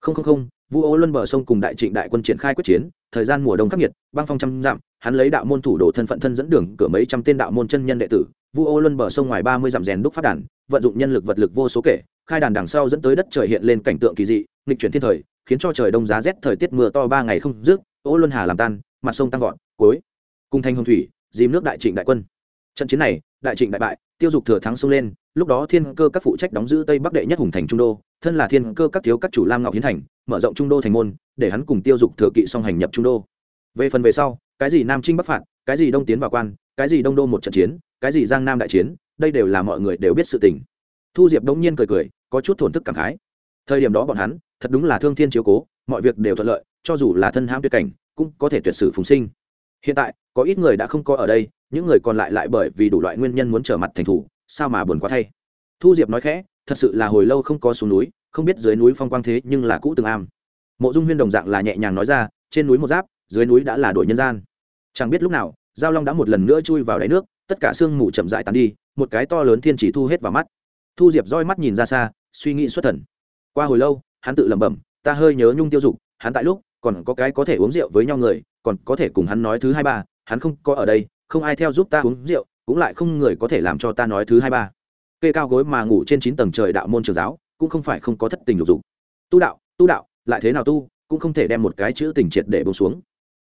Không không không vu ô luân bờ sông cùng đại trịnh đại quân triển khai quyết chiến, thời gian mùa đông khắc nghiệt, băng phong trăm dặm, hắn lấy đạo môn thủ đồ thân phận thân dẫn đường cửa mấy trăm tên đạo môn chân nhân đệ tử. Vu ô luân bờ sông ngoài ba mươi dặm rèn đúc phát đàn, vận dụng nhân lực vật lực vô số kể, khai đàn đằng sau dẫn tới đất trời hiện lên cảnh tượng kỳ dị, nghịch chuyển thiên thời, khiến cho trời đông giá rét, thời tiết mưa to ba ngày không dứt ô luân hà làm tan, mặt sông tăng vọt, cuối cùng thanh hồng thủy, dìm nước đại trịnh đại quân. Trận chiến này, đại trịnh đại bại tiêu dục thừa thắng xông lên, lúc đó thiên cơ các phụ trách đóng giữ tây bắc đệ nhất hùng thành trung đô, thân là thiên cơ các thiếu các chủ lam ngọc hiến thành, mở rộng trung đô thành môn, để hắn cùng tiêu dục thừa kỵ song hành nhập trung đô. Về phần về sau, cái gì nam trinh bắc phạt, cái gì đông tiến vào quan, cái gì đông đô một trận chiến, cái gì giang nam đại chiến, đây đều là mọi người đều biết sự tình. Thu diệp đống nhiên cười cười, có chút thổn thức cảm khái. Thời điểm đó bọn hắn, thật đúng là thương thiên chiếu cố, mọi việc đều thuận lợi, cho dù là thân hãm tuyệt cảnh, cũng có thể tuyệt sử phùng sinh hiện tại, có ít người đã không có ở đây, những người còn lại lại bởi vì đủ loại nguyên nhân muốn trở mặt thành thủ, sao mà buồn quá thay. Thu diệp nói khẽ, thật sự là hồi lâu không có xuống núi, không biết dưới núi phong quang thế nhưng là cũ từng am. Mộ dung huyên đồng dạng là nhẹ nhàng nói ra, trên núi một giáp, dưới núi đã là đổi nhân gian. Chẳng biết lúc nào, giao long đã một lần nữa chui vào đáy nước, tất cả sương mù chậm dại tàn đi, một cái to lớn thiên chỉ thu hết vào mắt. Thu diệp roi mắt nhìn ra xa, suy nghĩ xuất thần. Qua hồi lâu, hắn tự lẩm bẩm, ta hơi nhớ nhung tiêu dục, hắn tại lúc còn có cái có thể uống rượu với nhau người, còn có thể cùng hắn nói thứ hai ba, hắn không có ở đây, không ai theo giúp ta uống rượu, cũng lại không người có thể làm cho ta nói thứ hai ba. Kê cao gối mà ngủ trên chín tầng trời đạo môn trường giáo, cũng không phải không có thất tình lục dục. Tu đạo tu đạo, lại thế nào tu, cũng không thể đem một cái chữ tình triệt để bông xuống.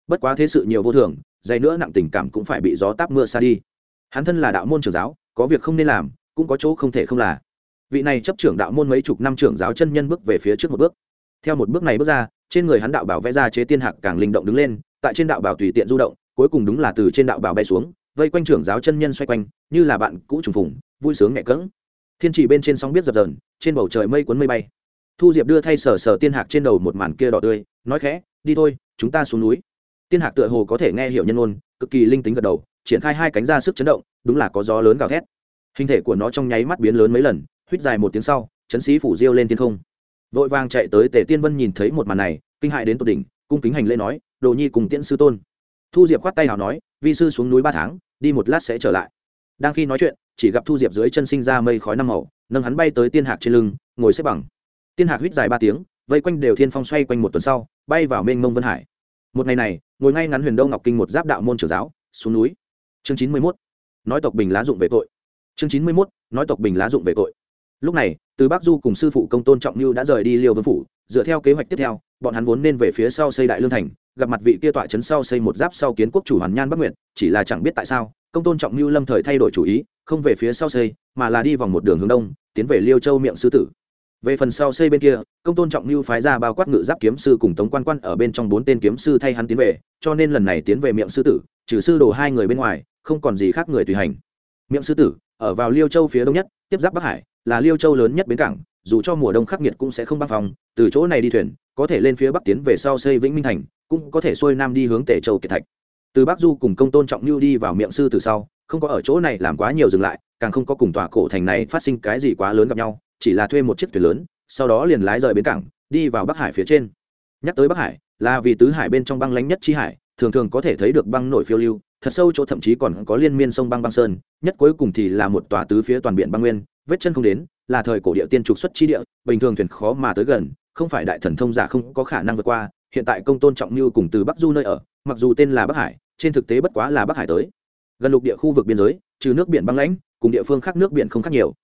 Bất quá thế sự nhiều vô thường dày nữa nặng tình cảm cũng phải bị gió táp mưa xa đi. Hắn thân là đạo môn trường giáo, có việc không nên làm, cũng có chỗ không thể không là. Vị này chấp trưởng đạo môn mấy chục năm trưởng giáo chân nhân bước về phía trước một bước. Theo một bước này bước ra trên người hắn đạo bảo vẽ ra chế tiên hạc càng linh động đứng lên, tại trên đạo bảo tùy tiện du động, cuối cùng đúng là từ trên đạo bảo bay xuống, vây quanh trưởng giáo chân nhân xoay quanh, như là bạn cũ trùng phùng, vui sướng nhẹ cỡng thiên chỉ bên trên sóng biết dập dờn, trên bầu trời mây cuốn mây bay. Thu diệp đưa thay sờ sờ tiên hạc trên đầu một màn kia đỏ tươi, nói khẽ, đi thôi, chúng ta xuống núi. Tiên hạc tựa hồ có thể nghe hiểu nhân ôn cực kỳ linh tính gật đầu, triển khai hai cánh ra sức chấn động, đúng là có gió lớn gào thét. Hình thể của nó trong nháy mắt biến lớn mấy lần huýt dài một tiếng sau, chấn sĩ phủ diêu lên thiên không vội vàng chạy tới tề tiên vân nhìn thấy một màn này, kinh hại đến tột đỉnh, cung kính hành lễ nói, đồ nhi cùng tiễn sư tôn. Thu diệp khoát tay nào nói, vi sư xuống núi ba tháng, đi một lát sẽ trở lại. Đang khi nói chuyện, chỉ gặp thu diệp dưới chân sinh ra mây khói năm màu, nâng hắn bay tới tiên hạc trên lưng, ngồi xếp bằng. Tiên hạc huýt dài ba tiếng, vây quanh đều thiên phong xoay quanh một tuần sau, bay vào mênh mông vân hải. Một ngày này, ngồi ngay ngắn huyền đông ngọc kinh một giáp đạo môn trưởng giáo, xuống núi. Chương chín mươi mốt, nói tộc bình lá dụng về tội. Chương chín mươi mốt, nói tộc bình lá dụng về tội lúc này, từ bắc du cùng sư phụ công tôn trọng như đã rời đi liêu vương phủ, dựa theo kế hoạch tiếp theo, bọn hắn vốn nên về phía sau xây đại lương thành, gặp mặt vị kia tọa trấn sau xây một giáp sau kiến quốc chủ hoàn nhan bắc nguyện chỉ là chẳng biết tại sao, công tôn trọng mưu lâm thời thay đổi chủ ý, không về phía sau xây, mà là đi vòng một đường hướng đông, tiến về liêu châu miệng sư tử. Về phần sau xây bên kia, công tôn trọng mưu phái ra bao quát ngự giáp kiếm sư cùng tống quan quan ở bên trong bốn tên kiếm sư thay hắn tiến về, cho nên lần này tiến về miệng sư tử, trừ sư đồ hai người bên ngoài, không còn gì khác người tùy hành. Miệng sư tử, ở vào liêu châu phía đông nhất, tiếp giáp bắc hải là liêu châu lớn nhất bến cảng, dù cho mùa đông khắc nghiệt cũng sẽ không băng phòng từ chỗ này đi thuyền, có thể lên phía bắc tiến về sau xây vĩnh minh thành, cũng có thể xuôi nam đi hướng tề châu kiệt thạch. Từ bắc du cùng công tôn trọng lưu đi vào miệng sư từ sau, không có ở chỗ này làm quá nhiều dừng lại, càng không có cùng tòa cổ thành này phát sinh cái gì quá lớn gặp nhau, chỉ là thuê một chiếc thuyền lớn, sau đó liền lái rời bến cảng, đi vào bắc hải phía trên. Nhắc tới bắc hải, là vì tứ hải bên trong băng lánh nhất chi hải, thường thường có thể thấy được băng nổi phiêu lưu, thật sâu chỗ thậm chí còn có liên miên sông băng băng sơn, nhất cuối cùng thì là một tòa tứ phía toàn biển băng nguyên vết chân không đến, là thời cổ địa tiên trục xuất chi địa, bình thường thuyền khó mà tới gần, không phải đại thần thông giả không có khả năng vượt qua, hiện tại công tôn trọng như cùng từ bắc du nơi ở, mặc dù tên là bắc hải, trên thực tế bất quá là bắc hải tới. Gần lục địa khu vực biên giới, trừ nước biển băng lãnh, cùng địa phương khác nước biển không khác nhiều.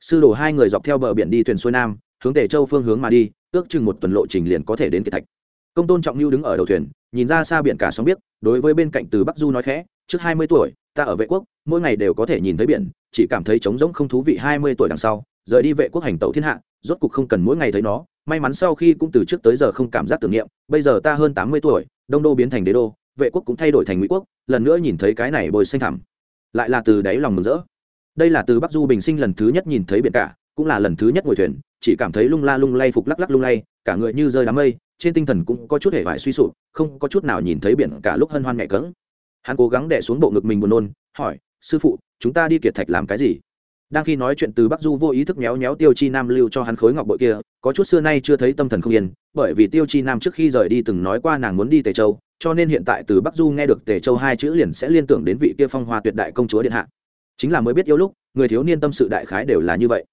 Sư đồ hai người dọc theo bờ biển đi thuyền xuôi nam, hướng tề châu phương hướng mà đi, ước chừng một tuần lộ trình liền có thể đến kiệt thạch. Công tôn trọng lưu đứng ở đầu thuyền, nhìn ra xa biển cả sóng biết đối với bên cạnh từ bắc du nói khẽ, trước hai mươi tuổi, ta ở vệ quốc, mỗi ngày đều có thể nhìn thấy biển chỉ cảm thấy trống rỗng không thú vị hai mươi tuổi đằng sau, rời đi vệ quốc hành tẩu thiên hạ, rốt cục không cần mỗi ngày thấy nó. May mắn sau khi cũng từ trước tới giờ không cảm giác tưởng niệm, bây giờ ta hơn tám mươi tuổi, đông đô biến thành đế đô, vệ quốc cũng thay đổi thành ngụy quốc, lần nữa nhìn thấy cái này bồi xanh thẳm. Lại là từ đáy lòng mừng rỡ. Đây là từ bắc du bình sinh lần thứ nhất nhìn thấy biển cả, cũng là lần thứ nhất ngồi thuyền, chỉ cảm thấy lung la lung lay phục lắc lắc lung lay, cả người như rơi đám mây, trên tinh thần cũng có chút hề vải suy sụp, không có chút nào nhìn thấy biển cả lúc hân hoan nhẹ cỡng hắn cố gắng đẻ xuống bộ ngực mình buồn nôn, hỏi sư phụ, chúng ta đi kiệt thạch làm cái gì? Đang khi nói chuyện từ bắc du vô ý thức méo méo tiêu chi nam lưu cho hắn khối ngọc bội kia, có chút xưa nay chưa thấy tâm thần không yên, bởi vì tiêu chi nam trước khi rời đi từng nói qua nàng muốn đi tề châu, cho nên hiện tại từ bắc du nghe được tề châu hai chữ liền sẽ liên tưởng đến vị kia phong hoa tuyệt đại công chúa điện hạ. Chính là mới biết yêu lúc, người thiếu niên tâm sự đại khái đều là như vậy.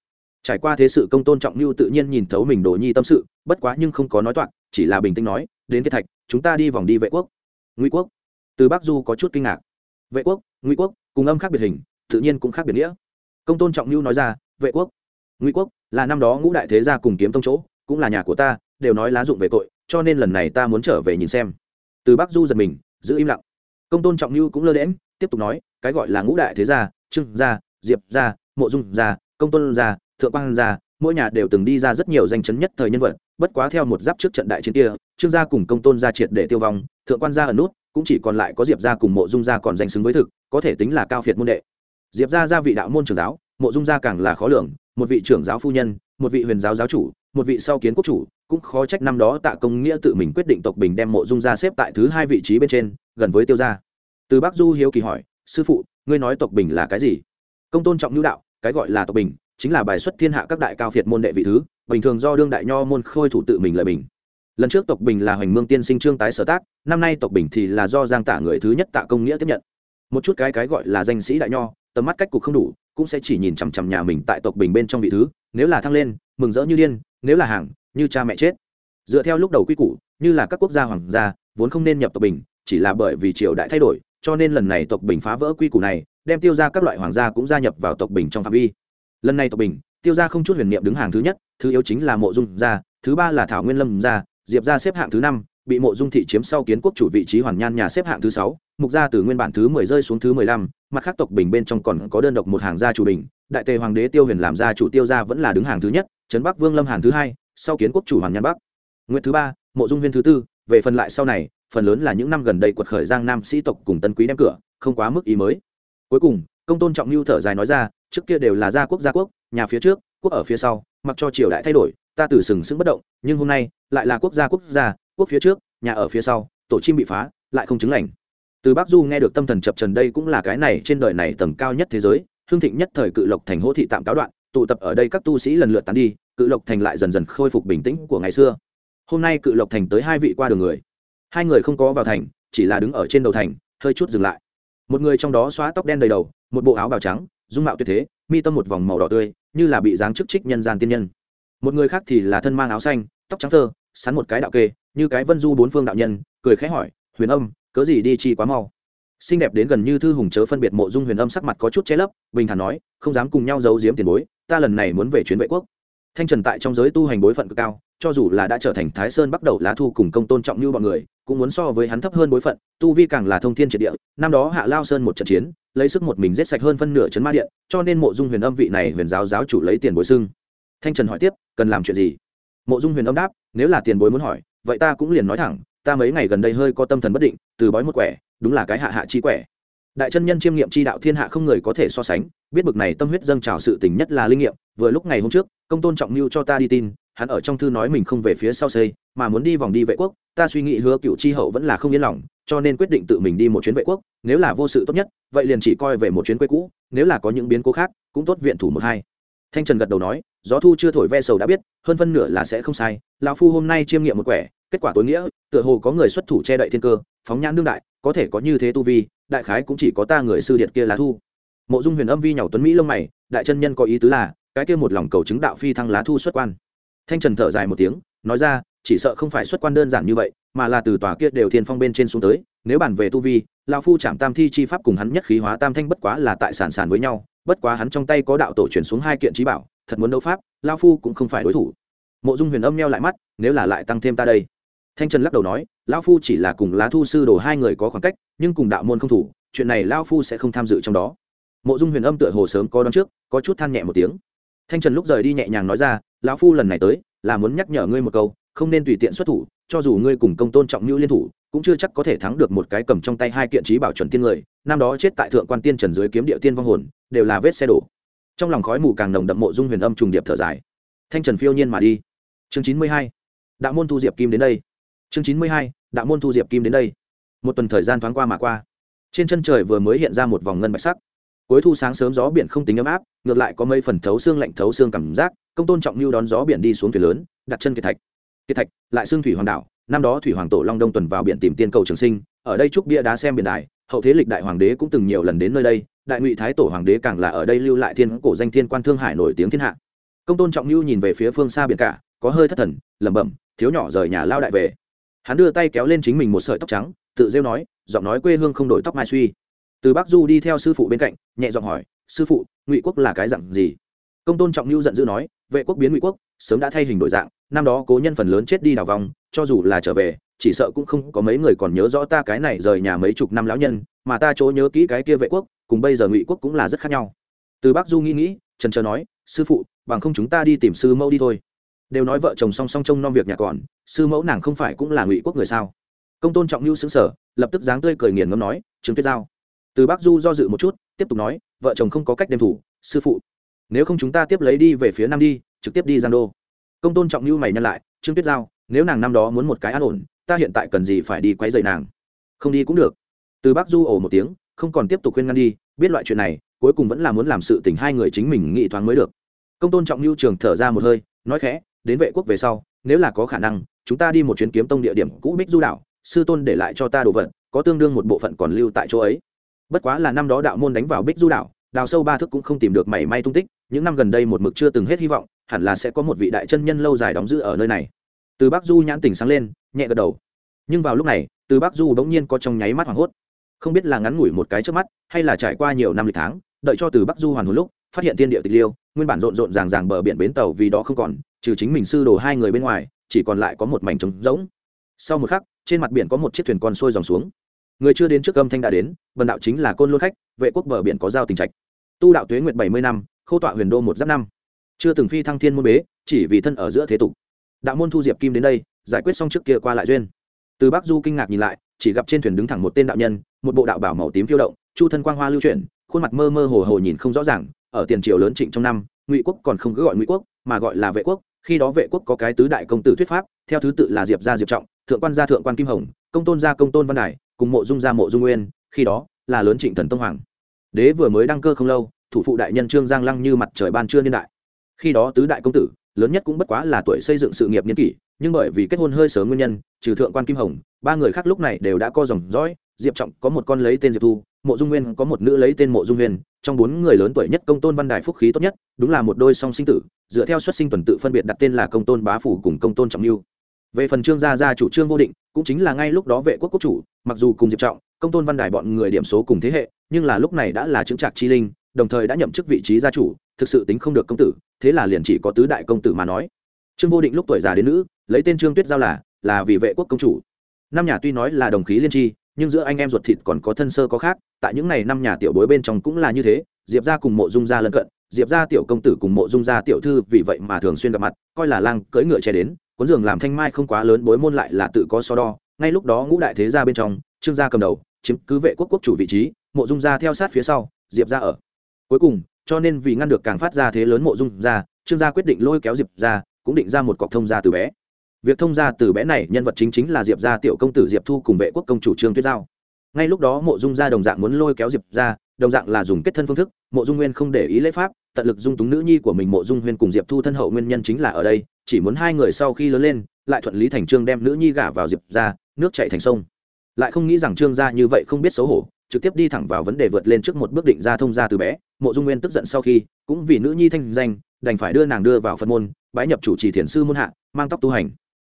Trải qua thế sự công tôn trọng lưu tự nhiên nhìn thấu mình đồ nhi tâm sự, bất quá nhưng không có nói toạc, chỉ là bình tĩnh nói, đến cái thạch, chúng ta đi vòng đi vệ quốc. Nguy quốc. Từ bắc du có chút kinh ngạc. Vệ quốc nguy quốc cùng âm khác biệt hình, tự nhiên cũng khác biệt nghĩa. Công tôn trọng lưu nói ra, vệ quốc, ngụy quốc, là năm đó ngũ đại thế gia cùng kiếm tông chỗ, cũng là nhà của ta, đều nói lá dụng về tội, cho nên lần này ta muốn trở về nhìn xem. Từ bắc du giật mình, giữ im lặng. Công tôn trọng lưu cũng lơ đễm tiếp tục nói, cái gọi là ngũ đại thế gia, trương gia, diệp gia, mộ dung gia, công tôn gia, thượng quan gia, mỗi nhà đều từng đi ra rất nhiều danh chấn nhất thời nhân vật, bất quá theo một giáp trước trận đại chiến kia, trương gia cùng công tôn gia triệt để tiêu vong, thượng quan gia ở nút cũng chỉ còn lại có diệp gia cùng mộ dung gia còn danh xứng với thực, có thể tính là cao phiệt môn đệ. Diệp gia gia vị đạo môn trưởng giáo, mộ dung gia càng là khó lường, một vị trưởng giáo phu nhân, một vị huyền giáo giáo chủ, một vị sau kiến quốc chủ, cũng khó trách năm đó tạ công nghĩa tự mình quyết định tộc bình đem mộ dung gia xếp tại thứ hai vị trí bên trên, gần với tiêu gia. Từ bắc du hiếu kỳ hỏi, sư phụ, ngươi nói tộc bình là cái gì? Công tôn trọng nhu đạo, cái gọi là tộc bình chính là bài xuất thiên hạ các đại cao phiệt môn đệ vị thứ, bình thường do đương đại nho môn khôi thủ tự mình lợi bình lần trước tộc bình là hoành mương tiên sinh trương tái sở tác, năm nay tộc bình thì là do giang tả người thứ nhất tạ công nghĩa tiếp nhận. Một chút cái cái gọi là danh sĩ đại nho, tầm mắt cách cục không đủ, cũng sẽ chỉ nhìn chằm chằm nhà mình tại tộc bình bên trong vị thứ, nếu là thăng lên, mừng rỡ như điên, nếu là hàng, như cha mẹ chết. Dựa theo lúc đầu quy củ, như là các quốc gia hoàng gia, vốn không nên nhập tộc bình, chỉ là bởi vì triều đại thay đổi, cho nên lần này tộc bình phá vỡ quy củ này, đem tiêu ra các loại hoàng gia cũng gia nhập vào tộc bình trong phạm vi. Lần này tộc bình, tiêu ra không chút huyền niệm đứng hàng thứ nhất, thứ yếu chính là mộ dung gia, thứ ba là thảo nguyên lâm gia diệp gia xếp hạng thứ năm, bị mộ dung thị chiếm sau kiến quốc chủ vị trí hoàn nhan nhà xếp hạng thứ sáu, mục gia từ nguyên bản thứ mười rơi xuống thứ mười lăm, mặt khác tộc bình bên trong còn có đơn độc một hàng gia chủ bình, đại tề hoàng đế tiêu huyền làm gia chủ tiêu gia vẫn là đứng hàng thứ nhất, trấn bắc vương lâm hàn thứ hai, sau kiến quốc chủ hoàn nhan bắc. Nguyễn thứ ba, mộ dung huyên thứ tư, về phần lại sau này, phần lớn là những năm gần đây quật khởi giang nam sĩ tộc cùng tân quý đem cửa, không quá mức ý mới. Cuối cùng, công tôn trọng lưu thở dài nói ra, trước kia đều là gia quốc gia quốc, nhà phía trước, quốc ở phía sau, mặc cho triều đại thay đổi ta từ sừng sững bất động, nhưng hôm nay, lại là quốc gia quốc gia, quốc phía trước, nhà ở phía sau, tổ chim bị phá, lại không chứng lành. Từ bắc du nghe được tâm thần chập trần đây cũng là cái này trên đời này tầng cao nhất thế giới, hương thịnh nhất thời cự lộc thành hỗ thị tạm cáo đoạn, tụ tập ở đây các tu sĩ lần lượt tán đi, cự lộc thành lại dần dần khôi phục bình tĩnh của ngày xưa. Hôm nay cự lộc thành tới hai vị qua đường người. Hai người không có vào thành, chỉ là đứng ở trên đầu thành, hơi chút dừng lại. Một người trong đó xóa tóc đen đầy đầu, một bộ áo bào trắng, dung mạo tuyệt thế, mi tâm một vòng màu đỏ tươi, như là bị dáng chức trích nhân gian tiên nhân một người khác thì là thân mang áo xanh, tóc trắng thơ, sắn một cái đạo kê, như cái vân du bốn phương đạo nhân, cười khẽ hỏi, huyền âm, cớ gì đi chi quá mau? Xinh đẹp đến gần như thư hùng chớ phân biệt mộ dung huyền âm sắc mặt có chút che lấp, bình thản nói, không dám cùng nhau giấu giếm tiền bối, ta lần này muốn về chuyến vệ quốc. Thanh trần tại trong giới tu hành bối phận cực cao, cho dù là đã trở thành thái sơn bắt đầu lá thu cùng công tôn trọng như bọn người, cũng muốn so với hắn thấp hơn bối phận, tu vi càng là thông thiên triệt địa. Năm đó hạ lao sơn một trận chiến, lấy sức một mình giết sạch hơn phân nửa chấn ma điện, cho nên mộ dung huyền âm vị này huyền giáo giáo chủ lấy tiền bối xưng thanh trần hỏi tiếp, cần làm chuyện gì? Mộ dung huyền âm đáp, nếu là tiền bối muốn hỏi, vậy ta cũng liền nói thẳng, ta mấy ngày gần đây hơi có tâm thần bất định, từ bói một quẻ, đúng là cái hạ hạ chi quẻ. Đại chân nhân chiêm nghiệm chi đạo thiên hạ không người có thể so sánh, biết bực này tâm huyết dâng trào sự tình nhất là linh nghiệm, vừa lúc ngày hôm trước, công tôn trọng mưu cho ta đi tin, hắn ở trong thư nói mình không về phía sau xây, mà muốn đi vòng đi vệ quốc, ta suy nghĩ hứa cựu chi hậu vẫn là không yên lòng, cho nên quyết định tự mình đi một chuyến vệ quốc, nếu là vô sự tốt nhất, vậy liền chỉ coi về một chuyến quê cũ, nếu là có những biến cố khác, cũng tốt viện thủ một hai thanh trần gật đầu nói, gió thu chưa thổi ve sầu đã biết, hơn phân nửa là sẽ không sai. Lão phu hôm nay chiêm nghiệm một quẻ, kết quả tối nghĩa, tựa hồ có người xuất thủ che đậy thiên cơ, phóng nhãn đương đại, có thể có như thế tu vi, đại khái cũng chỉ có ta người sư điện kia là thu. Mộ dung huyền âm vi nhàu tuấn mỹ lông mày, đại chân nhân có ý tứ là, cái kia một lòng cầu chứng đạo phi thăng lá thu xuất quan. Thanh trần thở dài một tiếng, nói ra, chỉ sợ không phải xuất quan đơn giản như vậy, mà là từ tòa kia đều thiên phong bên trên xuống tới, nếu bàn về tu vi, lão phu chạm tam thi chi pháp cùng hắn nhất khí hóa tam thanh bất quá là tại sản sản với nhau bất quá hắn trong tay có đạo tổ chuyển xuống hai kiện trí bảo, thật muốn đấu pháp lao phu cũng không phải đối thủ. Mộ dung huyền âm neo lại mắt, nếu là lại tăng thêm ta đây. Thanh trần lắc đầu nói lao phu chỉ là cùng lá thu sư đồ hai người có khoảng cách, nhưng cùng đạo môn không thủ, chuyện này lao phu sẽ không tham dự trong đó. Mộ dung huyền âm tựa hồ sớm có đón trước, có chút than nhẹ một tiếng. Thanh trần lúc rời đi nhẹ nhàng nói ra, lão phu lần này tới, là muốn nhắc nhở ngươi một câu, không nên tùy tiện xuất thủ, cho dù ngươi cùng công tôn trọng mưu liên thủ cũng chưa chắc có thể thắng được một cái cầm trong tay hai kiện trí bảo chuẩn tiên người, năm đó chết tại thượng quan tiên trần dưới kiếm địa tiên vong hồn, đều là vết xe đổ. Trong lòng khói mù càng nồng đậm mộ dung huyền âm trùng điệp thở dài. Thanh trần phiêu nhiên mà đi. Chương chín mươi hai. Đạo môn thu diệp kim đến đây. Chương chín mươi hai. Đạo môn thu diệp kim đến đây. Một tuần thời gian thoáng qua mà qua. Trên chân trời vừa mới hiện ra một vòng ngân bạch sắc. Cuối thu sáng sớm gió biển không tính ấm áp, ngược lại có mấy phần thấu xương lạnh thấu xương cảm giác, công tôn trọng lưu đón gió biển đi xuống thuyền lớn, đặt chân kiệt thạch. Kiệt thạch, lại xương thủy hoàng đảo năm đó thủy hoàng tổ long đông tuần vào biển tìm tiên cầu trường sinh, ở đây trúc bia đá xem biển đài, hậu thế lịch đại hoàng đế cũng từng nhiều lần đến nơi đây, đại ngụy thái tổ hoàng đế càng là ở đây lưu lại thiên cổ danh thiên quan thương hải nổi tiếng thiên hạ. Công tôn trọng lưu nhìn về phía phương xa biển cả, có hơi thất thần, lẩm bẩm, thiếu nhỏ rời nhà lao đại về. Hắn đưa tay kéo lên chính mình một sợi tóc trắng, tự rêu nói, giọng nói quê hương không đổi tóc mai suy. Từ bắc du đi theo sư phụ bên cạnh, nhẹ giọng hỏi, sư phụ, ngụy quốc là cái dặn gì? Công tôn trọng lưu giận dữ nói, vệ quốc biến ngụy quốc, sớm đã thay hình đổi dạng, năm đó cố nhân phần lớn chết đi đào vòng cho dù là trở về, chỉ sợ cũng không có mấy người còn nhớ rõ ta cái này rời nhà mấy chục năm lão nhân, mà ta chỗ nhớ kỹ cái kia vệ quốc, cùng bây giờ ngụy quốc cũng là rất khác nhau. Từ bắc du nghĩ nghĩ, trần trờ nói, sư phụ, bằng không chúng ta đi tìm sư mẫu đi thôi. Đều nói vợ chồng song song trông nom việc nhà còn, sư mẫu nàng không phải cũng là ngụy quốc người sao? Công tôn trọng lưu xứng sở lập tức dáng tươi cười nghiền ngâm nói, trương tuyết giao. Từ bắc du do dự một chút, tiếp tục nói, vợ chồng không có cách đem thủ, sư phụ. Nếu không chúng ta tiếp lấy đi về phía nam đi, trực tiếp đi giang đô. Công tôn trọng lưu mày nhăn lại, trương tuyết giao nếu nàng năm đó muốn một cái an ổn, ta hiện tại cần gì phải đi quấy rầy nàng? Không đi cũng được. Từ bác du ồ một tiếng, không còn tiếp tục khuyên ngăn đi, biết loại chuyện này, cuối cùng vẫn là muốn làm sự tình hai người chính mình nghị thoáng mới được. Công tôn trọng lưu trường thở ra một hơi, nói khẽ, đến vệ quốc về sau, nếu là có khả năng, chúng ta đi một chuyến kiếm tông địa điểm cũ bích du đảo, sư tôn để lại cho ta đồ vật, có tương đương một bộ phận còn lưu tại chỗ ấy. Bất quá là năm đó đạo môn đánh vào bích du đảo, đào sâu ba thước cũng không tìm được mảy may tung tích, những năm gần đây một mực chưa từng hết hy vọng, hẳn là sẽ có một vị đại chân nhân lâu dài đóng giữ ở nơi này từ bắc du nhãn tỉnh sáng lên, nhẹ gật đầu. Nhưng vào lúc này, từ bắc du bỗng nhiên có trong nháy mắt hoảng hốt. Không biết là ngắn ngủi một cái trước mắt, hay là trải qua nhiều năm lịch tháng, đợi cho từ bắc du hoàn hồn lúc, phát hiện tiên địa tịch liêu, nguyên bản rộn rộn ràng ràng bờ biển bến tàu vì đó không còn, trừ chính mình sư đồ hai người bên ngoài, chỉ còn lại có một mảnh trống rỗng. Sau một khắc, trên mặt biển có một chiếc thuyền con xuôi dòng xuống. Người chưa đến trước âm thanh đã đến, vần đạo chính là côn lôn khách, vệ quốc bờ biển có giao tình trạch. Tu đạo tuế nguyệt bảy mươi năm, khâu tọa huyền đô một giáp năm. Chưa từng phi thăng thiên môn bế, chỉ vì thân ở giữa thế tục đạo môn thu diệp kim đến đây, giải quyết xong trước kia qua lại duyên. Từ bắc du kinh ngạc nhìn lại, chỉ gặp trên thuyền đứng thẳng một tên đạo nhân, một bộ đạo bảo màu tím phiêu động, chu thân quang hoa lưu chuyển, khuôn mặt mơ mơ hồ hồ nhìn không rõ ràng, ở tiền triều lớn trịnh trong năm, ngụy quốc còn không cứ gọi ngụy quốc, mà gọi là vệ quốc, khi đó vệ quốc có cái tứ đại công tử thuyết pháp, theo thứ tự là diệp gia diệp trọng, thượng quan gia thượng quan kim hồng, công tôn gia công tôn văn đài, cùng mộ dung gia mộ dung nguyên, khi đó là lớn trịnh thần tông hoàng. Đế vừa mới đăng cơ không lâu, thủ phụ đại nhân trương giang lăng như mặt trời ban trưa niên đại. Khi đó tứ đại công tử lớn nhất cũng bất quá là tuổi xây dựng sự nghiệp niên kỷ, nhưng bởi vì kết hôn hơi sớm nguyên nhân, trừ thượng quan kim hồng, ba người khác lúc này đều đã co dòng dõi. Diệp trọng có một con lấy tên diệp thu, mộ dung nguyên có một nữ lấy tên mộ dung huyền. Trong bốn người lớn tuổi nhất công tôn văn đài phúc khí tốt nhất, đúng là một đôi song sinh tử, dựa theo xuất sinh tuần tự phân biệt đặt tên là công tôn bá phủ cùng công tôn trọng lưu. Về phần trương gia gia chủ trương vô định, cũng chính là ngay lúc đó vệ quốc quốc chủ, mặc dù cùng diệp trọng, công tôn văn đài bọn người điểm số cùng thế hệ, nhưng là lúc này đã là chứng trạc chi linh, đồng thời đã nhậm chức vị trí gia chủ thực sự tính không được công tử, thế là liền chỉ có tứ đại công tử mà nói. Trương vô định lúc tuổi già đến nữ, lấy tên trương tuyết giao là là vì vệ quốc công chủ. Năm nhà tuy nói là đồng khí liên tri, nhưng giữa anh em ruột thịt còn có thân sơ có khác, tại những ngày năm nhà tiểu bối bên trong cũng là như thế, diệp ra cùng mộ dung gia lân cận, diệp ra tiểu công tử cùng mộ dung gia tiểu thư vì vậy mà thường xuyên gặp mặt, coi là lang cưỡi ngựa che đến, cuốn giường làm thanh mai không quá lớn bối môn lại là tự có so đo. Ngay lúc đó ngũ đại thế gia bên trong, trương gia cầm đầu, chiếm cứ vệ quốc quốc chủ vị trí, mộ dung gia theo sát phía sau, diệp ra ở. Cuối cùng cho nên vì ngăn được càng phát ra thế lớn mộ dung ra, trương gia quyết định lôi kéo diệp ra cũng định ra một cọc thông gia từ bé. Việc thông gia từ bé này nhân vật chính chính là diệp gia tiểu công tử diệp thu cùng vệ quốc công chủ trương tuyết giao. Ngay lúc đó mộ dung gia đồng dạng muốn lôi kéo diệp ra đồng dạng là dùng kết thân phương thức, mộ dung nguyên không để ý lễ pháp, tận lực dung túng nữ nhi của mình mộ dung huyên cùng diệp thu thân hậu nguyên nhân chính là ở đây, chỉ muốn hai người sau khi lớn lên, lại thuận lý thành trương đem nữ nhi gả vào diệp ra nước chạy thành sông. Lại không nghĩ rằng trương gia như vậy không biết xấu hổ trực tiếp đi thẳng vào vấn đề vượt lên trước một bước định ra thông gia từ bé. Mộ dung nguyên tức giận sau khi, cũng vì nữ nhi thanh danh, đành phải đưa nàng đưa vào phân môn, bái nhập chủ trì thiền sư môn hạ, mang tóc tu hành.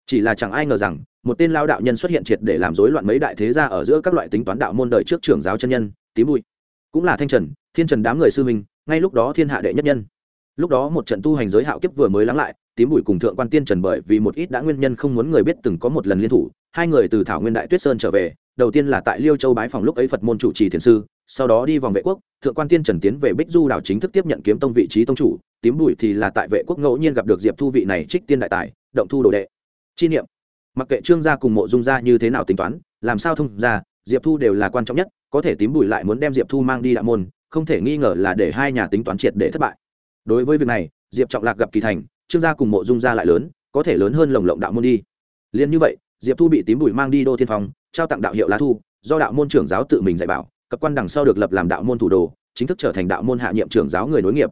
Chỉ là chẳng ai ngờ rằng, một tên lao đạo nhân xuất hiện triệt để làm rối loạn mấy đại thế gia ở giữa các loại tính toán đạo môn đời trước trưởng giáo chân nhân, tím bụi. Cũng là thanh trần, thiên trần đám người sư minh ngay lúc đó thiên hạ đệ nhất nhân. Lúc đó một trận tu hành giới hạo kiếp vừa mới lắng lại, tím bụi cùng thượng quan tiên trần bởi vì một ít đã nguyên nhân không muốn người biết từng có một lần liên thủ, hai người từ thảo nguyên đại tuyết sơn trở về đầu tiên là tại liêu châu bái phòng lúc ấy phật môn chủ trì thiền sư, sau đó đi vòng vệ quốc, thượng quan tiên trần tiến về bích du đảo chính thức tiếp nhận kiếm tông vị trí tông chủ, tím bùi thì là tại vệ quốc ngẫu nhiên gặp được diệp thu vị này trích tiên đại tài, động thu đồ đệ. Chi niệm. Mặc kệ trương gia cùng mộ dung gia như thế nào tính toán, làm sao thông ra diệp thu đều là quan trọng nhất, có thể tím bùi lại muốn đem diệp thu mang đi đạo môn, không thể nghi ngờ là để hai nhà tính toán triệt để thất bại. Đối với việc này, diệp trọng lạc gặp kỳ thành, trương gia cùng mộ dung gia lại lớn, có thể lớn hơn lồng lộng đạo môn đi. Liền như vậy, diệp thu bị tím bùi mang đi đô thiên phong trao tặng đạo hiệu lá thu, do đạo môn trưởng giáo tự mình dạy bảo, cập quan đằng sau được lập làm đạo môn thủ đồ, chính thức trở thành đạo môn hạ nhiệm trưởng giáo người nối nghiệp.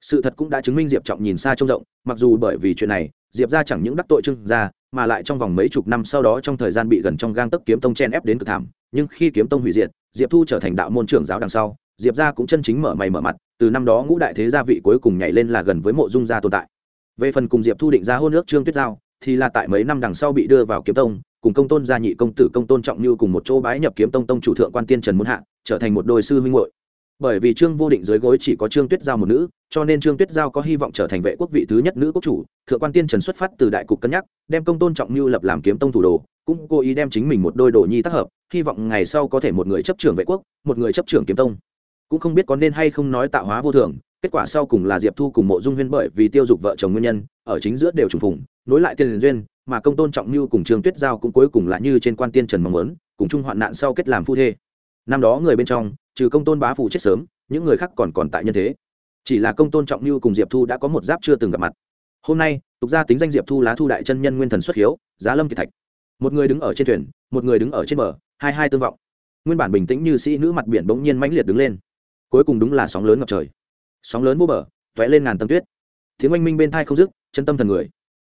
Sự thật cũng đã chứng minh diệp trọng nhìn xa trông rộng, mặc dù bởi vì chuyện này, diệp ra chẳng những đắc tội Trưng gia, mà lại trong vòng mấy chục năm sau đó trong thời gian bị gần trong gang tấc kiếm tông chen ép đến cực thảm, nhưng khi kiếm tông hủy diệt, diệp thu trở thành đạo môn trưởng giáo đằng sau, diệp ra cũng chân chính mở mày mở mặt, từ năm đó ngũ đại thế gia vị cuối cùng nhảy lên là gần với mộ dung gia tồn tại. Về phần cùng diệp thu định ra hôn ước trương tuyết giao, thì là tại mấy năm đằng sau bị đưa vào kiếm tông cùng công tôn gia nhị công tử công tôn trọng như cùng một chỗ bái nhập kiếm tông tông chủ thượng quan tiên trần muốn hạ, trở thành một đôi sư huynh hội bởi vì trương vô định dưới gối chỉ có trương tuyết giao một nữ, cho nên trương tuyết giao có hy vọng trở thành vệ quốc vị thứ nhất nữ quốc chủ, thượng quan tiên trần xuất phát từ đại cục cân nhắc, đem công tôn trọng như lập làm kiếm tông thủ đồ, cũng cố ý đem chính mình một đôi đồ nhi tác hợp, hy vọng ngày sau có thể một người chấp trưởng vệ quốc, một người chấp trưởng kiếm tông. Cũng không biết có nên hay không nói tạo hóa vô thường, kết quả sau cùng là diệp thu cùng mộ dung huyên bởi vì tiêu dục vợ chồng nguyên nhân, ở chính giữa đều trùng phùng, nối lại tiền duyên mà công tôn trọng như cùng trương tuyết giao cũng cuối cùng là như trên quan tiên trần mong muốn, cùng chung hoạn nạn sau kết làm phu thê. Năm đó người bên trong, trừ công tôn bá phụ chết sớm, những người khác còn còn tại nhân thế. Chỉ là công tôn trọng như cùng diệp thu đã có một giáp chưa từng gặp mặt. Hôm nay, tục gia tính danh diệp thu lá thu đại chân nhân nguyên thần xuất hiếu, giá lâm kiệt thạch. Một người đứng ở trên thuyền, một người đứng ở trên bờ, hai hai tương vọng. Nguyên bản bình tĩnh như sĩ nữ mặt biển bỗng nhiên mãnh liệt đứng lên. Cuối cùng đúng là sóng lớn ngập trời. Sóng lớn vô bờ t ó é lên ngàn tâm tuyết. Tiếng oanh minh bên thai không dứt, chân tâm thần người.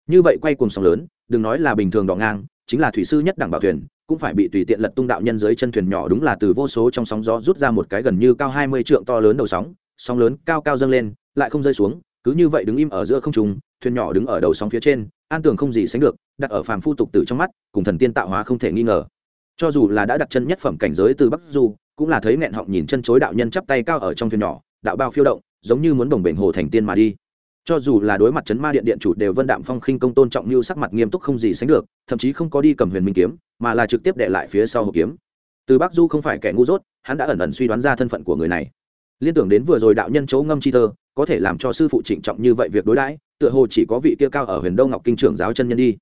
Như vậy quay cùng sóng lớn đừng nói là bình thường đỏ ngang, chính là thủy sư nhất đẳng bảo thuyền, cũng phải bị tùy tiện lật tung đạo nhân dưới chân thuyền nhỏ đúng là từ vô số trong sóng gió rút ra một cái gần như cao hai mươi trượng to lớn đầu sóng sóng lớn cao cao dâng lên, lại không rơi xuống, cứ như vậy đứng im ở giữa không trùng thuyền nhỏ đứng ở đầu sóng phía trên, an tường không gì sánh được, đặt ở phàm phu tục tử trong mắt, cùng thần tiên tạo hóa không thể nghi ngờ. Cho dù là đã đặt chân nhất phẩm cảnh giới từ bắc du, cũng là thấy nghẹn họng nhìn chân chối đạo nhân chắp tay cao ở trong thuyền nhỏ, đạo bao phiêu động, giống như muốn bồng bềnh hồ thành tiên mà đi cho dù là đối mặt chấn ma điện điện chủ đều vân đạm phong khinh công tôn trọng như sắc mặt nghiêm túc không gì sánh được, thậm chí không có đi cầm huyền minh kiếm, mà là trực tiếp đệ lại phía sau hộp kiếm. Từ bắc du không phải kẻ ngu dốt, hắn đã ẩn ẩn suy đoán ra thân phận của người này. Liên tưởng đến vừa rồi đạo nhân chấu ngâm chi thơ, có thể làm cho sư phụ trịnh trọng như vậy việc đối đãi, tựa hồ chỉ có vị kia cao ở huyền đông ngọc kinh trưởng giáo chân nhân đi.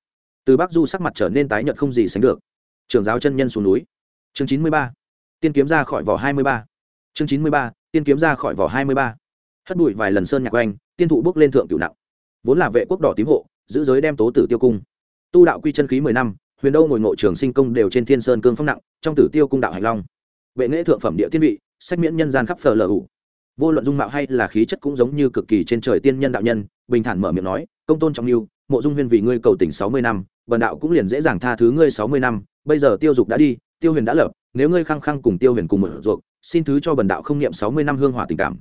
Từ bắc du sắc mặt trở nên tái nhợt không gì sánh được. Trưởng giáo chân nhân xuống núi. Chương chín mươi ba. Tiên kiếm ra khỏi vỏ hai mươi ba. Chương chín mươi ba. Tiên kiếm ra khỏi vỏ hai mươi ba hất bụi vài lần sơn nhạc oanh, tiên thụ bước lên thượng cửu nặng. Vốn là vệ quốc đỏ tím hộ, giữ giới đem tố tử tiêu cung. Tu đạo quy chân khí mười năm, huyền đâu ngồi ngộ trường sinh công đều trên thiên sơn cương phong nặng, trong tử tiêu cung đạo hành long. Vệ nghệ thượng phẩm địa tiên vị, sách miễn nhân gian khắp phờ lờ ủ. Vô luận dung mạo hay là khí chất cũng giống như cực kỳ trên trời tiên nhân đạo nhân, bình thản mở miệng nói, công tôn trọng lưu, mộ dung huyền vì ngươi cầu tỉnh sáu mươi năm, bần đạo cũng liền dễ dàng tha thứ ngươi sáu mươi năm, bây giờ tiêu dục đã đi, tiêu huyền đã lập, nếu ngươi khăng khăng cùng tiêu huyền cùng một ruột, xin thứ cho bần đạo không niệm sáu mươi năm hương hỏa tình cảm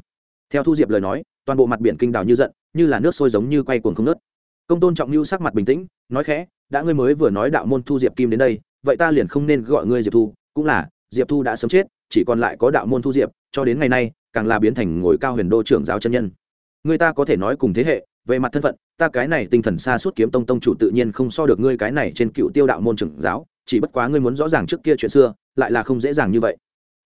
theo thu diệp lời nói, toàn bộ mặt biển kinh đảo như giận, như là nước sôi giống như quay cuồng không nớt công tôn trọng lưu sắc mặt bình tĩnh, nói khẽ, đã ngươi mới vừa nói đạo môn thu diệp kim đến đây, vậy ta liền không nên gọi ngươi diệp thu, cũng là, diệp thu đã sớm chết, chỉ còn lại có đạo môn thu diệp, cho đến ngày nay, càng là biến thành ngồi cao huyền đô trưởng giáo chân nhân. Người ta có thể nói cùng thế hệ, về mặt thân phận, ta cái này tinh thần xa suốt kiếm tông tông chủ tự nhiên không so được ngươi cái này trên cựu tiêu đạo môn trưởng giáo, chỉ bất quá ngươi muốn rõ ràng trước kia chuyện xưa, lại là không dễ dàng như vậy.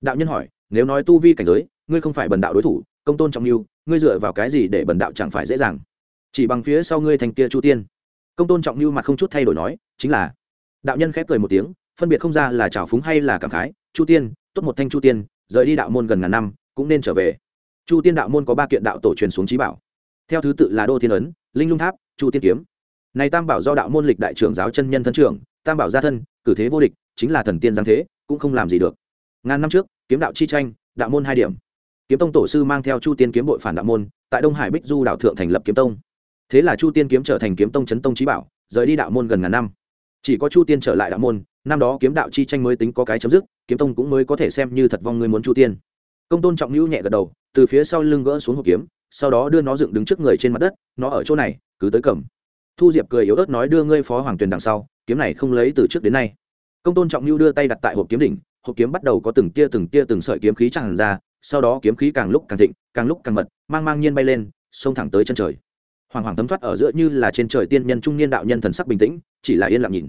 Đạo nhân hỏi, nếu nói tu vi cảnh giới, ngươi không phải bần đạo đối thủ công tôn trọng mưu, ngươi dựa vào cái gì để bần đạo chẳng phải dễ dàng? Chỉ bằng phía sau ngươi thành kia chu tiên. Công tôn trọng mưu mặt không chút thay đổi nói, chính là. Đạo nhân khép cười một tiếng, phân biệt không ra là trào phúng hay là cảm khái, chu tiên, tốt một thanh chu tiên, rời đi đạo môn gần ngàn năm, cũng nên trở về. Chu tiên đạo môn có ba kiện đạo tổ truyền xuống trí bảo. Theo thứ tự là đô thiên ấn, linh lung tháp, chu tiên kiếm. Này tam bảo do đạo môn lịch đại trưởng giáo chân nhân thân trưởng, tam bảo gia thân, cử thế vô địch, chính là thần tiên giáng thế, cũng không làm gì được. Ngàn năm trước, kiếm đạo chi tranh, đạo môn hai điểm kiếm tông tổ sư mang theo chu tiên kiếm bội phản đạo môn, tại đông hải bích du đạo thượng thành lập kiếm tông. Thế là chu tiên kiếm trở thành kiếm tông chấn tông trí bảo, rời đi đạo môn gần ngàn năm. Chỉ có chu tiên trở lại đạo môn, năm đó kiếm đạo chi tranh mới tính có cái chấm dứt, kiếm tông cũng mới có thể xem như thật vong người muốn chu tiên. Công tôn trọng hữu nhẹ gật đầu, từ phía sau lưng gỡ xuống hộp kiếm, sau đó đưa nó dựng đứng trước người trên mặt đất, nó ở chỗ này, cứ tới cầm. Thu diệp cười yếu ớt nói, đưa ngươi phó hoàng tuyền đằng sau, kiếm này không lấy từ trước đến nay. Công tôn trọng hữu đưa tay đặt tại hộp kiếm đỉnh, hộp kiếm bắt đầu có từng tia từng tia từng sợi kiếm khí tràn ra sau đó kiếm khí càng lúc càng thịnh, càng lúc càng mật, mang mang nhiên bay lên, xông thẳng tới chân trời. Hoàng hoàng thấm thoát ở giữa như là trên trời tiên nhân trung niên đạo nhân thần sắc bình tĩnh, chỉ là yên lặng nhìn.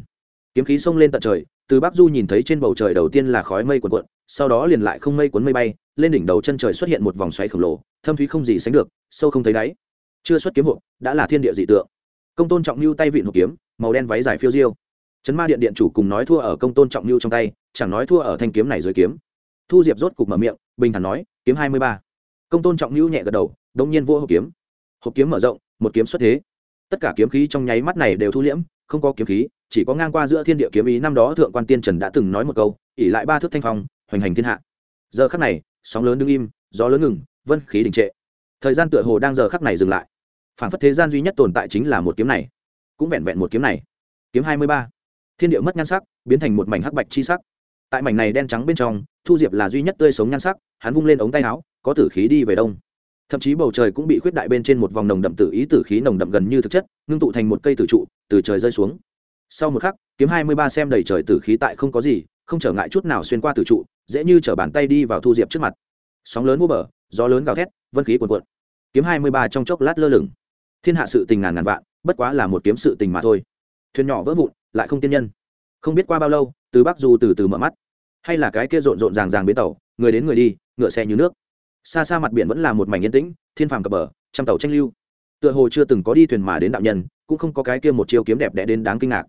Kiếm khí xông lên tận trời, từ bắc du nhìn thấy trên bầu trời đầu tiên là khói mây cuộn cuộn, sau đó liền lại không mây cuốn mây bay, lên đỉnh đầu chân trời xuất hiện một vòng xoáy khổng lồ, thâm thúy không gì sánh được, sâu không thấy đáy. Chưa xuất kiếm hộp đã là thiên địa dị tượng. Công tôn trọng lưu tay vịn hộp kiếm, màu đen váy dài phiêu diêu. Chấn ma điện điện chủ cùng nói thua ở công tôn trọng lưu trong tay, chẳng nói thua ở thanh kiếm này dưới kiếm. Thu diệp rốt cục mở miệng bình thản nói, kiếm hai mươi ba. Công tôn trọng lưu nhẹ gật đầu đông nhiên vô hộp kiếm. Hộp kiếm mở rộng, một kiếm xuất thế. Tất cả kiếm khí trong nháy mắt này đều thu liễm, không có kiếm khí, chỉ có ngang qua giữa thiên địa kiếm ý. Năm đó thượng quan tiên trần đã từng nói một câu ỉ lại ba thước thanh phong, hoành hành thiên hạ. Giờ khắc này, sóng lớn đứng im, gió lớn ngừng, vân khí đình trệ. Thời gian tựa hồ đang giờ khắc này dừng lại. Phản phất thế gian duy nhất tồn tại chính là một kiếm này. Cũng vẹn vẹn một kiếm này. Kiếm hai mươi ba. Thiên địa mất nhan sắc, biến thành một mảnh hắc bạch chi sắc. Tại mảnh này đen trắng bên trong thu diệp là duy nhất tươi sống nhan sắc, hắn vung lên ống tay áo, có tử khí đi về đông. Thậm chí bầu trời cũng bị khuyết đại bên trên một vòng nồng đậm tử ý tử khí nồng đậm gần như thực chất, ngưng tụ thành một cây tử trụ, từ trời rơi xuống. Sau một khắc, kiếm hai mươi ba xem đầy trời tử khí tại không có gì, không trở ngại chút nào xuyên qua tử trụ, dễ như chở bàn tay đi vào thu diệp trước mặt. Sóng lớn vô bờ, gió lớn gào thét, vân khí cuồn cuộn. Kiếm hai mươi ba trong chốc lát lơ lửng. Thiên hạ sự tình ngàn ngàn vạn, bất quá là một kiếm sự tình mà thôi. Thuyền nhỏ vỡ vụn, lại không tiên nhân. Không biết qua bao lâu, từ bắc du từ từ mở mắt hay là cái kia rộn rộn ràng ràng bến tàu, người đến người đi, ngựa xe như nước. Xa xa mặt biển vẫn là một mảnh yên tĩnh, thiên phàm cập bờ, trăm tàu tranh lưu. Tựa hồ chưa từng có đi thuyền mà đến đạo nhân, cũng không có cái kia một chiêu kiếm đẹp đẽ đến đáng kinh ngạc.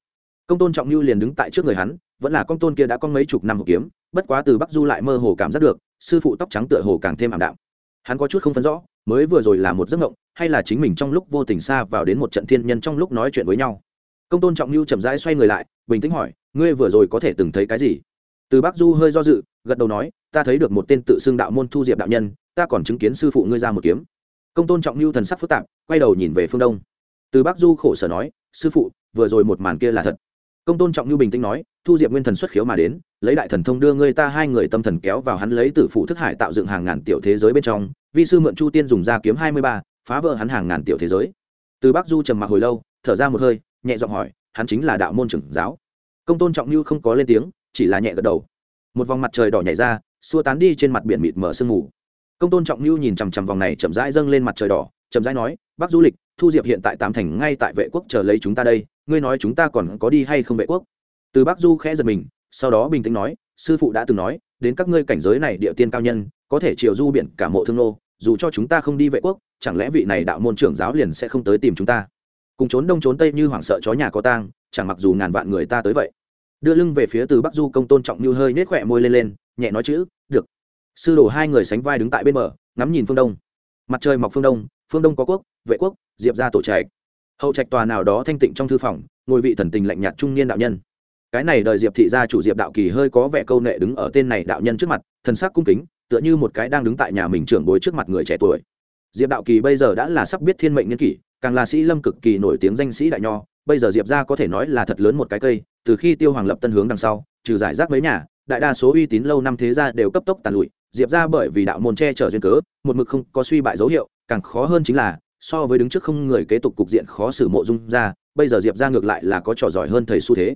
Công tôn trọng lưu liền đứng tại trước người hắn, vẫn là công tôn kia đã có mấy chục năm một kiếm, bất quá từ bắc du lại mơ hồ cảm giác được, sư phụ tóc trắng tựa hồ càng thêm ảm đạm. Hắn có chút không phân rõ, mới vừa rồi là một giấc mộng, hay là chính mình trong lúc vô tình xa vào đến một trận thiên nhân trong lúc nói chuyện với nhau. Công tôn trọng lưu chậm rãi xoay người lại, bình tĩnh hỏi, ngươi vừa rồi có thể từng thấy cái gì? Từ bắc du hơi do dự, gật đầu nói, ta thấy được một tên tự xưng đạo môn thu diệp đạo nhân, ta còn chứng kiến sư phụ ngươi ra một kiếm. Công tôn trọng lưu thần sắc phức tạp, quay đầu nhìn về phương đông. Từ bắc du khổ sở nói, sư phụ, vừa rồi một màn kia là thật. Công tôn trọng lưu bình tĩnh nói, thu diệp nguyên thần xuất khiếu mà đến, lấy đại thần thông đưa ngươi ta hai người tâm thần kéo vào hắn lấy tử phụ thức hải tạo dựng hàng ngàn tiểu thế giới bên trong, vi sư mượn chu tiên dùng ra kiếm hai mươi ba, phá vỡ hắn hàng ngàn tiểu thế giới. Từ bắc du trầm mặc hồi lâu, thở ra một hơi, nhẹ giọng hỏi, hắn chính là đạo môn trưởng giáo? Công tôn trọng lưu không có lên tiếng chỉ là nhẹ gật đầu. Một vòng mặt trời đỏ nhảy ra, xua tán đi trên mặt biển mịt mở sương mù. Công tôn trọng lưu nhìn chằm chằm vòng này chậm rãi dâng lên mặt trời đỏ, chậm rãi nói bác du lịch, thu diệp hiện tại tám thành ngay tại vệ quốc chờ lấy chúng ta đây, ngươi nói chúng ta còn có đi hay không vệ quốc? Từ bác du khẽ giật mình, sau đó bình tĩnh nói, sư phụ đã từng nói, đến các ngươi cảnh giới này địa tiên cao nhân, có thể chiều du biển cả mộ thương nô, dù cho chúng ta không đi vệ quốc, chẳng lẽ vị này đạo môn trưởng giáo liền sẽ không tới tìm chúng ta? Cùng trốn đông trốn tây như hoảng sợ chó nhà có tang, chẳng mặc dù ngàn vạn người ta tới vậy đưa lưng về phía từ bắc du công tôn trọng như hơi nết khỏe môi lên lên, nhẹ nói chữ, được. Sư đồ hai người sánh vai đứng tại bên bờ, ngắm nhìn phương đông. Mặt trời mọc phương đông phương đông có quốc, vệ quốc, diệp ra tổ trạch. Hậu trạch tòa nào đó thanh tịnh trong thư phòng ngồi vị thần tình lạnh nhạt trung niên đạo nhân. Cái này đời diệp thị gia chủ diệp đạo kỳ hơi có vẻ câu nệ đứng ở tên này đạo nhân trước mặt, thần sắc cung kính, tựa như một cái đang đứng tại nhà mình trưởng bối trước mặt người trẻ tuổi. Diệp đạo kỳ bây giờ đã là sắp biết thiên mệnh nhân kỷ, càng là sĩ lâm cực kỳ nổi tiếng danh sĩ đại nho, bây giờ diệp ra có thể nói là thật lớn một cái cây từ khi tiêu hoàng lập tân hướng đằng sau, trừ giải rác mấy nhà, đại đa số uy tín lâu năm thế gia đều cấp tốc tàn lụi, diệp ra bởi vì đạo môn che chở duyên cớ, một mực không có suy bại dấu hiệu, càng khó hơn chính là, so với đứng trước không người kế tục cục diện khó xử mộ dung ra bây giờ diệp ra ngược lại là có trò giỏi hơn thầy xu thế.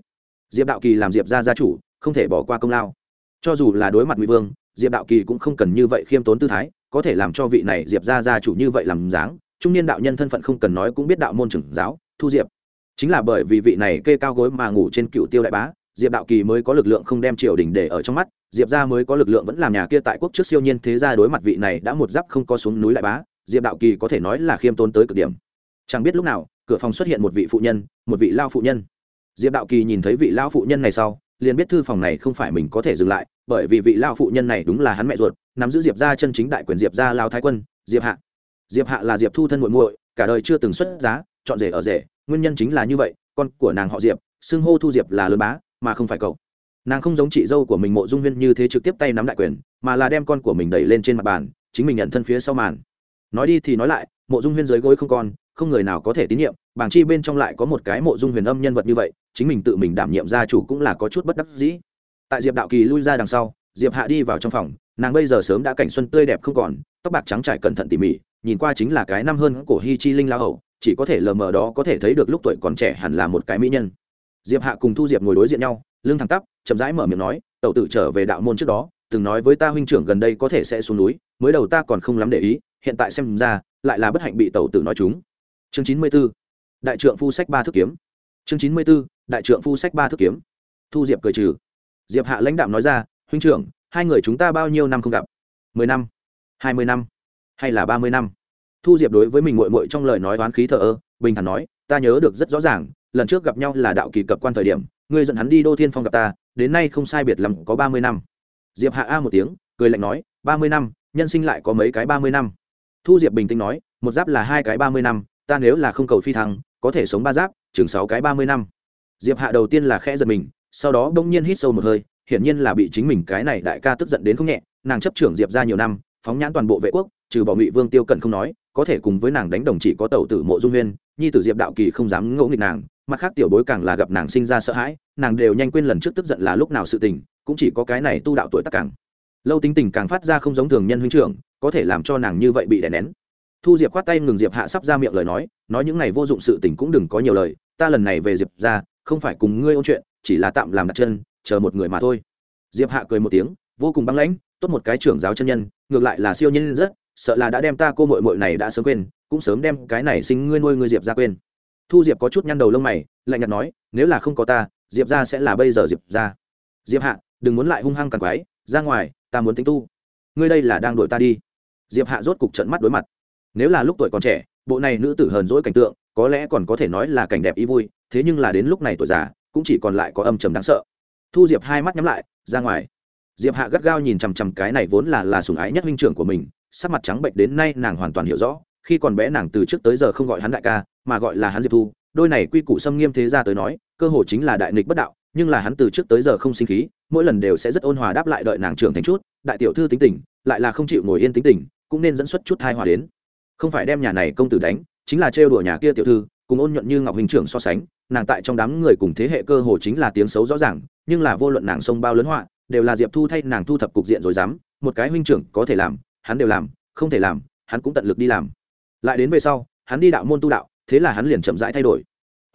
Diệp đạo kỳ làm diệp ra gia chủ, không thể bỏ qua công lao. Cho dù là đối mặt ngụy vương, diệp đạo kỳ cũng không cần như vậy khiêm tốn tư thái, có thể làm cho vị này diệp ra gia chủ như vậy làm dáng. Trung niên đạo nhân thân phận không cần nói cũng biết đạo môn trưởng giáo, thu diệp chính là bởi vì vị này kê cao gối mà ngủ trên cựu tiêu đại bá, diệp đạo kỳ mới có lực lượng không đem triều đình để ở trong mắt, diệp ra mới có lực lượng vẫn làm nhà kia tại quốc trước siêu nhiên thế ra đối mặt vị này đã một giáp không có xuống núi đại bá, diệp đạo kỳ có thể nói là khiêm tốn tới cực điểm. Chẳng biết lúc nào, cửa phòng xuất hiện một vị phụ nhân, một vị lao phụ nhân. Diệp đạo kỳ nhìn thấy vị lao phụ nhân này sau, liền biết thư phòng này không phải mình có thể dừng lại, bởi vì vị lao phụ nhân này đúng là hắn mẹ ruột, nắm giữ diệp ra chân chính đại quyền diệp ra lao thái quân, diệp hạ. Diệp hạ là diệp thu thân muội muội, cả đời chưa từng xuất giá chọn rể ở rể, nguyên nhân chính là như vậy, con của nàng họ diệp, xưng hô thu diệp là lớn bá, mà không phải cậu. Nàng không giống chị dâu của mình mộ dung huyên như thế trực tiếp tay nắm đại quyền, mà là đem con của mình đẩy lên trên mặt bàn, chính mình nhận thân phía sau màn. Nói đi thì nói lại, mộ dung huyên dưới gối không còn không người nào có thể tín nhiệm, bảng chi bên trong lại có một cái mộ dung huyền âm nhân vật như vậy, chính mình tự mình đảm nhiệm gia chủ cũng là có chút bất đắc dĩ. Tại diệp đạo kỳ lui ra đằng sau, diệp hạ đi vào trong phòng, nàng bây giờ sớm đã cảnh xuân tươi đẹp không còn, tóc bạc trắng trải cẩn thận tỉ mỉ, nhìn qua chính là cái năm hơn cổ hi chi linh lao hậu chỉ có thể lờ mờ đó có thể thấy được lúc tuổi còn trẻ hẳn là một cái mỹ nhân. Diệp hạ cùng thu diệp ngồi đối diện nhau, lưng thẳng tắp, chậm rãi mở miệng nói, tẩu tử trở về đạo môn trước đó, từng nói với ta huynh trưởng gần đây có thể sẽ xuống núi, mới đầu ta còn không lắm để ý, hiện tại xem ra, lại là bất hạnh bị tẩu tử nói chúng. Chương chín mươi b ố đại trượng phu sách ba thức kiếm. Chương chín mươi b ố đại trượng phu sách ba thức kiếm. Thu diệp cười trừ. Diệp hạ lãnh đạo nói ra, huynh trưởng, hai người chúng ta bao nhiêu năm không gặp? Mười năm, hai mươi năm, hay là ba mươi năm? Thu diệp đối với mình mội mội trong lời nói oán khí thờ ơ, bình thản nói, ta nhớ được rất rõ ràng, lần trước gặp nhau là đạo kỳ cập quan thời điểm, ngươi dẫn hắn đi đô thiên phong gặp ta, đến nay không sai biệt lắm có ba mươi năm. Diệp hạ a một tiếng, cười lạnh nói, ba mươi năm, nhân sinh lại có mấy cái ba mươi năm? Thu diệp bình tĩnh nói, một giáp là hai cái ba mươi năm, ta nếu là không cầu phi thăng, có thể sống ba giáp, chừng sáu cái ba mươi năm. Diệp hạ đầu tiên là khẽ giật mình, sau đó bỗng nhiên hít sâu một hơi, hiển nhiên là bị chính mình cái này đại ca tức giận đến không nhẹ, nàng chấp trưởng diệp ra nhiều năm, phóng nhãn toàn bộ vệ quốc, trừ bỏ ngụy vương tiêu cẩn không nói có thể cùng với nàng đánh đồng chỉ có tàu tử mộ dung huyên, nhi tử diệp đạo kỳ không dám ngỗ nghịch nàng, mặt khác tiểu bối càng là gặp nàng sinh ra sợ hãi, nàng đều nhanh quên lần trước tức giận là lúc nào sự tình, cũng chỉ có cái này tu đạo tuổi tác càng. Lâu tính tình càng phát ra không giống thường nhân huynh trưởng, có thể làm cho nàng như vậy bị đè nén. Thu diệp khoát tay ngừng diệp hạ sắp ra miệng lời nói nói những này vô dụng sự tình cũng đừng có nhiều lời, ta lần này về diệp ra, không phải cùng ngươi ôn chuyện, chỉ là tạm làm đặt chân, chờ một người mà thôi. Diệp hạ cười một tiếng, vô cùng băng lãnh, tốt một cái trưởng giáo chân nhân, ngược lại là siêu nhân rất sợ là đã đem ta cô mội mội này đã sớm quên, cũng sớm đem cái này sinh ngươi nuôi ngươi diệp ra quên. Thu diệp có chút nhăn đầu lông mày, lạnh nhạt nói, nếu là không có ta, diệp ra sẽ là bây giờ diệp ra. Diệp hạ, đừng muốn lại hung hăng càng quái, ra ngoài, ta muốn tính tu. Ngươi đây là đang đuổi ta đi. Diệp hạ rốt cục trận mắt đối mặt. Nếu là lúc tuổi còn trẻ, bộ này nữ tử hờn dỗi cảnh tượng, có lẽ còn có thể nói là cảnh đẹp ý vui, thế nhưng là đến lúc này tuổi già, cũng chỉ còn lại có âm trầm đáng sợ. Thu diệp hai mắt nhắm lại, ra ngoài. Diệp hạ gắt gao nhìn chằm chằm cái này vốn là là sùng ái nhất huynh trưởng của mình sắc mặt trắng bệnh đến nay nàng hoàn toàn hiểu rõ, khi còn bé nàng từ trước tới giờ không gọi hắn đại ca, mà gọi là hắn diệp thu. Đôi này quy củ xâm nghiêm thế ra tới nói, cơ hồ chính là đại nghịch bất đạo, nhưng là hắn từ trước tới giờ không sinh khí, mỗi lần đều sẽ rất ôn hòa đáp lại đợi nàng trưởng thành chút, đại tiểu thư tính tình, lại là không chịu ngồi yên tính tình, cũng nên dẫn xuất chút thai hòa đến. Không phải đem nhà này công tử đánh, chính là trêu đùa nhà kia tiểu thư, cùng ôn nhuận như ngọc hình trưởng so sánh, nàng tại trong đám người cùng thế hệ cơ hồ chính là tiếng xấu rõ ràng, nhưng là vô luận nàng sông bao lớn họa, đều là diệp thu thay nàng thu thập cục diện rồi dám, một cái huynh trưởng có thể làm hắn đều làm, không thể làm, hắn cũng tận lực đi làm. Lại đến về sau, hắn đi đạo môn tu đạo, thế là hắn liền chậm rãi thay đổi.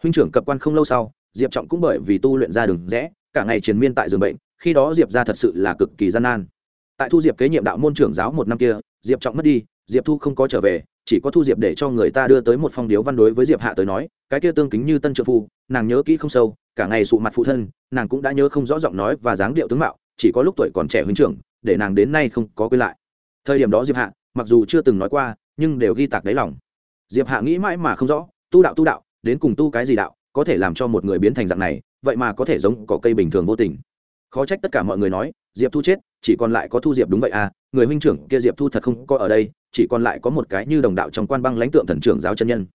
Huynh trưởng cập quan không lâu sau, diệp trọng cũng bởi vì tu luyện ra đường rẽ, cả ngày triền miên tại giường bệnh, khi đó diệp ra thật sự là cực kỳ gian nan. Tại thu diệp kế nhiệm đạo môn trưởng giáo một năm kia, diệp trọng mất đi, diệp thu không có trở về, chỉ có thu diệp để cho người ta đưa tới một phong điếu văn đối với diệp hạ tới nói, cái kia tương kính như tân trợ phu, nàng nhớ kỹ không sâu, cả ngày sụ mặt phụ thân, nàng cũng đã nhớ không rõ giọng nói và dáng điệu tướng mạo, chỉ có lúc tuổi còn trẻ huynh trưởng, để nàng đến nay không có quên lại thời điểm đó diệp hạ, mặc dù chưa từng nói qua, nhưng đều ghi tạc đáy lòng. Diệp hạ nghĩ mãi mà không rõ, tu đạo tu đạo, đến cùng tu cái gì đạo, có thể làm cho một người biến thành dạng này, vậy mà có thể giống cỏ cây bình thường vô tình. Khó trách tất cả mọi người nói, diệp thu chết, chỉ còn lại có thu diệp đúng vậy à người huynh trưởng kia diệp thu thật không có ở đây, chỉ còn lại có một cái như đồng đạo trong quan băng lãnh tượng thần trưởng giáo chân nhân.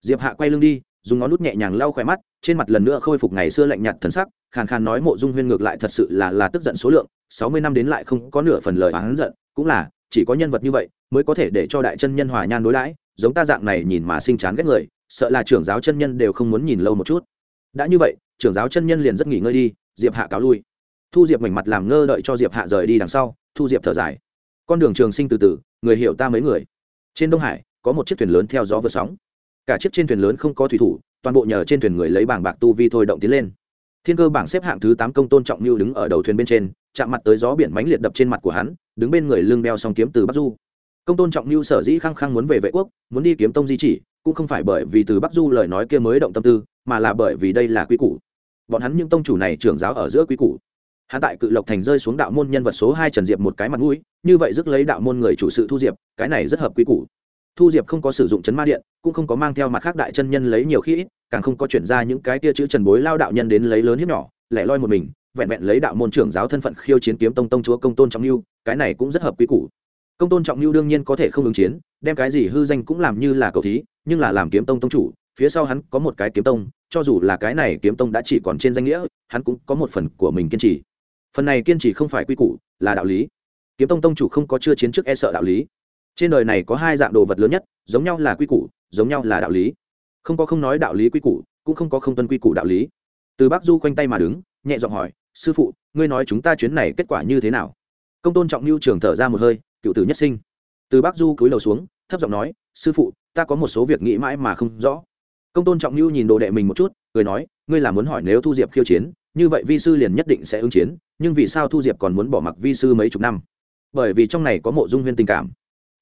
Diệp hạ quay lưng đi, dùng ngón nút nhẹ nhàng lau khỏe mắt, trên mặt lần nữa khôi phục ngày xưa lạnh nhạt thần sắc, khàn khàn nói mộ dung huyên ngược lại thật sự là là tức giận số lượng, sáu mươi năm đến lại không có nửa phần lời oán giận, cũng là chỉ có nhân vật như vậy mới có thể để cho đại chân nhân hòa nhan đối đãi, giống ta dạng này nhìn mà sinh chán ghét người, sợ là trưởng giáo chân nhân đều không muốn nhìn lâu một chút. Đã như vậy, trưởng giáo chân nhân liền rất nghỉ ngơi đi, diệp hạ cáo lui. Thu diệp mảnh mặt làm ngơ đợi cho diệp hạ rời đi đằng sau, thu diệp thở dài. Con đường trường sinh từ từ, người hiểu ta mấy người. Trên đông hải, có một chiếc thuyền lớn theo gió vượt sóng. Cả chiếc trên thuyền lớn không có thủy thủ, toàn bộ nhờ trên thuyền người lấy bảng bạc tu vi thôi động tiến lên. Thiên cơ bảng xếp hạng thứ tám công tôn trọng mưu đứng ở đầu thuyền bên trên, chạm mặt tới gió biển mánh liệt đập trên mặt của hắn đứng bên người lưng đeo song kiếm từ bắc du. Công tôn trọng mưu sở dĩ khăng khăng muốn về vệ quốc, muốn đi kiếm tông di chỉ, cũng không phải bởi vì từ bắc du lời nói kia mới động tâm tư, mà là bởi vì đây là quy củ. Bọn hắn những tông chủ này trưởng giáo ở giữa quy củ. Hắn tại cự lộc thành rơi xuống đạo môn nhân vật số hai trần diệp một cái mặt mũi, như vậy rước lấy đạo môn người chủ sự thu diệp, cái này rất hợp quy củ. Thu diệp không có sử dụng chấn ma điện, cũng không có mang theo mặt khác đại chân nhân lấy nhiều khi ít, càng không có chuyển ra những cái tia chữ trần bối lao đạo nhân đến lấy lớn hiếp nhỏ, lẻ loi một mình vẹn vẹn lấy đạo môn trưởng giáo thân phận khiêu chiến kiếm tông tông chúa công tôn trọng lưu, cái này cũng rất hợp quy củ. Công tôn trọng lưu đương nhiên có thể không ứng chiến, đem cái gì hư danh cũng làm như là cầu thí, nhưng là làm kiếm tông tông chủ, phía sau hắn có một cái kiếm tông, cho dù là cái này kiếm tông đã chỉ còn trên danh nghĩa, hắn cũng có một phần của mình kiên trì. Phần này kiên trì không phải quy củ, là đạo lý. Kiếm tông tông chủ không có chưa chiến trước e sợ đạo lý. Trên đời này có hai dạng đồ vật lớn nhất, giống nhau là quy củ, giống nhau là đạo lý. Không có không nói đạo lý quy củ, cũng không có không tuân quy củ đạo lý. Từ bác du khoanh tay mà đứng, nhẹ giọng hỏi sư phụ, ngươi nói chúng ta chuyến này kết quả như thế nào? Công tôn trọng lưu trường thở ra một hơi, cựu tử nhất sinh. Từ bác du cúi đầu xuống, thấp giọng nói, sư phụ, ta có một số việc nghĩ mãi mà không rõ. Công tôn trọng lưu nhìn đồ đệ mình một chút, cười nói, ngươi là muốn hỏi nếu thu diệp khiêu chiến, như vậy vi sư liền nhất định sẽ ứng chiến, nhưng vì sao thu diệp còn muốn bỏ mặc vi sư mấy chục năm? Bởi vì trong này có mộ dung huyên tình cảm.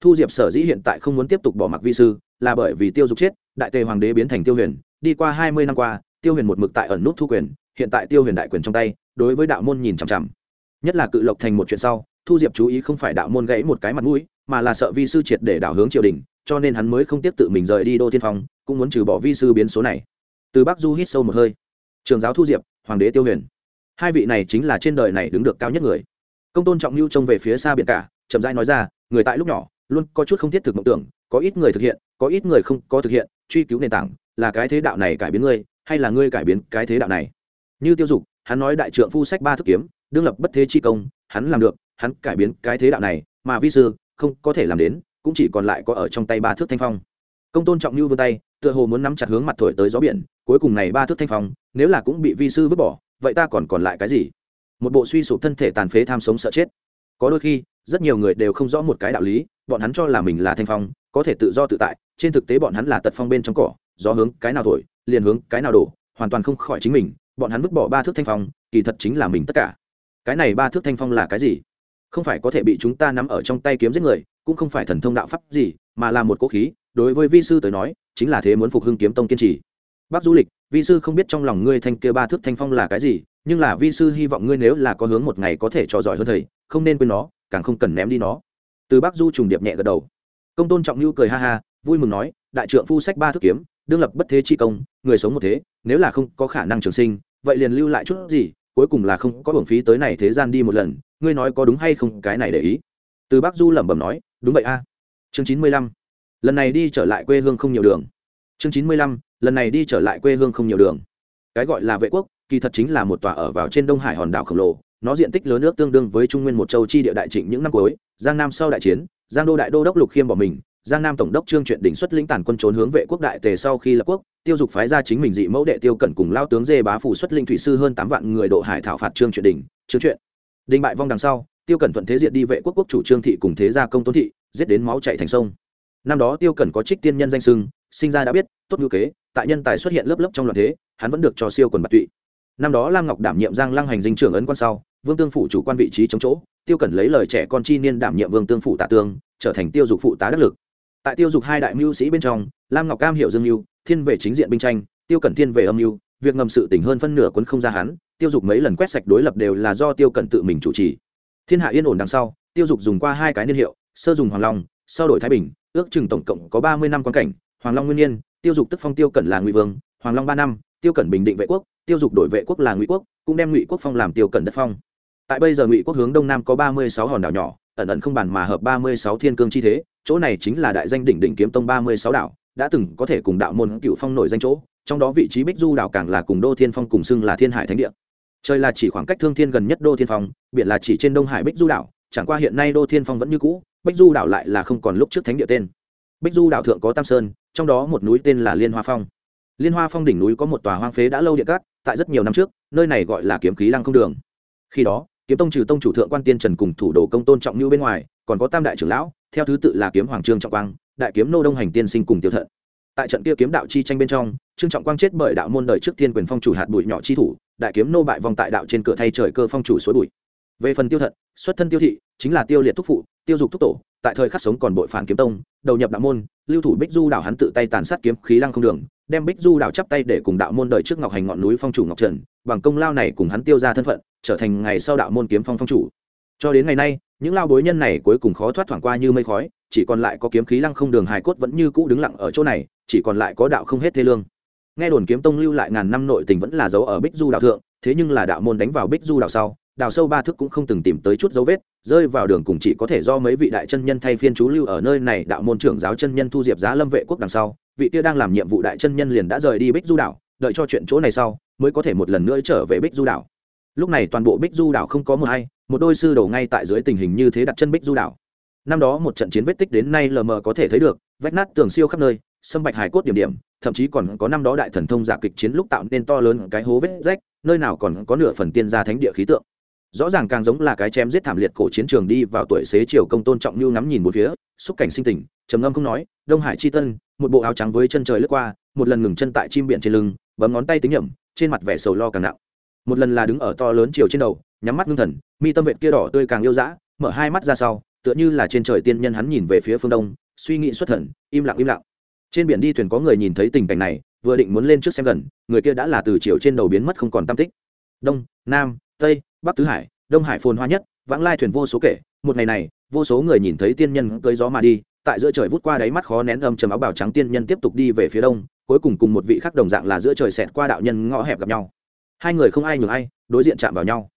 Thu diệp sở dĩ hiện tại không muốn tiếp tục bỏ mặc vi sư, là bởi vì tiêu dục chết, đại tề hoàng đế biến thành tiêu huyền, đi qua hai mươi năm qua tiêu huyền một mực tại ẩn nút thu quyền, hiện tại tiêu huyền đại quyền trong tay, đối với đạo môn nhìn chằm chằm. Nhất là cự lộc thành một chuyện sau, thu diệp chú ý không phải đạo môn gãy một cái mặt mũi, mà là sợ vi sư triệt để đảo hướng triều đình, cho nên hắn mới không tiếp tự mình rời đi đô tiên phong, cũng muốn trừ bỏ vi sư biến số này. Từ bắc du hít sâu một hơi. Trường giáo thu diệp, hoàng đế tiêu huyền. Hai vị này chính là trên đời này đứng được cao nhất người. Công tôn trọng lưu trông về phía xa biển cả, chậm rãi nói ra, người tại lúc nhỏ, luôn có chút không thiết thực mộng tưởng, có ít người thực hiện, có ít người không có thực hiện, truy cứu nền tảng, là cái thế đạo này cải biến ngươi hay là ngươi cải biến cái thế đạo này? Như tiêu dục, hắn nói đại trượng phu sách ba thức kiếm, đương lập bất thế chi công, hắn làm được, hắn cải biến cái thế đạo này, mà vi sư, không có thể làm đến, cũng chỉ còn lại có ở trong tay ba thước thanh phong. Công tôn trọng như vươn tay, tựa hồ muốn nắm chặt hướng mặt thổi tới gió biển, cuối cùng này ba thước thanh phong, nếu là cũng bị vi sư vứt bỏ, vậy ta còn còn lại cái gì? Một bộ suy sụp thân thể tàn phế tham sống sợ chết. Có đôi khi, rất nhiều người đều không rõ một cái đạo lý, bọn hắn cho là mình là thanh phong, có thể tự do tự tại, trên thực tế bọn hắn là tật phong bên trong cỏ, gió hướng cái nào thổi liền hướng cái nào đổ, hoàn toàn không khỏi chính mình, bọn hắn vứt bỏ ba thước thanh phong, kỳ thật chính là mình tất cả. Cái này ba thước thanh phong là cái gì? Không phải có thể bị chúng ta nắm ở trong tay kiếm giết người, cũng không phải thần thông đạo pháp gì, mà là một cố khí, đối với vi sư tới nói, chính là thế muốn phục hưng kiếm tông kiên trì. Bác du lịch, vi sư không biết trong lòng ngươi thanh kia ba thước thanh phong là cái gì, nhưng là vi sư hy vọng ngươi nếu là có hướng một ngày có thể cho giỏi hơn thầy, không nên quên nó, càng không cần ném đi nó. Từ bác du trùng điệp nhẹ gật đầu. Công tôn trọng lưu cười ha ha, vui mừng nói, đại trượng phu sách ba thước kiếm đương lập bất thế chi công, người sống một thế, nếu là không có khả năng trường sinh, vậy liền lưu lại chút gì, cuối cùng là không có hưởng phí tới này thế gian đi một lần, ngươi nói có đúng hay không, cái này để ý. Từ bác du lẩm bẩm nói, đúng vậy a. Chương chín mươi lăm. Lần này đi trở lại quê hương không nhiều đường. Chương chín mươi lăm, lần này đi trở lại quê hương không nhiều đường. Cái gọi là vệ quốc, kỳ thật chính là một tòa ở vào trên đông hải hòn đảo khổng lồ, nó diện tích lớn nước tương đương với trung nguyên một châu chi địa đại trịnh những năm cuối, giang nam sau đại chiến, giang đô đại đô đốc lục khiêm bỏ mình giang nam tổng đốc trương truyện đỉnh xuất lĩnh tàn quân trốn hướng vệ quốc đại tề sau khi lập quốc, tiêu dục phái ra chính mình dị mẫu đệ tiêu cẩn cùng lao tướng dê bá phủ xuất linh thủy sư hơn tám vạn người độ hải thảo phạt trương truyện đỉnh trương truyện đình bại vong đằng sau, tiêu cẩn thuận thế diệt đi vệ quốc quốc chủ trương thị cùng thế gia công tôn thị, giết đến máu chạy thành sông. Năm đó tiêu cẩn có trích tiên nhân danh sưng, sinh ra đã biết, tốt ngữ kế, tại nhân tài xuất hiện lớp lớp trong loạn thế, hắn vẫn được cho siêu quần bạc tụy. Năm đó lam ngọc đảm nhiệm giang lăng hành dinh trưởng ấn quan sau, vương tương phủ chủ quan vị trí chống chỗ, tiêu cẩn lấy lời trẻ con chi niên đảm nhiệm vương tương phủ tạ tương, trở thành tiêu dục phụ tá đắc lực tại tiêu dục hai đại mưu sĩ bên trong, lam ngọc cam hiệu dương mưu thiên về chính diện binh tranh, tiêu cẩn thiên về âm mưu, việc ngầm sự tỉnh hơn phân nửa quân không ra hắn, tiêu dục mấy lần quét sạch đối lập đều là do tiêu cẩn tự mình chủ trì. Thiên hạ yên ổn đằng sau, tiêu dục dùng qua hai cái niên hiệu, sơ dùng hoàng long, sau đổi thái bình, ước chừng tổng cộng có ba mươi năm quan cảnh, hoàng long nguyên nhiên tiêu dục tức phong tiêu cẩn là ngụy vương, hoàng long ba năm, tiêu cẩn bình định vệ quốc, tiêu dục đổi vệ quốc là ngụy quốc, cũng đem ngụy quốc phong làm tiêu cẩn đất phong. Tại bây giờ ngụy quốc hướng đông nam có ba mươi sáu hòn đảo nhỏ ẩn ẩn không bàn mà hợp ba mươi sáu thiên cương chi thế, chỗ này chính là đại danh đỉnh đỉnh kiếm tông ba mươi sáu đảo, đã từng có thể cùng đạo môn cựu phong nổi danh chỗ, trong đó vị trí bích du đảo càng là cùng đô thiên phong cùng xưng là thiên hải thánh địa. Trời là chỉ khoảng cách thương thiên gần nhất đô thiên phong, biển là chỉ trên đông hải bích du đảo, chẳng qua hiện nay đô thiên phong vẫn như cũ, bích du đảo lại là không còn lúc trước thánh địa tên. Bích du đảo thượng có tam sơn, trong đó một núi tên là liên hoa phong. Liên hoa phong đỉnh núi có một tòa hoang phế đã lâu địa cát, tại rất nhiều năm trước, nơi này gọi là kiếm khí lăng không đường. Khi đó kiếm tông trừ tông chủ thượng quan tiên trần cùng thủ đồ công tôn trọng như bên ngoài, còn có tam đại trưởng lão, theo thứ tự là kiếm hoàng trương trọng quang, đại kiếm nô đông hành tiên sinh cùng tiêu thận. Tại trận kia kiếm đạo chi tranh bên trong, trương trọng quang chết bởi đạo môn đời trước Thiên quyền phong chủ hạt bụi nhỏ chi thủ, đại kiếm nô bại vòng tại đạo trên cửa thay trời cơ phong chủ suối bụi. Về phần tiêu thận, xuất thân tiêu thị, chính là tiêu liệt thúc phụ, tiêu dục thúc tổ, tại thời khắc sống còn bội phản kiếm tông, đầu nhập đạo môn, lưu thủ bích du đảo hắn tự tay tàn sát kiếm khí lăng không đường đem bích du đảo chắp tay để cùng đạo môn đời trước ngọc hành ngọn núi phong chủ ngọc trần, bằng công lao này cùng hắn tiêu ra thân phận, trở thành ngày sau đạo môn kiếm phong phong chủ. Cho đến ngày nay, những lao bối nhân này cuối cùng khó thoát thoảng qua như mây khói, chỉ còn lại có kiếm khí lăng không đường hài cốt vẫn như cũ đứng lặng ở chỗ này, chỉ còn lại có đạo không hết thế lương. Nghe đồn kiếm tông lưu lại ngàn năm nội tình vẫn là dấu ở bích du đạo thượng, thế nhưng là đạo môn đánh vào bích du đạo sau, đào sâu ba thước cũng không từng tìm tới chút dấu vết, rơi vào đường cùng chỉ có thể do mấy vị đại chân nhân thay phiên chú lưu ở nơi này, đạo môn trưởng giáo chân nhân thu diệp giá lâm vệ quốc đằng sau vị kia đang làm nhiệm vụ đại chân nhân liền đã rời đi bích du đảo, đợi cho chuyện chỗ này sau, mới có thể một lần nữa trở về bích du đảo. Lúc này toàn bộ bích du đảo không có một hay, một đôi sư đầu ngay tại dưới tình hình như thế đặt chân bích du đảo. Năm đó một trận chiến vết tích đến nay lờ mờ có thể thấy được, vách nát tường siêu khắp nơi, sâm bạch hải cốt điểm điểm, thậm chí còn có năm đó đại thần thông giả kịch chiến lúc tạo nên to lớn cái hố vết rách, nơi nào còn có nửa phần tiên gia thánh địa khí tượng rõ ràng càng giống là cái chém giết thảm liệt cổ chiến trường đi vào tuổi xế chiều công tôn trọng như ngắm nhìn một phía, xúc cảnh sinh tình, trầm ngâm không nói, đông hải chi tân, một bộ áo trắng với chân trời lướt qua, một lần ngừng chân tại chim biển trên lưng, bấm ngón tay tính nhẩm, trên mặt vẻ sầu lo càng nặng. Một lần là đứng ở to lớn chiều trên đầu, nhắm mắt ngưng thần, mi tâm vệt kia đỏ tươi càng yêu dã, mở hai mắt ra sau, tựa như là trên trời tiên nhân hắn nhìn về phía phương đông, suy nghĩ xuất thần, im lặng im lặng. Trên biển đi thuyền có người nhìn thấy tình cảnh này, vừa định muốn lên trước xem gần, người kia đã là từ chiều trên đầu biến mất không còn tam tích. Đông, nam tây, bắc tứ hải, đông hải phồn hoa nhất, vãng lai thuyền vô số kể. Một ngày này, vô số người nhìn thấy tiên nhân cưới gió mà đi, tại giữa trời vút qua đáy mắt khó nén âm trầm áo bào trắng tiên nhân tiếp tục đi về phía đông, cuối cùng cùng một vị khắc đồng dạng là giữa trời xẹt qua đạo nhân ngõ hẹp gặp nhau. Hai người không ai nhường ai, đối diện chạm vào nhau.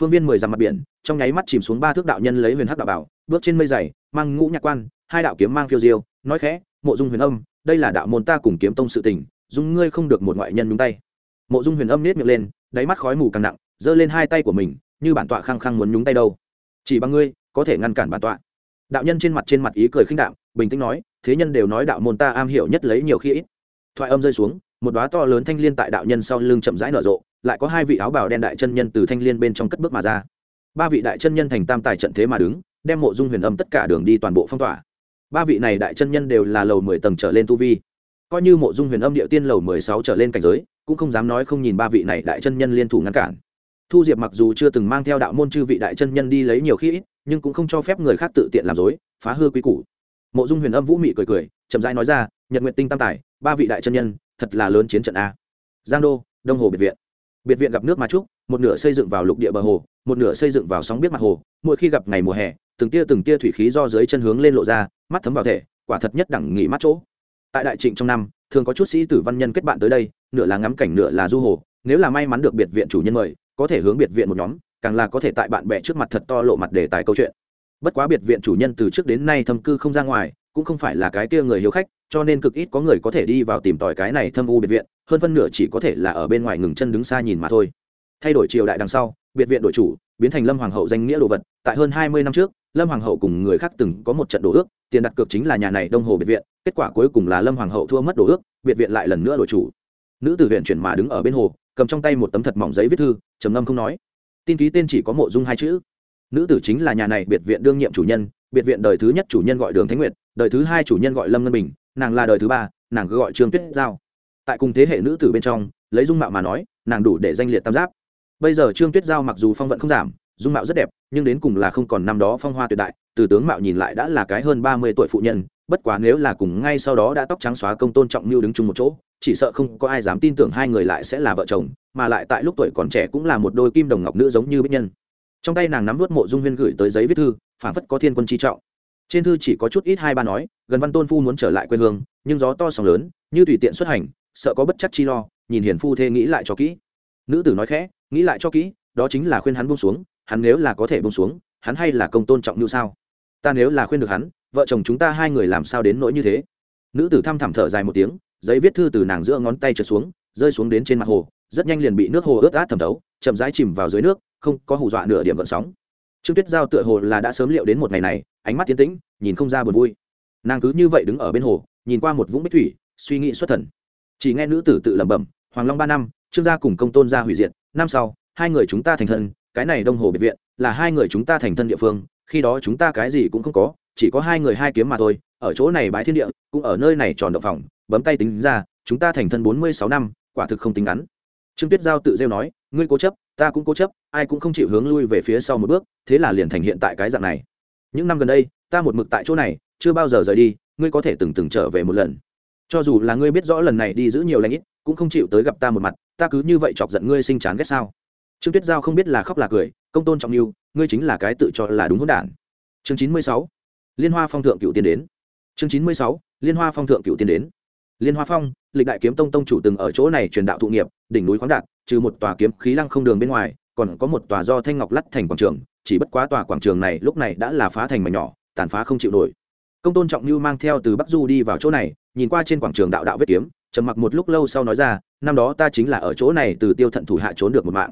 Phương viên mười dặm mặt biển, trong nháy mắt chìm xuống ba thước đạo nhân lấy huyền hắc đạo bảo, bước trên mây dày, mang ngũ nhạc quan, hai đạo kiếm mang phiêu diêu, nói khẽ, mộ dung huyền âm, đây là đạo môn ta cùng kiếm tông sự tình dung ngươi không được một ngoại nhân nhúng tay. Mộ dung huyền âm nết miệng lên, đáy mắt khói mù càng nặng giơ lên hai tay của mình, như bản tọa khăng khăng muốn nhúng tay đâu. Chỉ bằng ngươi, có thể ngăn cản bản tọa. Đạo nhân trên mặt trên mặt ý cười khinh đạm, bình tĩnh nói, thế nhân đều nói đạo môn ta am hiểu nhất lấy nhiều khi ít. Thoại âm rơi xuống, một đóa to lớn thanh liên tại đạo nhân sau lưng chậm rãi nở rộ, lại có hai vị áo bào đen đại chân nhân từ thanh liên bên trong cất bước mà ra. Ba vị đại chân nhân thành tam tài trận thế mà đứng, đem mộ dung huyền âm tất cả đường đi toàn bộ phong tỏa. Ba vị này đại chân nhân đều là lầu mười tầng trở lên tu vi. Coi như mộ dung huyền âm địa tiên lầu mười sáu trở lên cảnh giới, cũng không dám nói không nhìn ba vị này đại chân nhân liên thủ ngăn cản thu diệp mặc dù chưa từng mang theo đạo môn chư vị đại chân nhân đi lấy nhiều khi ít, nhưng cũng không cho phép người khác tự tiện làm dối, phá hư quy củ. Mộ dung huyền âm vũ mị cười cười, chậm rãi nói ra, nhật nguyện tinh tam tài, ba vị đại chân nhân, thật là lớn chiến trận a. Giang đô, đông hồ biệt viện. Biệt viện gặp nước mà trúc một nửa xây dựng vào lục địa bờ hồ, một nửa xây dựng vào sóng biết mặt hồ, mỗi khi gặp ngày mùa hè, từng tia từng tia thủy khí do dưới chân hướng lên lộ ra, mắt thấm vào thể, quả thật nhất đẳng nghỉ mắt chỗ. Tại đại trịnh trong năm, thường có chút sĩ tử văn nhân kết bạn tới đây, nửa là ngắm cảnh nửa là du hồ, nếu là may mắn được biệt viện chủ nhân mời có thể hướng biệt viện một nhóm, càng là có thể tại bạn bè trước mặt thật to lộ mặt để tài câu chuyện. Bất quá biệt viện chủ nhân từ trước đến nay thâm cư không ra ngoài, cũng không phải là cái kia người hiếu khách, cho nên cực ít có người có thể đi vào tìm tòi cái này thâm u biệt viện, hơn phân nửa chỉ có thể là ở bên ngoài ngừng chân đứng xa nhìn mà thôi. Thay đổi triều đại đằng sau, biệt viện đội chủ biến thành lâm hoàng hậu danh nghĩa đồ vật, tại hơn hai mươi năm trước, lâm hoàng hậu cùng người khác từng có một trận đồ ước, tiền đặt cược chính là nhà này đông hồ biệt viện, kết quả cuối cùng là lâm hoàng hậu thua mất đồ ước, biệt viện lại lần nữa đổi chủ. Nữ từ huyện chuyển mà đứng ở bên hồ cầm trong tay một tấm thật mỏng giấy viết thư, trầm ngâm không nói. Tin ký tên chỉ có mộ dung hai chữ. Nữ tử chính là nhà này biệt viện đương nhiệm chủ nhân, biệt viện đời thứ nhất chủ nhân gọi đường thánh nguyệt, đời thứ hai chủ nhân gọi lâm ngân bình, nàng là đời thứ ba, nàng cứ gọi trương tuyết giao. Tại cùng thế hệ nữ tử bên trong, lấy dung mạo mà nói, nàng đủ để danh liệt tam giáp. Bây giờ trương tuyết giao mặc dù phong vận không giảm, dung mạo rất đẹp, nhưng đến cùng là không còn năm đó phong hoa tuyệt đại, từ tướng mạo nhìn lại đã là cái hơn ba mươi tuổi phụ nhân, bất quá nếu là cùng ngay sau đó đã tóc trắng xóa công tôn trọng mưu đứng chung một chỗ chỉ sợ không có ai dám tin tưởng hai người lại sẽ là vợ chồng, mà lại tại lúc tuổi còn trẻ cũng là một đôi kim đồng ngọc nữ giống như bích nhân. Trong tay nàng nắm vớt mộ dung huyên gửi tới giấy viết thư phản phất có thiên quân chi trọng. Trên thư chỉ có chút ít hai ba nói, gần văn tôn phu muốn trở lại quê hương, nhưng gió to sóng lớn, như tùy tiện xuất hành, sợ có bất chắc chi lo, nhìn hiền phu thê nghĩ lại cho kỹ. Nữ tử nói khẽ, nghĩ lại cho kỹ, đó chính là khuyên hắn buông xuống, hắn nếu là có thể buông xuống, hắn hay là công tôn trọng như sao? Ta nếu là khuyên được hắn, vợ chồng chúng ta hai người làm sao đến nỗi như thế? Nữ tử thăm thẳm thở dài một tiếng giấy viết thư từ nàng giữa ngón tay trượt xuống, rơi xuống đến trên mặt hồ, rất nhanh liền bị nước hồ ướt át thẩm thấu, chậm rãi chìm vào dưới nước, không có hù dọa nửa điểm gợn sóng. Trương tuyết giao tựa hồ là đã sớm liệu đến một ngày này, ánh mắt tiến tĩnh, nhìn không ra buồn vui. Nàng cứ như vậy đứng ở bên hồ, nhìn qua một vũng bích thủy, suy nghĩ xuất thần. Chỉ nghe nữ tử tự lẩm bẩm, hoàng long ba năm, trương gia cùng công tôn gia hủy diệt, năm sau, hai người chúng ta thành thân, cái này đông hồ biệt viện, là hai người chúng ta thành thân địa phương, khi đó chúng ta cái gì cũng không có, chỉ có hai người hai kiếm mà thôi, ở chỗ này bái thiên địa, cũng ở nơi này tròn động phòng bấm tay tính ra, chúng ta thành thân bốn mươi sáu năm, quả thực không tính ngắn. Trương tuyết giao tự rêu nói, ngươi cố chấp, ta cũng cố chấp, ai cũng không chịu hướng lui về phía sau một bước, thế là liền thành hiện tại cái dạng này. Những năm gần đây, ta một mực tại chỗ này, chưa bao giờ rời đi, ngươi có thể từng từng trở về một lần. Cho dù là ngươi biết rõ lần này đi giữ nhiều lãnh ít, cũng không chịu tới gặp ta một mặt, ta cứ như vậy chọc giận ngươi sinh chán ghét sao? Trương tuyết giao không biết là khóc là cười, công tôn trọng yêu, ngươi chính là cái tự cho là đúng hỗn đản. Chương chín mươi sáu, liên hoa phong thượng cựu tiên đến. Chương chín mươi sáu, liên hoa phong thượng cựu tiên đến liên hoa phong, lịch đại kiếm tông tông chủ từng ở chỗ này truyền đạo thụ nghiệp, đỉnh núi khoáng đạt, trừ một tòa kiếm khí lăng không đường bên ngoài, còn có một tòa do thanh ngọc lắt thành quảng trường, chỉ bất quá tòa quảng trường này lúc này đã là phá thành mảnh nhỏ, tàn phá không chịu nổi. Công tôn trọng như mang theo từ bắc du đi vào chỗ này, nhìn qua trên quảng trường đạo đạo vết kiếm, trầm mặc một lúc lâu sau nói ra, năm đó ta chính là ở chỗ này từ tiêu thận thủ hạ trốn được một mạng.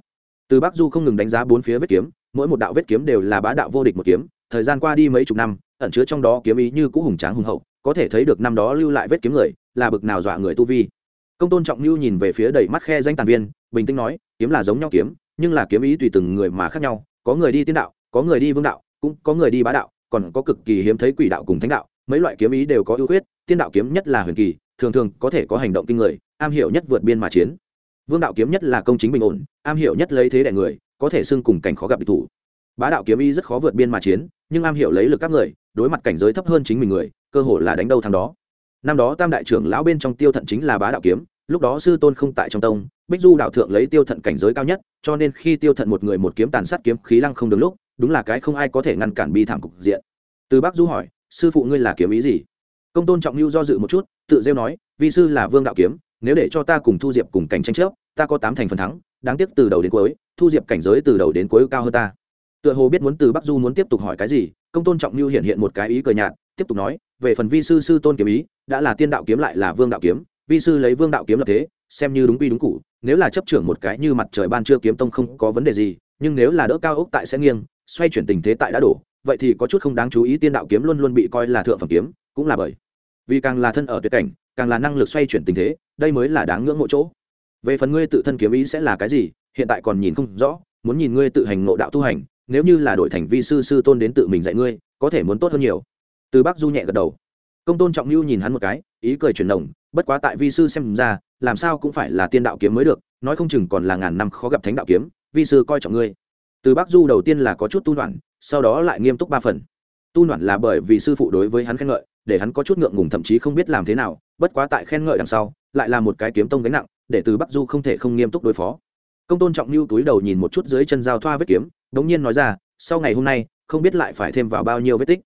Từ bắc du không ngừng đánh giá bốn phía vết kiếm, mỗi một đạo vết kiếm đều là bá đạo vô địch một kiếm, thời gian qua đi mấy chục năm, ẩn chứa trong đó kiếm ý như cũ hùng tráng hùng hậu, có thể thấy được năm đó lưu lại vết kiếm người là bực nào dọa người tu vi. Công tôn trọng lưu nhìn về phía đầy mắt khe danh tàn viên, bình tĩnh nói, kiếm là giống nhau kiếm, nhưng là kiếm ý tùy từng người mà khác nhau, có người đi tiên đạo, có người đi vương đạo, cũng có người đi bá đạo, còn có cực kỳ hiếm thấy quỷ đạo cùng thánh đạo, mấy loại kiếm ý đều có ưu khuyết, tiên đạo kiếm nhất là huyền kỳ, thường thường có thể có hành động kinh người, am hiểu nhất vượt biên mà chiến. Vương đạo kiếm nhất là công chính bình ổn, am hiểu nhất lấy thế đại người, có thể xưng cùng cảnh khó gặp địch thủ. Bá đạo kiếm ý rất khó vượt biên mà chiến, nhưng am hiểu lấy lực các người, đối mặt cảnh giới thấp hơn chính mình người, cơ hội là đánh đâu thằng đó năm đó tam đại trưởng lão bên trong tiêu thận chính là bá đạo kiếm, lúc đó sư tôn không tại trong tông, bích du đạo thượng lấy tiêu thận cảnh giới cao nhất, cho nên khi tiêu thận một người một kiếm tàn sát kiếm khí lăng không được lúc, đúng là cái không ai có thể ngăn cản bi thảm cục diện. Từ bác du hỏi, sư phụ ngươi là kiếm ý gì? Công tôn trọng lưu do dự một chút, tự rêu nói, vi sư là vương đạo kiếm, nếu để cho ta cùng thu diệp cùng cảnh tranh chấp, ta có tám thành phần thắng, đáng tiếc từ đầu đến cuối, thu diệp cảnh giới từ đầu đến cuối cao hơn ta. Tựa hồ biết muốn từ bắc du muốn tiếp tục hỏi cái gì, công tôn trọng lưu hiện hiện một cái ý cờ nhạt tiếp tục nói, về phần vi sư sư tôn kiếm ý, đã là tiên đạo kiếm lại là vương đạo kiếm, vi sư lấy vương đạo kiếm lập thế, xem như đúng quy đúng cụ nếu là chấp trưởng một cái như mặt trời ban trưa kiếm tông không có vấn đề gì, nhưng nếu là đỡ cao ốc tại sẽ nghiêng, xoay chuyển tình thế tại đã đổ, vậy thì có chút không đáng chú ý tiên đạo kiếm luôn luôn bị coi là thượng phẩm kiếm, cũng là bởi vì càng là thân ở tuyệt cảnh, càng là năng lực xoay chuyển tình thế, đây mới là đáng ngưỡng mộ chỗ. Về phần ngươi tự thân kiếm ý sẽ là cái gì, hiện tại còn nhìn không rõ, muốn nhìn ngươi tự hành ngộ đạo tu hành, nếu như là đổi thành vi sư sư tôn đến tự mình dạy ngươi, có thể muốn tốt hơn nhiều từ bắc du nhẹ gật đầu. Công tôn trọng lưu nhìn hắn một cái, ý cười chuyển động, bất quá tại vi sư xem ra, làm sao cũng phải là tiên đạo kiếm mới được, nói không chừng còn là ngàn năm khó gặp thánh đạo kiếm, vi sư coi trọng ngươi. Từ bắc du đầu tiên là có chút tu đoạn, sau đó lại nghiêm túc ba phần. Tu đoạn là bởi vì sư phụ đối với hắn khen ngợi, để hắn có chút ngượng ngùng thậm chí không biết làm thế nào, bất quá tại khen ngợi đằng sau, lại là một cái kiếm tông gánh nặng, để từ bắc du không thể không nghiêm túc đối phó. Công tôn trọng lưu túi đầu nhìn một chút dưới chân giao thoa vết kiếm, đống nhiên nói ra, sau ngày hôm nay, không biết lại phải thêm vào bao nhiêu vết tích.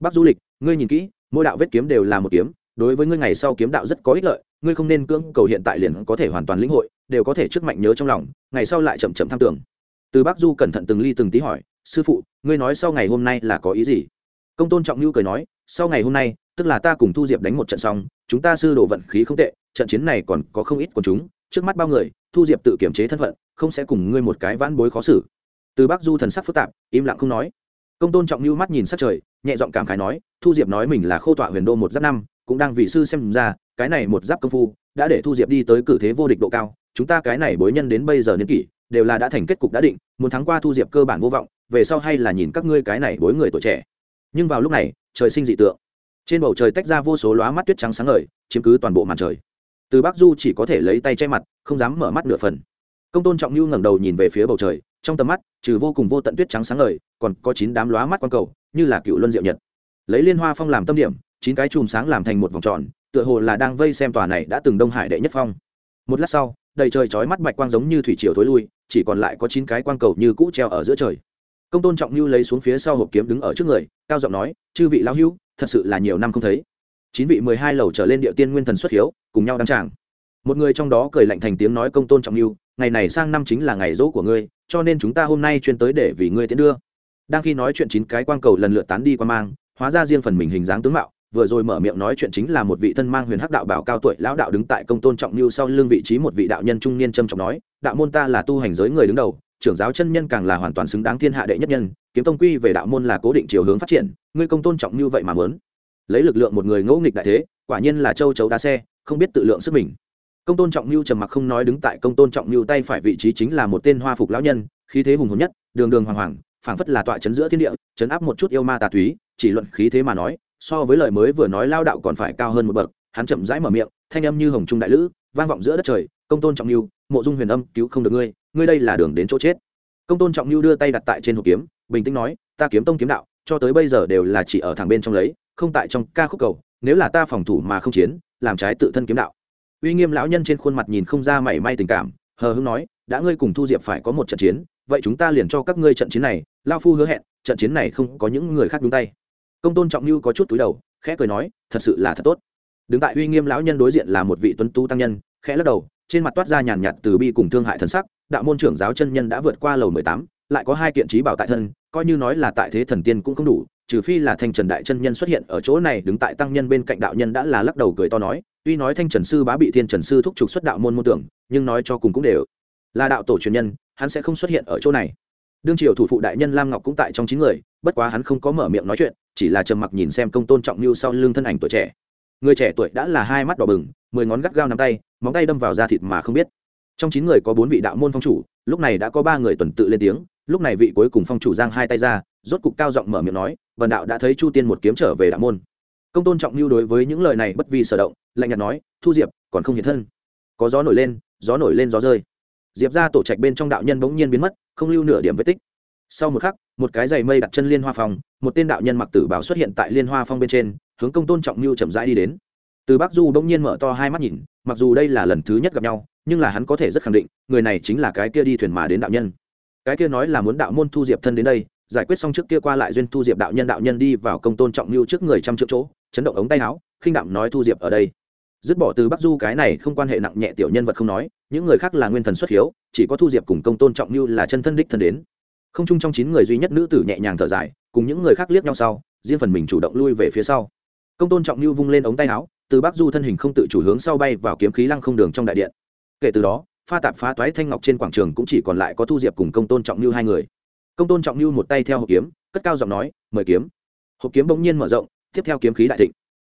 Bắc du lịch ngươi nhìn kỹ, mỗi đạo vết kiếm đều là một kiếm, đối với ngươi ngày sau kiếm đạo rất có ích lợi, ngươi không nên cưỡng cầu hiện tại liền có thể hoàn toàn lĩnh hội, đều có thể trước mạnh nhớ trong lòng, ngày sau lại chậm chậm tham tưởng. Từ bắc du cẩn thận từng ly từng tí hỏi, sư phụ, ngươi nói sau ngày hôm nay là có ý gì? Công tôn trọng lưu cười nói, sau ngày hôm nay, tức là ta cùng thu diệp đánh một trận xong, chúng ta sư đồ vận khí không tệ, trận chiến này còn có không ít của chúng, trước mắt bao người, thu diệp tự kiểm chế thân phận, không sẽ cùng ngươi một cái vãn bối khó xử. Từ bắc du thần sắc phức tạp, im lặng không nói công tôn trọng lưu mắt nhìn sát trời, nhẹ giọng cảm khái nói, thu diệp nói mình là khô tọa huyền đô một giáp năm, cũng đang vị sư xem ra, cái này một giáp công phu, đã để thu diệp đi tới cử thế vô địch độ cao, chúng ta cái này bối nhân đến bây giờ niên kỷ, đều là đã thành kết cục đã định, muốn thắng qua thu diệp cơ bản vô vọng, về sau hay là nhìn các ngươi cái này bối người tuổi trẻ. Nhưng vào lúc này, trời sinh dị tượng. Trên bầu trời tách ra vô số lóa mắt tuyết trắng sáng ngời, chiếm cứ toàn bộ màn trời. Từ bắc du chỉ có thể lấy tay che mặt, không dám mở mắt nửa phần. Công tôn trọng lưu ngẩng đầu nhìn về phía bầu trời, trong tầm mắt, trừ vô cùng vô tận tuyết trắng sáng ngời còn có chín đám lóa mắt quang cầu, như là cựu luân diệu nhật. Lấy liên hoa phong làm tâm điểm, chín cái chùm sáng làm thành một vòng tròn, tựa hồ là đang vây xem tòa này đã từng đông hải đệ nhất phong. Một lát sau, đầy trời chói mắt bạch quang giống như thủy triều thối lui, chỉ còn lại có chín cái quang cầu như cũ treo ở giữa trời. Công tôn trọng như lấy xuống phía sau hộp kiếm đứng ở trước người, cao giọng nói, chư vị lão hữu, thật sự là nhiều năm không thấy. Chín vị mười hai lầu trở lên địa tiên nguyên thần xuất hiếu, cùng nhau đăng tràng. Một người trong đó cười lạnh thành tiếng nói, công tôn trọng như ngày này sang năm chính là ngày dỗ của ngươi, cho nên chúng ta hôm nay chuyên tới để vì ngươi tiến đưa đang khi nói chuyện chín cái quang cầu lần lượt tán đi qua mang, hóa ra riêng phần mình hình dáng tướng mạo, vừa rồi mở miệng nói chuyện chính là một vị thân mang huyền hắc đạo bảo cao tuổi lão đạo đứng tại công tôn trọng lưu sau lưng vị trí một vị đạo nhân trung niên trầm trọng nói, đạo môn ta là tu hành giới người đứng đầu, trưởng giáo chân nhân càng là hoàn toàn xứng đáng thiên hạ đệ nhất nhân, kiếm tông quy về đạo môn là cố định chiều hướng phát triển, ngươi công tôn trọng như vậy mà muốn? Lấy lực lượng một người ngẫu nghịch đại thế, quả nhiên là châu chấu đá xe, không biết tự lượng sức mình. Công tôn trọng lưu trầm mặc không nói đứng tại công tôn trọng lưu tay phải vị trí chính là một tên hoa phục lão nhân, khí thế hùng hồn nhất, đường đường hoàng hoàng phảng phất là tọa chấn giữa thiên địa, chấn áp một chút yêu ma tà túy, chỉ luận khí thế mà nói, so với lời mới vừa nói lao đạo còn phải cao hơn một bậc. Hắn chậm rãi mở miệng, thanh âm như hồng trung đại lữ, vang vọng giữa đất trời, công tôn trọng lưu, mộ dung huyền âm, cứu không được ngươi ngươi đây là đường đến chỗ chết. Công tôn trọng lưu đưa tay đặt tại trên hộp kiếm, bình tĩnh nói, ta kiếm tông kiếm đạo, cho tới bây giờ đều là chỉ ở thẳng bên trong lấy, không tại trong ca khúc cầu, nếu là ta phòng thủ mà không chiến, làm trái tự thân kiếm đạo. Uy nghiêm lão nhân trên khuôn mặt nhìn không ra mảy may tình cảm, hờ hững nói, đã ngươi cùng thu diệp phải có một trận chiến vậy chúng ta liền cho các ngươi trận chiến này, lao phu hứa hẹn, trận chiến này không có những người khác đúng tay. Công tôn trọng lưu có chút túi đầu, khẽ cười nói, thật sự là thật tốt. Đứng tại uy nghiêm lão nhân đối diện là một vị tuấn tu tăng nhân, khẽ lắc đầu, trên mặt toát ra nhàn nhạt từ bi cùng thương hại thần sắc, đạo môn trưởng giáo chân nhân đã vượt qua lầu mười tám, lại có hai kiện trí bảo tại thân, coi như nói là tại thế thần tiên cũng không đủ, trừ phi là thanh trần đại chân nhân xuất hiện ở chỗ này, đứng tại tăng nhân bên cạnh đạo nhân đã là lắc đầu cười to nói, tuy nói thanh trần sư bá bị thiên trần sư thúc trục xuất đạo môn môn tưởng, nhưng nói cho cùng cũng đều là đạo tổ truyền nhân hắn sẽ không xuất hiện ở chỗ này. Đương triều thủ phụ đại nhân lam ngọc cũng tại trong chín người, bất quá hắn không có mở miệng nói chuyện, chỉ là trầm mặc nhìn xem công tôn trọng mưu sau lưng thân ảnh tuổi trẻ. Người trẻ tuổi đã là hai mắt đỏ bừng, mười ngón gắt gao nắm tay, móng tay đâm vào da thịt mà không biết. Trong chín người có bốn vị đạo môn phong chủ, lúc này đã có ba người tuần tự lên tiếng, lúc này vị cuối cùng phong chủ giang hai tay ra, rốt cục cao giọng mở miệng nói vần đạo đã thấy chu tiên một kiếm trở về đạo môn. Công tôn trọng lưu đối với những lời này bất vi sở động, lạnh nhạt nói, thu diệp, còn không hiện thân. Có gió nổi lên, gió nổi lên gió rơi diệp ra tổ trạch bên trong đạo nhân bỗng nhiên biến mất, không lưu nửa điểm vết tích. Sau một khắc, một cái giày mây đặt chân liên hoa phong, một tên đạo nhân mặc tử bảo xuất hiện tại liên hoa phong bên trên, hướng công tôn trọng lưu chậm rãi đi đến. Từ bắc du bỗng nhiên mở to hai mắt nhìn, mặc dù đây là lần thứ nhất gặp nhau, nhưng là hắn có thể rất khẳng định, người này chính là cái kia đi thuyền mà đến đạo nhân. Cái kia nói là muốn đạo môn thu diệp thân đến đây, giải quyết xong trước kia qua lại duyên thu diệp đạo nhân đạo nhân đi vào công tôn trọng lưu trước người trăm triệu chỗ, chấn động ống tay áo, khinh đạm nói thu diệp ở đây dứt bỏ từ bắc du cái này không quan hệ nặng nhẹ tiểu nhân vật không nói, những người khác là nguyên thần xuất hiếu, chỉ có thu diệp cùng công tôn trọng như là chân thân đích thân đến. Không chung trong chín người duy nhất nữ tử nhẹ nhàng thở dài, cùng những người khác liếc nhau sau, riêng phần mình chủ động lui về phía sau. Công tôn trọng như vung lên ống tay áo, từ bắc du thân hình không tự chủ hướng sau bay vào kiếm khí lăng không đường trong đại điện. Kể từ đó, pha tạp phá toái thanh ngọc trên quảng trường cũng chỉ còn lại có thu diệp cùng công tôn trọng như hai người. Công tôn trọng như một tay theo hộp kiếm, cất cao giọng nói, mời kiếm. Hộp kiếm bỗng nhiên mở rộng, tiếp theo kiếm khí đại thịnh.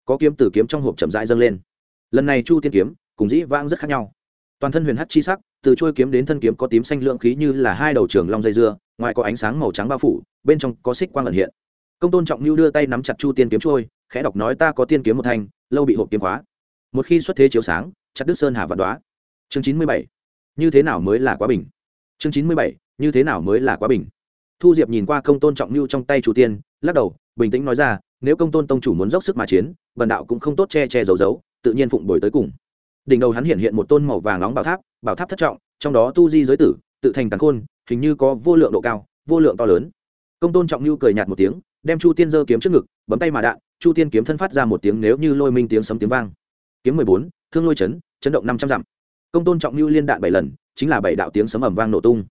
Có kiếm từ kiếm trong hộp chậm rãi dâng lên lần này chu tiên kiếm cùng dĩ vãng rất khác nhau. Toàn thân huyền hắc chi sắc, từ trôi kiếm đến thân kiếm có tím xanh lượng khí như là hai đầu trường long dây dưa, ngoài có ánh sáng màu trắng bao phủ, bên trong có xích quang ẩn hiện. Công tôn trọng lưu đưa tay nắm chặt chu tiên kiếm trôi khẽ đọc nói ta có tiên kiếm một thanh, lâu bị hộp kiếm khóa. Một khi xuất thế chiếu sáng, chặt đức sơn hà vạn đoá chương chín mươi bảy. Như thế nào mới là quá bình? Chương chín mươi bảy. Như thế nào mới là quá bình? Thu diệp nhìn qua công tôn trọng lưu trong tay chu tiên, lắc đầu, bình tĩnh nói ra, nếu công tôn tông chủ muốn dốc sức mà chiến, bần đạo cũng không tốt che che giấu giấu tự nhiên phụng bồi tới cùng. Đỉnh đầu hắn hiện hiện một tôn màu vàng nóng bảo tháp bảo tháp thất trọng, trong đó tu di giới tử, tự thành cắn khôn, hình như có vô lượng độ cao, vô lượng to lớn. Công tôn trọng lưu cười nhạt một tiếng, đem chu tiên giơ kiếm trước ngực, bấm tay mà đạn, chu tiên kiếm thân phát ra một tiếng nếu như lôi minh tiếng sấm tiếng vang. Kiếm mười bốn, thương lôi chấn chấn động năm trăm dặm. Công tôn trọng lưu liên đạn bảy lần, chính là bảy đạo tiếng sấm ẩm vang nổ tung.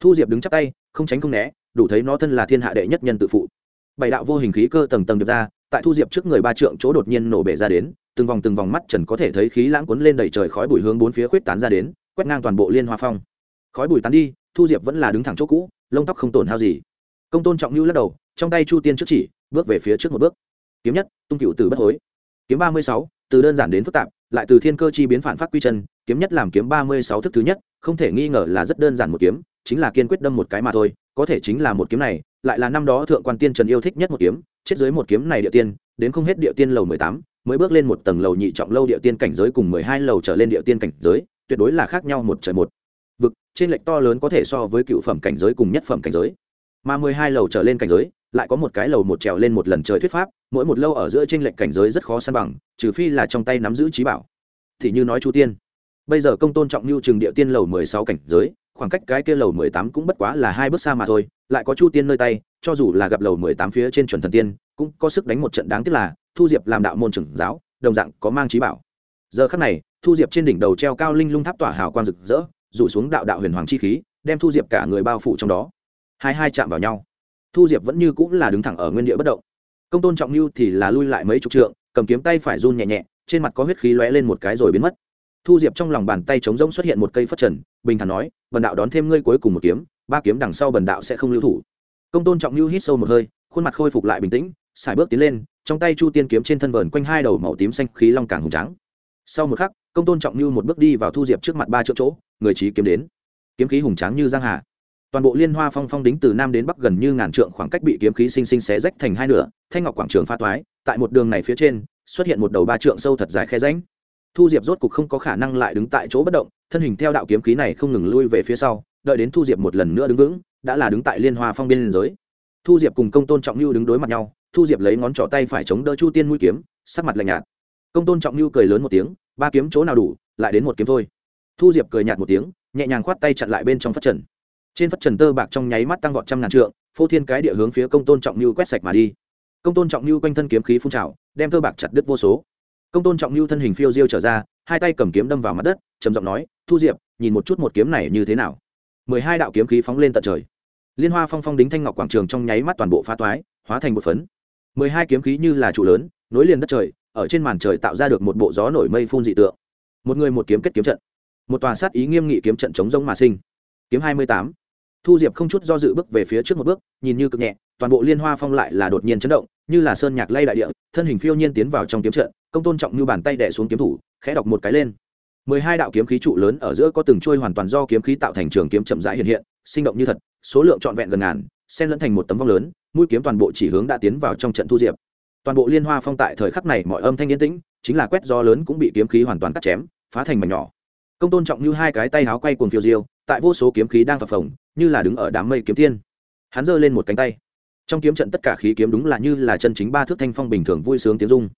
Thu diệp đứng chắp tay, không tránh không né, đủ thấy nó thân là thiên hạ đệ nhất nhân tự phụ. Bảy đạo vô hình khí cơ tầng tầng được ra, tại thu diệp trước người ba trượng chỗ đột nhiên nổ bể ra đến từng vòng từng vòng mắt trần có thể thấy khí lãng cuốn lên đầy trời khói bụi hướng bốn phía khuyết tán ra đến, quét ngang toàn bộ liên hoa phong. Khói bụi tán đi, thu diệp vẫn là đứng thẳng chỗ cũ, lông tóc không tổn hao gì. Công tôn trọng lưu lắc đầu, trong tay chu tiên trước chỉ, bước về phía trước một bước. Kiếm nhất, tung cựu từ bất hối. Kiếm ba mươi sáu, từ đơn giản đến phức tạp, lại từ thiên cơ chi biến phản phát quy chân, kiếm nhất làm kiếm ba mươi sáu thức thứ nhất, không thể nghi ngờ là rất đơn giản một kiếm, chính là kiên quyết đâm một cái mà thôi, có thể chính là một kiếm này, lại là năm đó thượng quan tiên trần yêu thích nhất một kiếm, chết dưới một kiếm này địa tiên, đến không hết địa tiên lầu mười tám mới bước lên một tầng lầu nhị trọng lâu địa tiên cảnh giới cùng mười hai lầu trở lên địa tiên cảnh giới, tuyệt đối là khác nhau một trời một vực, trên lệch to lớn có thể so với cựu phẩm cảnh giới cùng nhất phẩm cảnh giới. Mà mười hai lầu trở lên cảnh giới, lại có một cái lầu một trèo lên một lần trời thuyết pháp, mỗi một lâu ở giữa trên lệch cảnh giới rất khó san bằng, trừ phi là trong tay nắm giữ trí bảo. Thì như nói chu tiên, bây giờ công tôn trọng lưu trường địa tiên lầu mười sáu cảnh giới, khoảng cách cái kia lầu mười tám cũng bất quá là hai bước xa mà thôi, lại có chu tiên nơi tay, cho dù là gặp lầu mười tám phía trên chuẩn thần tiên, cũng có sức đánh một trận đáng tiếc là thu diệp làm đạo môn trưởng giáo, đồng dạng có mang trí bảo. Giờ khắc này, thu diệp trên đỉnh đầu treo cao linh lung tháp tỏa hào quang rực rỡ, rủ xuống đạo đạo huyền hoàng chi khí, đem thu diệp cả người bao phủ trong đó. Hai hai chạm vào nhau. Thu diệp vẫn như cũng là đứng thẳng ở nguyên địa bất động. Công tôn trọng lưu thì là lui lại mấy chục trượng, cầm kiếm tay phải run nhẹ nhẹ, trên mặt có huyết khí lóe lên một cái rồi biến mất. Thu diệp trong lòng bàn tay trống rỗng xuất hiện một cây phất trần, bình thản nói, bần đạo đón thêm ngươi cuối cùng một kiếm, ba kiếm đằng sau bần đạo sẽ không lưu thủ. Công tôn trọng lưu hít sâu một hơi, khuôn mặt khôi phục lại bình tĩnh xài bước tiến lên, trong tay chu tiên kiếm trên thân vờn quanh hai đầu màu tím xanh khí long càng hùng trắng sau một khắc, công tôn trọng như một bước đi vào thu diệp trước mặt ba chỗ chỗ, người trí kiếm đến. Kiếm khí hùng tráng như giang hà. Toàn bộ liên hoa phong phong đính từ nam đến bắc gần như ngàn trượng khoảng cách bị kiếm khí sinh sinh xé rách thành hai nửa, thanh ngọc quảng trường pha toái, tại một đường này phía trên, xuất hiện một đầu ba trượng sâu thật dài khe ránh thu diệp rốt cục không có khả năng lại đứng tại chỗ bất động, thân hình theo đạo kiếm khí này không ngừng lui về phía sau, đợi đến thu diệp một lần nữa đứng vững, đã là đứng tại liên hoa phong biên giới. Thu diệp cùng công tôn trọng lưu đứng đối mặt nhau thu diệp lấy ngón trỏ tay phải chống đỡ chu tiên mũi kiếm, sắc mặt lạnh nhạt. Công tôn trọng lưu cười lớn một tiếng, ba kiếm chỗ nào đủ, lại đến một kiếm thôi. Thu diệp cười nhạt một tiếng, nhẹ nhàng khoát tay chặn lại bên trong phát trần. Trên phất trần tơ bạc trong nháy mắt tăng vọt trăm ngàn trượng, phô thiên cái địa hướng phía công tôn trọng lưu quét sạch mà đi. Công tôn trọng lưu quanh thân kiếm khí phun trào, đem tơ bạc chặt đứt vô số. Công tôn trọng lưu thân hình phiêu diêu trở ra, hai tay cầm kiếm đâm vào mặt đất, trầm giọng nói, thu diệp, nhìn một chút một kiếm này như thế nào? Mười hai đạo kiếm khí phóng lên tận trời. Liên hoa phong phong đính thanh ngọc quảng trường trong nháy mắt toàn bộ phá toái, hóa thành một phấn mười hai kiếm khí như là trụ lớn, nối liền đất trời, ở trên màn trời tạo ra được một bộ gió nổi mây phun dị tượng. Một người một kiếm kết kiếm trận. Một tòa sát ý nghiêm nghị kiếm trận chống giống mà sinh. Kiếm hai mươi tám. Thu diệp không chút do dự bước về phía trước một bước, nhìn như cực nhẹ, toàn bộ liên hoa phong lại là đột nhiên chấn động, như là sơn nhạc lay đại địa, thân hình phiêu nhiên tiến vào trong kiếm trận, công tôn trọng như bàn tay đẻ xuống kiếm thủ, khẽ đọc một cái lên. Mười hai đạo kiếm khí trụ lớn ở giữa có từng trôi hoàn toàn do kiếm khí tạo thành trường kiếm chậm rãi hiện hiện, sinh động như thật, số lượng trọn vẹn gần ngàn, xen lẫn thành một tấm vong lớn mũi kiếm toàn bộ chỉ hướng đã tiến vào trong trận thu diệp. Toàn bộ liên hoa phong tại thời khắc này mọi âm thanh yên tĩnh, chính là quét do lớn cũng bị kiếm khí hoàn toàn cắt chém, phá thành mảnh nhỏ. Công tôn trọng như hai cái tay háo quay cuồng phiêu diêu, tại vô số kiếm khí đang phập phồng, như là đứng ở đám mây kiếm tiên. Hắn giơ lên một cánh tay. Trong kiếm trận tất cả khí kiếm đúng là như là chân chính ba thước thanh phong bình thường vui sướng tiếng dung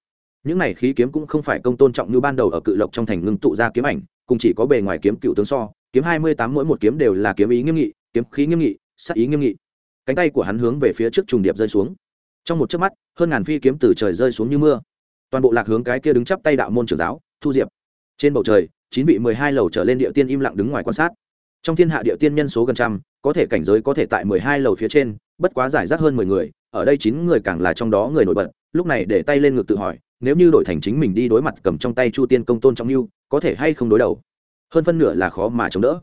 những này khí kiếm cũng không phải công tôn trọng như ban đầu ở cự lộc trong thành ngưng tụ ra kiếm ảnh, cùng chỉ có bề ngoài kiếm cựu tướng so, kiếm hai mươi tám mỗi một kiếm đều là kiếm ý nghiêm nghị, kiếm khí nghiêm nghị sắc ý nghiêm nghị cánh tay của hắn hướng về phía trước trùng điệp rơi xuống. Trong một chớp mắt, hơn ngàn phi kiếm từ trời rơi xuống như mưa. Toàn bộ lạc hướng cái kia đứng chắp tay đạo môn trưởng giáo, thu diệp. Trên bầu trời, chín vị mười hai lầu trở lên địa tiên im lặng đứng ngoài quan sát. Trong thiên hạ địa tiên nhân số gần trăm, có thể cảnh giới có thể tại mười hai lầu phía trên, bất quá giải rác hơn mười người, ở đây chín người càng là trong đó người nổi bật, lúc này để tay lên ngực tự hỏi, nếu như đổi thành chính mình đi đối mặt cầm trong tay chu tiên công tôn trong mưu, có thể hay không đối đầu? Hơn phân nửa là khó mà chống đỡ.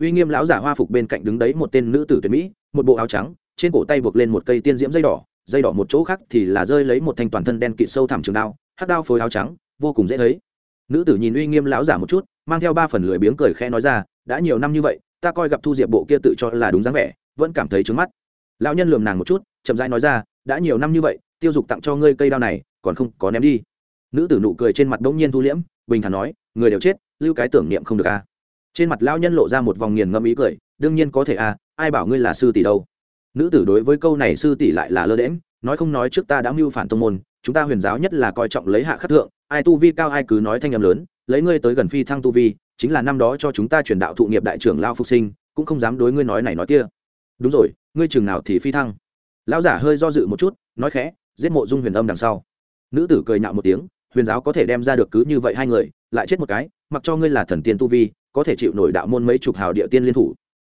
Uy nghiêm lão giả hoa phục bên cạnh đứng đấy một tên nữ tử tuyệt mỹ, một bộ áo trắng trên cổ tay buộc lên một cây tiên diễm dây đỏ dây đỏ một chỗ khác thì là rơi lấy một thanh toàn thân đen kịt sâu thẳm trường đao hắc đao phối áo trắng vô cùng dễ thấy. Nữ tử nhìn uy nghiêm lão giả một chút mang theo ba phần lười biếng cười khẽ nói ra đã nhiều năm như vậy ta coi gặp thu diệp bộ kia tự cho là đúng dáng vẻ vẫn cảm thấy trướng mắt. Lão nhân lườm nàng một chút chậm rãi nói ra đã nhiều năm như vậy tiêu dục tặng cho ngươi cây đao này còn không có ném đi. Nữ tử nụ cười trên mặt đống nhiên thu liễm bình thản nói người đều chết lưu cái tưởng niệm không được a à. trên mặt lão nhân lộ ra một vòng nghiền ngẫm ý cười đương nhiên có thể a à, ai bảo ngươi là sư tỷ đâu? Nữ tử đối với câu này sư tỷ lại là lơ đễm nói không nói trước ta đã mưu phản tông môn, chúng ta huyền giáo nhất là coi trọng lấy hạ khắc thượng, ai tu vi cao ai cứ nói thanh âm lớn, lấy ngươi tới gần phi thăng tu vi, chính là năm đó cho chúng ta truyền đạo thụ nghiệp đại trưởng lao phục sinh, cũng không dám đối ngươi nói này nói kia. Đúng rồi, ngươi chừng nào thì phi thăng. Lão giả hơi do dự một chút, nói khẽ, giết mộ dung huyền âm đằng sau. Nữ tử cười nhạo một tiếng, huyền giáo có thể đem ra được cứ như vậy hai người, lại chết một cái, mặc cho ngươi là thần tiên tu vi, có thể chịu nổi đạo môn mấy chục hào địa tiên liên thủ.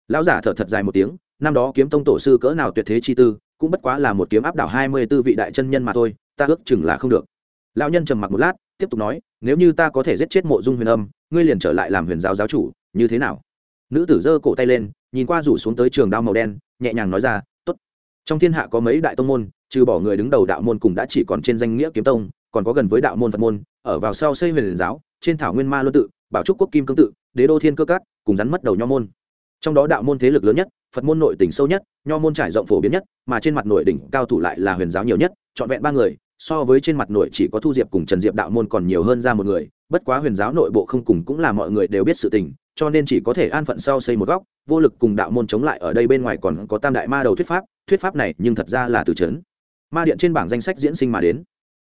Lão giả thở thật dài một tiếng năm đó kiếm tông tổ sư cỡ nào tuyệt thế chi tư, cũng bất quá là một kiếm áp đảo hai mươi tư vị đại chân nhân mà thôi, ta ước chừng là không được. Lão nhân trầm mặc một lát, tiếp tục nói, nếu như ta có thể giết chết mộ dung huyền âm, ngươi liền trở lại làm huyền giáo giáo chủ, như thế nào? Nữ tử giơ cổ tay lên, nhìn qua rủ xuống tới trường đao màu đen, nhẹ nhàng nói ra, tốt. Trong thiên hạ có mấy đại tông môn, trừ bỏ người đứng đầu đạo môn cùng đã chỉ còn trên danh nghĩa kiếm tông, còn có gần với đạo môn phật môn, ở vào sau xây huyền giáo, trên thảo nguyên ma luân tự, bảo trúc quốc kim cương tự, đế đô thiên cơ cát cùng rắn mất đầu nho môn. Trong đó đạo môn thế lực lớn nhất phật môn nội tỉnh sâu nhất, nho môn trải rộng phổ biến nhất, mà trên mặt nội đỉnh cao thủ lại là huyền giáo nhiều nhất, trọn vẹn ba người, so với trên mặt nội chỉ có thu diệp cùng trần diệp đạo môn còn nhiều hơn ra một người, bất quá huyền giáo nội bộ không cùng cũng là mọi người đều biết sự tình, cho nên chỉ có thể an phận sau xây một góc, vô lực cùng đạo môn chống lại ở đây bên ngoài còn có tam đại ma đầu thuyết pháp thuyết pháp này nhưng thật ra là từ trấn ma điện trên bảng danh sách diễn sinh mà đến.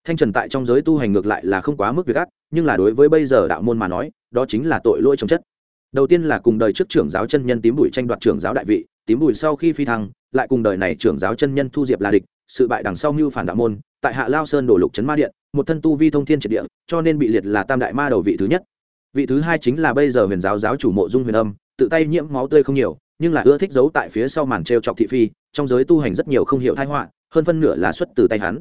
Thanh trần tại trong giới tu hành ngược lại là không quá mức việc ác, nhưng là đối với bây giờ đạo môn mà nói, đó chính là tội lỗi trồng chất đầu tiên là cùng đời trước trưởng giáo chân nhân tím bụi tranh đoạt trưởng giáo đại vị, tím bụi sau khi phi thăng, lại cùng đời này trưởng giáo chân nhân thu diệp là địch, sự bại đằng sau mưu phản đạo môn, tại hạ lao sơn đổ lục trấn ma điện, một thân tu vi thông thiên triệt địa, cho nên bị liệt là tam đại ma đầu vị thứ nhất. Vị thứ hai chính là bây giờ huyền giáo giáo chủ mộ dung huyền âm, tự tay nhiễm máu tươi không nhiều, nhưng là ưa thích giấu tại phía sau màn t r e o chọc thị phi, trong giới tu hành rất nhiều không hiểu thái họa, hơn phân nửa là xuất từ tay hắn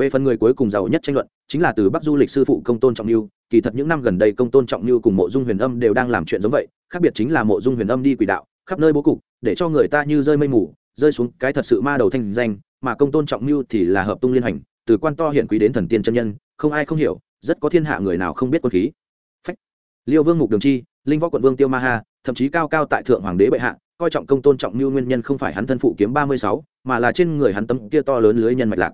về phần người cuối cùng giàu nhất tranh luận, chính là từ bắc du lịch sư phụ công tôn trọng lưu kỳ thật những năm gần đây công tôn trọng lưu cùng mộ dung huyền âm đều đang làm chuyện giống vậy, khác biệt chính là mộ dung huyền âm đi quỷ đạo, khắp nơi bố cục, để cho người ta như rơi mây mù, rơi xuống cái thật sự ma đầu thanh danh, mà công tôn trọng lưu thì là hợp tung liên hành, từ quan to hiện quý đến thần tiên chân nhân, không ai không hiểu, rất có thiên hạ người nào không biết quân khí. Phách. Liêu vương mục đường chi, linh võ quận vương tiêu ma ha, thậm chí cao cao tại thượng hoàng đế bệ hạ, coi trọng công tôn trọng lưu nguyên nhân không phải hắn thân phụ kiếm ba mươi sáu, mà là trên người hắn tấm kia to lớn lưới nhân mạch lạc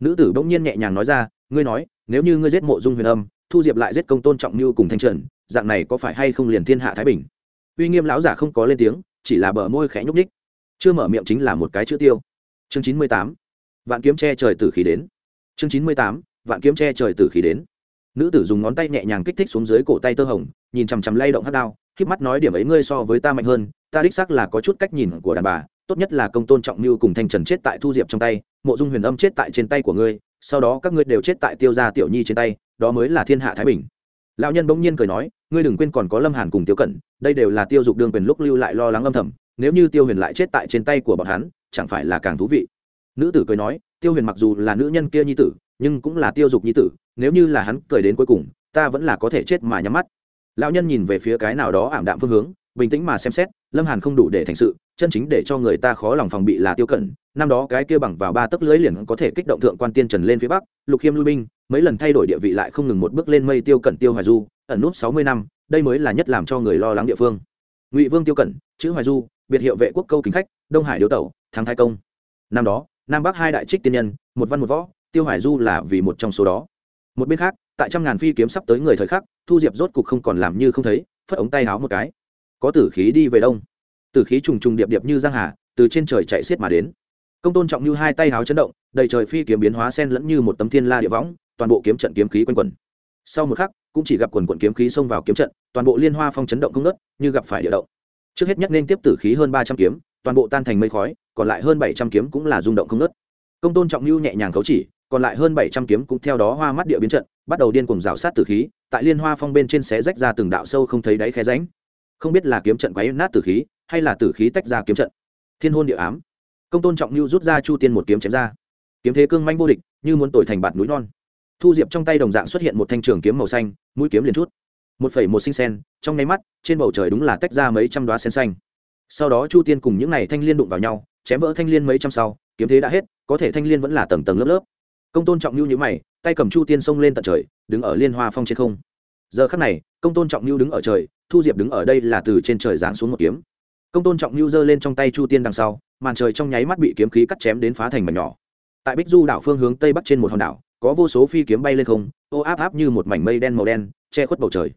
nữ tử bỗng nhiên nhẹ nhàng nói ra, ngươi nói, nếu như ngươi giết mộ dung huyền âm, thu diệp lại giết công tôn trọng như cùng thanh trần, dạng này có phải hay không liền thiên hạ thái bình? Uy nghiêm lão giả không có lên tiếng, chỉ là bờ môi khẽ nhúc ních chưa mở miệng chính là một cái chữ tiêu. Chương chín mươi tám, vạn kiếm che trời tử khí đến. Chương chín mươi tám, vạn kiếm che trời tử khí đến. Nữ tử dùng ngón tay nhẹ nhàng kích thích xuống dưới cổ tay tơ hồng, nhìn chằm chằm lay động hát đao k mắt nói điểm ấy ngươi so với ta mạnh hơn, ta đích xác là có chút cách nhìn của đàn bà tốt nhất là công tôn trọng mưu cùng thanh trần chết tại thu diệp trong tay, mộ dung huyền âm chết tại trên tay của ngươi, sau đó các ngươi đều chết tại tiêu gia tiểu nhi trên tay, đó mới là thiên hạ thái bình. Lão nhân bỗng nhiên cười nói, ngươi đừng quên còn có lâm hàn cùng tiêu cẩn, đây đều là tiêu dục đương quyền lúc lưu lại lo lắng âm thầm, nếu như tiêu huyền lại chết tại trên tay của bọn hắn, chẳng phải là càng thú vị. Nữ tử cười nói, tiêu huyền mặc dù là nữ nhân kia nhi tử, nhưng cũng là tiêu dục nhi tử, nếu như là hắn cười đến cuối cùng, ta vẫn là có thể chết mà nhắm mắt. Lão nhân nhìn về phía cái nào đó ảm đạm phương hướng, bình tĩnh mà xem xét lâm hàn không đủ để thành sự, chân chính để cho người ta khó lòng phòng bị là tiêu cẩn. Năm đó cái kia bằng vào ba tấc lưới liền có thể kích động thượng quan tiên trần lên phía bắc, lục khiêm lui binh, mấy lần thay đổi địa vị lại không ngừng một bước lên mây tiêu cẩn tiêu hoài du, ẩn nút sáu mươi năm, đây mới là nhất làm cho người lo lắng địa phương. Ngụy vương tiêu cẩn, chữ hoài du, biệt hiệu vệ quốc câu kính khách, đông hải điếu tẩu, thắng thái công. Năm đó, nam bắc hai đại trích tiên nhân, một văn một võ, tiêu hoài du là vì một trong số đó. Một bên khác, tại trăm ngàn phi kiếm sắp tới người thời khắc, thu diệp rốt cục không còn làm như không thấy, phất ống tay háo một cái có tử khí đi về đông. Tử khí trùng trùng điệp điệp như giang hà, từ trên trời chạy xiết mà đến. Công tôn trọng như hai tay háo chấn động, đầy trời phi kiếm biến hóa sen lẫn như một tấm thiên la địa võng, toàn bộ kiếm trận kiếm khí quanh quẩn. Sau một khắc, cũng chỉ gặp quần quần kiếm khí xông vào kiếm trận, toàn bộ liên hoa phong chấn động không nớt như gặp phải địa động. Trước hết nhất nên tiếp tử khí hơn ba trăm kiếm, toàn bộ tan thành mây khói, còn lại hơn bảy trăm kiếm cũng là rung động không nớt công tôn trọng lưu nhẹ nhàng khấu chỉ, còn lại hơn bảy trăm kiếm cũng theo đó hoa mắt địa biến trận, bắt đầu điên cuồng rào sát tử khí, tại liên hoa phong bên trên xé rách ra từng đạo sâu không thấy đáy khe ránh không biết là kiếm trận quấy nát tử khí, hay là tử khí tách ra kiếm trận. Thiên hôn địa ám. Công tôn trọng lưu rút ra chu tiên một kiếm chém ra. Kiếm thế cương manh vô địch, như muốn tội thành bạt núi non. Thu diệp trong tay đồng dạng xuất hiện một thanh trường kiếm màu xanh, mũi kiếm liền chút. Một phẩy một sinh sen, trong nháy mắt, trên bầu trời đúng là tách ra mấy trăm đoá sen xanh. Sau đó chu tiên cùng những n à y thanh liên đụng vào nhau, chém vỡ thanh liên mấy trăm sau, kiếm thế đã hết, có thể thanh liên vẫn là tầng tầng lớp lớp. Công tôn trọng lưu nhữ mày, tay cầm chu tiên xông lên tận trời, đứng ở liên hoa phong trên không. Giờ khắc này công tôn trọng lưu đứng ở trời, thu diệp đứng ở đây là từ trên trời giáng xuống một kiếm. Công tôn trọng lưu giơ lên trong tay chu tiên đằng sau, màn trời trong nháy mắt bị kiếm khí cắt chém đến phá thành mảnh nhỏ. Tại bích du đảo phương hướng tây bắc trên một hòn đảo, có vô số phi kiếm bay lên không, ô áp áp như một mảnh mây đen màu đen, che khuất bầu trời.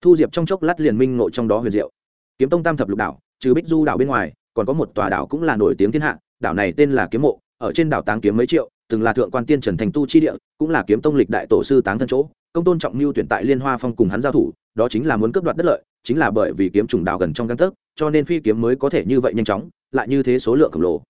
Thu diệp trong chốc lát liền minh ngộ trong đó huyền diệu. Kiếm tông tam thập lục đảo, trừ bích du đảo bên ngoài, còn có một tòa đảo cũng là nổi tiếng thiên hạ, đảo này tên là kiếm mộ, ở trên đảo táng kiếm mấy triệu, từng là thượng quan tiên trần thành tu chi địa, cũng là kiếm tông lịch đại tổ sư táng thân chỗ. Công tôn trọng mưu tuyển tại liên hoa phong cùng hắn giao thủ đó chính là muốn cướp đoạt đất lợi, chính là bởi vì kiếm trùng đào gần trong căn tấc, cho nên phi kiếm mới có thể như vậy nhanh chóng, lại như thế số lượng khổng lồ.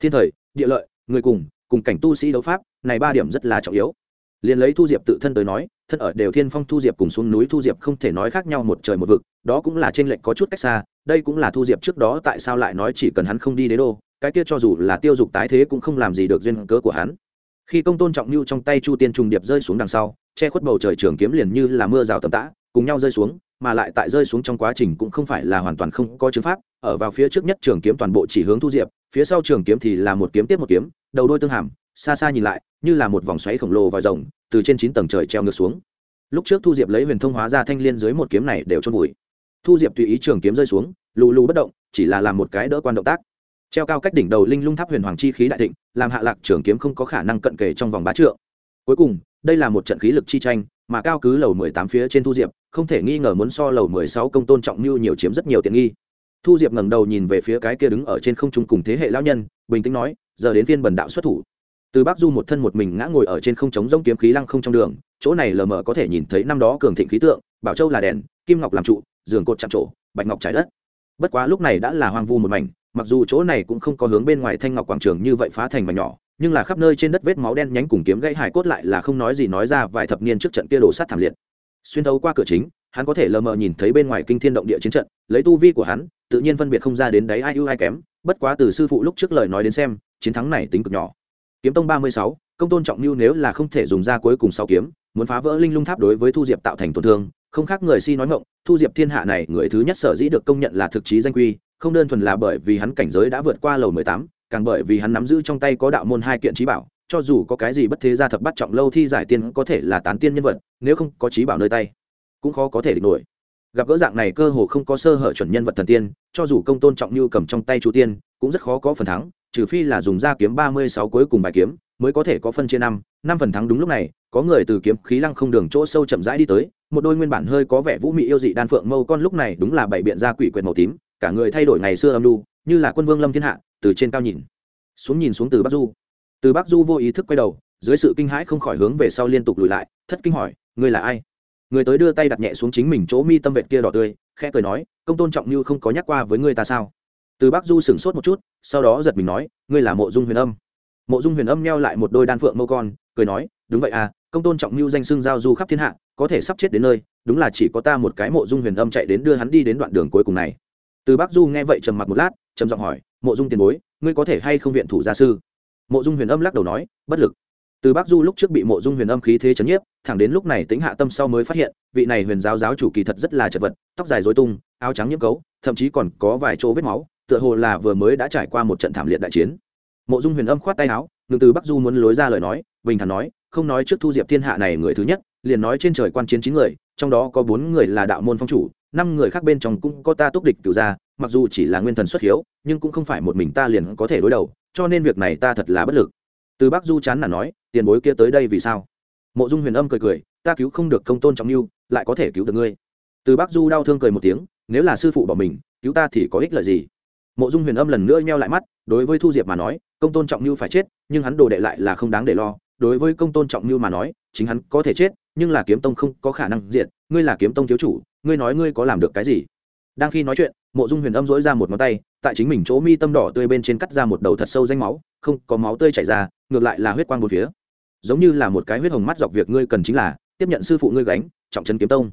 Thiên thời, địa lợi, người cùng cùng cảnh tu sĩ đấu pháp, này ba điểm rất là trọng yếu. Liền lấy thu diệp tự thân tới nói, thân ở đều thiên phong thu diệp cùng xuống núi thu diệp không thể nói khác nhau một trời một vực, đó cũng là trên lệnh có chút cách xa, đây cũng là thu diệp trước đó tại sao lại nói chỉ cần hắn không đi đế đô, cái kia cho dù là tiêu dục tái thế cũng không làm gì được duyên cớ của hắn. Khi công tôn trọng mưu trong tay chu tiên trùng điệp rơi xuống đằng sau, che khuất bầu trời trường kiếm liền như là mưa rào tầm tã cùng nhau rơi xuống, mà lại tại rơi xuống trong quá trình cũng không phải là hoàn toàn không có chứng pháp, ở vào phía trước nhất trường kiếm toàn bộ chỉ hướng thu diệp, phía sau trường kiếm thì là một kiếm tiếp một kiếm, đầu đôi tương hàm, xa xa nhìn lại, như là một vòng xoáy khổng lồ vòi rồng, từ trên chín tầng trời treo ngược xuống. Lúc trước thu diệp lấy huyền thông hóa ra thanh liên dưới một kiếm này đều trôn vùi. Thu diệp tùy ý trường kiếm rơi xuống, lù lù bất động, chỉ là làm một cái đỡ quan động tác. Treo cao cách đỉnh đầu linh lung tháp huyền hoàng chi khí đại thịnh, làm hạ lạc trường kiếm không có khả năng cận kề trong vòng bá trượng. Cuối cùng đây là một trận khí lực chi tranh, mà cao cứ lầu mười tám phía trên thu diệp, không thể nghi ngờ muốn so lầu mười sáu công tôn trọng mưu nhiều chiếm rất nhiều tiện nghi. Thu diệp ngẩng đầu nhìn về phía cái kia đứng ở trên không trung cùng thế hệ lão nhân, bình tĩnh nói, giờ đến phiên bần đạo xuất thủ. Từ bắc du một thân một mình ngã ngồi ở trên không trống rông kiếm khí lăng không trong đường, chỗ này lờ mờ có thể nhìn thấy năm đó cường thịnh khí tượng, bảo châu là đèn, kim ngọc làm trụ, giường cột chạm trổ, bạch ngọc trái đất. Bất quá lúc này đã là hoang vu một mảnh, mặc dù chỗ này cũng không có hướng bên ngoài thanh ngọc quảng trường như vậy phá thành mà nhỏ nhưng là khắp nơi trên đất vết máu đen nhánh cùng kiếm gãy hải cốt lại là không nói gì nói ra vài thập niên trước trận kia đổ sát thảm liệt. Xuyên thấu qua cửa chính, hắn có thể lờ mờ nhìn thấy bên ngoài kinh thiên động địa chiến trận, lấy tu vi của hắn, tự nhiên phân biệt không ra đến đấy ai ưu ai kém, bất quá từ sư phụ lúc trước lời nói đến xem, chiến thắng này tính cực nhỏ. Kiếm tông ba mươi sáu, công tôn trọng mưu nếu là không thể dùng ra cuối cùng sáu kiếm, muốn phá vỡ linh lung tháp đối với thu diệp tạo thành tổn thương, không khác người si nói ngộng thu diệp thiên hạ này người thứ nhất sở dĩ được công nhận là thực chí danh quy, không đơn thuần là bởi vì hắn cảnh giới đã vượt qua lầu mười tám càng bởi vì hắn nắm giữ trong tay có đạo môn hai kiện trí bảo, cho dù có cái gì bất thế gia thập bắt trọng lâu thi giải tiên có thể là tán tiên nhân vật, nếu không có trí bảo nơi tay, cũng khó có thể địch nổi. Gặp gỡ dạng này cơ hồ không có sơ hở chuẩn nhân vật thần tiên, cho dù công tôn trọng như cầm trong tay chu tiên, cũng rất khó có phần thắng, trừ phi là dùng da kiếm ba mươi sáu cuối cùng bài kiếm, mới có thể có phân chia năm năm phần thắng đúng lúc này, có người từ kiếm khí lăng không đường chỗ sâu chậm rãi đi tới, một đôi nguyên bản hơi có vẻ vũ mị yêu dị đan phượng mâu con lúc này đúng là bảy biện ra quỷ quyệt màu tím, cả người thay đổi ngày xưa âm lu như là quân vương lâm thiên hạ, từ trên cao nhìn. Xuống nhìn xuống từ bắc du. Từ bắc du vô ý thức quay đầu, dưới sự kinh hãi không khỏi hướng về sau liên tục lùi lại, thất kinh hỏi, ngươi là ai? Người tới đưa tay đặt nhẹ xuống chính mình chỗ mi tâm vệt kia đỏ tươi, khẽ cười nói, công tôn trọng như không có nhắc qua với ngươi ta sao? Từ bắc du sửng sốt một chút, sau đó giật mình nói, ngươi là mộ dung huyền âm. Mộ dung huyền âm neo lại một đôi đan phượng mâu con, cười nói, đúng vậy à công tôn trọng mưu danh xưng giao du khắp thiên hạ, có thể sắp chết đến nơi, đúng là chỉ có ta một cái mộ dung huyền âm chạy đến đưa hắn đi đến đoạn đường cuối cùng này từ bắc du nghe vậy trầm mặc một lát, trầm giọng hỏi, mộ dung tiền bối, ngươi có thể hay không viện thủ gia sư? Mộ dung huyền âm lắc đầu nói, bất lực. Từ bắc du lúc trước bị mộ dung huyền âm khí thế chấn nhiếp, thẳng đến lúc này tính hạ tâm sau mới phát hiện, vị này huyền giáo giáo chủ kỳ thật rất là chật vật, tóc dài dối tung, áo trắng nhiễm cấu, thậm chí còn có vài chỗ vết máu, tựa hồ là vừa mới đã trải qua một trận thảm liệt đại chiến. Mộ dung huyền âm khoát tay áo ngừng từ bắc du muốn lối ra lời nói, bình thản nói, không nói trước thu diệp thiên hạ này người thứ nhất, liền nói trên trời quan chiến chín người, trong đó có bốn người là đạo môn phong chủ năm người khác bên trong cũng có ta túc địch cửu gia, mặc dù chỉ là nguyên thần xuất hiếu, nhưng cũng không phải một mình ta liền có thể đối đầu, cho nên việc này ta thật là bất lực. Từ bắc du chán là nói, tiền bối kia tới đây vì sao? Mộ dung huyền âm cười cười, ta cứu không được công tôn trọng mưu lại có thể cứu được ngươi. Từ bắc du đau thương cười một tiếng, nếu là sư phụ bỏ mình, cứu ta thì có ích lợi gì? Mộ dung huyền âm lần nữa nheo lại mắt, đối với thu diệp mà nói, công tôn trọng mưu phải chết, nhưng hắn đồ đệ lại là không đáng để lo. Đối với công tôn trọng mưu mà nói, chính hắn có thể chết, nhưng là kiếm tông không có khả năng diệt, ngươi là kiếm tông thiếu chủ ngươi nói ngươi có làm được cái gì? Đang khi nói chuyện, mộ dung huyền âm dỗi ra một ngón tay, tại chính mình chỗ mi tâm đỏ tươi bên trên cắt ra một đầu thật sâu danh máu, không có máu tươi chảy ra, ngược lại là huyết quang một phía. Giống như là một cái huyết hồng mắt dọc việc ngươi cần chính là, tiếp nhận sư phụ ngươi gánh, trọng trấn kiếm tông.